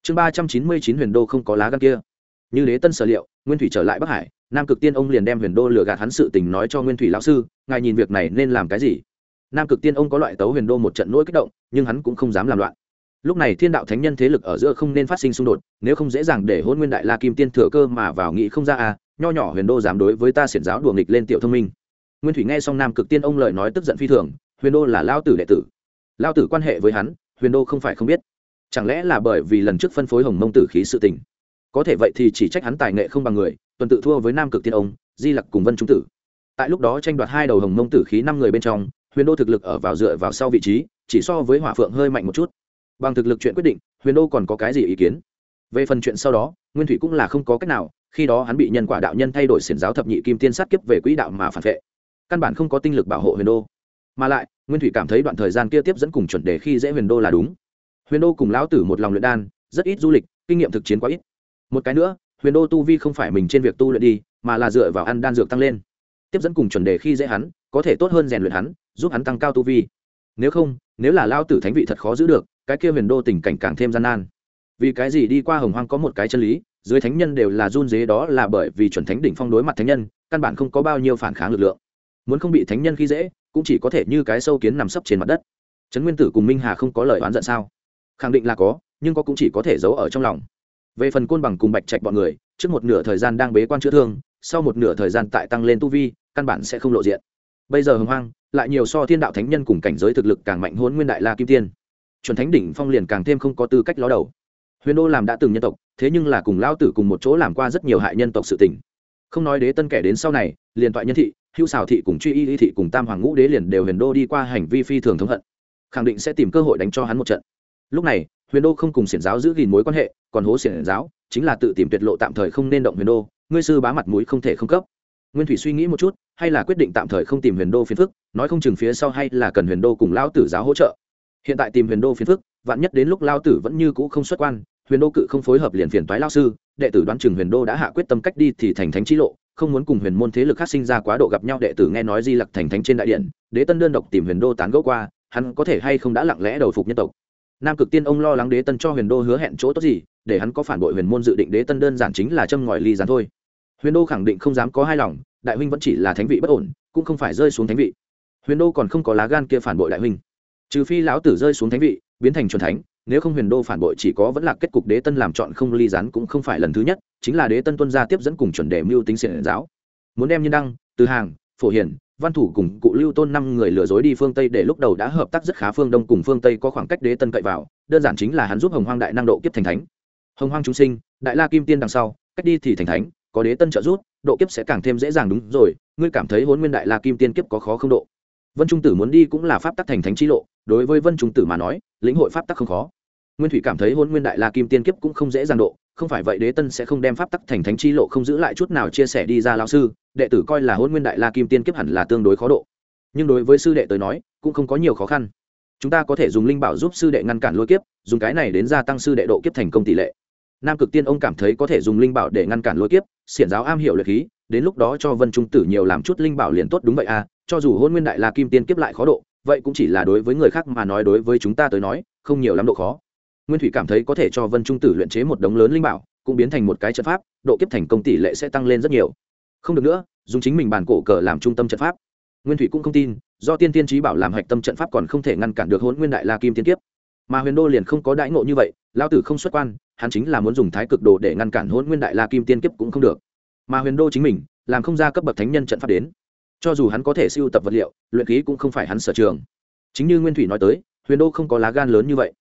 Chương ba trăm chín mươi chín huyền đô không có lá gan kia. Như đế tân sở liệu, nguyên thủy trở lại bắc hải, nam cực tiên ông liền đem huyền đô lừa gạt hắn sự tình nói cho nguyên thủy lão sư, ngài nhìn việc này nên làm cái gì? Nam cực tiên ông có loại tấu huyền đô một trận nỗi kích động, nhưng hắn cũng không dám làm loạn lúc này thiên đạo thánh nhân thế lực ở giữa không nên phát sinh xung đột, nếu không dễ dàng để hôn nguyên đại la kim tiên thừa cơ mà vào nghị không ra à nho nhỏ huyền đô dám đối với ta xiển giáo đùa nghịch lên tiểu thông minh. Nguyên thủy nghe xong nam cực tiên ông lời nói tức giận phi thường, huyền đô là lao tử đệ tử. Lao tử quan hệ với hắn, huyền đô không phải không biết. Chẳng lẽ là bởi vì lần trước phân phối hồng mông tử khí sự tình? Có thể vậy thì chỉ trách hắn tài nghệ không bằng người, tuần tự thua với nam cực tiên ông, di lặc cùng vân trung tử. Tại lúc đó tranh đoạt hai đầu hồng mông tử khí năm người bên trong, huyền đô thực lực ở vào dựa vào sau vị trí, chỉ so với hỏa phượng hơi mạnh một chút bằng thực lực chuyện quyết định, huyền đô còn có cái gì ý kiến? Về phần chuyện sau đó, nguyên thủy cũng là không có cách nào, khi đó hắn bị nhân quả đạo nhân thay đổi xiển giáo thập nhị kim tiên sát kiếp về quỹ đạo mà phản vệ. Căn bản không có tinh lực bảo hộ huyền đô. Mà lại, nguyên thủy cảm thấy đoạn thời gian kia tiếp dẫn cùng chuẩn đề khi dễ huyền đô là đúng. Huyền đô cùng lão tử một lòng luyện đan, rất ít du lịch, kinh nghiệm thực chiến quá ít. Một cái nữa, huyền đô tu vi không phải mình trên việc tu luyện đi, mà là dựa vào ăn đan dược tăng lên. Tiếp dẫn cùng chuẩn đề khi dễ hắn, có thể tốt hơn rèn luyện hắn, giúp hắn tăng cao tu vi. Nếu không, nếu là lao tử thánh vị thật khó giữ được cái kia huyền đô tình cảnh càng thêm gian nan. Vì cái gì đi qua hồng hoang có một cái chân lý, dưới thánh nhân đều là run dế đó là bởi vì chuẩn thánh đỉnh phong đối mặt thánh nhân, căn bản không có bao nhiêu phản kháng lực lượng. Muốn không bị thánh nhân khi dễ, cũng chỉ có thể như cái sâu kiến nằm sấp trên mặt đất. Trấn nguyên tử cùng minh hà không có lời oán giận sao? Khẳng định là có, nhưng có cũng chỉ có thể giấu ở trong lòng. Về phần côn bằng cùng bạch trạch bọn người, trước một nửa thời gian đang bế quan chữa thương, sau một nửa thời gian tại tăng lên tu vi, căn bản sẽ không lộ diện. Bây giờ hồng hoang, lại nhiều so thiên đạo thánh nhân cùng cảnh giới thực lực càng mạnh hôn nguyên đại la kim tiên chuẩn thánh đỉnh phong liền càng thêm không có tư cách ló đầu. Huyền đô làm đã từng nhân tộc, thế nhưng là cùng lao tử cùng một chỗ làm qua rất nhiều hại nhân tộc sự tình. Không nói đế tân kẻ đến sau này, liền toại nhân thị, hữu xào thị cùng truy y y thị cùng tam hoàng ngũ đế liền đều huyền đô đi qua hành vi phi thường thống hận. Khẳng định sẽ tìm cơ hội đánh cho hắn một trận. Lúc này, huyền đô không cùng xiển giáo giữ gìn mối quan hệ, còn hố xiển giáo, chính là tự tìm tuyệt lộ tạm thời không nên động huyền đô, ngươi sư bá mặt mũi không thể không cấp. Nguyên thủy suy nghĩ một chút, hay là quyết định tạm thời không tìm huyền đô phiền phức, nói không chừng phía sau hay là cần huyền đô cùng lao tử giáo hỗ trợ hiện tại tìm huyền đô phiền phức, vạn nhất đến lúc lao tử vẫn như cũ không xuất quan, huyền đô cự không phối hợp liền phiền toái lao sư, đệ tử đoán chừng huyền đô đã hạ quyết tâm cách đi thì thành thánh trí lộ, không muốn cùng huyền môn thế lực khác sinh ra quá độ gặp nhau, đệ tử nghe nói di lặc thành thánh trên đại điện, đế tân đơn độc tìm huyền đô tán gẫu qua, hắn có thể hay không đã lặng lẽ đầu phục nhân tộc. Nam cực tiên ông lo lắng đế tân cho huyền đô hứa hẹn chỗ tốt gì, để hắn có phản bội huyền môn dự định đế tân đơn giản chính là châm ngòi ly gián thôi. Huyền đô khẳng định không dám có hai lòng, đại huynh vẫn chỉ là thánh vị bất ổn, cũng không phải rơi xuống thánh vị. Huyền đô còn không có lá gan kia phản bội đại huynh trừ phi lão tử rơi xuống thánh vị, biến thành c thánh, nếu không huyền đô phản bội chỉ có vẫn là kết cục đế tân làm chọn không ly rán cũng không phải lần thứ nhất, chính là đế tân tuân gia tiếp dẫn cùng chuẩn đề mưu tính xiển giáo. Muốn đem nhân đăng, từ hàng, phổ hiển, văn thủ cùng cụ lưu tôn năm người lừa dối đi phương tây để lúc đầu đã hợp tác rất khá phương đông cùng phương tây có khoảng cách đế tân cậy vào, đơn giản chính là hắn giúp hồng hoang đại năng độ kiếp thành thánh. Hồng hoang chúng sinh, đại la kim tiên đằng sau, cách đi thì thành thánh, có đế tân trợ giúp, độ kiếp sẽ càng thêm dễ dàng đúng rồi, ngươi cảm thấy hôn nguyên đại la kim tiên kiếp có khó không độ? Vân trung tử muốn đi cũng là pháp tắc thành thánh chi lộ, đối với vân trung tử mà nói, lĩnh hội pháp tắc không khó. Nguyên thủy cảm thấy hôn nguyên đại la kim tiên kiếp cũng không dễ dàng độ, không phải vậy đế tân sẽ không đem pháp tắc thành thánh chi lộ không giữ lại chút nào chia sẻ đi ra lao sư, đệ tử coi là hôn nguyên đại la kim tiên kiếp hẳn là tương đối khó độ. Nhưng đối với sư đệ tới nói, cũng không có nhiều khó khăn. Chúng ta có thể dùng linh bảo giúp sư đệ ngăn cản lôi kiếp, dùng cái này đến gia tăng sư đệ độ kiếp thành công tỷ lệ. Nam cực tiên ông cảm thấy có thể dùng linh bảo để ngăn cản lôi kiếp, xiển giáo am hiểu luyện khí, đến lúc đó cho vân trung tử nhiều làm chút linh bảo liền tốt đúng vậy à cho dù hôn nguyên đại la kim tiên kiếp lại khó độ, vậy cũng chỉ là đối với người khác mà nói đối với chúng ta tới nói, không nhiều lắm độ khó. Nguyên thủy cảm thấy có thể cho vân trung tử luyện chế một đống lớn linh bảo, cũng biến thành một cái trận pháp, độ kiếp thành công tỷ lệ sẽ tăng lên rất nhiều. Không được nữa, dùng chính mình bàn cổ cờ làm trung tâm trận pháp. Nguyên thủy cũng không tin, do tiên tiên trí bảo làm hạch tâm trận pháp còn không thể ngăn cản được hôn nguyên đại la kim tiên kiếp. Mà huyền đô liền không có đãi ngộ như vậy lao tử không xuất quan, hắn chính là muốn dùng thái cực đồ để ngăn cản hôn nguyên đại la kim tiên kiếp cũng không được. Mà huyền đô chính mình, làm không ra cấp bậc thánh nhân trận pháp đến cho dù hắn có thể siêu tập vật liệu, luyện khí cũng không phải hắn sở trường. Chính như nguyên thủy nói tới, huyền đô không có lá gan lớn như vậy.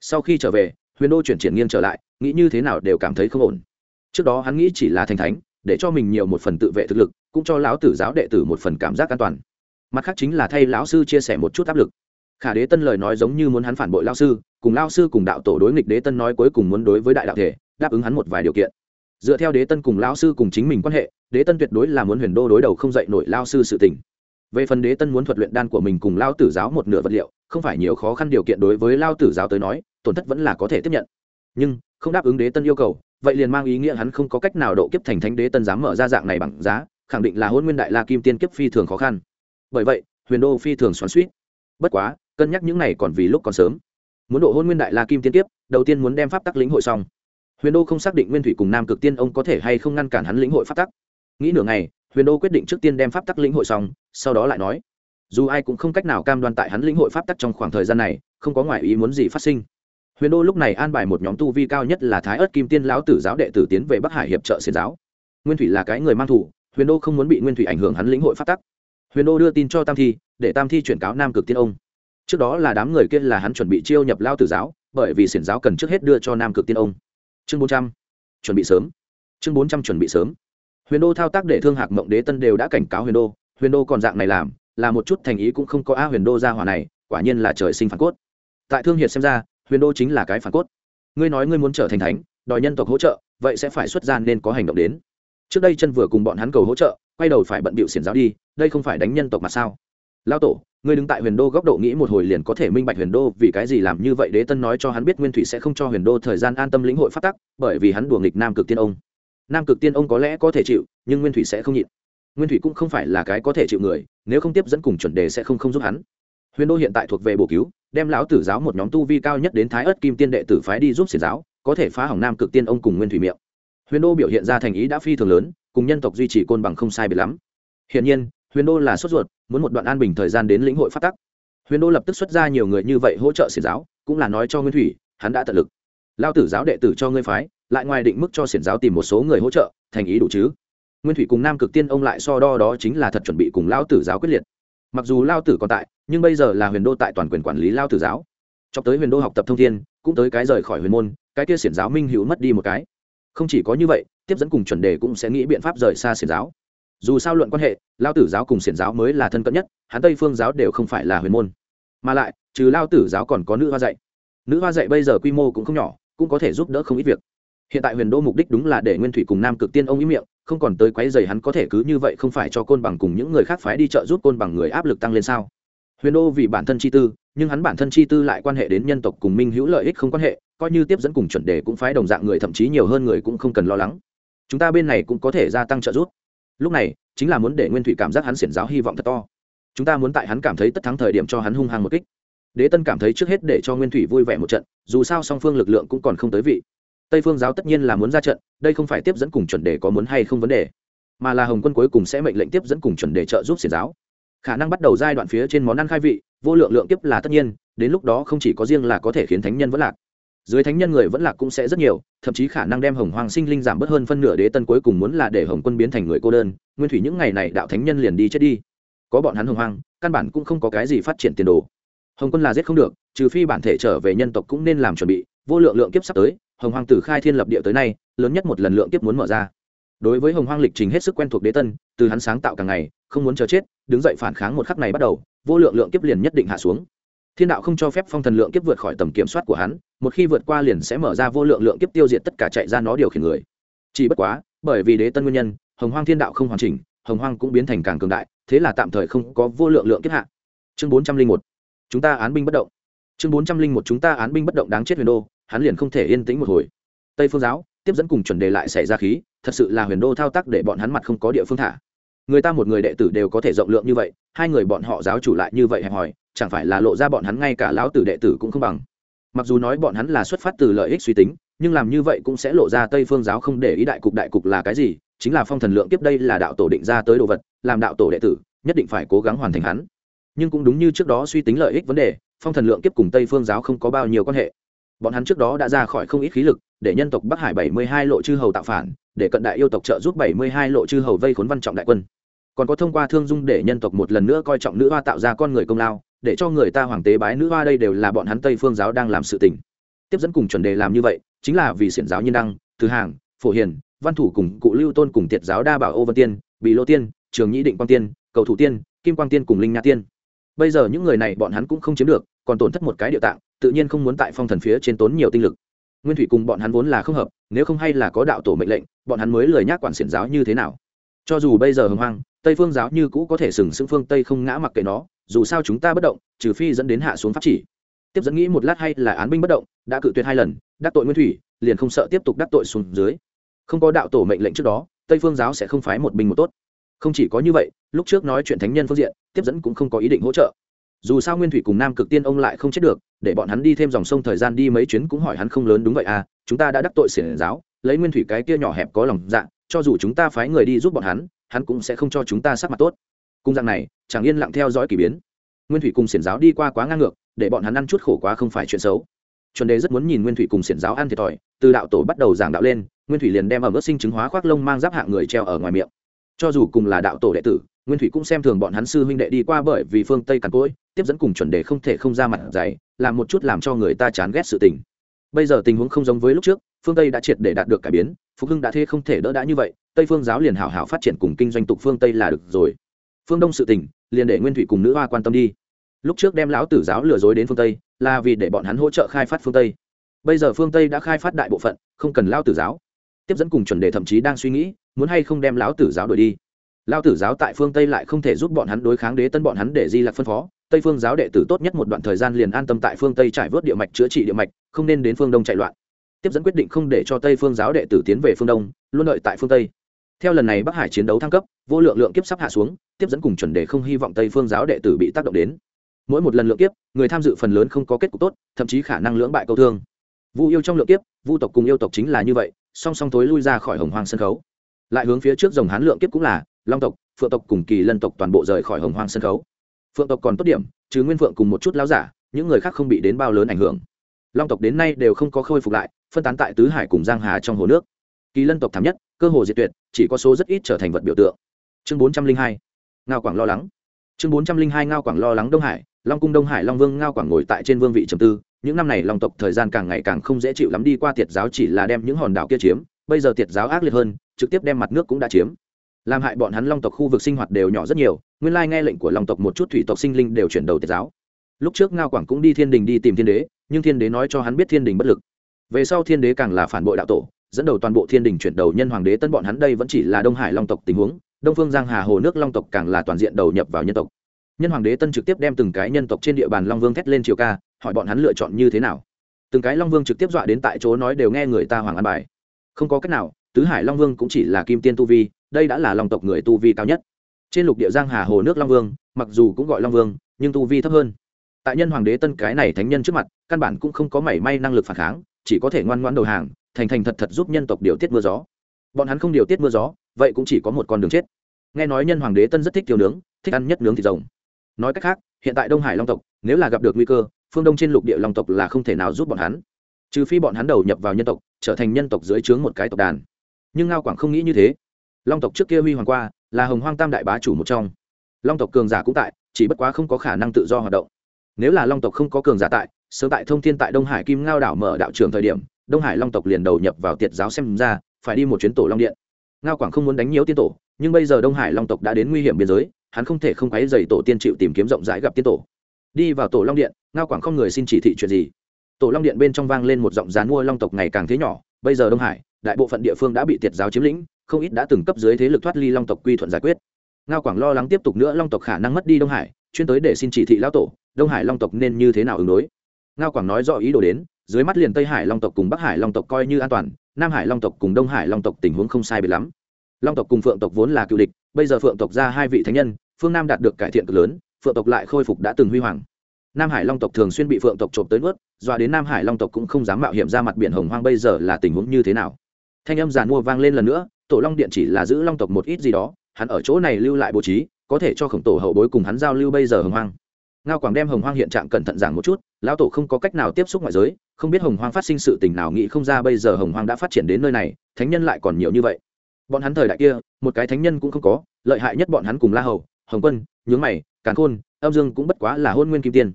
Sau khi trở về, huyền đô chuyển triển nghiêng trở lại, nghĩ như thế nào đều cảm thấy không ổn. Trước đó hắn nghĩ chỉ là thành thánh, để cho mình nhiều một phần tự vệ thực lực, cũng cho lão tử giáo đệ tử một phần cảm giác an toàn. Mặt khác chính là thay lão sư chia sẻ một chút áp lực. Khả đế tân lời nói giống như muốn hắn phản bội lao sư, cùng lao sư cùng đạo tổ đối nghịch đế tân nói cuối cùng muốn đối với đại đạo thể, đáp ứng hắn một vài điều kiện dựa theo đế tân cùng lao sư cùng chính mình quan hệ, đế tân tuyệt đối là muốn huyền đô đối đầu không dạy nổi lao sư sự tình. Về phần đế tân muốn thuật luyện đan của mình cùng lao tử giáo một nửa vật liệu, không phải nhiều khó khăn điều kiện đối với lao tử giáo tới nói, tổn thất vẫn là có thể tiếp nhận. Nhưng, không đáp ứng đế tân yêu cầu, vậy liền mang ý nghĩa hắn không có cách nào độ kiếp thành thánh đế tân dám mở ra dạng này bằng giá, khẳng định là hôn nguyên đại la kim tiên kiếp phi thường khó khăn. Bởi vậy, huyền đô phi thường xoắn suýt bất quá, cân nhắc những này còn vì lúc còn sớm. Muốn độ hôn nguyên đại la kim tiên kiếp, đầu tiên muốn đem pháp tắc lĩnh hội xong huyền đô không xác định nguyên thủy cùng nam cực tiên ông có thể hay không ngăn cản hắn lĩnh hội pháp tắc. Nghĩ nửa ngày, huyền đô quyết định trước tiên đem pháp tắc lĩnh hội xong, sau đó lại nói, dù ai cũng không cách nào cam đoan tại hắn lĩnh hội pháp tắc trong khoảng thời gian này, không có ngoại ý muốn gì phát sinh. Huyền đô lúc này an bài một nhóm tu vi cao nhất là thái ớt kim tiên lão tử giáo đệ tử tiến về bắc hải hiệp trợ xiển giáo. Nguyên thủy là cái người mang thủ, huyền đô không muốn bị nguyên thủy ảnh hưởng hắn lĩnh hội pháp tắc. Huyền đô đưa tin cho tam thi, để tam thi chuyển cáo nam cực tiên ông. Trước đó là đám người kia là hắn chuẩn bị chiêu nhập lao tử giáo, bởi vì xiển giáo cần trước hết đưa cho nam cực tiên ông chương bốn trăm, chuẩn bị sớm. Chương bốn trăm chuẩn bị sớm. Huyền đô thao tác để thương hạc mộng đế tân đều đã cảnh cáo huyền đô huyền đô còn dạng này làm, là một chút thành ý cũng không có a huyền đô ra hỏa này, quả nhiên là trời sinh phản cốt. Tại thương hiệt xem ra, huyền đô chính là cái phản cốt. Ngươi nói ngươi muốn trở thành thánh, đòi nhân tộc hỗ trợ, vậy sẽ phải xuất gian nên có hành động đến. Trước đây chân vừa cùng bọn hắn cầu hỗ trợ, quay đầu phải bận bịu xiển giáo đi, đây không phải đánh nhân tộc mà sao? Lao tổ ngươi đứng tại huyền đô góc độ nghĩ một hồi liền có thể minh bạch huyền đô vì cái gì làm như vậy. Đế tân nói cho hắn biết nguyên thủy sẽ không cho huyền đô thời gian an tâm lĩnh hội phát tắc, bởi vì hắn đùa nghịch nam cực tiên ông. Nam cực tiên ông có lẽ có thể chịu, nhưng nguyên thủy sẽ không nhịn. Nguyên thủy cũng không phải là cái có thể chịu người, nếu không tiếp dẫn cùng chuẩn đề sẽ không không giúp hắn. Huyền đô hiện tại thuộc về bổ cứu, đem lão tử giáo một nhóm tu vi cao nhất đến thái ất kim tiên đệ tử phái đi giúp xiển giáo, có thể phá hỏng nam cực tiên ông cùng nguyên thủy miệng. Huyền đô biểu hiện ra thành ý đã phi thường lớn, cùng nhân tộc duy trì côn bằng không sai biệt lắm. Hiển nhiên huyền đô là sốt ruột, muốn một đoạn an bình thời gian đến lĩnh hội phát tắc. Huyền đô lập tức xuất ra nhiều người như vậy hỗ trợ xiển giáo, cũng là nói cho nguyên thủy, hắn đã tận lực. Lao tử giáo đệ tử cho ngươi phái, lại ngoài định mức cho xiển giáo tìm một số người hỗ trợ, thành ý đủ chứ? Nguyên thủy cùng nam cực tiên ông lại so đo đó chính là thật chuẩn bị cùng lao tử giáo quyết liệt. Mặc dù lao tử còn tại, nhưng bây giờ là huyền đô tại toàn quyền quản lý lao tử giáo. Cho tới huyền đô học tập thông thiên, cũng tới cái rời khỏi huyền môn, cái kia xiển giáo minh hữu mất đi một cái. Không chỉ có như vậy, tiếp dẫn cùng chuẩn đề cũng sẽ nghĩ biện pháp rời xa xiển giáo dù sao luận quan hệ, lao tử giáo cùng xiển giáo mới là thân cận nhất, hắn tây phương giáo đều không phải là huyền môn. Mà lại, trừ lao tử giáo còn có nữ hoa dạy. Nữ hoa dạy bây giờ quy mô cũng không nhỏ, cũng có thể giúp đỡ không ít việc. Hiện tại huyền đô mục đích đúng là để nguyên thủy cùng nam cực tiên ông ý miệng, không còn tới quấy dày hắn có thể cứ như vậy không phải cho côn bằng cùng những người khác phái đi trợ giúp côn bằng người áp lực tăng lên sao? Huyền đô vì bản thân chi tư, nhưng hắn bản thân chi tư lại quan hệ đến nhân tộc cùng minh hữu lợi ích không quan hệ, coi như tiếp dẫn cùng chuẩn đề cũng phái đồng dạng người, thậm chí nhiều hơn người cũng không cần lo lắng. Chúng ta bên này cũng có thể gia tăng trợ giúp lúc này, chính là muốn để nguyên thủy cảm giác hắn xiển giáo hy vọng thật to. Chúng ta muốn tại hắn cảm thấy tất thắng thời điểm cho hắn hung hăng một kích. Đế tân cảm thấy trước hết để cho nguyên thủy vui vẻ một trận, dù sao song phương lực lượng cũng còn không tới vị. Tây phương giáo tất nhiên là muốn ra trận, đây không phải tiếp dẫn cùng chuẩn đề có muốn hay không vấn đề, mà là hồng quân cuối cùng sẽ mệnh lệnh tiếp dẫn cùng chuẩn đề trợ giúp xiển giáo. Khả năng bắt đầu giai đoạn phía trên món ăn khai vị, vô lượng lượng tiếp là tất nhiên, đến lúc đó không chỉ có riêng là có thể khiến thánh nhân vẫn lạc dưới thánh nhân người vẫn lạc cũng sẽ rất nhiều, thậm chí khả năng đem hồng hoàng sinh linh giảm bớt hơn phân nửa đế tân cuối cùng muốn là để hồng quân biến thành người cô đơn, nguyên thủy những ngày này đạo thánh nhân liền đi chết đi. Có bọn hắn hồng hoàng căn bản cũng không có cái gì phát triển tiền đồ. Hồng quân là giết không được, trừ phi bản thể trở về nhân tộc cũng nên làm chuẩn bị, vô lượng lượng kiếp sắp tới, hồng hoàng tử khai thiên lập địa tới nay, lớn nhất một lần lượng kiếp muốn mở ra. Đối với hồng hoàng lịch trình hết sức quen thuộc đế tân, từ hắn sáng tạo càng ngày, không muốn chờ chết, đứng dậy phản kháng một khắc này bắt đầu, vô lượng lượng kiếp liền nhất định hạ xuống. Thiên đạo không cho phép phong thần lượng kiếp vượt khỏi tầm kiểm soát của hắn một khi vượt qua liền sẽ mở ra vô lượng lượng kiếp tiêu diệt tất cả chạy ra nó điều khiển người. Chỉ bất quá, bởi vì đế tân nguyên nhân, hồng hoang thiên đạo không hoàn chỉnh, hồng hoang cũng biến thành càng cường đại, thế là tạm thời không có vô lượng lượng kiếp hạ. Chương bốn trăm linh một, chúng ta án binh bất động. Chương bốn trăm linh một, chúng ta án binh bất động đáng chết huyền đô, hắn liền không thể yên tĩnh một hồi. Tây phương giáo, tiếp dẫn cùng chuẩn đề lại xảy ra khí, thật sự là huyền đô thao tác để bọn hắn mặt không có địa phương thả. Người ta một người đệ tử đều có thể rộng lượng như vậy, hai người bọn họ giáo chủ lại như vậy hẹp hòi chẳng phải là lộ ra bọn hắn ngay cả lão tử đệ tử cũng không bằng mặc dù nói bọn hắn là xuất phát từ lợi ích suy tính, nhưng làm như vậy cũng sẽ lộ ra tây phương giáo không để ý đại cục đại cục là cái gì, chính là phong thần lượng tiếp đây là đạo tổ định ra tới đồ vật, làm đạo tổ đệ tử, nhất định phải cố gắng hoàn thành hắn. Nhưng cũng đúng như trước đó suy tính lợi ích vấn đề, phong thần lượng kiếp cùng tây phương giáo không có bao nhiêu quan hệ. Bọn hắn trước đó đã ra khỏi không ít khí lực, để nhân tộc bắc hải bảy mươi hai lộ chư hầu tạo phản, để cận đại yêu tộc trợ giúp bảy mươi hai lộ chư hầu vây khốn văn trọng đại quân. Còn có thông qua thương dung để nhân tộc một lần nữa coi trọng nữ hoa tạo ra con người công lao để cho người ta hoàng tế bái nữ hoa đây đều là bọn hắn tây phương giáo đang làm sự tình. Tiếp dẫn cùng chuẩn đề làm như vậy, chính là vì xiển giáo nhân đăng thứ hàng, phổ hiền, văn thủ cùng cụ lưu tôn cùng tiệt giáo đa bảo ô vân tiên bị lô tiên, trường nhĩ định quang tiên, cầu thủ tiên, kim quang tiên cùng linh nha tiên. Bây giờ những người này bọn hắn cũng không chiếm được, còn tổn thất một cái địa tạng, tự nhiên không muốn tại phong thần phía trên tốn nhiều tinh lực. Nguyên thủy cùng bọn hắn vốn là không hợp, nếu không hay là có đạo tổ mệnh lệnh, bọn hắn mới lời nhắc quản xiển giáo như thế nào. Cho dù bây giờ hồng hoang, tây phương giáo như cũ có thể sừng sững phương tây không ngã mặc kệ nó dù sao chúng ta bất động, trừ phi dẫn đến hạ xuống pháp chỉ. Tiếp dẫn nghĩ một lát hay là án binh bất động, đã cự tuyệt hai lần, đắc tội nguyên thủy, liền không sợ tiếp tục đắc tội xuống dưới. Không có đạo tổ mệnh lệnh trước đó, tây phương giáo sẽ không phái một binh một tốt. Không chỉ có như vậy, lúc trước nói chuyện thánh nhân phương diện, tiếp dẫn cũng không có ý định hỗ trợ. Dù sao nguyên thủy cùng nam cực tiên ông lại không chết được, để bọn hắn đi thêm dòng sông thời gian đi mấy chuyến cũng hỏi hắn không lớn đúng vậy à chúng ta đã đắc tội xiển giáo, lấy nguyên thủy cái kia nhỏ hẹp có lòng dạ cho dù chúng ta phái người đi giúp bọn hắn hắn cũng sẽ không cho chúng ta sắc mặt tốt cung dạng này, chẳng yên lặng theo dõi k ỳ biến. Nguyên thủy cùng xiển giáo đi qua quá ngang ngược, để bọn hắn ăn chút khổ quá không phải chuyện xấu. Chuẩn đề rất muốn nhìn nguyên thủy cùng xiển giáo ăn thiệt thòi, từ đạo tổ bắt đầu giảng đạo lên, nguyên thủy liền đem ở mức sinh chứng hóa khoác lông mang giáp hạng người treo ở ngoài miệng. Cho dù cùng là đạo tổ đệ tử, nguyên thủy cũng xem thường bọn hắn sư huynh đệ đi qua bởi vì phương tây càn cỗi, tiếp dẫn cùng chuẩn đề không thể không ra mặt dày, làm một chút làm cho người ta chán ghét sự tình. Bây giờ tình huống không giống với lúc trước, phương tây đã triệt để đạt được cải biến, phục hưng đã thế không thể đỡ đã như vậy, tây phương giáo liền hảo hảo phát triển cùng kinh doanh tục phương tây là được rồi phương đông sự tỉnh, liền để nguyên thủy cùng nữ hoa quan tâm đi. Lúc trước đem lão tử giáo lừa dối đến phương tây là vì để bọn hắn hỗ trợ khai phát phương tây. Bây giờ phương tây đã khai phát đại bộ phận không cần lao tử giáo. Tiếp dẫn cùng chuẩn đề thậm chí đang suy nghĩ muốn hay không đem lão tử giáo đổi đi. Lao tử giáo tại phương tây lại không thể giúp bọn hắn đối kháng đế tân bọn hắn để di lạc phân phó. Tây phương giáo đệ tử tốt nhất một đoạn thời gian liền an tâm tại phương tây trải vớt địa mạch chữa trị địa mạch không nên đến phương đông chạy loạn. Tiếp dẫn quyết định không để cho tây phương giáo đệ tử tiến về phương đông luôn đợi tại phương tây theo lần này bắc hải chiến đấu thăng cấp, vô lượng lượng kiếp sắp hạ xuống, tiếp dẫn cùng chuẩn đề không hy vọng tây phương giáo đệ tử bị tác động đến. Mỗi một lần lượng kiếp, người tham dự phần lớn không có kết cục tốt, thậm chí khả năng lưỡng bại câu thương. Vu yêu trong lượng kiếp, vu tộc cùng yêu tộc chính là như vậy, song song thối lui ra khỏi hồng hoang sân khấu. Lại hướng phía trước dòng hán lượng kiếp cũng là, long tộc, phượng tộc cùng kỳ lân tộc toàn bộ rời khỏi hồng hoang sân khấu. Phượng tộc còn tốt điểm chứ nguyên phượng cùng một chút láo giả, những người khác không bị đến bao lớn ảnh hưởng. Long tộc đến nay đều không có khôi phục lại, phân tán tại tứ hải cùng giang hà trong hồ nước. Kỳ lân tộc thảm nhất cơ hồ diệt tuyệt, chỉ có số rất ít trở thành vật biểu tượng. Chương bốn trăm linh hai, ngao quảng lo lắng. Chương bốn trăm linh hai, ngao quảng lo lắng đông hải. Long cung đông hải long vương ngao quảng ngồi tại trên vương vị trầm tư. Những năm này long tộc thời gian càng ngày càng không dễ chịu lắm đi qua tiệt giáo chỉ là đem những hòn đảo kia chiếm. Bây giờ tiệt giáo ác liệt hơn, trực tiếp đem mặt nước cũng đã chiếm. Làm hại bọn hắn long tộc khu vực sinh hoạt đều nhỏ rất nhiều. Nguyên lai nghe lệnh của long tộc một chút thủy tộc sinh linh đều chuyển đầu tiệt giáo. Lúc trước ngao quảng cũng đi thiên đình đi tìm thiên đế, nhưng thiên đế nói cho hắn biết thiên đình bất lực. Về sau thiên đế càng là phản bội đạo tổ dẫn đầu toàn bộ thiên đình chuyển đầu nhân hoàng đế tân bọn hắn đây vẫn chỉ là đông hải long tộc tình huống, đông phương giang hà hồ nước long tộc càng là toàn diện đầu nhập vào nhân tộc. Nhân hoàng đế tân trực tiếp đem từng cái nhân tộc trên địa bàn long vương thét lên triều ca, hỏi bọn hắn lựa chọn như thế nào. Từng cái long vương trực tiếp dọa đến tại chỗ nói đều nghe người ta hoàng an bài. Không có cách nào, tứ hải long vương cũng chỉ là kim tiên tu vi, đây đã là long tộc người tu vi cao nhất. Trên lục địa giang hà hồ nước long vương, mặc dù cũng gọi long vương, nhưng tu vi thấp hơn. Tại nhân hoàng đế tân cái này thánh nhân trước mặt, căn bản cũng không có mảy may năng lực phản kháng, chỉ có thể ngoan ngoãn đầu hàng thành thành thật thật giúp nhân tộc điều tiết mưa gió. Bọn hắn không điều tiết mưa gió, vậy cũng chỉ có một con đường chết. Nghe nói nhân hoàng đế tân rất thích tiêu nướng, thích ăn nhất nướng thịt rồng. Nói cách khác, hiện tại đông hải long tộc, nếu là gặp được nguy cơ, phương đông trên lục địa long tộc là không thể nào giúp bọn hắn. Trừ phi bọn hắn đầu nhập vào nhân tộc, trở thành nhân tộc dưới trướng một cái tộc đàn. Nhưng ngao quảng không nghĩ như thế. Long tộc trước kia huy hoàng qua, là hồng hoang tam đại bá chủ một trong. Long tộc cường giả cũng tại, chỉ bất quá không có khả năng tự do hoạt động. Nếu là long tộc không có cường giả tại, sớm tại thông thiên tại đông hải kim ngao đảo mở đạo trường thời điểm đông hải long tộc liền đầu nhập vào tiệt giáo xem ra, phải đi một chuyến tổ long điện. Ngao quảng không muốn đánh nhiễu tiên tổ, nhưng bây giờ đông hải long tộc đã đến nguy hiểm biên giới, hắn không thể không quấy dày tổ tiên chịu tìm kiếm rộng rãi gặp tiên tổ. Đi vào tổ long điện, ngao quảng không người xin chỉ thị chuyện gì. Tổ long điện bên trong vang lên một giọng rán mua long tộc ngày càng thế nhỏ, bây giờ đông hải, đại bộ phận địa phương đã bị tiệt giáo chiếm lĩnh, không ít đã từng cấp dưới thế lực thoát ly long tộc quy thuận giải quyết. Ngao quảng lo lắng tiếp tục nữa long tộc khả năng mất đi đông hải, chuyên tới để xin chỉ thị lão tổ, đông hải long tộc nên như thế nào ứng đối? Ngao quảng nói rõ ý đồ đến dưới mắt liền tây hải long tộc cùng bắc hải long tộc coi như an toàn, nam hải long tộc cùng đông hải long tộc tình huống không sai biệt lắm. Long tộc cùng phượng tộc vốn là cựu địch, bây giờ phượng tộc ra hai vị thánh nhân, phương nam đạt được cải thiện cực lớn, phượng tộc lại khôi phục đã từng huy hoàng. Nam hải long tộc thường xuyên bị phượng tộc trộm tới nuốt, doa đến nam hải long tộc cũng không dám mạo hiểm ra mặt biển hồng hoang bây giờ là tình huống như thế nào. Thanh âm giàn mua vang lên lần nữa, tổ long điện chỉ là giữ long tộc một ít gì đó, hắn ở chỗ này lưu lại bố trí, có thể cho khổng tổ hậu bối cùng hắn giao lưu bây giờ hồng hoang. Ngao quảng đem hồng hoang hiện trạng cẩn thận giảng một chút, lão tổ không có cách nào tiếp xúc ngoại giới không biết hồng hoang phát sinh sự tình nào nghĩ không ra bây giờ hồng hoang đã phát triển đến nơi này, thánh nhân lại còn nhiều như vậy. Bọn hắn thời đại kia, một cái thánh nhân cũng không có, lợi hại nhất bọn hắn cùng la hầu, hồng quân, nhướng mày, càn khôn, âm dương cũng bất quá là hôn nguyên kim tiên.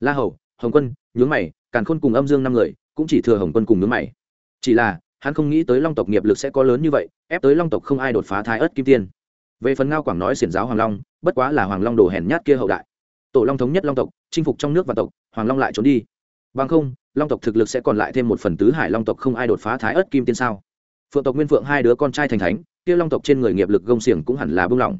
La hầu, hồng quân, nhướng mày, càn khôn cùng âm dương năm người, cũng chỉ thừa hồng quân cùng nhướng mày. Chỉ là, hắn không nghĩ tới long tộc nghiệp lực sẽ có lớn như vậy, ép tới long tộc không ai đột phá thái ớt kim tiên. Về phần ngao quảng nói xiển giáo hoàng long, bất quá là hoàng long đồ hèn nhát kia hậu đại. Tổ long thống nhất long tộc, chinh phục trong nước và tộc, hoàng long lại trốn đi. Bằng không long tộc thực lực sẽ còn lại thêm một phần tứ hải long tộc không ai đột phá thái ớt kim tiên sao? Phượng tộc nguyên phượng hai đứa con trai thành thánh, kia long tộc trên người nghiệp lực gông xiềng cũng hẳn là bưng lỏng